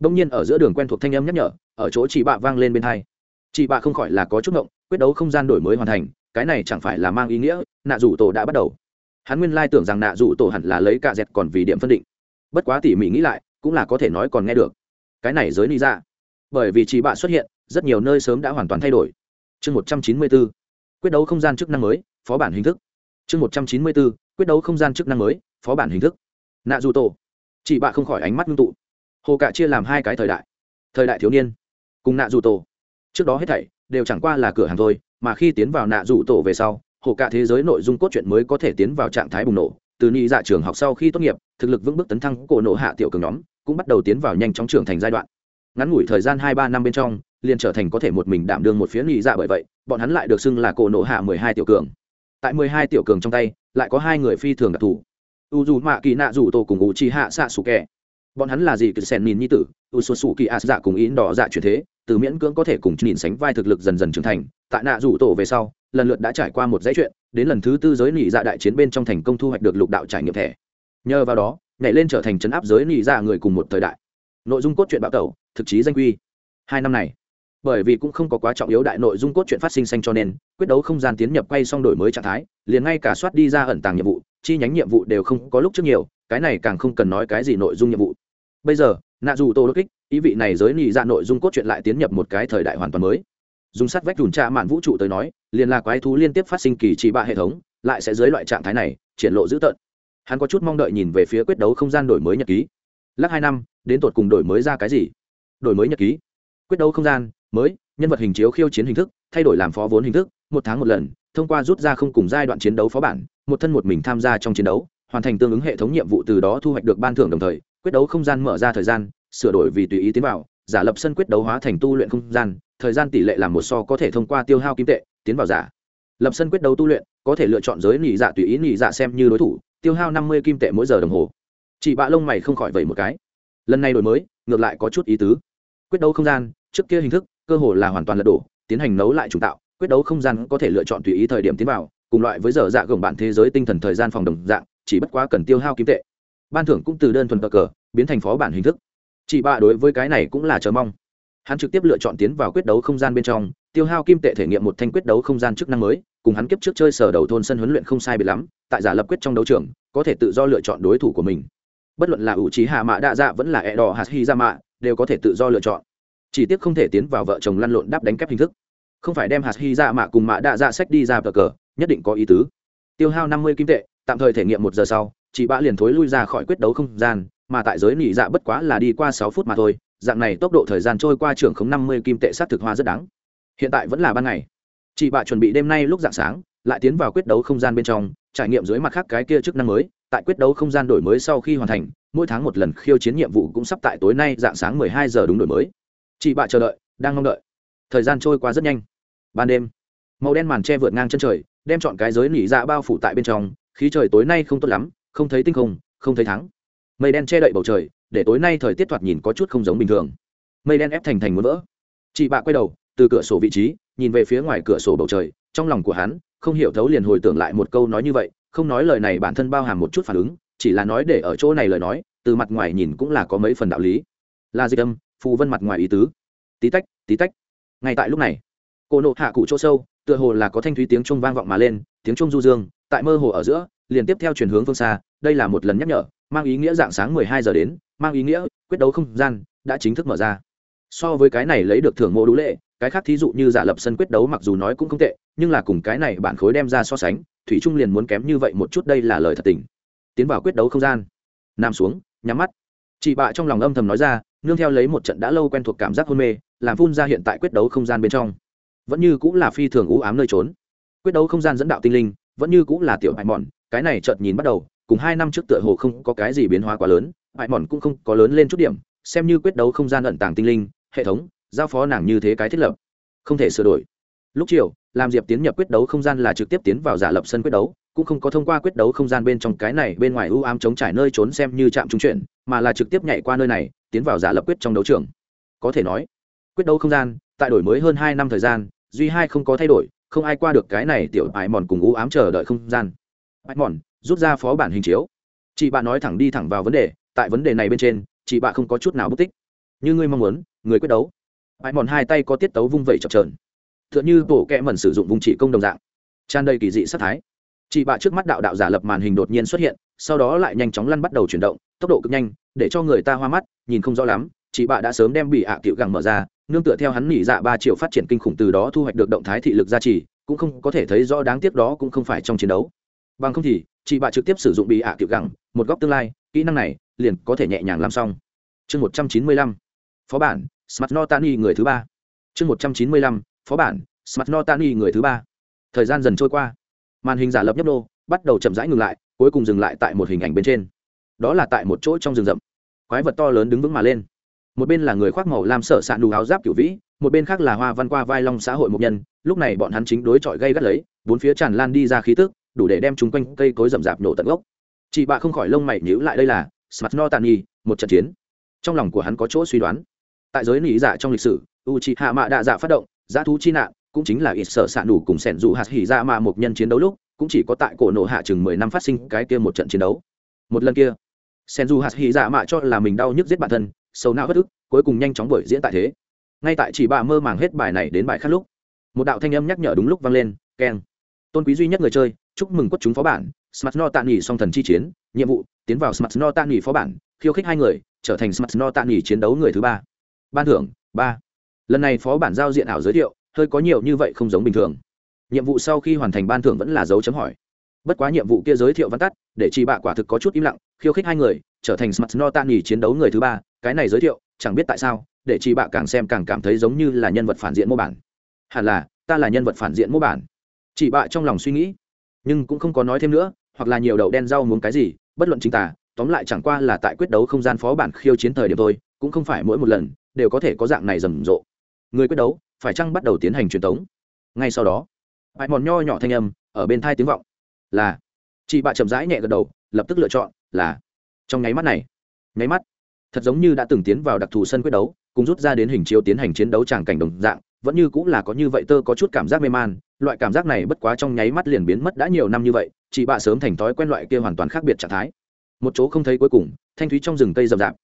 Đông nhiên ở giữa đường quen thuộc thanh âm nhắc nhở, ở chỗ chị bạ vang lên bên hai. Chị bạ không khỏi là có chút ngộng, quyết đấu không gian đổi mới hoàn thành, cái này chẳng phải là mang ý nghĩa, nạ rủ tổ đã bắt đầu. Hắn nguyên lai tưởng rằng nạ rủ tổ hẳn là lấy cả dẹt còn vì điểm phân định. Bất quá tỉ mỉ nghĩ lại, cũng là có thể nói còn nghe được. Cái này giới ni ra dạ. bởi vì chị bạ xuất hiện, rất nhiều nơi sớm đã hoàn toàn thay đổi. Chương một trăm chín mươi bốn. Quyết đấu không gian chức năng mới phó bản hình thức. Chương một trăm chín mươi bốn, quyết đấu không gian chức năng mới, phó bản hình thức. Nạ dù tổ chị bạ không khỏi ánh mắt ngưng tụ. Hồ cạ chia làm hai cái thời đại. Thời đại thiếu niên cùng nạ dù tổ trước đó hết thảy đều chẳng qua là cửa hàng thôi, mà khi tiến vào nạ dù tổ về sau, hồ cạ thế giới nội dung cốt truyện mới có thể tiến vào trạng thái bùng nổ. Từ ni dạ trường học sau khi tốt nghiệp, thực lực vững bước tấn thăng cổ nộ hạ tiểu cường nhóm cũng bắt đầu tiến vào nhanh chóng trưởng thành giai đoạn. Ngắn ngủi thời gian hai ba năm bên trong, liền trở thành có thể một mình đảm đương một phía ni dạ bởi vậy, bọn hắn lại được xưng là cổ nộ hạ mười hai tiểu cường tại mười hai tiểu cường trong tay lại có hai người phi thường đặc thù. U dù mạ kỳ nạ dù tổ cùng u chi hạ xạ sủ kẻ, bọn hắn là gì cứ sen nhìn nhi tử u su su kỳ a dạ cùng ý đỏ dạ chuyển thế từ miễn cưỡng có thể cùng nhìn sánh vai thực lực dần dần trưởng thành. Tại nạ rủ tổ về sau lần lượt đã trải qua một dãy chuyện đến lần thứ tư giới nỉ dạ đại chiến bên trong thành công thu hoạch được lục đạo trải nghiệm thẻ. Nhờ vào đó nhảy lên trở thành chấn áp giới nỉ dạ người cùng một thời đại. Nội dung cốt truyện bạo tẩu thực chí danh quy. Hai năm này bởi vì cũng không có quá trọng yếu đại nội dung cốt chuyện phát sinh xanh cho nên, quyết đấu không gian tiến nhập quay xong đổi mới trạng thái, liền ngay cả soát đi ra ẩn tàng nhiệm vụ, chi nhánh nhiệm vụ đều không có lúc trước nhiều, cái này càng không cần nói cái gì nội dung nhiệm vụ. Bây giờ, nạ dù tô đột kích, ý vị này giới nị ra nội dung cốt truyện lại tiến nhập một cái thời đại hoàn toàn mới. Dùng sắt vách đùn trạ mạn vũ trụ tới nói, liền là quái thú liên tiếp phát sinh kỳ trị bạ hệ thống, lại sẽ dưới loại trạng thái này, triển lộ dữ tợn. Hắn có chút mong đợi nhìn về phía quyết đấu không gian đổi mới nhật ký. Lắc hai năm, đến tột cùng đổi mới ra cái gì? Đổi mới nhật ký. Quyết đấu không gian mới, nhân vật hình chiếu khiêu chiến hình thức, thay đổi làm phó vốn hình thức, một tháng một lần, thông qua rút ra không cùng giai đoạn chiến đấu phó bản, một thân một mình tham gia trong chiến đấu, hoàn thành tương ứng hệ thống nhiệm vụ từ đó thu hoạch được ban thưởng đồng thời, quyết đấu không gian mở ra thời gian, sửa đổi vì tùy ý tiến vào, giả lập sân quyết đấu hóa thành tu luyện không gian, thời gian tỷ lệ làm một so có thể thông qua tiêu hao kim tệ, tiến vào giả. Lập sân quyết đấu tu luyện, có thể lựa chọn giới nhị dạ tùy ý nhị dạ xem như đối thủ, tiêu hao năm mươi kim tệ mỗi giờ đồng hồ. Chị bạ lông mày không khỏi vậy một cái. Lần này đổi mới, ngược lại có chút ý tứ. Quyết đấu không gian, trước kia hình thức cơ hồ là hoàn toàn lật đổ, tiến hành nấu lại chủ tạo, quyết đấu không gian có thể lựa chọn tùy ý thời điểm tiến vào, cùng loại với giờ dạ gồng bạn thế giới tinh thần thời gian phòng đồng dạng, chỉ bất quá cần tiêu hao kim tệ. Ban thưởng cũng từ đơn thuần cờ cờ biến thành phó bản hình thức. Chị bạ đối với cái này cũng là chờ mong. Hắn trực tiếp lựa chọn tiến vào quyết đấu không gian bên trong, tiêu hao kim tệ thể nghiệm một thanh quyết đấu không gian chức năng mới, cùng hắn kiếp trước chơi sở đầu thôn sân huấn luyện không sai biệt lắm, tại giả lập quyết trong đấu trường, có thể tự do lựa chọn đối thủ của mình. Bất luận là ủ trí hạ mạ đa dạ vẫn là e đỏ hạt hy ra mạ đều có thể tự do lựa chọn chỉ tiếc không thể tiến vào vợ chồng lăn lộn đáp đánh kép hình thức. Không phải đem hạt hy ra mạ cùng mạ đạ dạ sách đi ra bờ cờ, nhất định có ý tứ. Tiêu hao năm mươi kim tệ, tạm thời thể nghiệm một giờ sau, chị bạ liền thối lui ra khỏi quyết đấu không gian, mà tại giới nỉ dạ bất quá là đi qua sáu phút mà thôi, dạng này tốc độ thời gian trôi qua trường không năm mươi kim tệ sát thực hoa rất đáng. Hiện tại vẫn là ban ngày. Chị bạ chuẩn bị đêm nay lúc dạng sáng, lại tiến vào quyết đấu không gian bên trong, trải nghiệm dưới mặt khác cái kia chức năng mới, tại quyết đấu không gian đổi mới sau khi hoàn thành, mỗi tháng một lần khiêu chiến nhiệm vụ cũng sắp tại tối nay dạng sáng mười hai giờ đúng đổi mới chị bạ chờ đợi, đang mong đợi. Thời gian trôi qua rất nhanh. Ban đêm, màu đen màn tre vượt ngang chân trời, đem chọn cái giới nỉ dạ bao phủ tại bên trong. Khí trời tối nay không tốt lắm, không thấy tinh không không thấy thắng. Mây đen che đậy bầu trời, để tối nay thời tiết thoạt nhìn có chút không giống bình thường. Mây đen ép thành thành muốn vỡ. Chị bạ quay đầu, từ cửa sổ vị trí, nhìn về phía ngoài cửa sổ bầu trời. Trong lòng của hắn, không hiểu thấu liền hồi tưởng lại một câu nói như vậy. Không nói lời này bản thân bao hàm một chút phản ứng, chỉ là nói để ở chỗ này lời nói, từ mặt ngoài nhìn cũng là có mấy phần đạo lý. Là dịch âm phù vân mặt ngoài ý tứ. Tí tách tí tách. Ngay tại lúc này, cô nộ hạ cụ chỗ sâu, tựa hồ là có thanh thúy tiếng trung vang vọng mà lên, tiếng trung du dương, tại mơ hồ ở giữa, liền tiếp theo chuyển hướng phương xa, đây là một lần nhắc nhở, mang ý nghĩa dạng sáng mười hai giờ đến, mang ý nghĩa, quyết đấu không gian, đã chính thức mở ra. So với cái này lấy được thưởng mộ đủ lệ, cái khác thí dụ như giả lập sân quyết đấu mặc dù nói cũng không tệ, nhưng là cùng cái này bản khối đem ra so sánh, thủy trung liền muốn kém như vậy một chút đây là lời thật tình. Tiến vào quyết đấu không gian. Nằm xuống, nhắm mắt. Chị bạ trong lòng âm thầm nói ra nương theo lấy một trận đã lâu quen thuộc cảm giác hôn mê, làm phun ra hiện tại quyết đấu không gian bên trong. Vẫn như cũng là phi thường ú ám nơi trốn. Quyết đấu không gian dẫn đạo tinh linh, vẫn như cũng là tiểu hại mòn cái này chợt nhìn bắt đầu, cùng hai năm trước tựa hồ không có cái gì biến hóa quá lớn hại mòn cũng không có lớn lên chút điểm, xem như quyết đấu không gian ẩn tàng tinh linh, hệ thống, giao phó nàng như thế cái thiết lập. Không thể sửa đổi. Lúc chiều, làm diệp tiến nhập quyết đấu không gian là trực tiếp tiến vào giả lập sân quyết đấu cũng không có thông qua quyết đấu không gian bên trong cái này bên ngoài u ám chống trải nơi trốn xem như trạm trung chuyển, mà là trực tiếp nhảy qua nơi này, tiến vào giả lập quyết trong đấu trường. Có thể nói, quyết đấu không gian, tại đổi mới hơn hai năm thời gian, duy hai không có thay đổi, không ai qua được cái này tiểu ải mòn cùng u ám chờ đợi không gian. Ải mòn, rút ra phó bản hình chiếu. Chị bạn nói thẳng đi thẳng vào vấn đề, tại vấn đề này bên trên, chị bạn không có chút nào bất tích. Như ngươi mong muốn, người quyết đấu. Ải mòn hai tay có tiết tấu vung vẩy chập trờn t h ư ợ n h ư bộ kẽ mẩn sử dụng vùng chỉ công đồng dạng. Tràn đầy kỳ dị sát thái chị bạ trước mắt đạo đạo giả lập màn hình đột nhiên xuất hiện, sau đó lại nhanh chóng lăn bắt đầu chuyển động, tốc độ cực nhanh, để cho người ta hoa mắt, nhìn không rõ lắm chị bạ đã sớm đem bị ạ à cựu gẳng mở ra, nương tựa theo hắn nỉ dạ ba triệu phát triển kinh khủng từ đó thu hoạch được động thái thị lực gia trì, cũng không có thể thấy rõ đáng tiếc đó cũng không phải trong chiến đấu. Bằng không thì chị bạ trực tiếp sử dụng bị ạ à cựu gẳng, một góc tương lai, kỹ năng này, liền có thể nhẹ nhàng làm xong. Chương một trăm chín mươi lăm, phó bản smart notani người thứ ba. Chương một trăm chín mươi lăm, phó bản smart notani người thứ ba. Thời gian dần trôi qua màn hình giả lập nhấp nô, bắt đầu chậm rãi ngừng lại, cuối cùng dừng lại tại một hình ảnh bên trên. Đó là tại một chỗ trong rừng rậm. Quái vật to lớn đứng vững mà lên. Một bên là người khoác màu làm sợ sạn đủ áo giáp kiểu vĩ, một bên khác là hoa văn qua vai long xã hội mục nhân. Lúc này bọn hắn chính đối chọi gây gắt lấy, bốn phía tràn lan đi ra khí tức, đủ để đem chúng quanh cây cối rậm rạp nổ tận gốc. Chị bạ không khỏi lông mày nhíu lại đây là smart no tàn một trận chiến. Trong lòng của hắn có chỗ suy đoán. Tại giới nỉ giả dạ trong lịch sử u chị hạ mạ đạ dạ phát động, giá thú chi nạn cũng chính là ít sở s ạ đủ cùng sẻn dù hạt hỉ ra mà một nhân chiến đấu lúc, cũng chỉ có tại cổ nộ hạ chừng mười năm phát sinh cái kia một trận chiến đấu. Một lần kia, sẻn dù hạt hỉ ra mạ cho là mình đau nhức giết bản thân sâu não bất ức, cuối cùng nhanh chóng bởi diễn tại thế. Ngay tại chỉ bà mơ màng hết bài này đến bài khác lúc, một đạo thanh âm nhắc nhở đúng lúc vang lên, keng, tôn quý duy nhất người chơi, chúc mừng quất chúng phó bản smart no tạ nghỉ song thần chi chiến, nhiệm vụ, tiến vào smart no tạ nghỉ phó bản, khiêu khích hai người, trở thành smart no tạ nghỉ chiến đấu người thứ ba. Ban thưởng, ba. Lần này phó bản giao diện ảo giới thiệu hơi có nhiều như vậy không giống bình thường. Nhiệm vụ sau khi hoàn thành ban thưởng vẫn là dấu chấm hỏi. Bất quá nhiệm vụ kia giới thiệu văn tắt, để chị bạ quả thực có chút im lặng, khiêu khích hai người, trở thành smart no tan nghỉ chiến đấu người thứ ba, cái này giới thiệu, chẳng biết tại sao, để chị bạ càng xem càng cảm thấy giống như là nhân vật phản diện mô bản. Hẳn là, ta là nhân vật phản diện mô bản. Chị bạ trong lòng suy nghĩ, nhưng cũng không có nói thêm nữa, hoặc là nhiều đậu đen rau muốn cái gì, bất luận chính tả, tóm lại chẳng qua là tại quyết đấu không gian phó bản khiêu chiến thời điểm thôi, cũng không phải mỗi một lần, đều có thể có dạng này rầm rộ. Người quyết đấu phải chăng bắt đầu tiến hành truyền tống? Ngay sau đó bãi mòn nho nhỏ thanh âm ở bên thai tiếng vọng là, chị bạ chậm rãi nhẹ gật đầu, lập tức lựa chọn là, trong nháy mắt này, nháy mắt, thật giống như đã từng tiến vào đặc thù sân quyết đấu, cùng rút ra đến hình chiếu tiến hành chiến đấu tràng cảnh đồng dạng, vẫn như cũng là có như vậy tơ có chút cảm giác mê man, loại cảm giác này bất quá trong nháy mắt liền biến mất đã nhiều năm như vậy, chị bạ sớm thành thói quen loại kia hoàn toàn khác biệt trạng thái. Một chỗ không thấy cuối cùng, thanh thúy trong rừng cây rậm rạp.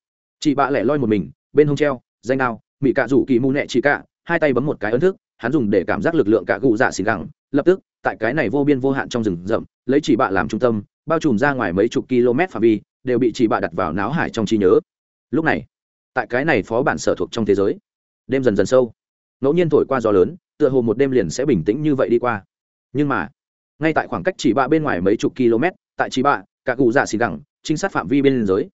Chị bạ lẻ loi một mình, bên hông treo, danh nào mỹ cạ rủ kỳ mù nẹ chị cạ hai tay bấm một cái ấn thức, hắn dùng để cảm giác lực lượng cả gụ dạ xì gẳng. Lập tức, tại cái này vô biên vô hạn trong rừng rậm, lấy chỉ bạ làm trung tâm, bao trùm ra ngoài mấy chục km phạm vi, đều bị chỉ bạ đặt vào náo hải trong trí nhớ. Lúc này, tại cái này phó bản sở thuộc trong thế giới, đêm dần dần sâu. Ngẫu nhiên thổi qua gió lớn, tựa hồ một đêm liền sẽ bình tĩnh như vậy đi qua. Nhưng mà, ngay tại khoảng cách chỉ bạ bên ngoài mấy chục km, tại chỉ bạ, cả cụ dạ xì gẳng, trinh sát phạm vi bên giới.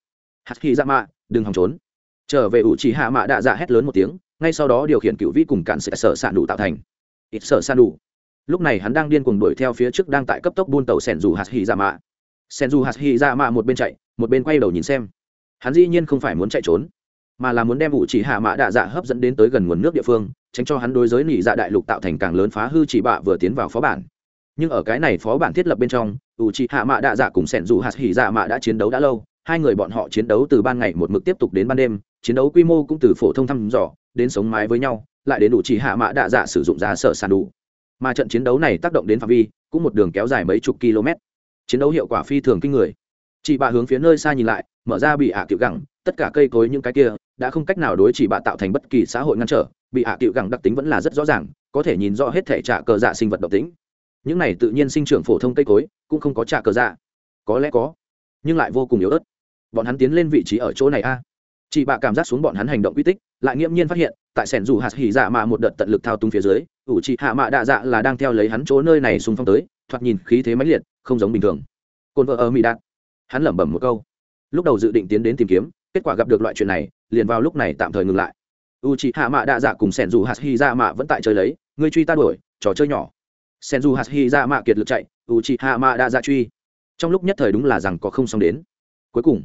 Hạt khi dạ mạ, đừng hòng trốn. Trở về ủ chỉ hạ mạ đạ dạ hét lớn một tiếng ngay sau đó điều khiển cựu vĩ cùng cạn sẽ sở s đủ tạo thành. Ít sở s đủ. Lúc này hắn đang điên cuồng đuổi theo phía trước đang tại cấp tốc buôn tàu sẻn dù hạt hy ra dạ mạ. Sẻn dù hạt hy ra dạ mạ một bên chạy, một bên quay đầu nhìn xem. Hắn dĩ nhiên không phải muốn chạy trốn, mà là muốn đem ủ chỉ hạ mạ đạ dạ hấp dẫn đến tới gần nguồn nước địa phương, tránh cho hắn đối giới nỉ dạ đại lục tạo thành càng lớn phá hư chỉ bạ vừa tiến vào phó bản. Nhưng ở cái này phó bản thiết lập bên trong, ủ chỉ hạ mạ đạ dạ cùng sẻn dù hạt hỉ dạ mạ đã chiến đấu đã lâu hai người bọn họ chiến đấu từ ban ngày một mực tiếp tục đến ban đêm, chiến đấu quy mô cũng từ phổ thông thăm dò đến sống mái với nhau, lại đến đủ chỉ hạ mã đạ dạ sử dụng ra sở sàn đủ. Mà trận chiến đấu này tác động đến phạm vi, cũng một đường kéo dài mấy chục km. Chiến đấu hiệu quả phi thường kinh người. Chị bạ hướng phía nơi xa nhìn lại, mở ra bị hạ à cựu gẳng, tất cả cây cối những cái kia, đã không cách nào đối chỉ bạ tạo thành bất kỳ xã hội ngăn trở. Bị hạ à cựu gẳng đặc tính vẫn là rất rõ ràng, có thể nhìn rõ hết thể trả cờ dạ sinh vật độc tính những này tự nhiên sinh trưởng phổ thông cây cối, cũng không có trả cờ dạ. Có lẽ có, nhưng lại vô cùng yếu ớt bọn hắn tiến lên vị trí ở chỗ này a. Chị bạ cảm giác xuống bọn hắn hành động quy tích, lại nghiễm nhiên phát hiện, tại sẻn dù hạt hỉ dạ mạ một đợt tận lực thao túng phía dưới, ủ chị hạ mạ đạ dạ là đang theo lấy hắn chỗ nơi này xung phong tới, thoạt nhìn khí thế mãnh liệt, không giống bình thường. Cồn vợ ở mỹ đạn hắn lẩm bẩm một câu. Lúc đầu dự định tiến đến tìm kiếm, kết quả gặp được loại chuyện này, liền vào lúc này tạm thời ngừng lại. U chị hạ mạ đạ dạ cùng sẻn dù hạt hỉ dạ mạ vẫn tại chơi lấy, ngươi truy ta đuổi, trò chơi nhỏ. Sẻn dù hạt hỉ dạ mạ kiệt lực chạy u chị hạ mạ đạ dạ truy. Trong lúc nhất thời đúng là rằng có không xong đến. Cuối cùng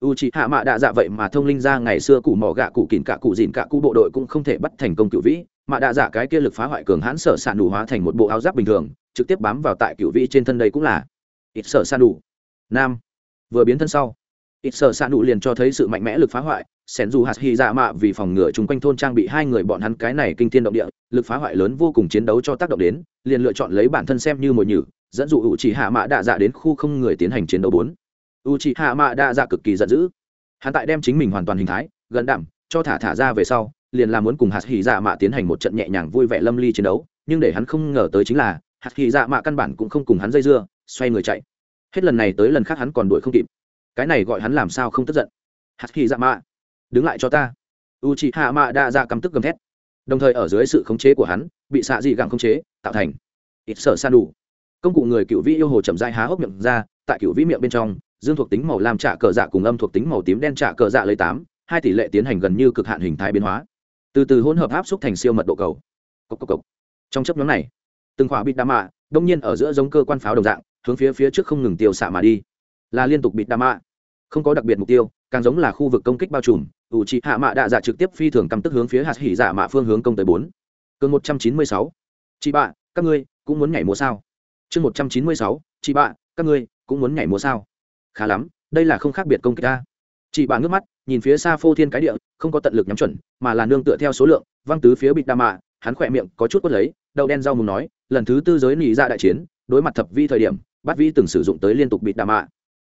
u c h ị hạ mạ đạ dạ vậy mà thông linh ra ngày xưa cụ mỏ gạ cụ kìn cả cụ dìn cả cụ bộ đội cũng không thể bắt thành công cựu vĩ. Mạ đạ dạ cái kia lực phá hoại cường hãn sở s đủ hóa thành một bộ áo giáp bình thường, trực tiếp bám vào tại cựu vĩ trên thân đây cũng là ít sở s đủ. nam. Vừa biến thân sau, ít sở s đủ liền cho thấy sự mạnh mẽ lực phá hoại. Sen dù hạt hy dạ mạ vì phòng ngừa chung quanh thôn trang bị hai người bọn hắn cái này kinh thiên động địa, lực phá hoại lớn vô cùng chiến đấu cho tác động đến, liền lựa chọn lấy bản thân xem như mồi nhử, dẫn dụ u chỉ hạ mạ đạ dạ đến khu không người tiến hành chiến đấu bốn u chị hạ mạ đa dạ cực kỳ giận dữ. Hắn tại đem chính mình hoàn toàn hình thái, gần đảm cho thả thả ra về sau, liền là muốn cùng hạt hỉ dạ mạ tiến hành một trận nhẹ nhàng vui vẻ lâm ly chiến đấu, nhưng để hắn không ngờ tới chính là, hạt hỉ dạ mạ căn bản cũng không cùng hắn dây dưa, xoay người chạy. Hết lần này tới lần khác hắn còn đuổi không kịp. Cái này gọi hắn làm sao không tức giận? Hạt hỉ dạ mạ, đứng lại cho ta. U chị hạ mạ đa dạ cắm tức gầm thét. Đồng thời ở dưới sự khống chế của hắn, bị xạ dị gặng khống chế, tạo thành. Ít sở san đủ công cụ người cựu vĩ yêu hồ chậm dai há hốc miệng ra, tại cựu vĩ miệng bên trong dương thuộc tính màu lam trả cờ dạ cùng âm thuộc tính màu tím đen trả cờ dạ lấy tám, hai tỷ lệ tiến hành gần như cực hạn hình thái biến hóa. Từ từ hỗn hợp áp xúc thành siêu mật độ cầu. Cốc cốc cốc. trong chấp nhóm này, từng khỏa bịt đa mạ đông nhiên ở giữa giống cơ quan pháo đồng dạng, hướng phía phía trước không ngừng tiêu xạ mà đi. Là liên tục bịt đa mạ. Không có đặc biệt mục tiêu, càng giống là khu vực công kích bao trùm, ủ trị hạ mạ đạ dạ trực tiếp phi thường căm tức hướng phía hạt hỉ dạ mạ phương hướng công tới bốn. Cường một trăm chín mươi sáu. Chị bạ các ngươi cũng muốn nhảy múa sao? Chương một trăm chín mươi sáu, chị bạ các ngươi cũng muốn nhảy múa sao? Khá lắm, đây là không khác biệt công kích ta. Chị bà ngước mắt, nhìn phía xa phô thiên cái địa, không có tận lực nhắm chuẩn, mà là nương tựa theo số lượng, văng tứ phía bịt đa mạ, hắn khỏe miệng có chút quất lấy, đậu đen rau mùng nói, lần thứ tư giới nỉ ra dạ đại chiến, đối mặt thập vi thời điểm, bát vi từng sử dụng tới liên tục bịt đa mạ.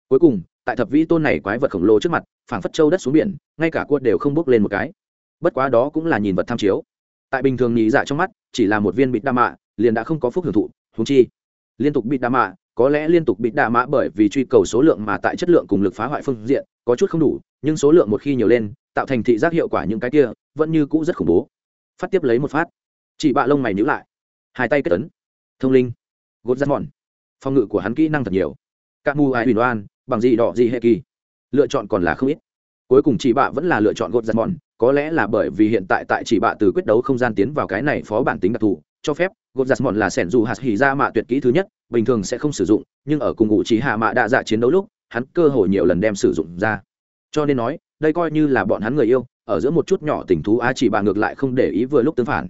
Cuối cùng, tại thập vi tôn này quái vật khổng lồ trước mặt, phảng phất châu đất xuống biển, ngay cả cua đều không bước lên một cái. Bất quá đó cũng là nhìn vật tham chiếu. Tại bình thường nhị dạ trong mắt, chỉ là một viên bịt đa mạ, liền đã không có phúc hưởng thụ húng chi, liên tục bịt đa mạ có lẽ liên tục bị đạ mã bởi vì truy cầu số lượng mà tại chất lượng cùng lực phá hoại phương diện có chút không đủ, nhưng số lượng một khi nhiều lên, tạo thành thị giác hiệu quả những cái kia vẫn như cũ rất khủng bố. Phát tiếp lấy một phát. Chỉ bạ lông mày nhữ lại. Hai tay kết tấn thông linh. Gột rắt mòn. Phòng ngự của hắn kỹ năng thật nhiều. Các mù ai huyền oan, bằng gì đỏ gì hệ kỳ. Lựa chọn còn là không ít. Cuối cùng chỉ bạ vẫn là lựa chọn gột rắt mòn, có lẽ là bởi vì hiện tại tại chỉ bạ từ quyết đấu không gian tiến vào cái này phó bản tính đặc thù cho phép, gột giặt mòn là sẻn dù hạt hỉ ra mạ tuyệt kỹ thứ nhất, bình thường sẽ không sử dụng, nhưng ở cùng ngụ trí hạ mạ đa dạ chiến đấu lúc, hắn cơ hội nhiều lần đem sử dụng ra. Cho nên nói, đây coi như là bọn hắn người yêu, ở giữa một chút nhỏ tình thú á chỉ bà ngược lại không để ý vừa lúc tương phản.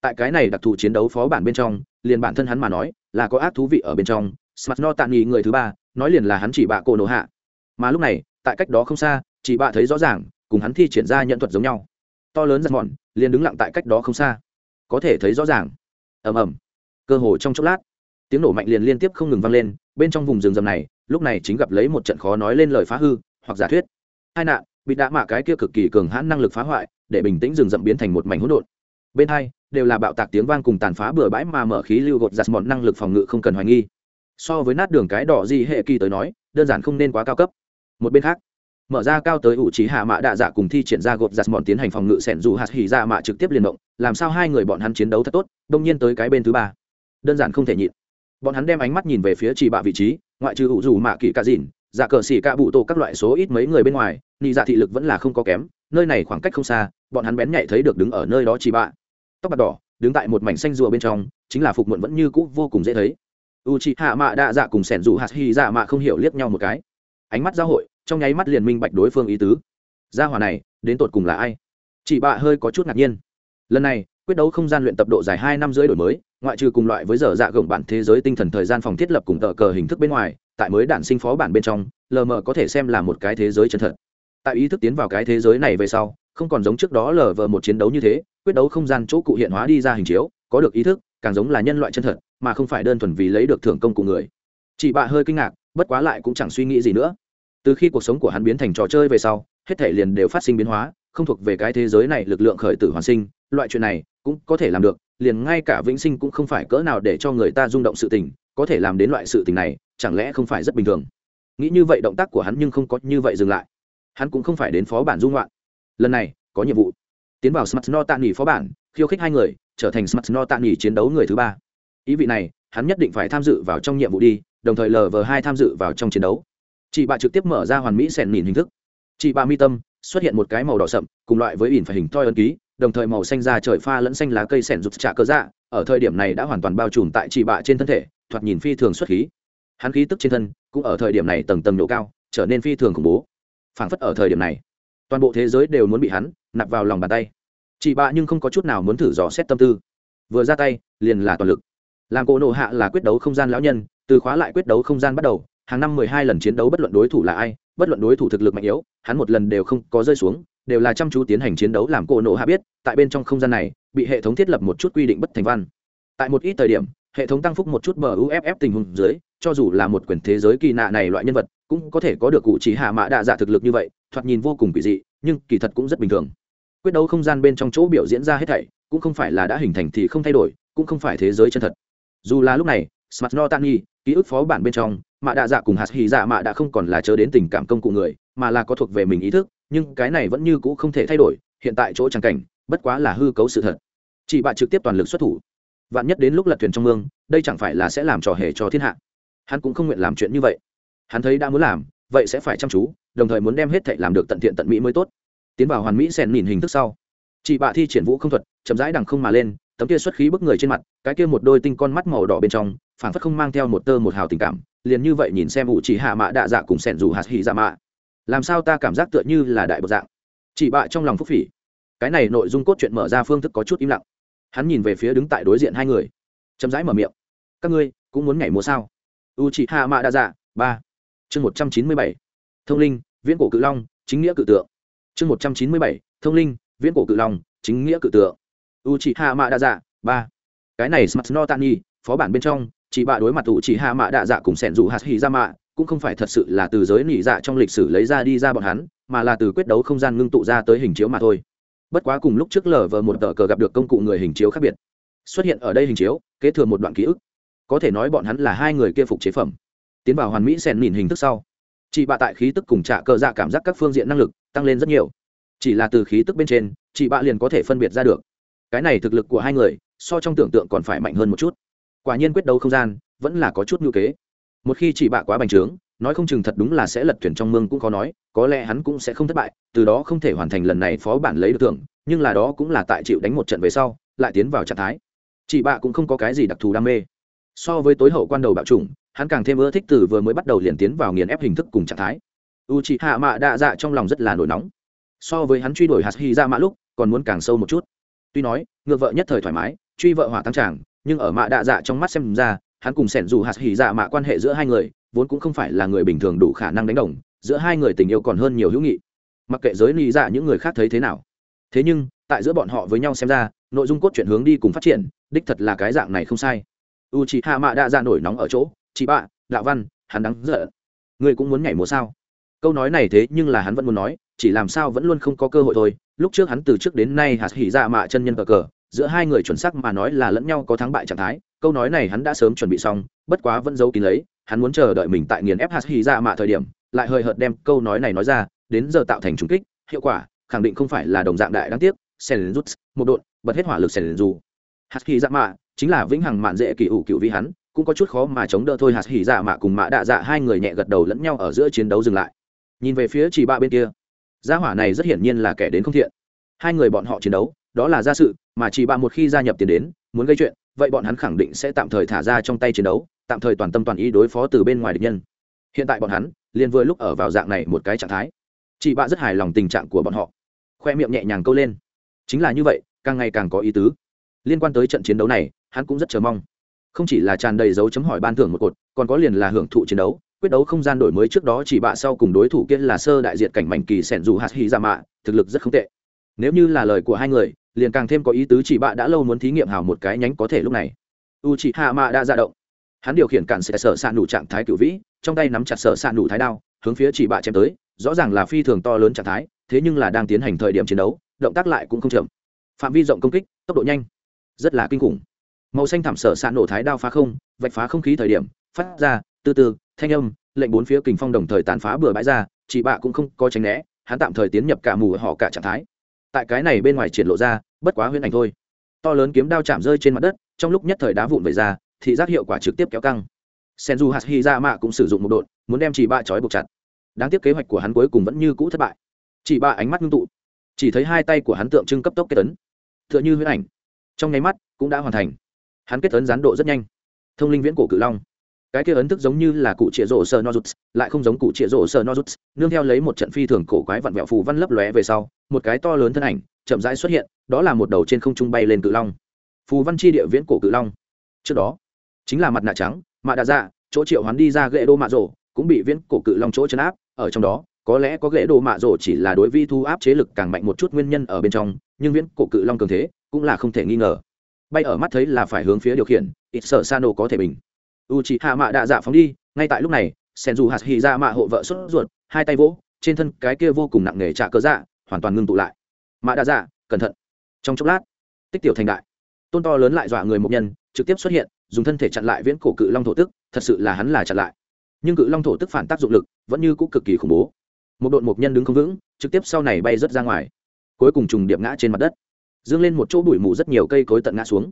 Tại cái này đặc thù chiến đấu phó bản bên trong, liền bản thân hắn mà nói, là có ác thú vị ở bên trong, smart no tạm nghi người thứ ba, nói liền là hắn chỉ bạ cô nổ hạ. Mà lúc này, tại cách đó không xa, chỉ bạ thấy rõ ràng, cùng hắn thi triển ra nhận thuật giống nhau. To lớn giặt mòn, liền đứng lặng tại cách đó không xa. Có thể thấy rõ ràng ầm ầm. Cơ hồ trong chốc lát, tiếng nổ mạnh liền liên tiếp không ngừng vang lên, bên trong vùng rừng rầm này, lúc này chính gặp lấy một trận khó nói lên lời phá hư, hoặc giả thuyết. Hai nạn, bị đã mạ cái kia cực kỳ cường hãn năng lực phá hoại, để bình tĩnh rừng rậm biến thành một mảnh hỗn độn. Bên hai, đều là bạo tạc tiếng vang cùng tàn phá bừa bãi mà mở khí lưu gột giặt mọn năng lực phòng ngự không cần hoài nghi. So với nát đường cái đỏ gì hệ kỳ tới nói, đơn giản không nên quá cao cấp. Một bên khác mở ra cao tới ủ trí hạ mạ đạ dạ cùng thi triển ra gột giặt mòn tiến hành phòng ngự sẻn dù hạt hỉ dạ mạ trực tiếp liên động, làm sao hai người bọn hắn chiến đấu thật tốt, đông nhiên tới cái bên thứ ba. Đơn giản không thể nhịn. Bọn hắn đem ánh mắt nhìn về phía chỉ bạ vị trí, ngoại trừ ủ dù mạ kỳ ca dìn dạ cờ xỉ cạ bụ tổ các loại số ít mấy người bên ngoài, nị dạ thị lực vẫn là không có kém, nơi này khoảng cách không xa, bọn hắn bén nhạy thấy được đứng ở nơi đó chỉ bạ. Tóc bạc đỏ, đứng tại một mảnh xanh rùa bên trong, chính là phục muộn vẫn như cũ vô cùng dễ thấy. U chị hạ mạ đạ dạ cùng sẻn dù hạt hy dạ mạ không hiểu liếc nhau một cái. Ánh mắt giao hội trong nháy mắt liền minh bạch đối phương ý tứ. Gia hỏa này, đến tột cùng là ai? Chị bạ hơi có chút ngạc nhiên. Lần này, quyết đấu không gian luyện tập độ dài hai năm rưỡi đổi mới, ngoại trừ cùng loại với giờ dạ gồng bản thế giới tinh thần thời gian phòng thiết lập cùng tờ cờ hình thức bên ngoài, tại mới đản sinh phó bản bên trong lờ mờ có thể xem là một cái thế giới chân thật. Tại ý thức tiến vào cái thế giới này về sau, không còn giống trước đó lờ vờ một chiến đấu như thế, quyết đấu không gian chỗ cụ hiện hóa đi ra hình chiếu, có được ý thức, càng giống là nhân loại chân thật, mà không phải đơn thuần vì lấy được thưởng công của người. Chị bạ hơi kinh ngạc, bất quá lại cũng chẳng suy nghĩ gì nữa từ khi cuộc sống của hắn biến thành trò chơi về sau, hết thể liền đều phát sinh biến hóa, không thuộc về cái thế giới này lực lượng khởi tử hoàn sinh, loại chuyện này cũng có thể làm được, liền ngay cả vĩnh sinh cũng không phải cỡ nào để cho người ta rung động sự tình, có thể làm đến loại sự tình này, chẳng lẽ không phải rất bình thường? Nghĩ như vậy động tác của hắn nhưng không có như vậy dừng lại. Hắn cũng không phải đến phó bản dung loạn. Lần này, có nhiệm vụ. Tiến vào smart no tạ nghỉ phó bản, khiêu khích hai người, trở thành smart no tạ nghỉ chiến đấu người thứ ba. Ý vị này, hắn nhất định phải tham dự vào trong nhiệm vụ đi, đồng thời lv hai tham dự vào trong chiến đấu chị bà trực tiếp mở ra hoàn mỹ sẻn nhìn hình thức. Chị bà mi tâm xuất hiện một cái màu đỏ sậm, cùng loại với ỉn phải hình toi ấn ký, đồng thời màu xanh da trời pha lẫn xanh lá cây sẻn rụt trả cơ dạ ở thời điểm này đã hoàn toàn bao trùm tại chị bà trên thân thể, thoạt nhìn phi thường xuất khí. Hắn khí tức trên thân cũng ở thời điểm này tầng tầng độ cao, trở nên phi thường khủng bố. Phảng phất ở thời điểm này, toàn bộ thế giới đều muốn bị hắn nạp vào lòng bàn tay. Chị bạ nhưng không có chút nào muốn thử dò xét tâm tư. Vừa ra tay, liền là toàn lực. Làm cổ nộ hạ là quyết đấu không gian lão nhân, từ khóa lại quyết đấu không gian bắt đầu hàng năm mười hai lần chiến đấu bất luận đối thủ là ai, bất luận đối thủ thực lực mạnh yếu, hắn một lần đều không có rơi xuống, đều là chăm chú tiến hành chiến đấu làm cổ nộ hạ biết, tại bên trong không gian này, bị hệ thống thiết lập một chút quy định bất thành văn. Tại một ít thời điểm, hệ thống tăng phúc một chút bờ uff tình huống dưới, cho dù là một quyển thế giới kỳ nạ này loại nhân vật, cũng có thể có được cụ chỉ hạ mã đạ dạ thực lực như vậy, thoạt nhìn vô cùng kỳ dị, nhưng kỳ thật cũng rất bình thường. Quyết đấu không gian bên trong chỗ biểu diễn ra hết thảy, cũng không phải là đã hình thành thì không thay đổi, cũng không phải thế giới chân thật. Dù là lúc này smart no tani ký ức phó bản bên trong mạ đạ dạ cùng hạt hì dạ mạ đã không còn là chớ đến tình cảm công cụ người, mà là có thuộc về mình ý thức, nhưng cái này vẫn như cũ không thể thay đổi, hiện tại chỗ tràng cảnh, bất quá là hư cấu sự thật. Chị bạn trực tiếp toàn lực xuất thủ. Vạn nhất đến lúc lật thuyền trong mương, đây chẳng phải là sẽ làm trò hề cho thiên hạ. Hắn cũng không nguyện làm chuyện như vậy. Hắn thấy đã muốn làm, vậy sẽ phải chăm chú, đồng thời muốn đem hết thệ làm được tận thiện tận mỹ mới tốt. Tiến vào hoàn mỹ sen nhìn hình thức sau, chị bạ thi triển vũ không thuật, chậm rãi đằng không mà lên, tấm kia xuất khí bức người trên mặt, cái kia một đôi tinh con mắt màu đỏ bên trong phản phất không mang theo một tơ một hào tình cảm liền như vậy nhìn xem ủ chỉ hạ mạ đạ dạ cùng sẻn dù hạt hỉ dạ mạ. Làm sao ta cảm giác tựa như là đại bậc dạng? Chị bạ trong lòng phúc phỉ. Cái này nội dung cốt truyện mở ra phương thức có chút im lặng. Hắn nhìn về phía đứng tại đối diện hai người. Chậm rãi mở miệng. Các ngươi, cũng muốn nhảy múa sao? U chị hạ mạ đa dạ ba. Chương một trăm chín mươi bảy. Thông linh, viễn cổ cự long, chính nghĩa cự tượng. Chương một trăm chín mươi bảy. Thông linh, viễn cổ cự long, chính nghĩa cự tượng. U chị hạ mạ đa dạ ba. Cái này smart no tani phó bản bên trong chị bạ đối mặt tụ chỉ hạ mạ đạ dạ cùng sẻn dù hạt hì ra mạ, cũng không phải thật sự là từ giới nỉ dạ trong lịch sử lấy ra đi ra bọn hắn, mà là từ quyết đấu không gian ngưng tụ ra tới hình chiếu mà thôi. Bất quá cùng lúc trước lờ vờ một tờ cờ gặp được công cụ người hình chiếu khác biệt. Xuất hiện ở đây hình chiếu, kế thừa một đoạn ký ức. Có thể nói bọn hắn là hai người kia phục chế phẩm. Tiến vào hoàn mỹ sen nhìn hình thức sau. Chị bạ tại khí tức cùng trả cờ dạ cảm giác các phương diện năng lực tăng lên rất nhiều. Chỉ là từ khí tức bên trên chị bạ liền có thể phân biệt ra được. Cái này thực lực của hai người, so trong tưởng tượng còn phải mạnh hơn một chút quả nhiên quyết đấu không gian, vẫn là có chút ngữ kế. Một khi chị bạ quá bành trướng, nói không chừng thật đúng là sẽ lật thuyền trong mương cũng khó nói, có lẽ hắn cũng sẽ không thất bại, từ đó không thể hoàn thành lần này phó bản lấy được thưởng, nhưng là đó cũng là tại chịu đánh một trận về sau, lại tiến vào trạng thái. Chị bạ cũng không có cái gì đặc thù đam mê. So với tối hậu quan đầu bạo chủng, hắn càng thêm ưa thích từ vừa mới bắt đầu liền tiến vào nghiền ép hình thức cùng trạng thái. U chị hạ mạ đạ dạ trong lòng rất là nổi nóng. So với hắn truy đuổi hạt hy ra Mã lúc, còn muốn càng sâu một chút. Tuy nói, ngược vợ nhất thời thoải mái, truy vợ hỏa tăng tràng nhưng ở mạ đạ dạ trong mắt xem ra, hắn cùng sẻn dù hạt hỉ dạ mạ quan hệ giữa hai người, vốn cũng không phải là người bình thường đủ khả năng đánh đồng, giữa hai người tình yêu còn hơn nhiều hữu nghị. Mặc kệ giới lý dạ những người khác thấy thế nào. Thế nhưng, tại giữa bọn họ với nhau xem ra, nội dung cốt truyện hướng đi cùng phát triển, đích thật là cái dạng này không sai. U chị hạ mạ đã ra dạ nổi nóng ở chỗ, chị bạ, đạo văn, hắn đắng giận. Người cũng muốn nhảy múa sao? Câu nói này thế nhưng là hắn vẫn muốn nói, chỉ làm sao vẫn luôn không có cơ hội thôi. Lúc trước hắn từ trước đến nay hạt hỉ dạ mạ chân nhân cờ cờ giữa hai người chuẩn xác mà nói là lẫn nhau có thắng bại trạng thái, câu nói này hắn đã sớm chuẩn bị xong, bất quá vẫn giấu kín lấy, hắn muốn chờ đợi mình tại nghiền ép hạt hy ra mạ thời điểm, lại hơi hợt đem câu nói này nói ra, đến giờ tạo thành trùng kích, hiệu quả, khẳng định không phải là đồng dạng đại đáng tiếc sen rút một đột bật hết hỏa lực sen dù hạt hy ra mạ chính là vĩnh hằng mạn dễ kỳ ủ cựu vi hắn, cũng có chút khó mà chống đỡ thôi hạt hỉ dạ mạ cùng mạ đạ dạ hai người nhẹ gật đầu lẫn nhau ở giữa chiến đấu dừng lại. Nhìn về phía chỉ ba bên kia, gia hỏa này rất hiển nhiên là kẻ đến không thiện. Hai người bọn họ chiến đấu đó là ra sự, mà chỉ ba một khi gia nhập tiền đến, muốn gây chuyện, vậy bọn hắn khẳng định sẽ tạm thời thả ra trong tay chiến đấu, tạm thời toàn tâm toàn ý đối phó từ bên ngoài địch nhân. Hiện tại bọn hắn liền vừa lúc ở vào dạng này một cái trạng thái. Chị bạ rất hài lòng tình trạng của bọn họ. Khoe miệng nhẹ nhàng câu lên. Chính là như vậy, càng ngày càng có ý tứ. Liên quan tới trận chiến đấu này, hắn cũng rất chờ mong. Không chỉ là tràn đầy dấu chấm hỏi ban thưởng một cột, còn có liền là hưởng thụ chiến đấu, quyết đấu không gian đổi mới trước đó chỉ bạ sau cùng đối thủ kia là sơ đại diện cảnh mảnh kỳ sẻn dù hạt hy ra dạ mạ, thực lực rất không tệ. Nếu như là lời của hai người liền càng thêm có ý tứ chỉ bạ đã lâu muốn thí nghiệm hào một cái nhánh có thể lúc này. U chị hạ mạ đã ra động. Hắn điều khiển cản sẽ sở s ạ nụ trạng thái cựu vĩ, trong tay nắm chặt sở s ạ nụ thái đao, hướng phía chỉ bạ chém tới, rõ ràng là phi thường to lớn trạng thái, thế nhưng là đang tiến hành thời điểm chiến đấu, động tác lại cũng không chậm. Phạm vi rộng công kích, tốc độ nhanh, rất là kinh khủng. Màu xanh thảm sở xạ nổ thái đao phá không, vạch phá không khí thời điểm, phát ra, từ từ, thanh âm, lệnh bốn phía kình phong đồng thời tàn phá bừa bãi ra chị bạ cũng không có tránh né, hắn tạm thời tiến nhập cả mù họ cả trạng thái. Tại cái này bên ngoài triển lộ ra bất quá huyễn ảnh thôi. To lớn kiếm đao chạm rơi trên mặt đất, trong lúc nhất thời đá vụn về ra, thị giác hiệu quả trực tiếp kéo căng. Senju hạt hy ra mạ cũng sử dụng một đột muốn đem chị bạ trói buộc chặt. Đáng tiếc kế hoạch của hắn cuối cùng vẫn như cũ thất bại. Chị bạ ánh mắt ngưng tụ. Chỉ thấy hai tay của hắn tượng trưng cấp tốc kết tấn t h ư ợ n h ư huyễn ảnh. Trong nháy mắt, cũng đã hoàn thành. Hắn kết tấn gián độ rất nhanh. Thông linh viễn cổ cự long. Cái kia ấn thức giống như là cụ trịa rổ sờ nozuts, lại không giống cụ trịa rổ sờ nozuts, nương theo lấy một trận phi thường cổ quái vặn vẹo phù văn lấp lóe về sau, một cái to lớn thân ảnh chậm rãi xuất hiện đó là một đầu trên không trung bay lên cự long. Phù văn chi địa viễn cổ cự long. Trước đó, chính là mặt nạ trắng, mạ đạ dạ chỗ triệu hoán đi ra gậy đô mạ rổ, cũng bị viễn cổ cự long chỗ chấn áp. Ở trong đó, có lẽ có gậy đô mạ rổ chỉ là đối vi thu áp chế lực càng mạnh một chút nguyên nhân ở bên trong, nhưng viễn cổ cự long cường thế cũng là không thể nghi ngờ. Bay ở mắt thấy là phải hướng phía điều khiển ít sợ sano có thể bình. U chị hạ mạ đạ dạ phóng đi, ngay tại lúc này sen dù hạt hy ra mạ hộ vợ sốt ruột, hai tay vỗ, trên thân cái kia vô cùng nặng nề trả cớ dạ hoàn toàn ngưng tụ lại. Mạ đạ dạ cẩn thận trong chốc lát, tích tiểu thành đại, tôn to lớn lại dọa người một nhân, trực tiếp xuất hiện, dùng thân thể chặn lại viễn cổ cự long thổ tức, thật sự là hắn là chặn lại. Nhưng cự long thổ tức phản tác dụng lực vẫn như cũ cực kỳ khủng bố. Một đội một nhân đứng không vững, trực tiếp sau này bay rớt ra ngoài, cuối cùng trùng điệp ngã trên mặt đất. Dương lên một chỗ bụi mù rất nhiều cây cối tận ngã xuống.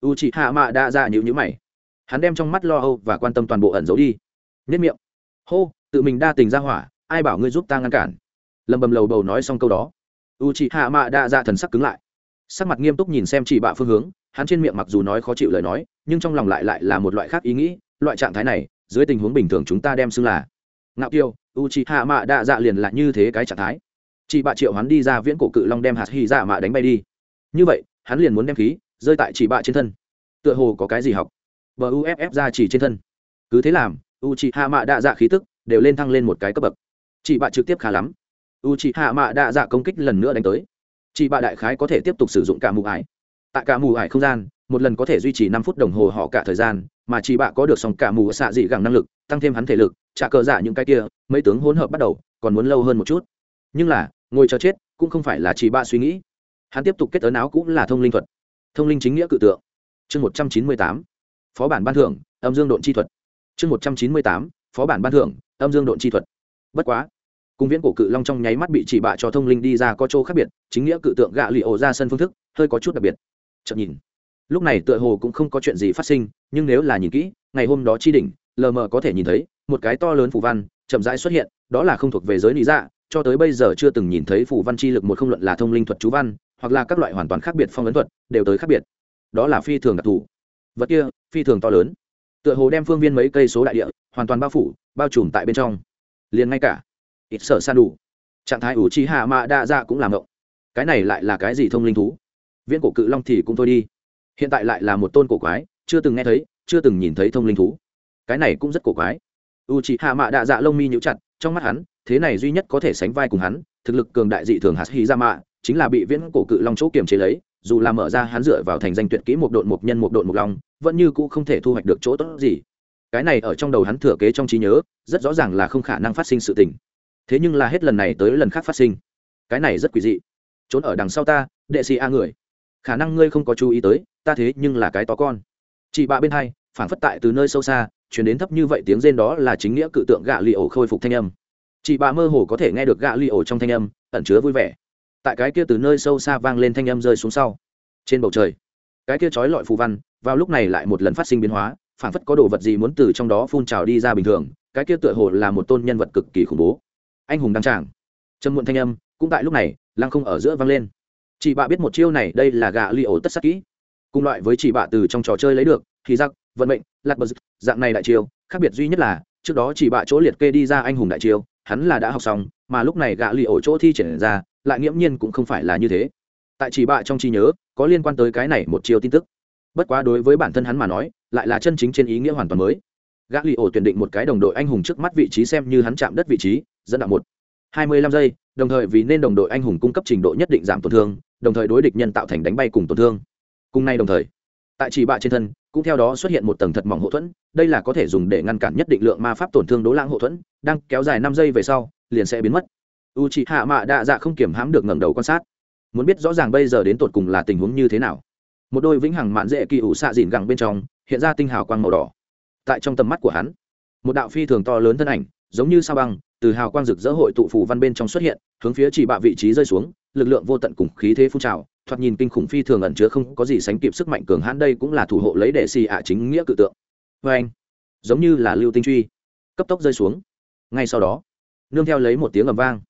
U chị hạ mạ đa ra nhịu nhữ mày. Hắn đem trong mắt lo âu và quan tâm toàn bộ ẩn giấu đi. Nhất miệng. Hô, tự mình đa tình ra hỏa, ai bảo ngươi giúp ta ngăn cản? Lầm bầm lầu bầu nói xong câu đó. U chị hạ mạ đa ra thần sắc cứng lại sắc mặt nghiêm túc nhìn xem chỉ bạ phương hướng, hắn trên miệng mặc dù nói khó chịu lời nói, nhưng trong lòng lại lại là một loại khác ý nghĩ, loại trạng thái này, dưới tình huống bình thường chúng ta đem xưng là ngạo kiêu u chị hạ mạ đa dạ liền là như thế cái trạng thái. Chị bạ triệu hắn đi ra viễn cổ cự long đem hạt hy dạ mạ đánh bay đi. Như vậy, hắn liền muốn đem khí, rơi tại chị bạ trên thân. Tựa hồ có cái gì học? Bờ uff ra chỉ trên thân. Cứ thế làm u chị hạ mạ đa dạ khí tức đều lên thăng lên một cái cấp bậc. Chị bạ trực tiếp khá lắm. U chị hạ mạ đa dạ công kích lần nữa đánh tới chị bạ đại khái có thể tiếp tục sử dụng cả mù ải. Tại cả mù ải không gian, một lần có thể duy trì năm phút đồng hồ họ cả thời gian, mà chị bạ có được sòng cả mù xạ dị gẳng năng lực, tăng thêm hắn thể lực, trả cờ giả những cái kia, mấy tướng hỗn hợp bắt đầu, còn muốn lâu hơn một chút. Nhưng là, ngồi chờ chết, cũng không phải là chị bạ suy nghĩ. Hắn tiếp tục kết ấn áo cũng là thông linh thuật. Thông linh chính nghĩa cự tượng. Chương một trăm chín mươi tám, phó bản ban thưởng, âm dương độn chi thuật. Chương một trăm chín mươi tám, phó bản ban thưởng, âm dương độn chi thuật. Bất quá cung viễn cổ cự long trong nháy mắt bị chỉ bạ cho thông linh đi ra có chỗ khác biệt, chính nghĩa cự tượng gạ lì ổ ra sân phương thức, hơi có chút đặc biệt. Chậm nhìn, lúc này tựa hồ cũng không có chuyện gì phát sinh, nhưng nếu là nhìn kỹ, ngày hôm đó chi đỉnh, lờ mờ có thể nhìn thấy, một cái to lớn phù văn chậm rãi xuất hiện, đó là không thuộc về giới lý dạ cho tới bây giờ chưa từng nhìn thấy phù văn chi lực một không luận là thông linh thuật chú văn, hoặc là các loại hoàn toàn khác biệt phong ấn thuật, đều tới khác biệt. Đó là phi thường đặc thù. Vật kia, phi thường to lớn. Tựa hồ đem phương viên mấy cây số đại địa, hoàn toàn bao phủ, bao trùm tại bên trong. Liền ngay cả ít sở san đủ trạng thái ủ trí hạ mạ đa dạ cũng làm ngộng. Cái này lại là cái gì thông linh thú? Viễn cổ cự long thì cũng thôi đi. Hiện tại lại là một tôn cổ quái, chưa từng nghe thấy, chưa từng nhìn thấy thông linh thú. Cái này cũng rất cổ quái. U c hạ mạ đa dạ lông mi nhũ chặt, trong mắt hắn, thế này duy nhất có thể sánh vai cùng hắn, thực lực cường đại dị thường hạt hy ra dạ mạ, chính là bị viễn cổ cự long chỗ kiềm chế lấy, dù là mở ra hắn dựa vào thành danh tuyệt kỹ một độn một nhân một độn một long, vẫn như cũ không thể thu hoạch được chỗ tốt gì. Cái này ở trong đầu hắn thừa kế trong trí nhớ, rất rõ ràng là không khả năng phát sinh sự tình thế nhưng là hết lần này tới lần khác phát sinh. Cái này rất quỷ dị. Trốn ở đằng sau ta, đệ sĩ a người. Khả năng ngươi không có chú ý tới, ta thế nhưng là cái to con. Chị bạ bên hai phản phất tại từ nơi sâu xa, chuyển đến thấp như vậy tiếng rên đó là chính nghĩa cự tượng gạ li ổ khôi phục thanh âm. Chị bạ mơ hồ có thể nghe được gạ li ổ trong thanh âm, ẩn chứa vui vẻ. Tại cái kia từ nơi sâu xa vang lên thanh âm rơi xuống sau. Trên bầu trời, cái kia trói lọi phù văn, vào lúc này lại một lần phát sinh biến hóa phản phất có đồ vật gì muốn từ trong đó phun trào đi ra bình thường, cái kia tựa hồ là một tôn nhân vật cực kỳ khủng bố anh hùng đăng tràng. Trầm muộn thanh âm, cũng tại lúc này, lăng không ở giữa vang lên. Chị bạ biết một chiêu này, đây là gạ li ổ tất sắc kỹ. Cùng loại với chị bạ từ trong trò chơi lấy được, thì giặc, vận mệnh, lạt bờ dạng này đại chiêu, khác biệt duy nhất là, trước đó chị bạ chỗ liệt kê đi ra anh hùng đại chiêu, hắn là đã học xong, mà lúc này gạ li ổ chỗ thi triển ra, lại nghiễm nhiên cũng không phải là như thế. Tại chỉ bạ trong trí nhớ, có liên quan tới cái này một chiêu tin tức. Bất quá đối với bản thân hắn mà nói, lại là chân chính trên ý nghĩa hoàn toàn mới gã lì ổ tuyển định một cái đồng đội anh hùng trước mắt vị trí xem như hắn chạm đất vị trí, dẫn đạo một. Hai mươi lăm giây, đồng thời vì nên đồng đội anh hùng cung cấp trình độ nhất định giảm tổn thương, đồng thời đối địch nhân tạo thành đánh bay cùng tổn thương. Cùng nay đồng thời, tại chỉ bạ trên thân, cũng theo đó xuất hiện một tầng thật mỏng hậu thuẫn, đây là có thể dùng để ngăn cản nhất định lượng ma pháp tổn thương đố lãng hậu thuẫn, đang kéo dài năm giây về sau, liền sẽ biến mất. U chị hạ mạ đạ dạ không kiểm hãm được ngẩng đầu quan sát, muốn biết rõ ràng bây giờ đến tột cùng là tình huống như thế nào. Một đôi vĩnh hằng mạn dễ kỳ ủ xạ dìn gẳng bên trong, hiện ra tinh hào quang màu đỏ tại trong tầm mắt của hắn. Một đạo phi thường to lớn thân ảnh, giống như sao băng, từ hào quang rực rỡ hội tụ phủ văn bên trong xuất hiện, hướng phía chỉ bạ vị trí rơi xuống, lực lượng vô tận cùng khí thế phun trào, thoạt nhìn kinh khủng phi thường ẩn chứa không có gì sánh kịp sức mạnh cường hãn, đây cũng là thủ hộ lấy đệ xì ạ chính nghĩa cự tượng. Vê anh, giống như là lưu tinh truy. Cấp tốc rơi xuống. Ngay sau đó, nương theo lấy một tiếng ầm vang,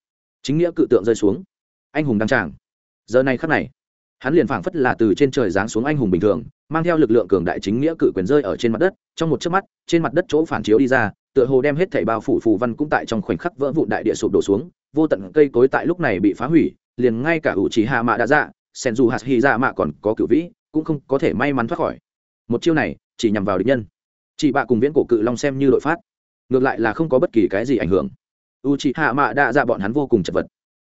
chính nghĩa cự tượng rơi xuống. Anh hùng đăng tràng. Giờ này khắc này hắn liền phảng phất là từ trên trời giáng xuống anh hùng bình thường, mang theo lực lượng cường đại chính nghĩa cự quyền rơi ở trên mặt đất, trong một chớp mắt, trên mặt đất chỗ phản chiếu đi ra, tựa hồ đem hết thảy bao phủ phù văn cũng tại trong khoảnh khắc vỡ vụn đại địa sụp đổ xuống, vô tận cây cối tại lúc này bị phá hủy, liền ngay cả ủ trì hạ mạ đã dạ sen dù hạt hy dạ mạ còn có cựu vĩ, cũng không có thể may mắn thoát khỏi. Một chiêu này, chỉ nhằm vào địch nhân. Chị bạ cùng viễn cổ cự long xem như đội phát. Ngược lại là không có bất kỳ cái gì ảnh hưởng. U chị hạ mạ đã dạ bọn hắn vô cùng chật vật.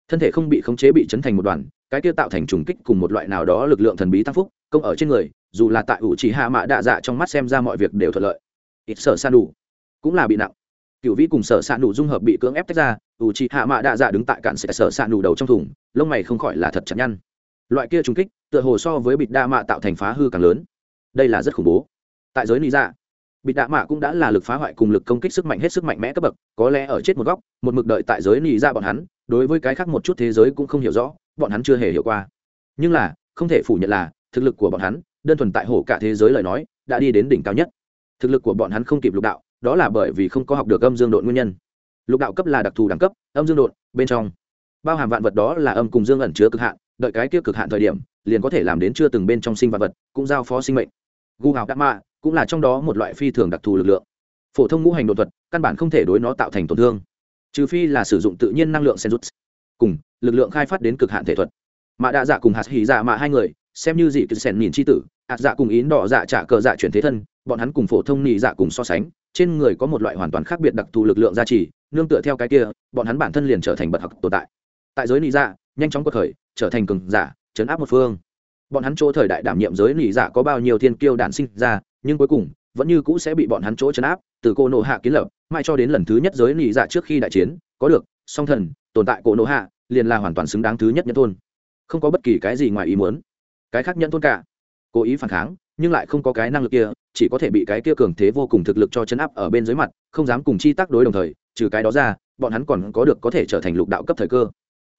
Thân thể không bị khống chế bị chấn thành một đoàn cái kia tạo thành trùng kích cùng một loại nào đó lực lượng thần bí tăng phúc, công ở trên người, dù là tại ủ chỉ hạ mạ đạ dạ trong mắt xem ra mọi việc đều thuận lợi. Ít sở san đủ cũng là bị nặng. Cựu vĩ cùng sở san đủ dung hợp bị cưỡng ép tách ra, ủ chỉ hạ mạ đạ dạ đứng tại cạn sẽ sở san đủ đầu trong thùng, lông mày không khỏi là thật chặt nhăn. Loại kia trùng kích, tựa hồ so với bịt đa mạ tạo thành phá hư càng lớn. Đây là rất khủng bố. Tại giới lý dạ bịt đạ mạ cũng đã là lực phá hoại cùng lực công kích sức mạnh hết sức mạnh mẽ cấp bậc, có lẽ ở chết một góc, một mực đợi tại giới lý dạ bọn hắn, đối với cái khác một chút thế giới cũng không hiểu rõ bọn hắn chưa hề hiểu qua. Nhưng là, không thể phủ nhận là, thực lực của bọn hắn, đơn thuần tại hổ cả thế giới lời nói, đã đi đến đỉnh cao nhất. Thực lực của bọn hắn không kịp lục đạo, đó là bởi vì không có học được âm dương độn nguyên nhân. Lục đạo cấp là đặc thù đẳng cấp, âm dương độn, bên trong. Bao hàm vạn vật đó là âm cùng dương ẩn chứa cực hạn, đợi cái kia cực hạn thời điểm, liền có thể làm đến chưa từng bên trong sinh vạn vật, cũng giao phó sinh mệnh. Gu hào đắc mạ cũng là trong đó một loại phi thường đặc thù lực lượng. Phổ thông ngũ hành đột thuật, căn bản không thể đối nó tạo thành tổn thương. Trừ phi là sử dụng tự nhiên năng lượng sen rút cùng lực lượng khai phát đến cực hạn thể thuật. Mạ đạ dạ cùng hạt hỉ dạ mạ hai người, xem như dị cứ sèn nhìn c h i tử, hạt dạ cùng yến đỏ dạ trả cờ dạ chuyển thế thân, bọn hắn cùng phổ thông nhị dạ cùng so sánh, trên người có một loại hoàn toàn khác biệt đặc thù lực lượng gia trì, nương tựa theo cái kia, bọn hắn bản thân liền trở thành bậc học tồn tại. Tại giới nhị dạ nhanh chóng cuộc khởi, trở thành cường giả chấn áp một phương. Bọn hắn chỗ thời đại đảm nhiệm giới nhị dạ có bao nhiêu thiên kiêu đản sinh ra, nhưng cuối cùng, vẫn như cũ sẽ bị bọn hắn chỗ chấn áp, từ cô nộ hạ kiến lập, mãi cho đến lần thứ nhất giới nhị dạ trước khi đại chiến, có được song thần, tồn tại cổ nộ hạ liền là hoàn toàn xứng đáng thứ nhất nhân thôn không có bất kỳ cái gì ngoài ý muốn. Cái khác nhân thôn cả. Cố ý phản kháng, nhưng lại không có cái năng lực kia, chỉ có thể bị cái kia cường thế vô cùng thực lực cho chấn áp ở bên dưới mặt, không dám cùng chi tác đối đồng thời, trừ cái đó ra, bọn hắn còn có được có thể trở thành lục đạo cấp thời cơ.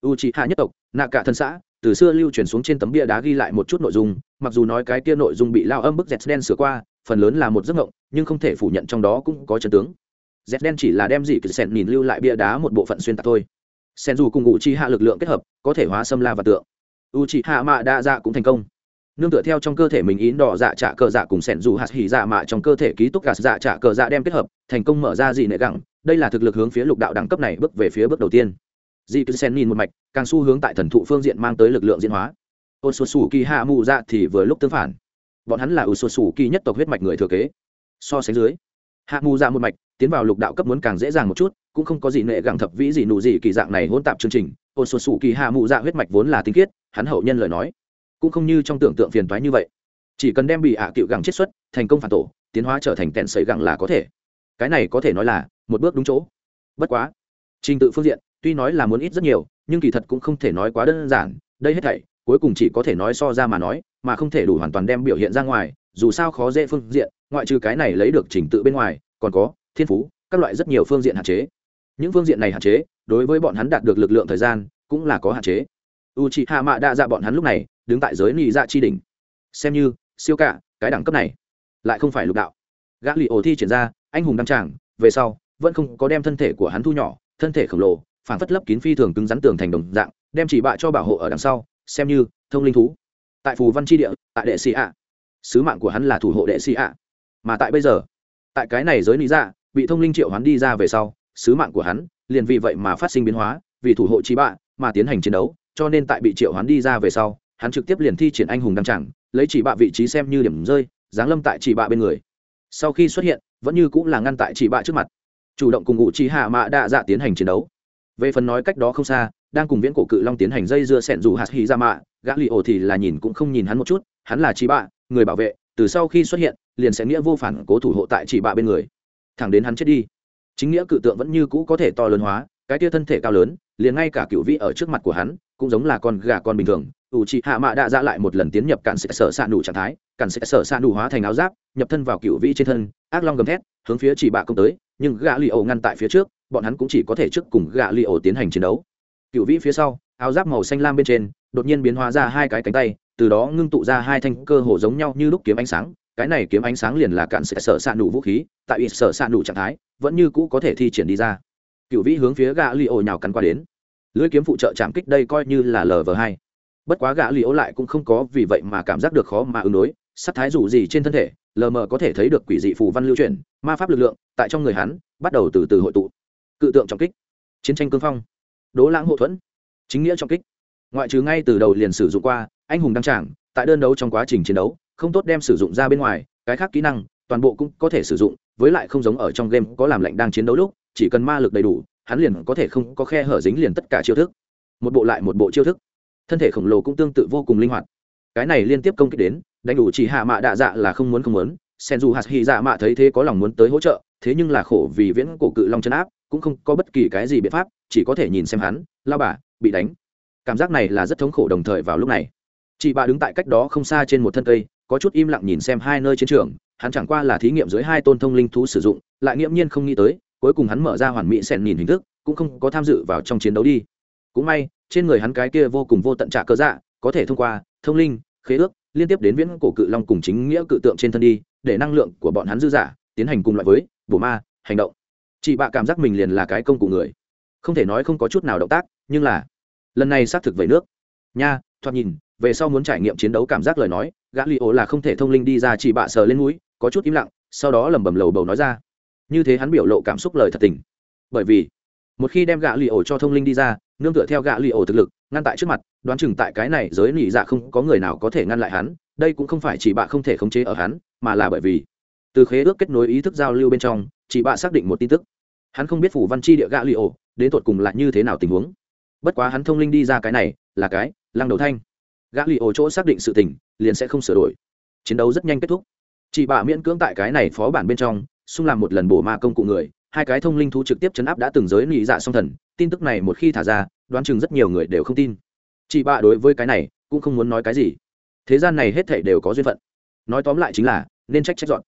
U c hạ nhất tộc nạ cả thân xã, từ xưa lưu truyền xuống trên tấm bia đá ghi lại một chút nội dung, mặc dù nói cái kia nội dung bị lao âm bức z đen sửa qua, phần lớn là một giấc ngộng nhưng không thể phủ nhận trong đó cũng có chân tướng. Z đen chỉ là đem gì cứ sẹn nhìn lưu lại bia đá một bộ phận xuyên tạc thôi sen dù cùng u chi hạ lực lượng kết hợp, có thể hóa xâm la và tượng. U chi hạ mạ đa dạ cũng thành công. Nương tựa theo trong cơ thể mình ín đỏ dạ trả cờ dạ cùng sẻn dù hạt hỉ dạ mạ trong cơ thể ký túc gạt dạ trả cờ dạ đem kết hợp, thành công mở ra dị nệ gẳng. Đây là thực lực hướng phía lục đạo đẳng cấp này bước về phía bước đầu tiên. Dị cứ sen nhìn một mạch, càng xu hướng tại thần thụ phương diện mang tới lực lượng diễn hóa. Ôn sột sủ kỳ hạ mù dạ thì vừa lúc tương phản. Bọn hắn là ôn sột sủ kỳ nhất tộc huyết mạch người thừa kế. So sánh dưới hạ mù dạ một mạch, tiến vào lục đạo cấp muốn càng dễ dàng một chút, cũng không có gì nệ gẳng thập vĩ gì nụ gì kỳ dạng này hỗn tạp chương trình. Ôn sột sủ kỳ hạ mù dạ huyết mạch vốn là tinh khiết, hắn hậu nhân lời nói, cũng không như trong tưởng tượng phiền toái như vậy. Chỉ cần đem bị ạ à cựu gẳng chiết xuất, thành công phản tổ, tiến hóa trở thành tẹn sấy gẳng là có thể. Cái này có thể nói là một bước đúng chỗ. Bất quá, trình tự phương diện, tuy nói là muốn ít rất nhiều, nhưng kỳ thật cũng không thể nói quá đơn giản, đây hết thảy, cuối cùng chỉ có thể nói so ra mà nói, mà không thể đủ hoàn toàn đem biểu hiện ra ngoài dù sao khó dễ phương diện, ngoại trừ cái này lấy được trình tự bên ngoài, còn có thiên phú, các loại rất nhiều phương diện hạn chế. Những phương diện này hạn chế, đối với bọn hắn đạt được lực lượng thời gian cũng là có hạn chế. U c h ị hạ mạ đa dạ bọn hắn lúc này đứng tại giới nị dạ chi đỉnh. Xem như, siêu cả, cái đẳng cấp này lại không phải lục đạo. Gã lì ổ thi triển ra, anh hùng đăng tràng, về sau vẫn không có đem thân thể của hắn thu nhỏ, thân thể khổng lồ phản phất lấp kín phi thường cứng rắn tường thành đồng dạng, đem chỉ bạ cho bảo hộ ở đằng sau, xem như thông linh thú. Tại phù văn tri địa, tại đệ sĩ ạ sứ mạng của hắn là thủ hộ đệ sĩ ạ. Mà tại bây giờ, tại cái này giới lý dạ bị thông linh triệu hắn đi ra về sau, sứ mạng của hắn liền vì vậy mà phát sinh biến hóa, vì thủ hộ trí bạ mà tiến hành chiến đấu, cho nên tại bị triệu hắn đi ra về sau, hắn trực tiếp liền thi triển anh hùng đăng chẳng lấy chỉ bạ vị trí xem như điểm rơi, giáng lâm tại chỉ bạ bên người. Sau khi xuất hiện, vẫn như cũng là ngăn tại chỉ bạ trước mặt. Chủ động cùng ngụ trí hạ mạ đa dạ tiến hành chiến đấu. Về phần nói cách đó không xa, đang cùng viễn cổ cự long tiến hành dây dưa sẹn dù hạt hy ra mạ, gã lì ổ thì là nhìn cũng không nhìn hắn một chút, hắn là chỉ bạ người bảo vệ, từ sau khi xuất hiện, liền sẽ nghĩa vô phản cố thủ hộ tại chỉ bạ bên người. Thẳng đến hắn chết đi, chính nghĩa cự tượng vẫn như cũ có thể to lớn hóa, cái tia thân thể cao lớn, liền ngay cả cựu vĩ ở trước mặt của hắn, cũng giống là con gà con bình thường. Ủ trị hạ mạ đã ra dạ lại một lần tiến nhập cản sẽ sở s ạ nụ trạng thái, cản sẽ sở s ạ nụ hóa thành áo giáp, nhập thân vào cựu vĩ trên thân, ác long gầm thét, hướng phía chỉ bạ công tới, nhưng gà li ổ ngăn tại phía trước, bọn hắn cũng chỉ có thể trước cùng gà li ổ tiến hành chiến đấu. Cựu vĩ phía sau, áo giáp màu xanh lam bên trên, đột nhiên biến hóa ra hai cái cánh tay từ đó ngưng tụ ra hai thanh cơ hồ giống nhau như lúc kiếm ánh sáng, cái này kiếm ánh sáng liền là cạn sẽ sở s ạ nụ vũ khí, tại ít sở s ạ nụ trạng thái, vẫn như cũ có thể thi triển đi ra. Cựu vĩ hướng phía gã li ô nhào cắn qua đến. Lưỡi kiếm phụ trợ chạm kích đây coi như là lv hai. Bất quá gã li ô lại cũng không có vì vậy mà cảm giác được khó mà ứng đối sắc thái dù gì trên thân thể, lờ mờ có thể thấy được quỷ dị phù văn lưu chuyển, ma pháp lực lượng tại trong người hắn bắt đầu từ từ hội tụ. Cự tượng trọng kích. Chiến tranh cương phong. Đố lãng hậu thuẫn. Chính nghĩa trọng kích. Ngoại trừ ngay từ đầu liền sử dụng qua anh hùng đăng trảng tại đơn đấu trong quá trình chiến đấu, không tốt đem sử dụng ra bên ngoài, cái khác kỹ năng, toàn bộ cũng có thể sử dụng, với lại không giống ở trong game có làm lạnh đang chiến đấu lúc, chỉ cần ma lực đầy đủ, hắn liền có thể không có khe hở dính liền tất cả chiêu thức. Một bộ lại một bộ chiêu thức. Thân thể khổng lồ cũng tương tự vô cùng linh hoạt. Cái này liên tiếp công kích đến, đánh đủ chỉ hạ mạ đạ dạ là không muốn không muốn, sen dù hạt hy dạ mạ thấy thế có lòng muốn tới hỗ trợ, thế nhưng là khổ vì viễn cổ cự long chân áp, cũng không có bất kỳ cái gì biện pháp, chỉ có thể nhìn xem hắn lao bà, bị đánh. Cảm giác này là rất thống khổ đồng thời vào lúc này chị bà đứng tại cách đó không xa trên một thân cây, có chút im lặng nhìn xem hai nơi chiến trường, hắn chẳng qua là thí nghiệm dưới hai tôn thông linh thú sử dụng, lại nghiễm nhiên không nghĩ tới, cuối cùng hắn mở ra hoàn mỹ sẻn nhìn hình thức, cũng không có tham dự vào trong chiến đấu đi. Cũng may, trên người hắn cái kia vô cùng vô tận trả cơ dạ có thể thông qua thông linh, khế ước, liên tiếp đến viễn cổ cự long cùng chính nghĩa cự tượng trên thân đi, để năng lượng của bọn hắn dư giả tiến hành cùng loại với bổ ma, hành động. Chị bạ cảm giác mình liền là cái công cụ người. Không thể nói không có chút nào động tác, nhưng là lần này xác thực về nước. Nha, thoạt nhìn về sau muốn trải nghiệm chiến đấu cảm giác lời nói gã li ô là không thể thông linh đi ra chỉ bạ sờ lên núi, có chút im lặng, sau đó lẩm bẩm lầu bầu nói ra. Như thế hắn biểu lộ cảm xúc lời thật tình. Bởi vì, một khi đem gã li ô cho thông linh đi ra, nương tựa theo gã li ô thực lực, ngăn tại trước mặt, đoán chừng tại cái này giới nỉ dạ không có người nào có thể ngăn lại hắn, đây cũng không phải chỉ bạ không thể khống chế ở hắn, mà là bởi vì, từ khế ước kết nối ý thức giao lưu bên trong, chỉ bạ xác định một tin tức. Hắn không biết phủ văn chi địa gã li ô đến tột cùng là như thế nào tình huống. Bất quá hắn thông linh đi ra cái này, là cái lăng đầu thanh gã lì ổ chỗ xác định sự tình, liền sẽ không sửa đổi. Chiến đấu rất nhanh kết thúc. Chị bạ miễn cưỡng tại cái này phó bản bên trong, xung làm một lần bổ ma công cụ người, hai cái thông linh thú trực tiếp chấn áp đã từng giới nghĩ dạ song thần, tin tức này một khi thả ra, đoán chừng rất nhiều người đều không tin. Chị bạ đối với cái này, cũng không muốn nói cái gì. Thế gian này hết thảy đều có duyên phận. Nói tóm lại chính là, nên trách trách dọn.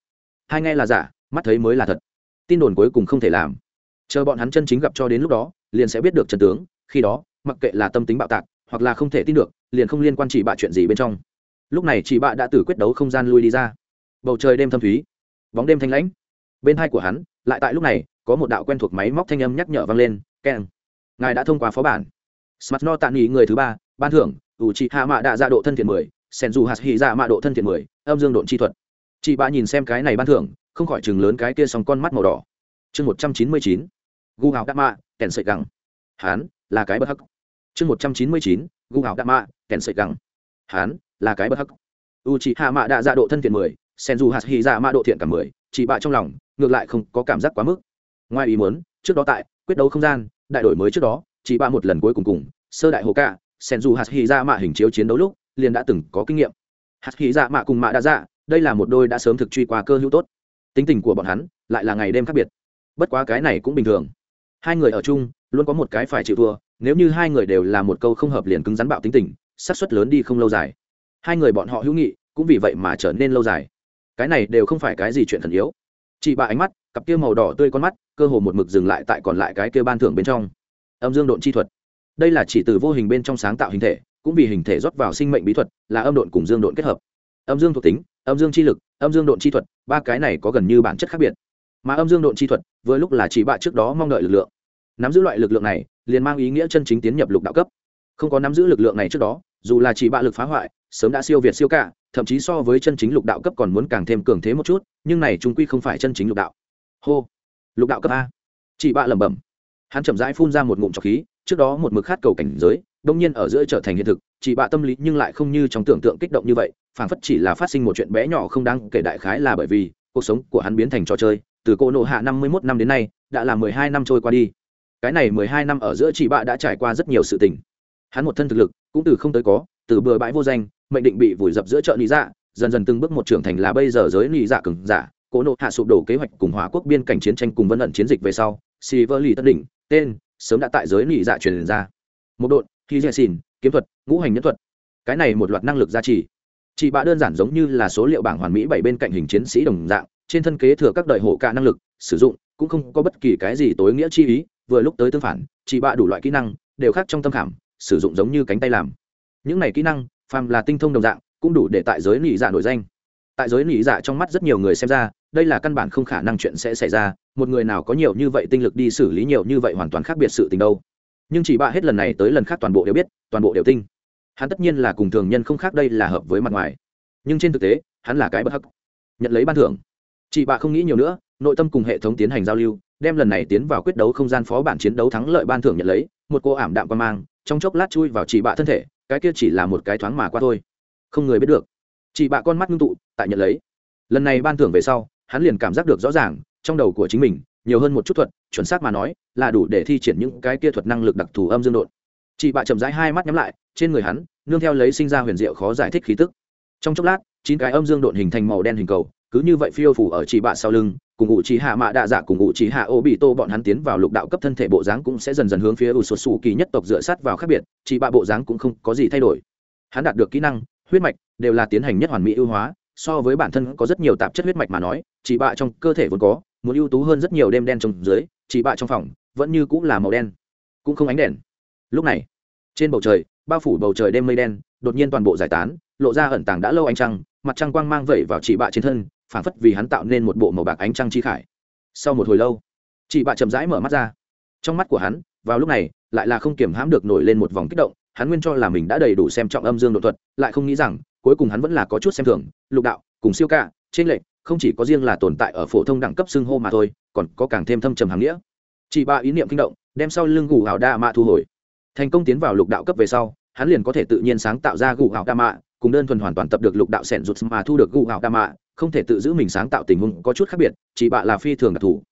Hai nghe là giả, mắt thấy mới là thật. Tin đồn cuối cùng không thể làm. Chờ bọn hắn chân chính gặp cho đến lúc đó, liền sẽ biết được trần tướng, khi đó, mặc kệ là tâm tính bạo tạc, hoặc là không thể tin được liền không liên quan chỉ bạ chuyện gì bên trong. Lúc này chị bạ đã từ quyết đấu không gian lui đi ra. Bầu trời đêm thâm thúy, bóng đêm thanh lãnh. Bên hai của hắn, lại tại lúc này, có một đạo quen thuộc máy móc thanh âm nhắc nhở vang lên keng ngài đã thông qua phó bản. Smart no tạm nghỉ người thứ ba, ban thưởng, ủ chị hạ mạ đạ dạ độ thân thiện mười, sen dù hạt hỉ dạ mạ độ thân thiện mười, âm dương độn chi thuật. Chị bạ nhìn xem cái này ban thưởng, không khỏi chừng lớn cái kia sòng con mắt màu đỏ. Chương một trăm chín mươi chín. Gu hào đắc mạ, kèn sợi gẳng. Hán là cái bất hắc. Chương một trăm chín mươi chín gu hảo đạ mạ, kèn sợi gẳng. Hán, là cái bất hắc. U chị hạ mạ đạ dạ độ thân thiện mười sen dù hạt hy dạ mạ độ thiện cả mười chị bạ trong lòng, ngược lại không có cảm giác quá mức. Ngoài ý muốn, trước đó tại quyết đấu không gian, đại đổi mới trước đó chị bạ một lần cuối cùng cùng, sơ đại hồ ca sen dù hạt hy dạ mạ hình chiếu chiến đấu lúc, liền đã từng có kinh nghiệm. Hạt hy dạ mạ cùng mạ đạ dạ đây là một đôi đã sớm thực truy qua cơ hữu tốt. Tính tình của bọn hắn lại là ngày đêm khác biệt. Bất quá cái này cũng bình thường. Hai người ở chung, luôn có một cái phải chịu thua nếu như hai người đều là một câu không hợp liền cứng rắn bạo tính tình, xác suất lớn đi không lâu dài. Hai người bọn họ hữu nghị, cũng vì vậy mà trở nên lâu dài. Cái này đều không phải cái gì chuyện thần yếu. Chị bà ánh mắt, cặp kia màu đỏ tươi con mắt, cơ hồ một mực dừng lại tại còn lại cái kia ban thưởng bên trong. Âm dương độn chi thuật. Đây là chỉ từ vô hình bên trong sáng tạo hình thể, cũng vì hình thể rót vào sinh mệnh bí thuật, là âm độn cùng dương độn kết hợp. Âm dương thuộc tính, âm dương chi lực, âm dương độn chi thuật, ba cái này có gần như bản chất khác biệt. Mà âm dương độn chi thuật, vừa lúc là chỉ bạ trước đó mong đợi lực lượng. Nắm giữ loại lực lượng này liền mang ý nghĩa chân chính tiến nhập lục đạo cấp. Không có nắm giữ lực lượng này trước đó, dù là chỉ bạo lực phá hoại, sớm đã siêu việt siêu cả, thậm chí so với chân chính lục đạo cấp còn muốn càng thêm cường thế một chút, nhưng này chúng quy không phải chân chính lục đạo. Hô! Lục đạo cấp a. Chị bạ lẩm bẩm. Hắn chậm rãi phun ra một ngụm trọc khí, trước đó một mực khát cầu cảnh giới, đông nhiên ở giữa trở thành hiện thực chị bạ tâm lý nhưng lại không như trong tưởng tượng kích động như vậy, phảng phất chỉ là phát sinh một chuyện bé nhỏ không đáng kể đại khái là bởi vì, cuộc sống của hắn biến thành trò chơi, từ cô nộ hạ năm mươi mốt năm đến nay, đã là mười hai năm trôi qua đi cái này mười hai năm ở giữa chị bạ đã trải qua rất nhiều sự tình. Hắn một thân thực lực, cũng từ không tới có, từ bừa bãi vô danh, mệnh định bị vùi dập giữa chợ lý dạ dần dần từng bước một trưởng thành là bây giờ giới lý dạ cứng giả. Cố nộ hạ sụp đổ kế hoạch cùng hòa quốc biên cảnh chiến tranh cùng vân ẩn chiến dịch về sau si vơ lì tân đỉnh tên, sớm đã tại giới lý dạ truyền ra. Một đội khi dè xìn kiếm thuật, ngũ hành nhân thuật. Cái này một loạt năng lực gia trì. Chị bạ đơn giản giống như là số liệu bảng hoàn mỹ bảy bên cạnh hình chiến sĩ đồng dạng, trên thân kế thừa các đời hộ cả năng lực, sử dụng, cũng không có bất kỳ cái gì tối nghĩa chi ý vừa lúc tới tương phản chị bạ đủ loại kỹ năng, đều khác trong tâm khảm, sử dụng giống như cánh tay làm. Những này kỹ năng, phàm là tinh thông đồng dạng, cũng đủ để tại giới nỉ dạ nổi danh. Tại giới nỉ dạ trong mắt rất nhiều người xem ra, đây là căn bản không khả năng chuyện sẽ xảy ra, một người nào có nhiều như vậy tinh lực đi xử lý nhiều như vậy hoàn toàn khác biệt sự tình đâu. Nhưng chỉ bạ hết lần này tới lần khác toàn bộ đều biết, toàn bộ đều tinh. Hắn tất nhiên là cùng thường nhân không khác, đây là hợp với mặt ngoài. Nhưng trên thực tế, hắn là cái bất hắc. Nhận lấy ban thưởng. Chị bạ không nghĩ nhiều nữa, nội tâm cùng hệ thống tiến hành giao lưu đem lần này tiến vào quyết đấu không gian phó bản chiến đấu thắng lợi ban thưởng nhận lấy, một cô ảm đạm quan mang, trong chốc lát chui vào chị bạ thân thể, cái kia chỉ là một cái thoáng mà qua thôi. Không người biết được. Chị bạ con mắt ngưng tụ, tại nhận lấy. Lần này ban thưởng về sau, hắn liền cảm giác được rõ ràng, trong đầu của chính mình, nhiều hơn một chút thuật, chuẩn xác mà nói, là đủ để thi triển những cái kia thuật năng lực đặc thù âm dương đột chị bạ chậm rãi hai mắt nhắm lại, trên người hắn, nương theo lấy sinh ra huyền diệu khó giải thích khí tức. Trong chốc lát, chín cái âm dương đột hình thành màu đen hình cầu, cứ như vậy phiêu phủ ở chị bạ sau lưng cùng ngụ trí hạ mạ đạ dạ cùng ngụ trí hạ ô bị tô bọn hắn tiến vào lục đạo cấp thân thể bộ dáng cũng sẽ dần dần hướng phía ủ sột sủ kỳ nhất tộc dựa sát vào khác biệt chị bạ bộ dáng cũng không có gì thay đổi. Hắn đạt được kỹ năng, huyết mạch đều là tiến hành nhất hoàn mỹ ưu hóa, so với bản thân có rất nhiều tạp chất huyết mạch mà nói chị bạ trong cơ thể vốn có, muốn ưu tú hơn rất nhiều đêm đen trong dưới chị bạ trong phòng vẫn như cũng là màu đen, cũng không ánh đèn. Lúc này, trên bầu trời, bao phủ bầu trời đêm mây đen, đột nhiên toàn bộ giải tán, lộ ra ẩn tàng đã lâu ánh trăng, mặt trăng quang mang vẩy vào chị bạ trên thân phản phất vì hắn tạo nên một bộ màu bạc ánh trăng chi khải. Sau một hồi lâu, chị bạ chậm rãi mở mắt ra. Trong mắt của hắn, vào lúc này, lại là không kiểm hãm được nổi lên một vòng kích động, hắn nguyên cho là mình đã đầy đủ xem trọng âm dương độ thuật, lại không nghĩ rằng, cuối cùng hắn vẫn là có chút xem thường, lục đạo, cùng siêu ca, trên lệnh không chỉ có riêng là tồn tại ở phổ thông đẳng cấp xưng hô mà thôi, còn có càng thêm thâm trầm hàng nghĩa. Chị ba ý niệm kinh động, đem sau lưng gù hào đa mạ thu hồi. Thành công tiến vào lục đạo cấp về sau, hắn liền có thể tự nhiên sáng tạo ra gù hào đa mạ cùng đơn thuần hoàn toàn tập được lục đạo sẻn rụt mà thu được gù gạo đa mạ, không thể tự giữ mình sáng tạo tình huống có chút khác biệt, chỉ bạ là phi thường đặc thù.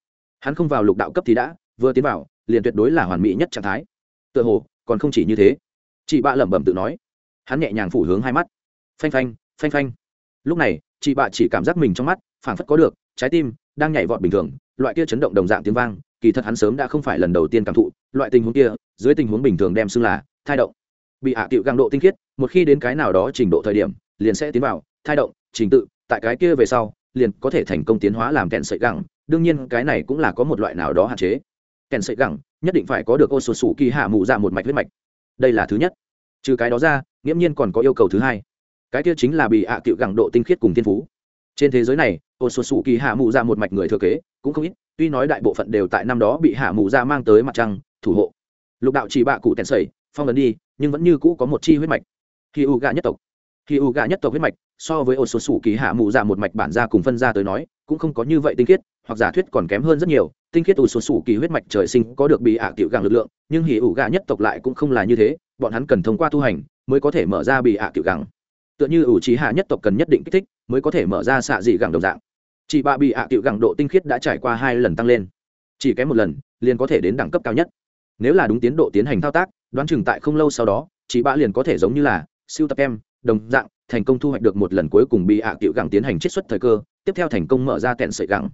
Hắn không vào lục đạo cấp thì đã, vừa tiến vào, liền tuyệt đối là hoàn mỹ nhất trạng thái. Tựa hồ, còn không chỉ như thế. Chị bạ lẩm bẩm tự nói. Hắn nhẹ nhàng phủ hướng hai mắt. Phanh phanh phanh phanh. Lúc này chị bạ chỉ cảm giác mình trong mắt, phảng phất có được, trái tim đang nhảy vọt bình thường, loại kia chấn động đồng dạng tiếng vang, kỳ thật hắn sớm đã không phải lần đầu tiên cảm thụ, loại tình huống kia, dưới tình huống bình thường đem xưng là thai động bị hạ à tiệu găng độ tinh khiết, một khi đến cái nào đó trình độ thời điểm, liền sẽ tiến vào thai động, trình tự, tại cái kia về sau, liền có thể thành công tiến hóa làm kẹn sợi gẳng. Đương nhiên, cái này cũng là có một loại nào đó hạn chế. Kẹn sợi gẳng, nhất định phải có được ô sột sủ kỳ hạ mù ra dạ một mạch huyết mạch. Đây là thứ nhất. Trừ cái đó ra, nghiễm nhiên còn có yêu cầu thứ hai. Cái kia chính là bị hạ à gẳng độ tinh khiết cùng thiên phú. Trên thế giới này, ô sột sủ kỳ hạ mù ra dạ một mạch người thừa kế, cũng không ít, tuy nói đại bộ phận đều tại năm đó bị hạ mù ra mang tới mặt trăng, thủ hộ. Lục đạo chỉ bạ cụ tèn sầy phong ấn đi nhưng vẫn như cũ có một chi huyết mạch. Khi u gà nhất tộc, khi u gà nhất tộc huyết mạch, so với ô số sủ kỳ hạ mù dạ một mạch bản ra cùng phân ra tới nói, cũng không có như vậy tinh khiết, hoặc giả thuyết còn kém hơn rất nhiều. Tinh khiết ủ số sủ kỳ huyết mạch trời sinh có được bị ả tiểu gàng lực lượng, nhưng hỉ ủ gà nhất tộc lại cũng không là như thế, bọn hắn cần thông qua tu hành mới có thể mở ra bị ả tiểu gàng. Tựa như ủ trí hạ nhất tộc cần nhất định kích thích mới có thể mở ra xạ dị gàng đồng dạng. Chỉ bà bị ạ tiểu gàng độ tinh khiết đã trải qua hai lần tăng lên. Chỉ kém một lần, liền có thể đến đẳng cấp cao nhất. Nếu là đúng tiến độ tiến hành thao tác đoán chừng tại không lâu sau đó, chị bạ liền có thể giống như là siêu tập em, đồng dạng, thành công thu hoạch được một lần cuối cùng bị ạ cựu gẳng tiến hành chiết xuất thời cơ, tiếp theo thành công mở ra tẹn sợi gẳng.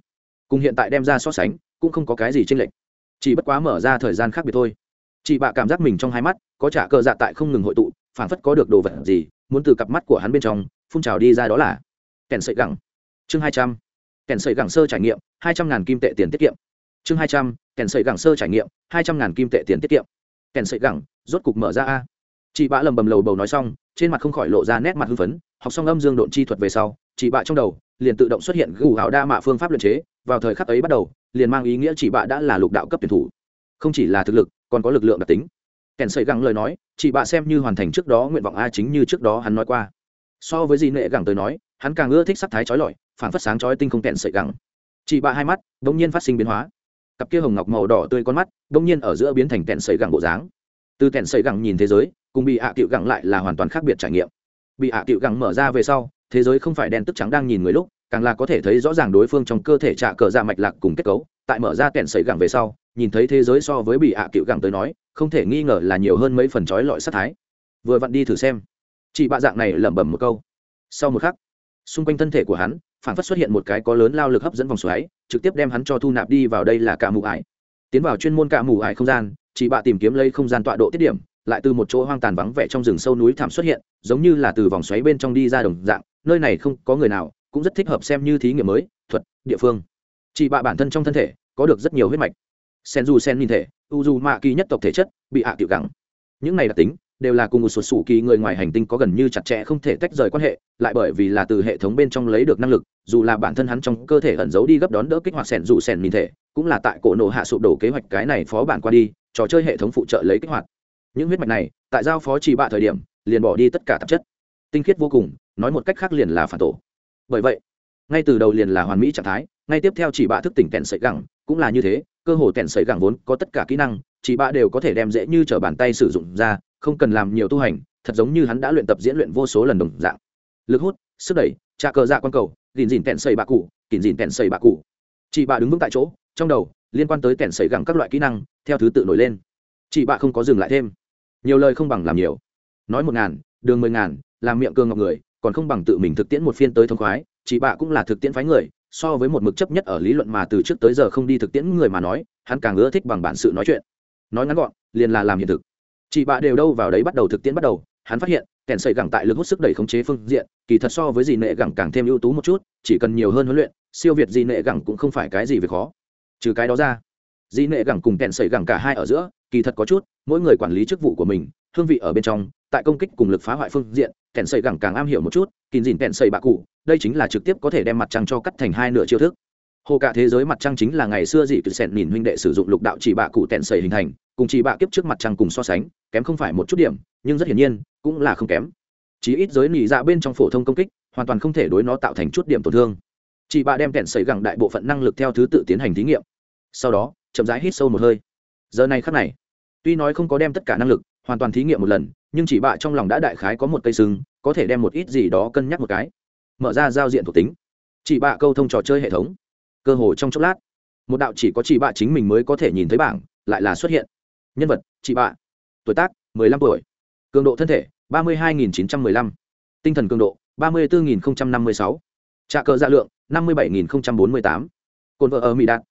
Cùng hiện tại đem ra so sánh, cũng không có cái gì tranh lệch. Chỉ bất quá mở ra thời gian khác biệt thôi. Chị bạ cảm giác mình trong hai mắt, có trả cờ dạ tại không ngừng hội tụ phản phất có được đồ vật gì, muốn từ cặp mắt của hắn bên trong, phun trào đi ra đó là kèn sợi gẳng. Chương hai trăm. Kèn sợi gẳng sơ trải nghiệm, hai trăm ngàn kim tệ tiền tiết kiệm. Chương hai trăm. Kèn sợi gẳng sơ trải nghiệm, hai trăm ngàn kim tệ tiền tiết kiệm kèn sợi gẳng, rốt cục mở ra a. Chị bạ lầm bầm lầu bầu nói xong, trên mặt không khỏi lộ ra nét mặt hưng phấn, học xong âm dương độn chi thuật về sau, chị bạ trong đầu liền tự động xuất hiện gù hào đa mạ phương pháp luyện chế, vào thời khắc ấy bắt đầu, liền mang ý nghĩa chị bạ đã là lục đạo cấp tuyển thủ. Không chỉ là thực lực, còn có lực lượng đặc tính. Kèn sợi gẳng lời nói, chị bạ xem như hoàn thành trước đó nguyện vọng a chính như trước đó hắn nói qua. So với gì nệ gẳng tới nói, hắn càng ưa thích sắc thái trói lọi, phản phất sáng trói tinh không kèn sợi gẳng. Chị bạ hai mắt đ ỗ n g nhiên phát sinh biến hóa cặp kia hồng ngọc màu đỏ tươi con mắt đ ỗ n g nhiên ở giữa biến thành tẹn sợi gẳng bộ dáng. Từ tẹn sợi gẳng nhìn thế giới, cùng bị hạ à gẳng lại là hoàn toàn khác biệt trải nghiệm. Bị hạ à gẳng mở ra về sau, thế giới không phải đen tức trắng đang nhìn người lúc, càng là có thể thấy rõ ràng đối phương trong cơ thể trả cờ ra mạch lạc cùng kết cấu. Tại mở ra tẹn sấy gẳng về sau, nhìn thấy thế giới so với bị hạ à gẳng tới nói, không thể nghi ngờ là nhiều hơn mấy phần trói lọi sát thái. Vừa vặn đi thử xem. Chị bạ dạng này lẩm bẩm một câu. Sau một khắc, xung quanh thân thể của hắn phản phất xuất hiện một cái có lớn lao lực hấp dẫn vòng xoáy, trực tiếp đem hắn cho thu nạp đi vào đây là cả mù ải. Tiến vào chuyên môn cả mù ải không gian chị bạ tìm kiếm lấy không gian tọa độ tiết điểm, lại từ một chỗ hoang tàn vắng vẻ trong rừng sâu núi thảm xuất hiện, giống như là từ vòng xoáy bên trong đi ra đồng dạng, nơi này không có người nào, cũng rất thích hợp xem như thí nghiệm mới, thuật, địa phương. Chị bạ bản thân trong thân thể, có được rất nhiều huyết mạch. Sen du sen nhìn thể u du mạ kỳ nhất tộc thể chất, bị hạ tiểu gắng những này đặc tính đều là cùng một số sủ kỳ người ngoài hành tinh có gần như chặt chẽ không thể tách rời quan hệ, lại bởi vì là từ hệ thống bên trong lấy được năng lực, dù là bản thân hắn trong cơ thể ẩn giấu đi gấp đón đỡ kích hoạt sẻn dù sẻn mìn thể, cũng là tại cổ nổ hạ sụp đổ kế hoạch cái này phó bản qua đi, trò chơi hệ thống phụ trợ lấy kích hoạt. Những huyết mạch này, tại giao phó chỉ bạ thời điểm, liền bỏ đi tất cả tạp chất. Tinh khiết vô cùng, nói một cách khác liền là phản tổ. Bởi vậy, ngay từ đầu liền là hoàn mỹ trạng thái, ngay tiếp theo chỉ bạ thức tỉnh kẹn sậy gẳng, cũng là như thế, cơ hồ kẹn sậy gẳng vốn có tất cả kỹ năng, chỉ bạ đều có thể đem dễ như t r ở bàn tay sử dụng ra không cần làm nhiều tu hành, thật giống như hắn đã luyện tập diễn luyện vô số lần đồng dạng. Lực hút, sức đẩy, trà cờ dạ quan cầu dìn dìn tẹn sợi bạ cụ kìn dìn tẹn sợi bạ cụ. Chị bạ đứng vững tại chỗ, trong đầu, liên quan tới tẹn sợi gẳng các loại kỹ năng, theo thứ tự nổi lên. Chị bạ không có dừng lại thêm. Nhiều lời không bằng làm nhiều. Nói một ngàn, đường mười ngàn, làm miệng cương ngọc người, còn không bằng tự mình thực tiễn một phiên tới thông khoái. Chị bạ cũng là thực tiễn phái người, so với một mực chấp nhất ở lý luận mà từ trước tới giờ không đi thực tiễn người mà nói, hắn càng ưa thích bằng bản sự nói chuyện. Nói ngắn gọn, liền là làm hiện thực chị bạ đều đâu vào đấy bắt đầu thực tiễn bắt đầu, hắn phát hiện, kèn sẩy gẳng tại lực hút sức đẩy khống chế phương diện, kỳ thật so với gì nệ gẳng càng thêm ưu tú một chút, chỉ cần nhiều hơn huấn luyện, siêu việt gì nệ gẳng cũng không phải cái gì về khó. Trừ cái đó ra dì nệ gẳng cùng kèn sẩy gẳng cả hai ở giữa, kỳ thật có chút, mỗi người quản lý chức vụ của mình, hương vị ở bên trong, tại công kích cùng lực phá hoại phương diện, kèn sẩy gẳng càng am hiểu một chút, kín dìn kèn sẩy bạ cụ, đây chính là trực tiếp có thể đem mặt trăng cho cắt thành hai nửa chiêu thức hồ cả thế giới mặt trăng chính là ngày xưa dị cứ sẹn nhìn huynh đệ sử dụng lục đạo chỉ bạ cụ tẹn sợi hình thành, cùng chỉ bạ kiếp trước mặt trăng cùng so sánh, kém không phải một chút điểm, nhưng rất hiển nhiên, cũng là không kém. Chỉ ít giới nỉ dạ bên trong phổ thông công kích, hoàn toàn không thể đối nó tạo thành chút điểm tổn thương. Chị bạ đem kẹn sầy gẳng đại bộ phận năng lực theo thứ tự tiến hành thí nghiệm. Sau đó, chậm rãi hít sâu một hơi. Giờ này khắc này, tuy nói không có đem tất cả năng lực hoàn toàn thí nghiệm một lần, nhưng chỉ bạ trong lòng đã đại khái có một cây sừng, có thể đem một ít gì đó cân nhắc một cái. Mở ra giao diện thuộc tính. Chỉ bạ câu thông trò chơi hệ thống cơ hồ trong chốc lát, một đạo chỉ có chị bạ chính mình mới có thể nhìn thấy bảng, lại là xuất hiện nhân vật, chị bạ tuổi tác 15 tuổi cường độ thân thể 32.915. tinh thần cường độ 34.056. trạ cờ dạ lượng 57.048. cồn vợ ở mỹ đạt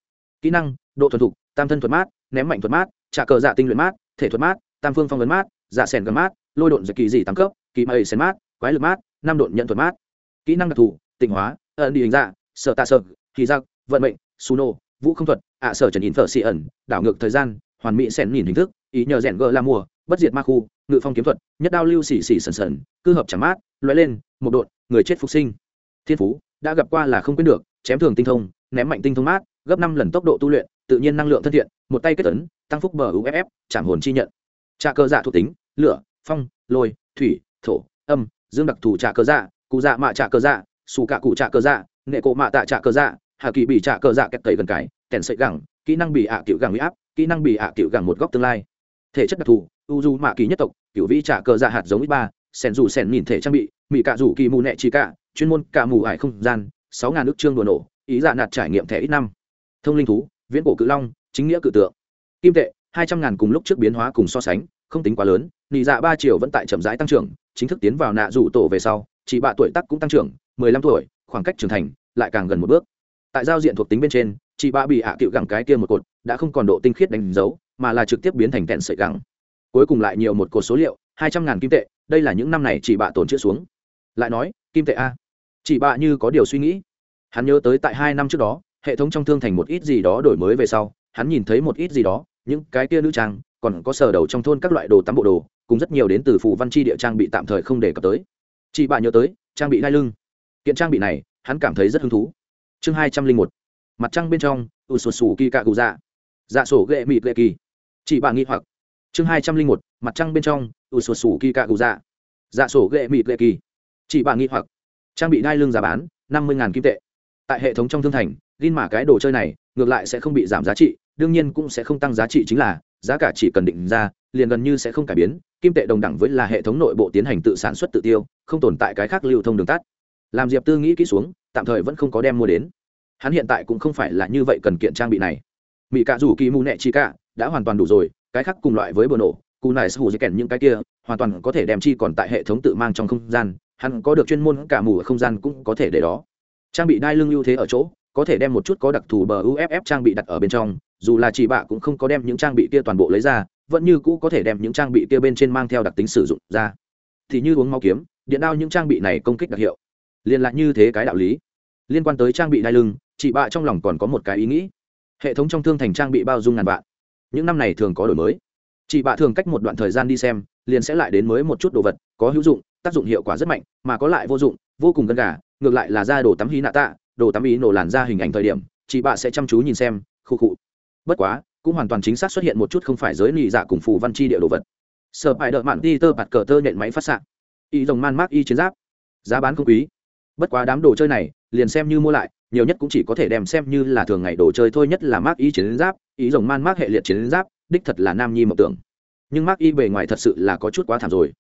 kỹ năng, độ thuần thục, tam thân thuật mát, ném mạnh thuật mát, trạ cờ dạ tinh luyện mát, thể thuật mát, tam phương phong vấn mát dạ sèn gần mát, lôi độn giật kỳ dị tám cấp, kỳ mây sèn mát, quái lực mát, năm độn nhận thuật mát kỹ năng đặc thù, tịnh hóa, ẩn đi hình dạ sợ tạ sợ khí giặc vận mệnh, suno, vũ không thuật, ạ sở trần in thợ xị ẩn, đảo ngược thời gian, hoàn mỹ sen nhìn hình thức, ý nhờ rèn gờ la mùa, bất diệt ma khu, ngự phong kiếm thuật, nhất đao lưu xỉ xỉ sần sần, cư hợp chẳng mát loay lên, một đột người chết phục sinh. Thiên phú, đã gặp qua là không quên được, chém thường tinh thông, ném mạnh tinh thông mát, gấp năm lần tốc độ tu luyện, tự nhiên năng lượng thân thiện, một tay kết tấn tăng phúc bờ uff chạm hồn chi nhận. Trà cơ dạ thuộc tính, lửa, phong, lôi, thủy, thổ, âm, dương đặc thù trà cơ dạ cụ dạ mạ trà cơ dạ xù cả cụ trà cơ dạ nghệ cộ mạ tạ trà cơ dạ hạ kỳ bị trả cờ dạ kẹt tẩy gần cái, kèn sợi gẳng, kỹ năng bị ạ à gẳng huy áp, kỹ năng bị ạ à gẳng một góc tương lai. Thể chất đặc thù, u du mạ kỳ nhất tộc cựu vĩ trả cờ dạ hạt giống ít ba sen dù sen nhìn thể trang bị mỹ cạ rủ kỳ mù nẹ chi cả chuyên môn cả mù ải không gian, sáu ngàn nước trương đồ nổ, ý dạ nạt trải nghiệm thẻ ít năm. Thông linh thú, viễn cổ cự long, chính nghĩa cự tượng. Kim tệ, hai trăm ngàn cùng lúc trước biến hóa cùng so sánh, không tính quá lớn, nị dạ ba triệu vẫn tại chậm rãi tăng trưởng, chính thức tiến vào nạ rủ tổ về sau, chỉ bạ tuổi tắc cũng tăng trưởng, mười lăm tuổi, khoảng cách trưởng thành, lại càng gần một bước tại giao diện thuộc tính bên trên, chị ba bị hạ à cựu gẳng cái kia một cột đã không còn độ tinh khiết đánh dấu, mà là trực tiếp biến thành tẹn sợi gẳng. Cuối cùng lại nhiều một cột số liệu, hai trăm ngàn kim tệ, đây là những năm này chị bạ tổn chữa xuống. Lại nói, kim tệ a. Chị bạ như có điều suy nghĩ. Hắn nhớ tới tại hai năm trước đó, hệ thống trong thương thành một ít gì đó đổi mới về sau, hắn nhìn thấy một ít gì đó, những cái kia nữ trang, còn có sở đầu trong thôn các loại đồ tắm bộ đồ, cùng rất nhiều đến từ phù văn chi địa trang bị tạm thời không đề cập tới. Chị bạ nhớ tới, trang bị đai lưng. Kiện trang bị này, hắn cảm thấy rất hứng thú chương hai trăm linh một. Mặt trăng bên trong u sột sù kỳ cạ cụ dạ. Dạ sổ ghệ mịt ghệ kỳ. Chị bà nghi hoặc. Chương hai trăm linh một, mặt trăng bên trong u sột sù kỳ cạ cụ dạ. Dạ sổ ghệ mịt ghệ kỳ. Chị bà nghi hoặc. Trang bị đai lưng giá bán, năm mươi kim tệ. Tại hệ thống trong thương thành gin mà cái đồ chơi này, ngược lại sẽ không bị giảm giá trị, đương nhiên cũng sẽ không tăng giá trị chính là, giá cả chỉ cần định ra, liền gần như sẽ không cải biến, kim tệ đồng đẳng với là hệ thống nội bộ tiến hành tự sản xuất tự tiêu, không tồn tại cái khác lưu thông đường tắt. Làm diệp tư nghĩ kỹ xuống tạm thời vẫn không có đem mua đến. Hắn hiện tại cũng không phải là như vậy cần kiện trang bị này. Mỹ cạ rủ kỳ mù nẹ chi cả đã hoàn toàn đủ rồi, cái khác cùng loại với bờ nổ cù này sù dây kèn những cái kia, hoàn toàn có thể đem chi còn tại hệ thống tự mang trong không gian, hắn có được chuyên môn cả mù ở không gian cũng có thể để đó. Trang bị đai lưng ưu thế ở chỗ, có thể đem một chút có đặc thù bờ uff trang bị đặt ở bên trong, dù là chị bạ cũng không có đem những trang bị kia toàn bộ lấy ra, vẫn như cũ có thể đem những trang bị kia bên trên mang theo đặc tính sử dụng ra. Thì như uống máu kiếm, điện đao những trang bị này công kích đặc hiệu. Liên lạc như thế cái đạo lý liên quan tới trang bị đai lưng, chị bạ trong lòng còn có một cái ý nghĩ. Hệ thống trong thương thành trang bị bao dung ngàn vạn. Những năm này thường có đổi mới. Chị bạ thường cách một đoạn thời gian đi xem, liền sẽ lại đến mới một chút đồ vật, có hữu dụng, tác dụng hiệu quả rất mạnh, mà có lại vô dụng, vô cùng gần gà, ngược lại là ra đồ tắm hí nạ tạ, đồ tắm ý nổ làn ra hình ảnh thời điểm, chị bạ sẽ chăm chú nhìn xem, khu khụ bất quá, cũng hoàn toàn chính xác xuất hiện một chút không phải giới lì dạ cùng phù văn chi địa đồ vật. Sợ phải đợi mạn đi tơ bạt cờ tơ nhện máy phát xạ. Y dòng man mác y chiến giáp. Giá bán không quý. Bất quá đám đồ chơi này liền xem như mua lại, nhiều nhất cũng chỉ có thể đem xem như là thường ngày đồ chơi thôi, nhất là mác y chiến giáp ý rồng man mác hệ liệt chiến giáp, đích thật là nam nhi mộng tưởng. Nhưng mác y bề ngoài thật sự là có chút quá thảm rồi.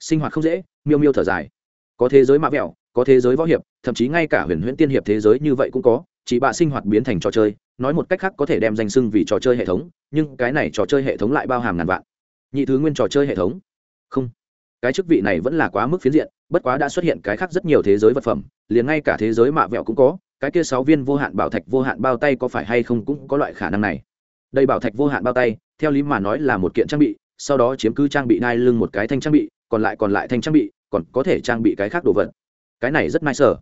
Sinh hoạt không dễ, miêu miêu thở dài. Có thế giới mã vẹo, có thế giới võ hiệp, thậm chí ngay cả huyền huyễn tiên hiệp thế giới như vậy cũng có, chỉ bạ sinh hoạt biến thành trò chơi, nói một cách khác có thể đem danh sưng vì trò chơi hệ thống, nhưng cái này trò chơi hệ thống lại bao hàm ngàn vạn. Nhị thứ nguyên trò chơi hệ thống. Không cái chức vị này vẫn là quá mức phiến diện, bất quá đã xuất hiện cái khác rất nhiều thế giới vật phẩm, liền ngay cả thế giới mạ vẹo cũng có, cái kia sáu viên vô hạn bảo thạch vô hạn bao tay có phải hay không cũng có loại khả năng này. Đây bảo thạch vô hạn bao tay, theo lý mà nói là một kiện trang bị, sau đó chiếm cứ trang bị đai lưng một cái thanh trang bị, còn lại còn lại thanh trang bị, còn có thể trang bị cái khác đồ vật. Cái này rất nice sở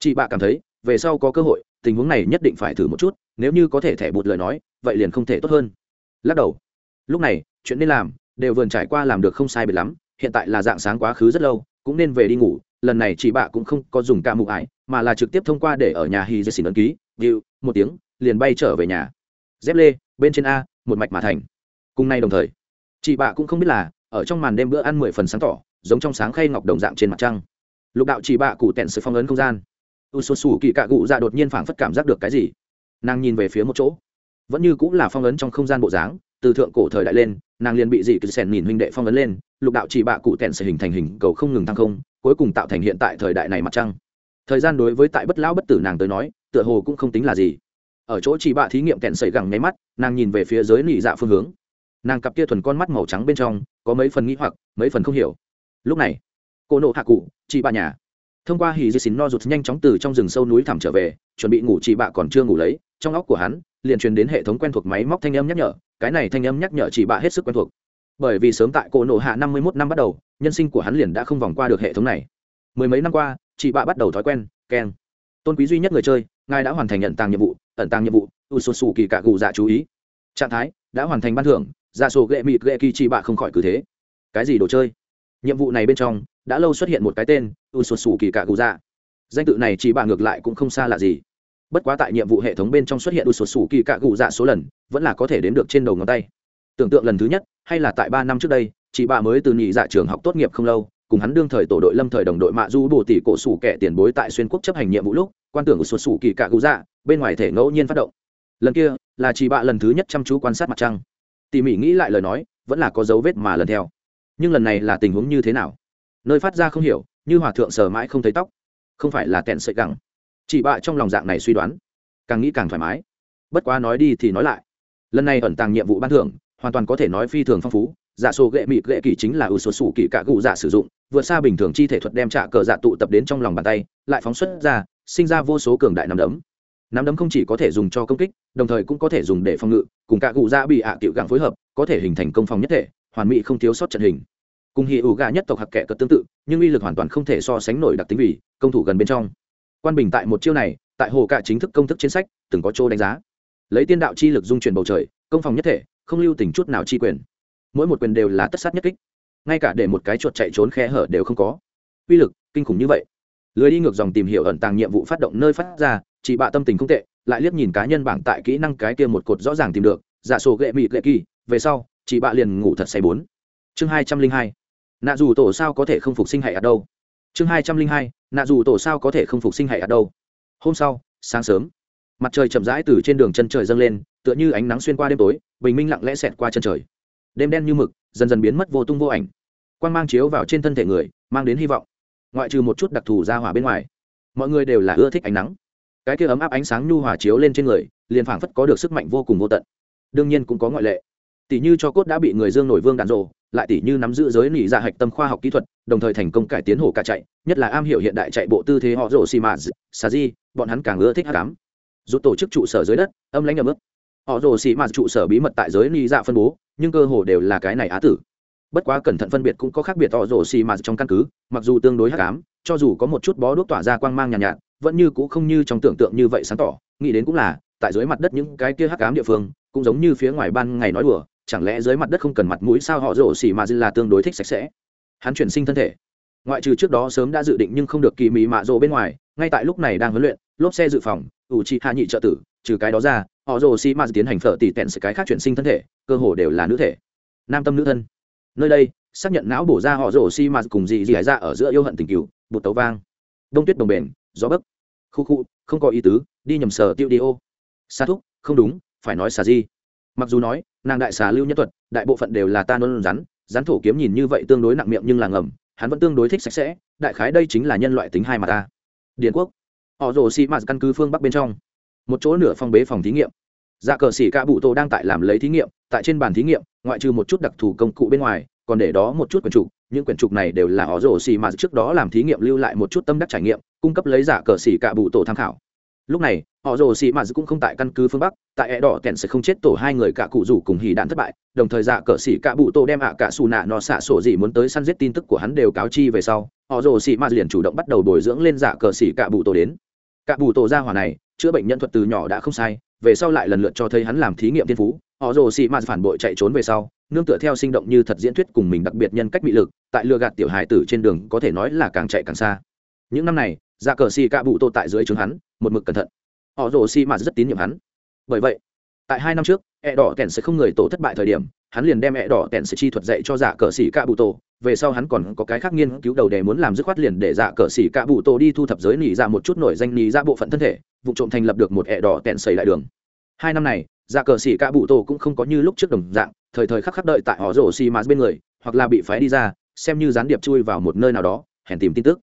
chị bạ cảm thấy, về sau có cơ hội, tình huống này nhất định phải thử một chút, nếu như có thể thẻ bụt lời nói, vậy liền không thể tốt hơn. Lắc đầu. Lúc này, chuyện nên làm, đều vườn trải qua làm được không sai biệt lắm hiện tại là dạng sáng quá khứ rất lâu, cũng nên về đi ngủ, lần này chị bạ cũng không có dùng ca mụ ải, mà là trực tiếp thông qua để ở nhà hy dê xin ấn ký, điệu, một tiếng, liền bay trở về nhà. Dép lê, bên trên a, một mạch mà thành. Cùng nay đồng thời, chị bạ cũng không biết là, ở trong màn đêm bữa ăn mười phần sáng tỏ, giống trong sáng khay ngọc đồng dạng trên mặt trăng. Lục đạo chị bạ cụ tẹn sự phong ấn không gian. U sô sù kỳ cạ cụ dạ đột nhiên phảng phất cảm giác được cái gì. Nàng nhìn về phía một chỗ. Vẫn như cũng là phong ấn trong không gian bộ dáng, từ thượng cổ thời đại lên, nàng liền bị dị cứ sèn nhìn huynh đệ phong ấn lên lục đạo chỉ bạ cụ tèn sẽ hình thành hình cầu không ngừng thăng không, cuối cùng tạo thành hiện tại thời đại này mặt trăng. Thời gian đối với tại bất lão bất tử nàng tới nói, tựa hồ cũng không tính là gì. Ở chỗ chỉ bạ thí nghiệm tèn sẩy gẳng nháy mắt, nàng nhìn về phía dưới nị dạ phương hướng. Nàng cặp kia thuần con mắt màu trắng bên trong, có mấy phần nghĩ hoặc, mấy phần không hiểu. Lúc này, cô nộ hạ cụ chị bạ nhà. Thông qua hì dì xín no rụt nhanh chóng từ trong rừng sâu núi thẳm trở về, chuẩn bị ngủ chị bạ còn chưa ngủ lấy, trong óc của hắn, liền truyền đến hệ thống quen thuộc máy móc thanh âm nhắc nhở. Cái này thanh âm nhắc nhở chị bạ hết sức quen thuộc bởi vì sớm tại cổ nổ hạ năm mươi mốt năm bắt đầu, nhân sinh của hắn liền đã không vòng qua được hệ thống này. Mười mấy năm qua, chị bạ bắt đầu thói quen, keng. Tôn quý duy nhất người chơi, ngài đã hoàn thành nhận tàng nhiệm vụ, ẩn tàng nhiệm vụ u sô sù kỳ cạ gù dạ chú ý. Trạng thái, đã hoàn thành ban thưởng ra sổ ghệ mịt ghệ kỳ chị bạ không khỏi cứ thế. Cái gì đồ chơi? Nhiệm vụ này bên trong, đã lâu xuất hiện một cái tên u sô sù kỳ cạ gù dạ. Danh tự này chị bạ ngược lại cũng không xa lạ gì. Bất quá tại nhiệm vụ hệ thống bên trong xuất hiện u sô sù kỳ cạ gù dạ số lần, vẫn là có thể đến được trên đầu ngón tay tưởng tượng lần thứ nhất, hay là tại ba năm trước đây, chị bà mới từ nhị dạ trường học tốt nghiệp không lâu, cùng hắn đương thời tổ đội lâm thời đồng đội mạ du bồ tỷ cổ sủ kẻ tiền bối tại xuyên quốc chấp hành nhiệm vụ lúc, quan tưởng của sụt sủ kỳ cạ gù dạ bên ngoài thể ngẫu nhiên phát động. Lần kia, là chị bạ lần thứ nhất chăm chú quan sát mặt trăng. Tỉ mỉ nghĩ lại lời nói, vẫn là có dấu vết mà lần theo. Nhưng lần này là tình huống như thế nào? Nơi phát ra không hiểu, như hòa thượng sờ mãi không thấy tóc. Không phải là tẹn sợi gẳng. Chị bạ trong lòng dạng này suy đoán. Càng nghĩ càng thoải mái. Bất quá nói đi thì nói lại. Lần này ẩn tàng nhiệm vụ ban thưởng hoàn toàn có thể nói phi thường phong phú. Giả sổ ghệ mịt ghệ kỳ chính là ưu số sủ kỳ cả cụ giả dạ sử dụng vượt xa bình thường chi thể thuật đem trả cờ dạ tụ tập đến trong lòng bàn tay, lại phóng xuất ra, sinh ra vô số cường đại nắm đấm. Nắm đấm không chỉ có thể dùng cho công kích, đồng thời cũng có thể dùng để phòng ngự, cùng cả cụ dạ bị ạ à tiểu gặng phối hợp, có thể hình thành công phòng nhất thể, hoàn mỹ không thiếu sót trận hình. Cùng hì ủ gà nhất tộc hạc kệ cật tương tự, nhưng uy lực hoàn toàn không thể so sánh nổi đặc tính vì công thủ gần bên trong. Quan bình tại một chiêu này, tại hồ cạ chính thức công thức trên sách, từng có chỗ đánh giá. Lấy tiên đạo chi lực dung chuyển bầu trời, công phòng nhất thể không lưu tình chút nào chi quyền. Mỗi một quyền đều là tất sát nhất kích. Ngay cả để một cái chuột chạy trốn khe hở đều không có. Uy lực, kinh khủng như vậy. Lưới đi ngược dòng tìm hiểu ẩn tàng nhiệm vụ phát động nơi phát ra chị bạ tâm tình không tệ, lại liếc nhìn cá nhân bảng tại kỹ năng cái kia một cột rõ ràng tìm được, giả sổ ghệ mị ghệ kỳ, về sau chị bạ liền ngủ thật say bốn. Chương hai trăm linh hai, nạ dù tổ sao có thể không phục sinh hại ở đâu? Chương hai trăm linh hai, nạ dù tổ sao có thể không phục sinh hại ở đâu? Hôm sau, sáng sớm, mặt trời chậm rãi từ trên đường chân trời dâng lên tựa như ánh nắng xuyên qua đêm tối, bình minh lặng lẽ xẹt qua chân trời. Đêm đen như mực, dần dần biến mất vô tung vô ảnh. Quan g mang chiếu vào trên thân thể người, mang đến hy vọng. Ngoại trừ một chút đặc thù ra hỏa bên ngoài, mọi người đều là ưa thích ánh nắng. Cái kia ấm áp ánh sáng nhu hòa chiếu lên trên người, liền phảng phất có được sức mạnh vô cùng vô tận. Đương nhiên cũng có ngoại lệ. Tỷ như cho cốt đã bị người dương nổi vương đạn rộ lại tỷ như nắm giữ giới nỉ dạ hạch tâm khoa học kỹ thuật, đồng thời thành công cải tiến hổ cả chạy, nhất là am hiểu hiện đại chạy bộ tư thế họ rổ xì mạt xà di bọn hắn càng ưa thích hát cám. Rút tổ chức trụ sở dưới đất, âm lãnh ấm ức họ rồ xì mạt trụ sở bí mật tại giới ni dạ phân bố nhưng cơ hồ đều là cái này á tử. Bất quá cẩn thận phân biệt cũng có khác biệt Họ rồ xì mà trong căn cứ mặc dù tương đối hắc ám cho dù có một chút bó đuốc tỏa ra quang mang nhàn nhạt, nhạt vẫn như cũng không như trong tưởng tượng như vậy sáng tỏ. Nghĩ đến cũng là tại dưới mặt đất những cái kia hắc ám địa phương cũng giống như phía ngoài ban ngày nói đùa chẳng lẽ dưới mặt đất không cần mặt mũi sao họ rồ xì mà là tương đối thích sạch sẽ? Hắn chuyển sinh thân thể. Ngoại trừ trước đó sớm đã dự định nhưng không được kỳ mị mạ rồ bên ngoài ngay tại lúc này đang huấn luyện lốp xe dự phòng ủ trị hạ nhị trợ tử trừ cái đó ra họ rồ Xi mạ tiến hành phở tỉ tẹn sự cái khác chuyển sinh thân thể, cơ hồ đều là nữ thể. Nam tâm nữ thân. Nơi đây, xác nhận não bổ ra họ rồ Xi mạ cùng dị dị ra dạ ở giữa yêu hận tình cựu bột tấu vang. Đông tuyết đồng bền, gió bấc. Khu khu, không có ý tứ, đi nhầm sở tiêu đi ô. Xa thúc, không đúng, phải nói xà di. Mặc dù nói, nàng đại xà lưu nhân thuật, đại bộ phận đều là ta nôn rắn rắn thổ kiếm nhìn như vậy tương đối nặng miệng nhưng là ngầm, hắn vẫn tương đối thích sạch sẽ, đại khái đây chính là nhân loại tính hai mà ta. Điền quốc. Họ rồ Xi mạt căn cứ phương bắc bên trong một chỗ nửa phong bế phòng thí nghiệm. Dạ cờ xỉ ca bụ tô đang tại làm lấy thí nghiệm, tại trên bàn thí nghiệm, ngoại trừ một chút đặc thù công cụ bên ngoài, còn để đó một chút quyển trục. Những quyển trục này đều là họ rồ xì mà trước đó làm thí nghiệm lưu lại một chút tâm đắc trải nghiệm, cung cấp lấy giả cờ xỉ cả bụ tổ tham khảo. Lúc này, họ rồ xì mà cũng không tại căn cứ phương bắc, tại e đỏ kèn sẽ không chết tổ hai người cả cụ rủ cùng hỉ đạn thất bại, đồng thời giả cờ xỉ cả bụ tổ đem ạ cả xù nạ nó xả sổ gì muốn tới săn giết tin tức của hắn đều cáo chi về sau, họ rồ xì mà liền chủ động bắt đầu bồi dưỡng lên giả cờ xỉ cả bụ tổ đến. Cả bụ tổ ra hỏa này chữa bệnh nhân thuật từ nhỏ đã không sai, về sau lại lần lượt cho thấy hắn làm thí nghiệm thiên phú. Họ rồ xì mà phản bội chạy trốn về sau, nương tựa theo sinh động như thật diễn thuyết cùng mình đặc biệt nhân cách bị lực, tại lừa gạt tiểu hài tử trên đường có thể nói là càng chạy càng xa. Những năm này ra cờ xì cạ bụ tô tại dưới trướng hắn, một mực cẩn thận. Họ rồ xì mà rất tín nhiệm hắn. Bởi vậy, tại hai năm trước ẹ đỏ tèn sẽ không người tổ thất bại thời điểm, hắn liền đem ẹ đỏ tèn sẽ chi thuật dạy cho giả cờ xỉ cạ bụ Tổ. về sau hắn còn có cái khác nghiên cứu đầu đề muốn làm dứt khoát liền để giả cờ xỉ cạ bụ Tổ đi thu thập giới nỉ ra một chút nổi danh nỉ ra bộ phận thân thể, vụ trộm thành lập được một ẹ đỏ tèn xảy đại đường. Hai năm này, giả cờ xỉ cạ bụ Tổ cũng không có như lúc trước đồng dạng, thời thời khắc khắc đợi tại họ rổ xì Mã bên người, hoặc là bị phái đi ra, xem như gián điệp chui vào một nơi nào đó, hèn tìm tin tức.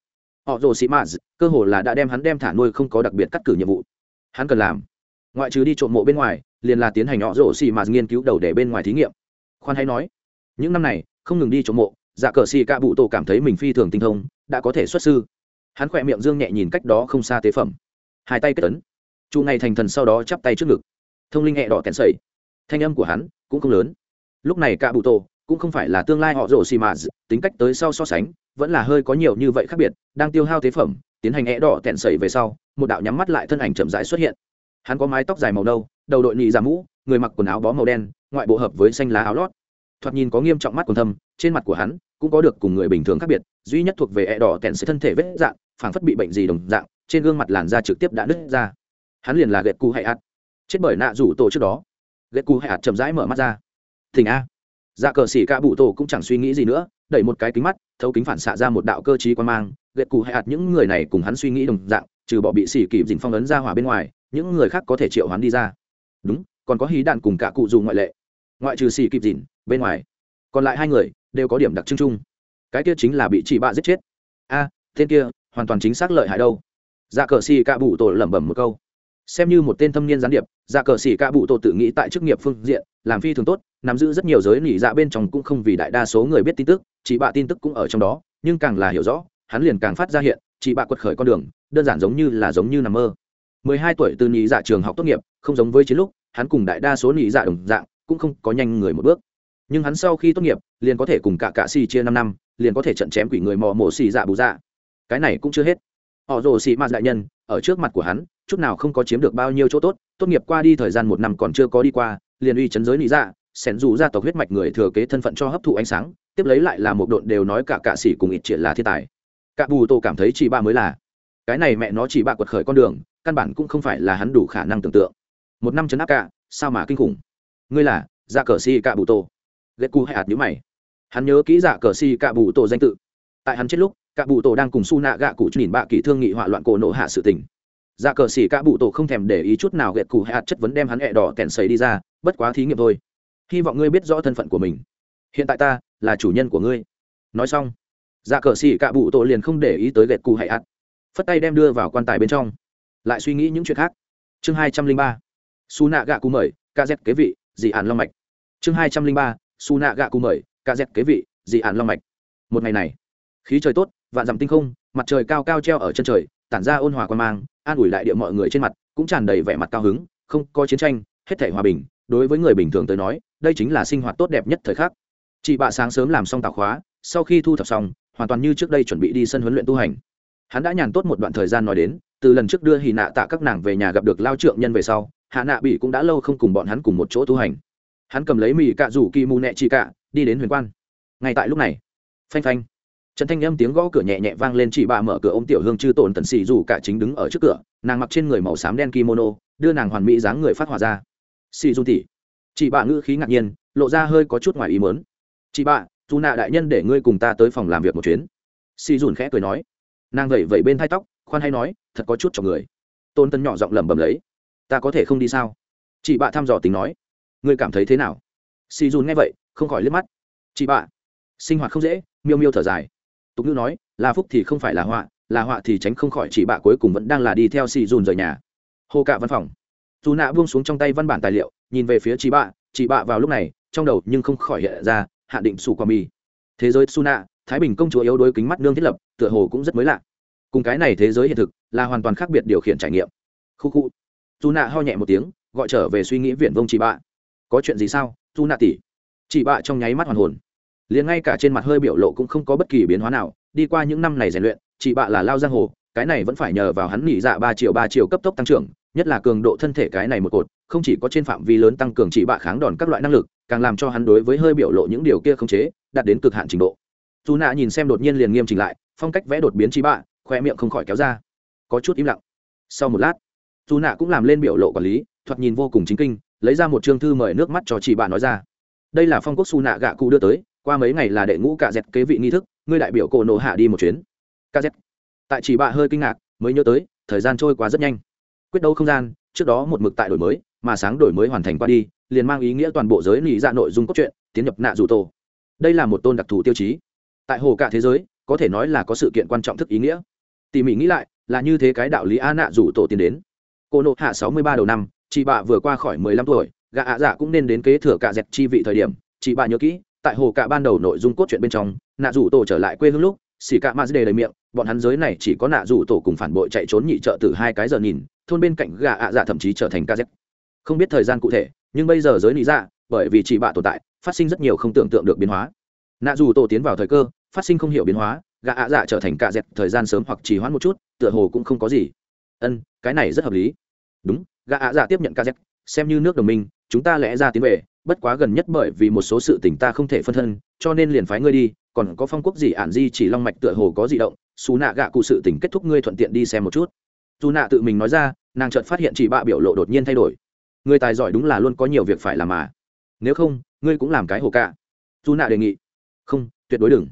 Họ rổ xì Mã cơ hồ là đã đem hắn đem thả nuôi không có đặc biệt cắt cử nhiệm vụ. Hắn cần làm, ngoại trừ đi trộm mộ bên ngoài liền là tiến hành họ rổ xì mạt nghiên cứu đầu để bên ngoài thí nghiệm. Khoan hay nói, những năm này, không ngừng đi trộm mộ dạ cờ xì ca bụ tổ cảm thấy mình phi thường tinh thông, đã có thể xuất sư. Hắn khỏe miệng dương nhẹ nhìn cách đó không xa tế phẩm. Hai tay kết tấn chu ngày thành thần sau đó chắp tay trước ngực. Thông linh hẹ đỏ kèn sầy thanh âm của hắn cũng không lớn. Lúc này cả bụ tổ cũng không phải là tương lai họ rổ xì mà, tính cách tới sau so sánh, vẫn là hơi có nhiều như vậy khác biệt, đang tiêu hao tế phẩm, tiến hành hẹ đỏ tẹn sẩy về sau, một đạo nhắm mắt lại thân ảnh chậm rãi xuất hiện hắn có mái tóc dài màu nâu, đầu đội nhị giả mũ, người mặc quần áo bó màu đen, ngoại bộ hợp với xanh lá áo lót. Thoạt nhìn có nghiêm trọng mắt còn thâm, trên mặt của hắn cũng có được cùng người bình thường khác biệt, duy nhất thuộc về e đỏ tẹn sẩy thân thể vết dạng, phảng phất bị bệnh gì đồng dạng, trên gương mặt làn da trực tiếp đã nứt ra. Hắn liền là ghẹt cu hay ạt. Chết bởi nạ rủ tổ trước đó. Ghẹt cu hay ạt chậm rãi mở mắt ra. Thỉnh a. Dạ cờ xỉ ca bụ tổ cũng chẳng suy nghĩ gì nữa, đẩy một cái kính mắt, thấu kính phản xạ ra một đạo cơ t quan mang. Ghẹt cụ hay hạt những người này cùng hắn suy nghĩ đồng dạng, trừ bỏ bị xỉ kịp dình phong ấn ra hỏa bên ngoài những người khác có thể triệu hoán đi ra. Đúng, còn có hí đạn cùng cả cụ dù ngoại lệ. Ngoại trừ xì kịp dìn bên ngoài, còn lại hai người đều có điểm đặc trưng chung. Cái kia chính là bị chị bạ giết chết. A, tên kia hoàn toàn chính xác lợi hại đâu. Dạ cờ xì cạ bụ tổ lẩm bẩm một câu. Xem như một tên thâm niên gián điệp dạ cờ xì cạ bụ tổ tự nghĩ tại chức nghiệp phương diện, làm phi thường tốt, nắm giữ rất nhiều giới nỉ dạ bên trong cũng không vì đại đa số người biết tin tức, chị bạ tin tức cũng ở trong đó, nhưng càng là hiểu rõ, hắn liền càng phát ra hiện, chị bạ quật khởi con đường, đơn giản giống như là giống như nằm mơ mười hai tuổi từ nhị dạ trường học tốt nghiệp, không giống với chiến lúc, hắn cùng đại đa số nhị dạ đồng dạng, cũng không có nhanh người một bước. Nhưng hắn sau khi tốt nghiệp, liền có thể cùng cả cạ xì chia năm năm, liền có thể trận chém quỷ người mò mổ xì dạ bù dạ. Cái này cũng chưa hết. Họ rồ xì ma đại nhân, ở trước mặt của hắn, chút nào không có chiếm được bao nhiêu chỗ tốt tốt nghiệp qua đi thời gian một năm còn chưa có đi qua, liền uy chấn giới lý dạ xẻn dù gia tộc huyết mạch người thừa kế thân phận cho hấp thụ ánh sáng, tiếp lấy lại là một độn đều nói cả cạ xỉ cùng ít triệt là thiên tài. Cả bù tô cảm thấy chị ba mới là cái này mẹ nó chỉ bạ quật khởi con đường, căn bản cũng không phải là hắn đủ khả năng tưởng tượng. Một năm chấn áp cả, sao mà kinh khủng? Ngươi là dạ cờ si cả bù tô ghét cu hay ạt nhữ mày. Hắn nhớ kỹ dạ cờ si cả bù tô danh tự. Tại hắn chết lúc cả bù tô đang cùng su nạ gạ cụ nhìn bạ kỷ thương nghị họa loạn cổ nộ hạ sự tình. Dạ cờ xỉ cả bụ tổ không thèm để ý chút nào ghẹt cụ hạt chất vấn đem hắn hẹ đỏ kèn sấy đi ra, bất quá thí nghiệm thôi. Hy vọng ngươi biết rõ thân phận của mình. Hiện tại ta là chủ nhân của ngươi. Nói xong dạ cờ xỉ cả bụ tổ liền không để ý tới ghẹt cụ hạt phất tay đem đưa vào quan tài bên trong. Lại suy nghĩ những chuyện khác. Chương hai trăm linh ba. Su nạ gạ cụ mời, ca z kế vị, dị ản long mạch. Chương hai trăm linh ba, su nạ gạ cụ mời, ca z kế vị, dị ản long mạch. Một ngày này, khí trời tốt, vạn dặm tinh không, mặt trời cao cao treo ở chân trời, tản ra ôn hòa quan mang, an ủi đại địa mọi người trên mặt, cũng tràn đầy vẻ mặt cao hứng, không có chiến tranh, hết thể hòa bình. Đối với người bình thường tới nói, đây chính là sinh hoạt tốt đẹp nhất thời khắc. Chị bạ sáng sớm làm xong tạp khóa, sau khi thu thập xong, hoàn toàn như trước đây chuẩn bị đi sân huấn luyện tu hành hắn đã nhàn tốt một đoạn thời gian nói đến, từ lần trước đưa hì nạ tạ các nàng về nhà gặp được lao trượng nhân về sau, hạ nạ bị cũng đã lâu không cùng bọn hắn cùng một chỗ tu hành. Hắn cầm lấy mì cạ rủ kỳ mù nẹ chị cạ, đi đến huyền quan. Ngay tại lúc này, phanh phanh trần thanh âm tiếng gõ cửa nhẹ nhẹ vang lên, chị bà mở cửa ô m tiểu hương chư tổn tần xì rủ cả chính đứng ở trước cửa, nàng mặc trên người màu xám đen kimono, đưa nàng hoàn mỹ dáng người phát hỏa ra. Xì dù tỉ chị bà ngữ khí ngạc nhiên, lộ ra hơi có chút ngoài ý mớn chị bà dù nạ đại nhân để ngươi cùng ta tới phòng làm việc một chuyến. Xì dùn khẽ cười nói nàng vẩy vẩy bên thai tóc, khoan hay nói, thật có chút cho người. Tôn tân nhỏ giọng lẩm bẩm lấy, ta có thể không đi sao? Chị bạ thăm dò tính nói, ngươi cảm thấy thế nào? Si dùn nghe vậy, không khỏi liếc mắt. Chị bạ, sinh hoạt không dễ, miêu miêu thở dài. Tục ngữ nói, là phúc thì không phải là họa là họa thì tránh không khỏi chị bạ cuối cùng vẫn đang là đi theo Si dùn rời nhà. Hô cạ văn phòng. Dù nạ buông xuống trong tay văn bản tài liệu, nhìn về phía chị bạ chị bạ vào lúc này, trong đầu nhưng không khỏi hiện ra, hạ định sủ qua mi thế giới su nạ thái bình công chúa yếu đuối kính mắt nương thiết lập, tựa hồ cũng rất mới lạ. Cùng cái này thế giới hiện thực là hoàn toàn khác biệt điều khiển trải nghiệm. Khu khu. Dù nạ ho nhẹ một tiếng, gọi trở về suy nghĩ viển vông chị bạ. Có chuyện gì sao dù nạ tỉ chị bạ trong nháy mắt hoàn hồn. Liền ngay cả trên mặt hơi biểu lộ cũng không có bất kỳ biến hóa nào, đi qua những năm này rèn luyện, chị bạ là lao giang hồ, cái này vẫn phải nhờ vào hắn nghỉ dạ ba triệu ba triệu cấp tốc tăng trưởng, nhất là cường độ thân thể cái này một cột, không chỉ có trên phạm vi lớn tăng cường chị bạ kháng đòn các loại năng lực, càng làm cho hắn đối với hơi biểu lộ những điều kia không chế, đạt đến cực hạn trình độ dù nạ nhìn xem đột nhiên liền nghiêm chỉnh lại, phong cách vẽ đột biến trí bạ, khoe miệng không khỏi kéo ra. Có chút im lặng. Sau một lát dù nạ cũng làm lên biểu lộ quản lý, thoạt nhìn vô cùng chính kinh, lấy ra một chương thư mời nước mắt cho chị bạ nói ra. Đây là phong quốc su nạ gạ cụ đưa tới, qua mấy ngày là đệ ngũ cạ dẹt kế vị nghi thức, ngươi đại biểu cổ nộ hạ đi một chuyến. Cạ dẹt. Tại chị bạ hơi kinh ngạc, mới nhớ tới, thời gian trôi qua rất nhanh. Quyết đấu không gian, trước đó một mực tại đổi mới, mà sáng đổi mới hoàn thành qua đi, liền mang ý nghĩa toàn bộ giới lì ra dạ nội dung cốt truyện, tiến nhập nạ dù tổ. Đây là một tôn đặc thù tiêu chí tại hồ cả thế giới, có thể nói là có sự kiện quan trọng thức ý nghĩa. Tỉ mỉ nghĩ lại, là như thế cái đạo lý a nạ rủ tổ tiến đến. Cô nộ hạ sáu mươi ba đầu năm, chị bạ vừa qua khỏi mười lăm tuổi gạ ạ dạ cũng nên đến kế thừa cả dẹp chi vị thời điểm. Chị bạ nhớ kỹ, tại hồ cả ban đầu nội dung cốt truyện bên trong, nạ rủ tổ trở lại quê hương lúc xì cả ma đề đầy miệng, bọn hắn giới này chỉ có nạ rủ tổ cùng phản bội chạy trốn nhị trợ từ hai cái giờ nhìn, thôn bên cạnh gà ạ dạ thậm chí trở thành ca dẹp không biết thời gian cụ thể, nhưng bây giờ giới lý dạ bởi vì chị bạ tồn tại, phát sinh rất nhiều không tưởng tượng được biến hóa. Nạ dù tổ tiến vào thời cơ phát sinh không hiểu biến hóa, gã ạ dạ trở thành cạ z thời gian sớm hoặc trì hoãn một chút, tựa hồ cũng không có gì. Ân, cái này rất hợp lý. Đúng, gã ạ dạ tiếp nhận cạ z xem như nước đồng minh, chúng ta lẽ ra tiến về, bất quá gần nhất bởi vì một số sự tình ta không thể phân thân, cho nên liền phái ngươi đi, còn có phong quốc gì ản di chỉ long mạch tựa hồ có di động, xù nạ gạ cụ sự tình kết thúc ngươi thuận tiện đi xem một chút. Dù nạ tự mình nói ra, nàng chợt phát hiện chị bạ biểu lộ đột nhiên thay đổi. Người tài giỏi đúng là luôn có nhiều việc phải làm mà. Nếu không, ngươi cũng làm cái hồ cả dù nạ đề nghị. Không, tuyệt đối đừng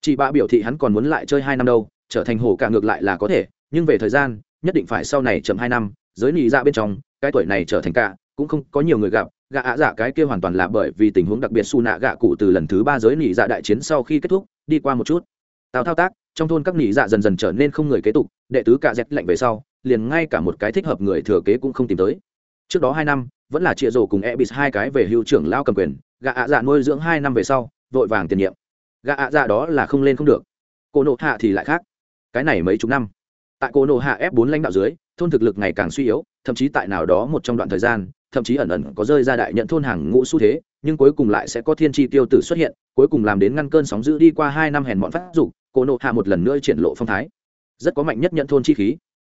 chị bạ biểu thị hắn còn muốn lại chơi hai năm đâu, trở thành hổ cả ngược lại là có thể, nhưng về thời gian, nhất định phải sau này chậm hai năm, giới nị ra bên trong, cái tuổi này trở thành cả, cũng không có nhiều người gặp, gạ ạ dạ cái kia hoàn toàn là bởi vì tình huống đặc biệt su nạ gạ cụ từ lần thứ ba giới nị dạ đại chiến sau khi kết thúc, đi qua một chút. Tào thao tác, trong thôn các nị dạ dần dần trở nên không người kế tục, đệ tứ cạ dẹt lạnh về sau, liền ngay cả một cái thích hợp người thừa kế cũng không tìm tới. Trước đó hai năm, vẫn là chia rổ cùng e b hai cái về hưu trưởng lao cầm quyền, gạ ạ dạ nuôi dưỡng hai năm về sau, vội vàng tiền nhiệm gạ ạ dạ đó là không lên không được. Cô nộ hạ thì lại khác. Cái này mấy chục năm. Tại cô nộ hạ ép bốn lãnh đạo dưới, thôn thực lực ngày càng suy yếu, thậm chí tại nào đó một trong đoạn thời gian, thậm chí ẩn ẩn có rơi ra đại nhận thôn hàng ngũ xu thế, nhưng cuối cùng lại sẽ có thiên tri tiêu tử xuất hiện, cuối cùng làm đến ngăn cơn sóng giữ đi qua hai năm hèn mọn phát dục, cô nộ hạ một lần nữa triển lộ phong thái. Rất có mạnh nhất nhận thôn chi khí.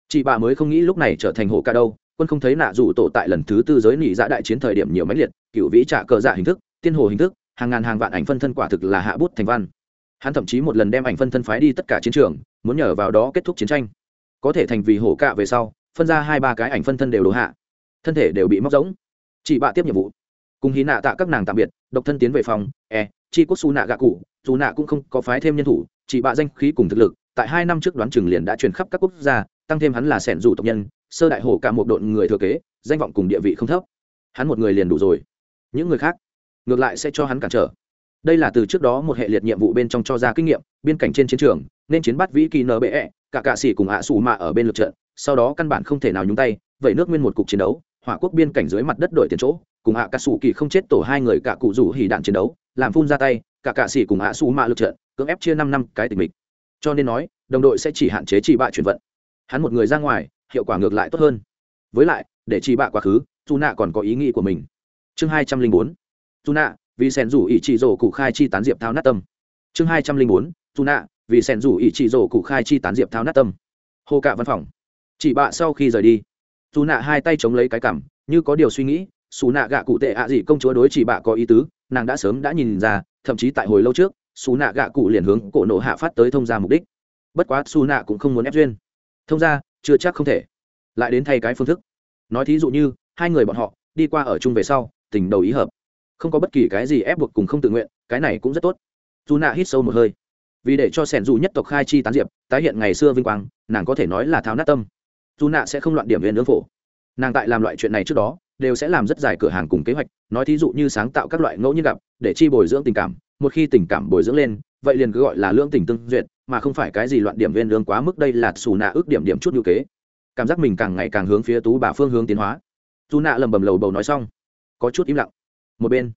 Chị bà mới không nghĩ lúc này trở thành hồ ca đâu, quân không thấy nạ dù tổ tại lần thứ tư giới nỉ dạ đại chiến thời điểm nhiều máy liệt, cựu vĩ trả cờ dạ hình thức, tiên hồ hình thức hàng ngàn hàng vạn ảnh phân thân quả thực là hạ bút thành văn. Hắn thậm chí một lần đem ảnh phân thân phái đi tất cả chiến trường, muốn nhờ vào đó kết thúc chiến tranh. Có thể thành vì hổ cạ về sau, phân ra hai ba cái ảnh phân thân đều đổ hạ. Thân thể đều bị móc rỗng. Chị bạ tiếp nhiệm vụ. Cùng hí nạ tạ các nàng tạm biệt, độc thân tiến về phòng e chi quốc su nạ gạ cụ, dù nạ cũng không có phái thêm nhân thủ chị bạ danh khí cùng thực lực, tại hai năm trước đoán chừng liền đã truyền khắp các quốc gia, tăng thêm hắn là sẻn rủ tộc nhân, sơ đại hổ cả một đội người thừa kế, danh vọng cùng địa vị không thấp. Hắn một người liền đủ rồi. Những người khác ngược lại sẽ cho hắn cản trở. Đây là từ trước đó một hệ liệt nhiệm vụ bên trong cho ra kinh nghiệm, biên cảnh trên chiến trường, nên chiến bắt vĩ kỳ nbe cả cạ sĩ cùng ạ à xù mạ ở bên lượt trận, sau đó căn bản không thể nào nhúng tay, vậy nước nguyên một cục chiến đấu, hỏa quốc biên cảnh dưới mặt đất đổi tiền chỗ, cùng ạ cả xù kỳ không chết tổ hai người cả cụ rủ hỉ đạn chiến đấu, làm phun ra tay, cả cạ sĩ cùng ạ xù mạ lượt trận, cưỡng ép chia năm năm cái tình mình cho nên nói, đồng đội sẽ chỉ hạn chế chỉ bạ chuyển vận. Hắn một người ra ngoài, hiệu quả ngược lại tốt hơn. Với lại, để chỉ bạ quá khứ, dù nạ còn có ý nghĩ của mình. Chương hai trăm linh bốn dù nạ vì sẻn rủ ý chị rổ cụ khai chi tán diệp thao nát tâm. Chương hai trăm linh bốn dù nạ vì sẻn rủ ý chị rổ cụ khai chi tán diệp thao nát tâm. Hồ cạ văn phòng. Chị bạ sau khi rời đi dù nạ hai tay chống lấy cái cảm, như có điều suy nghĩ xù nạ gạ cụ tệ ạ gì công chúa đối chị bạ có ý tứ, nàng đã sớm đã nhìn ra, thậm chí tại hồi lâu trước xù nạ gạ cụ liền hướng cổ nộ hạ phát tới thông gia mục đích. Bất quá xù nạ cũng không muốn ép duyên. Thông gia, chưa chắc không thể. Lại đến thay cái phương thức. Nói thí dụ như, hai người bọn họ đi qua ở chung về sau, tình đầu ý hợp không có bất kỳ cái gì ép buộc cùng không tự nguyện, cái này cũng rất tốt. Dù nạ hít sâu một hơi. Vì để cho sẻn dù nhất tộc khai chi tán diệp, tái hiện ngày xưa vinh quang, nàng có thể nói là tháo nát tâm. Dù nạ sẽ không loạn điểm viên nướng phổ. Nàng tại làm loại chuyện này trước đó, đều sẽ làm rất dài cửa hàng cùng kế hoạch, nói thí dụ như sáng tạo các loại ngẫu nhiên gặp, để chi bồi dưỡng tình cảm, một khi tình cảm bồi dưỡng lên, vậy liền cứ gọi là lương tình tương duyệt, mà không phải cái gì loạn điểm viên lương quá mức đây là xù nạ ước điểm điểm chút như kế. Cảm giác mình càng ngày càng hướng phía tú bà phương hướng tiến hóa. Dù nạ lầm bầm lầu bầu nói xong, có chút im lặng một bên.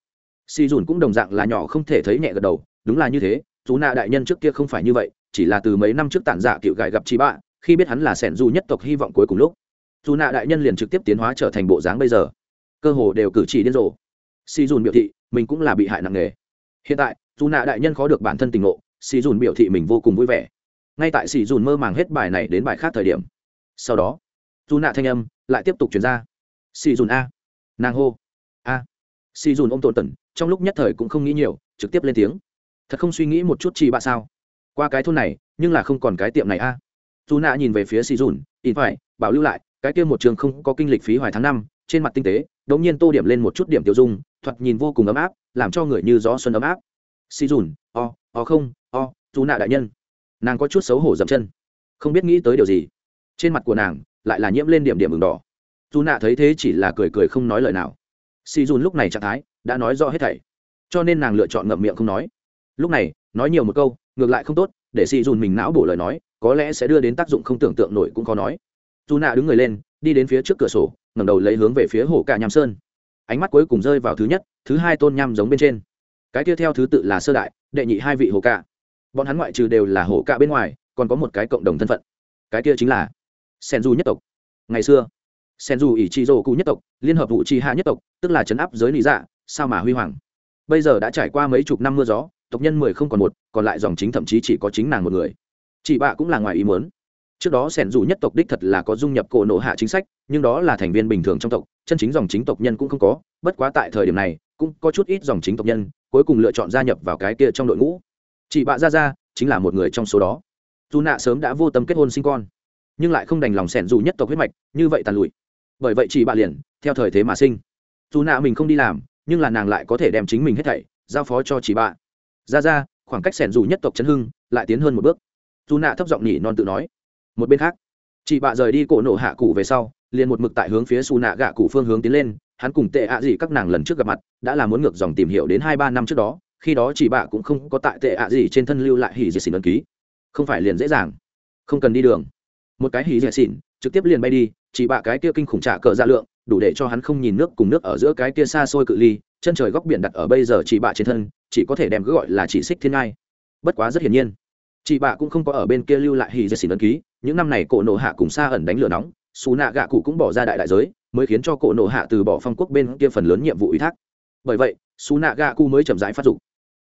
Si dùn cũng đồng dạng là nhỏ không thể thấy nhẹ gật đầu, đúng là như thế, dù nạ đại nhân trước kia không phải như vậy, chỉ là từ mấy năm trước tản dạ giả cựu gài gặp chị bạ khi biết hắn là sẻn du nhất tộc hy vọng cuối cùng lúc, dù nạ đại nhân liền trực tiếp tiến hóa trở thành bộ dáng bây giờ. Cơ hồ đều cử chỉ điên rồ. Si dùn biểu thị, mình cũng là bị hại nặng nề. Hiện tại, dù nạ đại nhân khó được bản thân tình ngộ si dùn biểu thị mình vô cùng vui vẻ. Ngay tại si dùn mơ màng hết bài này đến bài khác thời điểm, sau đó, dù nạ thanh âm lại tiếp tục chuyển ra. Si dùn a. Nàng hô si dùn ô m tổn tần, trong lúc nhất thời cũng không nghĩ nhiều, trực tiếp lên tiếng. Thật không suy nghĩ một chút chỉ bạ sao? Qua cái thôn này, nhưng là không còn cái tiệm này a. Dù nạ nhìn về phía si dùn in phải, bảo lưu lại, cái kia một trường không có kinh lịch phí hoài tháng năm, trên mặt tinh tế, đống nhiên tô điểm lên một chút điểm tiêu dung thoạt nhìn vô cùng ấm áp, làm cho người như gió xuân ấm áp. Si dùn, o o không, o, dù nạ đại nhân. Nàng có chút xấu hổ dậm chân. Không biết nghĩ tới điều gì. Trên mặt của nàng lại là nhiễm lên điểm điểm mừng đỏ. Dù nạ thấy thế chỉ là cười cười không nói lời nào si dùn lúc này trạng thái đã nói rõ hết thảy, cho nên nàng lựa chọn ngậm miệng không nói. Lúc này, nói nhiều một câu, ngược lại không tốt, để si dùn mình não bổ lời nói, có lẽ sẽ đưa đến tác dụng không tưởng tượng nổi cũng khó nói. Dù nạ đứng người lên, đi đến phía trước cửa sổ, ngẩng đầu lấy hướng về phía hồ cả nham sơn. Ánh mắt cuối cùng rơi vào thứ nhất, thứ hai tôn nham giống bên trên. Cái kia theo thứ tự là sơ đại, đệ nhị hai vị hồ cả. Bọn hắn ngoại trừ đều là hồ cả bên ngoài, còn có một cái cộng đồng thân phận. Cái kia chính là sen du nhất tộc. Ngày xưa sen dù ỷ trị rổ cụ nhất tộc, liên hợp vụ tri hạ nhất tộc, tức là chấn áp giới lý dạ sao mà huy hoàng. Bây giờ đã trải qua mấy chục năm mưa gió, tộc nhân mười không còn một, còn lại dòng chính thậm chí chỉ có chính nàng một người. Chị bạ cũng là ngoài ý muốn. Trước đó sẻn dù nhất tộc đích thật là có dung nhập cổ nộ hạ chính sách, nhưng đó là thành viên bình thường trong tộc, chân chính dòng chính tộc nhân cũng không có, bất quá tại thời điểm này, cũng có chút ít dòng chính tộc nhân, cuối cùng lựa chọn gia nhập vào cái kia trong đội ngũ. Chị bạ ra ra chính là một người trong số đó. Dù nạ sớm đã vô tâm kết hôn sinh con, nhưng lại không đành lòng sẻn dù nhất tộc huyết mạch, như vậy tàn lụi bởi vậy chỉ bà liền, theo thời thế mà sinh. Dù nạ mình không đi làm, nhưng là nàng lại có thể đem chính mình hết thảy giao phó cho chỉ bà. Ra ra, khoảng cách sẻn dù nhất tộc chấn hưng lại tiến hơn một bước. Dù nạ thấp giọng nhỉ non tự nói. Một bên khác, chị bạ rời đi cổ nổ hạ cụ về sau, liền một mực tại hướng phía xù nạ gạ cụ phương hướng tiến lên, hắn cùng tệ ạ gì các nàng lần trước gặp mặt, đã là muốn ngược dòng tìm hiểu đến hai ba năm trước đó, khi đó chị bạ cũng không có tại tệ ạ gì trên thân lưu lại hỉ diệt xỉn ấn ký. Không phải liền dễ dàng. Không cần đi đường. Một cái hỉ diệt xỉn, trực tiếp liền bay đi chị bạ cái kia kinh khủng trả cờ dạ lượng, đủ để cho hắn không nhìn nước cùng nước ở giữa cái kia xa xôi cự ly, chân trời góc biển đặt ở bây giờ chỉ bạ trên thân, chỉ có thể đem cứ gọi là chỉ xích thiên ngai. Bất quá rất hiển nhiên chị bạ cũng không có ở bên kia lưu lại hì dệt xỉn ấn ký, những năm này cổ nộ hạ cùng xa ẩn đánh lửa nóng, xù nạ gạ cụ cũng bỏ ra đại đại giới, mới khiến cho cổ nộ hạ từ bỏ phong quốc bên kia phần lớn nhiệm vụ ủy thác. Bởi vậy, xù nạ gạ cụ mới chậm rãi phát dục.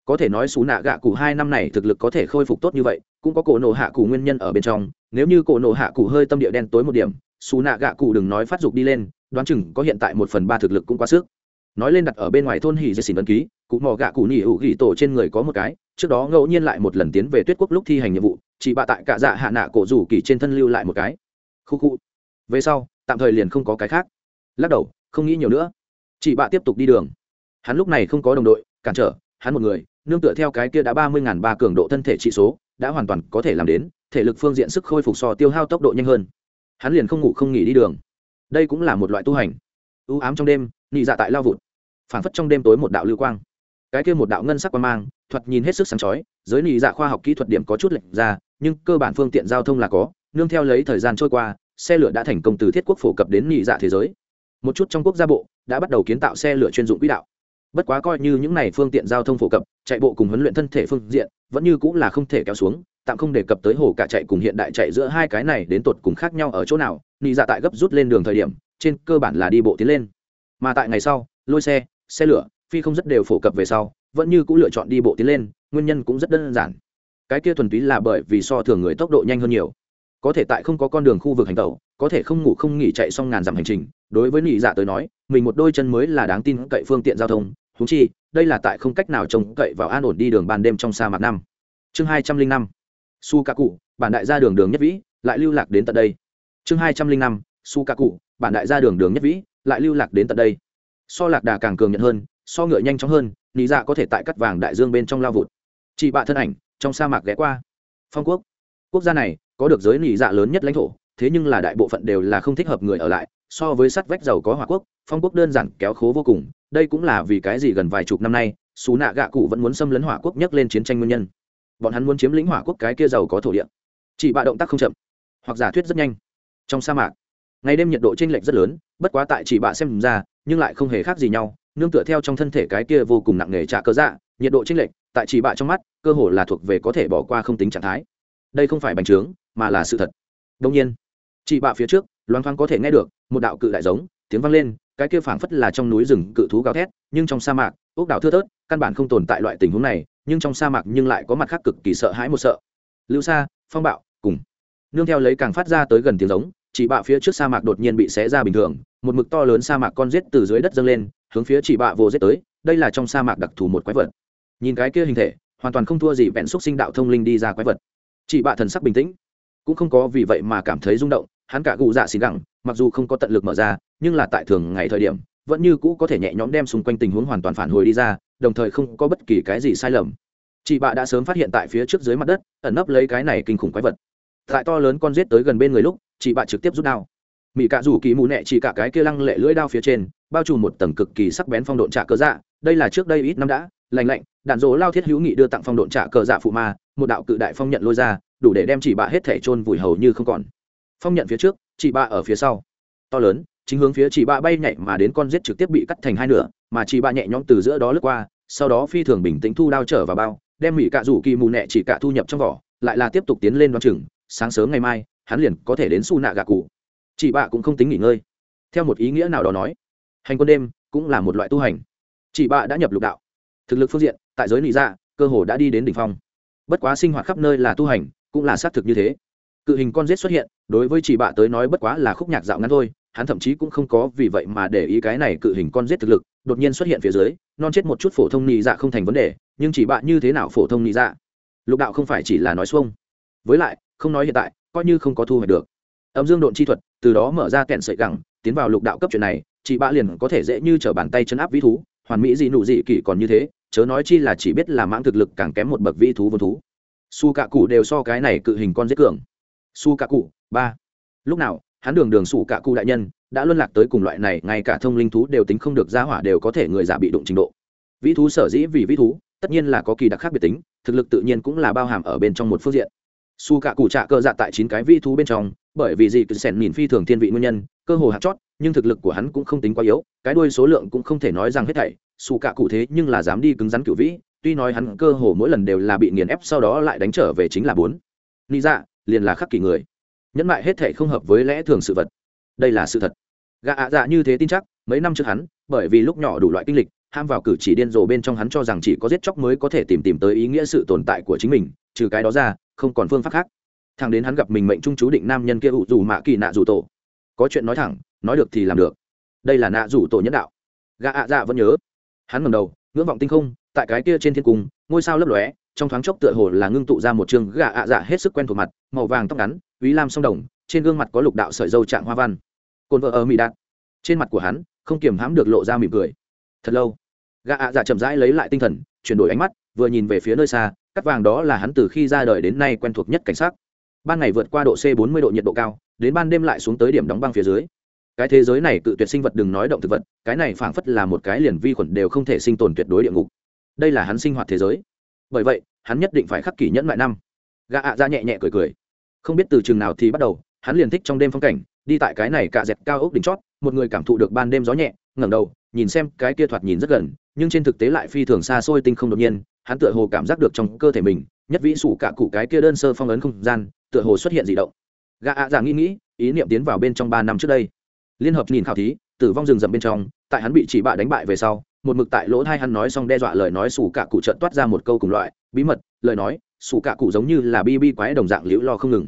Có thể nói xù nạ gạ cụ hai năm này thực lực có thể khôi phục tốt như vậy, cũng có cổ nộ hạ cụ nguyên nhân ở bên trong, nếu như cổ nộ hạ cụ hơi tâm địa đen tối một điểm xù nạ gạ cụ đừng nói phát dục đi lên, đoán chừng có hiện tại một phần ba thực lực cũng quá sức. Nói lên đặt ở bên ngoài thôn hỉ dây xỉn ấn ký, cụ mò gạ cụ nỉ hữu ghi tổ trên người có một cái, trước đó ngẫu nhiên lại một lần tiến về tuyết quốc lúc thi hành nhiệm vụ, chỉ bạ tại cả dạ hạ nạ cổ rủ kỳ trên thân lưu lại một cái. Khu khu. Về sau, tạm thời liền không có cái khác. Lắc đầu, không nghĩ nhiều nữa. Chị bạ tiếp tục đi đường. Hắn lúc này không có đồng đội, cản trở, hắn một người, nương tựa theo cái kia đã ba mươi ngàn ba cường độ thân thể trị số, đã hoàn toàn có thể làm đến, thể lực phương diện sức khôi phục so tiêu hao tốc độ nhanh hơn hắn liền không ngủ không nghỉ đi đường. Đây cũng là một loại tu hành. Ưu ám trong đêm nị dạ tại lao vụt. Phản phất trong đêm tối một đạo lưu quang. Cái kia một đạo ngân sắc quang mang thuật nhìn hết sức sáng chói, giới nị dạ khoa học kỹ thuật điểm có chút lệch ra, nhưng cơ bản phương tiện giao thông là có, nương theo lấy thời gian trôi qua, xe lửa đã thành công từ thiết quốc phổ cập đến nhị dạ thế giới. Một chút trong quốc gia bộ, đã bắt đầu kiến tạo xe lửa chuyên dụng quỹ đạo. Bất quá coi như những này phương tiện giao thông phổ cập, chạy bộ cùng huấn luyện thân thể phương diện, vẫn như cũng là không thể kéo xuống tạm không đề cập tới hồ cả chạy cùng hiện đại chạy giữa hai cái này đến tột cùng khác nhau ở chỗ nào, nị dạ tại gấp rút lên đường thời điểm, trên cơ bản là đi bộ tiến lên. Mà tại ngày sau, lôi xe xe lửa, phi không rất đều phổ cập về sau, vẫn như cũng lựa chọn đi bộ tiến lên, nguyên nhân cũng rất đơn giản. Cái kia thuần túy là bởi vì so thường người tốc độ nhanh hơn nhiều. Có thể tại không có con đường khu vực hành tẩu, có thể không ngủ không nghỉ chạy xong ngàn dặm hành trình, đối với nị dạ tới nói, mình một đôi chân mới là đáng tin cậy phương tiện giao thông. Thú chi, đây là tại không cách nào trông cậy vào an ổn đi đường ban đêm trong sa mạc năm. Chương hai trăm linh năm su ca cụ bản đại gia đường đường nhất vĩ, lại lưu lạc đến tận đây. Chương hai trăm linh năm su ca cụ bản đại gia đường đường nhất vĩ, lại lưu lạc đến tận đây. So lạc đà càng cường nhận hơn, so ngựa nhanh chóng hơn lý dạ có thể tại cắt vàng đại dương bên trong lao vụt. Chị bạ thân ảnh, trong sa mạc ghé qua. Phong quốc. Quốc gia này, có được giới lý dạ lớn nhất lãnh thổ, thế nhưng là đại bộ phận đều là không thích hợp người ở lại. So với sắt vách giàu có hòa quốc, phong quốc đơn giản kéo khố vô cùng. Đây cũng là vì cái gì gần vài chục năm nay xú nạ gạ cụ vẫn muốn xâm lấn hỏa quốc nhấc lên chiến tranh nguyên nhân bọn hắn muốn chiếm lĩnh hỏa quốc cái kia giàu có thổ địa. Chỉ bạ động tác không chậm, hoặc giả thuyết rất nhanh. Trong sa mạc, ngày đêm nhiệt độ t r ê n lệch rất lớn, bất quá tại chỉ bạ xem ra, nhưng lại không hề khác gì nhau. Nương tựa theo trong thân thể cái kia vô cùng nặng nề trả cơ dạ nhiệt độ t r ê n lệch, tại chỉ bạ trong mắt, cơ hồ là thuộc về có thể bỏ qua không tính trạng thái. Đây không phải bành trướng, mà là sự thật. Đông nhiên chị bạ phía trước loan thoáng có thể nghe được một đạo cự đại giống, tiếng vang lên, cái kia phảng phất là trong núi rừng cự thú gào thét, nhưng trong sa mạc, ốc đảo thưa thớt, căn bản không tồn tại loại tình huống này nhưng trong sa mạc nhưng lại có mặt khác cực kỳ sợ hãi một sợ. Lưu sa, phong bạo, cùng. Nương theo lấy càng phát ra tới gần tiếng giống, chỉ bạ phía trước sa mạc đột nhiên bị xé ra bình thường, một mực to lớn sa mạc con rết từ dưới đất dâng lên, hướng phía chỉ bạ vô rết tới, đây là trong sa mạc đặc thù một quái vật. Nhìn cái kia hình thể, hoàn toàn không thua gì vẹn xúc sinh đạo thông linh đi ra quái vật. Chỉ bạ thần sắc bình tĩnh, cũng không có vì vậy mà cảm thấy rung động, hắn cả cụ dạ xì gẳng, mặc dù không có tận lực mở ra, nhưng là tại thường ngày thời điểm, vẫn như cũ có thể nhẹ nhõm đem xung quanh tình huống hoàn toàn phản hồi đi ra đồng thời không có bất kỳ cái gì sai lầm. Chị bạ đã sớm phát hiện tại phía trước dưới mặt đất, ẩn nấp lấy cái này kinh khủng quái vật. Tại to lớn con rết tới gần bên người lúc, chị bạ trực tiếp rút đao. Mỹ cạ rủ kỳ mù nẹ chỉ cả cái kia lăng lệ lưỡi đao phía trên, bao trùm một tầng cực kỳ sắc bén phong độn trả cờ dạ. Đây là trước đây ít năm đã lành lạnh, đạn dỗ lao thiết hữu nghị đưa tặng phong độn trả cờ dạ phụ ma, một đạo cự đại phong nhận lôi ra, đủ để đem chị bạ hết thể trôn vùi hầu như không còn. Phong nhận phía trước, chị bạ ở phía sau. To lớn, chính hướng phía chị bạ bay nhảy mà đến con rết trực tiếp bị cắt thành hai nửa mà chị bạ nhẹ nhõm từ giữa đó lướt qua, sau đó phi thường bình tĩnh thu đao trở vào bao, đem mỹ cạ rủ kỳ mù nẹ chỉ cạ thu nhập trong vỏ, lại là tiếp tục tiến lên đoán chừng, sáng sớm ngày mai, hắn liền có thể đến su nạ gạ cụ. Chị bạ cũng không tính nghỉ ngơi. Theo một ý nghĩa nào đó nói, hành quân đêm cũng là một loại tu hành. Chị bạ đã nhập lục đạo, thực lực phương diện, tại giới nị dạ cơ hồ đã đi đến đỉnh phong. Bất quá sinh hoạt khắp nơi là tu hành, cũng là xác thực như thế. Cự hình con rết xuất hiện, đối với chị bạ tới nói bất quá là khúc nhạc dạo ngắn thôi hắn thậm chí cũng không có vì vậy mà để ý cái này cự hình con giết thực lực, đột nhiên xuất hiện phía dưới, non chết một chút phổ thông nhị dạ không thành vấn đề, nhưng chỉ bạn như thế nào phổ thông nhị dạ? Lục đạo không phải chỉ là nói xuông. Với lại, không nói hiện tại, coi như không có thu hoạch được. Âm dương độn chi thuật, từ đó mở ra kẹn sợi gẳng, tiến vào lục đạo cấp chuyện này chị bạ liền có thể dễ như t r ở bàn tay chấn áp vĩ thú, hoàn mỹ gì nụ dị kỷ còn như thế, chớ nói chi là chỉ biết là mãng thực lực càng kém một bậc vĩ thú vô thú. Su cạ cụ đều so cái này cự hình con giết cường. Su cạ cụ, ba. Lúc nào hắn đường đường sủ cả cụ đại nhân, đã luân lạc tới cùng loại này, ngay cả thông linh thú đều tính không được ra hỏa đều có thể người giả bị đụng trình độ. Vĩ thú sở dĩ vì vĩ thú, tất nhiên là có kỳ đặc khác biệt tính, thực lực tự nhiên cũng là bao hàm ở bên trong một phương diện. Su cạ cụ trạ cơ dạ tại chín cái vĩ thú bên trong, bởi vì gì cứ sẻn nhìn phi thường thiên vị nguyên nhân, cơ hồ hạt chót, nhưng thực lực của hắn cũng không tính quá yếu, cái đuôi số lượng cũng không thể nói rằng hết thảy, su cạ cụ thế nhưng là dám đi cứng rắn cửu vĩ, tuy nói hắn cơ hồ mỗi lần đều là bị nghiền ép sau đó lại đánh trở về chính là bốn. Lý dạ liền là khắc kỷ người nhẫn mại hết thảy không hợp với lẽ thường sự vật. Đây là sự thật. Gã ạ dạ như thế tin chắc, mấy năm trước hắn, bởi vì lúc nhỏ đủ loại kinh lịch, ham vào cử chỉ điên rồ bên trong hắn cho rằng chỉ có giết chóc mới có thể tìm tìm tới ý nghĩa sự tồn tại của chính mình, trừ cái đó ra, không còn phương pháp khác. Thằng đến hắn gặp mình mệnh trung chú định nam nhân kia ủ dù mạ kỳ nạ dù tổ. Có chuyện nói thẳng, nói được thì làm được. Đây là nạ rủ tổ nhân đạo. Gã ạ dạ vẫn nhớ. Hắn ngầm đầu, ngưỡng vọng tinh không, tại cái kia trên thiên cung, ngôi sao lấp lóe, trong thoáng chốc tựa hồ là ngưng tụ ra một chương gã ạ dạ hết sức quen thuộc mặt, màu vàng tóc ngắn úy lam song đồng, trên gương mặt có lục đạo sợi dâu trạng hoa văn. Cồn vợ ở mỹ đạt trên mặt của hắn, không kiềm hãm được lộ ra mỉm cười. Thật lâu, gã ạ dạ chậm rãi lấy lại tinh thần, chuyển đổi ánh mắt, vừa nhìn về phía nơi xa, cắt vàng đó là hắn từ khi ra đời đến nay quen thuộc nhất cảnh sát ban ngày vượt qua độ c 40 độ nhiệt độ cao, đến ban đêm lại xuống tới điểm đóng băng phía dưới. Cái thế giới này cự tuyệt sinh vật đừng nói động thực vật, cái này phảng phất là một cái liền vi khuẩn đều không thể sinh tồn tuyệt đối địa ngục. Đây là hắn sinh hoạt thế giới. Bởi vậy, hắn nhất định phải khắc kỷ nhẫn lại năm. Gã ạ ra nhẹ nhẹ cười cười không biết từ chừng nào thì bắt đầu, hắn liền thích trong đêm phong cảnh, đi tại cái này cạ dẹt cao ốc đỉnh chót, một người cảm thụ được ban đêm gió nhẹ, ngẩng đầu, nhìn xem cái kia thoạt nhìn rất gần, nhưng trên thực tế lại phi thường xa xôi tinh không đột nhiên, hắn tựa hồ cảm giác được trong cơ thể mình, nhất vĩ sủ cả cụ cái kia đơn sơ phong ấn không gian, tựa hồ xuất hiện dị động. Gã ạ giả nghĩ nghĩ, ý niệm tiến vào bên trong ba năm trước đây. Liên hợp nhìn khảo thí, tử vong rừng rậm bên trong, tại hắn bị chỉ bạ đánh bại về sau, một mực tại lỗ thai hắn nói xong đe dọa lời nói sủ cả cụ trận toát ra một câu cùng loại, bí mật, lời nói sủ cạ cụ giống như là bi bi quái đồng dạng liễu lo không ngừng.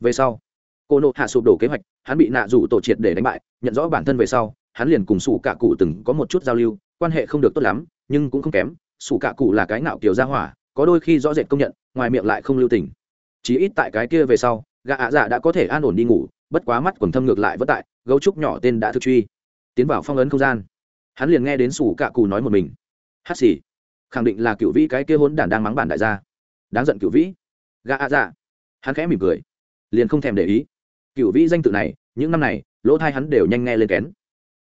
Về sau, cô nộ hạ sụp đổ kế hoạch, hắn bị nạ rủ tổ triệt để đánh bại, nhận rõ bản thân về sau, hắn liền cùng sủ cạ cụ từng có một chút giao lưu, quan hệ không được tốt lắm, nhưng cũng không kém sủ cạ cụ là cái ngạo kiểu gia hỏa, có đôi khi rõ rệt công nhận, ngoài miệng lại không lưu tình. Chí ít tại cái kia về sau, gã ạ dạ đã có thể an ổn đi ngủ, bất quá mắt quần thâm ngược lại vất tại, gấu trúc nhỏ tên đã thực truy. Tiến vào phong ấn không gian, hắn liền nghe đến sủ cạ cụ nói một mình. Hát xì, khẳng định là cựu vĩ cái kia hốn đản đang mắng bản đại gia đáng giận cựu vĩ. Gã ạ dạ. Hắn khẽ mỉm cười. Liền không thèm để ý. Cựu vĩ danh tự này, những năm này, lỗ thai hắn đều nhanh nghe lên kén.